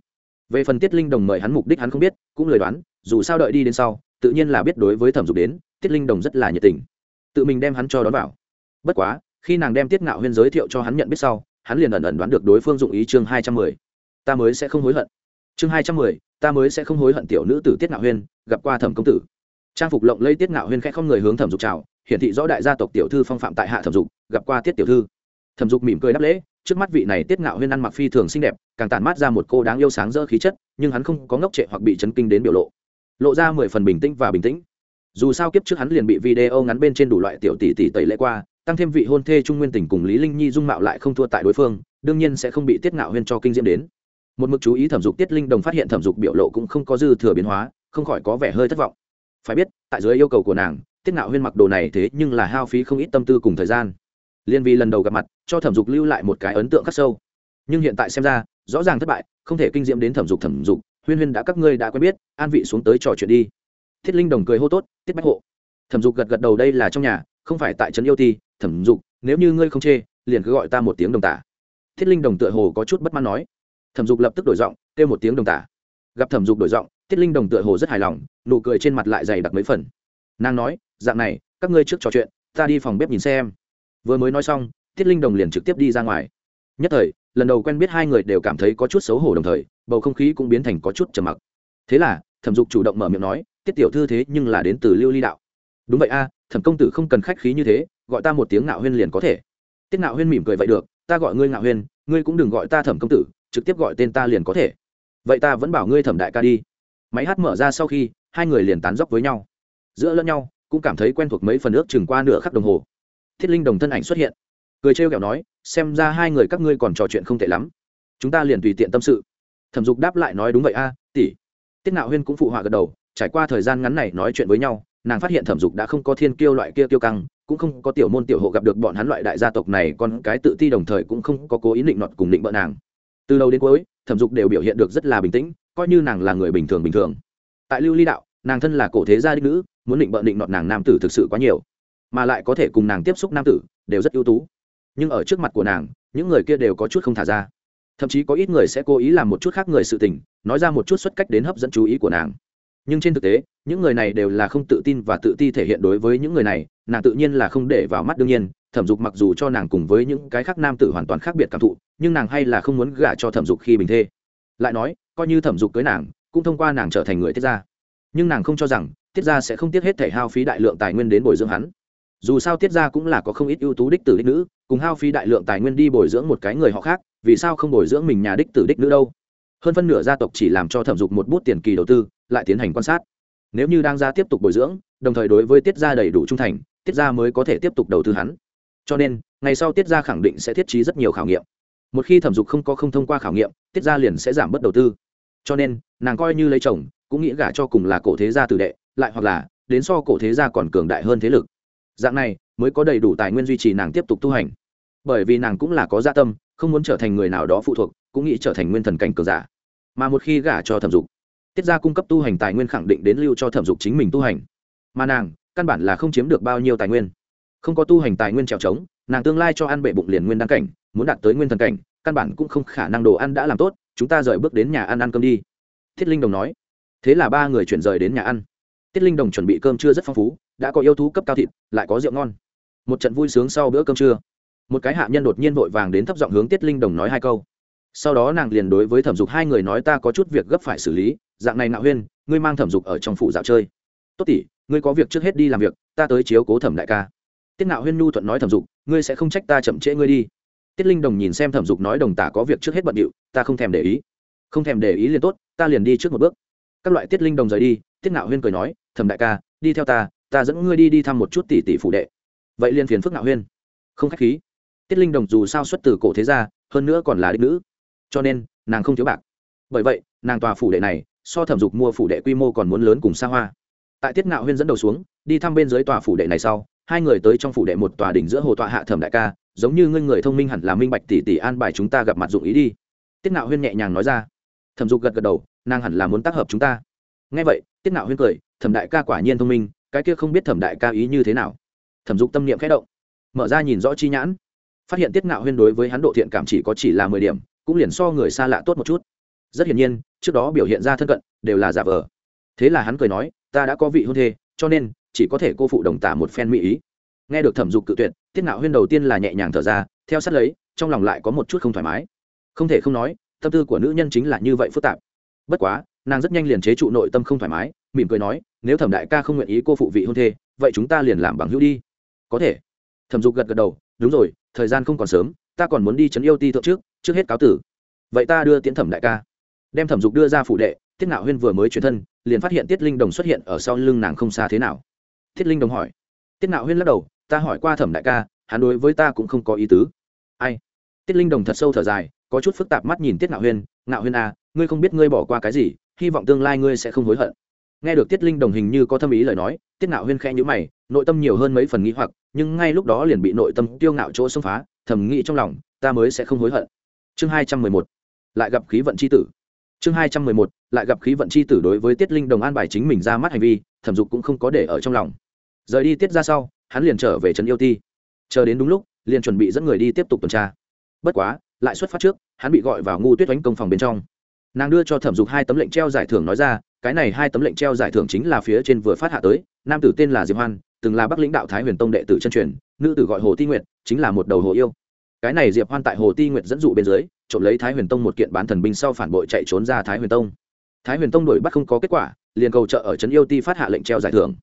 Về phần tiết linh đồng mời hắn mục đích hắn không biết, cũng lời đoán, dù sao đợi đi đến sau, tự nhiên là biết đối với thẩm dục đến, tiết linh đồng rất là nhiệt tình. Tự mình đem hắn cho đón vào. Bất quá, khi nàng đem tiết ngạo huyên giới thiệu cho hắn nhận biết sau, hắn liền ẩn ẩn đoán được đối phương dụng ý chương hai trăm mười ta mới sẽ không hối hận. Chương hai trăm mười, ta mới sẽ không hối hận tiểu nữ tử tiết ngạo huyên, gặp qua thẩm công tử. Trang phục lộng lây tiết ngạo huyên khẽ không người hướng thẩm dục chào, hiển thị rõ đại gia tộc tiểu thư phong phạm tại hạ thẩm dục, gặp qua tiết tiểu thư. Thẩm dục mỉm cười đáp lễ, trước mắt vị này tiết ngạo huyên ăn mặc phi thường xinh đẹp, càng tản mát ra một cô đáng yêu sáng rỡ khí chất, nhưng hắn không có ngốc trệ hoặc bị chấn kinh đến biểu lộ. Lộ ra mười phần bình tĩnh và bình tĩnh. Dù sao kiếp trước hắn liền bị video ngắn bên trên đủ loại tiểu tỷ tỷ tẩy lễ qua, tăng thêm vị hôn thê trung nguyên tình cùng lý linh nhi dung mạo lại không thua tại đối phương, đương nhiên sẽ không bị tiết ngạo huyên cho kinh diễm đến một mực chú ý thẩm dục tiết linh đồng phát hiện thẩm dục biểu lộ cũng không có dư thừa biến hóa, không khỏi có vẻ hơi thất vọng. Phải biết, tại dưới yêu cầu của nàng, tiết ngạo huyên mặc đồ này thế nhưng là hao phí không ít tâm tư cùng thời gian. Liên vi lần đầu gặp mặt, cho thẩm dục lưu lại một cái ấn tượng khắc sâu. Nhưng hiện tại xem ra, rõ ràng thất bại, không thể kinh diễm đến thẩm dục thẩm dục. Huyên huyên đã các ngươi đã quen biết, an vị xuống tới trò chuyện đi. Thiết linh đồng cười hô tốt, tiết bách hộ. Thẩm dục gật gật đầu đây là trong nhà, không phải tại trấn yêu ti. Thẩm dục, nếu như ngươi không chê, liền cứ gọi ta một tiếng đồng tả. Thiết linh đồng tựa hồ có chút bất mãn nói thẩm dục lập tức đổi giọng, kêu một tiếng đồng tả. Gặp thẩm dục đổi giọng, Tiết linh đồng tựa hồ rất hài lòng, nụ cười trên mặt lại dày đặc mấy phần. Nàng nói, dạng này, các ngươi trước trò chuyện, ta đi phòng bếp nhìn xem. Vừa mới nói xong, tiết linh đồng liền trực tiếp đi ra ngoài. Nhất thời, lần đầu quen biết hai người đều cảm thấy có chút xấu hổ đồng thời, bầu không khí cũng biến thành có chút trầm mặc. Thế là, thẩm dục chủ động mở miệng nói, tiết tiểu thư thế nhưng là đến từ lưu ly đạo. Đúng vậy a, thẩm công tử không cần khách khí như thế, gọi ta một tiếng ngạo huyên liền có thể. Tiết ngạo huyên mỉm cười vậy được, ta gọi ngươi ngạo huyên, ngươi cũng đừng gọi ta thẩm công tử trực tiếp gọi tên ta liền có thể. Vậy ta vẫn bảo ngươi thẩm đại ca đi. Máy hát mở ra sau khi, hai người liền tán dóc với nhau. Giữa lẫn nhau, cũng cảm thấy quen thuộc mấy phần ước chừng qua nửa khắc đồng hồ. Thiết linh đồng thân ảnh xuất hiện. Cười trêu kẹo nói, xem ra hai người các ngươi còn trò chuyện không tệ lắm. Chúng ta liền tùy tiện tâm sự. Thẩm dục đáp lại nói đúng vậy a, tỷ. Tiết nạo huyên cũng phụ họa gật đầu, trải qua thời gian ngắn này nói chuyện với nhau, nàng phát hiện thẩm dục đã không có thiên kiêu loại kia kiêu căng, cũng không có tiểu môn tiểu hộ gặp được bọn hắn loại đại gia tộc này, còn cái tự ti đồng thời cũng không có cố ý định nọt cùng định bợ nàng từ đầu đến cuối, thẩm dục đều biểu hiện được rất là bình tĩnh, coi như nàng là người bình thường bình thường. Tại lưu ly đạo, nàng thân là cổ thế gia đích nữ, muốn định bợ định nọt nàng nam tử thực sự quá nhiều, mà lại có thể cùng nàng tiếp xúc nam tử, đều rất ưu tú. Nhưng ở trước mặt của nàng, những người kia đều có chút không thả ra. Thậm chí có ít người sẽ cố ý làm một chút khác người sự tình, nói ra một chút xuất cách đến hấp dẫn chú ý của nàng. Nhưng trên thực tế, những người này đều là không tự tin và tự ti thể hiện đối với những người này, nàng tự nhiên là không để vào mắt đương nhiên thẩm dục mặc dù cho nàng cùng với những cái khác nam tử hoàn toàn khác biệt cảm thụ, nhưng nàng hay là không muốn gả cho thẩm dục khi bình thê. Lại nói, coi như thẩm dục cưới nàng, cũng thông qua nàng trở thành người tiết gia. Nhưng nàng không cho rằng, tiết gia sẽ không tiết hết thể hao phí đại lượng tài nguyên đến bồi dưỡng hắn. Dù sao tiết gia cũng là có không ít ưu tú đích tử đích nữ, cùng hao phí đại lượng tài nguyên đi bồi dưỡng một cái người họ khác, vì sao không bồi dưỡng mình nhà đích tử đích nữ đâu? Hơn phân nửa gia tộc chỉ làm cho thẩm dục một bút tiền kỳ đầu tư, lại tiến hành quan sát. Nếu như đang ra tiếp tục bồi dưỡng, đồng thời đối với tiết gia đầy đủ trung thành, tiết gia mới có thể tiếp tục đầu tư hắn cho nên, ngày sau tiết gia khẳng định sẽ thiết trí rất nhiều khảo nghiệm. Một khi thẩm dục không có không thông qua khảo nghiệm, tiết gia liền sẽ giảm bớt đầu tư. Cho nên, nàng coi như lấy chồng, cũng nghĩ gả cho cùng là cổ thế gia tử đệ, lại hoặc là, đến so cổ thế gia còn cường đại hơn thế lực. Dạng này, mới có đầy đủ tài nguyên duy trì nàng tiếp tục tu hành. Bởi vì nàng cũng là có gia dạ tâm, không muốn trở thành người nào đó phụ thuộc, cũng nghĩ trở thành nguyên thần cảnh cường giả. Mà một khi gả cho thẩm dục, tiết gia cung cấp tu hành tài nguyên khẳng định đến lưu cho thẩm dục chính mình tu hành. Mà nàng, căn bản là không chiếm được bao nhiêu tài nguyên không có tu hành tài nguyên trèo trống, nàng tương lai cho ăn bệ bụng liền nguyên đăng cảnh, muốn đạt tới nguyên thần cảnh, căn bản cũng không khả năng đồ ăn đã làm tốt, chúng ta rời bước đến nhà ăn ăn cơm đi. Thiết linh đồng nói. Thế là ba người chuyển rời đến nhà ăn. Tiết linh đồng chuẩn bị cơm trưa rất phong phú, đã có yêu thú cấp cao thịt, lại có rượu ngon. Một trận vui sướng sau bữa cơm trưa, một cái hạ nhân đột nhiên vội vàng đến thấp giọng hướng tiết linh đồng nói hai câu. Sau đó nàng liền đối với thẩm dục hai người nói, ta có chút việc gấp phải xử lý, dạng này nạo huyên, ngươi mang thẩm dục ở trong phủ dạo chơi. Tốt tỷ, ngươi có việc trước hết đi làm việc, ta tới chiếu cố thẩm đại ca tiết nạo huyên nhu thuận nói thẩm dục, ngươi sẽ không trách ta chậm trễ ngươi đi. Tiết linh đồng nhìn xem thẩm dục nói, đồng tả có việc trước hết bận điệu, ta không thèm để ý. Không thèm để ý liền tốt, ta liền đi trước một bước. Các loại tiết linh đồng rời đi, tiết nạo huyên cười nói, thẩm đại ca, đi theo ta ta dẫn ngươi đi đi thăm một chút tỷ tỷ phủ đệ. Vậy liền phiền phức nạo huyên. Không khách khí. Tiết linh đồng dù sao xuất từ cổ thế gia, hơn nữa còn là đích nữ. Cho nên, nàng không thiếu bạc. Bởi vậy, nàng tòa phủ đệ này, so thẩm dục mua phủ đệ quy mô còn muốn lớn cùng xa hoa. Tại tiết ngạo huyên dẫn đầu xuống, đi thăm bên dưới tòa phủ đệ này sau hai người tới trong phủ đệ một tòa đỉnh giữa hồ tọa hạ thẩm đại ca, giống như ngươi người thông minh hẳn là minh bạch tỷ tỷ an bài chúng ta gặp mặt dụng ý đi. Tiết ngạo huyên nhẹ nhàng nói ra. Thẩm dục gật gật đầu, nàng hẳn là muốn tác hợp chúng ta. Nghe vậy, tiết ngạo huyên cười, thẩm đại ca quả nhiên thông minh, cái kia không biết thẩm đại ca ý như thế nào. Thẩm dục tâm niệm khẽ động, mở ra nhìn rõ chi nhãn. Phát hiện tiết ngạo huyên đối với hắn độ thiện cảm chỉ có chỉ là mười điểm, cũng liền so người xa lạ tốt một chút. Rất hiển nhiên, trước đó biểu hiện ra thân cận, đều là giả vờ. Thế là hắn cười nói, ta đã có vị hôn thê, cho nên chỉ có thể cô phụ đồng tả một phen mỹ ý. Nghe được thẩm dục cự tuyệt, tiết ngạo huyên đầu tiên là nhẹ nhàng thở ra, theo sát lấy, trong lòng lại có một chút không thoải mái. Không thể không nói, tâm tư của nữ nhân chính là như vậy phức tạp. Bất quá, nàng rất nhanh liền chế trụ nội tâm không thoải mái, mỉm cười nói, nếu thẩm đại ca không nguyện ý cô phụ vị hôn thê, vậy chúng ta liền làm bằng hữu đi. Có thể. Thẩm dục gật gật đầu, đúng rồi, thời gian không còn sớm, ta còn muốn đi chấn yêu ti thượng trước trước hết cáo tử. Vậy ta đưa tiễn thẩm đại ca. Đem thẩm dục đưa ra phụ đệ, tiết ngạo huyên vừa mới chuyển thân, liền phát hiện tiết linh đồng xuất hiện ở sau lưng nàng không xa thế nào tiết linh đồng hỏi. Tiết Nạo huyên lắc đầu, ta hỏi qua thẩm đại ca, hắn đối với ta cũng không có ý tứ. Ai? Tiết linh đồng thật sâu thở dài, có chút phức tạp mắt nhìn tiết Nạo huyên. Nạo huyên à ngươi không biết ngươi bỏ qua cái gì, hy vọng tương lai ngươi sẽ không hối hận. Nghe được tiết linh đồng hình như có tâm ý lời nói, tiết Nạo huyên khẽ nhữ mày, nội tâm nhiều hơn mấy phần nghĩ hoặc, nhưng ngay lúc đó liền bị nội tâm tiêu ngạo chỗ xông phá, thầm nghĩ trong lòng, ta mới sẽ không hối hận. Chương hai trăm mười một, lại gặp khí vận c h i tử. Chương hai trăm mười một lại gặp khí vận chi tử đối với tiết linh đồng an bài chính mình ra mắt hành vi, thẩm dục cũng không có để ở trong lòng. Rời đi tiết ra sau, hắn liền trở về trấn yêu ti. Chờ đến đúng lúc, liền chuẩn bị dẫn người đi tiếp tục tuần tra. Bất quá, lại xuất phát trước, hắn bị gọi vào ngu tuyết oánh công phòng bên trong. Nàng đưa cho thẩm dục hai tấm lệnh treo giải thưởng nói ra, cái này hai tấm lệnh treo giải thưởng chính là phía trên vừa phát hạ tới, nam tử tên là diệp hoan, từng là bắc lĩnh đạo thái huyền tông đệ tử chân truyền, nữ tử gọi hồ ti nguyệt, chính là một đầu hồ yêu. Cái này diệp hoan tại hồ ti nguyệt dẫn dụ bên dưới, trộm lấy thái huyền tông một kiện bán thần binh sau phản bội chạy trốn ra thái huyền tông thái huyền tông đổi bắt không có kết quả, liền cầu trợ ở trấn yêu ti phát hạ lệnh treo giải thưởng.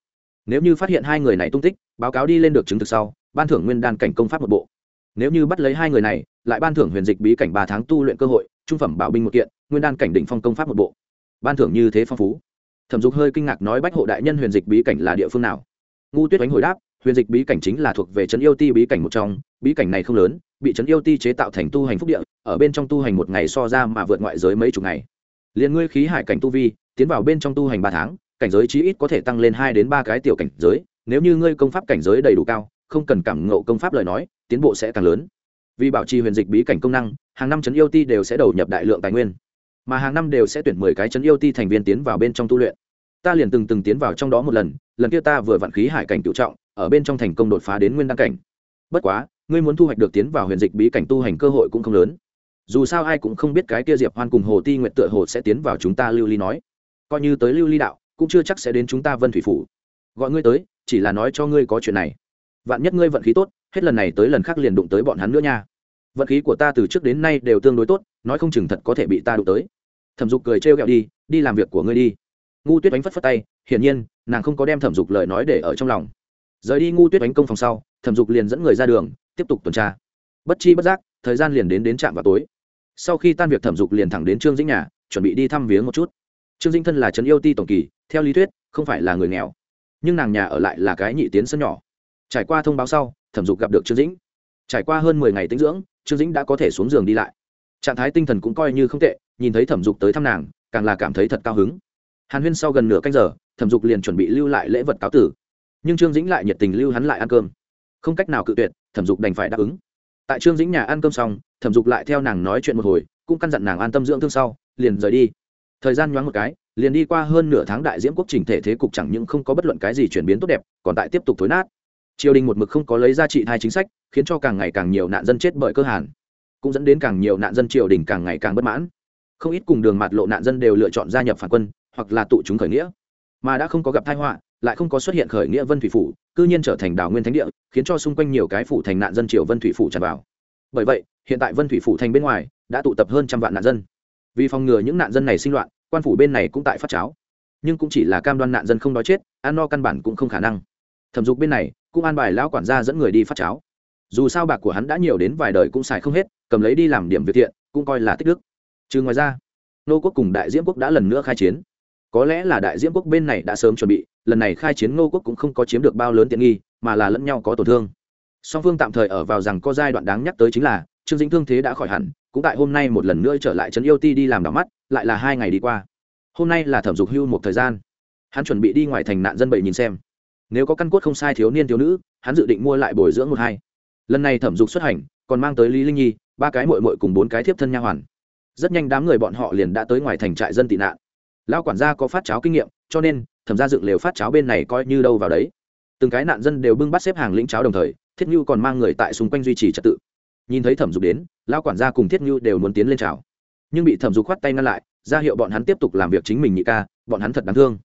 Nếu như phát hiện hai người này tung tích, báo cáo đi lên được chứng thực sau, ban thưởng nguyên đan cảnh công pháp một bộ. Nếu như bắt lấy hai người này, lại ban thưởng huyền dịch bí cảnh ba tháng tu luyện cơ hội, trung phẩm bảo binh một kiện, nguyên đan cảnh đỉnh phong công pháp một bộ. Ban thưởng như thế phong phú. Thẩm dục hơi kinh ngạc nói bách hộ đại nhân huyền dịch bí cảnh là địa phương nào? Ngu tuyết đánh hồi đáp, huyền dịch bí cảnh chính là thuộc về trấn yêu ti bí cảnh một trong, bí cảnh này không lớn, bị trấn yêu ti chế tạo thành tu hành phúc địa, ở bên trong tu hành một ngày so ra mà vượt ngoại giới mấy chục ngày liền ngươi khí hải cảnh tu vi, tiến vào bên trong tu hành ba tháng, cảnh giới chí ít có thể tăng lên hai đến ba cái tiểu cảnh giới, nếu như ngươi công pháp cảnh giới đầy đủ cao, không cần cảm ngộ công pháp lời nói, tiến bộ sẽ càng lớn. Vì bảo trì huyền dịch bí cảnh công năng, hàng năm trấn yêu ti đều sẽ đầu nhập đại lượng tài nguyên. Mà hàng năm đều sẽ tuyển mười cái trấn yêu ti thành viên tiến vào bên trong tu luyện. Ta liền từng từng tiến vào trong đó một lần lần kia ta vừa vạn khí hải cảnh tự trọng, ở bên trong thành công đột phá đến nguyên đăng cảnh. Bất quá, ngươi muốn thu hoạch được tiến vào huyền dịch bí cảnh tu hành cơ hội cũng không lớn dù sao ai cũng không biết cái kia diệp hoan cùng hồ ti nguyện tựa hồ sẽ tiến vào chúng ta lưu ly nói. Coi như tới lưu ly đạo, cũng chưa chắc sẽ đến chúng ta vân thủy phủ. Gọi ngươi tới, chỉ là nói cho ngươi có chuyện này. Vạn nhất ngươi vận khí tốt, hết lần này tới lần khác liền đụng tới bọn hắn nữa nha. Vận khí của ta từ trước đến nay đều tương đối tốt, nói không chừng thật có thể bị ta đụng tới. Thẩm dục cười trêu ghẹo đi đi làm việc của ngươi đi. Ngu tuyết đánh phất phất tay, hiển nhiên, nàng không có đem thẩm dục lời nói để ở trong lòng. Rời đi ngu tuyết đánh công phòng sau, thẩm dục liền dẫn người ra đường, tiếp tục tuần tra. Bất chi bất giác, thời gian liền đến đến trạm vào tối sau khi tan việc thẩm dục liền thẳng đến trương dĩnh nhà, chuẩn bị đi thăm viếng một chút. Trương dĩnh thân là trấn yêu ti tổng kỳ, theo lý thuyết, không phải là người nghèo. Nhưng nàng nhà ở lại là cái nhị tiến sân nhỏ. Trải qua thông báo sau, thẩm dục gặp được trương dĩnh. Trải qua hơn mười ngày tĩnh dưỡng, trương dĩnh đã có thể xuống giường đi lại. Trạng thái tinh thần cũng coi như không tệ, nhìn thấy thẩm dục tới thăm nàng, càng là cảm thấy thật cao hứng. Hàn huyên sau gần nửa canh giờ, thẩm dục liền chuẩn bị lưu lại lễ vật cáo tử. Nhưng trương dĩnh lại nhiệt tình lưu hắn lại ăn cơm. Không cách nào cự tuyệt, thẩm dục đành phải đáp ứng tại trương dĩnh nhà ăn cơm xong, thẩm dục lại theo nàng nói chuyện một hồi, cũng căn dặn nàng an tâm dưỡng thương sau, liền rời đi. Thời gian nhoáng một cái, liền đi qua hơn nửa tháng đại diễm quốc trình thể thế cục chẳng những không có bất luận cái gì chuyển biến tốt đẹp, còn tại tiếp tục thối nát. Triều đình một mực không có lấy ra trị hai chính sách, khiến cho càng ngày càng nhiều nạn dân chết bởi cơ hàn, cũng dẫn đến càng nhiều nạn dân triều đình càng ngày càng bất mãn. Không ít cùng đường mặt lộ nạn dân đều lựa chọn gia nhập phản quân, hoặc là tụ chúng khởi nghĩa. Mà đã không có gặp thai họa lại không có xuất hiện khởi nghĩa vân thủy phủ, cư nhiên trở thành đảo nguyên thánh địa, khiến cho xung quanh nhiều cái phủ thành nạn dân triều vân thủy phủ tràn vào. Bởi vậy, hiện tại vân thủy phủ thành bên ngoài đã tụ tập hơn trăm vạn nạn dân. Vì phòng ngừa những nạn dân này sinh loạn, quan phủ bên này cũng tại phát cháo. Nhưng cũng chỉ là cam đoan nạn dân không đói chết, ăn no căn bản cũng không khả năng. Thẩm dục bên này cũng an bài lão quản gia dẫn người đi phát cháo. Dù sao bạc của hắn đã nhiều đến vài đời cũng xài không hết, cầm lấy đi làm điểm việc thiện, cũng coi là tích đức. Trừ ngoài ra, nô quốc cùng đại diễm quốc đã lần nữa khai chiến có lẽ là đại diễm quốc bên này đã sớm chuẩn bị, lần này khai chiến ngô quốc cũng không có chiếm được bao lớn tiện nghi, mà là lẫn nhau có tổn thương. Song phương tạm thời ở vào rằng có giai đoạn đáng nhắc tới chính là, trương dĩnh thương thế đã khỏi hẳn, cũng tại hôm nay một lần nữa trở lại trấn yêu ti đi làm đỏ mắt, lại là hai ngày đi qua. Hôm nay là thẩm dục hưu một thời gian. Hắn chuẩn bị đi ngoài thành nạn dân bậy nhìn xem. Nếu có căn cốt không sai thiếu niên thiếu nữ, hắn dự định mua lại bồi dưỡng một hai. Lần này thẩm dục xuất hành, còn mang tới lý linh nhi, ba cái mội mội cùng bốn cái thiếp thân nha hoàn. Rất nhanh đám người bọn họ liền đã tới ngoài thành trại dân tị nạn lao quản gia có phát cháo kinh nghiệm, cho nên, thẩm ra dựng lều phát cháo bên này coi như đâu vào đấy. Từng cái nạn dân đều bưng bắt xếp hàng lĩnh cháo đồng thời, thiết như còn mang người tại xung quanh duy trì trật tự. Nhìn thấy thẩm dục đến lao quản gia cùng thiết như đều muốn tiến lên chào. Nhưng bị thẩm dục khoát tay ngăn lại, ra hiệu bọn hắn tiếp tục làm việc chính mình nhị ca, bọn hắn thật đáng thương.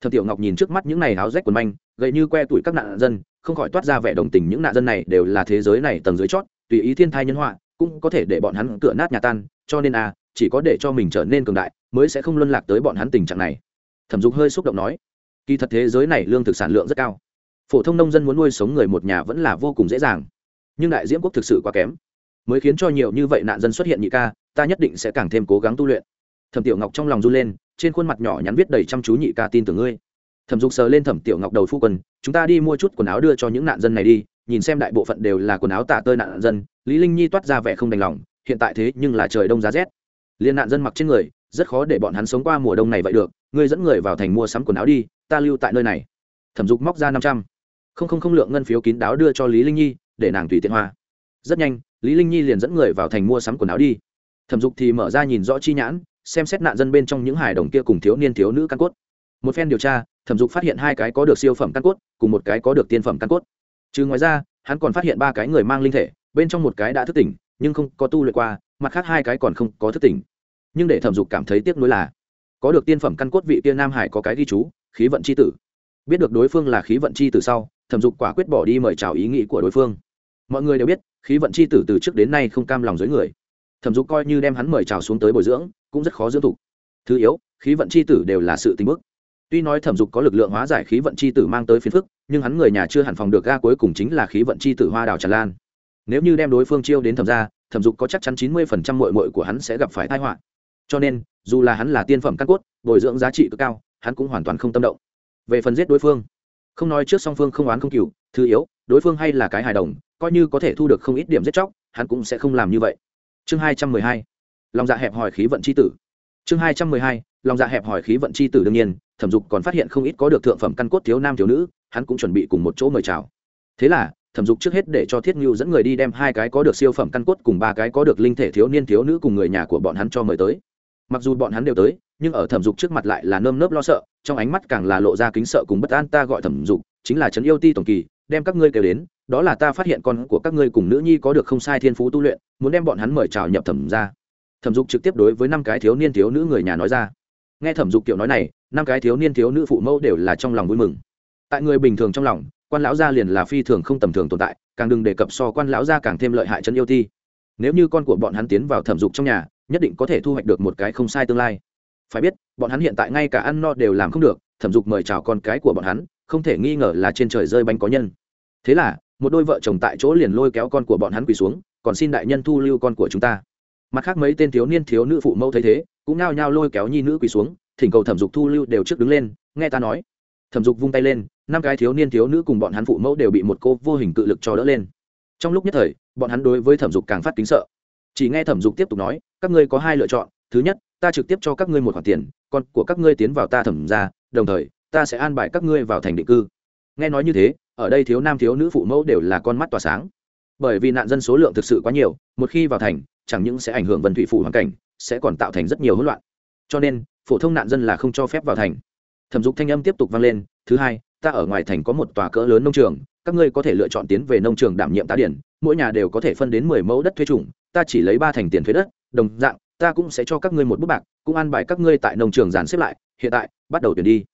Thẩm tiểu ngọc nhìn trước mắt những này áo rách quần manh, gậy như que tuổi các nạn dân, không khỏi toát ra vẻ đồng tình những nạn dân này đều là thế giới này tầng dưới chót, tùy ý thiên thai nhân họa, cũng có thể để bọn hắn cửa nát nhà tan, cho nên à chỉ có để cho mình trở nên cường đại mới sẽ không luân lạc tới bọn hắn tình trạng này. Thẩm dục hơi xúc động nói, kỳ thật thế giới này lương thực sản lượng rất cao. Phổ thông nông dân muốn nuôi sống người một nhà vẫn là vô cùng dễ dàng. Nhưng đại diễm quốc thực sự quá kém, mới khiến cho nhiều như vậy nạn dân xuất hiện nhị ca, ta nhất định sẽ càng thêm cố gắng tu luyện. Thẩm tiểu ngọc trong lòng run lên, trên khuôn mặt nhỏ nhắn viết đầy chăm chú nhị ca tin tưởng ngươi. Thẩm dục sờ lên thẩm tiểu ngọc đầu phu quân, chúng ta đi mua chút quần áo đưa cho những nạn dân này đi, nhìn xem đại bộ phận đều là quần áo tả tơi nạn dân, lý linh nhi toát ra vẻ không đành lòng, hiện tại thế nhưng là trời đông giá rét liên nạn dân mặc trên người, rất khó để bọn hắn sống qua mùa đông này vậy được. Ngươi dẫn người vào thành mua sắm quần áo đi, ta lưu tại nơi này. Thẩm dục móc ra năm trăm. Không không không lượng ngân phiếu kín đáo đưa cho lý linh nhi, để nàng tùy tiện hoa. Rất nhanh, lý linh nhi liền dẫn người vào thành mua sắm quần áo đi. Thẩm dục thì mở ra nhìn rõ chi nhãn, xem xét nạn dân bên trong những hài đồng kia cùng thiếu niên thiếu nữ căn cốt. Một phen điều tra, thẩm dục phát hiện hai cái có được siêu phẩm căn cốt, cùng một cái có được tiên phẩm căn cốt. Trừ ngoài ra, hắn còn phát hiện ba cái người mang linh thể, bên trong một cái đã thức tỉnh, nhưng không có tu luyện qua mặt khác hai cái còn không có thức tỉnh. Nhưng để thẩm dục cảm thấy tiếc nuối là, có được tiên phẩm căn cốt vị tiên nam hải có cái ghi chú, khí vận c h i tử. Biết được đối phương là khí vận c h i tử sau, thẩm dục quả quyết bỏ đi mời chào ý nghĩ của đối phương. Mọi người đều biết, khí vận c h i tử từ trước đến nay không cam lòng dưới người. Thẩm dục coi như đem hắn mời chào xuống tới bồi dưỡng, cũng rất khó dưỡng tục. Thứ yếu, khí vận c h i tử đều là sự tình bức. Tuy nói thẩm dục có lực lượng hóa giải khí vận c h i tử mang tới phiền phức, nhưng hắn người nhà chưa hẳn phòng được ga cuối cùng chính là khí vận c h i tử hoa đào tràn lan. Nếu như đem đối phương chiêu đến thẩm ra thẩm dục có chắc chắn chín mươi phần trăm mội mội của hắn sẽ gặp phải tai họa. Cho nên, dù là hắn là tiên phẩm căn cốt, bồi dưỡng giá trị cực cao, hắn cũng hoàn toàn không tâm động. Về phần giết đối phương, không nói trước song phương không oán không cừu, thứ yếu, đối phương hay là cái hài đồng, coi như có thể thu được không ít điểm giết chóc, hắn cũng sẽ không làm như vậy. Chương hai trăm mười hai, lòng dạ hẹp hỏi khí vận c h i tử. Chương hai trăm mười hai, lòng dạ hẹp hỏi khí vận c h i tử đương nhiên, thẩm dục còn phát hiện không ít có được thượng phẩm căn cốt thiếu nam thiếu nữ, hắn cũng chuẩn bị cùng một chỗ mời chào. Thế là thẩm dục trước hết để cho thiết ngưu dẫn người đi đem hai cái có được siêu phẩm căn cốt cùng ba cái có được linh thể thiếu niên thiếu nữ cùng người nhà của bọn hắn cho mời tới. Mặc dù bọn hắn đều tới, nhưng ở thẩm dục trước mặt lại là nơm nớp lo sợ, trong ánh mắt càng là lộ ra kính sợ cùng bất an ta gọi thẩm dục, chính là trấn yêu ti tổng kỳ, đem các ngươi kêu đến, đó là ta phát hiện con của các ngươi cùng nữ nhi có được không sai thiên phú tu luyện, muốn đem bọn hắn mời chào nhập thẩm ra thẩm dục trực tiếp đối với năm cái thiếu niên thiếu nữ người nhà nói ra. Nghe thẩm dục kiểu nói này, năm cái thiếu niên thiếu nữ phụ mẫu đều là trong lòng vui mừng. Tại người bình thường trong lòng quan lão gia liền là phi thường không tầm thường tồn tại, càng đừng đề cập so quan lão gia càng thêm lợi hại chân yêu thi. nếu như con của bọn hắn tiến vào thẩm dục trong nhà, nhất định có thể thu hoạch được một cái không sai tương lai. Phải biết, bọn hắn hiện tại ngay cả ăn no đều làm không được, thẩm dục mời chào con cái của bọn hắn, không thể nghi ngờ là trên trời rơi bánh có nhân. Thế là, một đôi vợ chồng tại chỗ liền lôi kéo con của bọn hắn quỳ xuống, còn xin đại nhân thu lưu con của chúng ta. Mặt khác mấy tên thiếu niên thiếu nữ phụ mẫu thấy thế, cũng nao nhao lôi kéo nhi nữ quỳ xuống, thỉnh cầu thẩm dục thu lưu đều trước đứng lên, nghe ta nói. Thẩm dục vung tay lên năm cái thiếu niên thiếu nữ cùng bọn hắn phụ mẫu đều bị một cô vô hình cự lực cho đỡ lên. Trong lúc nhất thời, bọn hắn đối với thẩm dục càng phát kính sợ. Chỉ nghe thẩm dục tiếp tục nói, các ngươi có hai lựa chọn, thứ nhất, ta trực tiếp cho các ngươi một khoản tiền, con của các ngươi tiến vào ta thẩm ra đồng thời, ta sẽ an bài các ngươi vào thành định cư. Nghe nói như thế, ở đây thiếu nam thiếu nữ phụ mẫu đều là con mắt tỏa sáng. Bởi vì nạn dân số lượng thực sự quá nhiều, một khi vào thành, chẳng những sẽ ảnh hưởng vần thủy phủ hoàn cảnh, sẽ còn tạo thành rất nhiều hỗn loạn. Cho nên, phổ thông nạn dân là không cho phép vào thành. Thẩm dục thanh âm tiếp tục vang lên thứ hai, ta ở ngoài thành có một tòa cỡ lớn nông trường, các ngươi có thể lựa chọn tiến về nông trường đảm nhiệm tá điển, mỗi nhà đều có thể phân đến mười mẫu đất thuê chủng, ta chỉ lấy ba thành tiền thuế đất, đồng dạng, ta cũng sẽ cho các ngươi một bút bạc, cũng an bài các ngươi tại nông trường dàn xếp lại, hiện tại, bắt đầu tuyển đi.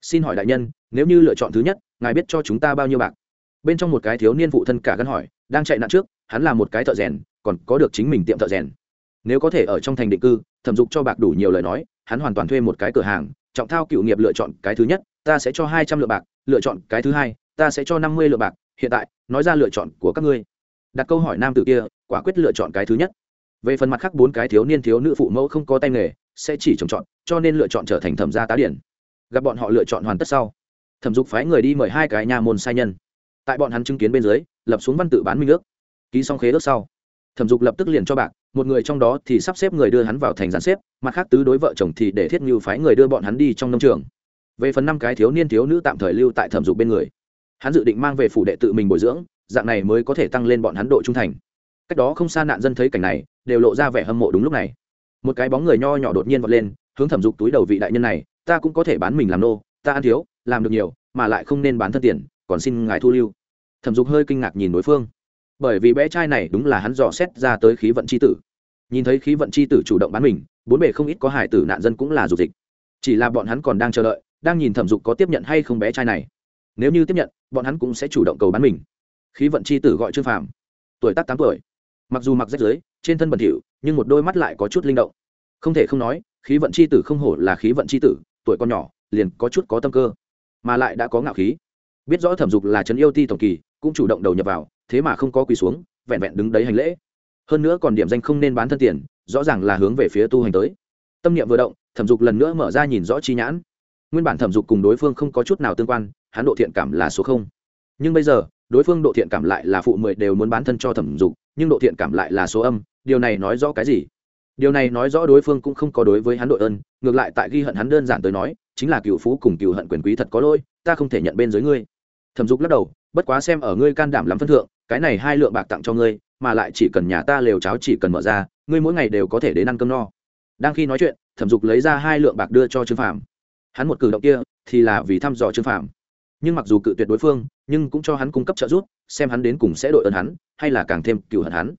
Xin hỏi đại nhân, nếu như lựa chọn thứ nhất, ngài biết cho chúng ta bao nhiêu bạc? Bên trong một cái thiếu niên phụ thân cả gân hỏi, đang chạy nạn trước, hắn là một cái thợ rèn, còn có được chính mình tiệm thợ rèn. Nếu có thể ở trong thành định cư, thẩm dục cho bạc đủ nhiều lời nói, hắn hoàn toàn thuê một cái cửa hàng trọng thao cựu nghiệp lựa chọn cái thứ nhất, ta sẽ cho hai trăm lượng bạc, lựa chọn cái thứ hai, ta sẽ cho năm mươi lượng bạc. Hiện tại, nói ra lựa chọn của các ngươi. Đặt câu hỏi nam tử kia, quả quyết lựa chọn cái thứ nhất. Về phần mặt khác bốn cái thiếu niên thiếu nữ phụ mẫu không có tay nghề, sẽ chỉ trồng chọn cho nên lựa chọn trở thành thẩm gia tá điển. Gặp bọn họ lựa chọn hoàn tất sau, thẩm dục phái người đi mời hai cái nhà môn sai nhân. Tại bọn hắn chứng kiến bên dưới, lập xuống văn tự bán minh ước. Ký xong khế ước sau, thẩm dục lập tức liền cho bạc một người trong đó thì sắp xếp người đưa hắn vào thành gián xếp, mặt khác tứ đối vợ chồng thì để thiết như phái người đưa bọn hắn đi trong nông trường. Về phần năm cái thiếu niên thiếu nữ tạm thời lưu tại thẩm dục bên người. Hắn dự định mang về phủ đệ tự mình bồi dưỡng, dạng này mới có thể tăng lên bọn hắn độ trung thành. Cách đó không xa nạn dân thấy cảnh này, đều lộ ra vẻ hâm mộ đúng lúc này. Một cái bóng người nho nhỏ đột nhiên vọt lên, hướng thẩm dục túi đầu vị đại nhân này, ta cũng có thể bán mình làm nô, ta ăn thiếu, làm được nhiều, mà lại không nên bán thân tiền, còn xin ngài thu lưu. Thẩm dục hơi kinh ngạc nhìn đối phương bởi vì bé trai này đúng là hắn dò xét ra tới khí vận c h i tử. Nhìn thấy khí vận c h i tử chủ động bán mình, bốn bề không ít có hải tử nạn dân cũng là dục dịch chỉ là bọn hắn còn đang chờ đợi, đang nhìn thẩm dục có tiếp nhận hay không bé trai này. Nếu như tiếp nhận, bọn hắn cũng sẽ chủ động cầu bán mình. Khí vận c h i tử gọi trương phàm, tuổi tác tám tuổi. Mặc dù mặc rách giới trên thân bẩn thỉu, nhưng một đôi mắt lại có chút linh động. Không thể không nói, khí vận c h i tử không hổ là khí vận c h i tử, tuổi con nhỏ, liền có chút có tâm cơ, mà lại đã có ngạo khí. Biết rõ thẩm dục là trấn yêu ti tổng kỳ, cũng chủ động đầu nhập vào thế mà không có quỳ xuống, vẹn vẹn đứng đấy hành lễ. Hơn nữa còn điểm danh không nên bán thân tiền, rõ ràng là hướng về phía tu hành tới. Tâm niệm vừa động, thẩm dục lần nữa mở ra nhìn rõ chi nhãn. Nguyên bản thẩm dục cùng đối phương không có chút nào tương quan, hắn độ thiện cảm là số không. Nhưng bây giờ, đối phương độ thiện cảm lại là phụ mười đều muốn bán thân cho thẩm dục, nhưng độ thiện cảm lại là số âm, điều này nói rõ cái gì? Điều này nói rõ đối phương cũng không có đối với hắn đội ơn, ngược lại tại ghi hận hắn đơn giản tới nói, chính là cựu phú cùng cựu hận quyền quý thật có lỗi, ta không thể nhận bên dưới ngươi. Thẩm dục lắc đầu bất quá xem ở ngươi can đảm lắm phân thượng, cái này hai lượng bạc tặng cho ngươi, mà lại chỉ cần nhà ta lều cháo chỉ cần mở ra, ngươi mỗi ngày đều có thể đến ăn cơm no. Đang khi nói chuyện, thẩm dục lấy ra hai lượng bạc đưa cho trương phạm hắn một cử động kia, thì là vì thăm dò trương phạm nhưng mặc dù cự tuyệt đối phương, nhưng cũng cho hắn cung cấp trợ giúp, xem hắn đến cùng sẽ đội ơn hắn, hay là càng thêm cựu hận hắn.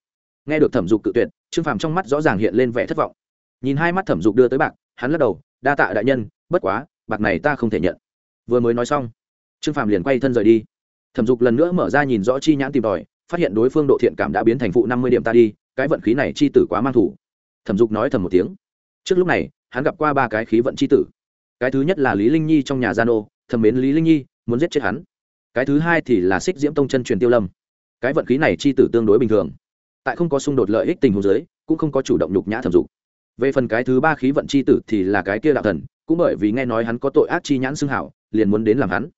Nghe được thẩm dục cự tuyệt, trương phàm trong mắt rõ ràng hiện lên vẻ thất vọng. Nhìn hai mắt thẩm dục đưa tới bạc, hắn lắc đầu, đa tạ đại nhân, bất quá, bạc này ta không thể nhận. Vừa mới nói xong, trương phàm liền quay thân rời đi thẩm dục lần nữa mở ra nhìn rõ chi nhãn tìm tòi, phát hiện đối phương độ thiện cảm đã biến thành phụ năm mươi điểm ta đi, cái vận khí này chi tử quá mang thủ. Thẩm dục nói thầm một tiếng. Trước lúc này, hắn gặp qua ba cái khí vận chi tử. Cái thứ nhất là lý linh nhi trong nhà gia nô thầm mến lý linh nhi, muốn giết chết hắn. Cái thứ hai thì là xích diễm tông chân truyền tiêu lâm. Cái vận khí này chi tử tương đối bình thường. Tại không có xung đột lợi ích tình huống giới cũng không có chủ động nhục nhã thẩm dục. Về phần cái thứ ba khí vận chi tử thì là cái kia đạo thần, cũng bởi vì nghe nói hắn có tội ác chi nhãn xưng hảo, liền muốn đến làm hắn.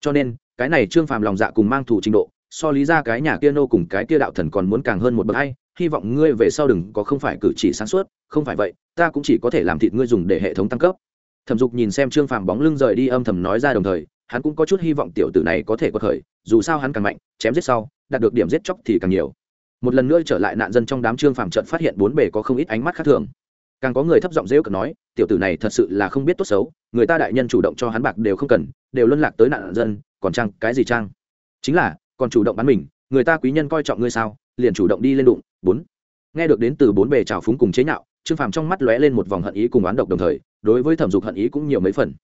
Cho nên cái này trương phàm lòng dạ cùng mang thủ trình độ, so lý ra cái nhà kia nô cùng cái kia đạo thần còn muốn càng hơn một bậc hay, hy vọng ngươi về sau đừng có không phải cử chỉ sáng suốt, không phải vậy, ta cũng chỉ có thể làm thịt ngươi dùng để hệ thống tăng cấp. Thẩm dục nhìn xem trương phàm bóng lưng rời đi âm thầm nói ra đồng thời, hắn cũng có chút hy vọng tiểu tử này có thể có khởi dù sao hắn càng mạnh, chém giết sau, đạt được điểm giết chóc thì càng nhiều. Một lần nữa trở lại nạn dân trong đám trương phàm trận phát hiện bốn bề có không ít ánh mắt khác thường càng có người thấp giọng dễ cực nói, tiểu tử này thật sự là không biết tốt xấu, người ta đại nhân chủ động cho hắn bạc đều không cần, đều luân lạc tới nạn dân, còn trang cái gì trang? Chính là, còn chủ động bắn mình, người ta quý nhân coi trọng ngươi sao, liền chủ động đi lên đụng. Bốn. Nghe được đến từ bốn bề trào phúng cùng chế nhạo, trương phàm trong mắt lóe lên một vòng hận ý cùng oán độc đồng thời, đối với thẩm dục hận ý cũng nhiều mấy phần.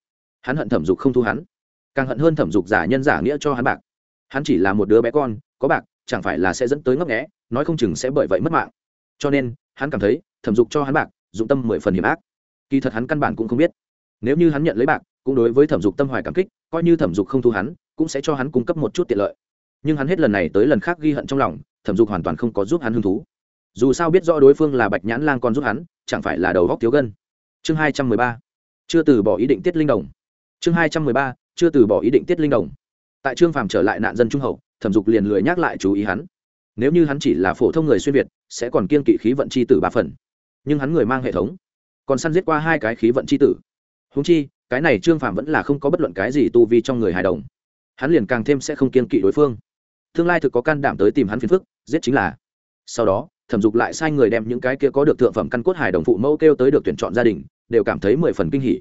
Hắn hận thẩm dục không thu hắn, càng hận hơn thẩm dục giả nhân giả nghĩa cho hắn bạc. Hắn chỉ là một đứa bé con, có bạc, chẳng phải là sẽ dẫn tới ngấp nghẽ nói không chừng sẽ bởi vậy mất mạng. Cho nên, hắn cảm thấy, thẩm dục cho hắn bạc dụng tâm mười phần hiểm ác. Kỳ thật hắn căn bản cũng không biết. Nếu như hắn nhận lấy bạc, cũng đối với thẩm dục tâm hoài cảm kích, coi như thẩm dục không thu hắn, cũng sẽ cho hắn cung cấp một chút tiện lợi. Nhưng hắn hết lần này tới lần khác ghi hận trong lòng, thẩm dục hoàn toàn không có giúp hắn hứng thú. Dù sao biết rõ đối phương là bạch nhãn lang còn giúp hắn, chẳng phải là đầu góc thiếu gân. Chương hai trăm mười ba. Chưa từ bỏ ý định tiết linh đồng. Chương hai trăm mười ba. Chưa từ bỏ ý định tiết linh đồng. Tại trương phàm trở lại nạn dân trung hậu, thẩm dục liền lười nhắc lại chú ý hắn. Nếu như hắn chỉ là phổ thông người xuyên việt, sẽ còn kiên kỵ khí vận c h i tử ba phần nhưng hắn người mang hệ thống, còn săn giết qua hai cái khí vận c h i tử. Húng chi, cái này trương phàm vẫn là không có bất luận cái gì tu vi trong người hài đồng. Hắn liền càng thêm sẽ không kiên kỵ đối phương. Tương lai thực có can đảm tới tìm hắn phiền phức, giết chính là. Sau đó, thẩm dục lại sai người đem những cái kia có được thượng phẩm căn cốt hài đồng phụ mẫu kêu tới được tuyển chọn gia đình, đều cảm thấy mười phần kinh hỉ.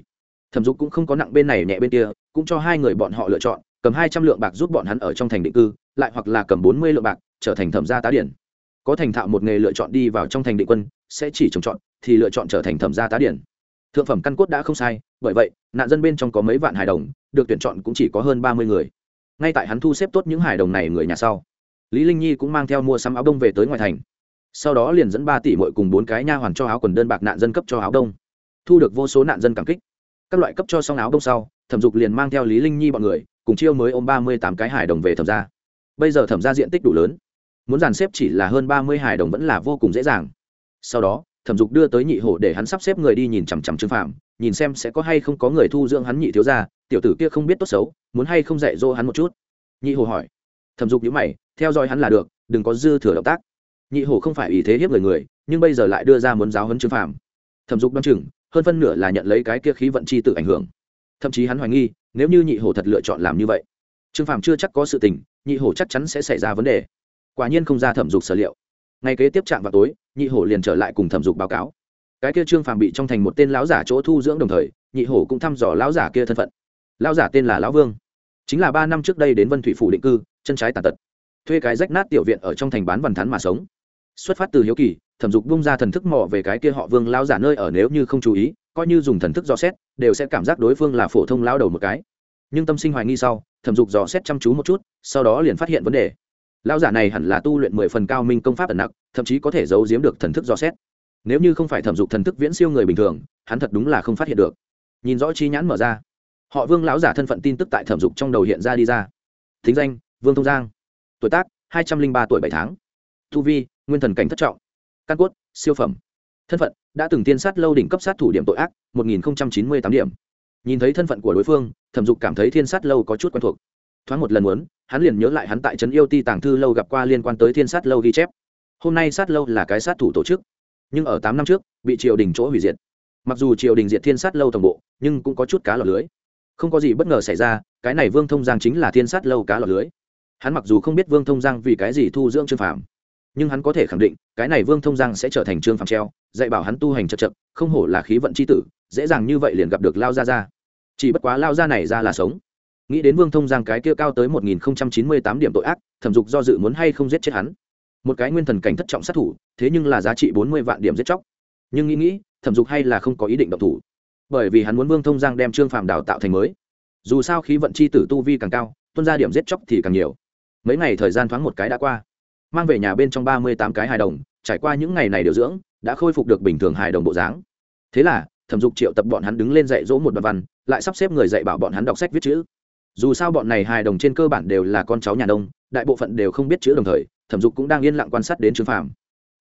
Thẩm dục cũng không có nặng bên này nhẹ bên kia, cũng cho hai người bọn họ lựa chọn, cầm hai trăm lượng bạc giúp bọn hắn ở trong thành định cư, lại hoặc là cầm bốn mươi lượng bạc, trở thành thẩm gia tá điển có thành thạo một nghề lựa chọn đi vào trong thành định quân, sẽ chỉ trồng chọn thì lựa chọn trở thành thẩm gia tá điển. Thượng phẩm căn cốt đã không sai, bởi vậy, nạn dân bên trong có mấy vạn hài đồng, được tuyển chọn cũng chỉ có hơn ba mươi người. Ngay tại hắn thu xếp tốt những hài đồng này người nhà sau, lý linh nhi cũng mang theo mua sắm áo đông về tới ngoài thành. Sau đó liền dẫn ba tỷ mội cùng bốn cái nha hoàn cho áo quần đơn bạc nạn dân cấp cho áo đông. Thu được vô số nạn dân cảm kích. Các loại cấp cho xong áo đông sau, thẩm dục liền mang theo lý linh nhi bọn người, cùng chiêu mới ôm ba mươi tám cái hải đồng về thẩm ra bây giờ thẩm ra diện tích đủ lớn muốn dàn xếp chỉ là hơn ba mươi hải đồng vẫn là vô cùng dễ dàng. Sau đó, thẩm dục đưa tới nhị hổ để hắn sắp xếp người đi nhìn chằm chằm trương phạm nhìn xem sẽ có hay không có người thu dưỡng hắn nhị thiếu ra tiểu tử kia không biết tốt xấu, muốn hay không dạy dỗ hắn một chút. Nhị hổ hỏi. Thẩm dục nhữ mày, theo dõi hắn là được, đừng có dư thừa động tác. Nhị hổ không phải ý thế hiếp người người, nhưng bây giờ lại đưa ra muốn giáo huấn trương phạm thẩm dục đ o chừng, hơn phân nửa là nhận lấy cái kia khí vận chi tự ảnh hưởng. Thậm chí hắn hoài nghi, nếu như nhị hổ thật lựa chọn làm như vậy, trương phạm chưa chắc có sự tình, nhị hổ chắc chắn sẽ xảy ra vấn đề quả nhiên không ra thẩm dục sở liệu. Ngay kế tiếp chạm vào tối, nhị hổ liền trở lại cùng thẩm dục báo cáo. Cái kia trương phàm bị trong thành một tên lão giả chỗ thu dưỡng đồng thời, nhị hổ cũng thăm dò lão giả kia thân phận. Lão giả tên là lão vương. Chính là ba năm trước đây đến vân thủy phủ định cư, chân trái tàn tật. Thuê cái rách nát tiểu viện ở trong thành bán văn thắn mà sống. Xuất phát từ hiếu kỳ, thẩm dục bung ra thần thức mò về cái kia họ vương lão giả nơi ở nếu như không chú ý, coi như dùng thần thức dò xét, đều sẽ cảm giác đối phương là phổ thông lao đầu một cái. Nhưng tâm sinh hoài nghi sau, thẩm dục dò xét chăm chú một chút, sau đó liền phát hiện vấn đề. Lão giả này hẳn là tu luyện mười phần cao minh công pháp ẩn nặc, thậm chí có thể giấu giếm được thần thức do xét. Nếu như không phải thẩm dục thần thức viễn siêu người bình thường, hắn thật đúng là không phát hiện được. Nhìn rõ chi nhãn mở ra, họ vương lão giả thân phận tin tức tại thẩm dục trong đầu hiện ra đi ra. Thính danh, vương thông giang. Tuổi tác, hai trăm linh ba tuổi bảy tháng. Thu vi, nguyên thần cảnh thất trọng. Căn cốt, siêu phẩm. Thân phận, đã từng tiên sát lâu đỉnh cấp sát thủ điểm tội ác, một nghìn chín mươi tám điểm. Nhìn thấy thân phận của đối phương, thẩm dục cảm thấy thiên sát lâu có chút quen thuộc thoáng một lần muốn, hắn liền nhớ lại hắn tại trấn yêu ti tàng thư lâu gặp qua liên quan tới thiên sát lâu ghi chép. Hôm nay sát lâu là cái sát thủ tổ chức, nhưng ở tám năm trước, bị triều đình chỗ hủy diệt. Mặc dù triều đình diệt thiên sát lâu toàn bộ, nhưng cũng có chút cá lọc lưới. Không có gì bất ngờ xảy ra, cái này vương thông giang chính là thiên sát lâu cá lọc lưới. Hắn mặc dù không biết vương thông giang vì cái gì thu dưỡng trương phàm, nhưng hắn có thể khẳng định, cái này vương thông giang sẽ trở thành trương phàm treo, dạy bảo hắn tu hành chật chật, không hổ là khí vận c h i tử, dễ dàng như vậy liền gặp được lao gia ra chỉ bất quá lao gia này ra là sống nghĩ đến vương thông giang cái kia cao tới một nghìn chín mươi tám điểm tội ác, thẩm dục do dự muốn hay không giết chết hắn. Một cái nguyên thần cảnh thất trọng sát thủ, thế nhưng là giá trị bốn mươi vạn điểm giết chóc. Nhưng nghĩ nghĩ, thẩm dục hay là không có ý định động thủ. Bởi vì hắn muốn vương thông giang đem trương phàm đào tạo thành mới. Dù sao khí vận c h i tử tu vi càng cao, tuân ra điểm giết chóc thì càng nhiều. Mấy ngày thời gian thoáng một cái đã qua. Mang về nhà bên trong ba mươi tám cái hài đồng, trải qua những ngày này điều dưỡng, đã khôi phục được bình thường hài đồng bộ dáng. Thế là, thẩm dục triệu tập bọn hắn đứng lên dạy dỗ một đoạn văn, lại sắp xếp người dạy bảo bọn hắn đọc sách viết chữ dù sao bọn này hài đồng trên cơ bản đều là con cháu nhà đông đại bộ phận đều không biết chữ đồng thời, thẩm dục cũng đang yên lặng quan sát đến trương phàm.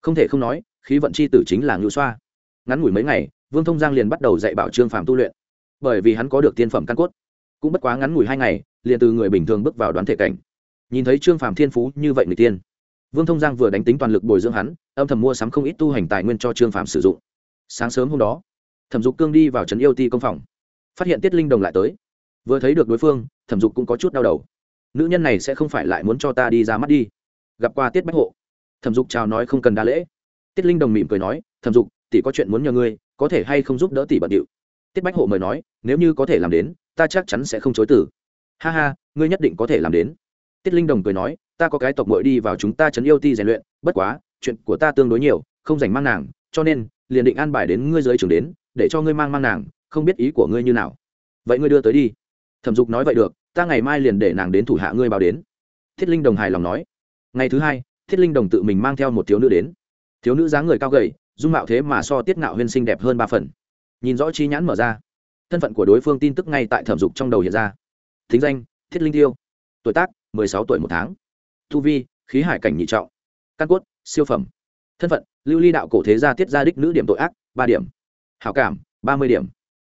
Không thể không nói, khí vận c h i tử chính là ngự xoa. Ngắn ngủi mấy ngày, vương thông giang liền bắt đầu dạy bảo trương phàm tu luyện. Bởi vì hắn có được tiên phẩm căn cốt. Cũng bất quá ngắn ngủi hai ngày, liền từ người bình thường bước vào đoán thể cảnh. Nhìn thấy trương phàm thiên phú như vậy người tiên, vương thông giang vừa đánh tính toàn lực bồi dưỡng hắn, âm thầm mua sắm không ít tu hành tài nguyên cho trương phàm sử dụng. Sáng sớm hôm đó, thẩm dục cương đi vào trấn yêu ti công phòng. Phát hiện tiết linh đồng lại tới vừa thấy được đối phương, thẩm dục cũng có chút đau đầu. Nữ nhân này sẽ không phải lại muốn cho ta đi ra mắt đi. Gặp qua tiết bách hộ. Thẩm dục chào nói không cần đa lễ. Tiết linh đồng mỉm cười nói, thẩm dục, tỷ có chuyện muốn nhờ ngươi, có thể hay không giúp đỡ tỷ bận điệu? Tiết bách hộ mời nói, nếu như có thể làm đến, ta chắc chắn sẽ không chối từ. Ha ha, ngươi nhất định có thể làm đến. Tiết linh đồng cười nói, ta có cái tộc mội đi vào chúng ta chấn yêu ti rèn luyện, bất quá, chuyện của ta tương đối nhiều, không dành mang nàng, cho nên, liền định an bài đến ngươi giới trường đến, để cho ngươi mang mang nàng, không biết ý của ngươi như nào. Vậy ngươi đưa tới đi thẩm dục nói vậy được, ta ngày mai liền để nàng đến thủ hạ ngươi báo đến. Thiết linh đồng hài lòng nói. Ngày thứ hai, thiết linh đồng tự mình mang theo một thiếu nữ đến. Thiếu nữ dáng người cao gầy, dung mạo thế mà so tiết ngạo huyên sinh đẹp hơn ba phần. Nhìn rõ chi nhãn mở ra, thân phận của đối phương tin tức ngay tại thẩm dục trong đầu hiện ra. Thính danh, thiết linh tiêu. Tuổi tác, mười sáu tuổi một tháng. Thu vi, khí hải cảnh nhị trọng. Căn cốt, siêu phẩm. Thân phận, lưu ly đạo cổ thế gia tiết gia đích nữ điểm tội ác, ba điểm. Hảo cảm, ba mươi điểm.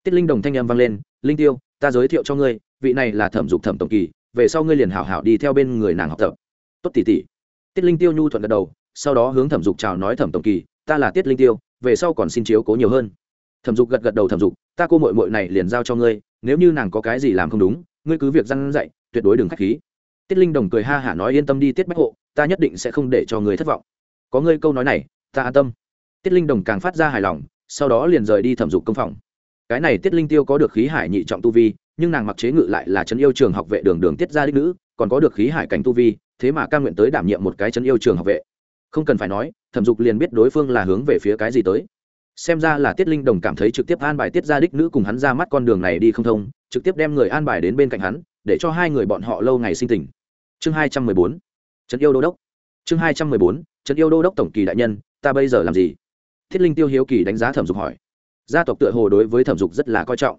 Tiết linh đồng thanh âm vang lên, linh tiêu ta giới thiệu cho ngươi, vị này là thẩm dục thẩm tổng kỳ, về sau ngươi liền hảo hảo đi theo bên người nàng học tập. Tốt tỷ tỷ. Tiết linh tiêu nhu thuận gật đầu, sau đó hướng thẩm dục chào nói thẩm tổng kỳ, ta là tiết linh tiêu, về sau còn xin chiếu cố nhiều hơn. Thẩm dục gật gật đầu thẩm dục, ta cô mội mội này liền giao cho ngươi, nếu như nàng có cái gì làm không đúng, ngươi cứ việc răn dạy, tuyệt đối đừng k h á c h khí. Tiết linh đồng cười ha hả nói yên tâm đi tiết bách hộ, ta nhất định sẽ không để cho người thất vọng. Có ngươi câu nói này, ta an tâm. Tiết linh đồng càng phát ra hài lòng, sau đó liền rời đi thẩm dục công phòng cái này tiết linh tiêu có được khí hải nhị trọng tu vi, nhưng nàng mặc chế ngự lại là trấn yêu trường học vệ đường đường tiết gia đích nữ, còn có được khí hải cảnh tu vi, thế mà ca nguyện tới đảm nhiệm một cái trấn yêu trường học vệ. Không cần phải nói, thẩm dục liền biết đối phương là hướng về phía cái gì tới. Xem ra là tiết linh đồng cảm thấy trực tiếp an bài tiết gia đích nữ cùng hắn ra mắt con đường này đi không thông, trực tiếp đem người an bài đến bên cạnh hắn, để cho hai người bọn họ lâu ngày sinh tình. Chương hai trăm mười bốn, trấn yêu đô đốc. Chương hai trăm mười bốn, trấn yêu đô đốc tổng kỳ đại nhân, ta bây giờ làm gì? Thiết linh tiêu hiếu kỳ đánh giá thẩm dục hỏi gia tộc tựa hồ đối với thẩm dục rất là coi trọng.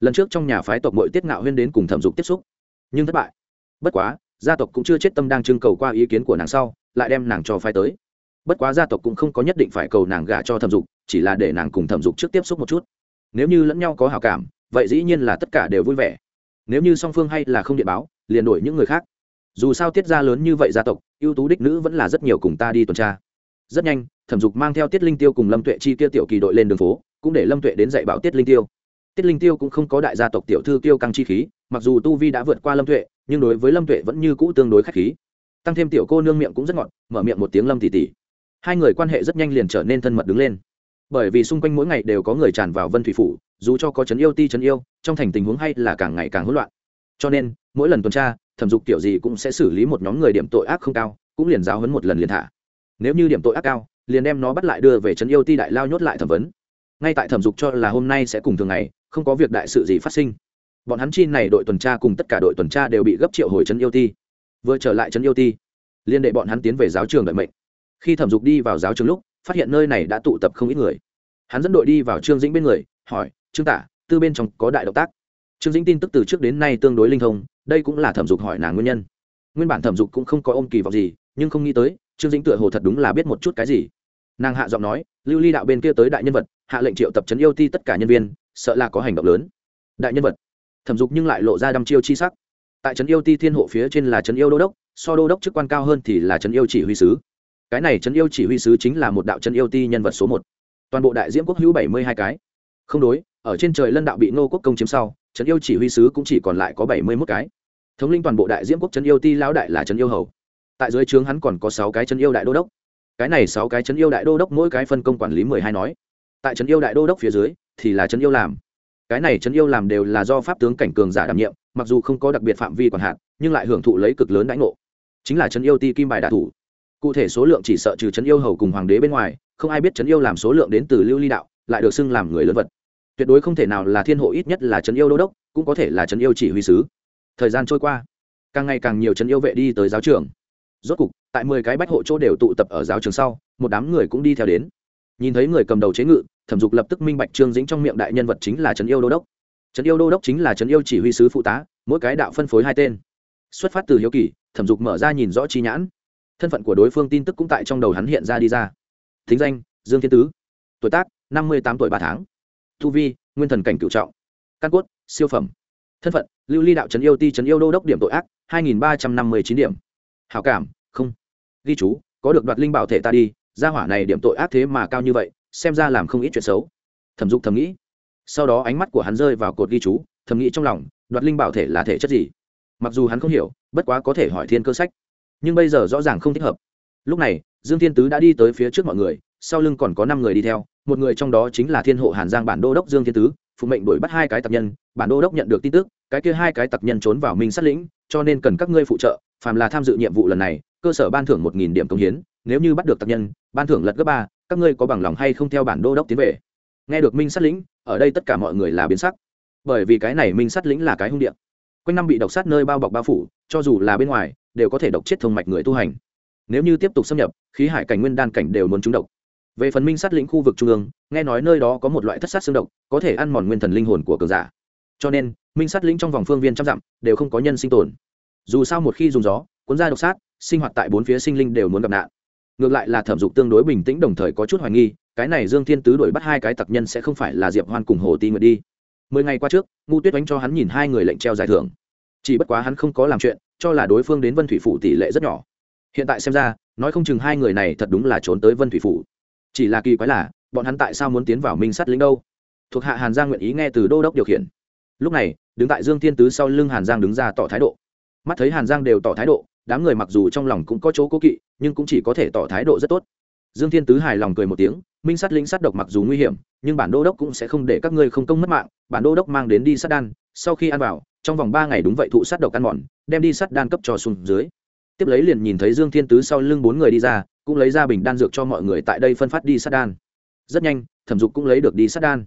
Lần trước trong nhà phái tộc mội tiết ngạo huyên đến cùng thẩm dục tiếp xúc, nhưng thất bại. Bất quá, gia tộc cũng chưa chết tâm đang trưng cầu qua ý kiến của nàng sau, lại đem nàng cho phái tới. Bất quá gia tộc cũng không có nhất định phải cầu nàng gả cho thẩm dục, chỉ là để nàng cùng thẩm dục trước tiếp xúc một chút. Nếu như lẫn nhau có hào cảm, vậy dĩ nhiên là tất cả đều vui vẻ. Nếu như song phương hay là không điện báo, liền đổi những người khác. Dù sao tiết gia lớn như vậy gia tộc, ưu tú đích nữ vẫn là rất nhiều cùng ta đi tuần tra. Rất nhanh, thẩm dục mang theo tiết linh tiêu cùng lâm tuệ chi kia tiểu kỳ đội lên đường phố cũng để lâm tuệ đến dạy bảo tiết linh tiêu. Tiết linh tiêu cũng không có đại gia tộc tiểu thư tiêu căng chi khí, mặc dù tu vi đã vượt qua lâm tuệ, nhưng đối với lâm tuệ vẫn như cũ tương đối k h á c h khí. Tăng thêm tiểu cô nương miệng cũng rất ngọt, mở miệng một tiếng lâm tỉ tỉ hai người quan hệ rất nhanh liền trở nên thân mật đứng lên. Bởi vì xung quanh mỗi ngày đều có người tràn vào vân thủy phủ, dù cho có chấn yêu ti chấn yêu, trong thành tình huống hay là càng ngày càng hỗn loạn. Cho nên, mỗi lần tuần tra, thẩm dục kiểu gì cũng sẽ xử lý một nhóm người điểm tội ác không cao, cũng liền giáo hấn một lần liền thả. Nếu như điểm tội ác cao, liền đem nó bắt lại đưa về trấn yêu ti đại lao nhốt lại thẩm vấn ngay tại thẩm dục cho là hôm nay sẽ cùng thường ngày, không có việc đại sự gì phát sinh. Bọn hắn chi này đội tuần tra cùng tất cả đội tuần tra đều bị gấp triệu hồi trấn yêu ti. Vừa trở lại trấn yêu ti liên đệ bọn hắn tiến về giáo trường đợi mệnh. Khi thẩm dục đi vào giáo trường lúc, phát hiện nơi này đã tụ tập không ít người. Hắn dẫn đội đi vào trương dĩnh bên người, hỏi, trương tả, tư bên trong có đại động tác? Trương dĩnh tin tức từ trước đến nay tương đối linh thông, đây cũng là thẩm dục hỏi nàng nguyên nhân. Nguyên bản thẩm dục cũng không có ôm kỳ vọng gì, nhưng không nghĩ tới, trương dĩnh tựa hồ thật đúng là biết một chút cái gì. Nàng hạ giọng nói, lưu ly đạo bên kia tới đại nhân vật hạ lệnh triệu tập trấn yêu ti tất cả nhân viên sợ là có hành động lớn đại nhân vật thẩm dục nhưng lại lộ ra đăm chiêu chi sắc tại trấn yêu ti thiên hộ phía trên là trấn yêu đô đốc so đô đốc chức quan cao hơn thì là trấn yêu chỉ huy sứ cái này trấn yêu chỉ huy sứ chính là một đạo trấn yêu ti nhân vật số một toàn bộ đại diễm quốc hữu bảy mươi hai cái không đối ở trên trời lân đạo bị nô quốc công chiếm sau trấn yêu chỉ huy sứ cũng chỉ còn lại có bảy mươi mốt cái thống linh toàn bộ đại diễm quốc trấn yêu ti lão đại là trấn yêu hầu tại dưới trướng hắn còn có sáu cái trấn yêu đại đô đốc cái này sáu cái trấn yêu đại đô đốc mỗi cái phân công quản lý mười hai nói tại trấn yêu đại đô đốc phía dưới, thì là trấn yêu làm. Cái này trấn yêu làm đều là do pháp tướng cảnh cường giả đảm nhiệm, mặc dù không có đặc biệt phạm vi còn hạn, nhưng lại hưởng thụ lấy cực lớn đãi ngộ. Chính là trấn yêu ti kim bài đạ thủ. Cụ thể số lượng chỉ sợ trừ trấn yêu hầu cùng hoàng đế bên ngoài, không ai biết trấn yêu làm số lượng đến từ lưu ly đạo, lại được xưng làm người lớn vật. Tuyệt đối không thể nào là thiên hộ ít nhất là trấn yêu đô đốc, cũng có thể là trấn yêu chỉ huy sứ. Thời gian trôi qua, càng ngày càng nhiều trấn yêu vệ đi tới giáo trường. Rốt cục, tại mười cái bách hộ chỗ đều tụ tập ở giáo trường sau, một đám người cũng đi theo đến. Nhìn thấy người cầm đầu chế ngự thẩm dục lập tức minh bạch trương dĩnh trong miệng đại nhân vật chính là trấn yêu đô đốc. Trấn yêu đô đốc chính là trấn yêu chỉ huy sứ phụ tá, mỗi cái đạo phân phối hai tên. Xuất phát từ hiếu kỳ, thẩm dục mở ra nhìn rõ chi nhãn. Thân phận của đối phương tin tức cũng tại trong đầu hắn hiện ra đi ra. Thính danh, dương thiên tứ. Tuổi tác, năm mươi tám tuổi ba tháng. Thu vi, nguyên thần cảnh cựu trọng. Căn cốt, siêu phẩm. Thân phận, lưu ly đạo trấn yêu ti trấn yêu đô đốc điểm tội ác, hai nghìn ba trăm năm mươi chín điểm. Hảo cảm, không. Ghi chú, có được đoạt linh bảo thể ta đi, gia hỏa này điểm tội ác thế mà cao như vậy xem ra làm không ít chuyện xấu. Thẩm dục thầm nghĩ. Sau đó ánh mắt của hắn rơi vào cột ghi chú, thầm nghĩ trong lòng, đoạt linh bảo thể là thể chất gì? Mặc dù hắn không hiểu, bất quá có thể hỏi thiên cơ sách. Nhưng bây giờ rõ ràng không thích hợp. Lúc này, dương thiên tứ đã đi tới phía trước mọi người, sau lưng còn có năm người đi theo, một người trong đó chính là thiên hộ hàn giang bản đô đốc dương thiên tứ, phụ mệnh đuổi bắt hai cái tặc nhân, bản đô đốc nhận được tin tức, cái kia hai cái tặc nhân trốn vào minh sát lĩnh, cho nên cần các ngươi phụ trợ, phàm là tham dự nhiệm vụ lần này, cơ sở ban thưởng một nghìn điểm công hiến, nếu như bắt được tặc nhân, ban thưởng lật gấp ba các ngươi có bằng lòng hay không theo bản đô đốc tiến về? Nghe được minh sát lĩnh, ở đây tất cả mọi người là biến sắc. Bởi vì cái này minh sát lĩnh là cái hung điện quanh năm bị độc sát nơi bao bọc bao phủ, cho dù là bên ngoài, đều có thể độc chết thông mạch người tu hành. Nếu như tiếp tục xâm nhập, khí hải cảnh nguyên đan cảnh đều muốn trúng độc. Về phần minh sát lĩnh khu vực trung ương, nghe nói nơi đó có một loại thất sát xương độc, có thể ăn mòn nguyên thần linh hồn của cường giả. Cho nên, minh sát lĩnh trong vòng phương viên trăm dặm đều không có nhân sinh tồn. Dù sao một khi dùng gió, cuốn ra độc sát, sinh hoạt tại bốn phía sinh linh đều muốn gặp nạn ngược lại là thẩm dục tương đối bình tĩnh đồng thời có chút hoài nghi, cái này dương thiên tứ đuổi bắt hai cái tặc nhân sẽ không phải là diệp hoan cùng hồ ti nguyệt đi. Mười ngày qua trước, ngu tuyết đánh cho hắn nhìn hai người lệnh treo giải thưởng. Chỉ bất quá hắn không có làm chuyện, cho là đối phương đến vân thủy phủ tỷ lệ rất nhỏ. Hiện tại xem ra, nói không chừng hai người này thật đúng là trốn tới vân thủy phủ. Chỉ là kỳ quái là, bọn hắn tại sao muốn tiến vào minh sắt lính đâu? Thuộc hạ hàn giang nguyện ý nghe từ đô đốc điều khiển. Lúc này, đứng tại dương thiên tứ sau lưng hàn giang đứng ra tỏ thái độ. Mắt thấy hàn giang đều tỏ thái độ đám người mặc dù trong lòng cũng có chỗ cố kỵ, nhưng cũng chỉ có thể tỏ thái độ rất tốt. Dương thiên tứ hài lòng cười một tiếng, minh sát lính sát độc mặc dù nguy hiểm, nhưng bản đô đốc cũng sẽ không để các ngươi không công mất mạng, bản đô đốc mang đến đi sát đan, sau khi ăn vào, trong vòng ba ngày đúng vậy thụ sát độc ăn mòn, đem đi sát đan cấp cho xuống dưới. Tiếp lấy liền nhìn thấy dương thiên tứ sau lưng bốn người đi ra, cũng lấy ra bình đan dược cho mọi người tại đây phân phát đi sát đan. Rất nhanh, thẩm dục cũng lấy được đi sát đan.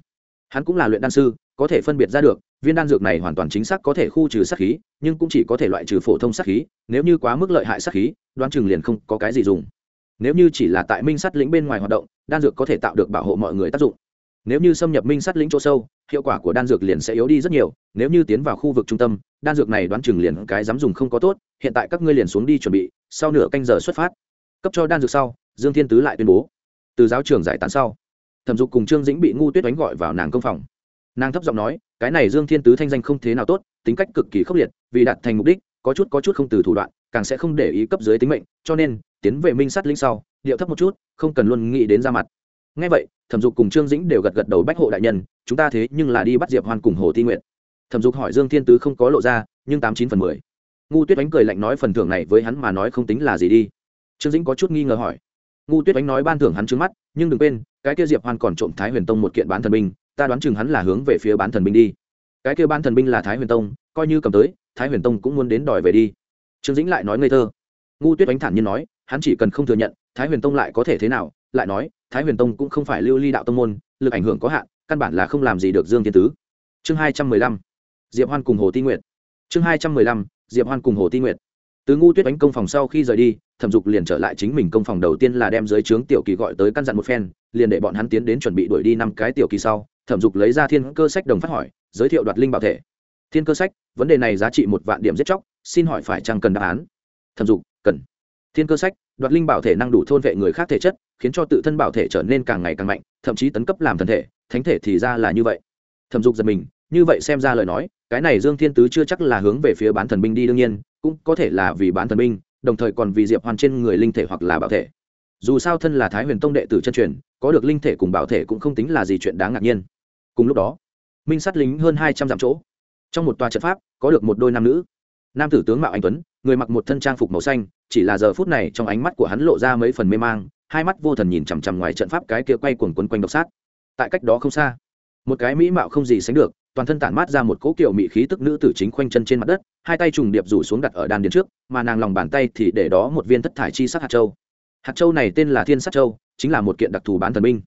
Hắn cũng là luyện đan sư có thể phân biệt ra được, viên đan dược này hoàn toàn chính xác có thể khu trừ sát khí, nhưng cũng chỉ có thể loại trừ phổ thông sát khí, nếu như quá mức lợi hại sát khí, đoán chừng liền không có cái gì dùng. Nếu như chỉ là tại minh sắt lĩnh bên ngoài hoạt động, đan dược có thể tạo được bảo hộ mọi người tác dụng. Nếu như xâm nhập minh sắt lĩnh chỗ sâu, hiệu quả của đan dược liền sẽ yếu đi rất nhiều, nếu như tiến vào khu vực trung tâm, đan dược này đoán chừng liền cái dám dùng không có tốt, hiện tại các ngươi liền xuống đi chuẩn bị, sau nửa canh giờ xuất phát. Cấp cho đan dược sau, dương thiên tứ lại tuyên bố. Từ giáo trường giải tán sau, thẩm dục cùng trương dĩnh bị ngu tuyết đánh gọi vào nàng công phòng nàng thấp giọng nói, cái này dương thiên tứ thanh danh không thế nào tốt, tính cách cực kỳ khốc liệt, vì đạt thành mục đích, có chút có chút không từ thủ đoạn, càng sẽ không để ý cấp dưới tính mệnh, cho nên, tiến về minh sát linh sau, điệu thấp một chút, không cần luôn nghĩ đến ra mặt. Ngay vậy, thẩm dục cùng trương dĩnh đều gật gật đầu bách hộ đại nhân, chúng ta thế nhưng là đi bắt diệp hoan cùng hồ ti nguyện thẩm dục hỏi dương thiên tứ không có lộ ra, nhưng tám chín phần mười. Ngu tuyết đánh cười lạnh nói phần thưởng này với hắn mà nói không tính là gì đi. Trương dĩnh có chút nghi ngờ hỏi. Ngu tuyết đánh nói ban thưởng hắn trứng mắt, nhưng đừng quên, cái kia diệp hoan còn trộm thái huyền tông một kiện bán thần binh ta đoán chừng hắn là hướng về phía bán thần binh đi. Cái kia bán thần binh là thái huyền tông, coi như cầm tới, thái huyền tông cũng muốn đến đòi về đi. Trương dĩnh lại nói ngây thơ. Ngu tuyết đánh thản nhiên nói, hắn chỉ cần không thừa nhận, thái huyền tông lại có thể thế nào, lại nói, thái huyền tông cũng không phải lưu ly đạo tông môn, lực ảnh hưởng có hạn, căn bản là không làm gì được dương thiên tứ. Chương hai trăm mười lăm, diệp hoan cùng hồ ti nguyệt. Chương hai trăm mười lăm, diệp hoan cùng hồ ti nguyệt. Từ ngu tuyết đánh công phòng sau khi rời đi, thẩm dục liền trở lại chính mình công phòng đầu tiên là đem dưới trướng tiểu kỳ gọi tới căn dặn một phen, liền để bọn hắn tiến đến chuẩn bị đuổi đi năm cái tiểu kỳ sau thẩm dục lấy ra thiên cơ sách đồng phát hỏi, giới thiệu đoạt linh bảo thể. Thiên cơ sách, vấn đề này giá trị một vạn điểm giết chóc, xin hỏi phải chăng cần đáp án? Thẩm dục, cần. Thiên cơ sách, đoạt linh bảo thể năng đủ thôn vệ người khác thể chất, khiến cho tự thân bảo thể trở nên càng ngày càng mạnh, thậm chí tấn cấp làm thần thể, thánh thể thì ra là như vậy. Thẩm dục giật mình, như vậy xem ra lời nói, cái này dương thiên tứ chưa chắc là hướng về phía bán thần binh đi đương nhiên, cũng có thể là vì bán thần binh, đồng thời còn vì diệp hoàn trên người linh thể hoặc là bảo thể. Dù sao thân là thái huyền tông đệ tử chân truyền, có được linh thể cùng bảo thể cũng không tính là gì chuyện đáng ngạc nhiên cùng lúc đó, minh sát lính hơn hai trăm dặm chỗ. Trong một tòa trận pháp, có được một đôi nam nữ. Nam tử tướng mạo anh tuấn, người mặc một thân trang phục màu xanh, chỉ là giờ phút này trong ánh mắt của hắn lộ ra mấy phần mê mang, hai mắt vô thần nhìn chằm chằm ngoài trận pháp cái kia quay cuồng quấn quanh độc sát. Tại cách đó không xa, một cái mỹ mạo không gì sánh được, toàn thân tản mát ra một cỗ kiểu mỹ khí tức nữ tử chính khoanh chân trên mặt đất, hai tay trùng điệp rủ xuống đặt ở đan điền trước, mà nàng lòng bàn tay thì để đó một viên thất thải chi sắc hạt châu. Hạt châu này tên là thiên sát châu, chính là một kiện đặc thù bán thần binh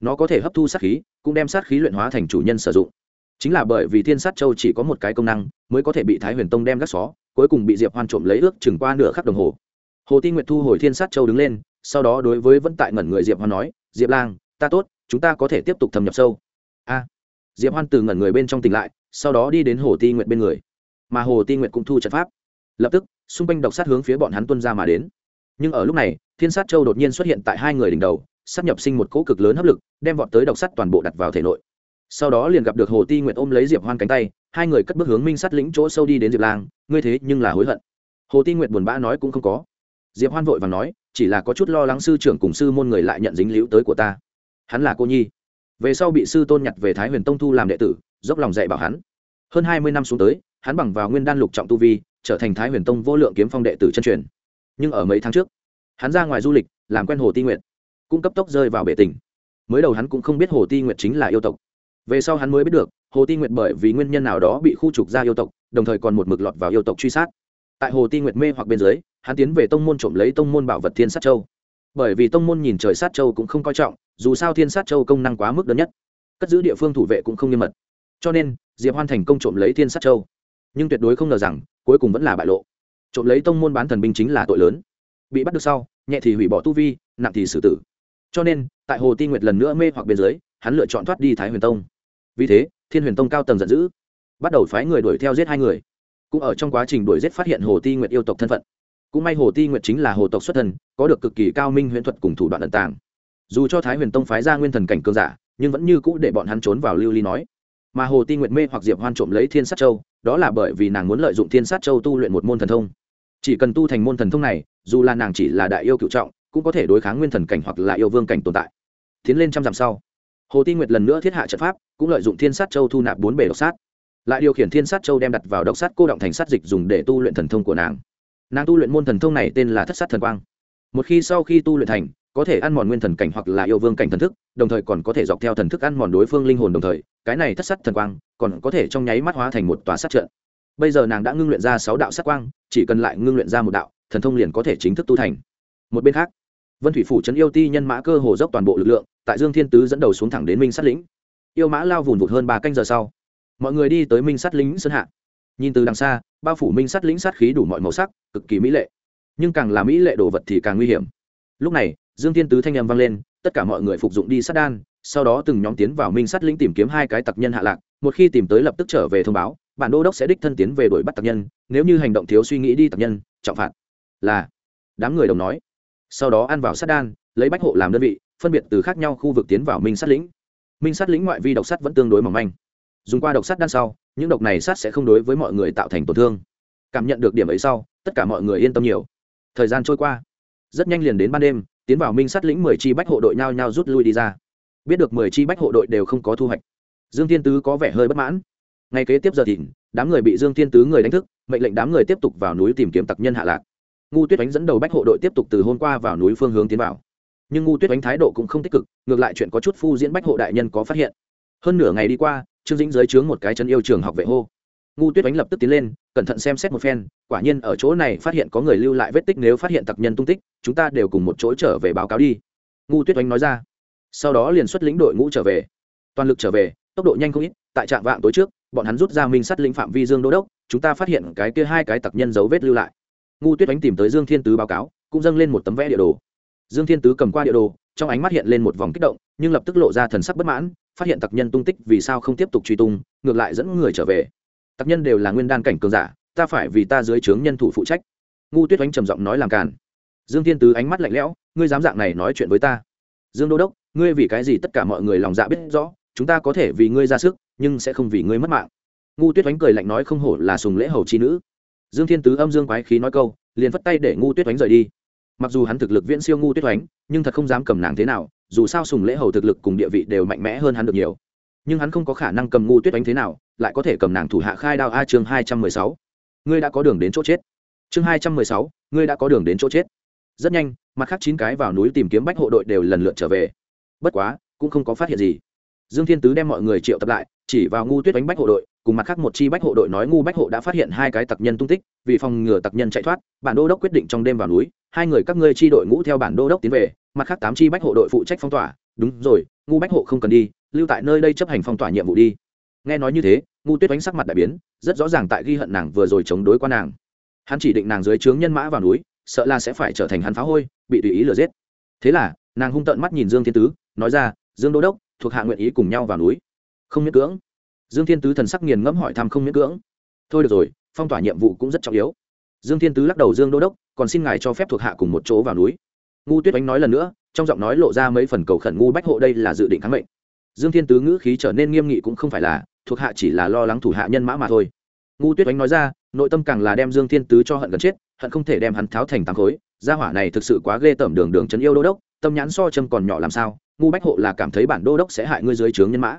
nó có thể hấp thu sát khí, cũng đem sát khí luyện hóa thành chủ nhân sử dụng. Chính là bởi vì thiên sát châu chỉ có một cái công năng, mới có thể bị thái huyền tông đem gác xó, cuối cùng bị diệp hoan trộm lấy ước chừng qua nửa khắc đồng hồ. Hồ ti nguyệt thu hồi thiên sát châu đứng lên, sau đó đối với vẫn tại ngẩn người diệp hoan nói, diệp lang, ta tốt, chúng ta có thể tiếp tục thâm nhập sâu. A. À, diệp hoan từ ngẩn người bên trong tỉnh lại, sau đó đi đến hồ ti nguyệt bên người. Mà hồ ti nguyệt cũng thu trận pháp. Lập tức, xung quanh độc sát hướng phía bọn hắn tuân ra mà đến. Nhưng ở lúc này, thiên sát châu đột nhiên xuất hiện tại hai người đỉnh đầu sắp nhập sinh một cỗ cực lớn hấp lực, đem vọt tới độc sắt toàn bộ đặt vào thể nội. Sau đó liền gặp được hồ ti nguyệt ôm lấy diệp hoan cánh tay, hai người cất bước hướng minh sắt lĩnh chỗ sâu đi đến diệp lang, ngươi thế nhưng là hối hận. Hồ ti nguyệt buồn bã nói cũng không có. Diệp hoan vội và nói, chỉ là có chút lo lắng sư trưởng cùng sư môn người lại nhận dính líu tới của ta. Hắn là cô nhi. Về sau bị sư tôn nhặt về thái huyền tông thu làm đệ tử, dốc lòng dạy bảo hắn. Hơn hai mươi năm xuống tới, hắn bằng vào nguyên đan lục trọng tu vi, trở thành thái huyền tông vô lượng kiếm phong đệ tử chân truyền. Nhưng ở mấy tháng trước, hắn ra ngoài du lịch, làm quen hồ ti nguyệt cũng cấp tốc rơi vào bể tình. Mới đầu hắn cũng không biết hồ ti nguyệt chính là yêu tộc. Về sau hắn mới biết được, hồ ti nguyệt bởi vì nguyên nhân nào đó bị khu trục ra yêu tộc, đồng thời còn một mực lọt vào yêu tộc truy sát. Tại hồ ti nguyệt mê hoặc bên dưới, hắn tiến về tông môn trộm lấy tông môn bảo vật thiên sát châu. Bởi vì tông môn nhìn trời sát châu cũng không coi trọng, dù sao thiên sát châu công năng quá mức lớn nhất. Cất giữ địa phương thủ vệ cũng không nghiêm mật. Cho nên, diệp hoan thành công trộm lấy thiên sát châu. Nhưng tuyệt đối không ngờ rằng, cuối cùng vẫn là bại lộ. Trộm lấy tông môn bán thần binh chính là tội lớn. Bị bắt được sau, nhẹ thì hủy bỏ tu vi, nặng thì xử tử cho nên, tại hồ ti nguyệt lần nữa mê hoặc bên dưới hắn lựa chọn thoát đi thái huyền tông. Vì thế, thiên huyền tông cao tầng giận dữ, bắt đầu phái người đuổi theo giết hai người. Cũng ở trong quá trình đuổi giết phát hiện hồ ti nguyệt yêu tộc thân phận. Cũng may hồ ti nguyệt chính là hồ tộc xuất thần có được cực kỳ cao minh huyễn thuật cùng thủ đoạn ẩn tàng. Dù cho thái huyền tông phái ra nguyên thần cảnh cường giả, nhưng vẫn như cũ để bọn hắn trốn vào lưu ly nói. Mà hồ ti nguyệt mê hoặc diệp hoan trộm lấy thiên sát châu, đó là bởi vì nàng muốn lợi dụng thiên sát châu tu luyện một môn thần thông. Chỉ cần tu thành môn thần thông này, dù là nàng chỉ là đại yêu cựu trọng cũng có thể đối kháng nguyên thần cảnh hoặc là yêu vương cảnh tồn tại. Tiến lên trăm dặm sau, hồ ti nguyệt lần nữa thiết hạ trận pháp, cũng lợi dụng thiên sát châu thu nạp bốn bể độc sát. Lại điều khiển thiên sát châu đem đặt vào độc sát cô động thành sát dịch dùng để tu luyện thần thông của nàng. Nàng tu luyện môn thần thông này tên là thất sát thần quang. Một khi sau khi tu luyện thành, có thể ăn mòn nguyên thần cảnh hoặc là yêu vương cảnh thần thức, đồng thời còn có thể dọc theo thần thức ăn mòn đối phương linh hồn đồng thời, cái này thất sát thần quang còn có thể trong nháy mắt hóa thành một tòa sát trận. Bây giờ nàng đã ngưng luyện ra sáu đạo sát quang, chỉ cần lại ngưng luyện ra một đạo, thần thông liền có thể chính thức tu thành. Một bên khác vân thủy phủ trấn yêu ti nhân mã cơ hồ dốc toàn bộ lực lượng, tại dương thiên tứ dẫn đầu xuống thẳng đến minh sát lĩnh. Yêu mã lao vùn vụt hơn ba canh giờ sau, mọi người đi tới minh sát lĩnh sơn hạ. Nhìn từ đằng xa, bao phủ minh sát lĩnh sát khí đủ mọi màu sắc, cực kỳ mỹ lệ. Nhưng càng là mỹ lệ đồ vật thì càng nguy hiểm. Lúc này, dương thiên tứ thanh â m vang lên, tất cả mọi người phục dụng đi sát đan, sau đó từng nhóm tiến vào minh sát lĩnh tìm kiếm hai cái tặc nhân hạ lạc, một khi tìm tới lập tức trở về thông báo, bản đô đốc sẽ đích thân tiến về đuổi bắt tặc nhân, nếu như hành động thiếu suy nghĩ đi tặc nhân, trọng phạt. Là, đám người đồng nói sau đó ăn vào sát đan, lấy bách hộ làm đơn vị, phân biệt từ khác nhau khu vực tiến vào minh sát lĩnh. Minh sát lĩnh ngoại vi độc sắt vẫn tương đối mỏng manh. Dùng qua độc sắt đan sau, những độc này sát sẽ không đối với mọi người tạo thành tổn thương. Cảm nhận được điểm ấy sau, tất cả mọi người yên tâm nhiều. Thời gian trôi qua, rất nhanh liền đến ban đêm, tiến vào minh sát lĩnh mười chi bách hộ đội nhao nhao rút lui đi ra. Biết được mười chi bách hộ đội đều không có thu hoạch. Dương thiên tứ có vẻ hơi bất mãn. Ngay kế tiếp giờ thìn đám người bị dương thiên tứ người đánh thức, mệnh lệnh đám người tiếp tục vào núi tìm kiếm tặc nhân hạ lạc ngu tuyết oánh dẫn đầu bách hộ đội tiếp tục từ hôm qua vào núi phương hướng tiến vào. Nhưng ngu tuyết oánh thái độ cũng không tích cực, ngược lại chuyện có chút phu diễn bách hộ đại nhân có phát hiện. Hơn nửa ngày đi qua, trương dĩnh giới chướng một cái chân yêu trường học vệ hô. Ngu tuyết oánh lập tức tiến lên, cẩn thận xem xét một phen, quả nhiên ở chỗ này phát hiện có người lưu lại vết tích nếu phát hiện tặc nhân tung tích, chúng ta đều cùng một chỗ trở về báo cáo đi. Ngu tuyết oánh nói ra. Sau đó liền xuất lĩnh đội ngũ trở về. Toàn lực trở về, tốc độ nhanh không ít, tại trạm vạng tối trước, bọn hắn rút ra minh sắt lĩnh phạm vi dương đô đốc, chúng ta phát hiện cái kia hai cái tặc nhân dấu vết lưu lại ngu tuyết Ánh tìm tới dương thiên tứ báo cáo, cũng dâng lên một tấm vẽ địa đồ. Dương thiên tứ cầm qua địa đồ, trong ánh mắt hiện lên một vòng kích động, nhưng lập tức lộ ra thần sắc bất mãn, phát hiện tặc nhân tung tích vì sao không tiếp tục truy tung, ngược lại dẫn người trở về. Tặc nhân đều là nguyên đan cảnh cường giả, ta phải vì ta dưới trướng nhân thủ phụ trách. Ngu tuyết oánh trầm giọng nói làm càn. Dương thiên tứ ánh mắt lạnh lẽo, ngươi dám dạng này nói chuyện với ta. Dương đô đốc, ngươi vì cái gì tất cả mọi người lòng dạ biết rõ, chúng ta có thể vì ngươi ra sức, nhưng sẽ không vì ngươi mất mạng. Ngu tuyết oánh cười lạnh nói không hổ là sùng lễ hầu chi nữ dương thiên tứ âm dương quái khí nói câu, liền phất tay để ngu tuyết oánh rời đi. Mặc dù hắn thực lực viễn siêu ngu tuyết oánh, nhưng thật không dám cầm nàng thế nào, dù sao sùng lễ hầu thực lực cùng địa vị đều mạnh mẽ hơn hắn được nhiều. Nhưng hắn không có khả năng cầm ngu tuyết oánh thế nào, lại có thể cầm nàng thủ hạ khai đao a chương hai trăm mười sáu. Ngươi đã có đường đến chỗ chết. Chương hai trăm mười sáu, ngươi đã có đường đến chỗ chết. Rất nhanh, mặt khác chín cái vào núi tìm kiếm bách hộ đội đều lần lượt trở về. Bất quá, cũng không có phát hiện gì. Dương thiên tứ đem mọi người triệu tập lại, chỉ vào ngu tuyết đánh bách hộ đội cùng mặt khác một chi bách hộ đội nói ngu bách hộ đã phát hiện hai cái tặc nhân tung tích, vì phòng ngừa tặc nhân chạy thoát, bản đô đốc quyết định trong đêm vào núi, hai người các ngươi chi đội ngũ theo bản đô đốc tiến về, mặt khác tám chi bách hộ đội phụ trách phong tỏa. Đúng rồi, ngu bách hộ không cần đi, lưu tại nơi đây chấp hành phong tỏa nhiệm vụ đi. Nghe nói như thế, ngu tuyết đánh sắc mặt đại biến, rất rõ ràng tại ghi hận nàng vừa rồi chống đối qua nàng. Hắn chỉ định nàng dưới trướng nhân mã vào núi, sợ là sẽ phải trở thành hắn phá hôi, bị tùy ý lừa giết. Thế là, nàng hung tợn mắt nhìn dương thiên tứ, nói ra, dương đô đốc, thuộc hạ nguyện ý cùng nhau vào núi. Không miễn cưỡng dương thiên tứ thần sắc nghiền ngẫm hỏi thăm không miễn cưỡng. Thôi được rồi, phong tỏa nhiệm vụ cũng rất trọng yếu. Dương thiên tứ lắc đầu dương đô đốc, còn xin ngài cho phép thuộc hạ cùng một chỗ vào núi. Ngu tuyết oánh nói lần nữa, trong giọng nói lộ ra mấy phần cầu khẩn ngu bách hộ đây là dự định kháng mệnh. Dương thiên tứ ngữ khí trở nên nghiêm nghị cũng không phải là, thuộc hạ chỉ là lo lắng thủ hạ nhân mã mà thôi. Ngu tuyết oánh nói ra, nội tâm càng là đem dương thiên tứ cho hận gần chết, hận không thể đem hắn tháo thành tám khối. Gia hỏa này thực sự quá ghê tởm đường đường trấn yêu đô đốc, tâm nhãn so châm còn nhỏ làm sao? Ngu bách hộ là cảm thấy bản đô đốc sẽ hại ngươi dưới trướng nhân mã.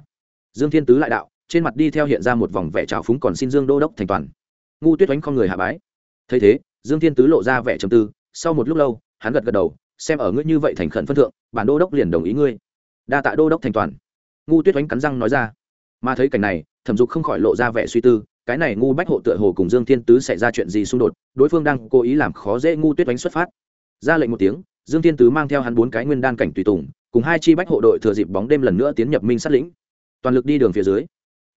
Dương thiên tứ lại đạo trên mặt đi theo hiện ra một vòng vẻ trào phúng còn xin dương đô đốc thành toàn. Ngu tuyết oánh không người hạ bái. Thấy thế, dương thiên tứ lộ ra vẻ trầm tư, sau một lúc lâu, hắn gật gật đầu, xem ở ngươi như vậy thành khẩn phân thượng, bản đô đốc liền đồng ý ngươi. Đa tạ đô đốc thành toàn. Ngu tuyết oánh cắn răng nói ra. Mà thấy cảnh này, thẩm dục không khỏi lộ ra vẻ suy tư, cái này ngu bách hộ tựa hồ cùng dương thiên tứ xảy ra chuyện gì xung đột, đối phương đang cố ý làm khó dễ ngu tuyết oánh xuất phát. Ra lệnh một tiếng, dương thiên tứ mang theo hắn bốn cái nguyên đan cảnh tùy tùng, cùng hai chi bách hộ đội thừa dịp bóng đêm lần nữa tiến nhập minh sát lĩnh. Toàn lực đi đường phía dưới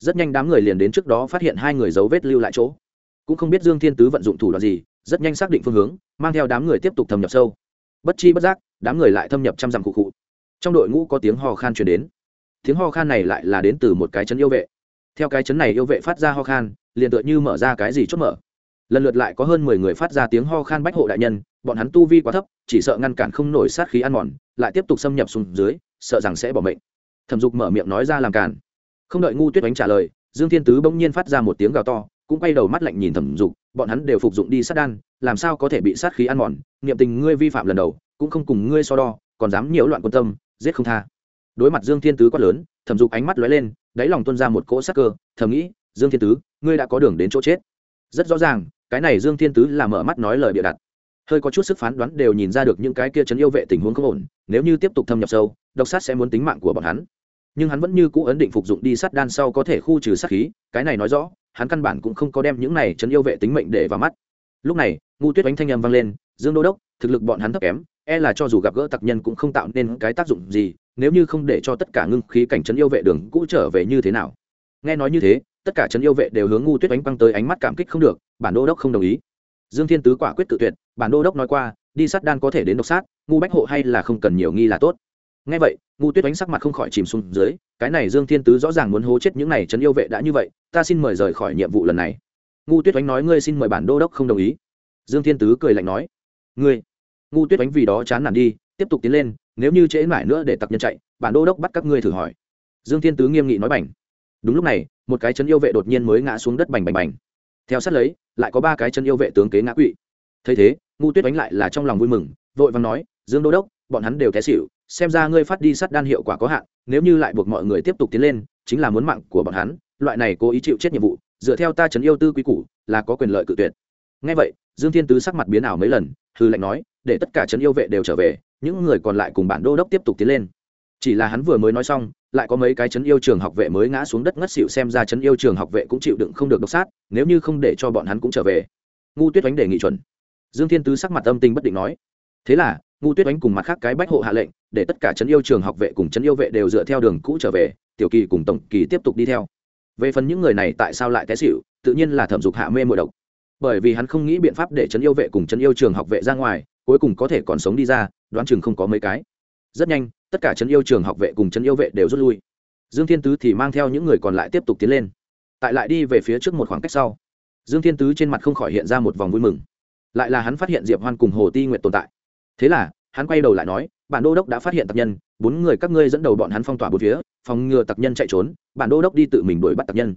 rất nhanh đám người liền đến trước đó phát hiện hai người dấu vết lưu lại chỗ. Cũng không biết dương thiên tứ vận dụng thủ đoạn gì, rất nhanh xác định phương hướng, mang theo đám người tiếp tục thâm nhập sâu. Bất chi bất giác, đám người lại thâm nhập trăm dặm cụ cụ trong đội ngũ có tiếng ho khan chuyển đến. Tiếng ho khan này lại là đến từ một cái chấn yêu vệ. Theo cái chấn này yêu vệ phát ra ho khan, liền tựa như mở ra cái gì chốt mở. Lần lượt lại có hơn mười người phát ra tiếng ho khan bách hộ đại nhân, bọn hắn tu vi quá thấp, chỉ sợ ngăn cản không nổi sát khí ăn mòn, lại tiếp tục xâm nhập xuống dưới, sợ rằng sẽ bỏ mệnh. Thẩm dục mở miệng nói ra làm cản không đợi ngu tuyết đánh trả lời, dương thiên tứ bỗng nhiên phát ra một tiếng gào to, cũng quay đầu mắt lạnh nhìn thẩm dục, bọn hắn đều phục dụng đi sát đan, làm sao có thể bị sát khí ăn mòn, niệm tình ngươi vi phạm lần đầu, cũng không cùng ngươi so đo, còn dám nhiễu loạn quân tâm, giết không tha. Đối mặt dương thiên tứ quát lớn, thẩm dục ánh mắt lóe lên, đáy lòng tuôn ra một cỗ sắc cơ, thầm nghĩ, dương thiên tứ, ngươi đã có đường đến chỗ chết. Rất rõ ràng, cái này dương thiên tứ là mở mắt nói lời bịa đặt. Hơi có chút sức phán đoán đều nhìn ra được những cái kia chấn yêu vệ tình huống không ổn, nếu như tiếp tục thâm nhập sâu, độc sát sẽ muốn tính mạng của bọn hắn nhưng hắn vẫn như cũ ấn định phục dụng đi sát đan sau có thể khu trừ sát khí, cái này nói rõ, hắn căn bản cũng không có đem những này chấn yêu vệ tính mệnh để vào mắt. Lúc này ngu tuyết đánh thanh âm vang lên, dương đô đốc, thực lực bọn hắn thấp kém e là cho dù gặp gỡ tặc nhân cũng không tạo nên cái tác dụng gì, nếu như không để cho tất cả ngưng khí cảnh chấn yêu vệ đường cũ trở về như thế nào? Nghe nói như thế, tất cả chấn yêu vệ đều hướng ngu tuyết đánh băng tới ánh mắt cảm kích không được, bản đô đốc không đồng ý. Dương thiên tứ quả quyết tự tuyệt, bản đô đốc nói qua, đi sát đan có thể đến độc sát, ngu bách hộ hay là không cần nhiều nghi là tốt. Nghe vậy ngu tuyết đánh sắc mặt không khỏi chìm xuống dưới, cái này dương thiên tứ rõ ràng muốn hố chết những này trấn yêu vệ đã như vậy, ta xin mời rời khỏi nhiệm vụ lần này. Ngu tuyết đánh nói ngươi xin mời bản đô đốc không đồng ý. Dương thiên tứ cười lạnh nói, ngươi, ngu tuyết đánh vì đó chán nản đi, tiếp tục tiến lên, nếu như trễ mãi nữa để tặc nhân chạy, bản đô đốc bắt các ngươi thử hỏi. Dương thiên tứ nghiêm nghị nói bảnh đúng lúc này, một cái chân yêu vệ đột nhiên mới ngã xuống đất bành bành bành. Theo sát lấy, lại có ba cái chân yêu vệ tướng kế ngã quỵ. Thấy thế, ngu tuyết đánh lại là trong lòng vui mừng, vội vàng nói, dương đô đốc, bọn hắn đều té xỉu xem ra ngươi phát đi sắt đan hiệu quả có hạn, nếu như lại buộc mọi người tiếp tục tiến lên, chính là muốn mạng của bọn hắn, loại này cố ý chịu chết nhiệm vụ, dựa theo ta chấn yêu tư quý củ, là có quyền lợi cự tuyệt. Ngay vậy, dương thiên tứ sắc mặt biến ảo mấy lần, hư lệnh nói, để tất cả chấn yêu vệ đều trở về, những người còn lại cùng bản đô đốc tiếp tục tiến lên. Chỉ là hắn vừa mới nói xong, lại có mấy cái chấn yêu trường học vệ mới ngã xuống đất ngất xỉu xem ra chấn yêu trường học vệ cũng chịu đựng không được độc sát, nếu như không để cho bọn hắn cũng trở về. Ngu tuyết oánh đề nghị chuẩn. Dương thiên tứ sắc mặt âm tình bất định nói, thế là ngu tuyết oánh cùng mặt khác cái bách hộ hạ lệnh, để tất cả chấn yêu trường học vệ cùng chấn yêu vệ đều dựa theo đường cũ trở về, tiểu kỳ cùng tổng kỳ tiếp tục đi theo. Về phần những người này tại sao lại té xịu tự nhiên là thẩm dục hạ mê mội độc. Bởi vì hắn không nghĩ biện pháp để chấn yêu vệ cùng chấn yêu trường học vệ ra ngoài, cuối cùng có thể còn sống đi ra, đoán chừng không có mấy cái. Rất nhanh, tất cả chấn yêu trường học vệ cùng chấn yêu vệ đều rút lui. Dương thiên tứ thì mang theo những người còn lại tiếp tục tiến lên. Tại lại đi về phía trước một khoảng cách sau, dương thiên tứ trên mặt không khỏi hiện ra một vòng vui mừng. Lại là hắn phát hiện diệp hoan cùng hồ ti nguyện tồn tại thế là, hắn quay đầu lại nói, bản đô đốc đã phát hiện tặc nhân, bốn người các ngươi dẫn đầu bọn hắn phong tỏa bốn phía, phòng ngừa tặc nhân chạy trốn, bản đô đốc đi tự mình đuổi bắt tặc nhân.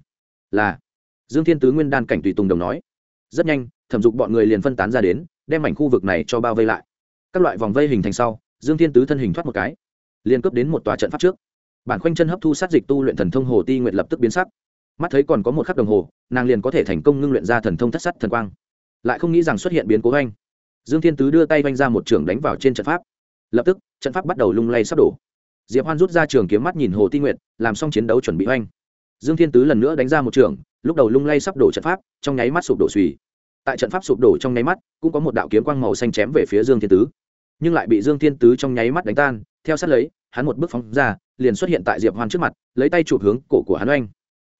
Là, dương thiên tứ nguyên đan cảnh tùy tùng đồng nói. Rất nhanh, thẩm dục bọn người liền phân tán ra đến, đem mảnh khu vực này cho bao vây lại. Các loại vòng vây hình thành sau, dương thiên tứ thân hình thoát một cái, liền cướp đến một tòa trận pháp trước. Bản khoanh chân hấp thu sát dịch tu luyện thần thông hồ ti nguyện lập tức biến sắc. Mắt thấy còn có một khắc đồng hồ, nàng liền có thể thành công ngưng luyện ra thần thông thất sắt thần quang. Lại không nghĩ rằng xuất hiện biến cố anh dương thiên tứ đưa tay vanh ra một trường đánh vào trên trận pháp. Lập tức, trận pháp bắt đầu lung lay sắp đổ. Diệp hoan rút ra trường kiếm mắt nhìn hồ ti nguyệt, làm xong chiến đấu chuẩn bị oanh dương thiên tứ lần nữa đánh ra một trường, lúc đầu lung lay sắp đổ trận pháp, trong nháy mắt sụp đổ suy. Tại trận pháp sụp đổ trong nháy mắt, cũng có một đạo kiếm quang màu xanh chém về phía dương thiên tứ. Nhưng lại bị dương thiên tứ trong nháy mắt đánh tan, theo sát lấy, hắn một bước phóng ra, liền xuất hiện tại diệp hoan trước mặt, lấy tay chụp hướng cổ của hắn oanh.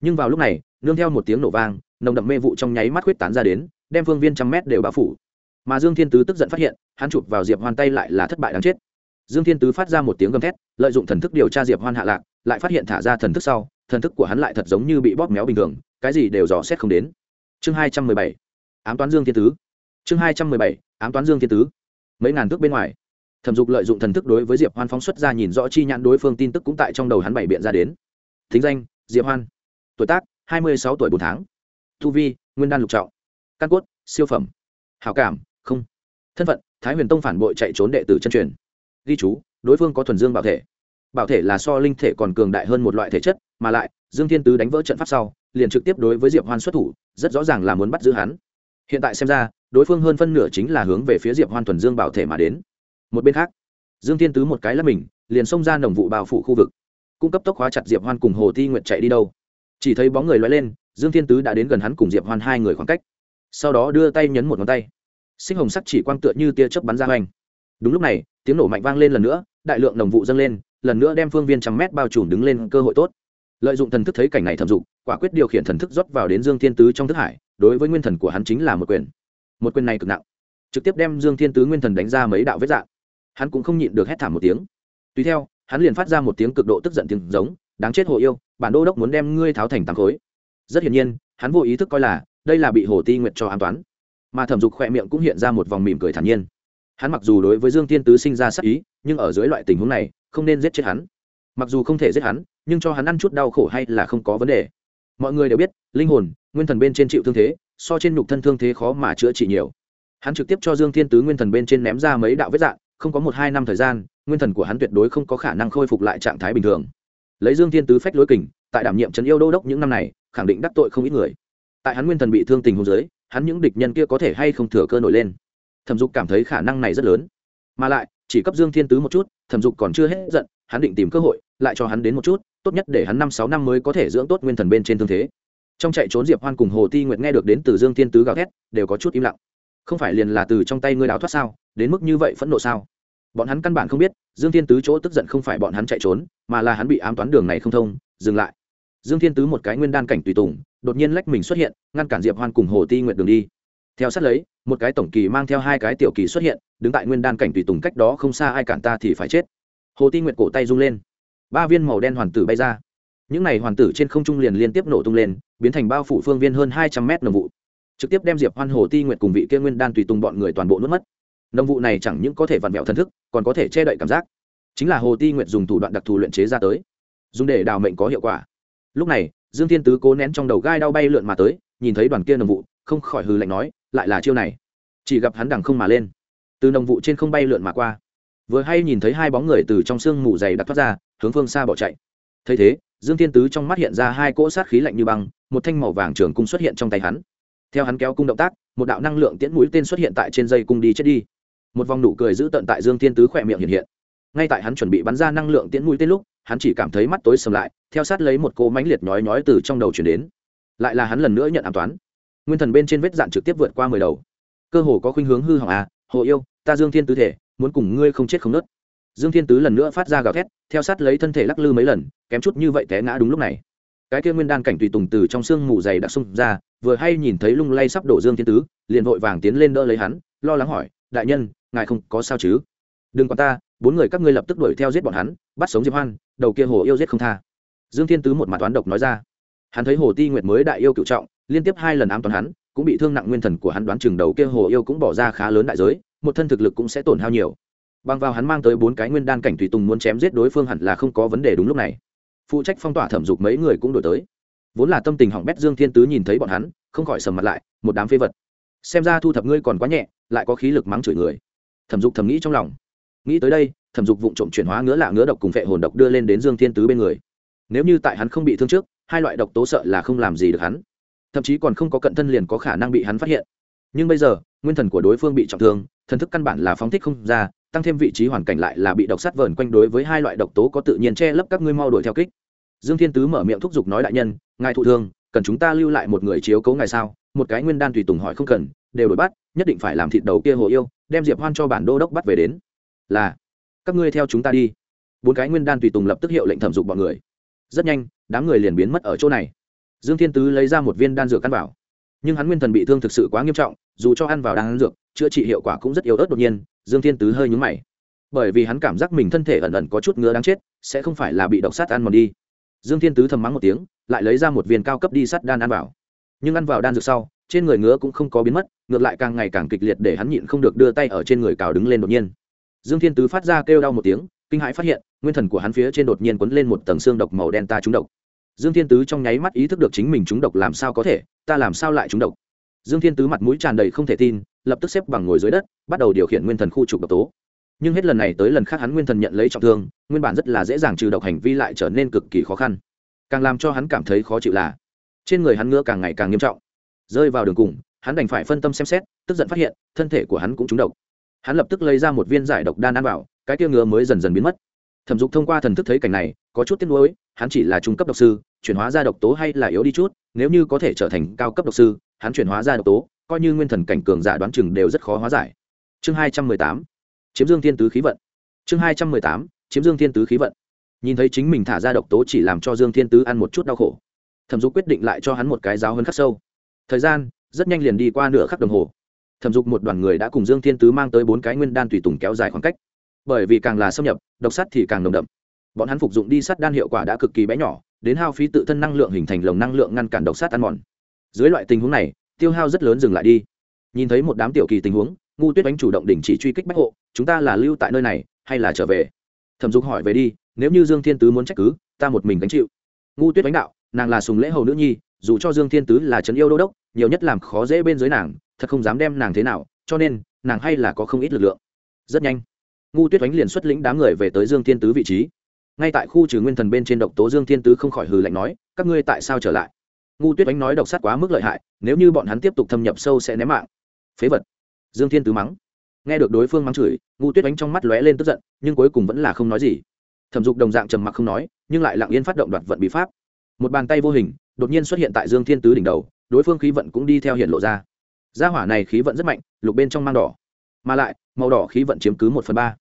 Nhưng vào lúc này, nương theo một tiếng nổ vang, nồng đậm mê vụ trong nháy mắt huyết tán ra đến, đem phương viên trăm mét đều bao phủ mà dương thiên tứ tức giận phát hiện, hắn chụp vào diệp hoan tay lại là thất bại đáng chết. Dương thiên tứ phát ra một tiếng gầm thét, lợi dụng thần thức điều tra diệp hoan hạ lạc, lại phát hiện thả ra thần thức sau, thần thức của hắn lại thật giống như bị bóp méo bình thường, cái gì đều dò xét không đến. Chương hai trăm mười bảy, ám toán dương thiên tứ. Chương hai trăm mười bảy, ám toán dương thiên tứ. Mấy ngàn thước bên ngoài, thẩm dục lợi dụng thần thức đối với diệp hoan phóng xuất ra nhìn rõ chi nhãn đối phương tin tức cũng tại trong đầu hắn bảy biện ra đến. Thính danh, diệp hoan. Tuổi tác, hai mươi sáu tuổi bốn tháng. Thu vi, nguyên đan lục trọng. Căn cốt, siêu phẩm. Hảo cảm không. Thân phận, thái huyền tông phản bội chạy trốn đệ tử chân truyền. Ghi chú, đối phương có thuần dương bảo thể. Bảo thể là so linh thể còn cường đại hơn một loại thể chất, mà lại, dương thiên tứ đánh vỡ trận pháp sau, liền trực tiếp đối với diệp hoan xuất thủ, rất rõ ràng là muốn bắt giữ hắn. Hiện tại xem ra, đối phương hơn phân nửa chính là hướng về phía diệp hoan thuần dương bảo thể mà đến. Một bên khác, dương thiên tứ một cái là mình, liền xông ra nồng vụ bao phủ khu vực. Cung cấp tốc hóa chặt diệp hoan cùng hồ thi nguyện chạy đi đâu. Chỉ thấy bóng người loay lên, dương thiên tứ đã đến gần hắn cùng diệp hoan hai người khoảng cách. Sau đó đưa tay nhấn một ngón tay sinh hồng sắc chỉ quang tựa như tia chớp bắn ra hoành. Đúng lúc này, tiếng nổ mạnh vang lên lần nữa, đại lượng đồng vụ dâng lên, lần nữa đem phương viên trăm mét bao trùm đứng lên cơ hội tốt. Lợi dụng thần thức thấy cảnh này thẩm dụng quả quyết điều khiển thần thức rót vào đến dương thiên tứ trong thức hải, đối với nguyên thần của hắn chính là một quyền. Một quyền này cực nặng. Trực tiếp đem dương thiên tứ nguyên thần đánh ra mấy đạo vết dạng. Hắn cũng không nhịn được hét thảm một tiếng. Tùy theo, hắn liền phát ra một tiếng cực độ tức giận tiếng giống, đáng chết hồ yêu, bản đô đốc muốn đem ngươi tháo thành tám khối. Rất hiển nhiên, hắn vô ý thức coi là, đây là bị hồ ti nguyệt cho an toán mà thẩm dục khỏe miệng cũng hiện ra một vòng mỉm cười thản nhiên. Hắn mặc dù đối với dương tiên tứ sinh ra sắc ý, nhưng ở dưới loại tình huống này, không nên giết chết hắn. Mặc dù không thể giết hắn, nhưng cho hắn ăn chút đau khổ hay là không có vấn đề. Mọi người đều biết, linh hồn, nguyên thần bên trên chịu thương thế, so trên nhục thân thương thế khó mà chữa trị nhiều. Hắn trực tiếp cho dương thiên tứ nguyên thần bên trên ném ra mấy đạo vết dạng, không có một hai năm thời gian, nguyên thần của hắn tuyệt đối không có khả năng khôi phục lại trạng thái bình thường. Lấy dương thiên tứ phách lối kình, tại đảm nhiệm trấn yêu đô đốc những năm này, khẳng định đắc tội không ít người. Tại hắn nguyên thần bị thương tình hôn giới hắn những địch nhân kia có thể hay không thừa cơ nổi lên. Thẩm dục cảm thấy khả năng này rất lớn. Mà lại, chỉ cấp dương thiên tứ một chút, thẩm dục còn chưa hết giận, hắn định tìm cơ hội, lại cho hắn đến một chút, tốt nhất để hắn năm sáu năm mới có thể dưỡng tốt nguyên thần bên trên thương thế. Trong chạy trốn diệp hoan cùng hồ ti nguyệt nghe được đến từ dương thiên tứ gào thét, đều có chút im lặng. Không phải liền là từ trong tay ngươi đào thoát sao, đến mức như vậy phẫn nộ sao? Bọn hắn căn bản không biết, dương thiên tứ chỗ tức giận không phải bọn hắn chạy trốn, mà là hắn bị ám toán đường này không thông, dừng lại. Dương thiên tứ một cái nguyên đan cảnh tùy tùng đột nhiên lách mình xuất hiện, ngăn cản diệp hoan cùng hồ ti nguyện đường đi. Theo sát lấy, một cái tổng kỳ mang theo hai cái tiểu kỳ xuất hiện, đứng tại nguyên đan cảnh tùy tùng cách đó không xa ai cản ta thì phải chết. Hồ ti nguyện cổ tay rung lên. Ba viên màu đen hoàn tử bay ra. Những này hoàn tử trên không trung liền liên tiếp nổ tung lên, biến thành bao phủ phương viên hơn hai trăm mét nồng vụ. Trực tiếp đem diệp hoan, hồ ti nguyện cùng vị kia nguyên đan tùy tùng bọn người toàn bộ nuốt mất. Nồng vụ này chẳng những có thể vặn vẹo thần thức, còn có thể che đậy cảm giác. Chính là hồ ti nguyện dùng thủ đoạn đặc thù luyện chế ra tới, dùng để đào mệnh có hiệu quả. Lúc này dương thiên tứ cố nén trong đầu gai đau bay lượn mà tới, nhìn thấy đoàn kia nồng vụ, không khỏi hừ lạnh nói, lại là chiêu này. Chỉ gặp hắn đằng không mà lên. Từ nồng vụ trên không bay lượn mà qua. Vừa hay nhìn thấy hai bóng người từ trong sương mù dày đặc thoát ra, hướng phương xa bỏ chạy. Thấy thế, dương thiên tứ trong mắt hiện ra hai cỗ sát khí lạnh như băng, một thanh màu vàng trường cung xuất hiện trong tay hắn. Theo hắn kéo cung động tác, một đạo năng lượng tiễn mũi tên xuất hiện tại trên dây cung đi chết đi. Một vòng nụ cười giữ tận tại dương thiên tứ khỏe miệng hiện hiện ngay tại hắn chuẩn bị bắn ra năng lượng tiễn mũi tên lúc, hắn chỉ cảm thấy mắt tối sầm lại, theo sát lấy một cô mánh liệt nhói nhói từ trong đầu chuyển đến. Lại là hắn lần nữa nhận an toán. Nguyên thần bên trên vết dạn trực tiếp vượt qua mười đầu. Cơ hồ có khuynh hướng hư hỏng à hồ yêu, ta dương thiên tứ thể, muốn cùng ngươi không chết không nớt. Dương thiên tứ lần nữa phát ra gào thét, theo sát lấy thân thể lắc lư mấy lần, kém chút như vậy té ngã đúng lúc này. Cái kia nguyên đan cảnh tùy tùng từ trong sương mù dày đã xông ra, vừa hay nhìn thấy lung lay sắp đổ dương thiên tứ, liền vội vàng tiến lên đỡ lấy hắn, lo lắng hỏi, đại nhân, ngài không có sao chứ? Đừng quan ta bốn người các ngươi lập tức đuổi theo giết bọn hắn, bắt sống diệp hoan, đầu kia hồ yêu giết không tha. Dương thiên tứ một mặt toán độc nói ra. Hắn thấy hồ ti nguyệt mới đại yêu cựu trọng, liên tiếp hai lần ám toán hắn, cũng bị thương nặng nguyên thần của hắn đoán chừng đầu kia hồ yêu cũng bỏ ra khá lớn đại giới, một thân thực lực cũng sẽ tổn hao nhiều. Bằng vào hắn mang tới bốn cái nguyên đan cảnh tùy tùng muốn chém giết đối phương hẳn là không có vấn đề đúng lúc này. Phụ trách phong tỏa thẩm dục mấy người cũng đổi tới. Vốn là tâm tình hỏng bét dương thiên tứ nhìn thấy bọn hắn, không khỏi sầm mặt lại, một đám phế vật. Xem ra thu thập ngươi còn quá nhẹ, lại có khí lực mắng chửi người. Thẩm dục thầm nghĩ trong lòng nghĩ tới đây, thẩm dục vụng trộm chuyển hóa ngứa lạ ngứa độc cùng vệ hồn độc đưa lên đến dương thiên tứ bên người. Nếu như tại hắn không bị thương trước, hai loại độc tố sợ là không làm gì được hắn. Thậm chí còn không có cận thân liền có khả năng bị hắn phát hiện. Nhưng bây giờ, nguyên thần của đối phương bị trọng thương, thần thức căn bản là phóng thích không ra, tăng thêm vị trí hoàn cảnh lại là bị độc sát vờn quanh đối với hai loại độc tố có tự nhiên che lấp các ngươi mau đuổi theo kích. Dương thiên tứ mở miệng thúc giục nói đại nhân, ngài thụ thương, cần chúng ta lưu lại một người chiếu cấu ngài sao? Một cái nguyên đan tùy tùng hỏi không cần, đều đổi bắt, nhất định phải làm thịt đầu kia hồ yêu, đem diệp hoan cho bản đô đốc bắt về đến là, các ngươi theo chúng ta đi. Bốn cái nguyên đan tùy tùng lập tức hiệu lệnh thẩm dục bọn người. Rất nhanh, đám người liền biến mất ở chỗ này. Dương thiên tứ lấy ra một viên đan dược ăn vào. Nhưng hắn nguyên thần bị thương thực sự quá nghiêm trọng, dù cho ăn vào đan dược, chữa trị hiệu quả cũng rất yếu ớt đột nhiên, dương thiên tứ hơi nhúng mày. Bởi vì hắn cảm giác mình thân thể ẩn ẩn có chút ngứa đáng chết, sẽ không phải là bị độc sát ăn mòn đi. Dương thiên tứ thầm mắng một tiếng, lại lấy ra một viên cao cấp đi sắt đan ăn vào. Nhưng ăn vào đan dược sau, trên người ngứa cũng không có biến mất, ngược lại càng ngày càng kịch liệt để hắn nhịn không được đưa tay ở trên người cào đứng lên đột nhiên dương thiên tứ phát ra kêu đau một tiếng, kinh hãi phát hiện, nguyên thần của hắn phía trên đột nhiên quấn lên một tầng xương độc màu đen ta trúng độc. Dương thiên tứ trong nháy mắt ý thức được chính mình trúng độc làm sao có thể, ta làm sao lại trúng độc? Dương thiên tứ mặt mũi tràn đầy không thể tin, lập tức xếp bằng ngồi dưới đất, bắt đầu điều khiển nguyên thần khu trục độc tố. Nhưng hết lần này tới lần khác hắn nguyên thần nhận lấy trọng thương, nguyên bản rất là dễ dàng trừ độc hành vi lại trở nên cực kỳ khó khăn. Càng làm cho hắn cảm thấy khó chịu là, trên người hắn ngứa càng ngày càng nghiêm trọng. Rơi vào đường cùng, hắn đành phải phân tâm xem xét, tức giận phát hiện, thân thể của hắn cũng trúng độc hắn lập tức lấy ra một viên giải độc đan ăn vào, cái kia ngứa mới dần dần biến mất. Thẩm dục thông qua thần thức thấy cảnh này, có chút tiếc nuối, hắn chỉ là trung cấp độc sư, chuyển hóa ra độc tố hay là yếu đi chút, nếu như có thể trở thành cao cấp độc sư, hắn chuyển hóa ra độc tố, coi như nguyên thần cảnh cường giả đoán chừng đều rất khó hóa giải. Chương hai trăm mười tám, chiếm dương thiên tứ khí vận. Chương hai trăm mười tám, chiếm dương thiên tứ khí vận. Nhìn thấy chính mình thả ra độc tố chỉ làm cho dương thiên tứ ăn một chút đau khổ, thẩm dục quyết định lại cho hắn một cái giáo hơn khắc sâu. Thời gian rất nhanh liền đi qua nửa khắc đồng hồ thẩm dục một đoàn người đã cùng dương thiên tứ mang tới bốn cái nguyên đan tùy tùng kéo dài khoảng cách. Bởi vì càng là xâm nhập, độc sắt thì càng nồng đậm. Bọn hắn phục dụng đi sắt đan hiệu quả đã cực kỳ bé nhỏ, đến hao phí tự thân năng lượng hình thành lồng năng lượng ngăn cản độc sắt ăn mòn. Dưới loại tình huống này, tiêu hao rất lớn dừng lại đi. Nhìn thấy một đám tiểu kỳ tình huống, ngu tuyết bánh chủ động đình chỉ truy kích bách hộ, chúng ta là lưu tại nơi này, hay là trở về? Thẩm dục hỏi về đi, nếu như dương thiên tứ muốn trách cứ, ta một mình gánh chịu. Ngu tuyết bánh đạo, nàng là sùng lễ hầu nữ nhi, dù cho dương thiên tứ là trấn yêu đô đốc, nhiều nhất làm khó dễ bên dưới nàng thật không dám đem nàng thế nào, cho nên, nàng hay là có không ít lực lượng. Rất nhanh, ngu tuyết oánh liền xuất lĩnh đám người về tới dương thiên tứ vị trí. Ngay tại khu trừ nguyên thần bên trên độc tố dương thiên tứ không khỏi hừ lạnh nói, các ngươi tại sao trở lại? Ngu tuyết oánh nói độc sát quá mức lợi hại, nếu như bọn hắn tiếp tục thâm nhập sâu sẽ ném mạng. Phế vật. Dương thiên tứ mắng. Nghe được đối phương mắng chửi, ngu tuyết oánh trong mắt lóe lên tức giận, nhưng cuối cùng vẫn là không nói gì. Thẩm dục đồng dạng trầm mặc không nói, nhưng lại lặng yên phát động đoạt vận bí pháp. Một bàn tay vô hình, đột nhiên xuất hiện tại dương thiên tứ đỉnh đầu, đối phương khí vận cũng đi theo hiện lộ ra gia hỏa này khí vận rất mạnh, lục bên trong mang đỏ. Mà lại, màu đỏ khí vận chiếm cứ một phần ba.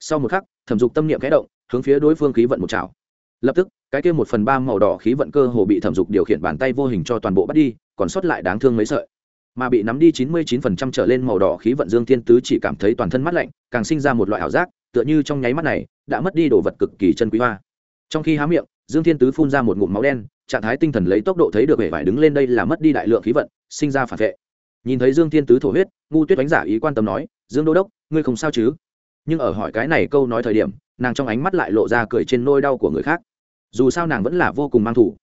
Sau một khắc, thẩm dục tâm niệm kẽ động, hướng phía đối phương khí vận một chảo. Lập tức, cái kia một phần ba màu đỏ khí vận cơ hồ bị thẩm dục điều khiển bàn tay vô hình cho toàn bộ bắt đi, còn sót lại đáng thương mấy sợi. Mà bị nắm đi chín mươi chín phần trăm trở lên màu đỏ khí vận dương thiên tứ chỉ cảm thấy toàn thân mát lạnh, càng sinh ra một loại ảo giác, tựa như trong nháy mắt này, đã mất đi đồ vật cực kỳ chân quý hoa. Trong khi há miệng, dương thiên tứ phun ra một ngụm máu đen, trạng thái tinh thần lấy tốc độ thấy được vẻ vải đứng lên đây là mất đi đại lượng khí vận, sinh ra phản vệ nhìn thấy dương thiên tứ thổ huyết, ngu tuyết đánh giả ý quan tâm nói, dương đô đốc, ngươi không sao chứ? Nhưng ở hỏi cái này câu nói thời điểm, nàng trong ánh mắt lại lộ ra cười trên nôi đau của người khác. Dù sao nàng vẫn là vô cùng mang thủ.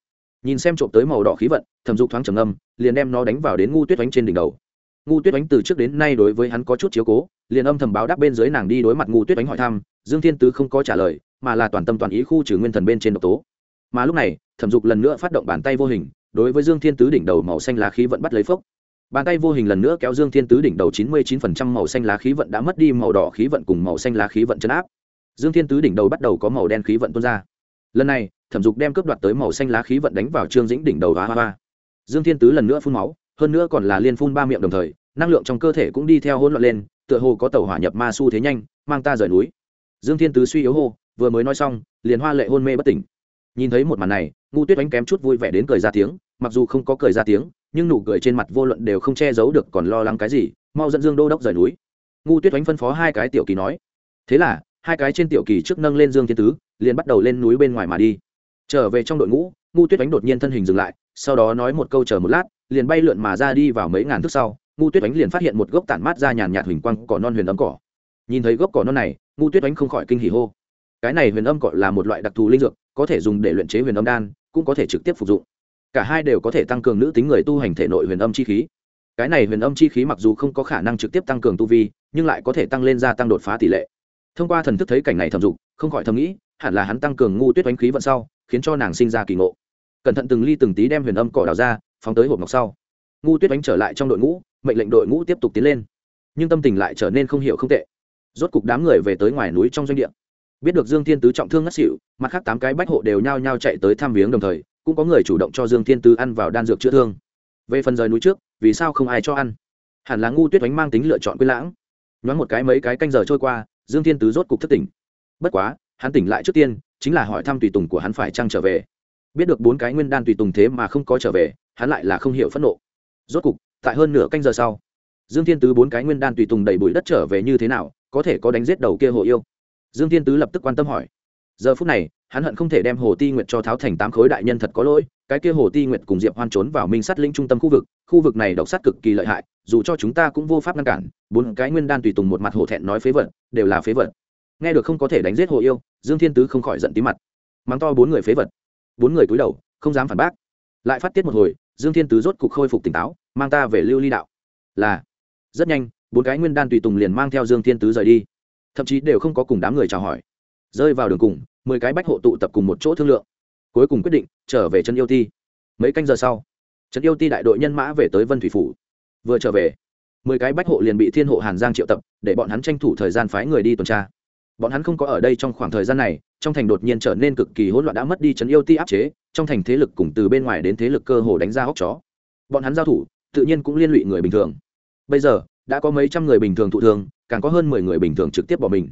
Nhìn xem trộm tới màu đỏ khí vận, thẩm dục thoáng trầm âm liền đem nó đánh vào đến ngu tuyết đánh trên đỉnh đầu. Ngu tuyết đánh từ trước đến nay đối với hắn có chút chiếu cố, liền âm thầm báo đáp bên dưới nàng đi đối mặt ngu tuyết đánh hỏi thăm, dương thiên tứ không có trả lời, mà là toàn tâm toàn ý khu trừ nguyên thần bên trên độc tố. Mà lúc này, thẩm dục lần nữa phát động bàn tay vô hình, đối với dương thiên tứ đỉnh đầu màu xanh lá khí vận bắt lấy phốc bàn tay vô hình lần nữa kéo dương thiên tứ đỉnh đầu chín mươi chín phần trăm màu xanh lá khí vận đã mất đi màu đỏ khí vận cùng màu xanh lá khí vận chấn áp. Dương thiên tứ đỉnh đầu bắt đầu có màu đen khí vận tuôn ra. Lần này, thẩm dục đem cướp đoạt tới màu xanh lá khí vận đánh vào trương dĩnh đỉnh đầu và hoa hoa dương thiên tứ lần nữa phun máu, hơn nữa còn là liên phun ba miệng đồng thời, năng lượng trong cơ thể cũng đi theo hỗn loạn lên, tựa hồ có tàu hỏa nhập ma su thế nhanh, mang ta rời núi. Dương thiên tứ suy yếu hô, vừa mới nói xong, liền hoa lệ hôn mê bất tỉnh. Nhìn thấy một màn này, ngu tuyết đánh kém chút vui vẻ đến cười ra tiếng, mặc dù không có cười ra tiếng nhưng nụ cười trên mặt vô luận đều không che giấu được còn lo lắng cái gì, mau dẫn dương đô đốc rời núi. Ngu tuyết oánh phân phó hai cái tiểu kỳ nói, thế là, hai cái trên tiểu kỳ trước nâng lên dương thiên tứ, liền bắt đầu lên núi bên ngoài mà đi. Trở về trong đội ngũ, ngu tuyết oánh đột nhiên thân hình dừng lại, sau đó nói một câu chờ một lát, liền bay lượn mà ra đi vào mấy ngàn thước sau, ngu tuyết oánh liền phát hiện một gốc tản mát ra nhàn nhạt huỳnh quang cỏ non huyền ấm cỏ. Nhìn thấy gốc cỏ non này, ngu tuyết oánh không khỏi kinh hỉ hô. Cái này huyền âm cỏ là một loại đặc thù linh dược, có thể dùng để luyện chế huyền âm đan, cũng có thể trực tiếp phục dụng cả hai đều có thể tăng cường nữ tính người tu hành thể nội huyền âm chi khí. Cái này huyền âm chi khí mặc dù không có khả năng trực tiếp tăng cường tu vi, nhưng lại có thể tăng lên gia tăng đột phá tỷ lệ. Thông qua thần thức thấy cảnh này thẩm dục, không khỏi thầm nghĩ, hẳn là hắn tăng cường ngu tuyết oánh khí vận sau, khiến cho nàng sinh ra kỳ ngộ. Cẩn thận từng ly từng tí đem huyền âm cỏ đào ra, phóng tới hộp ngọc sau. Ngu tuyết oánh trở lại trong đội ngũ, mệnh lệnh đội ngũ tiếp tục tiến lên. Nhưng tâm tình lại trở nên không hiểu không tệ. Rốt cục đám người về tới ngoài núi trong doanh địa. Biết được dương thiên tứ trọng thương ngất xỉu, mặt khác tám cái bách hộ đều nhao nhao chạy tới thăm viếng đồng thời cũng có người chủ động cho dương thiên tứ ăn vào đan dược chữa thương. Về phần rời núi trước, vì sao không ai cho ăn? Hẳn là ngu tuyết đánh mang tính lựa chọn quên lãng. Nhoáng một cái mấy cái canh giờ trôi qua, dương thiên tứ rốt cục thất tỉnh. Bất quá, hắn tỉnh lại trước tiên, chính là hỏi thăm tùy tùng của hắn phải trăng trở về. Biết được bốn cái nguyên đan tùy tùng thế mà không có trở về, hắn lại là không hiểu phẫn nộ. Rốt cục, tại hơn nửa canh giờ sau, dương thiên tứ bốn cái nguyên đan tùy tùng đẩy bụi đất trở về như thế nào, có thể có đánh giết đầu kia hồ yêu? Dương thiên tứ lập tức quan tâm hỏi giờ phút này, hắn hận không thể đem hồ ti nguyệt cho tháo thành tám khối đại nhân thật có lỗi, cái kia hồ ti nguyệt cùng diệp hoan trốn vào minh sát lĩnh trung tâm khu vực khu vực này độc sát cực kỳ lợi hại, dù cho chúng ta cũng vô pháp ngăn cản, bốn cái nguyên đan tùy tùng một mặt hổ thẹn nói phế vật, đều là phế vật. Nghe được không có thể đánh giết hồ yêu, dương thiên tứ không khỏi giận tí mặt. Mắng to bốn người phế vật. Bốn người cúi đầu, không dám phản bác. Lại phát tiết một hồi, dương thiên tứ rốt cục khôi phục tỉnh táo, mang ta về lưu ly đạo. Là, rất nhanh, bốn cái nguyên đan tùy tùng liền mang theo dương thiên tứ rời đi. Thậm chí đều không có cùng đám người chào hỏi rơi vào đường cùng, mười cái bách hộ tụ tập cùng một chỗ thương lượng. Cuối cùng quyết định, trở về trấn yêu ti. Mấy canh giờ sau, trấn yêu ti đại đội nhân mã về tới vân thủy phủ. Vừa trở về, mười cái bách hộ liền bị thiên hộ hàn giang triệu tập, để bọn hắn tranh thủ thời gian phái người đi tuần tra. Bọn hắn không có ở đây trong khoảng thời gian này, trong thành đột nhiên trở nên cực kỳ hỗn loạn đã mất đi trấn yêu ti áp chế, trong thành thế lực cùng từ bên ngoài đến thế lực cơ hồ đánh ra hốc chó. Bọn hắn giao thủ, tự nhiên cũng liên lụy người bình thường. Bây giờ, đã có mấy trăm người bình thường thụ thương, càng có hơn mười người bình thường trực tiếp bỏ mình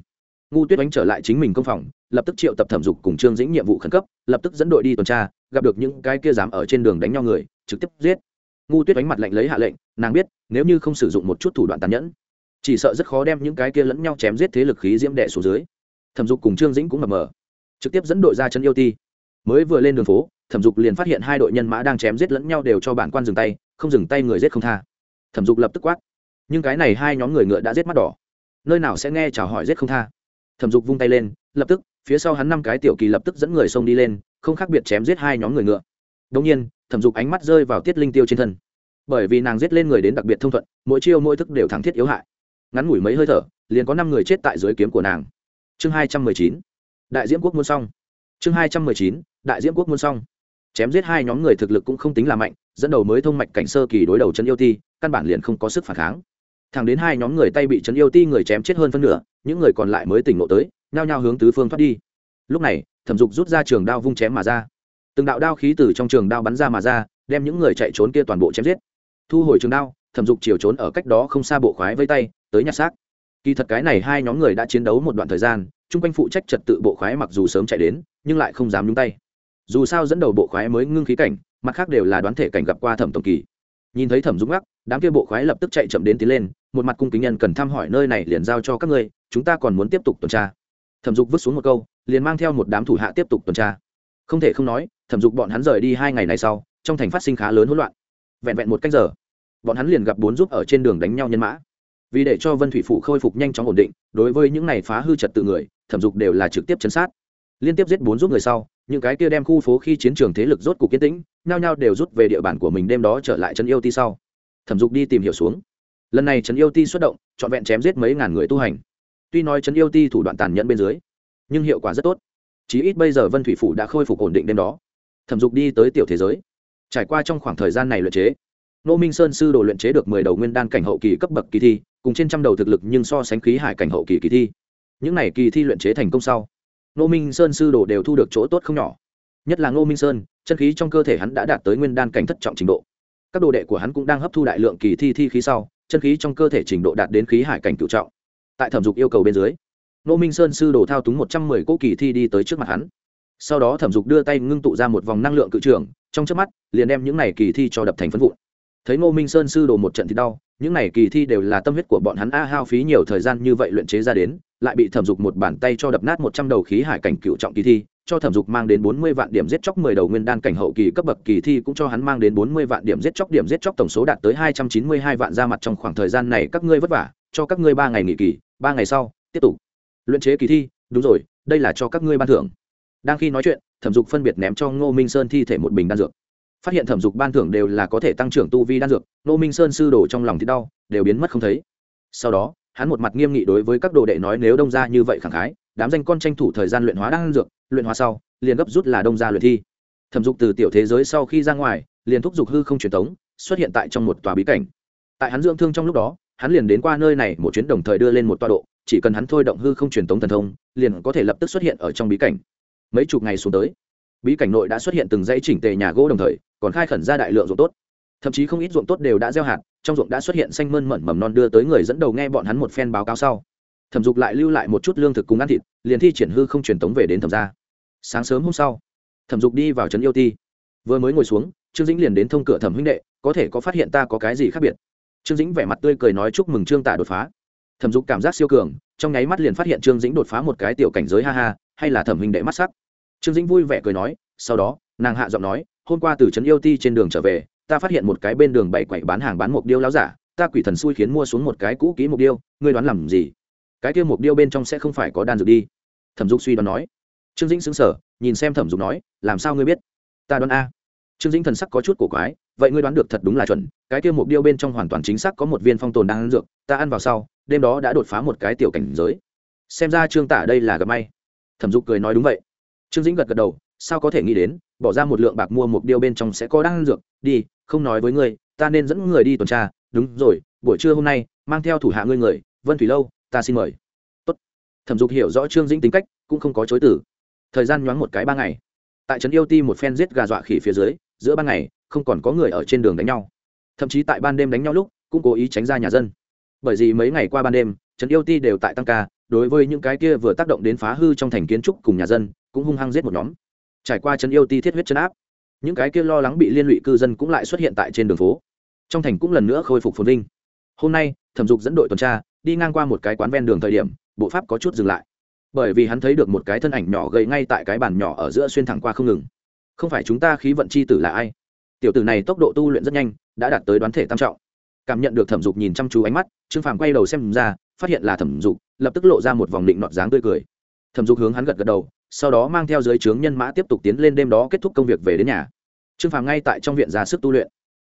ngu tuyết đánh trở lại chính mình công phòng, lập tức triệu tập thẩm dục cùng trương dĩnh nhiệm vụ khẩn cấp, lập tức dẫn đội đi tuần tra, gặp được những cái kia dám ở trên đường đánh nhau người, trực tiếp giết. Ngu tuyết đánh mặt lệnh lấy hạ lệnh, nàng biết, nếu như không sử dụng một chút thủ đoạn tàn nhẫn, chỉ sợ rất khó đem những cái kia lẫn nhau chém giết thế lực khí diễm đệ xuống dưới. Thẩm dục cùng trương dĩnh cũng mập mờ, trực tiếp dẫn đội ra chân yêu ti. Mới vừa lên đường phố, thẩm dục liền phát hiện hai đội nhân mã đang chém giết lẫn nhau đều cho bản quan dừng tay, không dừng tay người giết không tha. Thẩm dục lập tức quát, nhưng cái này hai nhóm người ngựa đã giết mắt đỏ. Nơi nào sẽ nghe chào hỏi giết không tha? Thẩm dục vung tay lên, lập tức, phía sau hắn năm cái tiểu kỳ lập tức dẫn người xông đi lên, không khác biệt chém giết hai nhóm người ngựa. Đông nhiên, thẩm dục ánh mắt rơi vào tiết linh tiêu trên thân. Bởi vì nàng giết lên người đến đặc biệt thông thuận, mỗi chiêu mỗi thức đều thẳng thiết yếu hại. Ngắn ngủi mấy hơi thở, liền có năm người chết tại dưới kiếm của nàng. Chương hai trăm mười chín. Đại diễm quốc muôn xong chương hai trăm mười chín. Đại diễm quốc muôn xong chém giết hai nhóm người thực lực cũng không tính là mạnh, dẫn đầu mới thông mạch cảnh sơ kỳ đối đầu chân yêu ti, căn bản liền không có sức phản kháng. Thẳng đến hai nhóm người tay bị chân yêu ti người chém chết hơn phân nửa những người còn lại mới tỉnh ngộ tới, nhao nhao hướng tứ phương thoát đi. Lúc này, thẩm dục rút ra trường đao vung chém mà ra. Từng đạo đao khí từ trong trường đao bắn ra mà ra, đem những người chạy trốn kia toàn bộ chém giết. Thu hồi trường đao, thẩm dục chiều trốn ở cách đó không xa bộ khoái vây tay, tới nhặt xác. Kỳ thật cái này hai nhóm người đã chiến đấu một đoạn thời gian, chung quanh phụ trách trật tự bộ khoái mặc dù sớm chạy đến, nhưng lại không dám nhúng tay. Dù sao dẫn đầu bộ khoái mới ngưng khí cảnh, mặt khác đều là đoán thể cảnh gặp qua thẩm tổng kỳ. Nhìn thấy thẩm dũng ngắc, đám kia bộ khoái lập tức chạy chậm đến tiến lên một mặt cung kính nhân cần thăm hỏi nơi này liền giao cho các ngươi, chúng ta còn muốn tiếp tục tuần tra. Thẩm dục vứt xuống một câu, liền mang theo một đám thủ hạ tiếp tục tuần tra. Không thể không nói, thẩm dục bọn hắn rời đi hai ngày này sau, trong thành phát sinh khá lớn hỗn loạn. Vẹn vẹn một cách giờ, bọn hắn liền gặp bốn giúp ở trên đường đánh nhau nhân mã. Vì để cho vân thủy phụ khôi phục nhanh chóng ổn định, đối với những này phá hư trật tự người, thẩm dục đều là trực tiếp chấn sát. Liên tiếp giết bốn giúp người sau, những cái kia đem khu phố khi chiến trường thế lực rốt cục kiến tĩnh, nhao nhao đều rút về địa bàn của mình đêm đó trở lại trấn yêu ti sau. Thẩm dục đi tìm hiểu xuống lần này trấn yêu ti xuất động, trọn vẹn chém giết mấy ngàn người tu hành. Tuy nói trấn yêu ti thủ đoạn tàn nhẫn bên dưới, nhưng hiệu quả rất tốt. Chí ít bây giờ vân thủy phủ đã khôi phục ổn định đêm đó. Thẩm dục đi tới tiểu thế giới. Trải qua trong khoảng thời gian này luyện chế nô minh sơn sư đồ luyện chế được mười đầu nguyên đan cảnh hậu kỳ cấp bậc kỳ thi, cùng trên trăm đầu thực lực nhưng so sánh khí hải cảnh hậu kỳ kỳ thi. Những này kỳ thi luyện chế thành công sau nô minh sơn sư đồ đều thu được chỗ tốt không nhỏ. Nhất là ngô minh sơn, chân khí trong cơ thể hắn đã đạt tới nguyên đan cảnh thất trọng trình độ. Các đồ đệ của hắn cũng đang hấp thu đại lượng kỳ thi thi khí sau chân khí trong cơ thể trình độ đạt đến khí hải cảnh cựu trọng. Tại thẩm dục yêu cầu bên dưới nô minh sơn sư đồ thao túng một trăm mười cỗ kỳ thi đi tới trước mặt hắn. Sau đó thẩm dục đưa tay ngưng tụ ra một vòng năng lượng cự trưởng trong trước mắt, liền đem những này kỳ thi cho đập thành phân vụn. Thấy ngô minh sơn sư đồ một trận thì đau, những này kỳ thi đều là tâm huyết của bọn hắn a hao phí nhiều thời gian như vậy luyện chế ra đến, lại bị thẩm dục một bàn tay cho đập nát một trăm đầu khí hải cảnh cựu trọng kỳ thi cho thẩm dục mang đến bốn mươi vạn điểm giết chóc mười đầu nguyên đan cảnh hậu kỳ cấp bậc, kỳ thi cũng cho hắn mang đến bốn mươi vạn điểm giết chóc, điểm giết chóc tổng số đạt tới hai trăm chín mươi hai vạn ra mặt trong khoảng thời gian này các ngươi vất vả, cho các ngươi ba ngày nghỉ kỳ, ba ngày sau, tiếp tục. Luyện chế kỳ thi, đúng rồi, đây là cho các ngươi ban thưởng. Đang khi nói chuyện, thẩm dục phân biệt ném cho ngô minh sơn thi thể một bình đan dược. Phát hiện thẩm dục ban thưởng đều là có thể tăng trưởng tu vi đan dược, ngô minh sơn sư đồ trong lòng thì đau, đều biến mất không thấy. Sau đó, hắn một mặt nghiêm nghị đối với các đồ đệ nói nếu đông ra như vậy khẳng khái đám danh con tranh thủ thời gian luyện hóa đang dược, luyện hóa sau, liền gấp rút là đông ra luyện thi. Thẩm dục từ tiểu thế giới sau khi ra ngoài, liền thúc giục hư không truyền thống, xuất hiện tại trong một tòa bí cảnh. Tại hắn dưỡng thương trong lúc đó, hắn liền đến qua nơi này một chuyến đồng thời đưa lên một tọa độ, chỉ cần hắn thôi động hư không truyền tống thần thông, liền có thể lập tức xuất hiện ở trong bí cảnh. Mấy chục ngày xuống tới, bí cảnh nội đã xuất hiện từng dãy chỉnh tề nhà gỗ đồng thời, còn khai khẩn ra đại lượng ruộng tốt. Thậm chí không ít ruộng tốt đều đã gieo hạt, trong ruộng đã xuất hiện xanh mơn mận mầm non đưa tới người dẫn đầu nghe bọn hắn một phen báo cáo sau thẩm dục lại lưu lại một chút lương thực cùng ăn thịt, liền thi triển hư không truyền tống về đến thẩm gia. Sáng sớm hôm sau, thẩm dục đi vào trấn yêu ti. Vừa mới ngồi xuống, trương dĩnh liền đến thông cửa thẩm huynh đệ, có thể có phát hiện ta có cái gì khác biệt. Trương dĩnh vẻ mặt tươi cười nói chúc mừng trương tả đột phá. Thẩm dục cảm giác siêu cường, trong nháy mắt liền phát hiện trương dĩnh đột phá một cái tiểu cảnh giới ha ha, hay là thẩm huynh đệ mắt sắc. Trương dĩnh vui vẻ cười nói, sau đó, nàng hạ giọng nói, hôm qua từ trấn yêu ti trên đường trở về, ta phát hiện một cái bên đường bảy quậy bán hàng bán mục điêu láo giả, ta quỷ thần xui khiến mua xuống một cái cũ kỹ mục điêu, ngươi đoán làm gì? Cái kia mục điêu bên trong sẽ không phải có đan dược đi. Thẩm dục suy đoán nói. Trương dĩnh xứng sở nhìn xem thẩm dục nói, làm sao ngươi biết? Ta đoán a. Trương dĩnh thần sắc có chút cổ quái, vậy ngươi đoán được thật đúng là chuẩn, cái kia mục điêu bên trong hoàn toàn chính xác có một viên phong tồn đang ăn dược, ta ăn vào sau, đêm đó đã đột phá một cái tiểu cảnh giới. Xem ra trương tả đây là gặp may. Thẩm dục cười nói đúng vậy. Trương dĩnh gật gật đầu, sao có thể nghĩ đến, bỏ ra một lượng bạc mua mục điêu bên trong sẽ có đang ăn dược? Đi, không nói với ngươi, ta nên dẫn người đi tuần tra. Đúng rồi, buổi trưa hôm nay, mang theo thủ hạ ngươi người, vân thủy lâu ta xin mời. Tốt. thẩm dục hiểu rõ trương dĩnh tính cách, cũng không có chối tử thời gian nhoáng một cái ba ngày. Tại trấn yêu ti một phen giết gà dọa khỉ phía dưới, giữa ban ngày, không còn có người ở trên đường đánh nhau. Thậm chí tại ban đêm đánh nhau lúc, cũng cố ý tránh ra nhà dân. Bởi vì mấy ngày qua ban đêm, trấn yêu ti đều tại tăng ca, đối với những cái kia vừa tác động đến phá hư trong thành kiến trúc cùng nhà dân, cũng hung hăng giết một nhóm. Trải qua trấn yêu ti thiết huyết chấn áp, những cái kia lo lắng bị liên lụy cư dân cũng lại xuất hiện tại trên đường phố. Trong thành cũng lần nữa khôi phục phồn vinh. Hôm nay, thẩm dục dẫn đội tuần tra đi ngang qua một cái quán ven đường thời điểm, bộ pháp có chút dừng lại. Bởi vì hắn thấy được một cái thân ảnh nhỏ gầy ngay tại cái bàn nhỏ ở giữa xuyên thẳng qua không ngừng. Không phải chúng ta khí vận c h i tử là ai? Tiểu tử này tốc độ tu luyện rất nhanh, đã đạt tới đoán thể tam trọng. Cảm nhận được thẩm dục nhìn chăm chú ánh mắt, trương phàm quay đầu xem ra, phát hiện là thẩm dục, lập tức lộ ra một vòng định nọt dáng tươi cười. Thẩm dục hướng hắn gật gật đầu, sau đó mang theo dưới trướng nhân mã tiếp tục tiến lên đêm đó kết thúc công việc về đến nhà. Trương phàm ngay tại trong viện ra sức tu luyện.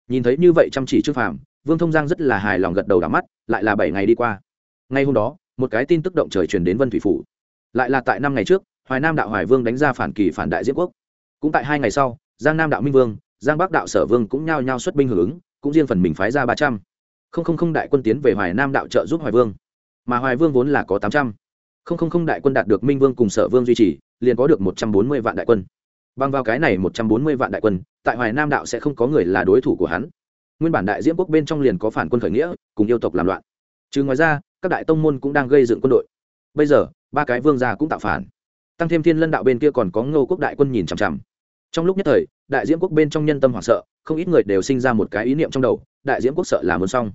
Nhìn thấy như vậy chăm chỉ trương phàm vương thông giang rất là hài lòng gật đầu đ mắt, lại là bảy ngày đi qua. Ngay hôm đó, một cái tin tức động trời truyền đến vân thủy phủ. Lại là tại năm ngày trước, hoài nam đạo hoài vương đánh ra phản kỳ phản đại diễm quốc. Cũng tại hai ngày sau, giang nam đạo minh vương, giang bắc đạo sở vương cũng nhao nhao xuất binh hưởng ứng, cũng riêng phần mình phái ra ba trăm. Không không không đại quân tiến về hoài nam đạo trợ giúp hoài vương. Mà hoài vương vốn là có tám trăm. Không không không đại quân đạt được minh vương cùng sở vương duy trì, liền có được một trăm bốn mươi vạn đại quân. Bằng vào cái này một trăm bốn mươi vạn đại quân, tại hoài nam đạo sẽ không có người là đối thủ của hắn nguyên bản đại diễm quốc bên trong liền có phản quân khởi nghĩa, cùng yêu tộc làm loạn. Chứ ngoài ra, các đại tông môn cũng đang gây dựng quân đội. Bây giờ, ba cái vương gia cũng tạo phản. Tăng thêm thiên lân đạo bên kia còn có ngô quốc đại quân nhìn chằm chằm. Trong lúc nhất thời, đại diễm quốc bên trong nhân tâm hoảng sợ, không ít người đều sinh ra một cái ý niệm trong đầu, đại diễm quốc sợ là muốn xong.